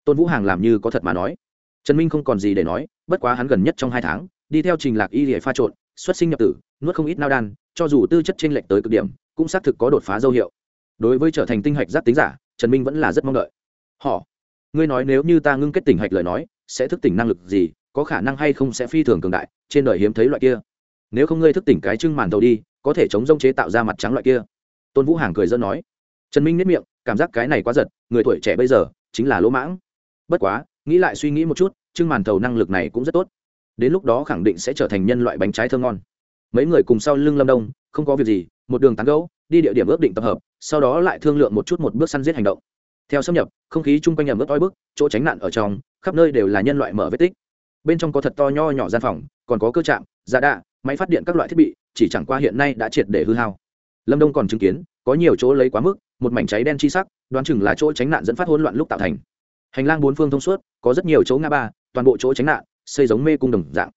Tôn vũ hàng làm như có thật mà nói. Trần minh không còn gì để nói, bất quá hắn gần nhất trong hai tháng, đi theo trình lạc y để pha trộn, xuất sinh nhập tử, nuốt không ít nao đan, cho dù tư chất t r ê n lệch tới cực điểm cũng xác thực có đột phá dấu hiệu. Đối với trở thành tinh hạch giáp tính giả, trần minh vẫn là rất mong đợi. Họ, ngươi nói nếu như ta ngưng kết tỉnh hạch lời nói, sẽ thức tỉnh năng lực gì, có khả năng hay không sẽ phi thường cường đại, trên đời hiếm thấy loại kia. Nếu không ngươi thức tỉnh cái trưng màn tàu đi, có thể chống rông chế tạo ra mặt trắng loại kia. Tôn vũ hàng cười dân nói. Trần minh nếp miệng, cảm giác cái này quá giật, người tuổi trẻ bây giờ, chính là lỗ mãng. Bất quá, nghĩ lại suy nghĩ một chút, trưng màn thầu năng lực này cũng rất tốt. Đến lúc đó khẳng định sẽ trở thành nhân loại bánh trái thơ ngon. Mấy người cùng sau lưng lâm đông, không có việc gì một đường tán gấu đi địa điểm ước định tập hợp, sau đó lại thương lượng một chút một bước săn giết hành động. Theo xâm nhập, không khí chung quanh ẩm ướt oi bức, chỗ tránh nạn ở trong, khắp nơi đều là nhân loại mở vết tích. Bên trong có thật to nho nhỏ gian phòng, còn có cơ trạm giả đạ, máy phát điện các loại thiết bị, chỉ chẳng qua hiện nay đã triệt để hư hao. Lâm đông còn chứng kiến, có nhiều chỗ lấy quá mức, một mảnh cháy đen chi sắc, đoán chừng là chỗ tránh nạn dẫn phát hỗn loạn lúc tạo thành. Hành lang bốn phương thông suốt, có rất nhiều chỗ ngã ba, toàn bộ chỗ tránh nạn, xây giống mê cung đồng dạng.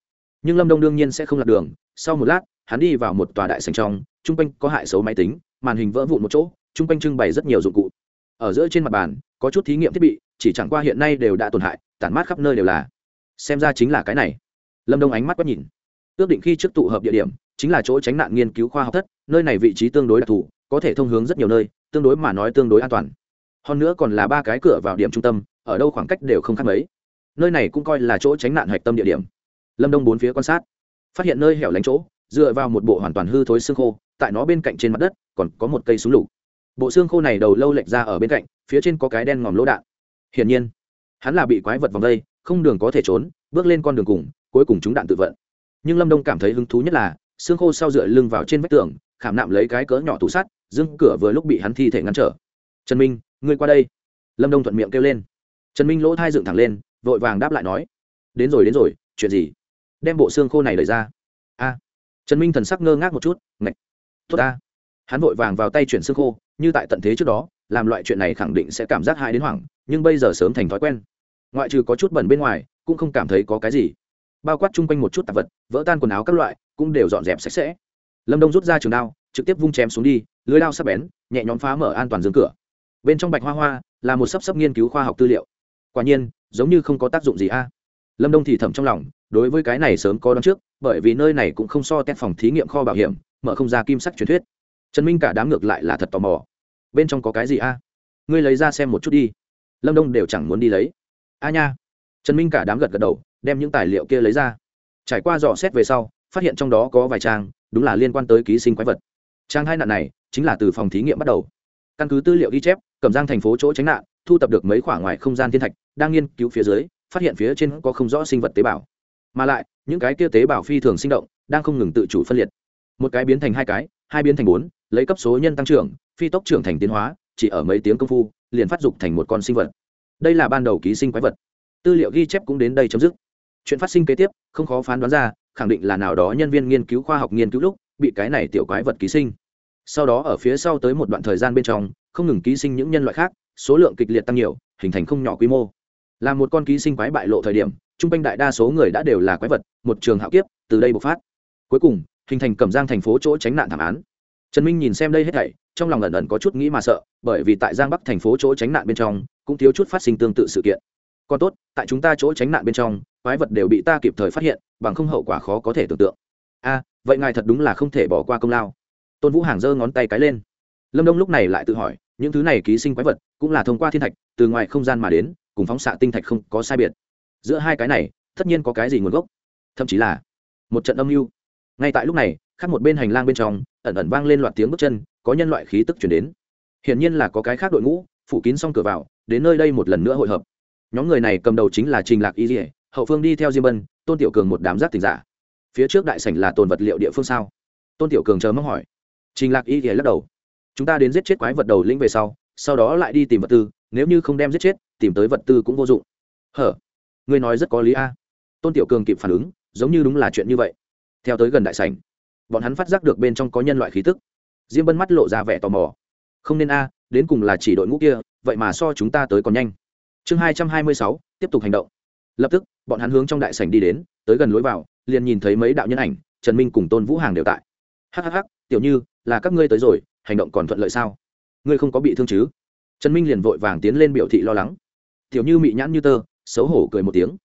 Nhưng lâm đông đương nhiên sẽ không lạc đường, sau một lát, hắn đi vào một tòa đại sành trong chung quanh có hại xấu máy tính, màn hình vỡ vụn một chỗ, chung quanh trưng bày rất nhiều dụng cụ. Ở giữa trên mặt bàn, có chút thí nghiệm thiết bị, chỉ chẳng qua hiện nay đều đã tổn hại, tản mát khắp nơi đều là. Xem ra chính là cái này. Lâm đông ánh mắt quét nhìn. Ước định khi trước tụ hợp địa điểm, chính là chỗ tránh nạn nghiên cứu khoa học thất, nơi này vị trí tương đối đặc thù, có thể thông hướng rất nhiều nơi, tương đối mà nói tương đối an toàn. Hơn nữa còn là ba cái cửa vào điểm trung tâm, ở đâu khoảng cách đều không khác mấy. Nơi này cũng coi là chỗ tránh nạn hạch tâm địa điểm. Lâm đông bốn phía quan sát. Phát hiện nơi hẻo lánh chỗ, dựa vào một bộ hoàn toàn hư thối xương khô tại nó bên cạnh trên mặt đất, còn có một cây súng lục. Bộ xương khô này đầu lâu lệch ra ở bên cạnh, phía trên có cái đen ngòm lỗ đạn. Hiển nhiên, hắn là bị quái vật vòng đây, không đường có thể trốn, bước lên con đường cùng, cuối cùng chúng đạn tự vận. Nhưng lâm đông cảm thấy hứng thú nhất là, xương khô sau dựa lưng vào trên vách tường, khảm nạm lấy cái cỡ nhỏ tủ sắt dưng cửa vừa lúc bị hắn thi thể ngăn trở. Trần minh, ngươi qua đây. Lâm đông thuận miệng kêu lên. Trần minh lỗ thai dựng thẳng lên, vội vàng đáp lại nói, đến rồi đến rồi, chuyện gì? Đem bộ xương khô này lời ra. A. Trần minh thần sắc ngơ ngác một chút tốt ta. Hắn vội vàng vào tay chuyển xương khô, như tại tận thế trước đó, làm loại chuyện này khẳng định sẽ cảm giác hại đến hoảng, nhưng bây giờ sớm thành thói quen. Ngoại trừ có chút bẩn bên ngoài, cũng không cảm thấy có cái gì. Bao quát chung quanh một chút tạp vật, vỡ tan quần áo các loại, cũng đều dọn dẹp sạch sẽ. Lâm đông rút ra trường đao, trực tiếp vung chém xuống đi, lưới đao sắp bén, nhẹ nhõm phá mở an toàn dương cửa. Bên trong bạch hoa hoa là một sấp sấp nghiên cứu khoa học tư liệu. Quả nhiên, giống như không có tác dụng gì a. Lâm đông thì thầm trong lòng, đối với cái này sớm có đón trước, bởi vì nơi này cũng không so tét phòng thí nghiệm kho bảo hiểm mở không ra kim sắc truyền thuyết. Trần minh cả đám ngược lại là thật tò mò. Bên trong có cái gì a? Ngươi lấy ra xem một chút đi. Lâm đông đều chẳng muốn đi lấy. A nha. Trần minh cả đám gật gật đầu, đem những tài liệu kia lấy ra. Trải qua dò xét về sau, phát hiện trong đó có vài trang, đúng là liên quan tới ký sinh quái vật. Trang hai nạn này, chính là từ phòng thí nghiệm bắt đầu. Căn cứ tư liệu ghi chép, cẩm giang thành phố chỗ tránh nạn, thu tập được mấy khoảng ngoài không gian thiên thạch, đang nghiên cứu phía dưới, phát hiện phía trên có không rõ sinh vật tế bào. Mà lại, những cái kia tế bào phi thường sinh động, đang không ngừng tự chủ phân liệt một cái biến thành hai cái, hai biến thành bốn, lấy cấp số nhân tăng trưởng, phi tốc trưởng thành tiến hóa, chỉ ở mấy tiếng công phu, liền phát dục thành một con sinh vật. Đây là ban đầu ký sinh quái vật. Tư liệu ghi chép cũng đến đây chấm dứt. Chuyện phát sinh kế tiếp, không khó phán đoán ra, khẳng định là nào đó nhân viên nghiên cứu khoa học nghiên cứu lúc, bị cái này tiểu quái vật ký sinh. Sau đó ở phía sau tới một đoạn thời gian bên trong, không ngừng ký sinh những nhân loại khác, số lượng kịch liệt tăng nhiều, hình thành không nhỏ quy mô. Là một con ký sinh quái bại lộ thời điểm, trung quanh đại đa số người đã đều là quái vật, một trường hạo kiếp, từ đây bộc phát. Cuối cùng hình thành cẩm giang thành phố chỗ tránh nạn thảm án. Trần minh nhìn xem đây hết thảy, trong lòng ẩn ẩn có chút nghĩ mà sợ, bởi vì tại giang bắc thành phố chỗ tránh nạn bên trong, cũng thiếu chút phát sinh tương tự sự kiện. Còn tốt, tại chúng ta chỗ tránh nạn bên trong, quái vật đều bị ta kịp thời phát hiện, bằng không hậu quả khó có thể tưởng tượng. A, vậy ngài thật đúng là không thể bỏ qua công lao. Tôn vũ hàng giơ ngón tay cái lên. Lâm đông lúc này lại tự hỏi, những thứ này ký sinh quái vật, cũng là thông qua thiên thạch, từ ngoài không gian mà đến, cùng phóng xạ tinh thạch không có sai biệt. Giữa hai cái này, tất nhiên có cái gì nguồn gốc? Thậm chí là một trận âm mưu ngay tại lúc này khác một bên hành lang bên trong, ẩn ẩn vang lên loạt tiếng bước chân, có nhân loại khí tức chuyển đến. Hiển nhiên là có cái khác đội ngũ, phủ kín xong cửa vào, đến nơi đây một lần nữa hội hợp. Nhóm người này cầm đầu chính là trình lạc y dỉa hậu phương đi theo diêm bân, tôn tiểu cường một đám giác tình giả. Phía trước đại sảnh là tồn vật liệu địa phương sao? Tôn tiểu cường chờ mong hỏi. Trình lạc y dỉa lắc đầu. Chúng ta đến giết chết quái vật đầu lĩnh về sau sau đó lại đi tìm vật tư, nếu như không đem giết chết, tìm tới vật tư cũng vô dụng. Hở? Ngươi nói rất có lý a. Tôn tiểu cường kịp phản ứng, giống như đúng là chuyện như vậy theo tới gần đại sảnh, bọn hắn phát giác được bên trong có nhân loại khí tức. Diêm bân mắt lộ ra vẻ tò mò. Không nên a, đến cùng là chỉ đội ngũ kia, vậy mà so chúng ta tới còn nhanh. Chương hai trăm hai mươi sáu, tiếp tục hành động. Lập tức, bọn hắn hướng trong đại sảnh đi đến, tới gần lối vào, liền nhìn thấy mấy đạo nhân ảnh, trần minh cùng tôn vũ hàng đều tại. Hhh tiểu như, là các ngươi tới rồi, hành động còn thuận lợi sao? Ngươi không có bị thương chứ? Trần minh liền vội vàng tiến lên biểu thị lo lắng. Tiểu như mị nhãn như tơ, xấu hổ cười một tiếng.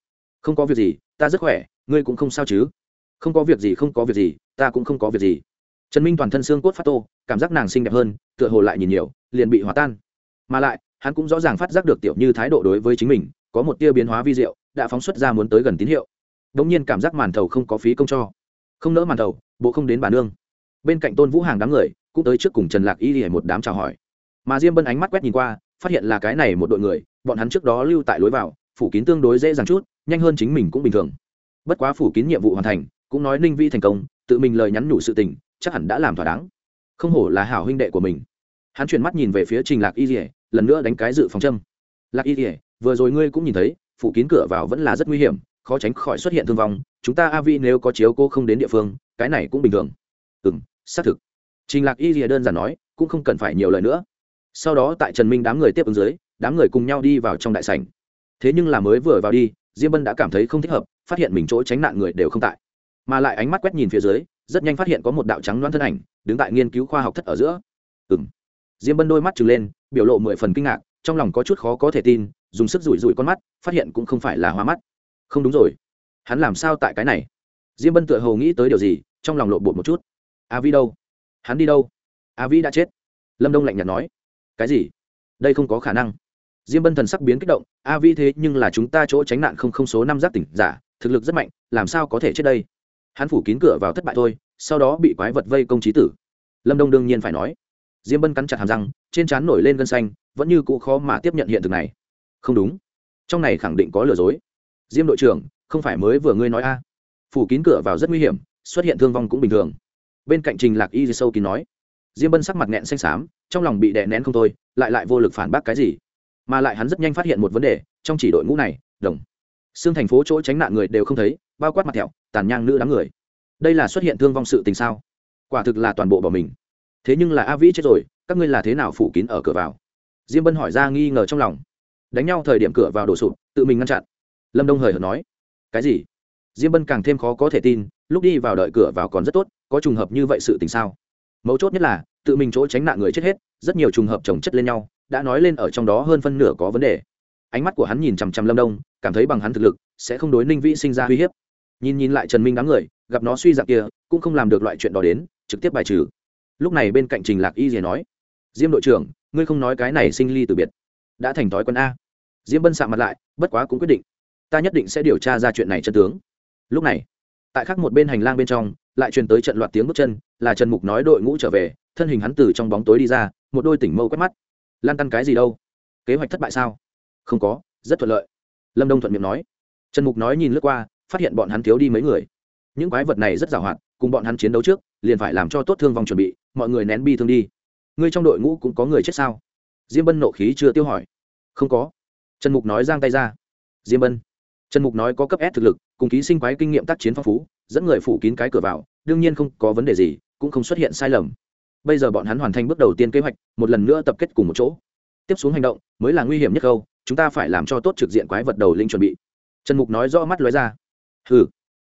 Không có việc gì, ta rất khỏe, ngươi cũng không sao chứ? Không có việc gì, không có việc gì, ta cũng không có việc gì. Trần minh toàn thân xương cốt phát tô, cảm giác nàng xinh đẹp hơn, tựa hồ lại nhìn nhiều, liền bị hòa tan. Mà lại, hắn cũng rõ ràng phát giác được tiểu như thái độ đối với chính mình, có một tia biến hóa vi diệu, đã phóng xuất ra muốn tới gần tín hiệu. Đ ỗ n g nhiên cảm giác màn thầu không có phí công cho. Không nỡ màn thầu, bộ không đến bà nương. Bên cạnh tôn vũ hàng đám người, cũng tới trước cùng trần lạc y hề một đám chào hỏi. Mà diêm bân ánh mắt quét nhìn qua, phát hiện là cái này một đội người, bọn hắn trước đó lưu tại lối vào, phủ kín tương đối dễ dàng chút, nhanh hơn chính mình cũng bình thường. Bất quá phủ kín nhiệm vụ hoàn thành cũng nói ninh vi thành công, tự mình lời nhắn nhủ sự tình, chắc hẳn đã làm thỏa đáng. Không hổ là hảo huynh đệ của mình. Hắn chuyển mắt nhìn về phía trình lạc y dỉa lần nữa đánh cái dự phòng châm. Lạc y dỉa vừa rồi ngươi cũng nhìn thấy, phủ kín cửa vào vẫn là rất nguy hiểm, khó tránh khỏi xuất hiện thương vong, chúng ta a vi nếu có chiếu cô không đến địa phương, cái này cũng bình thường. Ừ m xác thực. Trình lạc y dỉa đơn giản nói, cũng không cần phải nhiều lời nữa. Sau đó tại trần minh đám người tiếp ứng dưới, đám người cùng nhau đi vào trong đại sảnh. Thế nhưng là mới vừa vào đi, diêm bân đã cảm thấy không thích hợp, phát hiện mình chỗ tránh nạn người đều không tại mà lại ánh mắt quét nhìn phía dưới, rất nhanh phát hiện có một đạo trắng loan thân ảnh đứng tại nghiên cứu khoa học thất ở giữa. Ừ m diêm bân đôi mắt trừng lên, biểu lộ mười phần kinh ngạc, trong lòng có chút khó có thể tin, dùng sức rủi rủi con mắt, phát hiện cũng không phải là hoa mắt. Không đúng rồi. Hắn làm sao tại cái này? Diêm bân tựa hồ nghĩ tới điều gì, trong lòng lộ bột một chút. A vi đâu? Hắn đi đâu? A vi đã chết. Lâm đông lạnh nhạt nói. Cái gì? Đây không có khả năng. Diêm bân thần sắc biến kích động. A vi thế nhưng là chúng ta chỗ tránh nạn không không số năm giác tỉnh giả, thực lực rất mạnh, làm sao có thể chết đây? Hắn phủ kín cửa vào thất bại thôi, sau đó bị quái vật vây công trí tử. Lâm đông đương nhiên phải nói, diêm bân cắn chặt hàm răng, trên trán nổi lên gân xanh, vẫn như cũ khó mà tiếp nhận hiện thực này. Không đúng. Trong này khẳng định có lừa dối. Diêm đội trưởng, không phải mới vừa ngươi nói a? Phủ kín cửa vào rất nguy hiểm, xuất hiện thương vong cũng bình thường. Bên cạnh trình lạc y sâu kín nói, diêm bân sắc mặt nghẹn xanh xám, trong lòng bị đè nén không thôi, lại lại vô lực phản bác cái gì. Mà lại hắn rất nhanh phát hiện một vấn đề, trong chỉ đội ngũ này, đồng xương thành phố chỗ tránh nạn người đều không thấy, bao quát mặt thẹo, tàn nhang nữ đám người. Đây là xuất hiện thương vong sự tình sao? Quả thực là toàn bộ bỏ mình. Thế nhưng là a vĩ chết rồi, các ngươi là thế nào phủ kín ở cửa vào? Diêm bân hỏi ra nghi ngờ trong lòng. Đánh nhau thời điểm cửa vào đổ sụp, tự mình ngăn chặn. Lâm đông hời hợt nói. Cái gì? Diêm bân càng thêm khó có thể tin, lúc đi vào đợi cửa vào còn rất tốt, có trùng hợp như vậy sự tình sao? Mấu chốt nhất là, tự mình chỗ tránh nạn người chết hết, rất nhiều trùng hợp chồng chất lên nhau, đã nói lên ở trong đó hơn phân nửa có vấn đề ánh mắt của hắn nhìn chằm chằm lâm đông, cảm thấy bằng hắn thực lực, sẽ không đối ninh vĩ sinh ra uy hiếp. Nhìn nhìn lại trần minh đám người, gặp nó suy dạng kia, cũng không làm được loại chuyện đó đến, trực tiếp bài trừ. Lúc này bên cạnh trình lạc y dì nói, diêm đội trưởng, ngươi không nói cái này sinh ly từ biệt. Đã thành thói quân a. Diêm bân sạ mặt lại, bất quá cũng quyết định, ta nhất định sẽ điều tra ra chuyện này chân tướng. Lúc này, tại khắc một bên hành lang bên trong, lại truyền tới trận loạt tiếng bước chân, là trần mục nói đội ngũ trở về, thân hình hắn từ trong bóng tối đi ra, một đôi tỉnh mâu quét mắt. Lan tăn cái gì đâu? Kế hoạch thất bại sao? Không có, rất thuận lợi. Lâm đông thuận miệng nói. Trần mục nói nhìn lướt qua, phát hiện bọn hắn thiếu đi mấy người. Những quái vật này rất giàu hạn, cùng bọn hắn chiến đấu trước, liền phải làm cho tốt thương vong chuẩn bị, mọi người nén bi thương đi. Ngươi trong đội ngũ cũng có người chết sao? Diêm bân nộ khí chưa tiêu hỏi. Không có. Trần mục nói giang tay ra. Diêm bân. Trần mục nói có cấp s thực lực, cùng ký sinh quái kinh nghiệm tác chiến phong phú, dẫn người phủ kín cái cửa vào, đương nhiên không có vấn đề gì, cũng không xuất hiện sai lầm. Bây giờ bọn hắn hoàn thành bước đầu tiên kế hoạch, một lần nữa tập kết cùng một chỗ. Tiếp xuống hành động, mới là nguy hiểm nhất câu chúng ta phải làm cho tốt trực diện quái vật đầu linh chuẩn bị. Trần mục nói rõ mắt lóe ra. Ừ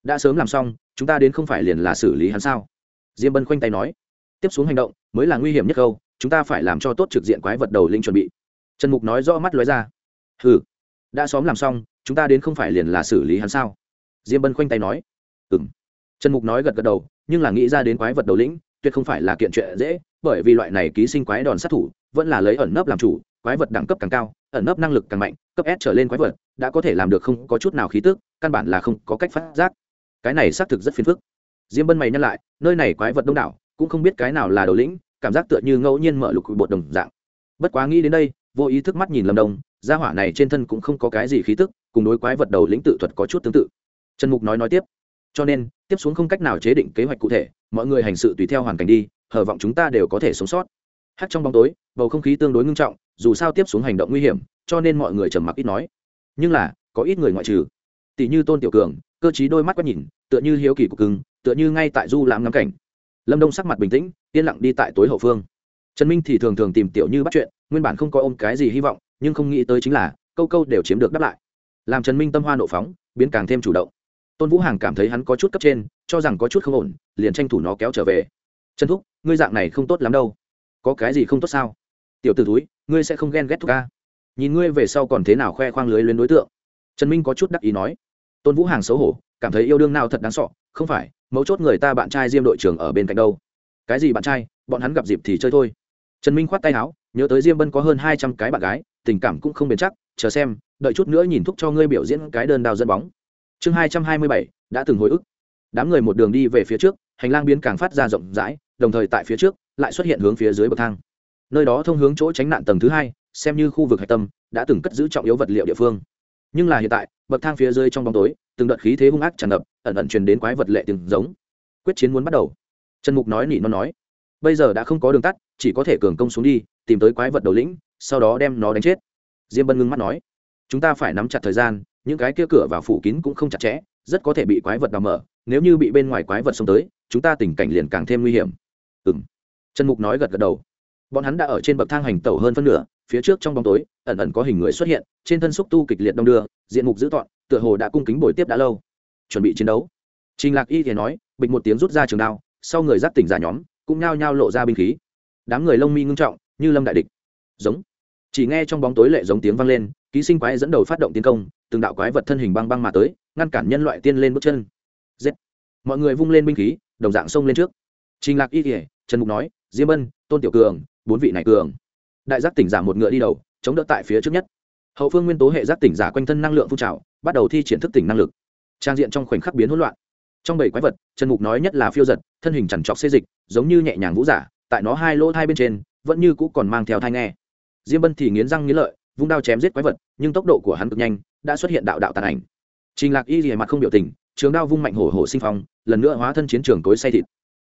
đã sớm làm xong, chúng ta đến không phải liền là xử lý hắn sao? Diêm bân khoanh tay nói. Tiếp xuống hành động mới là nguy hiểm nhất câu, chúng ta phải làm cho tốt trực diện quái vật đầu linh chuẩn bị. Trần mục nói rõ mắt lóe ra. Ừ đã xóm làm xong, chúng ta đến không phải liền là xử lý hắn sao? Diêm bân khoanh tay nói. Ừ m trần mục nói gật gật đầu, nhưng là nghĩ ra đến quái vật đầu lĩnh, tuyệt không phải là kiện chuyện dễ, bởi vì loại này ký sinh quái đòn sát thủ, vẫn là lấy ẩn nấp làm chủ quái vật đẳng cấp càng cao ẩn nấp năng lực càng mạnh cấp s trở lên quái vật đã có thể làm được không có chút nào khí tức căn bản là không có cách phát giác. Cái này xác thực rất phiền phức. Diêm bân mày nhắc lại nơi này quái vật đông đảo cũng không biết cái nào là đầu lĩnh cảm giác tựa như ngẫu nhiên mở lục bột đồng dạng. Bất quá nghĩ đến đây vô ý thức mắt nhìn lầm đồng, gia hỏa này trên thân cũng không có cái gì khí tức cùng đối quái vật đầu lĩnh tự thuật có chút tương tự. Trần mục nói nói tiếp cho nên tiếp xuống không cách nào chế định kế hoạch cụ thể mọi người hành sự tùy theo hoàn cảnh đi hờ vọng chúng ta đều có thể sống sót hắt trong bóng tối, bầu không khí tương đối ngưng trọng, dù sao tiếp xuống hành động nguy hiểm, cho nên mọi người trầm mặc ít nói. Nhưng là, có ít người ngoại trừ. Tỷ như tôn tiểu cường, cơ chí đôi mắt quét nhìn, tựa như hiếu kỳ của cưng, tựa như ngay tại du lãm ngắm cảnh. Lâm đông sắc mặt bình tĩnh, yên lặng đi tại tối hậu phương. Trần minh thì thường thường tìm tiểu như bắt chuyện, nguyên bản không có ôm cái gì hy vọng, nhưng không nghĩ tới chính là, câu câu đều chiếm được đáp lại. Làm trần minh tâm hoa nộ phóng, biến càng thêm chủ động. Tôn vũ hàng cảm thấy hắn có chút cấp trên, cho rằng có chút không ổn, liền tranh thủ nó kéo trở về. Trần thúc, ngươi dạng này không tốt lắm đâu có cái gì không tốt sao? Tiểu t ử túi ngươi sẽ không ghen ghét thuốc ca. Nhìn ngươi về sau còn thế nào khoe khoang lưới lên đối tượng. Trần minh có chút đắc ý nói. Tôn vũ hàng xấu hổ, cảm thấy yêu đương nào thật đáng sọ không phải, mấu chốt người ta bạn trai diêm đội trưởng ở bên cạnh đâu. Cái gì bạn trai? Bọn hắn gặp dịp thì chơi thôi. Trần minh khoát tay áo, nhớ tới diêm bân có hơn hai trăm cái bạn gái, tình cảm cũng không bền chắc, chờ xem, đợi chút nữa nhìn thúc cho ngươi biểu diễn cái đơn đào dẫn bóng. Chương hai trăm hai mươi bảy, đã từng hồi ức. Đám người một đường đi về phía trước, hành lang biến càng phát ra rộng rãi đồng thời tại phía trước, lại xuất hiện hướng phía dưới bậc thang. Nơi đó thông hướng chỗ tránh nạn tầng thứ hai, xem như khu vực hạch tâm, đã từng cất giữ trọng yếu vật liệu địa phương. Nhưng là hiện tại, bậc thang phía dưới trong bóng tối, từng đợt khí thế hung ác tràn ngập, ẩn ẩn truyền đến quái vật lệ từng giống. Quyết chiến muốn bắt đầu. Trần mục nói nỉ nó nói, bây giờ đã không có đường tắt, chỉ có thể cường công xuống đi, tìm tới quái vật đầu lĩnh, sau đó đem nó đánh chết. Diêm bân ngưng mắt nói, chúng ta phải nắm chặt thời gian, những cái kia cửa vào phủ kín cũng không chặt chẽ, rất có thể bị quái vật đào mở, nếu như bị bên ngoài quái vật xông tới, chúng ta tình cảnh liền càng thêm nguy hiểm ừ m trần mục nói gật gật đầu. Bọn hắn đã ở trên bậc thang hành tẩu hơn phân nửa, phía trước trong bóng tối, ẩn ẩn có hình người xuất hiện, trên thân xúc tu kịch liệt đông đưa, diện mục dữ tọn, tựa hồ đã cung kính bồi tiếp đã lâu. Chuẩn bị chiến đấu. Trình lạc y thì nói, bịch một tiếng rút ra trường đao, sau người giáp tỉnh giả nhóm, cũng nhao nhao lộ ra binh khí. Đám người lông mi ngưng trọng, như lâm đại địch. Giống. Chỉ nghe trong bóng tối lệ giống tiếng vang lên, ký sinh quái dẫn đầu phát động tiến công, từng đạo quái vật thân hình băng băng mà tới, ngăn cản nhân loại tiên lên bước chân. Giết. Mọi người vung lên binh khí, đồng dạng xông lên trước trình lạc y kỉa trần mục nói, diêm bân tôn tiểu cường, bốn vị này cường. Đại giác tỉnh giả một ngựa đi đầu, chống đỡ tại phía trước nhất. Hậu phương nguyên tố hệ giác tỉnh giả quanh thân năng lượng phun trào, bắt đầu thi triển thức tỉnh năng lực. Trang diện trong khoảnh khắc biến hỗn loạn. Trong bảy quái vật, trần mục nói nhất là phiêu giật, thân hình chẳng trọc xê dịch, giống như nhẹ nhàng vũ giả, tại nó hai lỗ hai bên trên, vẫn như cũ còn mang theo thai nghe. Diêm bân thì nghiến răng nghiến lợi, vung đao chém giết quái vật, nhưng tốc độ của hắn cực nhanh, đã xuất hiện đạo đạo tàn ảnh. Trình lạc y rìa mặt không biểu tình, trường đao vung mạnh hổ hổ sinh phong, lần nữa hóa thân chiến trường tối say thịt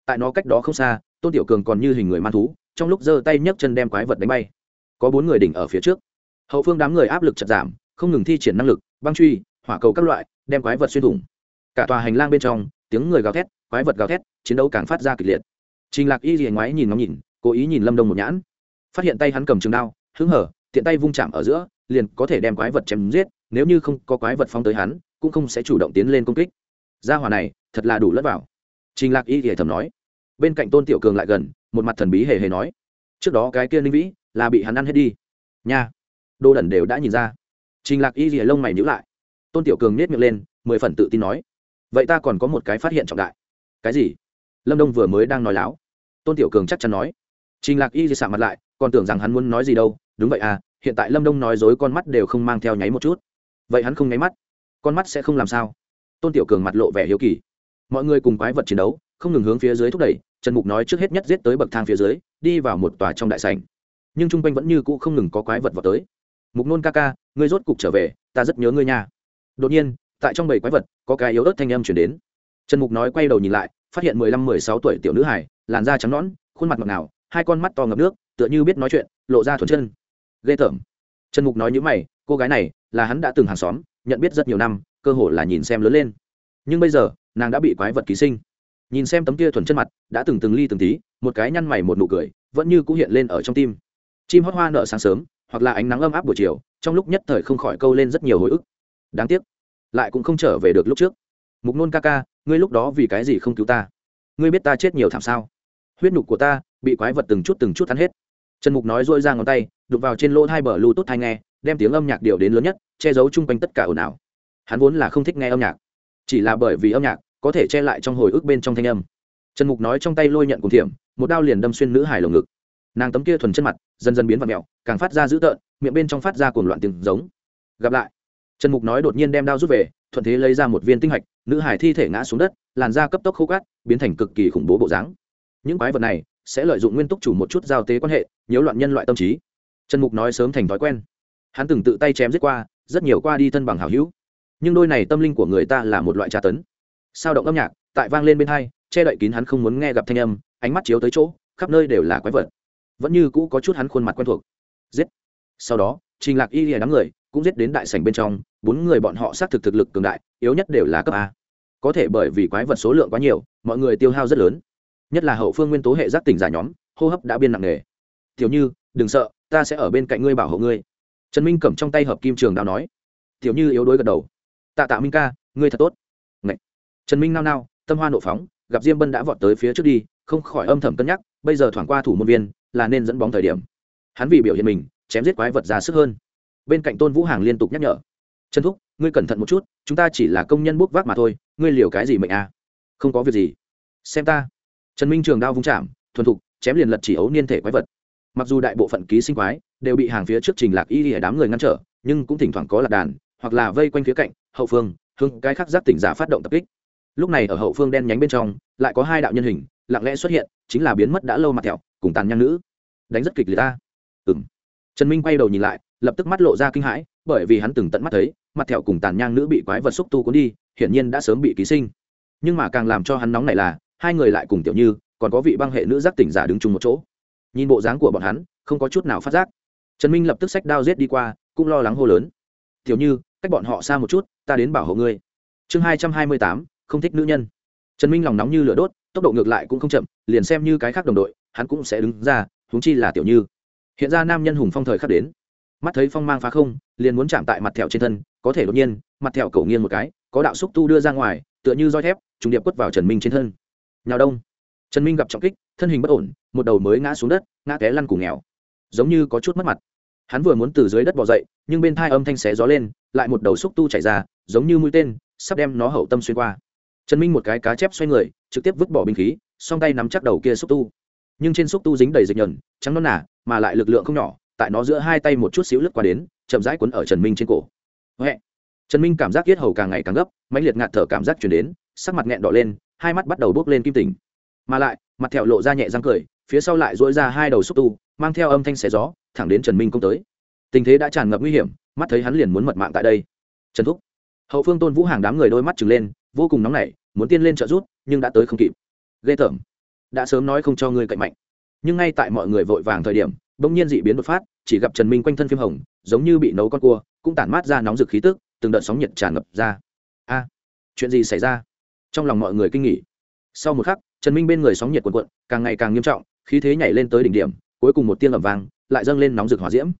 tại nó cách đó không xa, tôn tiểu cường còn như hình người man thú, trong lúc giơ tay nhấc chân đem quái vật đánh bay. Có bốn người đỉnh ở phía trước. Hậu phương đám người áp lực chật giảm, không ngừng thi triển năng lực, băng truy, hỏa cầu các loại, đem quái vật xuyên thủng. Cả tòa hành lang bên trong, tiếng người gào thét, quái vật gào thét, chiến đấu càng phát ra kịch liệt. Trình lạc y gì ngoái nhìn ngóng nhìn, cố ý nhìn lâm đông một nhãn. Phát hiện tay hắn cầm trường đao, hứng hở, tiện tay vung chạm ở giữa, liền có thể đem quái vật chém giết, nếu như không có quái vật phóng tới hắn, cũng không sẽ chủ động tiến lên công kích. Gia hỏa này, thật là đủ lất vào trình lạc y thì thầm nói. Bên cạnh tôn tiểu cường lại gần, một mặt thần bí hề hề nói. Trước đó cái kia linh vĩ, là bị hắn ăn hết đi. Nha. Đô đần đều đã nhìn ra. Trình lạc y rìa lông mày nhữ lại. Tôn tiểu cường nết miệng lên, mười phần tự tin nói. Vậy ta còn có một cái phát hiện trọng đại. Cái gì? Lâm đông vừa mới đang nói láo. Tôn tiểu cường chắc chắn nói. Trình lạc y rìa sạ mặt lại, còn tưởng rằng hắn muốn nói gì đâu. Đúng vậy à hiện tại lâm đông nói dối con mắt đều không mang theo nháy một chút. Vậy hắn không nháy mắt. Con mắt sẽ không làm sao? Tôn tiểu cường mặt lộ vẻ hiếu kỳ mọi người cùng quái vật chiến đấu, không ngừng hướng phía dưới thúc đẩy, trần mục nói trước hết nhất giết tới bậc thang phía dưới, đi vào một tòa trong đại sảnh. Nhưng chung quanh vẫn như cũ không ngừng có quái vật vào tới. Mục nôn ca ca, ngươi rốt cục trở về, ta rất nhớ ngươi nha. Đột nhiên, tại trong bầy quái vật, có cái yếu ớt thanh âm chuyển đến. Trần mục nói quay đầu nhìn lại, phát hiện mười lăm, mười sáu tuổi tiểu nữ hải làn da trắng nõn, khuôn mặt ngọt ngào, hai con mắt to ngập nước, tựa như biết nói chuyện, lộ ra thuần chân. Ghê tởm. Trần mục nói như mày, cô gái này là hắn đã từng hàng xóm, nhận biết rất nhiều năm, cơ hồ là nhìn xem lớn lên. Nhưng bây giờ nàng đã bị quái vật ký sinh. Nhìn xem tấm kia thuần chân mặt, đã từng từng ly từng tí, một cái nhăn mày một nụ cười, vẫn như cũng hiện lên ở trong tim. Chim hót hoa nở sáng sớm, hoặc là ánh nắng ấm áp buổi chiều, trong lúc nhất thời không khỏi câu lên rất nhiều hồi ức. Đáng tiếc, lại cũng không trở về được lúc trước. Mục nôn ca ca, ngươi lúc đó vì cái gì không cứu ta? Ngươi biết ta chết nhiều thảm sao? Huyết nhục của ta bị quái vật từng chút từng chút thắn hết. Trần mục nói dôi ra ngón tay đục vào trên lỗ hai bờ lưu tốt thai nghe, đem tiếng âm nhạc điều đến lớn nhất, che giấu chung quanh tất cả ồn ào. Hắn vốn là không thích nghe âm nhạc chỉ là bởi vì âm nhạc có thể che lại trong hồi ức bên trong thanh âm. Trần mục nói trong tay lôi nhận cùng thiểm, một đao liền đâm xuyên nữ hải lồng ngực. Nàng tấm kia thuần chân mặt, dần dần biến vật mẹo càng phát ra dữ tợn, miệng bên trong phát ra cuồng loạn tiếng giống. Gặp lại, trần mục nói đột nhiên đem đao rút về, thuận thế lấy ra một viên tinh hạch, nữ hải thi thể ngã xuống đất, làn da cấp tốc khô cát, biến thành cực kỳ khủng bố bộ dáng. Những quái vật này sẽ lợi dụng nguyên túc chủ một chút giao tế quan hệ, nhiễu loạn nhân loại tâm trí. Trần mục nói sớm thành thói quen. Hắn từng tự tay chém giết qua, rất nhiều qua đi thân bằng hảo hữu nhưng đôi này tâm linh của người ta là một loại tra tấn. Sao động âm nhạc, tại vang lên bên hai, che đậy kín hắn không muốn nghe gặp thanh âm, ánh mắt chiếu tới chỗ, khắp nơi đều là quái vật. Vẫn như cũ có chút hắn khuôn mặt quen thuộc. Giết. Sau đó, trình lạc y lìa đám người cũng giết đến đại sảnh bên trong, bốn người bọn họ xác thực thực lực cường đại, yếu nhất đều là cấp a. Có thể bởi vì quái vật số lượng quá nhiều, mọi người tiêu hao rất lớn. Nhất là hậu phương nguyên tố hệ giác tỉnh giả nhóm, hô hấp đã biên nặng nề. Tiểu như, đừng sợ, ta sẽ ở bên cạnh ngươi bảo hộ ngươi. Trần minh cầm trong tay hợp kim trường đào nói. Tiểu như yếu đuối gật đầu tạ tạ minh ca, ngươi thật tốt. Ngậy. trần minh nao nao, tâm hoa nộ phóng, gặp diêm bân đã vọt tới phía trước đi, không khỏi âm thầm cân nhắc, bây giờ thoảng qua thủ môn viên, là nên dẫn bóng thời điểm. Hắn vì biểu hiện mình, chém giết quái vật ra sức hơn. Bên cạnh tôn vũ hàng liên tục nhắc nhở. Trần thúc, ngươi cẩn thận một chút, chúng ta chỉ là công nhân bốc vác mà thôi, ngươi liều cái gì mệnh à? Không có việc gì. Xem ta. Trần minh trường đao vung chạm, thuần thục, chém liền lật chỉ ấu niên thể quái vật. Mặc dù đại bộ phận ký sinh quái đều bị hàng phía trước trình lạc y ở đám người ngăn trở, nhưng cũng thỉnh thoảng có lạc đàn hoặc là vây quanh phía cạnh, hậu phương, hướng cái khắc giác tỉnh giả phát động tập kích. Lúc này ở hậu phương đen nhánh bên trong, lại có hai đạo nhân hình, lặng lẽ xuất hiện, chính là biến mất đã lâu mặt thẹo, cùng tàn nhang nữ. Đánh rất kịch liệt ta. Ừ m trần minh quay đầu nhìn lại, lập tức mắt lộ ra kinh hãi, bởi vì hắn từng tận mắt thấy, mặt thẹo cùng tàn nhang nữ bị quái vật xúc tu cuốn đi, hiển nhiên đã sớm bị ký sinh. Nhưng mà càng làm cho hắn nóng này là, hai người lại cùng tiểu như, còn có vị băng hệ nữ giác tỉnh giả đứng chung một chỗ. Nhìn bộ dáng của bọn hắn, không có chút nào phát giác. Trần minh lập tức sách đao giết đi qua, cũng lo lắng hô lớn. Tiểu như cách bọn họ xa một chút, ta đến bảo hộ ngươi. Chương hai trăm hai mươi tám, không thích nữ nhân. Trần minh lòng nóng như lửa đốt, tốc độ ngược lại cũng không chậm, liền xem như cái khác đồng đội, hắn cũng sẽ đứng ra, huống chi là tiểu như. Hiện ra nam nhân hùng phong thời khắc đến. Mắt thấy phong mang phá không, liền muốn chạm tại mặt thẹo trên thân, có thể đột nhiên, mặt thẹo cầu nghiêng một cái, có đạo xúc tu đưa ra ngoài, tựa như roi thép, trùng điệp quất vào trần minh trên thân. Nhào đông. Trần minh gặp trọng kích, thân hình bất ổn, một đầu mới ngã xuống đất, ngã té lăn củ nghèo. Giống như có chút mất mặt hắn vừa muốn từ dưới đất bỏ dậy, nhưng bên thai âm thanh xé gió lên, lại một đầu xúc tu chảy ra, giống như mũi tên, sắp đem nó hậu tâm xuyên qua. Trần minh một cái cá chép xoay người, trực tiếp vứt bỏ binh khí, song tay nắm chắc đầu kia xúc tu. Nhưng trên xúc tu dính đầy dịch nhờn, trắng non nả mà lại lực lượng không nhỏ, tại nó giữa hai tay một chút xíu lướt qua đến, chậm rãi quấn ở trần minh trên cổ. Huệ. trần minh cảm giác yết hầu càng ngày càng gấp, mãnh liệt ngạt thở cảm giác chuyển đến, sắc mặt nghẹn đỏ lên, hai mắt bắt đầu bốc lên kim tỉnh. Mà lại, mặt thẹo lộ ra nhẹ răng cười phía sau lại dỗi ra hai đầu xúc tu, mang theo âm thanh xé gió, thẳng đến trần minh công tới. Tình thế đã tràn ngập nguy hiểm, mắt thấy hắn liền muốn mật mạng tại đây. Trần thúc. Hậu phương tôn vũ hàng đám người đôi mắt trừng lên, vô cùng nóng nảy, muốn tiên lên trợ rút nhưng đã tới không kịp. Ghê tởm. Đã sớm nói không cho ngươi cạnh mạnh. Nhưng ngay tại mọi người vội vàng thời điểm, bỗng nhiên dị biến đột phát, chỉ gặp trần minh quanh thân phim hồng, giống như bị nấu con cua, cũng tản mát ra nóng rực khí tức, từng đợt sóng nhiệt tràn ngập ra. A, chuyện gì xảy ra? Trong lòng mọi người kinh nghỉ sau một khắc, trần minh bên người sóng nhiệt cuộn cuộn, càng ngày càng nghiêm trọng khí thế nhảy lên tới đỉnh điểm cuối cùng một tiên ẩm vang, lại dâng lên nóng rực hỏa diễm.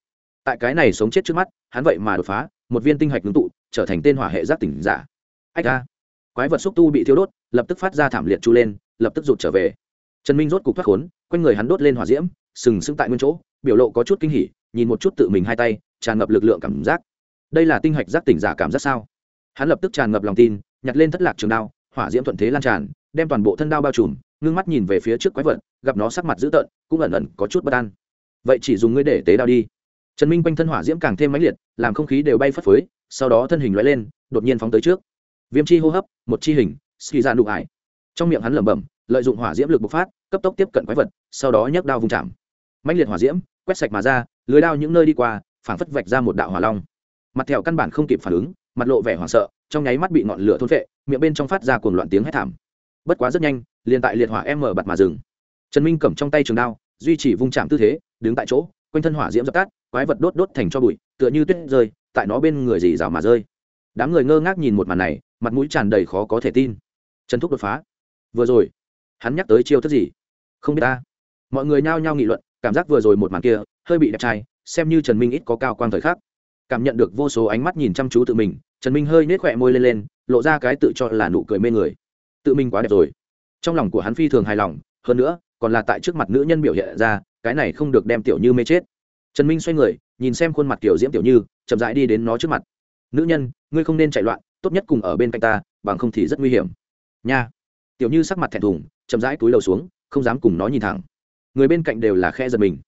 Tại cái này sống chết trước mắt hắn vậy mà đột phá một viên tinh hạch ngưng tụ trở thành tên hỏa hệ giác tỉnh giả. Ách a. Quái vật xúc tu bị thiêu đốt lập tức phát ra thảm liệt chu lên lập tức rụt trở về. Trần minh rốt cục thoát khốn quanh người hắn đốt lên hỏa diễm sừng sững tại nguyên chỗ biểu lộ có chút kinh hỉ nhìn một chút tự mình hai tay tràn ngập lực lượng cảm giác. Đây là tinh hạch giác tỉnh giả cảm giác sao? Hắn lập tức tràn ngập lòng tin nhặt lên thất lạc trường đao hỏa diễm thuận thế lan tràn đem toàn bộ thân đao bao trùm ngưng mắt nhìn về phía trước quái vật, gặp nó sắc mặt dữ tợn, cũng ẩn ẩn có chút bất an. Vậy chỉ dùng ngươi để tế đao đi. Trần minh quanh thân hỏa diễm càng thêm mãnh liệt, làm không khí đều bay phất phới, sau đó thân hình loại lên, đột nhiên phóng tới trước. Viêm chi hô hấp, một chi hình ski ra nụ ải. Trong miệng hắn lẩm bẩm, lợi dụng hỏa diễm lực bộc phát, cấp tốc tiếp cận quái vật, sau đó nhấc đao vung chạm. Mãnh liệt hỏa diễm, quét sạch mà ra, lưới đao những nơi đi qua, phảng phất vạch ra một đạo hỏa long. Mặt thẹo căn bản không kịp phản ứng, mặt lộ vẻ hoảng sợ, trong nháy mắt bị ngọn lửa thôn vệ miệng bên trong phát ra cuồng loạn tiếng hét thảm bất quá rất nhanh, liền tại liệt hỏa em mở bặt mà dừng. Trần minh cầm trong tay trường đao, duy trì vung chạm tư thế, đứng tại chỗ, quanh thân hỏa diễm dập tắt, quái vật đốt đốt thành cho bụi, tựa như tuyết rơi, tại nó bên người dì rào mà rơi. Đám người ngơ ngác nhìn một màn này, mặt mũi tràn đầy khó có thể tin. Trần thúc đột phá. Vừa rồi, hắn nhắc tới chiêu thức gì? Không biết ta. Mọi người nhao nhao nghị luận, cảm giác vừa rồi một màn kia, hơi bị đẹp trai, xem như trần minh ít có cao quang thời khắc. Cảm nhận được vô số ánh mắt nhìn chăm chú tự mình, trần minh hơi nết khỏe môi lên lên, lộ ra cái tự cho là nụ cười mê người tự mình quá đẹp rồi. Trong lòng của hắn phi thường hài lòng, hơn nữa, còn là tại trước mặt nữ nhân biểu hiện ra, cái này không được đem tiểu như mê chết. Trần minh xoay người, nhìn xem khuôn mặt kiểu diễm tiểu như, chậm rãi đi đến nó trước mặt. Nữ nhân, ngươi không nên chạy loạn, tốt nhất cùng ở bên cạnh ta, bằng không thì rất nguy hiểm. Nha. Tiểu như sắc mặt thẹn thùng, chậm rãi túi đầu xuống, không dám cùng nó nhìn thẳng. Người bên cạnh đều là khe giật mình.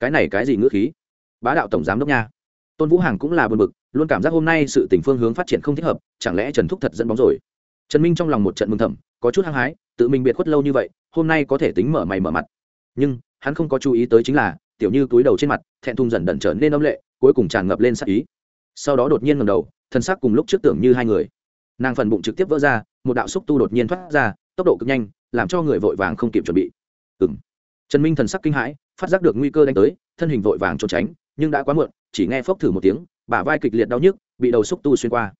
Cái này cái gì ngữ khí? Bá đạo tổng giám đốc nha. Tôn vũ hàng cũng là buồn bực, luôn cảm giác hôm nay sự tình phương hướng phát triển không thích hợp, chẳng lẽ trần thúc thật dẫn bóng rồi? Trần minh trong lòng một trận mừng thầm, có chút hăng hái, tự mình biệt khuất lâu như vậy, hôm nay có thể tính mở mày mở mặt. Nhưng, hắn không có chú ý tới chính là, tiểu như túi đầu trên mặt, thẹn thùng dần dần trở nên âm lệ, cuối cùng tràn ngập lên sắc ý. Sau đó đột nhiên ngầm đầu, thân xác cùng lúc trước tưởng như hai người. Nàng phần bụng trực tiếp vỡ ra, một đạo xúc tu đột nhiên thoát ra, tốc độ cực nhanh, làm cho người vội vàng không kịp chuẩn bị. Ừng trần minh thần sắc kinh hãi, phát giác được nguy cơ đánh tới, thân hình vội vàng trốn tránh, nhưng đã quá muộn, chỉ nghe phốc thử một tiếng, bả vai kịch liệt đau nhức, bị đầu xúc tu xuyên qua.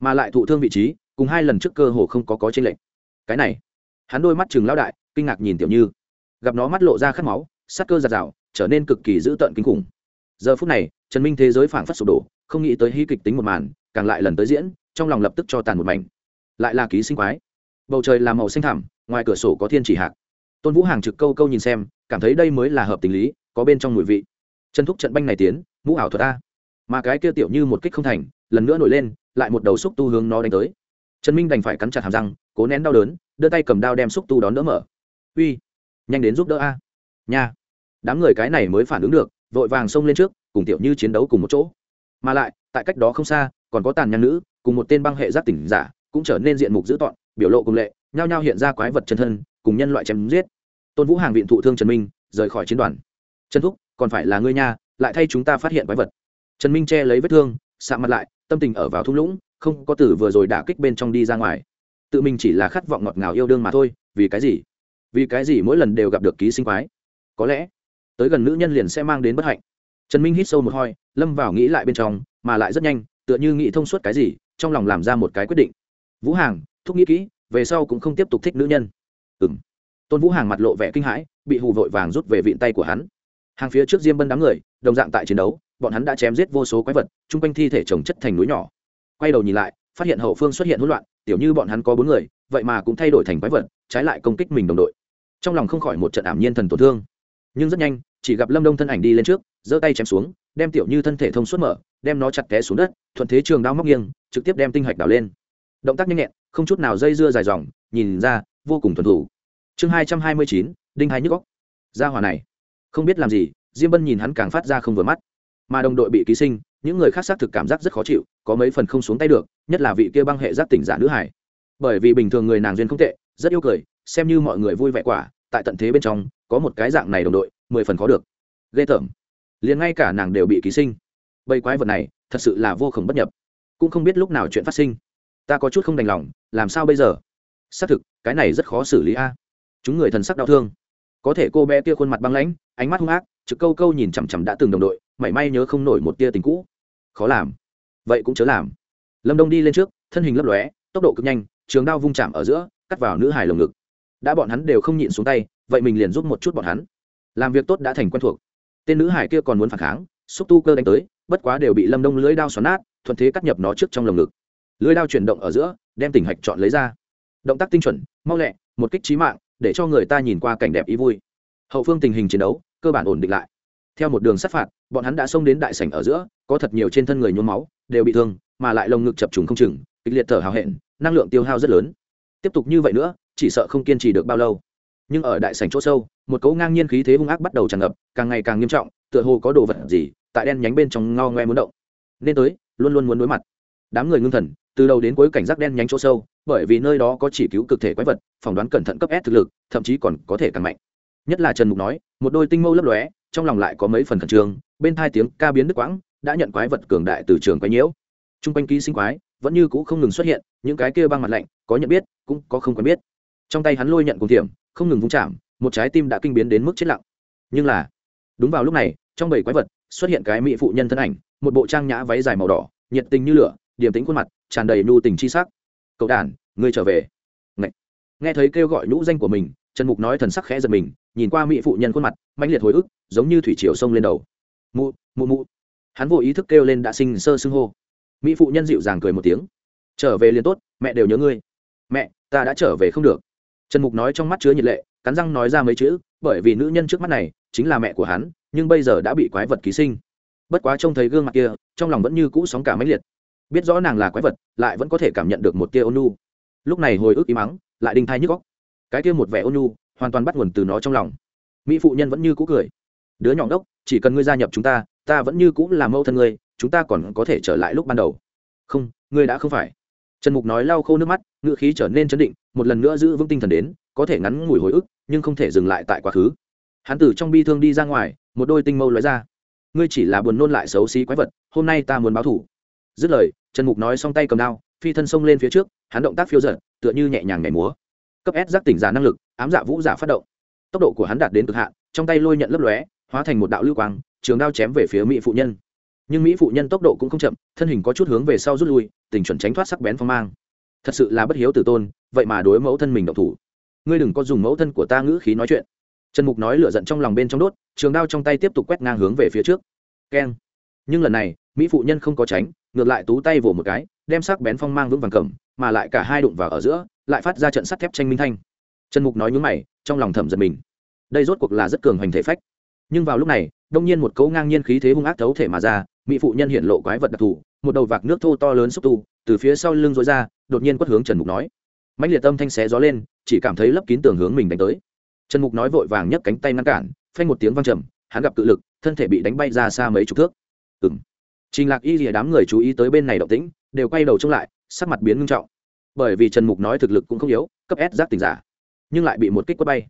Mà lại thụ thương vị trí cùng hai lần trước cơ hồ không có có trên lệnh cái này, hắn đôi mắt chừng lao đại, kinh ngạc nhìn tiểu như. Gặp nó mắt lộ ra khát máu sắc cơ giạt rào, trở nên cực kỳ dữ tợn kinh khủng. Giờ phút này, trần minh thế giới phảng phất sụp đổ, không nghĩ tới hy kịch tính một màn, càng lại lần tới diễn, trong lòng lập tức cho tàn một mảnh. Lại là ký sinh quái. Bầu trời là màu xanh thẳm, ngoài cửa sổ có thiên chỉ hạc. Tôn vũ hàng trực câu câu nhìn xem, cảm thấy đây mới là hợp tình lý, có bên trong mùi vị. Chân thúc trận banh này tiến, mũ ảo thuật a. Mà cái kia tiểu như một kích không thành, lần nữa nổi lên, lại một đầu xúc tu hướng nó đánh tới trần minh đành phải cắn chặt hàm răng, cố nén đau đớn, đưa tay cầm đao đem xúc tu đón đỡ mở. Uy, nhanh đến giúp đỡ a. Nha. Đám người cái này mới phản ứng được, vội vàng xông lên trước, cùng tiểu như chiến đấu cùng một chỗ. Mà lại, tại cách đó không xa, còn có tàn nhang nữ, cùng một tên băng hệ giác tỉnh giả, cũng trở nên diện mục dữ tọn biểu lộ cùng lệ, nhao nhao hiện ra quái vật chân thân, cùng nhân loại chém giết. Tôn vũ hàng viện thụ thương trần minh, rời khỏi chiến đoàn. Trần thúc, còn phải là ngươi nha, lại thay chúng ta phát hiện quái vật. Trần minh che lấy vết thương sạ mặt lại tâm tình ở vào thung lũng, không có tử vừa rồi đả kích bên trong đi ra ngoài. Tự mình chỉ là khát vọng ngọt ngào yêu đương mà thôi, vì cái gì? Vì cái gì mỗi lần đều gặp được ký sinh quái? Có lẽ, tới gần nữ nhân liền sẽ mang đến bất hạnh. Trần minh hít sâu một hơi, lâm vào nghĩ lại bên trong, mà lại rất nhanh, tựa như nghĩ thông suốt cái gì, trong lòng làm ra một cái quyết định. Vũ hàng thúc nghĩ kỹ, về sau cũng không tiếp tục thích nữ nhân. Ừ m tôn vũ hàng mặt lộ vẻ kinh hãi, bị hù vội vàng rút về vịn tay của hắn. Hàng phía trước diêm bân đám người, đồng dạng tại chiến đấu bọn hắn đã chém giết vô số quái vật, chung quanh thi thể trồng chất thành núi nhỏ. Quay đầu nhìn lại, phát hiện hậu phương xuất hiện hỗn loạn, tiểu như bọn hắn có bốn người, vậy mà cũng thay đổi thành quái vật, trái lại công kích mình đồng đội. Trong lòng không khỏi một trận ảm nhiên thần tổn thương. Nhưng rất nhanh, chỉ gặp lâm đông thân ảnh đi lên trước, giơ tay chém xuống, đem tiểu như thân thể thông suốt mở, đem nó chặt té xuống đất, thuận thế trường đao móc nghiêng, trực tiếp đem tinh hạch đào lên. Động tác nhanh nhẹn, không chút nào dây dưa dài dòng, nhìn ra, vô cùng thuần thủ. Chương hai trăm hai mươi chín, đinh hai nhức góc. Ra hòa này. Không biết làm gì, diêm bân nhìn hắn càng phát ra không vừa mắt mà đồng đội bị ký sinh, những người khác xác thực cảm giác rất khó chịu, có mấy phần không xuống tay được, nhất là vị kia băng hệ giác tỉnh giả nữ hải. Bởi vì bình thường người nàng duyên không tệ, rất yêu cười, xem như mọi người vui vẻ quả, tại tận thế bên trong, có một cái dạng này đồng đội, mười phần khó được. Ghê tởm. Liền ngay cả nàng đều bị ký sinh. Bầy quái vật này, thật sự là vô khổng bất nhập. Cũng không biết lúc nào chuyện phát sinh. Ta có chút không đành lòng, làm sao bây giờ? Xác thực, cái này rất khó xử lý a. Chúng người thần sắc đau thương. Có thể cô bé kia khuôn mặt băng lãnh, ánh mắt hung ác, trực câu câu nhìn chằm chằm đã từng đồng đội mảy may nhớ không nổi một tia tình cũ. Khó làm. Vậy cũng chớ làm. Lâm đông đi lên trước, thân hình lấp lóe, tốc độ cực nhanh, trường đao vung chạm ở giữa, cắt vào nữ hài lồng ngực. Đã bọn hắn đều không nhịn xuống tay, vậy mình liền giúp một chút bọn hắn. Làm việc tốt đã thành quen thuộc. Tên nữ hải kia còn muốn phản kháng, xúc tu cơ đánh tới, bất quá đều bị lâm đông lưới đao xoắn nát, thuận thế cắt nhập nó trước trong lồng ngực. Lưới đao chuyển động ở giữa, đem tỉnh hạch chọn lấy ra. Động tác tinh chuẩn, mau lẹ, một kích trí mạng, để cho người ta nhìn qua cảnh đẹp ý vui. Hậu phương tình hình chiến đấu, cơ bản ổn định lại theo một đường sát phạt, bọn hắn đã xông đến đại sảnh ở giữa, có thật nhiều trên thân người nhuốm máu, đều bị thương, mà lại lồng ngực chập trùng không chừng, kịch liệt thở hào hẹn, năng lượng tiêu hao rất lớn. Tiếp tục như vậy nữa, chỉ sợ không kiên trì được bao lâu. Nhưng ở đại sảnh chỗ sâu, một cấu ngang nhiên khí thế hung ác bắt đầu tràn ngập, càng ngày càng nghiêm trọng, tựa hồ có đồ vật gì tại đen nhánh bên trong ngao ngoe muốn động. Nên tới, luôn luôn muốn đối mặt. Đám người ngưng thần, từ đầu đến cuối cảnh giác đen nhánh chỗ sâu, bởi vì nơi đó có chỉ cứu cực thể quái vật, phỏng đoán cẩn thận cấp S thực lực, thậm chí còn có thể càng mạnh. Nhất là trần mục nói, một đôi tinh mâu lấp lóe trong lòng lại có mấy phần khẩn trương, bên thai tiếng ca biến đức quãng, đã nhận quái vật cường đại từ trường quái nhiễu. T r u n g quanh ký sinh quái, vẫn như c ũ không ngừng xuất hiện, những cái kia băng mặt lạnh, có nhận biết, cũng có không quen biết. Trong tay hắn lôi nhận cùng thiểm, không ngừng vung chạm, một trái tim đã kinh biến đến mức chết lặng. Nhưng là, đúng vào lúc này, trong bảy quái vật, xuất hiện cái mỹ phụ nhân thân ảnh, một bộ trang nhã váy dài màu đỏ, nhiệt tình như lửa điểm tính khuôn mặt, tràn đầy nhu tình chi sắc. Cậu đàn ngươi trở về nghe thấy kêu gọi nhũ danh của mình, trần mục nói thần sắc khẽ giật mình, nhìn qua mỹ phụ nhân khuôn mặt, mãnh liệt hồi ức, giống như thủy triều sông lên đầu. Mụ mụ mụ. Hắn vô ý thức kêu lên đã sinh sơ xưng hô. Mỹ phụ nhân dịu dàng cười một tiếng. Trở về liền tốt, mẹ đều nhớ ngươi. Mẹ, ta đã trở về không được. Trần mục nói trong mắt chứa nhiệt lệ, cắn răng nói ra mấy chữ, bởi vì nữ nhân trước mắt này chính là mẹ của hắn, nhưng bây giờ đã bị quái vật ký sinh. Bất quá trông thấy gương mặt kia, trong lòng vẫn như cũ sóng cả máy liệt. Biết rõ nàng là quái vật, lại vẫn có thể cảm nhận được một tia ôn nhu. Lúc này hồi ức ý mắng lại đinh thai nhức góc. Cái kia một vẻ ôn nhu, hoàn toàn bắt nguồn từ nó trong lòng. Mỹ phụ nhân vẫn như cũ cười. Đứa nhỏ đốc chỉ cần ngươi gia nhập chúng ta ta vẫn như cũ là mẫu thân ngươi, chúng ta còn có thể trở lại lúc ban đầu. Không, ngươi đã không phải. Trần mục nói lau khô nước mắt ngựa khí trở nên chấn định, một lần nữa giữ vững tinh thần đến, có thể ngắn ngủi hồi ức, nhưng không thể dừng lại tại quá khứ. Hắn tử trong bi thương đi ra ngoài, một đôi tinh mâu lóe ra. Ngươi chỉ là buồn nôn lại xấu xí quái vật, hôm nay ta muốn báo thủ dứt lời, trần mục nói xong tay cầm đao, phi thân xông lên phía trước, hắn động tác phiêu giật tựa như nhẹ nhàng nhảy múa. Cấp s giác tỉnh giả năng lực, ám dạ vũ giả phát động. Tốc độ của hắn đạt đến cực hạn, trong tay lôi nhận lấp lóe, hóa thành một đạo lưu quang, trường đao chém về phía mỹ phụ nhân. Nhưng mỹ phụ nhân tốc độ cũng không chậm, thân hình có chút hướng về sau rút lui, tình chuẩn tránh thoát sắc bén phong mang. Thật sự là bất hiếu tử tôn, vậy mà đối mẫu thân mình động thủ. Ngươi đừng có dùng mẫu thân của ta ngữ khí nói chuyện. Trần mục nói lửa giận trong lòng bên trong đốt, trường đao trong tay tiếp tục quét ngang hướng về phía trước. Keng. Nhưng lần này, mỹ phụ nhân không có tránh, ngược lại tú tay vỗ một cái đem sắc bén phong mang vững vàng cầm, mà lại cả hai đụng vào ở giữa, lại phát ra trận sắt thép tranh minh thanh. Trần mục nói nhúng mày, trong lòng thẩm giật mình. Đây rốt cuộc là rất cường hoành thể phách. Nhưng vào lúc này, đông nhiên một cấu ngang nhiên khí thế hung ác thấu thể mà ra, mỹ phụ nhân hiện lộ quái vật đặc thù, một đầu vạc nước thô to lớn xúc tu, từ phía sau lưng dối ra, đột nhiên quất hướng trần mục nói. Mạnh liệt tâm thanh xé gió lên, chỉ cảm thấy lấp kín tường hướng mình đánh tới. Trần mục nói vội vàng nhấc cánh tay ngăn cản, phanh một tiếng văng trầm, hắn gặp cự lực, thân thể bị đánh bay ra xa mấy chục thước. Ừng trình lạc y rìa đám người chú ý tới bên này động tĩnh đều quay đầu trông lại, sắc mặt biến ngưng trọng. Bởi vì trần mục nói thực lực cũng không yếu, cấp s giác tỉnh giả, nhưng lại bị một kích quất bay.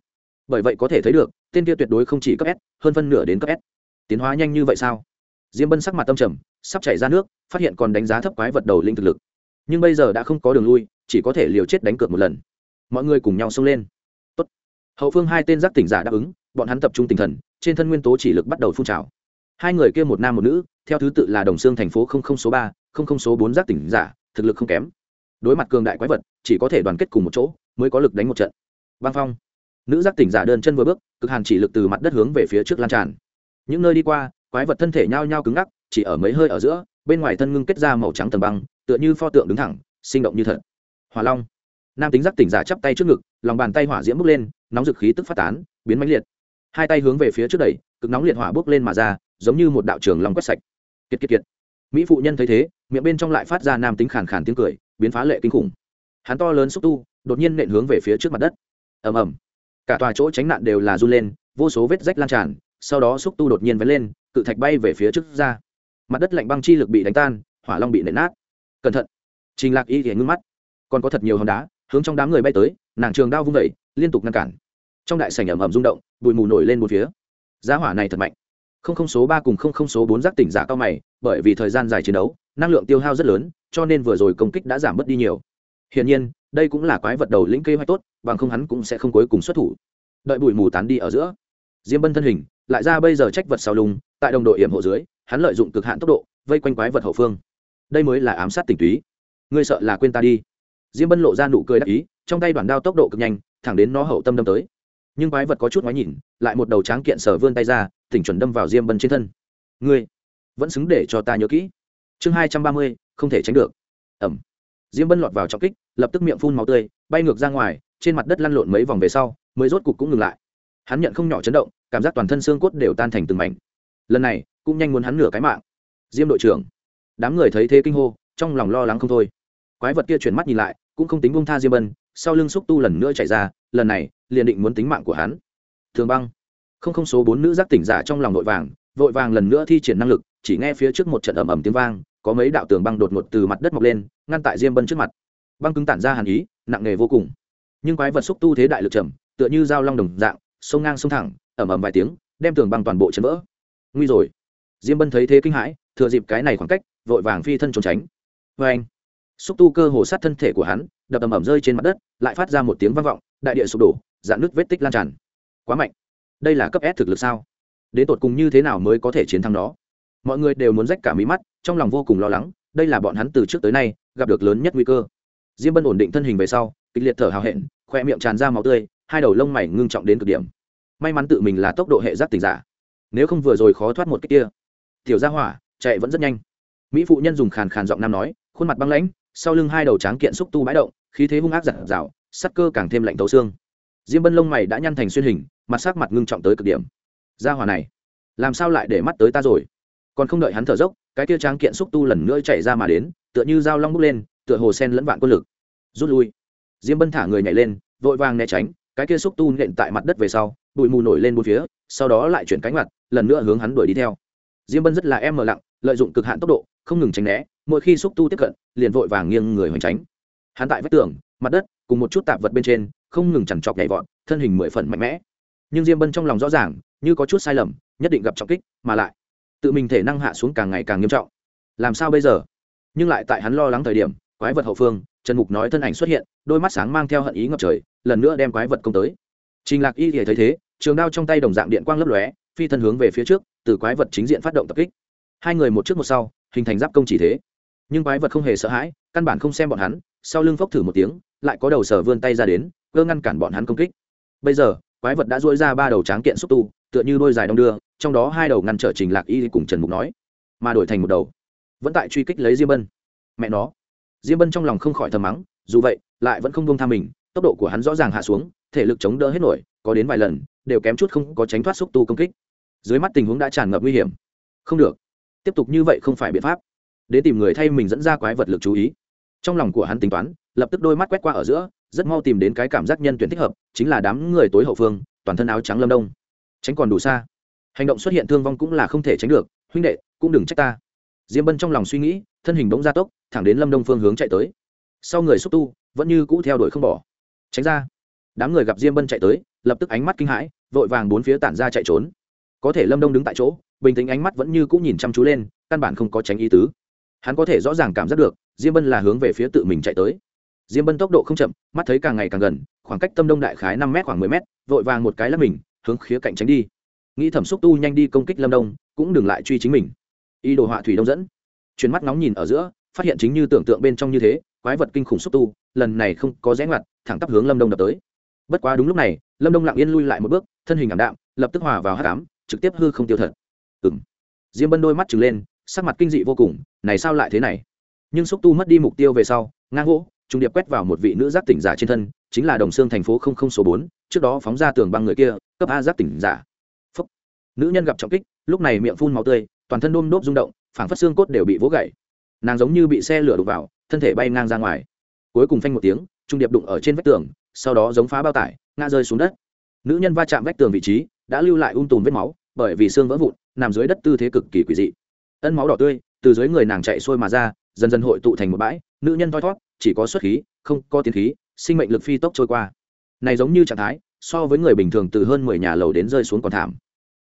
Bởi vậy có thể thấy được, tên kia tuyệt đối không chỉ cấp s, hơn phân nửa đến cấp s. Tiến hóa nhanh như vậy sao? Diêm bân sắc mặt tâm trầm, sắp chảy ra nước, phát hiện còn đánh giá thấp quái vật đầu linh thực lực. Nhưng bây giờ đã không có đường lui, chỉ có thể liều chết đánh cược một lần. Mọi người cùng nhau xông lên. Tốt. hậu phương hai tên giác tỉnh giả đáp ứng, bọn hắn tập trung tinh thần, trên thân nguyên tố chỉ lực bắt đầu phun trào. Hai người kia một nam một nữ, theo thứ tự là đồng xương thành phố không không số ba không không số bốn giác tỉnh giả, thực lực không kém. Đối mặt cường đại quái vật, chỉ có thể đoàn kết cùng một chỗ, mới có lực đánh một trận. Băng phong. Nữ giác tỉnh giả đơn chân vừa bước, cực hàn chỉ lực từ mặt đất hướng về phía trước lan tràn. Những nơi đi qua, quái vật thân thể nhao nhao cứng ngắc, chỉ ở mấy hơi ở giữa, bên ngoài thân ngưng kết ra màu trắng tầng băng, tựa như pho tượng đứng thẳng, sinh động như thật. Hỏa long. Nam tính giác tỉnh giả chắp tay trước ngực, lòng bàn tay hỏa diễm bốc lên, nóng dực khí tức phát tán, biến mãnh liệt. Hai tay hướng về phía trước đẩy, cực nóng liệt hỏa bốc lên mà ra, giống như một đạo trường long quét sạch. Kiệt kiệt kiệt. Mỹ phụ nhân thấy thế miệng bên trong lại phát ra nam tính khàn khàn tiếng cười, biến phá lệ kinh khủng. Hắn to lớn xúc tu, đột nhiên nện hướng về phía trước mặt đất. Ầm ầm. Cả tòa chỗ tránh nạn đều là run lên, vô số vết rách lan tràn, sau đó xúc tu đột nhiên vén lên, cự thạch bay về phía trước ra. Mặt đất lạnh băng chi lực bị đánh tan, hỏa long bị nện nát. Cẩn thận. Trình lạc y thì ngưng mắt. Còn có thật nhiều hòn đá, hướng trong đám người bay tới, nàng trường đao vung vẩy liên tục ngăn cản. Trong đại sảnh ẩm ẩm rung động, bụi mù nổi lên một phía. Giá hỏa này thật mạnh. Không không số ba cùng không không số bốn giác tỉnh giả cao mày, bởi vì thời gian dài chiến đấu năng lượng tiêu hao rất lớn, cho nên vừa rồi công kích đã giảm bớt đi nhiều. Hiển nhiên, đây cũng là quái vật đầu lĩnh kế hoạch tốt, bằng không hắn cũng sẽ không cuối cùng xuất thủ. Đợi bụi mù tán đi ở giữa, diêm bân thân hình, lại ra bây giờ trách vật sau lùng tại đồng đội hiểm hộ dưới, hắn lợi dụng cực hạn tốc độ, vây quanh quái vật hậu phương. Đây mới là ám sát tình túy. Ngươi sợ là quên ta đi. Diêm bân lộ ra nụ cười đắc ý, trong tay đoàn đao tốc độ cực nhanh, thẳng đến nó hậu tâm đâm tới. Nhưng quái vật có chút ngoái nhìn, lại một đầu tráng kiện sở vươn tay ra tỉnh chuẩn đâm vào diêm bân trên thân. Ngươi vẫn xứng để cho ta nhớ kỹ chương hai trăm ba mươi, không thể tránh được. Ẩm. Diêm bân lọt vào trọng kích, lập tức miệng phun màu tươi, bay ngược ra ngoài, trên mặt đất lăn lộn mấy vòng về sau, mới rốt cục cũng ngừng lại. Hắn nhận không nhỏ chấn động, cảm giác toàn thân xương cốt đều tan thành từng mảnh. Lần này, cũng nhanh muốn hắn nửa cái mạng. Diêm đội trưởng. Đám người thấy thế kinh hô, trong lòng lo lắng không thôi. Quái vật kia chuyển mắt nhìn lại, cũng không tính bông tha diêm bân, sau lưng xúc tu lần nữa chạy ra, lần này, liền định muốn tính mạng của hắn. Thường băng. Không không số bốn nữ giác tỉnh giả trong lòng vội vàng vội vàng lần nữa thi triển năng lực, chỉ nghe phía trước một trận ầm ầm tiếng vang có mấy đạo tường băng đột ngột từ mặt đất mọc lên, ngăn tại diêm bân trước mặt. Băng cứng tản ra hàn ý, nặng nề vô cùng. Nhưng quái vật xúc tu thế đại lực trầm, tựa như dao long đồng dạng, sông ngang sông thẳng, ầm ầm vài tiếng, đem tường băng toàn bộ chấn vỡ. Nguy rồi. Diêm bân thấy thế kinh hãi, thừa dịp cái này khoảng cách, vội vàng phi thân trốn tránh. Vê anh, xúc tu cơ hồ sát thân thể của hắn, đập ầm ầm rơi trên mặt đất, lại phát ra một tiếng vang vọng, đại địa sụp đổ, dạn nước vết tích lan tràn. Quá mạnh. Đây là cấp s thực lực sao? Đến tột cùng như thế nào mới có thể chiến thắng nó? Mọi người đều muốn rách cả mí mắt, trong lòng vô cùng lo lắng, đây là bọn hắn từ trước tới nay gặp được lớn nhất nguy cơ. Diêm bân ổn định thân hình về sau, kịch liệt thở hào hẹn, khoe miệng tràn ra máu tươi, hai đầu lông mày ngưng trọng đến cực điểm. May mắn tự mình là tốc độ hệ giác tình giả, nếu không vừa rồi khó thoát một cái kia. Tiểu gia hỏa, chạy vẫn rất nhanh. Mỹ phụ nhân dùng khàn khàn giọng nam nói, khuôn mặt băng lãnh, sau lưng hai đầu tráng kiện xúc tu bãi động, khí thế hung ác giặt rào sắc cơ càng thêm lạnh tấu xương. Diêm bân lông mày đã nhăn thành xuyên hình, mặt sắc mặt ngưng trọng tới cực điểm. Gia hỏa này, làm sao lại để mắt tới ta rồi? Còn không đợi hắn thở dốc, cái kia tráng kiện xúc tu lần nữa chạy ra mà đến, tựa như dao long bốc lên, tựa hồ sen lẫn vạn quân lực. Rút lui. Diêm bân thả người nhảy lên, vội vàng né tránh, cái kia xúc tu nện tại mặt đất về sau, bụi mù nổi lên bốn phía, sau đó lại chuyển cánh mặt, lần nữa hướng hắn đuổi đi theo. Diêm bân rất là em mờ lặng, lợi dụng cực hạn tốc độ, không ngừng tránh né, mỗi khi xúc tu tiếp cận, liền vội vàng nghiêng người hoành tránh. Hắn tại vách tường, mặt đất, cùng một chút tạp vật bên trên, không ngừng chằn chọc nhảy vọt, thân hình mười phần mạnh mẽ. Nhưng diêm bân trong lòng rõ ràng, như có chút sai lầm, nhất định gặp trọng kích, mà lại tự mình thể năng hạ xuống càng ngày càng nghiêm trọng. Làm sao bây giờ? Nhưng lại tại hắn lo lắng thời điểm, quái vật hậu phương, trần mục nói thân ảnh xuất hiện, đôi mắt sáng mang theo hận ý ngập trời, lần nữa đem quái vật công tới. Trình lạc y thì thấy thế, trường đao trong tay đồng dạng điện quang lấp lóe, phi thân hướng về phía trước, từ quái vật chính diện phát động tập kích. Hai người một trước một sau, hình thành giáp công chỉ thế. Nhưng quái vật không hề sợ hãi, căn bản không xem bọn hắn, sau lưng phốc thử một tiếng, lại có đầu sở vươn tay ra đến, cơ ngăn cản bọn hắn công kích. Bây giờ quái vật đã dỗi ra ba đầu tráng kiện xúc tu, tựa như đôi dài đong đưa, trong đó hai đầu ngăn trở trình lạc y cùng trần mục nói, mà đổi thành một đầu. Vẫn tại truy kích lấy diêm bân. Mẹ nó. Diêm bân trong lòng không khỏi thầm mắng, dù vậy, lại vẫn không buông tha mình, tốc độ của hắn rõ ràng hạ xuống, thể lực chống đỡ hết nổi, có đến vài lần, đều kém chút không có tránh thoát xúc tu công kích. Dưới mắt tình huống đã tràn ngập nguy hiểm. Không được. Tiếp tục như vậy không phải biện pháp. Đến tìm người thay mình dẫn ra quái vật lực chú ý. Trong lòng của hắn tính toán, lập tức đôi mắt quét qua ở giữa rất mau tìm đến cái cảm giác nhân tuyển thích hợp, chính là đám người tối hậu phương, toàn thân áo trắng lâm đông. Tránh còn đủ xa. Hành động xuất hiện thương vong cũng là không thể tránh được, huynh đệ, cũng đừng trách ta. Diêm bân trong lòng suy nghĩ, thân hình bỗng gia tốc, thẳng đến lâm đông phương hướng chạy tới. Sau người xúc tu, vẫn như cũ theo đuổi không bỏ. Tránh ra. Đám người gặp diêm bân chạy tới, lập tức ánh mắt kinh hãi, vội vàng bốn phía tản ra chạy trốn. Có thể lâm đông đứng tại chỗ, bình tĩnh ánh mắt vẫn như cũ nhìn chăm chú lên, căn bản không có tránh ý tứ. Hắn có thể rõ ràng cảm giác được, diêm bân là hướng về phía tự mình chạy tới diêm bân tốc độ không chậm, mắt thấy càng ngày càng gần, khoảng cách tâm đông đại khái năm m khoảng mười m vội vàng một cái lâm mình, hướng khía cạnh tránh đi. Nghĩ thẩm xúc tu nhanh đi công kích lâm đông, cũng đừng lại truy chính mình. Y đồ họa thủy đông dẫn. Chuyến mắt nóng nhìn ở giữa, phát hiện chính như tưởng tượng bên trong như thế, quái vật kinh khủng xúc tu, lần này không có rẽ ngoặt, thẳng tắp hướng lâm đông đập tới. Bất quá đúng lúc này, lâm đông lặng yên lui lại một bước, thân hình ảm đạm, lập tức hòa vào h cám trực tiếp hư không tiêu thật. Ừng diêm bân đôi mắt trừng lên, sắc mặt kinh dị vô cùng, này sao lại thế này? Nhưng xúc tu mất đi mục tiêu về sau, ngang gỗ trung điệp quét vào một vị nữ giác tỉnh giả trên thân, chính là đồng xương thành phố không không số bốn, trước đó phóng ra tường băng người kia, cấp a giác tỉnh giả. Phúc. nữ nhân gặp trọng kích, lúc này miệng phun máu tươi, toàn thân đôm đốp rung động, phảng phất xương cốt đều bị vỗ gãy nàng giống như bị xe lửa đục vào, thân thể bay ngang ra ngoài. Cuối cùng phanh một tiếng, trung điệp đụng ở trên vách tường, sau đó giống phá bao tải, ngã rơi xuống đất. Nữ nhân va chạm vách tường vị trí, đã lưu lại um tùm vết máu, bởi vì xương vỡ vụn, nằm dưới đất tư thế cực kỳ quỷ dị. Ân máu đỏ tươi, từ dưới người nàng chạy xuôi mà ra, dần dần hội tụ thành một bãi, nữ nhân thoi thót chỉ có xuất khí, không có tiến khí, sinh mệnh lực phi tốc trôi qua. Này giống như trạng thái, so với người bình thường từ hơn mười nhà lầu đến rơi xuống còn thảm.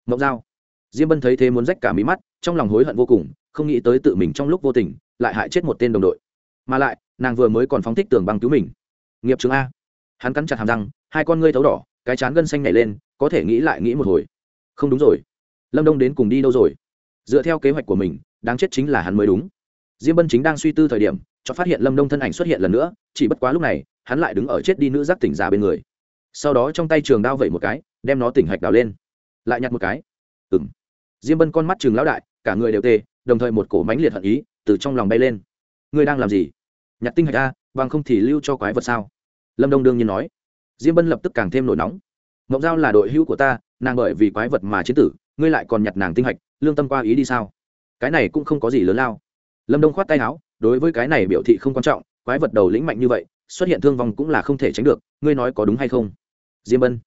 Mộng dao diêm bân thấy thế muốn rách cả mí mắt, trong lòng hối hận vô cùng, không nghĩ tới tự mình trong lúc vô tình, lại hại chết một tên đồng đội. Mà lại, nàng vừa mới còn phóng thích tường băng cứu mình. Nghiệp trường a. Hắn cắn chặt hàm răng, hai con ngươi thấu đỏ, cái chán gân xanh nhảy lên, có thể nghĩ lại nghĩ một hồi. Không đúng rồi. Lâm đông đến cùng đi đâu rồi? Dựa theo kế hoạch của mình, đáng chết chính là hắn mới đúng. Diêm bân chính đang suy tư thời điểm cho phát hiện lâm đông thân ảnh xuất hiện lần nữa chỉ bất quá lúc này hắn lại đứng ở chết đi nữ giác tỉnh giả bên người sau đó trong tay trường đao vẩy một cái đem nó tỉnh hạch đào lên lại nhặt một cái ừng diêm bân con mắt trường lão đại cả người đều tê đồng thời một cổ mánh liệt hận ý từ trong lòng bay lên ngươi đang làm gì nhặt tinh hạch a bằng không thì lưu cho quái vật sao lâm đông đương nhiên nói diêm bân lập tức càng thêm nổi nóng mộng giao là đội hữu của ta nàng bởi vì quái vật mà chế tử ngươi lại còn nhặt nàng tinh hạch lương tâm qua ý đi sao cái này cũng không có gì lớn lao lâm đông khoát tay áo đối với cái này biểu thị không quan trọng, quái vật đầu lĩnh mạnh như vậy, xuất hiện thương vong cũng là không thể tránh được, ngươi nói có đúng hay không? Diêm bân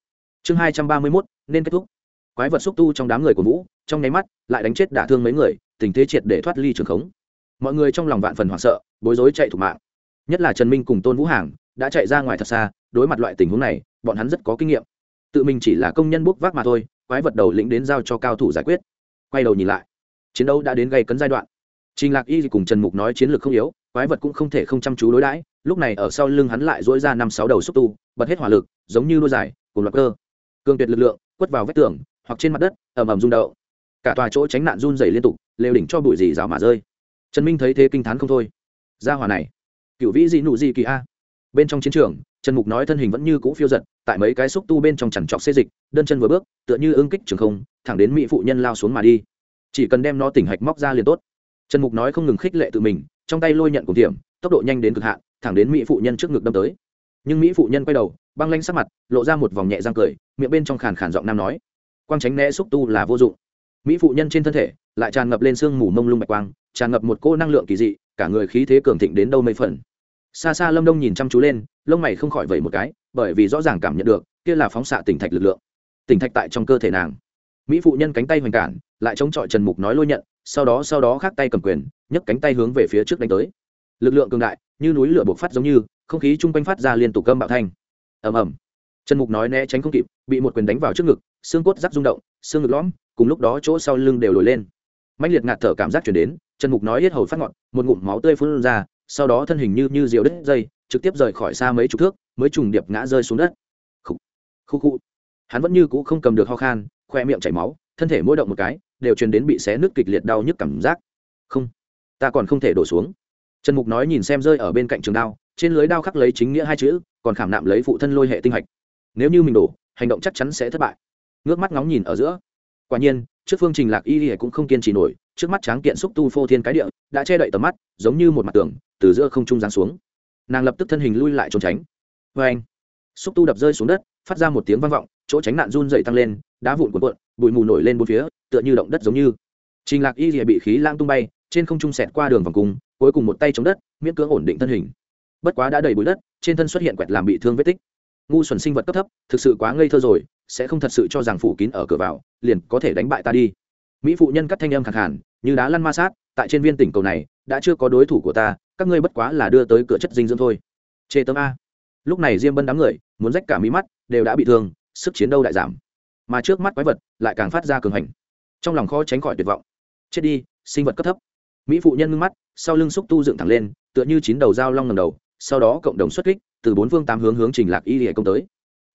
chương hai trăm ba mươi mốt, nên kết thúc. Quái vật xúc tu trong đám người của vũ, trong nháy mắt, lại đánh chết đả thương mấy người, tình thế triệt để thoát ly trường khống. Mọi người trong lòng vạn phần hoảng sợ, bối rối chạy thủ mạng. Nhất là trần minh cùng tôn vũ hàng, đã chạy ra ngoài thật xa, đối mặt loại tình huống này, bọn hắn rất có kinh nghiệm. Tự mình chỉ là công nhân bốc vác mà thôi, quái vật đầu lĩnh đến giao cho cao thủ giải quyết. Quay đầu nhìn lại, chiến đấu đã đến gây cấn giai đoạn trình lạc y cùng trần mục nói chiến lược không yếu, quái vật cũng không thể không chăm chú đối đãi, lúc này ở sau lưng hắn lại dỗi ra năm sáu đầu xúc tu, bật hết hỏa lực, giống như đua dài, cùng loạt cơ. Cường tuyệt lực lượng, quất vào vách tường, hoặc trên mặt đất, ầm ầm rung đậu cả tòa chỗ tránh nạn run dày liên tục, lều đỉnh cho bụi gì rào mà rơi. Trần minh thấy thế kinh t h á n không thôi. Ra hòa này, cựu vĩ dị nụ dị kỳ a. Bên trong chiến trường, trần mục nói thân hình vẫn như cũ phiêu giật, tại mấy cái xúc tu bên trong chằn trọc xê dịch, đơn chân vừa bước, tựa như ưng kích trường không, thẳng đến mỹ phụ nhân lao xuống mà đi. Chỉ cần đem nó tỉnh hạch móc ra liền tốt trần mục nói không ngừng khích lệ tự mình, trong tay lôi nhận cùng tiệm, tốc độ nhanh đến cực hạn, thẳng đến mỹ phụ nhân trước ngực đâm tới. Nhưng mỹ phụ nhân quay đầu, băng lanh sắc mặt, lộ ra một vòng nhẹ răng cười, miệng bên trong khàn khàn giọng nam nói, quang tránh né xúc tu là vô dụng. Mỹ phụ nhân trên thân thể lại tràn ngập lên sương mù mông lung bạch quang, tràn ngập một cô năng lượng kỳ dị, cả người khí thế cường thịnh đến đâu mấy phần xa xa lâm đông nhìn chăm chú lên, lông mày không khỏi vẩy một cái, bởi vì rõ ràng cảm nhận được, kia là phóng xạ tỉnh thạch lực lượng. Tỉnh thạch tại trong cơ thể nàng. Mỹ phụ nhân cánh tay hoành cản lại chống chọi trần mục nói lôi nhận, sau đó sau đó khác tay cầm quyền, nhấc cánh tay hướng về phía trước đánh tới. Lực lượng cường đại, như núi lửa buộc phát giống như, không khí chung quanh phát ra liên tục cơm bạo thanh. Ầm ầm. Trần mục nói né tránh không kịp, bị một quyền đánh vào trước ngực, xương cốt rắc rung động, xương ngực lõm, cùng lúc đó chỗ sau lưng đều nổi lên. Mạnh liệt ngạt thở cảm giác chuyển đến, trần mục nói hết hầu phát ngọn, một ngụm máu tươi phun ra, sau đó thân hình như như diều đứt dây, trực tiếp rời khỏi xa mấy chục thước, mới trùng điệp ngã rơi xuống đất. Khu khu khu hắn vẫn như cũ không cầm được ho khan, khoe miệng chảy máu thân thể mỗi động một cái, đều truyền đến bị xé nước kịch liệt đau nhức cảm giác. Không, ta còn không thể đổ xuống. Trần mục nói nhìn xem rơi ở bên cạnh trường đao, trên lưới đao khắc lấy chính nghĩa hai chữ, còn khảm nạm lấy phụ thân lôi hệ tinh hạch. Nếu như mình đổ, hành động chắc chắn sẽ thất bại. Ngước mắt ngóng nhìn ở giữa. Quả nhiên, trước phương trình lạc y y cũng không kiên trì nổi, trước mắt tráng kiện xúc tu phô thiên cái địa, đã che đậy tầm mắt, giống như một mặt tường, từ giữa không trung giáng xuống. Nàng lập tức thân hình lui lại trốn tránh. Vê anh xúc tu đập rơi xuống đất, phát ra một tiếng vang vọng, chỗ tránh nạn run dậy tăng lên, đá vụn cuộn cuộn bụi mù nổi lên bốn phía, tựa như động đất giống như. Trình lạc y rìa bị khí lang tung bay, trên không trung sẹt qua đường vòng cung, cuối cùng một tay chống đất, miễn cưỡng ổn định thân hình. Bất quá đã đầy bụi đất, trên thân xuất hiện quẹt làm bị thương vết tích. Ngu xuẩn sinh vật cấp thấp, thực sự quá ngây thơ rồi, sẽ không thật sự cho rằng phủ kín ở cửa vào, liền có thể đánh bại ta đi. Mỹ phụ nhân cắt thanh âm khẳng hẳn như đá lăn ma sát, tại trên viên tỉnh cầu này, đã chưa có đối thủ của ta, các ngươi bất quá là đưa tới cửa chất dinh dưỡng thôi. Chê tấm a. Lúc này diêm bân đám người, muốn rách cả mí mắt, đều đã bị thương, sức chiến đấu đại giảm. Mà trước mắt quái vật lại càng phát ra cường hành. Trong lòng khó tránh khỏi tuyệt vọng. Chết đi, sinh vật cấp thấp. Mỹ phụ nhân ngưng mắt, sau lưng xúc tu dựng thẳng lên, tựa như chín đầu dao long ngầm đầu, sau đó cộng đồng xuất kích, từ bốn phương tám hướng hướng trình lạc y hệ công tới.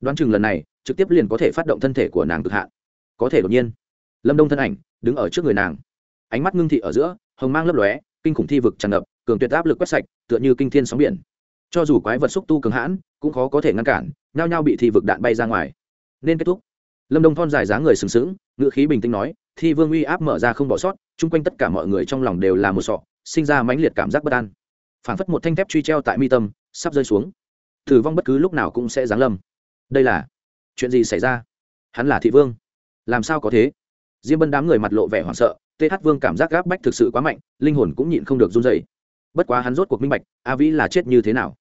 Đoán chừng lần này, trực tiếp liền có thể phát động thân thể của nàng cực hạn. Có thể đột nhiên, lâm đông thân ảnh, đứng ở trước người nàng. Ánh mắt ngưng thị ở giữa, hồng mang lấp lóe, kinh khủng thi vực tràn ngập, cường tuyệt áp lực quét sạch, tựa như kinh thiên sóng biển. Cho dù quái vật xúc tu cường hãn, cũng khó có thể ngăn cản, nhao nhao bị thi vực đạn bay ra ngoài. Nên kết thúc lâm đông thon dài dáng người sừng sững ngựa khí bình tĩnh nói, thi vương uy áp mở ra không bỏ sót, chung quanh tất cả mọi người trong lòng đều là một sọ, sinh ra mãnh liệt cảm giác bất an. Phảng phất một thanh thép truy treo tại mi tâm, sắp rơi xuống. Thử vong bất cứ lúc nào cũng sẽ giáng lâm. Đây là chuyện gì xảy ra? Hắn là thị vương. Làm sao có thế? Diêm bân đám người mặt lộ vẻ hoảng sợ th vương cảm giác gáp bách thực sự quá mạnh, linh hồn cũng nhịn không được run dày bất quá hắn rốt cuộc minh bạch, a vĩ là chết như thế nào.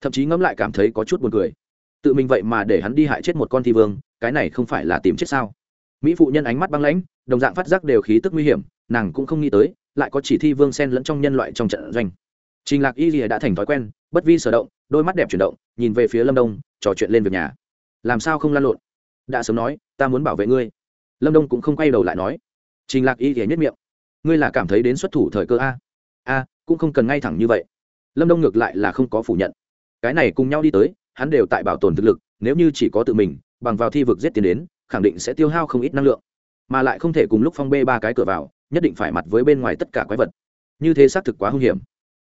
Thậm chí ngẫm lại cảm thấy có chút buồn cười tự mình vậy mà để hắn đi hại chết một con thi vương, cái này không phải là tìm chết sao? Mỹ phụ nhân ánh mắt băng lãnh, đồng dạng phát giác đều khí tức nguy hiểm, nàng cũng không nghĩ tới, lại có chỉ thi vương sen lẫn trong nhân loại trong trận doanh. Trình lạc y lìa đã thành thói quen, bất vi sở động, đôi mắt đẹp chuyển động, nhìn về phía lâm đông, trò chuyện lên việc nhà. Làm sao không lan lộn? Đã sớm nói, ta muốn bảo vệ ngươi. Lâm đông cũng không quay đầu lại nói. Trình lạc y lìa nhất miệng. Ngươi là cảm thấy đến xuất thủ thời cơ a? A, cũng không cần ngay thẳng như vậy. Lâm đông ngược lại là không có phủ nhận. Cái này cùng nhau đi tới hắn đều tại bảo tồn thực lực, nếu như chỉ có tự mình, bằng vào thi vực giết tiến đến, khẳng định sẽ tiêu hao không ít năng lượng. Mà lại không thể cùng lúc phong bê ba cái cửa vào, nhất định phải mặt với bên ngoài tất cả quái vật. Như thế xác thực quá hung hiểm.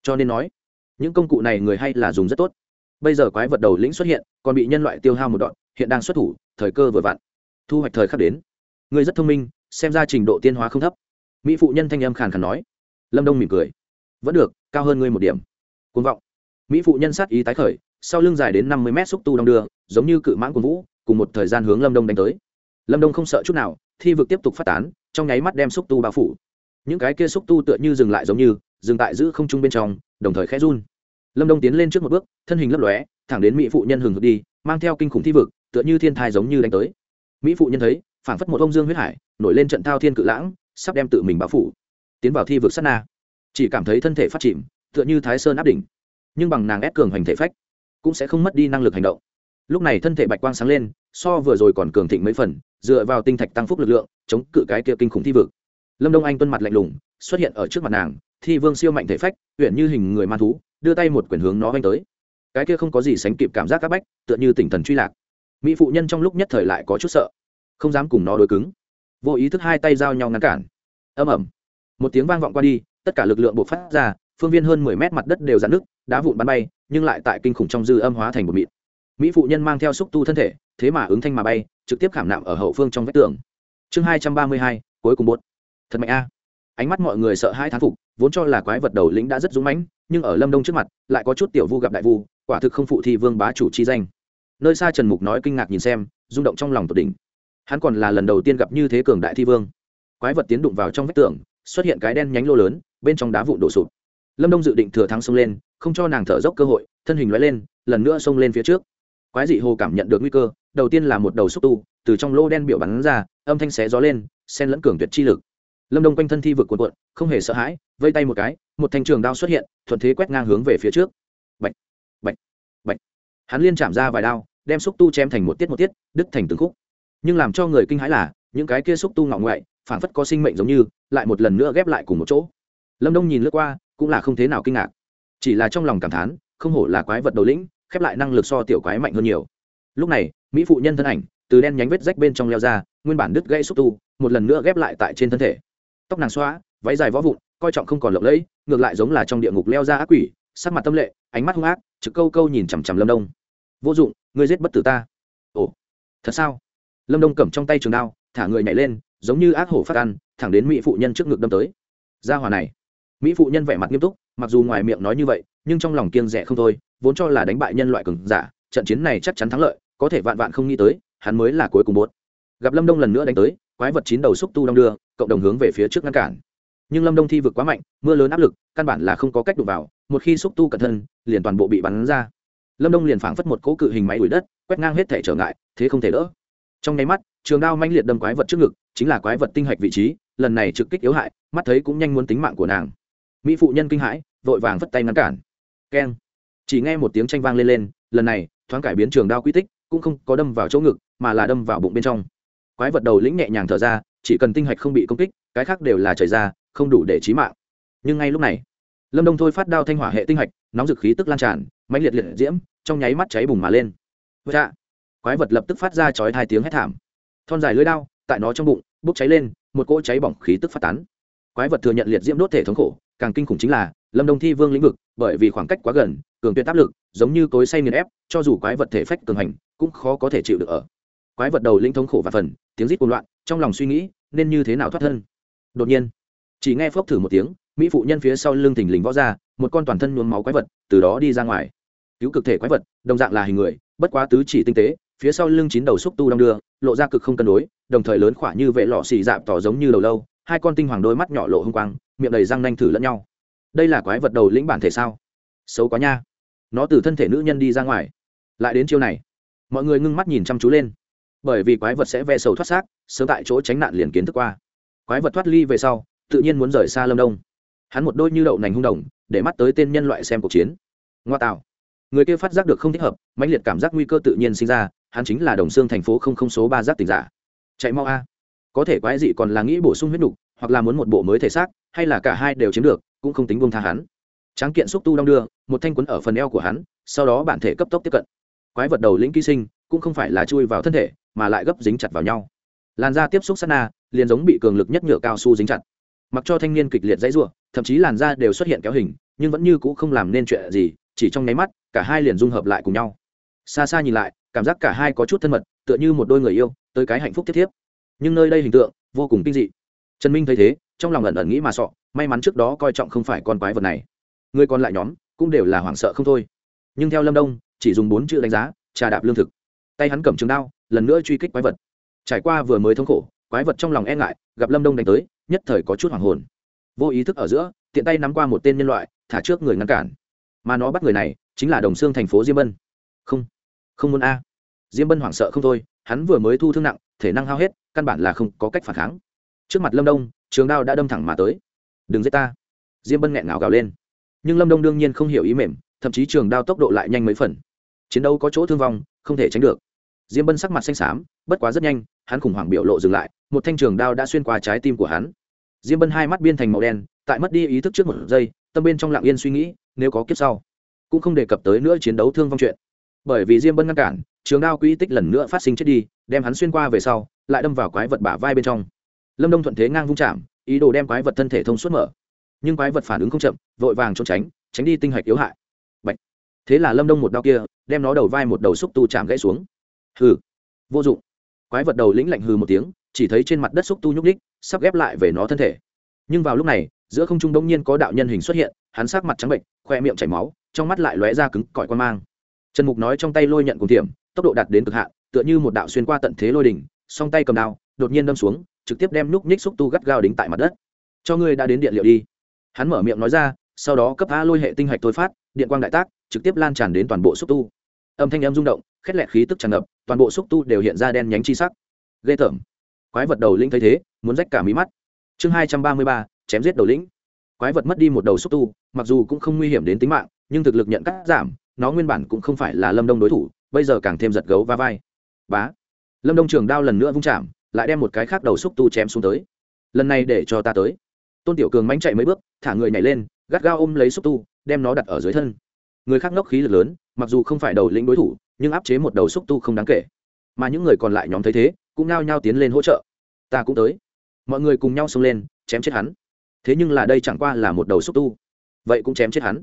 Cho nên nói, những công cụ này người hay là dùng rất tốt. Bây giờ quái vật đầu lĩnh xuất hiện, còn bị nhân loại tiêu hao một đoạn, hiện đang xuất thủ, thời cơ vừa vặn. Thu hoạch thời khắc đến. Người rất thông minh, xem ra trình độ tiên hóa không thấp. Mỹ phụ nhân thanh âm khàn khàn nói. Lâm đông mỉm cười. Vẫn được, cao hơn ngươi một điểm. Côn vọng. Mỹ phụ nhân sát ý tái khởi sau lưng dài đến năm mươi mét xúc tu đong đưa, giống như cự mãn của vũ, cùng một thời gian hướng lâm đông đánh tới. Lâm đông không sợ chút nào, thi vực tiếp tục phát tán, trong nháy mắt đem xúc tu bao phủ. Những cái kia xúc tu tựa như dừng lại giống như, dừng tại giữ không trung bên trong, đồng thời khẽ run. Lâm đông tiến lên trước một bước, thân hình lấp lóe, thẳng đến mỹ phụ nhân hừng hực đi, mang theo kinh khủng thi vực, tựa như thiên thai giống như đánh tới. Mỹ phụ nhân thấy, phảng phất một ông dương huyết hải, nổi lên trận thao thiên cự lãng, sắp đem tự mình bao phủ. Tiến vào thi vực sát na. Chỉ cảm thấy thân thể phát chìm, tựa như thái sơn áp đỉnh. Nhưng bằng nàng ép cường hành thể phách cũng sẽ không mất đi năng lực hành động. Lúc này thân thể bạch quang sáng lên, so vừa rồi còn cường thịnh mấy phần, dựa vào tinh thạch tăng phúc lực lượng, chống cự cái kia kinh khủng thi vực. Lâm đông anh tuân mặt lạnh lùng, xuất hiện ở trước mặt nàng, thi vương siêu mạnh thể phách huyện như hình người man thú, đưa tay một quyển hướng nó anh tới. Cái kia không có gì sánh kịp cảm giác c áp bách, tựa như tỉnh thần truy lạc. Mỹ phụ nhân trong lúc nhất thời lại có chút sợ, không dám cùng nó đối cứng. Vô ý thức hai tay giao nhau ngăn cản. Âm ẩm một tiếng vang vọng qua đi, tất cả lực lượng buộc phát ra, phương viên hơn mười mét mặt đất đều dạn nước đá vụn bắn bay nhưng lại tại kinh khủng trong dư âm hóa thành một mịt mỹ phụ nhân mang theo xúc tu thân thể, thế mà ứng thanh mà bay, trực tiếp khảm nạm ở hậu phương trong vách tường. Chương hai trăm ba mươi hai, cuối cùng bột. Thật mạnh a. Ánh mắt mọi người sợ hai thán phục, vốn cho là quái vật đầu lĩnh đã rất dũng mãnh, nhưng ở lâm đông trước mặt, lại có chút tiểu vu gặp đại vu, quả thực không phụ thi vương bá chủ chi danh. Nơi xa trần mục nói kinh ngạc nhìn xem, rung động trong lòng tột đỉnh. Hắn còn là lần đầu tiên gặp như thế cường đại thi vương. Quái vật tiến đụng vào trong vách tường, xuất hiện cái đen nhánh lô lớn, bên trong đá vụn đổ sụp lâm đông dự định thừa thắng xông lên không cho nàng thở dốc cơ hội thân hình loại lên lần nữa xông lên phía trước. Quái dị hồ cảm nhận được nguy cơ đầu tiên là một đầu xúc tu từ trong lô đen biểu bắn ra âm thanh xé gió lên sen lẫn cường tuyệt chi lực. Lâm đông quanh thân thi vực cuộn cuộn không hề sợ hãi vây tay một cái một thanh trường đao xuất hiện thuận thế quét ngang hướng về phía trước. Bạch, bạch, bạch. hắn liên chạm ra vài đao đem xúc tu chém thành một tiết một tiết đứt thành từng khúc. Nhưng làm cho người kinh hãi là những cái kia xúc tu ngọ ngoại phảng phất có sinh mệnh giống như lại một lần nữa ghép lại cùng một chỗ. Lâm đông nhìn lướt qua cũng là không thế nào kinh ngạc. Chỉ là trong lòng cảm thán, không hổ là quái vật đầu lĩnh, khép lại năng lực so tiểu quái mạnh hơn nhiều. Lúc này, mỹ phụ nhân thân ảnh, từ đen nhánh vết rách bên trong leo ra, nguyên bản đứt gãy xúc tu, một lần nữa ghép lại tại trên thân thể. Tóc nàng xóa váy dài võ vụn, coi trọng không còn lộng lẫy, ngược lại giống là trong địa ngục leo ra ác quỷ, sắc mặt tâm lệ, ánh mắt hung ác, trực câu câu nhìn chằm chằm lâm đông. Vô dụng, ngươi giết bất tử ta. Ồ, thật sao? Lâm đông cầm trong tay trường đao, thả người nhảy lên, giống như ác hổ phát ăn, thẳng đến mỹ phụ nhân trước ngực đâm tới. Ra hòa này mỹ phụ nhân vẻ mặt nghiêm túc, mặc dù ngoài miệng nói như vậy, nhưng trong lòng kiêng rẻ không thôi, vốn cho là đánh bại nhân loại cường giả, trận chiến này chắc chắn thắng lợi, có thể vạn vạn không nghĩ tới, hắn mới là cuối cùng bốt gặp lâm đông lần nữa đánh tới, quái vật chín đầu xúc tu đong đưa, cộng đồng hướng về phía trước ngăn cản. Nhưng lâm đông thi vực quá mạnh, mưa lớn áp lực, căn bản là không có cách đụng vào, một khi xúc tu cẩn thân, liền toàn bộ bị bắn ra. Lâm đông liền phảng phất một cỗ cự hình máy đuổi đất, quét ngang hết thể trở ngại, thế không thể đỡ. Trong nháy mắt, trường đao manh liệt đâm quái vật trước ngực, chính là quái vật tinh hạch vị trí, lần này trực kích yếu hại, mắt thấy cũng nhanh muốn tính mạng của nàng mỹ phụ nhân kinh hãi, vội vàng vất tay ngăn cản. Keng. Chỉ nghe một tiếng tranh vang lên lên, lần này, thoáng cải biến trường đao quy tích, cũng không có đâm vào chỗ ngực, mà là đâm vào bụng bên trong. Quái vật đầu lĩnh nhẹ nhàng thở ra, chỉ cần tinh hạch không bị công kích, cái khác đều là chảy ra, không đủ để trí mạng. Nhưng ngay lúc này, lâm đông thôi phát đao thanh hỏa hệ tinh hạch, nóng dực khí tức lan tràn, mãnh liệt liệt diễm, trong nháy mắt cháy bùng mà lên. Dạ. Quái vật lập tức phát ra chói hai tiếng hét thảm. Thon dài lưới đao, tại nó trong bụng, bốc cháy lên, một cỗ cháy bỏng khí tức phát tán quái vật thừa nhận liệt diễm đốt thể thống khổ, càng kinh khủng chính là, lâm đông thi vương lĩnh vực, bởi vì khoảng cách quá gần, cường tuyệt áp lực, giống như cối say nghiền ép, cho dù quái vật thể phách cường hành, cũng khó có thể chịu được ở. Quái vật đầu linh thống khổ và phần, tiếng rít cuồng loạn, trong lòng suy nghĩ, nên như thế nào thoát thân? Đột nhiên, chỉ nghe phốc thử một tiếng, mỹ phụ nhân phía sau lưng thình lình võ ra, một con toàn thân nhuốm máu quái vật, từ đó đi ra ngoài. Cứu cực thể quái vật, đồng dạng là hình người, bất quá tứ chỉ tinh tế, phía sau lưng chín đầu xúc tu đong đưa, lộ ra cực không cân đối, đồng thời lớn khỏa như vệ lọ xì dạp tỏ giống như đầu lâu hai con tinh hoàng đôi mắt nhỏ lộ hung quang, miệng đầy răng nanh thử lẫn nhau. Đây là quái vật đầu lĩnh bản thể sao? Xấu quá nha. Nó từ thân thể nữ nhân đi ra ngoài. Lại đến chiêu này. Mọi người ngưng mắt nhìn chăm chú lên. Bởi vì quái vật sẽ ve sầu thoát xác, sớm tại chỗ tránh nạn liền kiến thức qua. Quái vật thoát ly về sau, tự nhiên muốn rời xa lâm đông. Hắn một đôi như đậu nành hung đồng, để mắt tới tên nhân loại xem cuộc chiến. Ngoa tạo. Người kia phát giác được không thích hợp, mãnh liệt cảm giác nguy cơ tự nhiên sinh ra, hắn chính là đồng xương thành phố không không số ba giác tỉnh giả. Chạy mau a có thể quái dị còn là nghĩ bổ sung huyết đục hoặc là muốn một bộ mới thể xác, hay là cả hai đều chiếm được, cũng không tính buông tha hắn. Tráng kiện xúc tu đong đưa, một thanh quấn ở phần eo của hắn, sau đó bản thể cấp tốc tiếp cận. Quái vật đầu lĩnh ký sinh, cũng không phải là chui vào thân thể, mà lại gấp dính chặt vào nhau. Làn da tiếp xúc sát na, liền giống bị cường lực nhất nhựa cao su dính chặt. Mặc cho thanh niên kịch liệt dãy r u ộ thậm chí làn da đều xuất hiện kéo hình, nhưng vẫn như c ũ không làm nên chuyện gì, chỉ trong nháy mắt, cả hai liền dung hợp lại cùng nhau. Xa xa nhìn lại, cảm giác cả hai có chút thân mật, tựa như một đôi người yêu, tới cái hạnh phúc thiết thiếp nhưng nơi đây hình tượng vô cùng kinh dị. Trần minh thấy thế, trong lòng ẩn ẩn nghĩ mà sọ, may mắn trước đó coi trọng không phải con quái vật này. Người còn lại nhóm cũng đều là hoảng sợ không thôi. Nhưng theo lâm đông, chỉ dùng bốn chữ đánh giá, trà đạp lương thực. Tay hắn cầm trường đao, lần nữa truy kích quái vật. Trải qua vừa mới thống khổ, quái vật trong lòng e ngại, gặp lâm đông đánh tới, nhất thời có chút hoảng hồn. Vô ý thức ở giữa, tiện tay nắm qua một tên nhân loại, thả trước người ngăn cản. Mà nó bắt người này, chính là đồng xương thành phố diêm bân. Không không muốn a. Diêm bân hoảng sợ không thôi, hắn vừa mới thu thương nặng, thể năng hao hết căn bản là không có cách phản kháng. Trước mặt lâm đông, trường đao đã đâm thẳng mà tới. Đừng giết ta. Diêm bân nghẹn ngào gào lên. Nhưng lâm đông đương nhiên không hiểu ý mềm, thậm chí trường đao tốc độ lại nhanh mấy phần. Chiến đấu có chỗ thương vong, không thể tránh được. Diêm bân sắc mặt xanh xám, bất quá rất nhanh, hắn khủng hoảng biểu lộ dừng lại, một thanh trường đao đã xuyên qua trái tim của hắn. Diêm bân hai mắt biên thành màu đen, tại mất đi ý thức trước một giây, tâm bên trong lặng yên suy nghĩ, nếu có kiếp sau, cũng không đề cập tới nữa chiến đấu thương vong chuyện. Bởi vì diêm bân ngăn cản trường đao quỹ tích lần nữa phát sinh chết đi, đem hắn xuyên qua về sau, lại đâm vào quái vật bả vai bên trong. Lâm đông thuận thế ngang vung chạm, ý đồ đem quái vật thân thể thông suốt mở. Nhưng quái vật phản ứng không chậm, vội vàng trốn tránh tránh đi tinh hạch yếu hại. Bạch. thế là lâm đông một đao kia, đem nó đầu vai một đầu xúc tu chạm gãy xuống. Hừ. Vô dụng. Quái vật đầu lĩnh lạnh hừ một tiếng, chỉ thấy trên mặt đất xúc tu nhúc ních sắp ghép lại về nó thân thể. Nhưng vào lúc này, giữa không trung đông nhiên có đạo nhân hình xuất hiện, hắn sát mặt trắng bệnh, khoe miệng chảy máu, trong mắt lại lóe ra cứng cỏi quan mang. Trần mục nói trong tay lôi nhận cùng tiệm tốc độ đạt đến cực hạn, tựa như một đạo xuyên qua tận thế lôi đỉnh, song tay cầm đao, đột nhiên đâm xuống, trực tiếp đem núc nhích xúc tu gắt gao đính tại mặt đất. Cho ngươi đã đến điện liệu đi. Hắn mở miệng nói ra, sau đó cấp a lôi hệ tinh hạch tối phát, điện quang đại tác, trực tiếp lan tràn đến toàn bộ xúc tu. Âm thanh em rung động, khét lẹt khí tức tràn ngập, toàn bộ xúc tu đều hiện ra đen nhánh chi sắc. Ghê tởm. Quái vật đầu lĩnh thấy thế, muốn rách cả mí mắt. Chương hai trăm ba mươi ba, chém giết đầu lĩnh. Quái vật mất đi một đầu xúc tu, mặc dù cũng không nguy hiểm đến tính mạng, nhưng thực lực nhận cắt giảm, nó nguyên bản cũng không phải là lâm đông đối thủ bây giờ càng thêm giật gấu và vai. Bá. Lâm đông trường đao lần nữa vung chạm, lại đem một cái khác đầu xúc tu chém xuống tới. Lần này để cho ta tới. Tôn tiểu cường mánh chạy mấy bước, thả người nhảy lên, gắt gao ôm lấy xúc tu, đem nó đặt ở dưới thân. Người khác ngốc khí lực lớn, mặc dù không phải đầu lĩnh đối thủ, nhưng áp chế một đầu xúc tu không đáng kể. Mà những người còn lại nhóm thấy thế, cũng nao nhao tiến lên hỗ trợ. Ta cũng tới. Mọi người cùng nhau xông lên, chém chết hắn. Thế nhưng là đây chẳng qua là một đầu xúc tu. Vậy cũng chém chết hắn.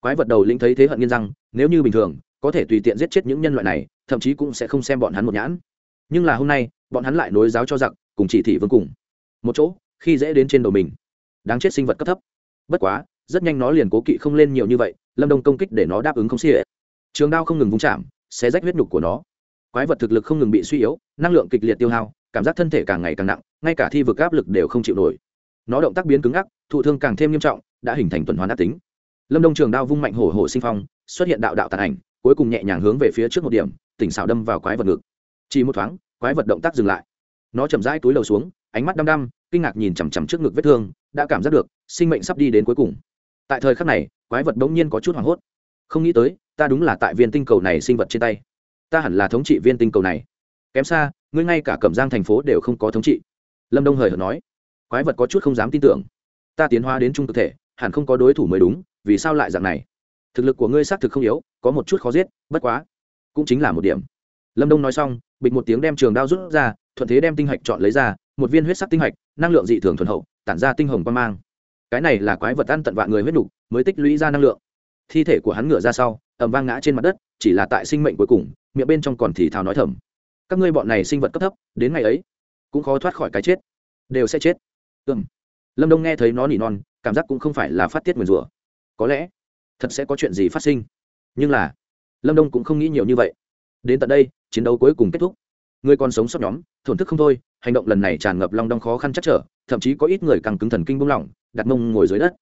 Quái vật đầu lĩnh thấy thế hận nghiên rằng nếu như bình thường có thể tùy tiện giết chết những nhân loại này, thậm chí cũng sẽ không xem bọn hắn một nhãn. Nhưng là hôm nay, bọn hắn lại nối giáo cho giặc, cùng chỉ thị vương cùng. Một chỗ, khi dễ đến trên đầu mình. Đáng chết sinh vật cấp thấp. Bất quá, rất nhanh nó liền cố kỵ không lên nhiều như vậy, lâm đông công kích để nó đáp ứng không xỉa. Trường đao không ngừng vung chạm, xé rách huyết nhục của nó. Quái vật thực lực không ngừng bị suy yếu, năng lượng kịch liệt tiêu hao, cảm giác thân thể càng ngày càng nặng, ngay cả thi vực áp lực đều không chịu nổi. Nó động tác biến cứng ngắc, thụ thương càng thêm nghiêm trọng, đã hình thành tuần hoàn ác tính. Lâm đông trường đao vung mạnh hổ hổ sinh phong, xuất hiện đạo đạo tàn ảnh cuối cùng nhẹ nhàng hướng về phía trước một điểm, tỉnh xảo đâm vào quái vật ngực. Chỉ một thoáng, quái vật động tác dừng lại. Nó chậm rãi túi lầu xuống, ánh mắt đăm đăm, kinh ngạc nhìn chằm chằm trước ngực vết thương, đã cảm giác được, sinh mệnh sắp đi đến cuối cùng. Tại thời khắc này, quái vật bỗng nhiên có chút hoảng hốt. Không nghĩ tới, ta đúng là tại viên tinh cầu này sinh vật trên tay. Ta hẳn là thống trị viên tinh cầu này. Kém xa, ngươi ngay cả cẩm giang thành phố đều không có thống trị. Lâm đông hời hợt nói. Quái vật có chút không dám tin tưởng. Ta tiến hóa đến trung thực thể, hẳn không có đối thủ mới đúng, vì sao lại dạng này? Thực lực của ngươi xác thực không yếu có một chút khó giết bất quá cũng chính là một điểm. Lâm đông nói xong bịch một tiếng đem trường đao rút ra thuận thế đem tinh hạch chọn lấy ra một viên huyết sắc tinh hạch năng lượng dị thường thuần hậu tản ra tinh hồng quan mang. Cái này là quái vật ăn tận vạn người huyết đủ, mới tích lũy ra năng lượng. Thi thể của hắn ngửa ra sau ẩm vang ngã trên mặt đất chỉ là tại sinh mệnh cuối cùng miệng bên trong còn thì thào nói thầm. Các ngươi bọn này sinh vật cấp thấp đến ngày ấy cũng khó thoát khỏi cái chết. Đều sẽ chết. Ừm. Lâm đông nghe thấy nó nỉ non cảm giác cũng không phải là phát tiết nguyền rủa. Có lẽ thật sẽ có chuyện gì phát sinh. Nhưng là, lâm đông cũng không nghĩ nhiều như vậy. Đến tận đây, chiến đấu cuối cùng kết thúc. Người còn sống sót nhóm, thổn thức không thôi, hành động lần này tràn ngập long đong khó khăn chắc trở, thậm chí có ít người càng cứng thần kinh buông lỏng, đặt mông ngồi dưới đất.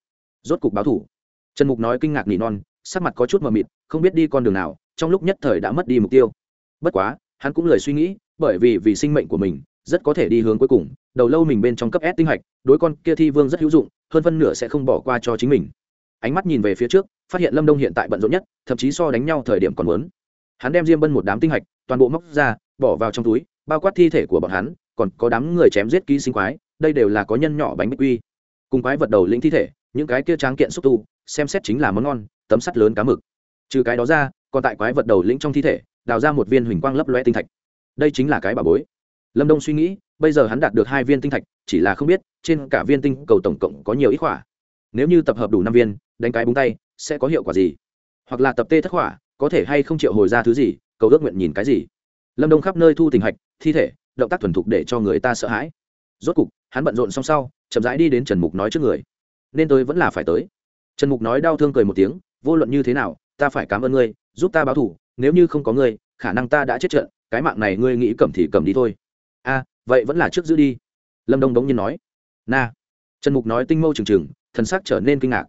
Rốt cục báo thủ. Trần mục nói kinh ngạc nỉ non, sắc mặt có chút mờ mịt, không biết đi con đường nào, trong lúc nhất thời đã mất đi mục tiêu. Bất quá, hắn cũng lời suy nghĩ, bởi vì vì sinh mệnh của mình, rất có thể đi hướng cuối cùng, đầu lâu mình bên trong cấp s tinh hạch, đối con kia thi vương rất hữu dụng, hơn phân nửa sẽ không bỏ qua cho chính mình ánh mắt nhìn về phía trước, phát hiện lâm đông hiện tại bận rộn nhất, thậm chí so đánh nhau thời điểm còn muốn. Hắn đem diêm bân một đám tinh hạch, toàn bộ móc ra, bỏ vào trong túi, bao quát thi thể của bọn hắn, còn có đám người chém giết ký sinh quái, đây đều là có nhân nhỏ bánh bích quy. Cùng quái vật đầu lĩnh thi thể, những cái kia tráng kiện xúc tu, xem xét chính là món ngon, tấm sắt lớn cá mực. Trừ cái đó ra, còn tại quái vật đầu lĩnh trong thi thể, đào ra một viên huỳnh quang lấp loe tinh thạch. Đây chính là cái bà bối. Lâm đông suy nghĩ, bây giờ hắn đạt được hai viên tinh thạch, chỉ là không biết, trên cả viên tinh cầu tổng cộng có nhiều ít khỏa nếu như tập hợp đủ năm viên đánh cái búng tay, sẽ có hiệu quả gì? Hoặc là tập tê thất hỏa có thể hay không triệu hồi ra thứ gì, cầu ước nguyện nhìn cái gì? Lâm đông khắp nơi thu tình hạch, thi thể, động tác thuần thục để cho người ta sợ hãi. Rốt cục, hắn bận rộn xong sau, chậm rãi đi đến trần mục nói trước người. Nên tôi vẫn là phải tới. Trần mục nói đau thương cười một tiếng, vô luận như thế nào, ta phải cảm ơn ngươi, giúp ta báo thủ nếu như không có ngươi, khả năng ta đã chết trận, cái mạng này ngươi nghĩ cầm thì cầm đi thôi. A, vậy vẫn là trước giữ đi. Lâm đông đống nhiên nói. Na. Trần mục nói tinh mâu trừng trừng, thần sắc trở nên kinh ngạc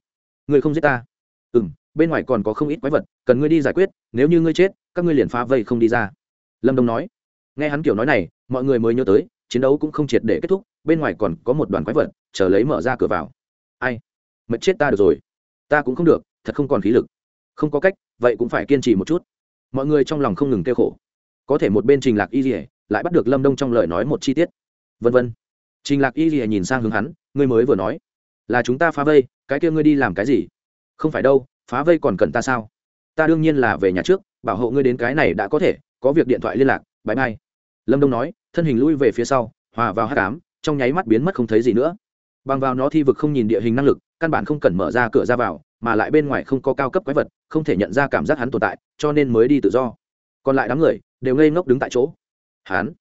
ngươi không giết ta. Ừ m bên ngoài còn có không ít quái vật, cần ngươi đi giải quyết, nếu như ngươi chết, các ngươi liền phá vây không đi ra. Lâm đông nói. Nghe hắn kiểu nói này, mọi người mới nhớ tới, chiến đấu cũng không triệt để kết thúc, bên ngoài còn có một đoàn quái vật, chờ lấy mở ra cửa vào. Ai? Mệt chết ta được rồi. Ta cũng không được, thật không còn khí lực. Không có cách, vậy cũng phải kiên trì một chút. Mọi người trong lòng không ngừng kêu khổ. Có thể một bên trình lạc y dỉa lại bắt được lâm đông trong lời nói một chi tiết. Vân vân. Trình lạc y dỉa nhìn sang hướng hắn, ngươi mới vừa nói là chúng ta phá vây, cái kia ngươi đi làm cái gì? Không phải đâu, phá vây còn cần ta sao? Ta đương nhiên là về nhà trước, bảo hộ ngươi đến cái này đã có thể, có việc điện thoại liên lạc bãi mai lâm đông nói, thân hình lui về phía sau, hòa vào hát cám trong nháy mắt biến mất không thấy gì nữa. Bằng vào nó thi vực không nhìn địa hình năng lực, căn bản không cần mở ra cửa ra vào, mà lại bên ngoài không có cao cấp quái vật, không thể nhận ra cảm giác hắn tồn tại, cho nên mới đi tự do. Còn lại đám người, đều ngây ngốc đứng tại chỗ. Hắn?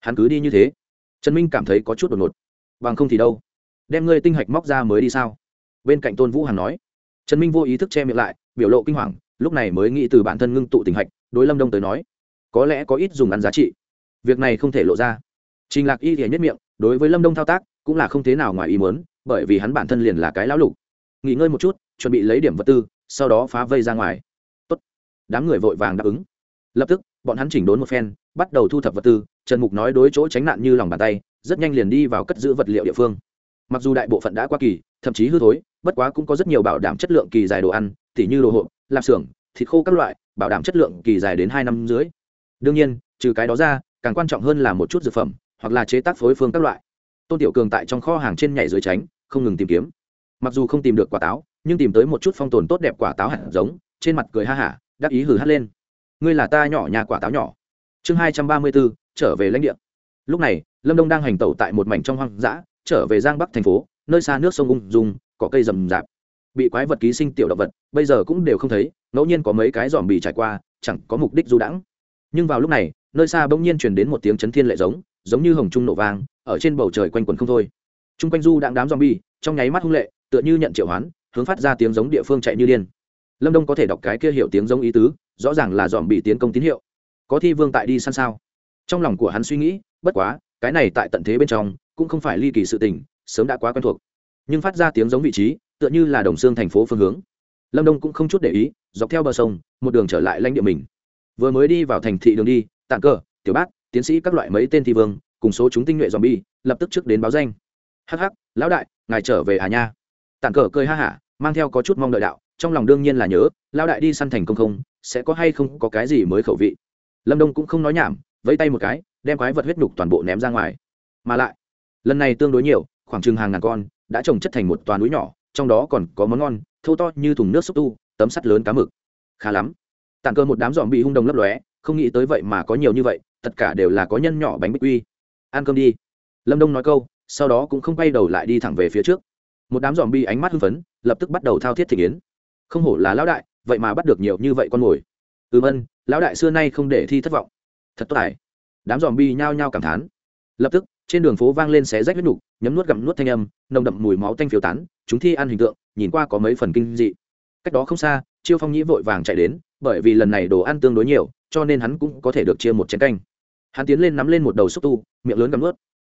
Hắn cứ đi như thế? Trần minh cảm thấy có chút đột ngột. Bằng không thì đâu? Đem ngươi tinh hạch móc ra mới đi sao? Bên cạnh tôn vũ hằng nói. Trần minh vô ý thức che miệng lại, biểu lộ kinh hoàng, lúc này mới nghĩ từ bản thân ngưng tụ tinh hạch, đối lâm đông tới nói, có lẽ có ít dùng ăn giá trị. Việc này không thể lộ ra. Trình lạc y thì nhất miệng, đối với lâm đông thao tác, cũng là không thế nào ngoài ý muốn, bởi vì hắn bản thân liền là cái lão lục. Nghỉ ngơi một chút, chuẩn bị lấy điểm vật tư, sau đó phá vây ra ngoài. Tốt. đám người vội vàng đáp ứng. Lập tức, bọn hắn chỉnh đốn một phen, bắt đầu thu thập vật tư, trần mục nói đối chỗ tránh nạn như lòng bàn tay, rất nhanh liền đi vào cất giữ vật liệu địa phương mặc dù đại bộ phận đã qua kỳ, thậm chí hư thối, bất quá cũng có rất nhiều bảo đảm chất lượng kỳ dài đồ ăn, tỉ như đồ hộp, lạp xưởng, thịt khô các loại, bảo đảm chất lượng kỳ dài đến hai năm dưới. Đương nhiên, trừ cái đó ra, càng quan trọng hơn là một chút dược phẩm, hoặc là chế tác phối phương các loại. Tôn tiểu cường tại trong kho hàng trên nhảy dưới tránh, không ngừng tìm kiếm. Mặc dù không tìm được quả táo, nhưng tìm tới một chút phong tồn tốt đẹp quả táo hạt giống, trên mặt cười ha hả, đắc ý hử hắt lên. Ngươi là ta nhỏ nhà quả táo nhỏ. Chương hai trăm ba mươi bốn, trở về lãnh địa. Lúc này, lâm đông đang hành tẩu tại một mảnh trong hoang dã trở về giang bắc thành phố, nơi xa nước sông ung dung, có cây rầm rạp. Bị quái vật ký sinh tiểu động vật, bây giờ cũng đều không thấy, ngẫu nhiên có mấy cái dòm bị trải qua, chẳng có mục đích du đãng. Nhưng vào lúc này, nơi xa bỗng nhiên truyền đến một tiếng chấn thiên lệ giống giống như hồng trung nổ vang, ở trên bầu trời quanh quần không thôi. T r u n g quanh du đãng đám dòm bi trong nháy mắt hung lệ, tựa như nhận triệu hoán, hướng phát ra tiếng giống địa phương chạy như điên. Lâm đông có thể đọc cái kia hiểu tiếng giống ý tứ, rõ ràng là dòm bị tiến công tín hiệu. Có thi vương tại đi săn sao? Trong lòng của hắn suy nghĩ, bất quá, cái này tại tận thế bên trong cũng không phải ly kỳ sự tình sớm đã quá quen thuộc. Nhưng phát ra tiếng giống vị trí tựa như là đồng xương thành phố phương hướng. Lâm đông cũng không chút để ý dọc theo bờ sông một đường trở lại lãnh địa mình. Vừa mới đi vào thành thị đường đi tạng cờ tiểu bác, tiến sĩ các loại mấy tên thi vương cùng số chúng tinh nhuệ dòm bi lập tức trước đến báo danh. Hắc hắc lão đại ngài trở về à nha? Tạng cờ cười ha hả mang theo có chút mong đợi đạo trong lòng đương nhiên là nhớ lão đại đi săn thành công không sẽ có hay không có cái gì mới khẩu vị. Lâm đông cũng không nói nhảm vẫy tay một cái đem quái vật huyết nhục toàn bộ ném ra ngoài. Mà lại lần này tương đối nhiều, khoảng chừng hàng ngàn con đã trồng chất thành một toàn núi nhỏ, trong đó còn có món ngon, thô to như thùng nước xúc tu, tấm sắt lớn cá mực. Khá lắm. Tàn cơ một đám dòm bị hung đồng lấp lóe, không nghĩ tới vậy mà có nhiều như vậy, tất cả đều là có nhân nhỏ bánh bích quy. Ăn cơm đi. Lâm đông nói câu, sau đó cũng không quay đầu lại đi thẳng về phía trước. Một đám dòm bi ánh mắt hưng phấn, lập tức bắt đầu thao thiết thị kiến không hổ là lão đại, vậy mà bắt được nhiều như vậy con mồi. Ừm ân, lão đại xưa nay không để thi thất vọng. Thật tốt tài đám dòm bi nhao nhao cảm thán. Lập tức trên đường phố vang lên xé rách huyết nhục nhấm nuốt gặm nuốt thanh âm, nồng đậm mùi máu tanh phiếu tán, chúng thi ăn hình tượng, nhìn qua có mấy phần kinh dị. Cách đó không xa, chiêu phong nhĩ vội vàng chạy đến, bởi vì lần này đồ ăn tương đối nhiều, cho nên hắn cũng có thể được chia một chén canh. Hắn tiến lên nắm lên một đầu xúc tu, miệng lớn gặm nuốt.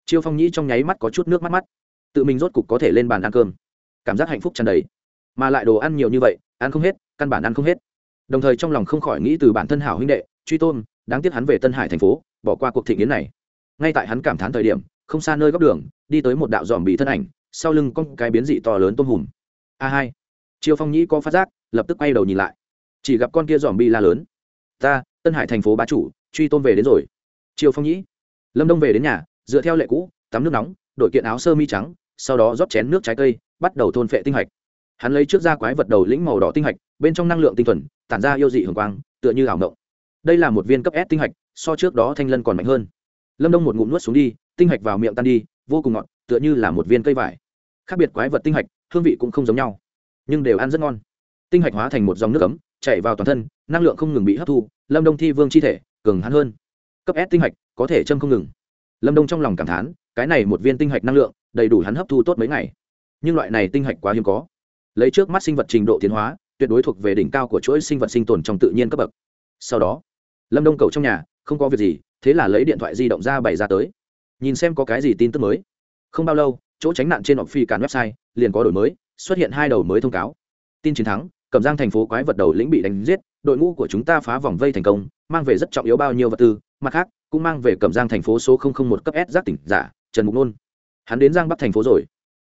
Chiêu phong nhĩ trong nháy mắt có chút nước mắt mắt. Tự mình rốt cục có thể lên bàn ăn cơm. Cảm giác hạnh phúc tràn đầy. Mà lại đồ ăn nhiều như vậy, ăn không hết, căn bản ăn không hết. Đồng thời trong lòng không khỏi nghĩ từ bản thân hảo huynh đệ, truy tôn đáng tiếc hắn về tân hải thành phố, bỏ qua cuộc thị nghiến này ngay tại hắn cảm thán thời điểm, không xa nơi góc đường, đi tới một đạo dòm bị thân ảnh, sau lưng có cái biến dị to lớn tôm hùm. A hai. Chiêu phong nhĩ có phát giác, lập tức quay đầu nhìn lại. Chỉ gặp con kia dòm bi la lớn. Ta, tân hải thành phố bá chủ, truy tôm về đến rồi. Chiêu phong nhĩ. Lâm đông về đến nhà, dựa theo lệ cũ, tắm nước nóng, đội kiện áo sơ mi trắng, sau đó rót chén nước trái cây, bắt đầu thôn phệ tinh hạch hắn lấy trước ra quái vật đầu lĩnh màu đỏ tinh hạch bên trong năng lượng tinh thuần, tản ra yêu dị hưởng quang, tựa như ảo ngộng. Đây là một viên cấp s tinh hạch so trước đó thanh lân còn mạnh hơn lâm đông một ngụm nuốt xuống đi, tinh hạch vào miệng tan đi, vô cùng ngọt, tựa như là một viên cây vải. Khác biệt quái vật tinh hạch, hương vị cũng không giống nhau, nhưng đều ăn rất ngon. Tinh hạch hóa thành một dòng nước ấm chạy vào toàn thân, năng lượng không ngừng bị hấp thu, lâm đông thi vương chi thể, cường hắn hơn. Cấp s tinh hạch, có thể châm không ngừng. Lâm đông trong lòng cảm thán, cái này một viên tinh hạch năng lượng, đầy đủ hắn hấp thu tốt mấy ngày. Nhưng loại này tinh hạch quá hiếm có. Lấy trước mắt sinh vật trình độ tiến hóa, tuyệt đối thuộc về đỉnh cao của chuỗi sinh vật sinh tồn trong tự nhiên cấp bậc. Sau đó, lâm đông cầu trong nhà, không có việc gì thế là lấy điện thoại di động ra bày ra tới. Nhìn xem có cái gì tin tức mới. Không bao lâu, chỗ tránh nạn trên họp phi cản website liền có đổi mới, xuất hiện hai đầu mới thông cáo. Tin chiến thắng, cẩm giang thành phố quái vật đầu lĩnh bị đánh giết, đội ngũ của chúng ta phá vòng vây thành công, mang về rất trọng yếu bao nhiêu vật tư, mặt khác, cũng mang về cẩm giang thành phố số một cấp s giác tỉnh giả, trần mục nôn. Hắn đến giang bắc thành phố rồi.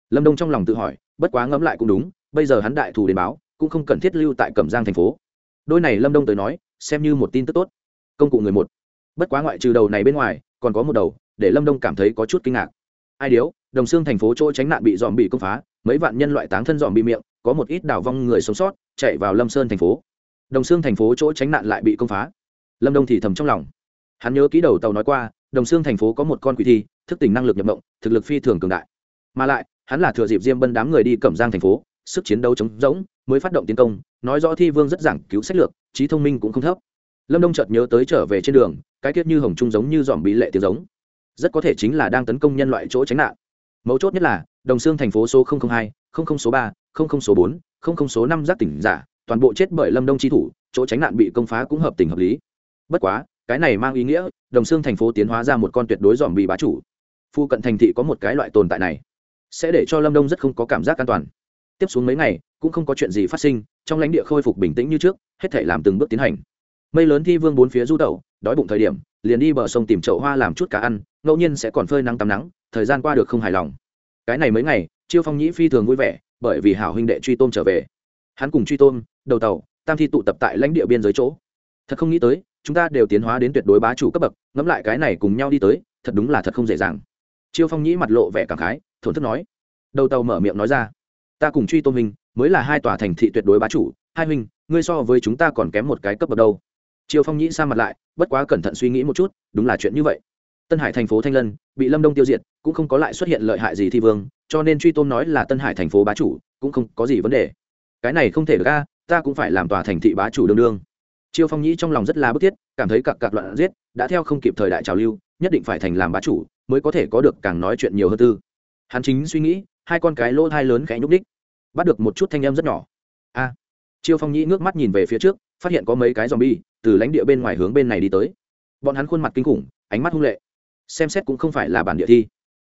Lâm đông trong lòng tự hỏi, bất quá ngẫm lại cũng đúng, bây giờ hắn đại thù đến báo, cũng không cần thiết lưu tại cẩm giang thành phố. Đôi này lâm đông tới nói, xem như một tin tức tốt. Công cụ người một bất quá ngoại trừ đầu này bên ngoài, còn có một đầu, để lâm đông cảm thấy có chút kinh ngạc. Ai điếu, đồng xương thành phố chỗ tránh nạn bị dòm bị công phá, mấy vạn nhân loại táng thân dòm bị miệng, có một ít đảo vong người sống sót, chạy vào lâm sơn thành phố. Đồng xương thành phố chỗ tránh nạn lại bị công phá. Lâm đông thì thầm trong lòng. Hắn nhớ ký đầu tàu nói qua, đồng xương thành phố có một con quỷ thi, thức tỉnh năng lực nhập động thực lực phi thường cường đại. Mà lại, hắn là thừa dịp diêm bân đám người đi cẩm giang thành phố, sức chiến đấu chống rỗng, mới phát động tiến công, nói rõ thi vương rất giảng cứu sách lược, trí thông minh cũng không thấp. Lâm đông chợt nhớ tới trở về trên đường cái tiết như hồng trung giống như dòm bị lệ tiếng giống. Rất có thể chính là đang tấn công nhân loại chỗ tránh nạn. Mấu chốt nhất là, đồng xương thành phố số hai số ba số bốn số năm giác tỉnh giả, toàn bộ chết bởi lâm đông chi thủ, chỗ tránh nạn bị công phá cũng hợp tình hợp lý. Bất quá, cái này mang ý nghĩa, đồng xương thành phố tiến hóa ra một con tuyệt đối dòm bị bá chủ. Phu cận thành thị có một cái loại tồn tại này, sẽ để cho lâm đông rất không có cảm giác an toàn. Tiếp xuống mấy ngày, cũng không có chuyện gì phát sinh, trong lãnh địa khôi phục bình tĩnh như trước, hết thể làm từng bước tiến hành mây lớn thi vương bốn phía du tẩu, đói bụng thời điểm, liền đi bờ sông tìm chậu hoa làm chút cá ăn, ngẫu nhiên sẽ còn phơi nắng tắm nắng, thời gian qua được không hài lòng. Cái này mấy ngày, chiêu phong nhĩ phi thường vui vẻ, bởi vì hảo huynh đệ truy tôm trở về. Hắn cùng truy tôm, đầu tàu, tam thi tụ tập tại lãnh địa biên giới chỗ. Thật không nghĩ tới, chúng ta đều tiến hóa đến tuyệt đối bá chủ cấp bậc, ngẫm lại cái này cùng nhau đi tới, thật đúng là thật không dễ dàng. Chiêu phong nhĩ mặt lộ vẻ cảm khái, thổn thức nói. Đầu tàu mở miệng nói ra. Ta cùng truy tôm hình mới là hai tòa thành thị tuyệt đối bá chủ. Hai huynh, ngươi so với chúng ta còn kém một cái cấp bậc đâu. Triều phong nhĩ sa mặt lại, bất quá cẩn thận suy nghĩ một chút, đúng là chuyện như vậy. Tân hải thành phố thanh lân, bị lâm đông tiêu diệt, cũng không có lại xuất hiện lợi hại gì thi vương, cho nên truy tôn nói là tân hải thành phố bá chủ, cũng không có gì vấn đề. Cái này không thể được a, ta cũng phải làm tòa thành thị bá chủ đương đương. Triều phong nhĩ trong lòng rất là bức thiết, cảm thấy cặp cặp loạn giết, đã theo không kịp thời đại trào lưu, nhất định phải thành làm bá chủ, mới có thể có được càng nói chuyện nhiều hơn tư. Hắn chính suy nghĩ, hai con cái lỗ thai lớn khẽ nhúc đích bắt được một chút thanh âm rất nhỏ. A. Chiêu phong nhĩ ngước mắt nhìn về phía trước, phát hiện có mấy cái zombie. bi từ lãnh địa bên ngoài hướng bên này đi tới. Bọn hắn khuôn mặt kinh khủng, ánh mắt hung lệ. Xem xét cũng không phải là bản địa thi.